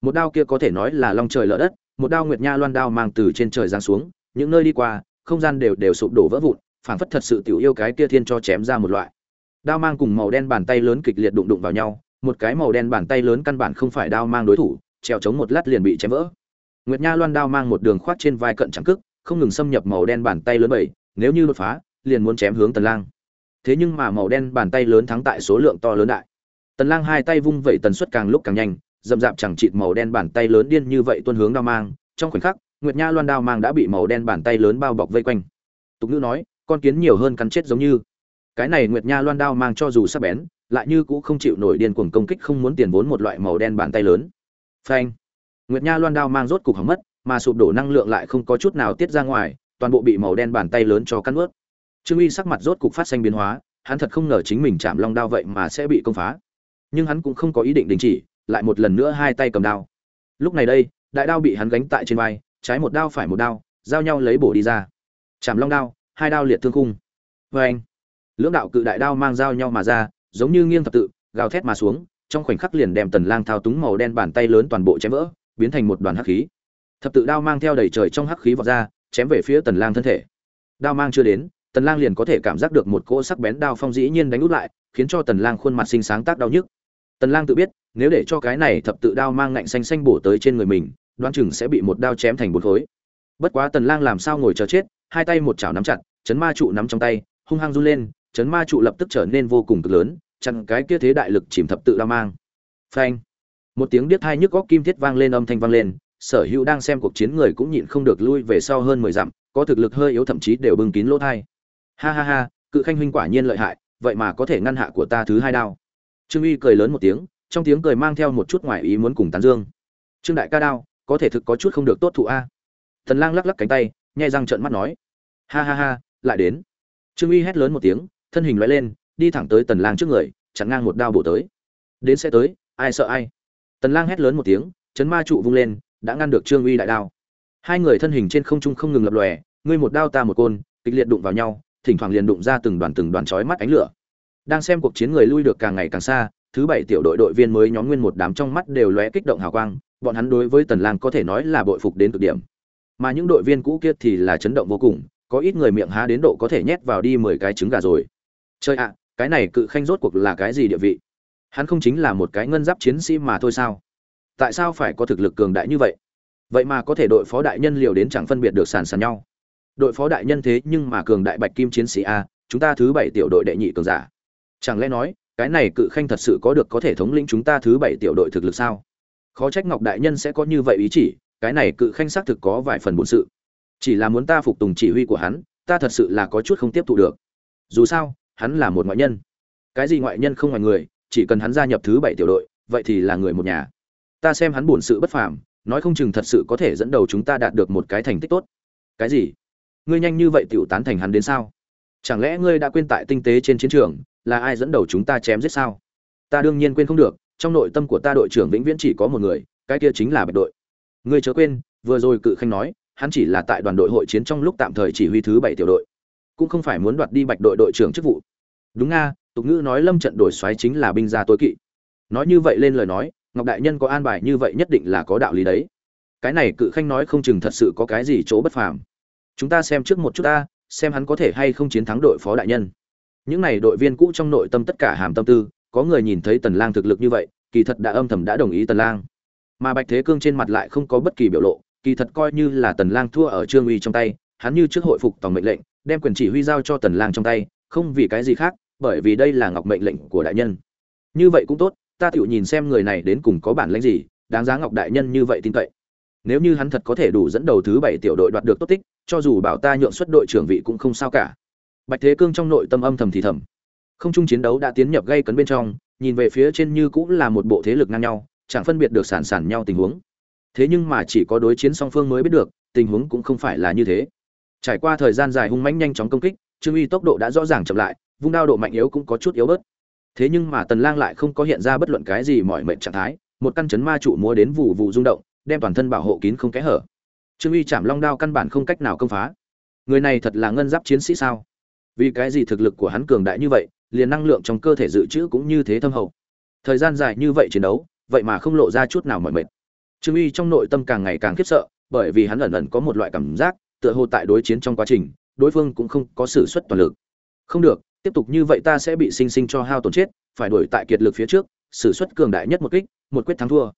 Một đao kia có thể nói là long trời lở đất, một đao nguyệt nha loan đao mang từ trên trời giáng xuống, những nơi đi qua, không gian đều đều sụp đổ vỡ vụn phảng phất thật sự tiểu yêu cái kia thiên cho chém ra một loại. Đao mang cùng màu đen bàn tay lớn kịch liệt đụng đụng vào nhau, một cái màu đen bàn tay lớn căn bản không phải đao mang đối thủ, trèo chống một lát liền bị chém vỡ. Nguyệt nha loan đao mang một đường khoát trên vai cận chẳng cức không ngừng xâm nhập màu đen bàn tay lớn bảy, nếu như đột phá, liền muốn chém hướng tần lang. Thế nhưng mà màu đen bàn tay lớn thắng tại số lượng to lớn đại. Tần lang hai tay vung vẩy tần suất càng lúc càng nhanh, dậm dạp chẳng chịt màu đen bàn tay lớn điên như vậy tuôn hướng đao mang. Trong khoảnh khắc, nguyệt nha loan đao mang đã bị màu đen bàn tay lớn bao bọc vây quanh. Tục ngữ nói con kiến nhiều hơn cắn chết giống như. Cái này nguyệt nha loan đao mang cho dù sắc bén, lại như cũng không chịu nổi điên cuồng công kích không muốn tiền vốn một loại màu đen bàn tay lớn. Phanh! Nguyệt nha loan đao mang rốt cục hỏng mất, mà sụp đổ năng lượng lại không có chút nào tiết ra ngoài, toàn bộ bị màu đen bàn tay lớn cho cắn ướt trương uy sắc mặt rốt cục phát xanh biến hóa, hắn thật không ngờ chính mình chạm long đao vậy mà sẽ bị công phá. Nhưng hắn cũng không có ý định đình chỉ, lại một lần nữa hai tay cầm đao. Lúc này đây, đại đao bị hắn gánh tại trên vai, trái một đao phải một đao, giao nhau lấy bổ đi ra. Chạm long đao hai đao liệt thương cung vê anh, lưỡng đạo cự đại đao mang dao nhau mà ra, giống như nghiêng thập tự, gào thét mà xuống, trong khoảnh khắc liền đem tần lang thao túng màu đen bàn tay lớn toàn bộ chém vỡ, biến thành một đoàn hắc khí. Thập tự đao mang theo đầy trời trong hắc khí vọt ra, chém về phía tần lang thân thể. Đao mang chưa đến, tần lang liền có thể cảm giác được một cỗ sắc bén đao phong dĩ nhiên đánh út lại, khiến cho tần lang khuôn mặt sinh sáng tác đau nhức. Tần lang tự biết, nếu để cho cái này thập tự đao mang ngạnh xanh xanh bổ tới trên người mình, đoán chừng sẽ bị một đao chém thành bốn khối. Bất quá tần lang làm sao ngồi chờ chết hai tay một chảo nắm chặt, chấn ma trụ nắm trong tay, hung hăng run lên, chấn ma trụ lập tức trở nên vô cùng cực lớn, chặn cái kia thế đại lực chìm thập tự la mang. Phanh! Một tiếng điếc thai nhức góc kim thiết vang lên, âm thanh vang lên, sở hữu đang xem cuộc chiến người cũng nhịn không được lui về sau hơn mười dặm, có thực lực hơi yếu thậm chí đều bưng kín lỗ thai. Ha ha ha, cự khanh huynh quả nhiên lợi hại, vậy mà có thể ngăn hạ của ta thứ hai đao. Trương uy cười lớn một tiếng, trong tiếng cười mang theo một chút ngoài ý muốn cùng tán dương. Trương đại ca đao, có thể thực có chút không được tốt thụ a. Thần lang lắc lắc cánh tay nhai răng trợn mắt nói. Ha ha ha, lại đến. Trương uy hét lớn một tiếng, thân hình loại lên, đi thẳng tới tần lang trước người, chặn ngang một đao bổ tới. Đến sẽ tới, ai sợ ai? Tần lang hét lớn một tiếng, chấn ma trụ vung lên, đã ngăn được trương uy đại đao. Hai người thân hình trên không trung không ngừng lập lòe, ngươi một đao ta một côn, kịch liệt đụng vào nhau, thỉnh thoảng liền đụng ra từng đoàn từng đoàn chói mắt ánh lửa. Đang xem cuộc chiến người lui được càng ngày càng xa, thứ bảy tiểu đội đội viên mới nhóm nguyên một đám trong mắt đều lóe kích động hào quang, bọn hắn đối với tần lang có thể nói là bội phục đến cực điểm mà những đội viên cũ kia thì là chấn động vô cùng, có ít người miệng há đến độ có thể nhét vào đi 10 cái trứng gà rồi. Chơi ạ, cái này cự khanh rốt cuộc là cái gì địa vị? Hắn không chính là một cái ngân giáp chiến sĩ mà thôi sao? Tại sao phải có thực lực cường đại như vậy? Vậy mà có thể đội phó đại nhân liều đến chẳng phân biệt được sàn sàn nhau. Đội phó đại nhân thế nhưng mà cường đại bạch kim chiến sĩ a, chúng ta thứ bảy tiểu đội đệ nhị cường giả. Chẳng lẽ nói, cái này cự khanh thật sự có được có thể thống lĩnh chúng ta thứ bảy tiểu đội thực lực sao? Khó trách ngọc đại nhân sẽ có như vậy ý chỉ cái này cự khanh xác thực có vài phần bổn sự. Chỉ là muốn ta phục tùng chỉ huy của hắn, ta thật sự là có chút không tiếp thu được. Dù sao, hắn là một ngoại nhân. Cái gì ngoại nhân không ngoài người, chỉ cần hắn gia nhập thứ bảy tiểu đội, vậy thì là người một nhà. Ta xem hắn bổn sự bất phàm, nói không chừng thật sự có thể dẫn đầu chúng ta đạt được một cái thành tích tốt. Cái gì? Ngươi nhanh như vậy tiểu tán thành hắn đến sao? Chẳng lẽ ngươi đã quên tại tinh tế trên chiến trường, là ai dẫn đầu chúng ta chém giết sao? Ta đương nhiên quên không được, trong nội tâm của ta đội trưởng vĩnh viễn chỉ có một người, cái kia chính là bạch đội ngươi chớ quên, vừa rồi cự khanh nói, hắn chỉ là tại đoàn đội hội chiến trong lúc tạm thời chỉ huy thứ bảy tiểu đội, cũng không phải muốn đoạt đi bạch đội đội trưởng chức vụ. Đúng nga, tục ngữ nói lâm trận đổi xoáy chính là binh gia tối kỵ. Nói như vậy lên lời nói, ngọc đại nhân có an bài như vậy nhất định là có đạo lý đấy. Cái này cự khanh nói không chừng thật sự có cái gì chỗ bất phàm. Chúng ta xem trước một chút ta, xem hắn có thể hay không chiến thắng đội phó đại nhân. Những này đội viên cũ trong nội tâm tất cả hàm tâm tư, có người nhìn thấy tần lang thực lực như vậy, kỳ thật đã âm thầm đã đồng ý tần lang mà bạch thế cương trên mặt lại không có bất kỳ biểu lộ, kỳ thật coi như là tần lang thua ở trương uy trong tay, hắn như trước hội phục tổng mệnh lệnh, đem quyền chỉ huy giao cho tần lang trong tay, không vì cái gì khác, bởi vì đây là ngọc mệnh lệnh của đại nhân. Như vậy cũng tốt, ta tự nhìn xem người này đến cùng có bản lĩnh gì, đáng giá ngọc đại nhân như vậy tin cậy. Nếu như hắn thật có thể đủ dẫn đầu thứ bảy tiểu đội đoạt được tốt tích, cho dù bảo ta nhượng xuất đội trưởng vị cũng không sao cả. Bạch thế cương trong nội tâm âm thầm thì thầm. Không chung chiến đấu đã tiến nhập gây cấn bên trong, nhìn về phía trên như cũng là một bộ thế lực ngang nhau chẳng phân biệt được sản sản nhau tình huống. Thế nhưng mà chỉ có đối chiến song phương mới biết được, tình huống cũng không phải là như thế. Trải qua thời gian dài hung mãnh nhanh chóng công kích, trương uy tốc độ đã rõ ràng chậm lại, vung đao độ mạnh yếu cũng có chút yếu bớt. Thế nhưng mà tần lang lại không có hiện ra bất luận cái gì mỏi mệt trạng thái, một căn chấn ma trụ múa đến vụ vụ rung động, đem toàn thân bảo hộ kín không kẽ hở. Trương uy chạm long đao căn bản không cách nào công phá. Người này thật là ngân giáp chiến sĩ sao? Vì cái gì thực lực của hắn cường đại như vậy, liền năng lượng trong cơ thể dự trữ cũng như thế thâm hậu? Thời gian dài như vậy chiến đấu vậy mà không lộ ra chút nào mỏi mệt. Trương uy trong nội tâm càng ngày càng khiếp sợ, bởi vì hắn ẩn ẩn có một loại cảm giác, tựa hồ tại đối chiến trong quá trình, đối phương cũng không có sử xuất toàn lực. Không được, tiếp tục như vậy ta sẽ bị sinh sinh cho hao tổn chết, phải đuổi tại kiệt lực phía trước sử xuất cường đại nhất một kích, một quyết thắng thua.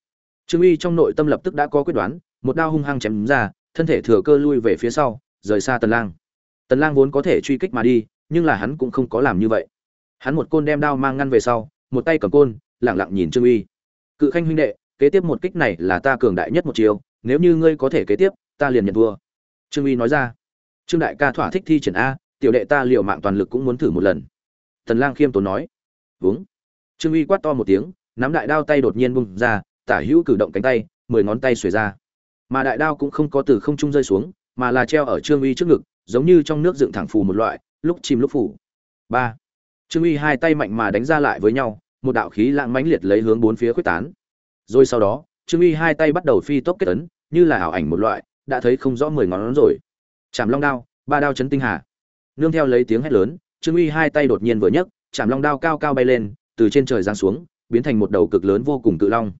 Trương uy trong nội tâm lập tức đã có quyết đoán, một đao hung hăng chém ra, thân thể thừa cơ lui về phía sau, rời xa tần lang. Tần lang vốn có thể truy kích mà đi, nhưng là hắn cũng không có làm như vậy. Hắn một côn đem đao mang ngăn về sau, một tay cầm côn, lặng lặng nhìn trương uy cự khanh huynh đệ, kế tiếp một kích này là ta cường đại nhất một chiều nếu như ngươi có thể kế tiếp, ta liền nhận thua. Trương uy nói ra. Trương đại ca thỏa thích thi triển a, tiểu đệ ta liệu mạng toàn lực cũng muốn thử một lần. Tần lang khiêm tốn nói. Vướng. Trương uy quát to một tiếng, nắm đại đao tay đột nhiên bung ra, tả hữu cử động cánh tay, mười ngón tay xuề ra. Mà đại đao cũng không có từ không trung rơi xuống, mà là treo ở trương uy trước ngực, giống như trong nước dựng thẳng phù một loại, lúc chìm lúc phủ. Ba. Trương uy hai tay mạnh mà đánh ra lại với nhau một đạo khí lãng mãnh liệt lấy hướng bốn phía quyết tán. Rồi sau đó, trương uy hai tay bắt đầu phi tốc kết ấn, như là ảo ảnh một loại, đã thấy không rõ mười ngón rồi. Chạm long đao, ba đao chấn tinh hà. Nương theo lấy tiếng hét lớn, trương uy hai tay đột nhiên vừa nhấc chạm long đao cao cao bay lên, từ trên trời giáng xuống, biến thành một đầu cực lớn vô cùng cự long.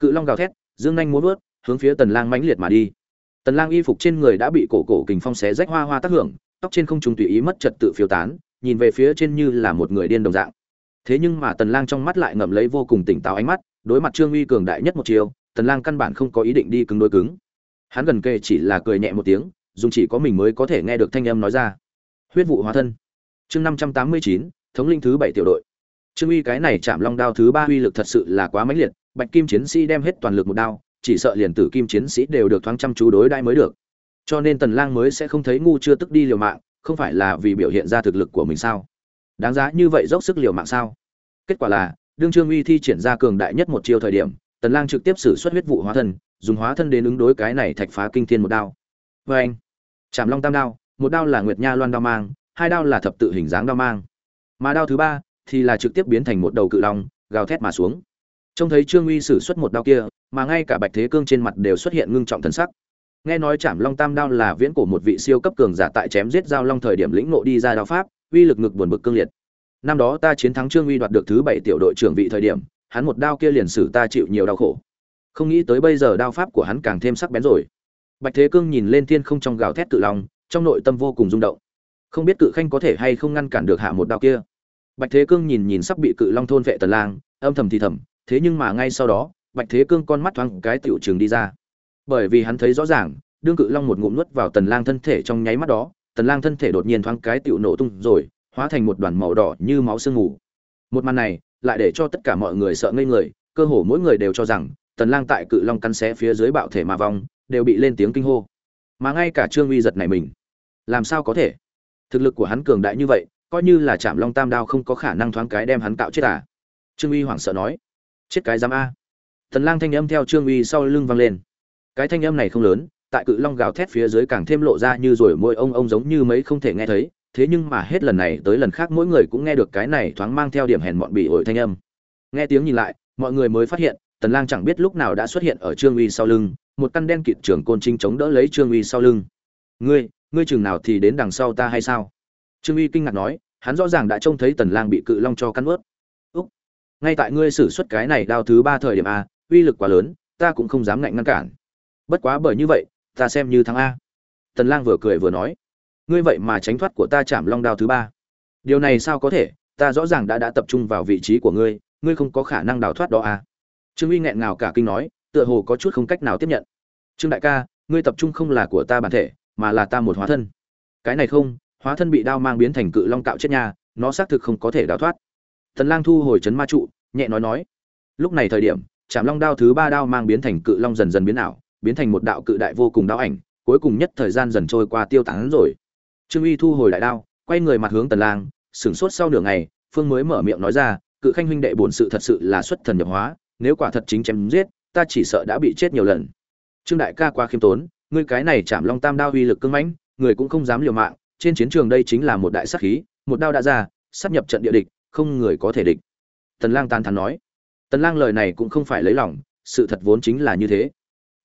Cự long gào thét, dương nhanh muốn vớt, hướng phía tần lang mãnh liệt mà đi. Tần lang y phục trên người đã bị cổ cổ kình phong xé rách hoa hoa tác hưởng, tóc trên không trung tùy ý mất trật tự phiêu tán, nhìn về phía trên như là một người điên đồng dạng thế nhưng mà tần lang trong mắt lại ngậm lấy vô cùng tỉnh táo ánh mắt đối mặt trương uy cường đại nhất một chiều tần lang căn bản không có ý định đi cứng đối cứng. Hắn gần kề chỉ là cười nhẹ một tiếng dùng chỉ có mình mới có thể nghe được thanh âm nói ra. Huyết vụ hóa thân. Chương 589, thống linh thứ bảy tiểu đội. Trương uy cái này chạm long đao thứ ba uy lực thật sự là quá mãnh liệt bạch kim chiến sĩ đem hết toàn lực một đao chỉ sợ liền tử kim chiến sĩ đều được thoáng chăm chú đối đãi mới được. Cho nên tần lang mới sẽ không thấy ngu chưa tức đi liều mạng không phải là vì biểu hiện ra thực lực của mình sao? Đáng giá như vậy dốc sức liều mạng sao? Kết quả là, đương trương uy thi triển ra cường đại nhất một chiêu thời điểm, tần lang trực tiếp sử xuất huyết vụ hóa thân, dùng hóa thân đến ứng đối cái này thạch phá kinh thiên một đao. Với anh chạm long tam đao, một đao là nguyệt nha loan đao mang, hai đao là thập tự hình dáng đao mang. Mà đao thứ ba thì là trực tiếp biến thành một đầu cự long, gào thét mà xuống. Trông thấy trương uy sử xuất một đao kia, mà ngay cả bạch thế cương trên mặt đều xuất hiện ngưng trọng thần sắc. Nghe nói chạm long tam đao là viễn cổ một vị siêu cấp cường giả tại chém giết giao long thời điểm lĩnh ngộ đi ra đao pháp uy lực ngực buồn bực cương liệt. Năm đó ta chiến thắng trương uy đoạt được thứ bảy tiểu đội trưởng vị thời điểm, hắn một đao kia liền xử ta chịu nhiều đau khổ. Không nghĩ tới bây giờ đao pháp của hắn càng thêm sắc bén rồi. Bạch thế cương nhìn lên thiên không trong gào thét cự long, trong nội tâm vô cùng rung động. Không biết cự khanh có thể hay không ngăn cản được hạ một đao kia. Bạch thế cương nhìn nhìn sắp bị cự long thôn vệ tần lang, âm thầm thì thầm, thế nhưng mà ngay sau đó, bạch thế cương con mắt thoáng cái tiểu trường đi ra. Bởi vì hắn thấy rõ ràng, đương cự long một ngụm nuốt vào tần lang thân thể trong nháy mắt đó tần lang thân thể đột nhiên thoáng cái tiểu nổ tung rồi, hóa thành một đoàn màu đỏ như máu sương mù. Một màn này, lại để cho tất cả mọi người sợ ngây người, cơ hồ mỗi người đều cho rằng, tần lang tại cự long căn xé phía dưới bạo thể mà vong, đều bị lên tiếng kinh hô. Mà ngay cả trương uy giật này mình. Làm sao có thể? Thực lực của hắn cường đại như vậy, coi như là chạm long tam đao không có khả năng thoáng cái đem hắn cạo chết à? Trương uy hoảng sợ nói. Chết cái dám a. Tần lang thanh âm theo trương uy sau lưng vang lên. Cái thanh âm này không lớn tại cự long gào thét phía dưới càng thêm lộ ra như rồi môi ông ông giống như mấy không thể nghe thấy, thế nhưng mà hết lần này tới lần khác mỗi người cũng nghe được cái này thoáng mang theo điểm hèn mọn bị ổi thanh âm. Nghe tiếng nhìn lại, mọi người mới phát hiện, tần lang chẳng biết lúc nào đã xuất hiện ở trương uy sau lưng, một căn đen kịt trưởng côn trinh chống đỡ lấy trương uy sau lưng. Ngươi ngươi chừng nào thì đến đằng sau ta hay sao? Trương uy kinh ngạc nói, hắn rõ ràng đã trông thấy tần lang bị cự long cho cắn ướt. Úc, ngay tại ngươi sử xuất cái này đao thứ ba thời điểm a, uy lực quá lớn, ta cũng không dám ngạnh ngăn cản. Bất quá bởi như vậy ta xem như thắng a. Tần lang vừa cười vừa nói ngươi vậy mà tránh thoát của ta chạm long đao thứ ba. Điều này sao có thể? Ta rõ ràng đã đã tập trung vào vị trí của ngươi ngươi không có khả năng đào thoát đó à trương uy nghẹn ngào cả kinh nói tựa hồ có chút không cách nào tiếp nhận. Trương đại ca ngươi tập trung không là của ta bản thể mà là ta một hóa thân. Cái này không hóa thân bị đao mang biến thành cự long cạo chết nhà, nó xác thực không có thể đào thoát. Tần lang thu hồi chấn ma trụ nhẹ nói nói lúc này thời điểm chạm long đao thứ ba đao mang biến thành cự long dần dần biến ảo biến thành một đạo cự đại vô cùng đao ảnh, cuối cùng nhất thời gian dần trôi qua tiêu tán rồi. Trương uy thu hồi đại đao, quay người mặt hướng tần lang, sửng sốt sau nửa ngày, phương mới mở miệng nói ra, cự khanh huynh đệ bổn sự thật sự là xuất thần nhập hóa, nếu quả thật chính chém giết, ta chỉ sợ đã bị chết nhiều lần. Trương đại ca quá khiêm tốn, ngươi cái này chạm long tam đao uy lực cương mãnh, người cũng không dám liều mạng, trên chiến trường đây chính là một đại sát khí, một đao đã ra, sắp nhập trận địa địch, không người có thể địch. Tần lang tan thán nói. Tần lang lời này cũng không phải lấy lòng, sự thật vốn chính là như thế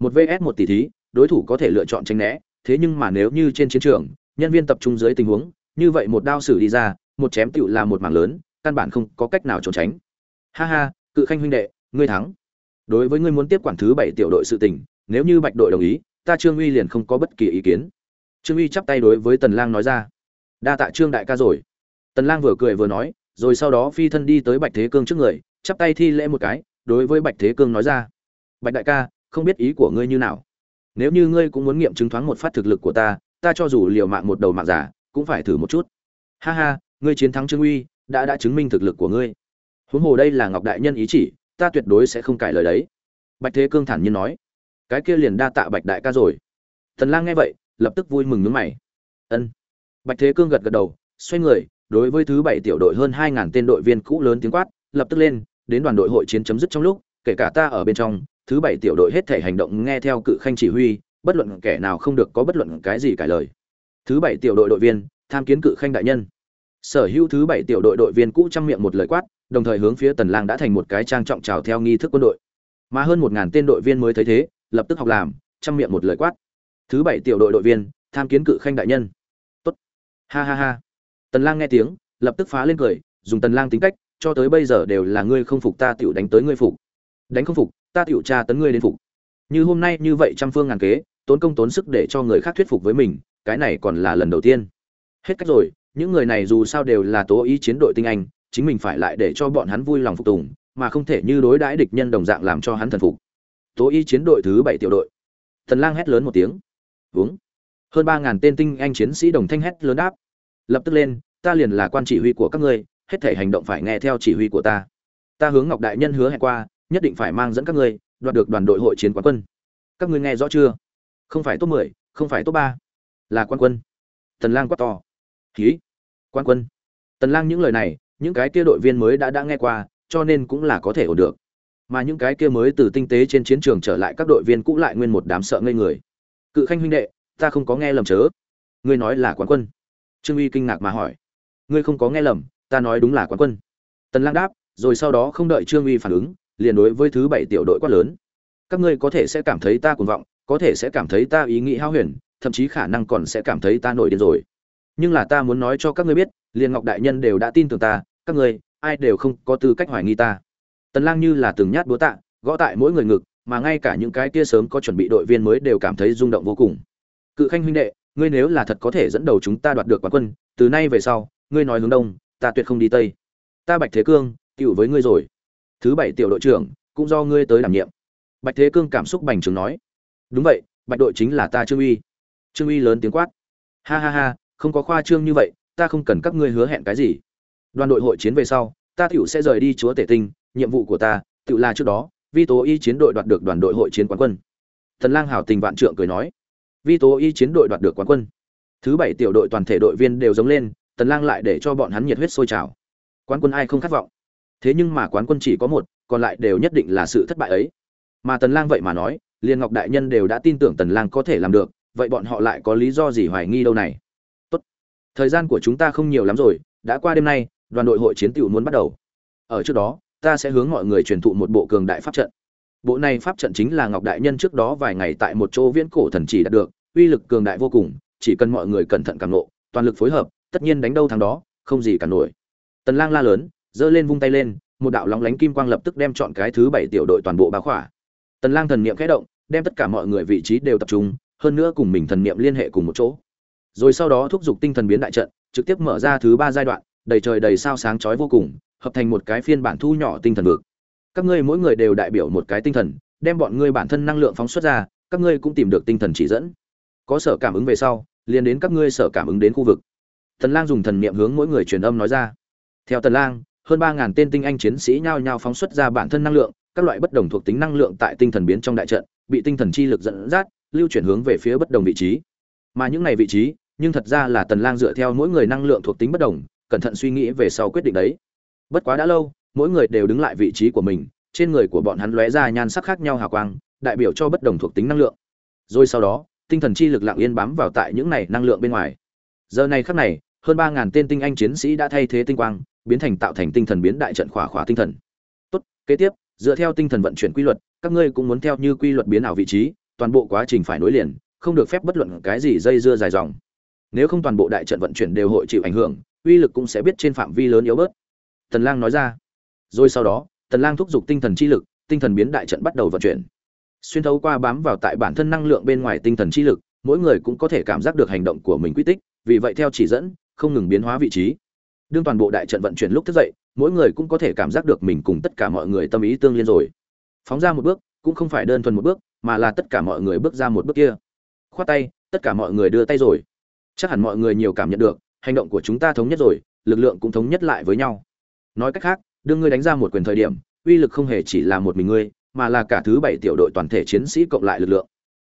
một vs một tỷ thí, đối thủ có thể lựa chọn tránh né, thế nhưng mà nếu như trên chiến trường, nhân viên tập trung dưới tình huống, như vậy một đao sử đi ra, một chém tựu là một mảng lớn, căn bản không có cách nào trốn tránh. Ha ha, cự khanh huynh đệ, ngươi thắng. Đối với ngươi muốn tiếp quản thứ bảy tiểu đội sự tình, nếu như bạch đội đồng ý, ta trương uy liền không có bất kỳ ý kiến. Trương uy chắp tay đối với tần lang nói ra. Đa tạ trương đại ca rồi. Tần lang vừa cười vừa nói, rồi sau đó phi thân đi tới bạch thế cương trước người, chắp tay thi lễ một cái, đối với bạch thế cương nói ra. Bạch đại ca không biết ý của ngươi như nào. Nếu như ngươi cũng muốn nghiệm chứng thoáng một phát thực lực của ta ta cho dù liều mạng một đầu mạng giả, cũng phải thử một chút. Ha ha, ngươi chiến thắng trương uy, đã đã chứng minh thực lực của ngươi. Huống hồ đây là ngọc đại nhân ý chỉ, ta tuyệt đối sẽ không cãi lời đấy. Bạch thế cương thản nhiên nói. Cái kia liền đa tạ bạch đại ca rồi. Thần lang nghe vậy, lập tức vui mừng nhướng mày. Ân. Bạch thế cương gật gật đầu, xoay người, đối với thứ bảy tiểu đội hơn hai ngàn tên đội viên cũ lớn tiếng quát, lập tức lên, đến đoàn đội hội chiến chấm dứt trong lúc, kể cả ta ở bên trong thứ bảy tiểu đội hết thể hành động nghe theo cự khanh chỉ huy, bất luận kẻ nào không được có bất luận cái gì cải lời. Thứ bảy tiểu đội đội viên, tham kiến cự khanh đại nhân. Sở hữu thứ bảy tiểu đội đội viên cũ trong miệng một lời quát, đồng thời hướng phía tần lang đã thành một cái trang trọng chào theo nghi thức quân đội. Mà hơn một ngàn tên đội viên mới thấy thế, lập tức học làm, trong miệng một lời quát. Thứ bảy tiểu đội đội viên, tham kiến cự khanh đại nhân. Tốt. Ha ha ha. Tần lang nghe tiếng, lập tức phá lên cười, dùng tần lang tính cách, cho tới bây giờ đều là ngươi không phục ta tiểu đánh tới ngươi phục. Đánh không phục ta tiểu tra tấn ngươi đến phục. Như hôm nay như vậy trăm phương ngàn kế, tốn công tốn sức để cho người khác thuyết phục với mình, cái này còn là lần đầu tiên. Hết cách rồi, những người này dù sao đều là tố ý chiến đội tinh anh, chính mình phải lại để cho bọn hắn vui lòng phục tùng, mà không thể như đối đãi địch nhân đồng dạng làm cho hắn thần phục. Tố ý chiến đội thứ bảy tiểu đội. Thần lang hét lớn một tiếng. Uống hơn ba ngàn tên tinh anh chiến sĩ đồng thanh hét lớn đáp. Lập tức lên, ta liền là quan chỉ huy của các ngươi, hết thể hành động phải nghe theo chỉ huy của ta. Ta hướng ngọc đại nhân hứa hẹn qua nhất định phải mang dẫn các ngươi, đoạt được đoàn đội hội chiến quán quân. Các ngươi nghe rõ chưa? Không phải top mười, không phải top ba. Là quan quân. Tần lang quát to. Khí quan quân. Tần lang những lời này, những cái kia đội viên mới đã đã nghe qua, cho nên cũng là có thể ổn được. Mà những cái kia mới từ tinh tế trên chiến trường trở lại các đội viên cũ lại nguyên một đám sợ ngây người. Cự khanh huynh đệ, ta không có nghe lầm chớ. Ngươi nói là quán quân. Trương uy kinh ngạc mà hỏi. Ngươi không có nghe lầm, ta nói đúng là quán quân. Tần lang đáp, rồi sau đó không đợi trương uy phản ứng liền đối với thứ bảy tiểu đội quát lớn. Các ngươi có thể sẽ cảm thấy ta cuồng vọng, có thể sẽ cảm thấy ta ý nghĩ hao huyền, thậm chí khả năng còn sẽ cảm thấy ta nổi điên rồi. Nhưng là ta muốn nói cho các ngươi biết liền ngọc đại nhân đều đã tin tưởng ta, các ngươi, ai đều không có tư cách hoài nghi ta. Tần lang như là từng nhát búa tạ, gõ tại mỗi người ngực, mà ngay cả những cái kia sớm có chuẩn bị đội viên mới đều cảm thấy rung động vô cùng. Cự khanh huynh đệ, ngươi nếu là thật có thể dẫn đầu chúng ta đoạt được quán quân, từ nay về sau, ngươi nói hướng đông, ta tuyệt không đi tây. Ta bạch thế cương cựu với ngươi rồi thứ bảy tiểu đội trưởng, cũng do ngươi tới đảm nhiệm. Bạch thế cương cảm xúc bành trướng nói. Đúng vậy, bạch đội chính là ta trương uy. Trương uy lớn tiếng quát. Ha ha ha, không có khoa trương như vậy, ta không cần các ngươi hứa hẹn cái gì. Đoàn đội hội chiến về sau, ta tiểu sẽ rời đi chúa tể tinh, nhiệm vụ của ta tự là trước đó, vi tố y chiến đội đoạt được đoàn đội hội chiến quán quân. Thần lang hảo tình vạn trượng cười nói. Vi tố y chiến đội đoạt được quán quân. Thứ bảy tiểu đội toàn thể đội viên đều giống lên tần lang lại để cho bọn hắn nhiệt huyết sôi trào. Quán quân ai không khát vọng? Thế nhưng mà quán quân chỉ có một, còn lại đều nhất định là sự thất bại ấy. Mà tần lang vậy mà nói, liên ngọc đại nhân đều đã tin tưởng tần lang có thể làm được, vậy bọn họ lại có lý do gì hoài nghi đâu này? Tốt. Thời gian của chúng ta không nhiều lắm rồi, đã qua đêm nay, đoàn đội hội chiến tiểu muốn bắt đầu. Ở trước đó, ta sẽ hướng mọi người truyền thụ một bộ cường đại pháp trận. Bộ này pháp trận chính là ngọc đại nhân trước đó vài ngày tại một chỗ viễn cổ thần chỉ đạt được, uy lực cường đại vô cùng, chỉ cần mọi người cẩn thận cảm nộ toàn lực phối hợp, tất nhiên đánh đâu thắng đó, không gì cả nổi. Tần lang la lớn giơ lên vung tay lên, một đạo lóng lánh kim quang lập tức đem chọn cái thứ bảy tiểu đội toàn bộ bao khỏa. Tần lang thần niệm khẽ động, đem tất cả mọi người vị trí đều tập trung, hơn nữa cùng mình thần niệm liên hệ cùng một chỗ. Rồi sau đó thúc giục tinh thần biến đại trận, trực tiếp mở ra thứ ba giai đoạn, đầy trời đầy sao sáng chói vô cùng, hợp thành một cái phiên bản thu nhỏ tinh thần vực. Các ngươi mỗi người đều đại biểu một cái tinh thần, đem bọn ngươi bản thân năng lượng phóng xuất ra, các ngươi cũng tìm được tinh thần chỉ dẫn. Có sở cảm ứng về sau, liền đến các ngươi sở cảm ứng đến khu vực. Tần lang dùng thần niệm hướng mỗi người truyền âm nói ra. Theo tần lang hơn ba ngàn tên tinh anh chiến sĩ nhao nhao phóng xuất ra bản thân năng lượng, các loại bất đồng thuộc tính năng lượng tại tinh thần biến trong đại trận, bị tinh thần chi lực dẫn dắt, lưu chuyển hướng về phía bất đồng vị trí. Mà những này vị trí, nhưng thật ra là tần lang dựa theo mỗi người năng lượng thuộc tính bất đồng, cẩn thận suy nghĩ về sau quyết định đấy. Bất quá đã lâu, mỗi người đều đứng lại vị trí của mình, trên người của bọn hắn lóe ra nhan sắc khác nhau hào quang, đại biểu cho bất đồng thuộc tính năng lượng. Rồi sau đó, tinh thần chi lực lặng yên bám vào tại những này năng lượng bên ngoài. Giờ này khắc này, hơn ba ngàn tên tinh anh chiến sĩ đã thay thế tinh quang biến thành tạo thành tinh thần biến đại trận khỏa khỏa tinh thần. Tốt, kế tiếp, dựa theo tinh thần vận chuyển quy luật, các ngươi cũng muốn theo như quy luật biến ảo vị trí, toàn bộ quá trình phải nối liền, không được phép bất luận cái gì dây dưa dài dòng. Nếu không toàn bộ đại trận vận chuyển đều hội chịu ảnh hưởng, uy lực cũng sẽ biết trên phạm vi lớn yếu bớt. Tần lang nói ra. Rồi sau đó, tần lang thúc giục tinh thần chi lực, tinh thần biến đại trận bắt đầu vận chuyển. Xuyên thấu qua bám vào tại bản thân năng lượng bên ngoài tinh thần chi lực, mỗi người cũng có thể cảm giác được hành động của mình quy tích, vì vậy theo chỉ dẫn, không ngừng biến hóa vị trí đương toàn bộ đại trận vận chuyển lúc thức dậy, mỗi người cũng có thể cảm giác được mình cùng tất cả mọi người tâm ý tương liên rồi. Phóng ra một bước, cũng không phải đơn thuần một bước, mà là tất cả mọi người bước ra một bước kia. Khoát tay, tất cả mọi người đưa tay rồi. Chắc hẳn mọi người nhiều cảm nhận được, hành động của chúng ta thống nhất rồi, lực lượng cũng thống nhất lại với nhau. Nói cách khác, đương ngươi đánh ra một quyền thời điểm, uy lực không hề chỉ là một mình ngươi, mà là cả thứ bảy tiểu đội toàn thể chiến sĩ cộng lại lực lượng.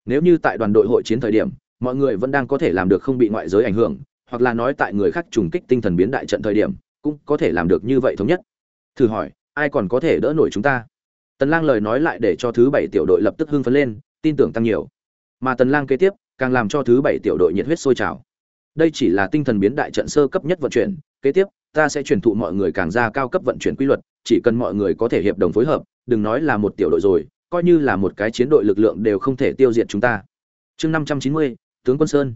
Nếu như tại đoàn đội hội chiến thời điểm, mọi người vẫn đang có thể làm được không bị ngoại giới ảnh hưởng hoặc là nói tại người khác trùng kích tinh thần biến đại trận thời điểm cũng có thể làm được như vậy thống nhất. Thử hỏi ai còn có thể đỡ nổi chúng ta? Tần lang lời nói lại để cho thứ bảy tiểu đội lập tức hưng phấn lên tin tưởng tăng nhiều. Mà tần lang kế tiếp càng làm cho thứ bảy tiểu đội nhiệt huyết sôi trào. Đây chỉ là tinh thần biến đại trận sơ cấp nhất vận chuyển kế tiếp ta sẽ truyền thụ mọi người càng ra cao cấp vận chuyển quy luật chỉ cần mọi người có thể hiệp đồng phối hợp đừng nói là một tiểu đội rồi coi như là một cái chiến đội lực lượng đều không thể tiêu diệt chúng ta. Chương 590, tướng quân sơn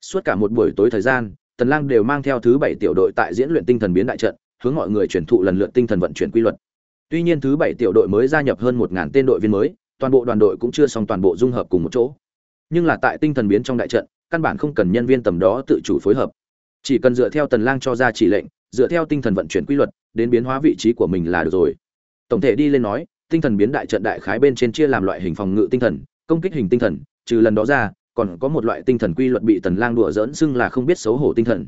suốt cả một buổi tối thời gian, tần lang đều mang theo thứ bảy tiểu đội tại diễn luyện tinh thần biến đại trận, hướng mọi người truyền thụ lần lượt tinh thần vận chuyển quy luật. Tuy nhiên thứ bảy tiểu đội mới gia nhập hơn một ngàn tên đội viên mới, toàn bộ đoàn đội cũng chưa xong toàn bộ dung hợp cùng một chỗ. Nhưng là tại tinh thần biến trong đại trận, căn bản không cần nhân viên tầm đó tự chủ phối hợp. Chỉ cần dựa theo tần lang cho ra chỉ lệnh, dựa theo tinh thần vận chuyển quy luật, đến biến hóa vị trí của mình là được rồi. Tổng thể đi lên nói, tinh thần biến đại trận đại khái bên trên chia làm loại hình phòng ngự tinh thần, công kích hình tinh thần, trừ lần đó ra còn có một loại tinh thần quy luật bị tần lang đùa dỡn xưng là không biết xấu hổ tinh thần.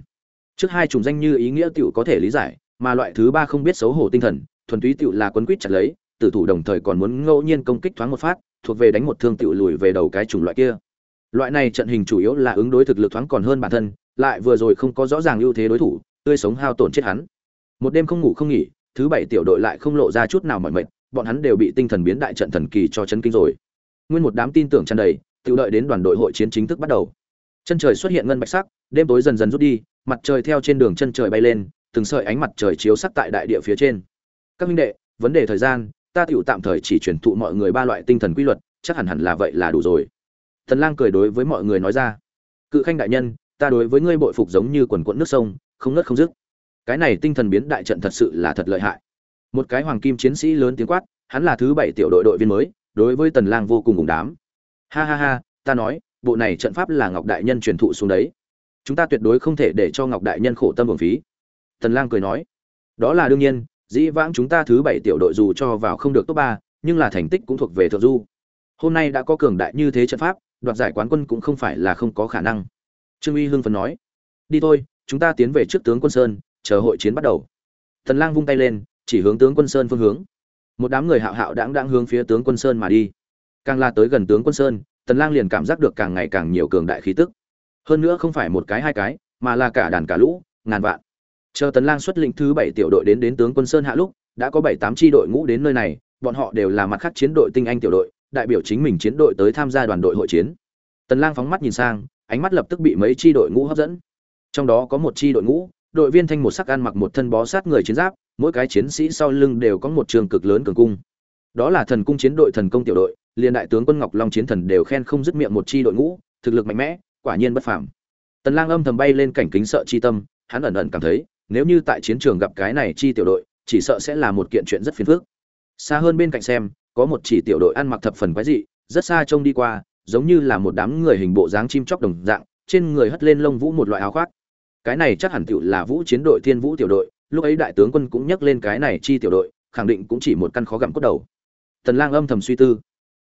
Trước hai chủng danh như ý nghĩa tiểu có thể lý giải, mà loại thứ ba không biết xấu hổ tinh thần, thuần túy tiểu là quấn quýt chặt lấy, tử thủ đồng thời còn muốn ngẫu nhiên công kích thoáng một phát, thuộc về đánh một thương tiểu lùi về đầu cái chủng loại kia. Loại này trận hình chủ yếu là ứng đối thực lực thoáng còn hơn bản thân, lại vừa rồi không có rõ ràng ưu thế đối thủ, tươi sống hao tổn chết hắn. Một đêm không ngủ không nghỉ, thứ bảy tiểu đội lại không lộ ra chút nào mỏi mệt, bọn hắn đều bị tinh thần biến đại trận thần kỳ cho chấn kinh rồi. Nguyên một đám tin tưởng tràn đầy tự đợi đến đoàn đội hội chiến chính thức bắt đầu. Chân trời xuất hiện ngân bạch sắc, đêm tối dần dần rút đi, mặt trời theo trên đường chân trời bay lên, từng sợi ánh mặt trời chiếu sắc tại đại địa phía trên. Các minh đệ, vấn đề thời gian, ta tựu tạm thời chỉ truyền thụ mọi người ba loại tinh thần quy luật, chắc hẳn hẳn là vậy là đủ rồi. Thần lang cười đối với mọi người nói ra. Cự khanh đại nhân, ta đối với ngươi bội phục giống như quần quẫn nước sông, không nứt không dứt. Cái này tinh thần biến đại trận thật sự là thật lợi hại. Một cái hoàng kim chiến sĩ lớn tiếng quát, hắn là thứ bảy tiểu đội đội viên mới, đối với tần lang vô cùng cùng đám ha ha ha, ta nói, bộ này trận pháp là ngọc đại nhân truyền thụ xuống đấy. Chúng ta tuyệt đối không thể để cho ngọc đại nhân khổ tâm hưởng phí. Tần lang cười nói. Đó là đương nhiên, dĩ vãng chúng ta thứ bảy tiểu đội dù cho vào không được top ba, nhưng là thành tích cũng thuộc về thượng du. Hôm nay đã có cường đại như thế trận pháp, đoạt giải quán quân cũng không phải là không có khả năng. Trương uy hưng phấn nói. Đi thôi, chúng ta tiến về trước tướng quân sơn, chờ hội chiến bắt đầu. Tần lang vung tay lên, chỉ hướng tướng quân sơn phương hướng. Một đám người hạo hạo đãng đãng hướng phía tướng quân sơn mà đi càng la tới gần tướng quân sơn, tần lang liền cảm giác được càng ngày càng nhiều cường đại khí tức. Hơn nữa không phải một cái hai cái, mà là cả đàn cả lũ, ngàn vạn. Chờ tần lang xuất lĩnh thứ bảy tiểu đội đến đến tướng quân sơn hạ lúc, đã có bảy tám chi đội ngũ đến nơi này, bọn họ đều là mặt khác chiến đội tinh anh tiểu đội, đại biểu chính mình chiến đội tới tham gia đoàn đội hội chiến. Tần lang phóng mắt nhìn sang, ánh mắt lập tức bị mấy chi đội ngũ hấp dẫn. Trong đó có một chi đội ngũ, đội viên thanh một sắc ăn mặc một thân bó sát người chiến giáp, mỗi cái chiến sĩ sau lưng đều có một trường cực lớn cường cung. Đó là thần cung chiến đội thần công tiểu đội liền đại tướng quân ngọc long chiến thần đều khen không dứt miệng một chi đội ngũ, thực lực mạnh mẽ, quả nhiên bất phàm. Tần lang âm thầm bay lên cảnh kính sợ chi tâm, hắn ẩn ẩn cảm thấy, nếu như tại chiến trường gặp cái này chi tiểu đội, chỉ sợ sẽ là một kiện chuyện rất phiền phức. Xa hơn bên cạnh xem, có một chỉ tiểu đội ăn mặc thập phần quái dị, rất xa trông đi qua, giống như là một đám người hình bộ dáng chim chóc đồng dạng, trên người hất lên lông vũ một loại áo khoác. Cái này chắc hẳn tiểu là vũ chiến đội thiên vũ tiểu đội, lúc ấy đại tướng quân cũng nhắc lên cái này chi tiểu đội, khẳng định cũng chỉ một căn khó gặm cốt đầu. Tần lang âm thầm suy tư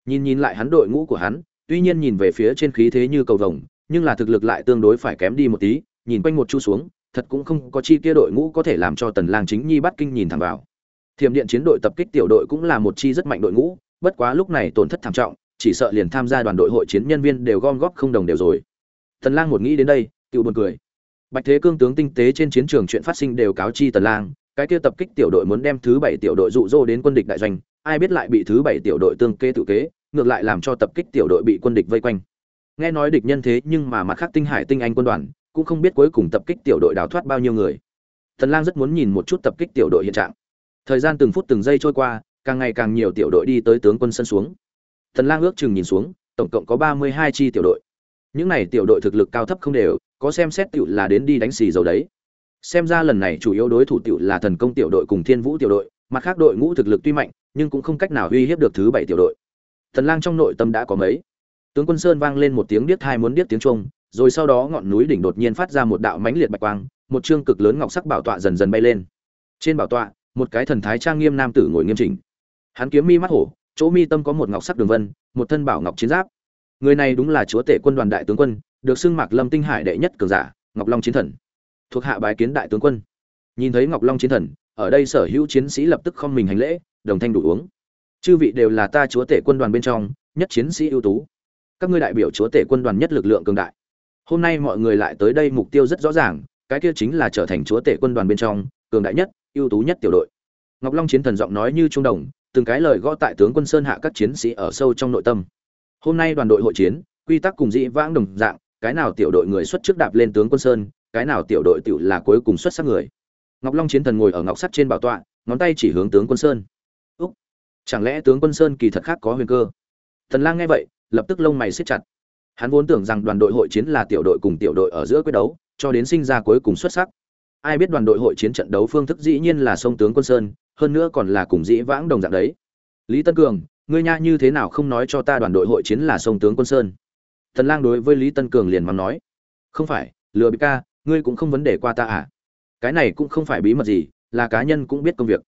nhìn nhìn lại hắn đội ngũ của hắn, tuy nhiên nhìn về phía trên khí thế như cầu vồng, nhưng là thực lực lại tương đối phải kém đi một tí, nhìn quanh một chu xuống, thật cũng không có chi kia đội ngũ có thể làm cho tần lang chính nhi bắt kinh nhìn thẳng vào. Thiểm điện chiến đội tập kích tiểu đội cũng là một chi rất mạnh đội ngũ, bất quá lúc này tổn thất thảm trọng, chỉ sợ liền tham gia đoàn đội hội chiến nhân viên đều gom góp không đồng đều rồi. Tần lang một nghĩ đến đây tự buồn cười. Bạch thế cương tướng tinh tế trên chiến trường chuyện phát sinh đều cáo chi tần lang, cái kia tập kích tiểu đội muốn đem thứ bảy tiểu đội dụ dỗ đến quân địch đại doanh ai biết lại bị thứ bảy tiểu đội tương kê tự kế, ngược lại làm cho tập kích tiểu đội bị quân địch vây quanh. Nghe nói địch nhân thế nhưng mà mặt khác tinh hải tinh anh quân đoàn, cũng không biết cuối cùng tập kích tiểu đội đào thoát bao nhiêu người. Thần lang rất muốn nhìn một chút tập kích tiểu đội hiện trạng. Thời gian từng phút từng giây trôi qua, càng ngày càng nhiều tiểu đội đi tới tướng quân sân xuống. Thần lang ước chừng nhìn xuống, tổng cộng có 32 chi tiểu đội. Những này tiểu đội thực lực cao thấp không đều, có xem xét tiểu là đến đi đánh xì dầu đấy. Xem ra lần này chủ yếu đối thủ tiểu là thần công tiểu đội cùng thiên vũ tiểu đội mặt khác đội ngũ thực lực tuy mạnh, nhưng cũng không cách nào uy hiếp được thứ bảy tiểu đội. Tần lang trong nội tâm đã có mấy. Tướng quân sơn vang lên một tiếng điếc hai muốn điếc tiếng trung rồi sau đó ngọn núi đỉnh đột nhiên phát ra một đạo mãnh liệt bạch quang, một trương cực lớn ngọc sắc bảo tọa dần dần bay lên. Trên bảo tọa, một cái thần thái trang nghiêm nam tử ngồi nghiêm chỉnh. Hắn kiếm mi mắt hổ, chỗ mi tâm có một ngọc sắc đường vân, một thân bảo ngọc chiến giáp. Người này đúng là chúa tể quân đoàn đại tướng quân, được xưng mạc lâm tinh hải đệ nhất cường giả, ngọc long chiến thần. Thuộc hạ bái kiến đại tướng quân. Nhìn thấy ngọc long chiến thần ở đây sở hữu chiến sĩ lập tức không mình hành lễ, đồng thanh đủ uống. Chư vị đều là ta chúa tể quân đoàn bên trong, nhất chiến sĩ ưu tú. Các ngươi đại biểu chúa tể quân đoàn nhất lực lượng cường đại. Hôm nay mọi người lại tới đây mục tiêu rất rõ ràng, cái kia chính là trở thành chúa tể quân đoàn bên trong, cường đại nhất, ưu tú nhất tiểu đội. Ngọc long chiến thần giọng nói như trung đồng, từng cái lời gõ tại tướng quân sơn hạ các chiến sĩ ở sâu trong nội tâm. Hôm nay đoàn đội hội chiến, quy tắc cùng dĩ vãng đồng dạng, cái nào tiểu đội người xuất trước đạp lên tướng quân sơn, cái nào tiểu đội tiểu là cuối cùng xuất sắc người ngọc long chiến thần ngồi ở ngọc sắt trên bảo tọa, ngón tay chỉ hướng tướng quân sơn. Úc, chẳng lẽ tướng quân sơn kỳ thật khác có huyền cơ? Thần lang nghe vậy, lập tức lông mày siết chặt. Hắn vốn tưởng rằng đoàn đội hội chiến là tiểu đội cùng tiểu đội ở giữa quyết đấu, cho đến sinh ra cuối cùng xuất sắc. Ai biết đoàn đội hội chiến trận đấu phương thức dĩ nhiên là sông tướng quân sơn, hơn nữa còn là cùng dĩ vãng đồng dạng đấy. Lý tân cường, ngươi nha như thế nào không nói cho ta đoàn đội hội chiến là sông tướng quân sơn? Thần lang đối với lý tân cường liền mắng nói. Không phải, lừa bị ca, ngươi cũng không vấn đề qua ta à? Cái này cũng không phải bí mật gì, là cá nhân cũng biết công việc.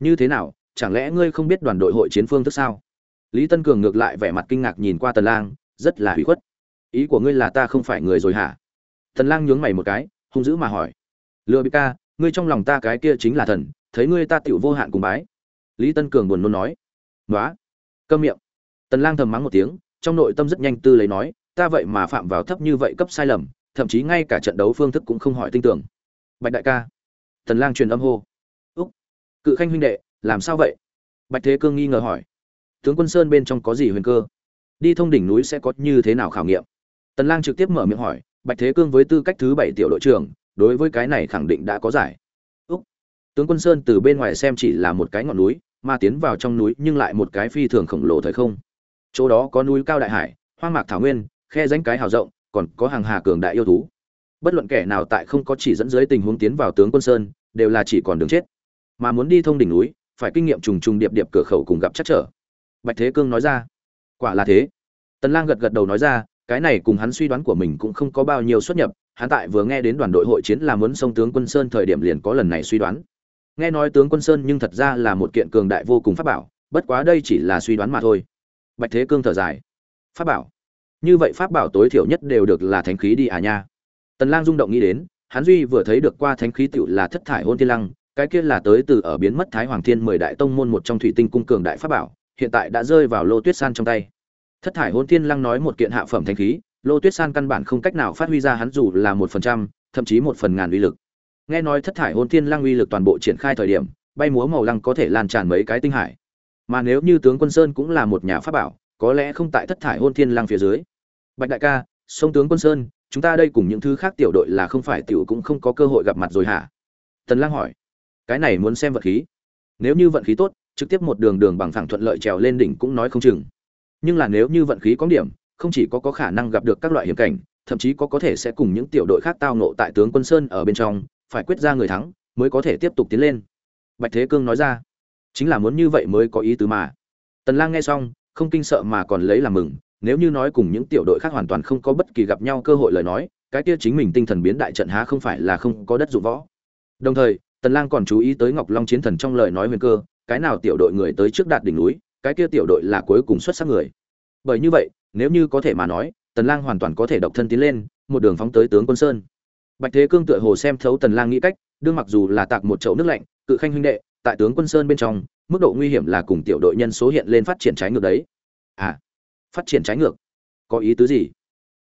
Như thế nào, chẳng lẽ ngươi không biết đoàn đội hội chiến phương thức sao? Lý tân cường ngược lại vẻ mặt kinh ngạc nhìn qua tần lang, rất là hủy khuất. Ý của ngươi là ta không phải người rồi hả? Tần lang nhướng mày một cái, hung dữ mà hỏi. Lừa bị ca, ngươi trong lòng ta cái kia chính là thần, thấy ngươi ta tiểu vô hạn cùng bái. Lý tân cường buồn nôn nói. Nói câm miệng. Tần lang thầm mắng một tiếng, trong nội tâm rất nhanh tư lấy nói, ta vậy mà phạm vào thấp như vậy cấp sai lầm, thậm chí ngay cả trận đấu phương thức cũng không hỏi tin tưởng bạch đại ca. Tần lang truyền âm hô. Úc. Cự khanh huynh đệ, làm sao vậy? Bạch thế cương nghi ngờ hỏi. Tướng quân sơn bên trong có gì huyền cơ? Đi thông đỉnh núi sẽ có như thế nào khảo nghiệm? Tần lang trực tiếp mở miệng hỏi. Bạch thế cương với tư cách thứ bảy tiểu đội trưởng, đối với cái này khẳng định đã có giải. Úc. Tướng quân sơn từ bên ngoài xem chỉ là một cái ngọn núi, mà tiến vào trong núi nhưng lại một cái phi thường khổng lồ thời không. Chỗ đó có núi cao đại hải, hoang mạc thảo nguyên, khe rãnh cái hào rộng, còn có hàng hà cường đại yêu thú bất luận kẻ nào tại không có chỉ dẫn dưới tình huống tiến vào tướng quân sơn, đều là chỉ còn đường chết. Mà muốn đi thông đỉnh núi, phải kinh nghiệm trùng trùng điệp điệp cửa khẩu cùng gặp chắc trở. Bạch thế cương nói ra. Quả là thế. Tần lang gật gật đầu nói ra, cái này cùng hắn suy đoán của mình cũng không có bao nhiêu xuất nhập. Hắn tại vừa nghe đến đoàn đội hội chiến là muốn sông tướng quân sơn thời điểm liền có lần này suy đoán. Nghe nói tướng quân sơn nhưng thật ra là một kiện cường đại vô cùng pháp bảo, bất quá đây chỉ là suy đoán mà thôi. Bạch thế cương thở dài. Pháp bảo? Như vậy pháp bảo tối thiểu nhất đều được là thánh khí đi à nha tần lang rung động nghĩ đến, hắn duy vừa thấy được qua thánh khí tiểu là thất thải hôn thiên lăng, cái kia là tới từ ở biến mất thái hoàng thiên mười đại tông môn một trong thủy tinh cung cường đại pháp bảo, hiện tại đã rơi vào lô tuyết san trong tay. Thất thải hôn thiên lăng nói một kiện hạ phẩm thánh khí, lô tuyết san căn bản không cách nào phát huy ra hắn dù là một phần trăm, thậm chí một phần ngàn uy lực. Nghe nói thất thải hôn thiên lăng uy lực toàn bộ triển khai thời điểm, bay múa màu lăng có thể lan tràn mấy cái tinh hải. Mà nếu như tướng quân sơn cũng là một nhà pháp bảo, có lẽ không tại thất thải hôn thiên lăng phía dưới. Bạch đại ca, sông tướng quân sơn chúng ta đây cùng những thứ khác tiểu đội là không phải tiểu cũng không có cơ hội gặp mặt rồi hả? Tần lang hỏi. Cái này muốn xem vận khí. Nếu như vận khí tốt, trực tiếp một đường đường bằng phẳng thuận lợi trèo lên đỉnh cũng nói không chừng. Nhưng là nếu như vận khí có điểm, không chỉ có có khả năng gặp được các loại hiểm cảnh, thậm chí có có thể sẽ cùng những tiểu đội khác tao nộ tại tướng quân sơn ở bên trong, phải quyết ra người thắng, mới có thể tiếp tục tiến lên. Bạch thế cương nói ra. Chính là muốn như vậy mới có ý tứ mà. Tần lang nghe xong, không kinh sợ mà còn lấy làm mừng nếu như nói cùng những tiểu đội khác hoàn toàn không có bất kỳ gặp nhau cơ hội lời nói, cái kia chính mình tinh thần biến đại trận há không phải là không có đất dụng võ. Đồng thời, tần lang còn chú ý tới ngọc long chiến thần trong lời nói huyền cơ, cái nào tiểu đội người tới trước đạt đỉnh núi, cái kia tiểu đội là cuối cùng xuất sắc người. Bởi như vậy, nếu như có thể mà nói, tần lang hoàn toàn có thể độc thân tiến lên, một đường phóng tới tướng quân sơn. Bạch thế cương tựa hồ xem thấu tần lang nghĩ cách, đương mặc dù là tạc một chậu nước lạnh, cự khanh huynh đệ, tại tướng quân sơn bên trong, mức độ nguy hiểm là cùng tiểu đội nhân số hiện lên phát triển trái ngược đấy. À phát triển trái ngược. Có ý tứ gì?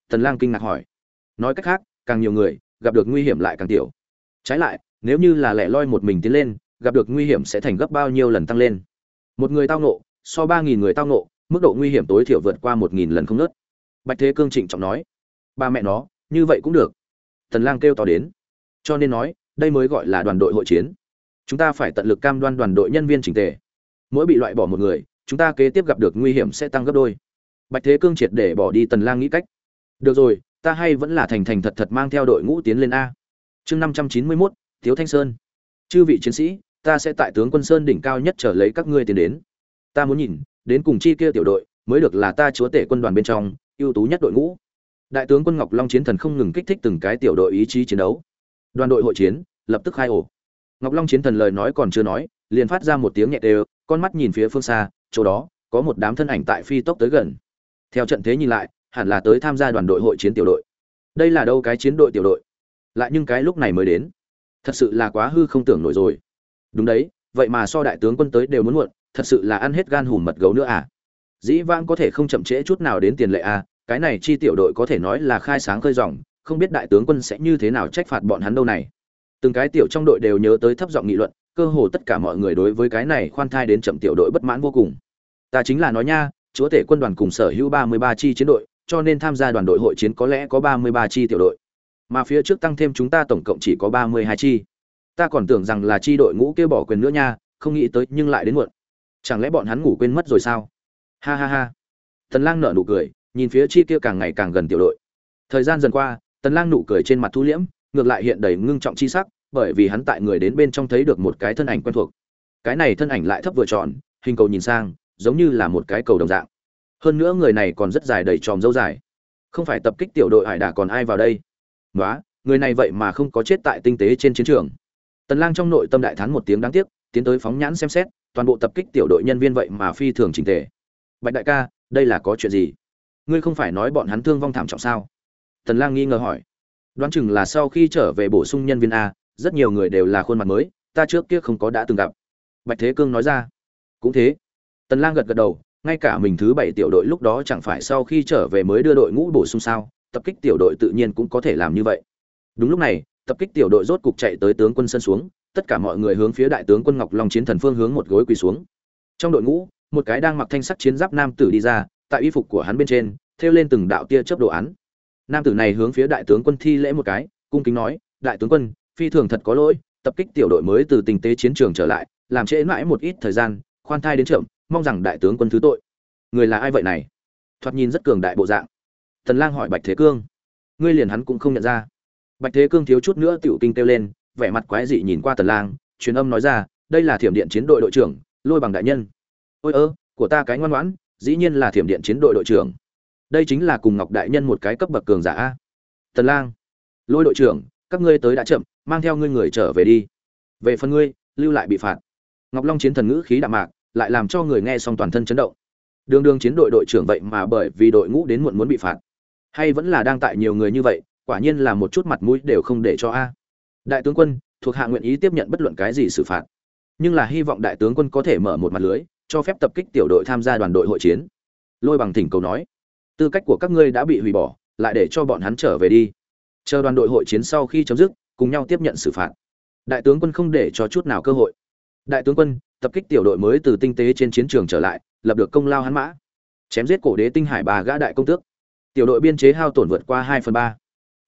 Tần lang kinh ngạc hỏi. Nói cách khác, càng nhiều người, gặp được nguy hiểm lại càng tiểu. Trái lại, nếu như là lẻ loi một mình tiến lên, gặp được nguy hiểm sẽ thành gấp bao nhiêu lần tăng lên? Một người tao nộ so ba nghìn người tao nộ mức độ nguy hiểm tối thiểu vượt qua một nghìn lần không nớt. Bạch thế cương trịnh trọng nói. Ba mẹ nó, như vậy cũng được. Tần lang kêu to đến. Cho nên nói, đây mới gọi là đoàn đội hội chiến. Chúng ta phải tận lực cam đoan đoàn đội nhân viên chỉnh tề. Mỗi bị loại bỏ một người, chúng ta kế tiếp gặp được nguy hiểm sẽ tăng gấp đôi bạch thế cương triệt để bỏ đi tần lang nghĩ cách. Được rồi ta hay vẫn là thành thành thật thật mang theo đội ngũ tiến lên a. Chương 591, thiếu thanh sơn. Chư vị chiến sĩ ta sẽ tại tướng quân sơn đỉnh cao nhất trở lấy các ngươi tiến đến. Ta muốn nhìn đến cùng chi kia tiểu đội mới được là ta chúa tể quân đoàn bên trong ưu tú nhất đội ngũ. Đại tướng quân ngọc long chiến thần không ngừng kích thích từng cái tiểu đội ý chí chiến đấu. Đoàn đội hội chiến lập tức khai ổ. Ngọc long chiến thần lời nói còn chưa nói liền phát ra một tiếng nhẹ đều con mắt nhìn phía phương xa chỗ đó có một đám thân ảnh tại phi tốc tới gần theo trận thế nhìn lại, hẳn là tới tham gia đoàn đội hội chiến tiểu đội. Đây là đâu cái chiến đội tiểu đội? Lại nhưng cái lúc này mới đến. Thật sự là quá hư không tưởng nổi rồi. Đúng đấy, vậy mà so đại tướng quân tới đều muốn muộn, thật sự là ăn hết gan hùm mật gấu nữa à? Dĩ vãng có thể không chậm trễ chút nào đến tiền lệ à? Cái này chi tiểu đội có thể nói là khai sáng khơi dòng, không biết đại tướng quân sẽ như thế nào trách phạt bọn hắn đâu này. Từng cái tiểu trong đội đều nhớ tới thấp giọng nghị luận, cơ hồ tất cả mọi người đối với cái này khoan thai đến chậm tiểu đội bất mãn vô cùng. Ta chính là nói nha chúa tể quân đoàn cùng sở hữu ba mươi ba chi chiến đội, cho nên tham gia đoàn đội hội chiến có lẽ có ba mươi ba chi tiểu đội. Mà phía trước tăng thêm chúng ta tổng cộng chỉ có ba mươi hai chi. Ta còn tưởng rằng là chi đội ngũ kêu bỏ quyền nữa nha, không nghĩ tới nhưng lại đến muộn. Chẳng lẽ bọn hắn ngủ quên mất rồi sao? Ha ha ha. Tần lang nở nụ cười, nhìn phía chi kia càng ngày càng gần tiểu đội. Thời gian dần qua, tần lang nụ cười trên mặt thu liễm, ngược lại hiện đầy ngưng trọng chi sắc, bởi vì hắn tại người đến bên trong thấy được một cái thân ảnh quen thuộc. Cái này thân ảnh lại thấp vừa tròn, hình cầu nhìn sang giống như là một cái cầu đồng dạng. Hơn nữa người này còn rất dài đầy tròm dâu dài. Không phải tập kích tiểu đội hải đà còn ai vào đây? Nói người này vậy mà không có chết tại tinh tế trên chiến trường. Tần lang trong nội tâm đại thán một tiếng đáng tiếc, tiến tới phóng nhãn xem xét, toàn bộ tập kích tiểu đội nhân viên vậy mà phi thường chỉnh tề. Bạch đại ca, đây là có chuyện gì? Ngươi không phải nói bọn hắn thương vong thảm trọng sao? Tần lang nghi ngờ hỏi. Đoán chừng là sau khi trở về bổ sung nhân viên a, rất nhiều người đều là khuôn mặt mới, ta trước kia không có đã từng gặp. Bạch thế cương nói ra. Cũng thế tần lang gật gật đầu, ngay cả mình thứ bảy tiểu đội lúc đó chẳng phải sau khi trở về mới đưa đội ngũ bổ sung sao, tập kích tiểu đội tự nhiên cũng có thể làm như vậy. Đúng lúc này, tập kích tiểu đội rốt cục chạy tới tướng quân sân xuống, tất cả mọi người hướng phía đại tướng quân ngọc long chiến thần phương hướng một gối quỳ xuống. Trong đội ngũ, một cái đang mặc thanh sắc chiến giáp nam tử đi ra, tại y phục của hắn bên trên, thêu lên từng đạo tia chớp đồ án. Nam tử này hướng phía đại tướng quân thi lễ một cái, cung kính nói, đại tướng quân, phi thường thật có lỗi, tập kích tiểu đội mới từ tình tế chiến trường trở lại, làm trễ mãi một ít thời gian, khoan thai đến chậm mong rằng đại tướng quân thứ tội. Người là ai vậy này? Thoạt nhìn rất cường đại bộ dạng. Thần lang hỏi bạch thế cương. Ngươi liền hắn cũng không nhận ra. Bạch thế cương thiếu chút nữa tiểu kinh kêu lên, vẻ mặt quái dị nhìn qua tần lang, truyền âm nói ra, đây là thiểm điện chiến đội đội trưởng, lôi bằng đại nhân. Ôi ơ, của ta cái ngoan ngoãn, dĩ nhiên là thiểm điện chiến đội đội trưởng. Đây chính là cùng ngọc đại nhân một cái cấp bậc cường giả a. Tần lang. Lôi đội trưởng, các ngươi tới đã chậm, mang theo ngươi người trở về đi. Về phần ngươi, lưu lại bị phạt. Ngọc long chiến thần ngữ khí đạm mạc lại làm cho người nghe xong toàn thân chấn động. Đường đường chiến đội đội trưởng vậy mà bởi vì đội ngũ đến muộn muốn bị phạt. Hay vẫn là đang tại nhiều người như vậy, quả nhiên là một chút mặt mũi đều không để cho a. Đại tướng quân, thuộc hạ nguyện ý tiếp nhận bất luận cái gì xử phạt. Nhưng là hy vọng đại tướng quân có thể mở một mặt lưới, cho phép tập kích tiểu đội tham gia đoàn đội hội chiến. Lôi bằng thỉnh cầu nói, tư cách của các ngươi đã bị hủy bỏ, lại để cho bọn hắn trở về đi. Chờ đoàn đội hội chiến sau khi chấm dứt, cùng nhau tiếp nhận xử phạt. Đại tướng quân không để cho chút nào cơ hội. Đại tướng quân tập kích tiểu đội mới từ tinh tế trên chiến trường trở lại, lập được công lao hắn mã. Chém giết cổ đế tinh hải bà gã đại công tước. Tiểu đội biên chế hao tổn vượt qua hai phần ba.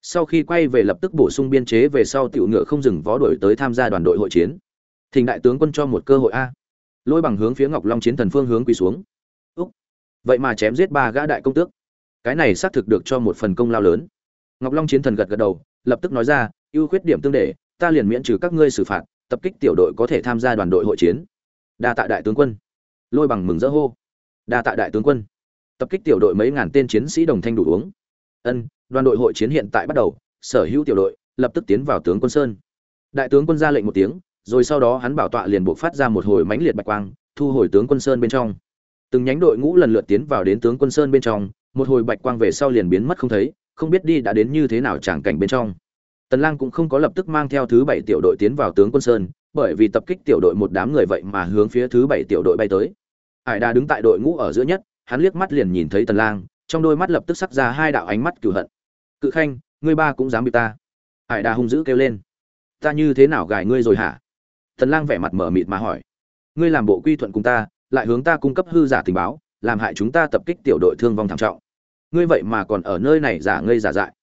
Sau khi quay về lập tức bổ sung biên chế về sau tiểu ngựa không dừng vó đuổi tới tham gia đoàn đội hội chiến. Thỉnh đại tướng quân cho một cơ hội a. Lôi bằng hướng phía ngọc long chiến thần phương hướng quỳ xuống. Úc. Vậy mà chém giết ba gã đại công tước. Cái này xác thực được cho một phần công lao lớn. Ngọc long chiến thần gật gật đầu, lập tức nói ra, ưu khuyết điểm tương để, ta liền miễn trừ các ngươi xử phạt, tập kích tiểu đội có thể tham gia đoàn đội hội chiến đa tạ đại tướng quân. Lôi bằng mừng rỡ hô. Đa tạ đại tướng quân. Tập kích tiểu đội mấy ngàn tên chiến sĩ đồng thanh đủ uống. Ân, đoàn đội hội chiến hiện tại bắt đầu, sở hữu tiểu đội lập tức tiến vào tướng quân sơn. Đại tướng quân ra lệnh một tiếng, rồi sau đó hắn bảo tọa liền buộc phát ra một hồi mãnh liệt bạch quang, thu hồi tướng quân sơn bên trong. Từng nhánh đội ngũ lần lượt tiến vào đến tướng quân sơn bên trong, một hồi bạch quang về sau liền biến mất không thấy, không biết đi đã đến như thế nào tràng cảnh bên trong. Tần lang cũng không có lập tức mang theo thứ bảy tiểu đội tiến vào tướng quân sơn bởi vì tập kích tiểu đội một đám người vậy mà hướng phía thứ bảy tiểu đội bay tới. Hải đa đứng tại đội ngũ ở giữa nhất, hắn liếc mắt liền nhìn thấy tần lang, trong đôi mắt lập tức sắc ra hai đạo ánh mắt cửu hận. Cự khanh, ngươi ba cũng dám bị ta? Hải đa hung dữ kêu lên. Ta như thế nào gài ngươi rồi hả? Tần lang vẻ mặt mở mịt mà hỏi. Ngươi làm bộ quy thuận cùng ta, lại hướng ta cung cấp hư giả tình báo, làm hại chúng ta tập kích tiểu đội thương vong thảm trọng. Ngươi vậy mà còn ở nơi này giả ngây giả dại.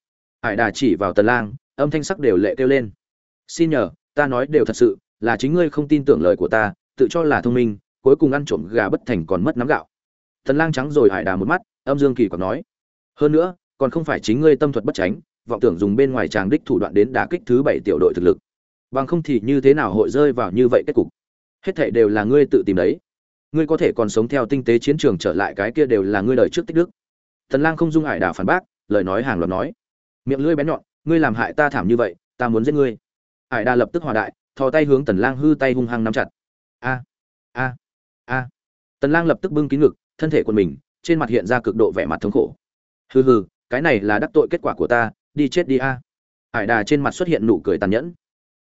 Hải đà chỉ vào tần lang, âm thanh sắc đều lệ kêu lên. Xin nhờ, ta nói đều thật sự là chính ngươi không tin tưởng lời của ta, tự cho là thông minh, cuối cùng ăn trộm gà bất thành còn mất nắm gạo. Tần lang trắng rồi hải đà một mắt, âm dương kỳ còn nói. Hơn nữa, còn không phải chính ngươi tâm thuật bất tránh vọng tưởng dùng bên ngoài tràng đích thủ đoạn đến đả kích thứ bảy tiểu đội thực lực. Bằng không thì như thế nào hội rơi vào như vậy kết cục? Hết thảy đều là ngươi tự tìm đấy. Ngươi có thể còn sống theo tinh tế chiến trường trở lại cái kia đều là ngươi đời trước tích đức. Tần lang không dung hải đà phản bác, lời nói hàng loạt nói. Miệng lưỡi bén nhọn, ngươi làm hại ta thảm như vậy, ta muốn giết ngươi. Hải đà lập tức hòa đại thò tay hướng tần lang hư tay hung hăng nắm chặt. A a a. Tần lang lập tức bưng kín ngực, thân thể của mình, trên mặt hiện ra cực độ vẻ mặt thống khổ. Hừ hừ, cái này là đắc tội kết quả của ta, đi chết đi a. Hải đà trên mặt xuất hiện nụ cười tàn nhẫn.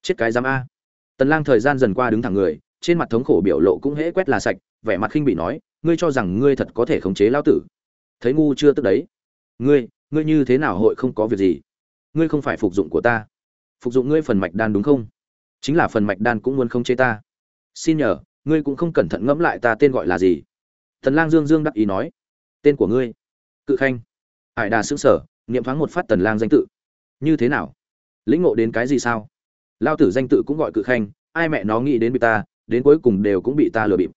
Chết cái giám a. Tần lang thời gian dần qua đứng thẳng người, trên mặt thống khổ biểu lộ cũng hễ quét là sạch, vẻ mặt khinh bị nói, ngươi cho rằng ngươi thật có thể khống chế lão tử. Thấy ngu chưa tức đấy. Ngươi ngươi như thế nào hội không có việc gì? Ngươi không phải phục dụng của ta. Phục dụng ngươi phần mạch đan đúng không? Chính là phần mạch đan cũng muốn không chế ta. Xin nhờ, ngươi cũng không cẩn thận ngẫm lại ta tên gọi là gì. Thần lang dương dương đắc ý nói. Tên của ngươi? Cự khanh. Hải đà xứng sở niệm thoáng một phát tần lang danh tự. Như thế nào? Lĩnh ngộ đến cái gì sao? Lao tử danh tự cũng gọi cự khanh, ai mẹ nó nghĩ đến bị ta, đến cuối cùng đều cũng bị ta lừa bịp.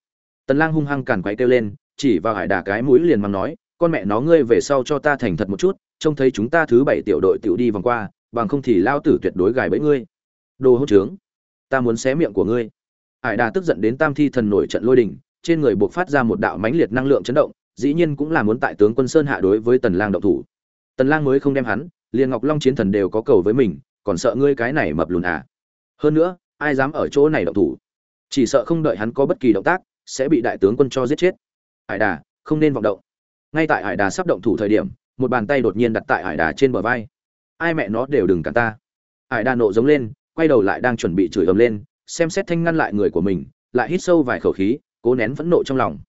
Tần lang hung hăng cản quấy kêu lên, chỉ vào hải đà cái mũi liền mắng nói, con mẹ nó ngươi về sau cho ta thành thật một chút, trông thấy chúng ta thứ bảy tiểu đội tiểu đi vòng qua, bằng không thì lao tử tuyệt đối gài bẫy ngươi. Đồ hỗn trướng ta muốn xé miệng của ngươi. Hải đà tức giận đến tam thi thần nổi trận lôi đình, trên người buộc phát ra một đạo mãnh liệt năng lượng chấn động, dĩ nhiên cũng là muốn tại tướng quân sơn hạ đối với tần lang động thủ. Tần lang mới không đem hắn, liền ngọc long chiến thần đều có cầu với mình, còn sợ ngươi cái này mập lùn à. Hơn nữa, ai dám ở chỗ này động thủ? Chỉ sợ không đợi hắn có bất kỳ động tác, sẽ bị đại tướng quân cho giết chết. Hải đà, không nên vọng động. Ngay tại hải đà sắp động thủ thời điểm, một bàn tay đột nhiên đặt tại hải đà trên bờ vai. Ai mẹ nó đều đừng cản ta. Hải đà nộ giống lên quay đầu lại đang chuẩn bị chửi ầm lên, xem xét thanh ngăn lại người của mình, lại hít sâu vài khẩu khí, cố nén phẫn nộ trong lòng.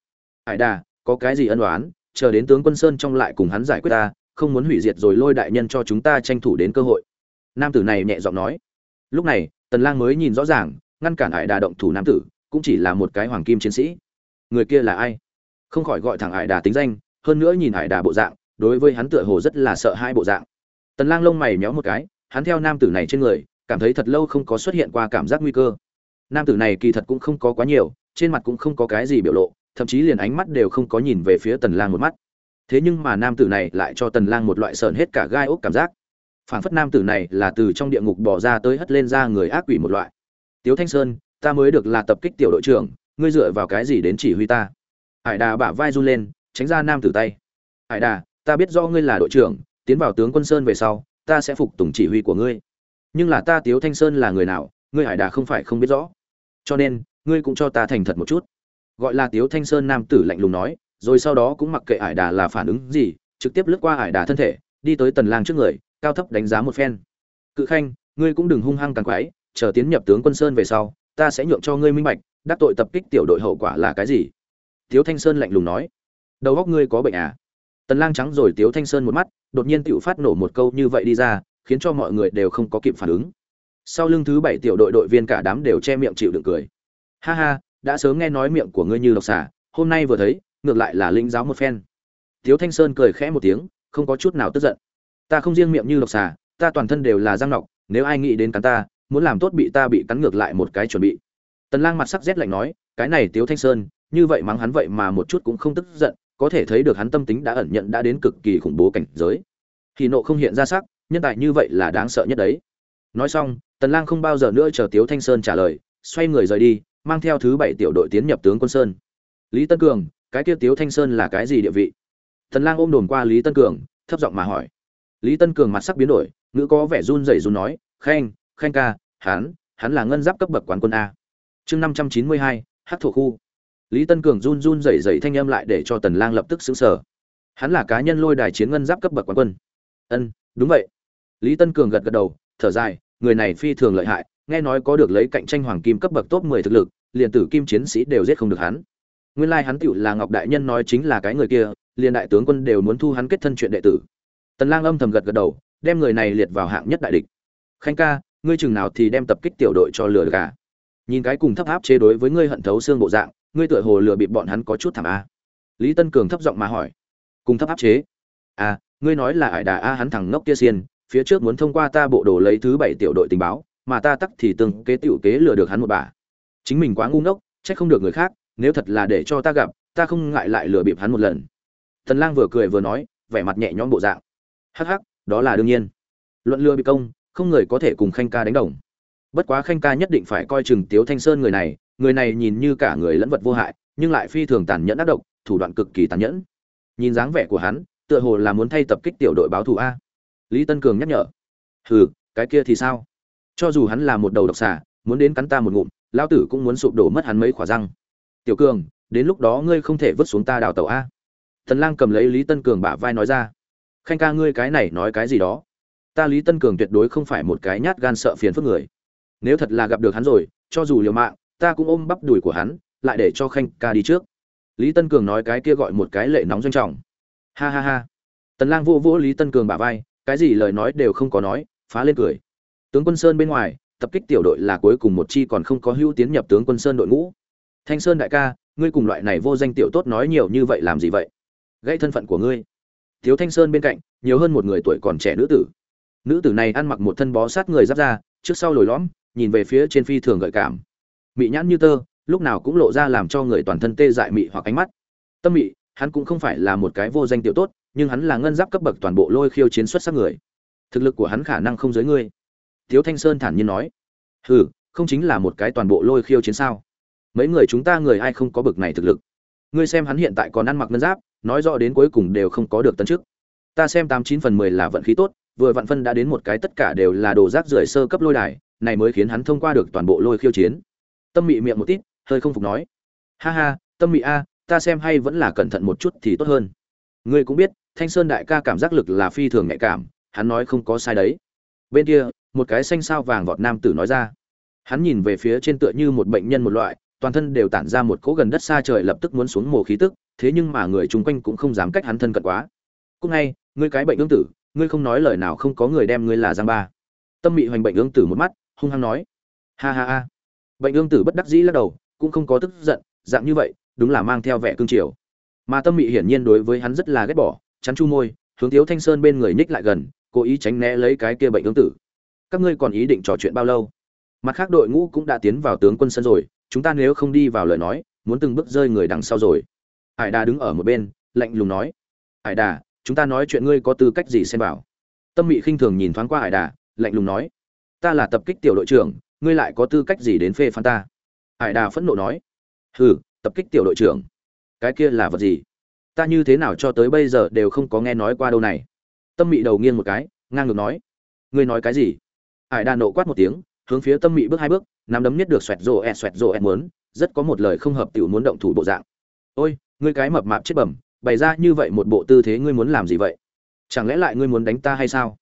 Hải đà, có cái gì ân oán? Chờ đến tướng quân sơn trong lại cùng hắn giải quyết ta, không muốn hủy diệt rồi lôi đại nhân cho chúng ta tranh thủ đến cơ hội. Nam tử này nhẹ giọng nói. Lúc này, tần lang mới nhìn rõ ràng, ngăn cản hải đà động thủ nam tử, cũng chỉ là một cái hoàng kim chiến sĩ. Người kia là ai? Không khỏi gọi thẳng hải đà tính danh, hơn nữa nhìn hải đà bộ dạng, đối với hắn tựa hồ rất là sợ hai bộ dạng. Tần lang lông mày méo một cái, hắn theo nam tử này trên người cảm thấy thật lâu không có xuất hiện qua cảm giác nguy cơ. Nam tử này kỳ thật cũng không có quá nhiều, trên mặt cũng không có cái gì biểu lộ, thậm chí liền ánh mắt đều không có nhìn về phía tần lang một mắt. Thế nhưng mà nam tử này lại cho tần lang một loại sờn hết cả gai ốc cảm giác. Phảng phất nam tử này là từ trong địa ngục bỏ ra tới hất lên ra người ác quỷ một loại. Tiếu thanh sơn, ta mới được là tập kích tiểu đội trưởng, ngươi dựa vào cái gì đến chỉ huy ta? Hải đà bả vai run lên, tránh ra nam tử tay. Hải đà, ta biết do ngươi là đội trưởng, tiến vào tướng quân sơn về sau, ta sẽ phục tùng chỉ huy của ngươi nhưng là ta tiếu thanh sơn là người nào, ngươi hải đà không phải không biết rõ. Cho nên, ngươi cũng cho ta thành thật một chút. Gọi là tiếu thanh sơn nam tử lạnh lùng nói, rồi sau đó cũng mặc kệ hải đà là phản ứng gì, trực tiếp lướt qua hải đà thân thể, đi tới tần lang trước người, cao thấp đánh giá một phen. Cự khanh, ngươi cũng đừng hung hăng càng quái, chờ tiến nhập tướng quân sơn về sau, ta sẽ nhượng cho ngươi minh bạch, đắc tội tập kích tiểu đội hậu quả là cái gì. Tiếu thanh sơn lạnh lùng nói. Đầu góc ngươi có bệnh à? Tần lang trắng rồi tiếu thanh sơn một mắt, đột nhiên tiểu phát nổ một câu như vậy đi ra khiến cho mọi người đều không có kịp phản ứng. Sau lưng thứ bảy tiểu đội đội viên cả đám đều che miệng chịu đựng cười. Ha ha, đã sớm nghe nói miệng của ngươi như độc xà, hôm nay vừa thấy, ngược lại là linh giáo một phen. Tiếu thanh sơn cười khẽ một tiếng, không có chút nào tức giận. Ta không riêng miệng như độc xà, ta toàn thân đều là răng nọc, nếu ai nghĩ đến cắn ta, muốn làm tốt bị ta bị cắn ngược lại một cái chuẩn bị. Tần lang mặt sắc rét lạnh nói, cái này tiếu thanh sơn, như vậy mắng hắn vậy mà một chút cũng không tức giận, có thể thấy được hắn tâm tính đã ẩn nhận đã đến cực kỳ khủng bố cảnh giới. Thì nộ không hiện ra sắc nhân tài như vậy là đáng sợ nhất đấy. Nói xong tần lang không bao giờ nữa chờ tiếu thanh sơn trả lời xoay người rời đi mang theo thứ bảy tiểu đội tiến nhập tướng quân sơn. Lý tân cường cái kia tiếu thanh sơn là cái gì địa vị? Tần lang ôm đồn qua lý tân cường thấp giọng mà hỏi. Lý tân cường mặt sắc biến đổi ngữ có vẻ run rẩy run nói khanh khanh ca hắn hắn là ngân giáp cấp bậc quán quân a. Chương 592, hắc thổ khu. Lý tân cường run run rẩy rẩy thanh âm lại để cho tần lang lập tức sững sờ. Hắn là cá nhân lôi đài chiến ngân giáp cấp bậc quán quân. Ân đúng vậy lý tân cường gật gật đầu, thở dài, người này phi thường lợi hại, nghe nói có được lấy cạnh tranh hoàng kim cấp bậc top 10 thực lực, liền tử kim chiến sĩ đều giết không được hắn. Nguyên lai like hắn tiểu là ngọc đại nhân nói chính là cái người kia, liền đại tướng quân đều muốn thu hắn kết thân chuyện đệ tử. Tần lang âm thầm gật gật đầu, đem người này liệt vào hạng nhất đại địch. Khanh ca, ngươi chừng nào thì đem tập kích tiểu đội cho lừa gà nhìn cái cùng thấp áp chế đối với ngươi hận thấu xương bộ dạng, ngươi tựa hồ lừa bịp bọn hắn có chút thảm a. Lý tân cường thấp giọng mà hỏi. Cùng thấp áp chế? À ngươi nói là ải đà a hắn thằng ngốc kia xiên phía trước muốn thông qua ta bộ đồ lấy thứ bảy tiểu đội tình báo, mà ta tắc thì từng kế tiểu kế lừa được hắn một bà. Chính mình quá ngu ngốc, trách không được người khác, nếu thật là để cho ta gặp, ta không ngại lại lừa bịp hắn một lần. Thần lang vừa cười vừa nói, vẻ mặt nhẹ nhõm bộ dạng. Hắc hắc, đó là đương nhiên. Luận lừa bị công, không người có thể cùng khanh ca đánh đồng. Bất quá khanh ca nhất định phải coi chừng tiếu thanh sơn người này người này nhìn như cả người lẫn vật vô hại, nhưng lại phi thường tàn nhẫn ác độc, thủ đoạn cực kỳ tàn nhẫn. Nhìn dáng vẻ của hắn, tựa hồ là muốn thay tập kích tiểu đội báo thù a lý tân cường nhắc nhở. Hừ, cái kia thì sao? Cho dù hắn là một đầu độc xà, muốn đến cắn ta một ngụm, lão tử cũng muốn sụp đổ mất hắn mấy khỏa răng. Tiểu cường, đến lúc đó ngươi không thể vứt xuống ta đào tàu a. Thần lang cầm lấy lý tân cường bả vai nói ra. Khanh ca ngươi cái này nói cái gì đó? Ta lý tân cường tuyệt đối không phải một cái nhát gan sợ phiền phức người. Nếu thật là gặp được hắn rồi, cho dù liều mạng, ta cũng ôm bắp đùi của hắn, lại để cho khanh ca đi trước. Lý tân cường nói cái kia gọi một cái lệ nóng doanh trọng. Ha ha ha. Tần lang vô vỗ lý tân cường bả vai cái gì lời nói đều không có nói, phá lên cười. Tướng quân sơn bên ngoài, tập kích tiểu đội là cuối cùng một chi còn không có hưu tiến nhập tướng quân sơn đội ngũ. Thanh sơn đại ca, ngươi cùng loại này vô danh tiểu tốt nói nhiều như vậy làm gì vậy? Gãy thân phận của ngươi. Thiếu thanh sơn bên cạnh, nhiều hơn một người tuổi còn trẻ nữ tử. Nữ tử này ăn mặc một thân bó sát người giáp ra trước sau lồi lõm, nhìn về phía trên phi thường gợi cảm. Mị nhãn như tơ, lúc nào cũng lộ ra làm cho người toàn thân tê dại mị hoặc ánh mắt. Tâm mị, hắn cũng không phải là một cái vô danh tiểu tốt nhưng hắn là ngân giáp cấp bậc toàn bộ lôi khiêu chiến xuất sắc người. Thực lực của hắn khả năng không giới ngươi. Tiếu thanh sơn thản nhiên nói. Hừ, không chính là một cái toàn bộ lôi khiêu chiến sao? Mấy người chúng ta người ai không có bậc này thực lực? Ngươi xem hắn hiện tại còn ăn mặc ngân giáp, nói rõ đến cuối cùng đều không có được tân chức. Ta xem tám chín phần mười là vận khí tốt, vừa vạn phân đã đến một cái tất cả đều là đồ rác rưởi sơ cấp lôi đài, này mới khiến hắn thông qua được toàn bộ lôi khiêu chiến. Tâm mị miệng một tít, hơi không phục nói. Ha ha, tâm mị a, ta xem hay vẫn là cẩn thận một chút thì tốt hơn. Ngươi cũng biết thanh sơn đại ca cảm giác lực là phi thường nhạy cảm, hắn nói không có sai đấy. Bên kia, một cái xanh sao vàng vọt nam tử nói ra. Hắn nhìn về phía trên tựa như một bệnh nhân một loại, toàn thân đều tản ra một cỗ gần đất xa trời lập tức muốn xuống mồ khí tức, thế nhưng mà người chung quanh cũng không dám cách hắn thân cận quá. Cúc ngay, ngươi cái bệnh ương tử, ngươi không nói lời nào không có người đem ngươi là giang ba. Tâm mị hoành bệnh ương tử một mắt, hung hăng nói. Ha ha ha. Bệnh ương tử bất đắc dĩ lắc đầu, cũng không có tức giận, dạng như vậy, đúng là mang theo vẻ cương triều. Mà tâm mị hiển nhiên đối với hắn rất là ghét bỏ chắn chu môi, hướng thiếu thanh sơn bên người nhích lại gần, cố ý tránh né lấy cái kia bệnh tương tử. Các ngươi còn ý định trò chuyện bao lâu? Mặt khác đội ngũ cũng đã tiến vào tướng quân sân rồi, chúng ta nếu không đi vào lời nói, muốn từng bước rơi người đằng sau rồi. Hải đà đứng ở một bên, lạnh lùng nói. Hải đà, chúng ta nói chuyện ngươi có tư cách gì xem bảo tâm mị khinh thường nhìn thoáng qua hải đà, lạnh lùng nói. Ta là tập kích tiểu đội trưởng, ngươi lại có tư cách gì đến phê phán ta? Hải đà phẫn nộ nói. Hừ, tập kích tiểu đội trưởng. Cái kia là vật gì? Ta như thế nào cho tới bây giờ đều không có nghe nói qua đâu này. Tâm mị đầu nghiêng một cái, ngang ngược nói. Ngươi nói cái gì? Hải đà nộ quát một tiếng, hướng phía tâm mị bước hai bước, nắm đấm nhất được xoẹt rồ ẹt, xoẹt rồ ẹt muốn, rất có một lời không hợp tiểu muốn động thủ bộ dạng. Ôi, ngươi cái mập mạp chết bẩm, bày ra như vậy một bộ tư thế ngươi muốn làm gì vậy? Chẳng lẽ lại ngươi muốn đánh ta hay sao?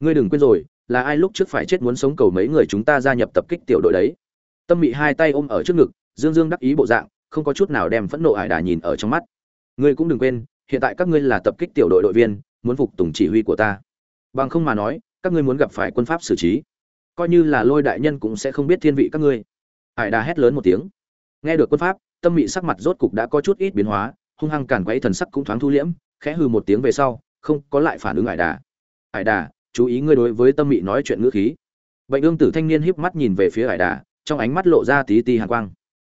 Ngươi đừng quên rồi, là ai lúc trước phải chết muốn sống cầu mấy người chúng ta gia nhập tập kích tiểu đội đấy? Tâm mị hai tay ôm ở trước ngực, dương dương đắc ý bộ dạng, không có chút nào đem phẫn nộ ải đà nhìn ở trong mắt ngươi cũng đừng quên, hiện tại các ngươi là tập kích tiểu đội đội viên, muốn phục tùng chỉ huy của ta. Bằng không mà nói, các ngươi muốn gặp phải quân pháp xử trí. Coi như là lôi đại nhân cũng sẽ không biết thiên vị các ngươi. Hải đà hét lớn một tiếng. Nghe được quân pháp, tâm mị sắc mặt rốt cục đã có chút ít biến hóa, hung hăng càn quấy thần sắc cũng thoáng thu liễm, khẽ hừ một tiếng về sau, không có lại phản ứng hải đà. Hải đà, chú ý ngươi đối với tâm mị nói chuyện ngữ khí. Bệnh ương tử thanh niên híp mắt nhìn về phía Hải đà, trong ánh mắt lộ ra tí ti hàn quang.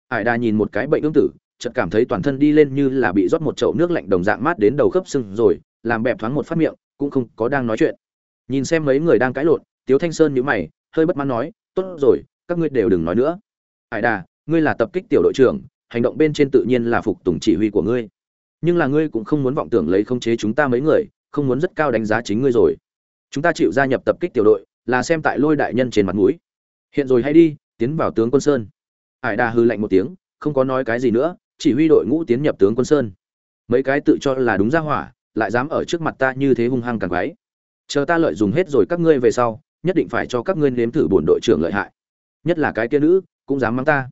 Hải đà nhìn một cái bệnh ương tử chợt cảm thấy toàn thân đi lên như là bị rót một chậu nước lạnh đồng dạng mát đến đầu khớp sưng rồi, làm bẹp thoáng một phát miệng, cũng không có đang nói chuyện. Nhìn xem mấy người đang cãi lộn, tiếu thanh sơn nhíu mày, hơi bất mãn nói, tốt rồi, các ngươi đều đừng nói nữa. Hải đà, ngươi là tập kích tiểu đội trưởng, hành động bên trên tự nhiên là phục tùng chỉ huy của ngươi. Nhưng là ngươi cũng không muốn vọng tưởng lấy khống chế chúng ta mấy người, không muốn rất cao đánh giá chính ngươi rồi. Chúng ta chịu gia nhập tập kích tiểu đội, là xem tại lôi đại nhân trên mặt mũi. Hiện rồi hay đi, tiến vào tướng quân sơn. Hải đà hư lạnh một tiếng, không có nói cái gì nữa chỉ huy đội ngũ tiến nhập tướng quân sơn. Mấy cái tự cho là đúng ra hỏa, lại dám ở trước mặt ta như thế hung hăng càng quái. Chờ ta lợi dùng hết rồi các ngươi về sau, nhất định phải cho các ngươi nếm thử bổn đội trưởng lợi hại. Nhất là cái kia nữ, cũng dám mắng ta.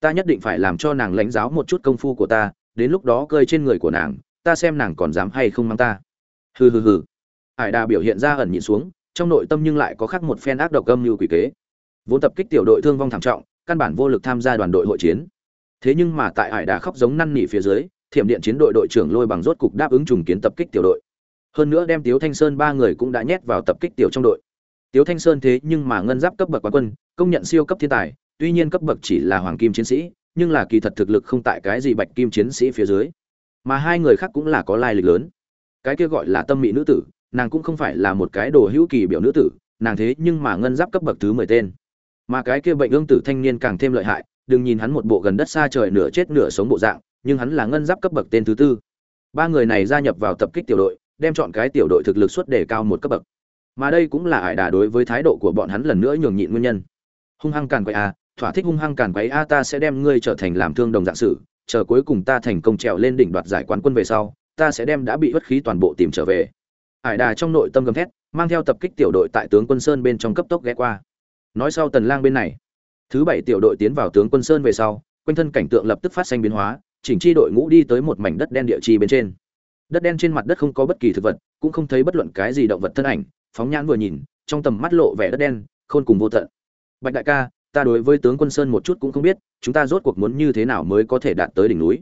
Ta nhất định phải làm cho nàng lãnh giáo một chút công phu của ta, đến lúc đó cơi trên người của nàng, ta xem nàng còn dám hay không mắng ta. Hừ hừ hừ. Hải đà biểu hiện ra ẩn nhịn xuống, trong nội tâm nhưng lại có khác một phen ác độc âm như quỷ kế. Vốn tập kích tiểu đội thương vong thảm trọng, căn bản vô lực tham gia đoàn đội hội chiến thế nhưng mà tại hải đà khóc giống năn nỉ phía dưới, thiểm điện chiến đội đội trưởng lôi bằng rốt cục đáp ứng trùng kiến tập kích tiểu đội. Hơn nữa đem tiếu thanh sơn ba người cũng đã nhét vào tập kích tiểu trong đội. Tiếu thanh sơn thế nhưng mà ngân giáp cấp bậc quán quân, công nhận siêu cấp thiên tài, tuy nhiên cấp bậc chỉ là hoàng kim chiến sĩ, nhưng là kỳ thật thực lực không tại cái gì bạch kim chiến sĩ phía dưới. Mà hai người khác cũng là có lai lịch lớn. Cái kia gọi là tâm mỹ nữ tử, nàng cũng không phải là một cái đồ hữu kỳ biểu nữ tử, nàng thế nhưng mà ngân giáp cấp bậc thứ mười tên. Mà cái kia bệnh ương tử thanh niên càng thêm lợi hại đừng nhìn hắn một bộ gần đất xa trời nửa chết nửa sống bộ dạng, nhưng hắn là ngân giáp cấp bậc tên thứ tư. Ba người này gia nhập vào tập kích tiểu đội, đem chọn cái tiểu đội thực lực suất đề cao một cấp bậc. Mà đây cũng là ải đà đối với thái độ của bọn hắn lần nữa nhường nhịn nguyên nhân. Hung hăng càn quấy a, thỏa thích hung hăng càn quấy a ta sẽ đem ngươi trở thành làm thương đồng dạng sự, chờ cuối cùng ta thành công trèo lên đỉnh đoạt giải quán quân về sau, ta sẽ đem đã bị bất khí toàn bộ tìm trở về. Ải đà trong nội tâm gầm thét, mang theo tập kích tiểu đội tại tướng quân sơn bên trong cấp tốc ghé qua. Nói sau tần lang bên này thứ bảy tiểu đội tiến vào tướng quân sơn về sau, quanh thân cảnh tượng lập tức phát sinh biến hóa, chỉnh chi đội ngũ đi tới một mảnh đất đen địa chi bên trên. Đất đen trên mặt đất không có bất kỳ thực vật, cũng không thấy bất luận cái gì động vật thân ảnh, phóng nhãn vừa nhìn, trong tầm mắt lộ vẻ đất đen, khôn cùng vô tận. Bạch đại ca, ta đối với tướng quân sơn một chút cũng không biết, chúng ta rốt cuộc muốn như thế nào mới có thể đạt tới đỉnh núi?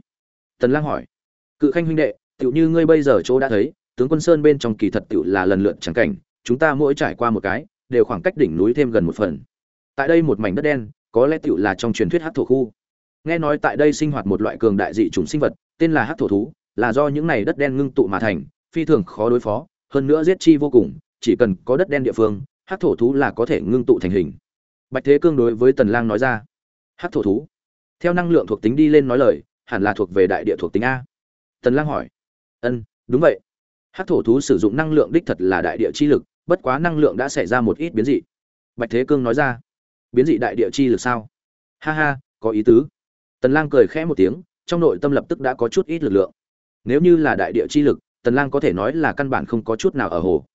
Tần lang hỏi. Cự khanh huynh đệ, tựu như ngươi bây giờ chỗ đã thấy, tướng quân sơn bên trong kỳ thật tựu là lần lượt chẳng cảnh, chúng ta mỗi trải qua một cái, đều khoảng cách đỉnh núi thêm gần một phần. Tại đây một mảnh đất đen có lẽ tựu là trong truyền thuyết hắc thổ khu. Nghe nói tại đây sinh hoạt một loại cường đại dị chủng sinh vật, tên là hắc thổ thú, là do những này đất đen ngưng tụ mà thành, phi thường khó đối phó, hơn nữa giết chi vô cùng, chỉ cần có đất đen địa phương, hắc thổ thú là có thể ngưng tụ thành hình. Bạch thế cương đối với tần lang nói ra, hắc thổ thú, theo năng lượng thuộc tính đi lên nói lời, hẳn là thuộc về đại địa thuộc tính a. Tần lang hỏi, ân, đúng vậy. Hắc thổ thú sử dụng năng lượng đích thật là đại địa chi lực, bất quá năng lượng đã xảy ra một ít biến dị. Bạch thế cương nói ra biến dị đại địa chi lực sao? Ha ha, có ý tứ. Tần lang cười khẽ một tiếng, trong nội tâm lập tức đã có chút ít lực lượng. Nếu như là đại địa chi lực, tần lang có thể nói là căn bản không có chút nào ở hồ.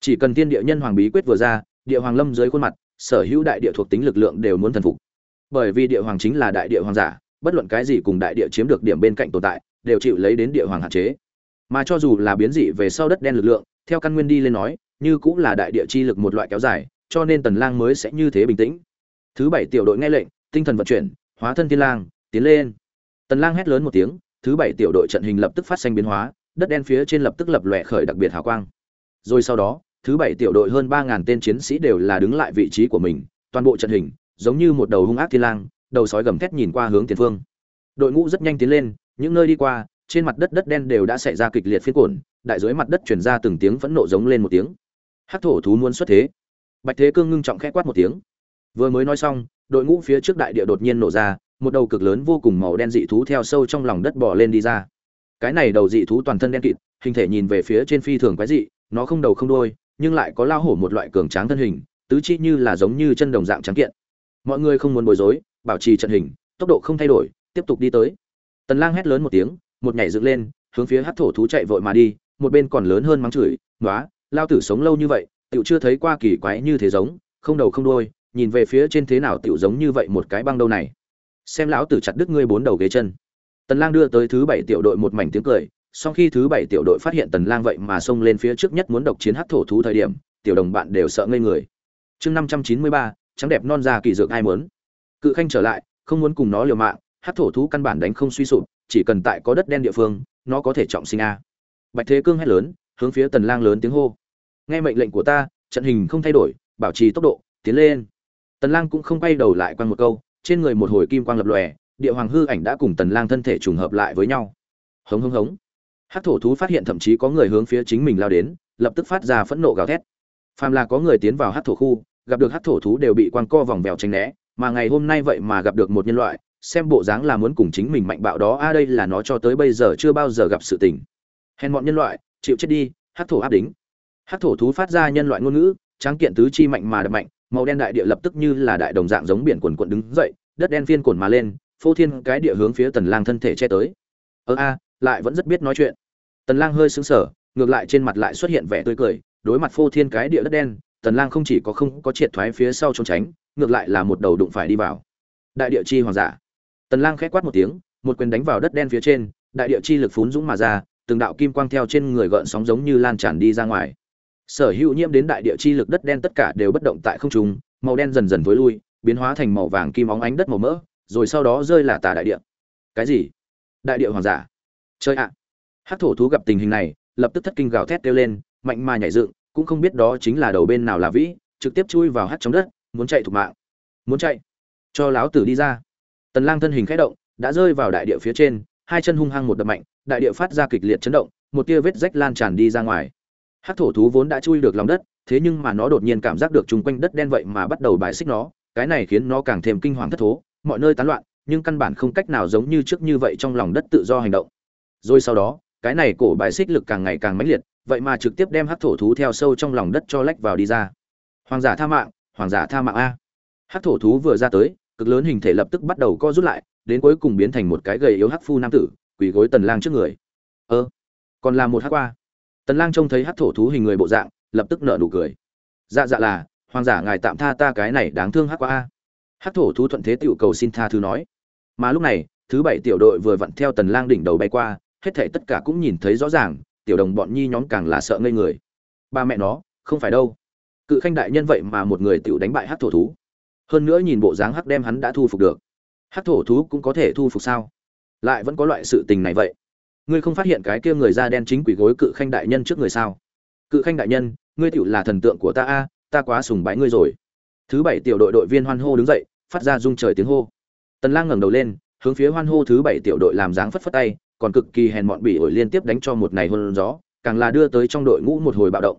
Chỉ cần tiên địa nhân hoàng bí quyết vừa ra, địa hoàng lâm dưới khuôn mặt, sở hữu đại địa thuộc tính lực lượng đều muốn thần phục. Bởi vì địa hoàng chính là đại địa hoàng giả, bất luận cái gì cùng đại địa chiếm được điểm bên cạnh tồn tại, đều chịu lấy đến địa hoàng hạn chế. Mà cho dù là biến dị về sau đất đen lực lượng, theo căn nguyên đi lên nói, như cũng là đại địa chi lực một loại kéo dài, cho nên tần lang mới sẽ như thế bình tĩnh thứ bảy tiểu đội nghe lệnh, tinh thần vận chuyển, hóa thân thiên lang, tiến lên. Tần lang hét lớn một tiếng, thứ bảy tiểu đội trận hình lập tức phát sinh biến hóa, đất đen phía trên lập tức lập lòe khởi đặc biệt hào quang. Rồi sau đó, thứ bảy tiểu đội hơn ba ngàn tên chiến sĩ đều là đứng lại vị trí của mình, toàn bộ trận hình, giống như một đầu hung ác thiên lang, đầu sói gầm thét nhìn qua hướng tiền phương. Đội ngũ rất nhanh tiến lên, những nơi đi qua, trên mặt đất đất đen đều đã xảy ra kịch liệt phiến cuộn, đại dưới mặt đất truyền ra từng tiếng phẫn nộ giống lên một tiếng. Hắc thổ thú muốn xuất thế. Bạch thế cương ngưng trọng khẽ quát một tiếng vừa mới nói xong đội ngũ phía trước đại địa đột nhiên nổ ra một đầu cực lớn vô cùng màu đen dị thú theo sâu trong lòng đất bò lên đi ra. Cái này đầu dị thú toàn thân đen kịt hình thể nhìn về phía trên phi thường quái dị nó không đầu không đuôi nhưng lại có lao hổ một loại cường tráng thân hình tứ chi như là giống như chân đồng dạng trắng kiện. Mọi người không muốn bối rối bảo trì trận hình tốc độ không thay đổi tiếp tục đi tới. Tần lang hét lớn một tiếng một nhảy dựng lên hướng phía hắc thổ thú chạy vội mà đi một bên còn lớn hơn mắng chửi "Nóa, lao tử sống lâu như vậy tiểu chưa thấy qua kỳ quái như thế giống không đầu không đuôi nhìn về phía trên thế nào tiểu giống như vậy một cái băng đâu này. Xem lão tử chặt đứt ngươi bốn đầu ghế chân. Tần lang đưa tới thứ bảy tiểu đội một mảnh tiếng cười sau khi thứ bảy tiểu đội phát hiện tần lang vậy mà xông lên phía trước nhất muốn độc chiến hắc thổ thú thời điểm tiểu đồng bạn đều sợ ngây người. Chương 593, trắng đẹp non da kỳ dược ai muốn. Cự khanh trở lại không muốn cùng nó liều mạng hắc thổ thú căn bản đánh không suy sụp chỉ cần tại có đất đen địa phương nó có thể trọng sinh a. Bạch thế cương hét lớn hướng phía tần lang lớn tiếng hô. Nghe mệnh lệnh của ta trận hình không thay đổi bảo trì tốc độ tiến lên tần lang cũng không quay đầu lại quan một câu, trên người một hồi kim quang lập lòe, địa hoàng hư ảnh đã cùng tần lang thân thể trùng hợp lại với nhau. Hống hống hống. Hắc thổ thú phát hiện thậm chí có người hướng phía chính mình lao đến, lập tức phát ra phẫn nộ gào thét. Phàm là có người tiến vào hắc thổ khu, gặp được hắc thổ thú đều bị quang co vòng vèo tránh né, mà ngày hôm nay vậy mà gặp được một nhân loại, xem bộ dáng là muốn cùng chính mình mạnh bạo đó, a, đây là nó cho tới bây giờ chưa bao giờ gặp sự tình. Hèn bọn nhân loại, chịu chết đi, hắc thổ áp đính. Hắc thổ thú phát ra nhân loại ngôn ngữ, tráng kiện tứ chi mạnh mà đập mạnh màu đen đại địa lập tức như là đại đồng dạng giống biển quần quận đứng dậy, đất đen phiên cồn mà lên, phô thiên cái địa hướng phía tần lang thân thể che tới. Ơ a, lại vẫn rất biết nói chuyện. Tần lang hơi sững sờ, ngược lại trên mặt lại xuất hiện vẻ tươi cười, đối mặt phô thiên cái địa đất đen, tần lang không chỉ có không có triệt thoái phía sau trốn tránh, ngược lại là một đầu đụng phải đi vào. Đại địa chi hoàng giả. Tần lang khẽ quát một tiếng, một quyền đánh vào đất đen phía trên, đại địa chi lực phún dũng mà ra, từng đạo kim quang theo trên người gợn sóng giống như lan tràn đi ra ngoài sở hữu nhiễm đến đại địa chi lực đất đen tất cả đều bất động tại không trung, màu đen dần dần tối lui, biến hóa thành màu vàng kim óng ánh đất màu mỡ, rồi sau đó rơi là tà đại địa. Cái gì? Đại địa hoàng giả. Chơi ạ. À. hát thổ thú gặp tình hình này, lập tức thất kinh gào thét kêu lên, mạnh mà nhảy dựng, cũng không biết đó chính là đầu bên nào là vĩ, trực tiếp chui vào hát trong đất, muốn chạy thục mạng. Muốn chạy. Cho láo tử đi ra. Tần lang thân hình khẽ động, đã rơi vào đại địa phía trên, hai chân hung hăng một đập mạnh, đại địa phát ra kịch liệt chấn động, một tia vết rách lan tràn đi ra ngoài. Hắc thổ thú vốn đã chui được lòng đất, thế nhưng mà nó đột nhiên cảm giác được chung quanh đất đen vậy mà bắt đầu bài xích nó, cái này khiến nó càng thêm kinh hoàng thất thố, mọi nơi tán loạn, nhưng căn bản không cách nào giống như trước như vậy trong lòng đất tự do hành động. Rồi sau đó, cái này cổ bài xích lực càng ngày càng mãnh liệt, vậy mà trực tiếp đem hắc thổ thú theo sâu trong lòng đất cho lách vào đi ra. Hoàng giả tha mạng, hoàng giả tha mạng a. Hắc thổ thú vừa ra tới, cực lớn hình thể lập tức bắt đầu co rút lại, đến cuối cùng biến thành một cái gầy yếu hắc phu nam tử, quỳ gối tần lang trước người. Ơ, còn là một hắc qua tần lang trông thấy hắc thổ thú hình người bộ dạng, lập tức nở nụ cười. Dạ dạ là, hoàng giả ngài tạm tha ta cái này đáng thương hắc quá. a hắc thổ thú thuận thế tiểu cầu xin tha thứ nói. Mà lúc này, thứ bảy tiểu đội vừa vặn theo tần lang đỉnh đầu bay qua, hết thảy tất cả cũng nhìn thấy rõ ràng, tiểu đồng bọn nhi nhóm càng là sợ ngây người. Ba mẹ nó, không phải đâu. Cự khanh đại nhân vậy mà một người tiểu đánh bại hắc thổ thú. Hơn nữa nhìn bộ dáng hắc đem hắn đã thu phục được. Hắc thổ thú cũng có thể thu phục sao? Lại vẫn có loại sự tình này vậy ngươi không phát hiện cái kia người da đen chính quỷ gối cự khanh đại nhân trước người sao? Cự khanh đại nhân, ngươi tựu là thần tượng của ta a, ta quá sùng bái ngươi rồi. Thứ bảy tiểu đội đội viên hoan hô đứng dậy, phát ra rung trời tiếng hô. Tần lang ngẩng đầu lên, hướng phía hoan hô thứ bảy tiểu đội làm dáng phất phất tay, còn cực kỳ hèn mọn bỉ ổi liên tiếp đánh cho một này hôn gió, càng là đưa tới trong đội ngũ một hồi bạo động.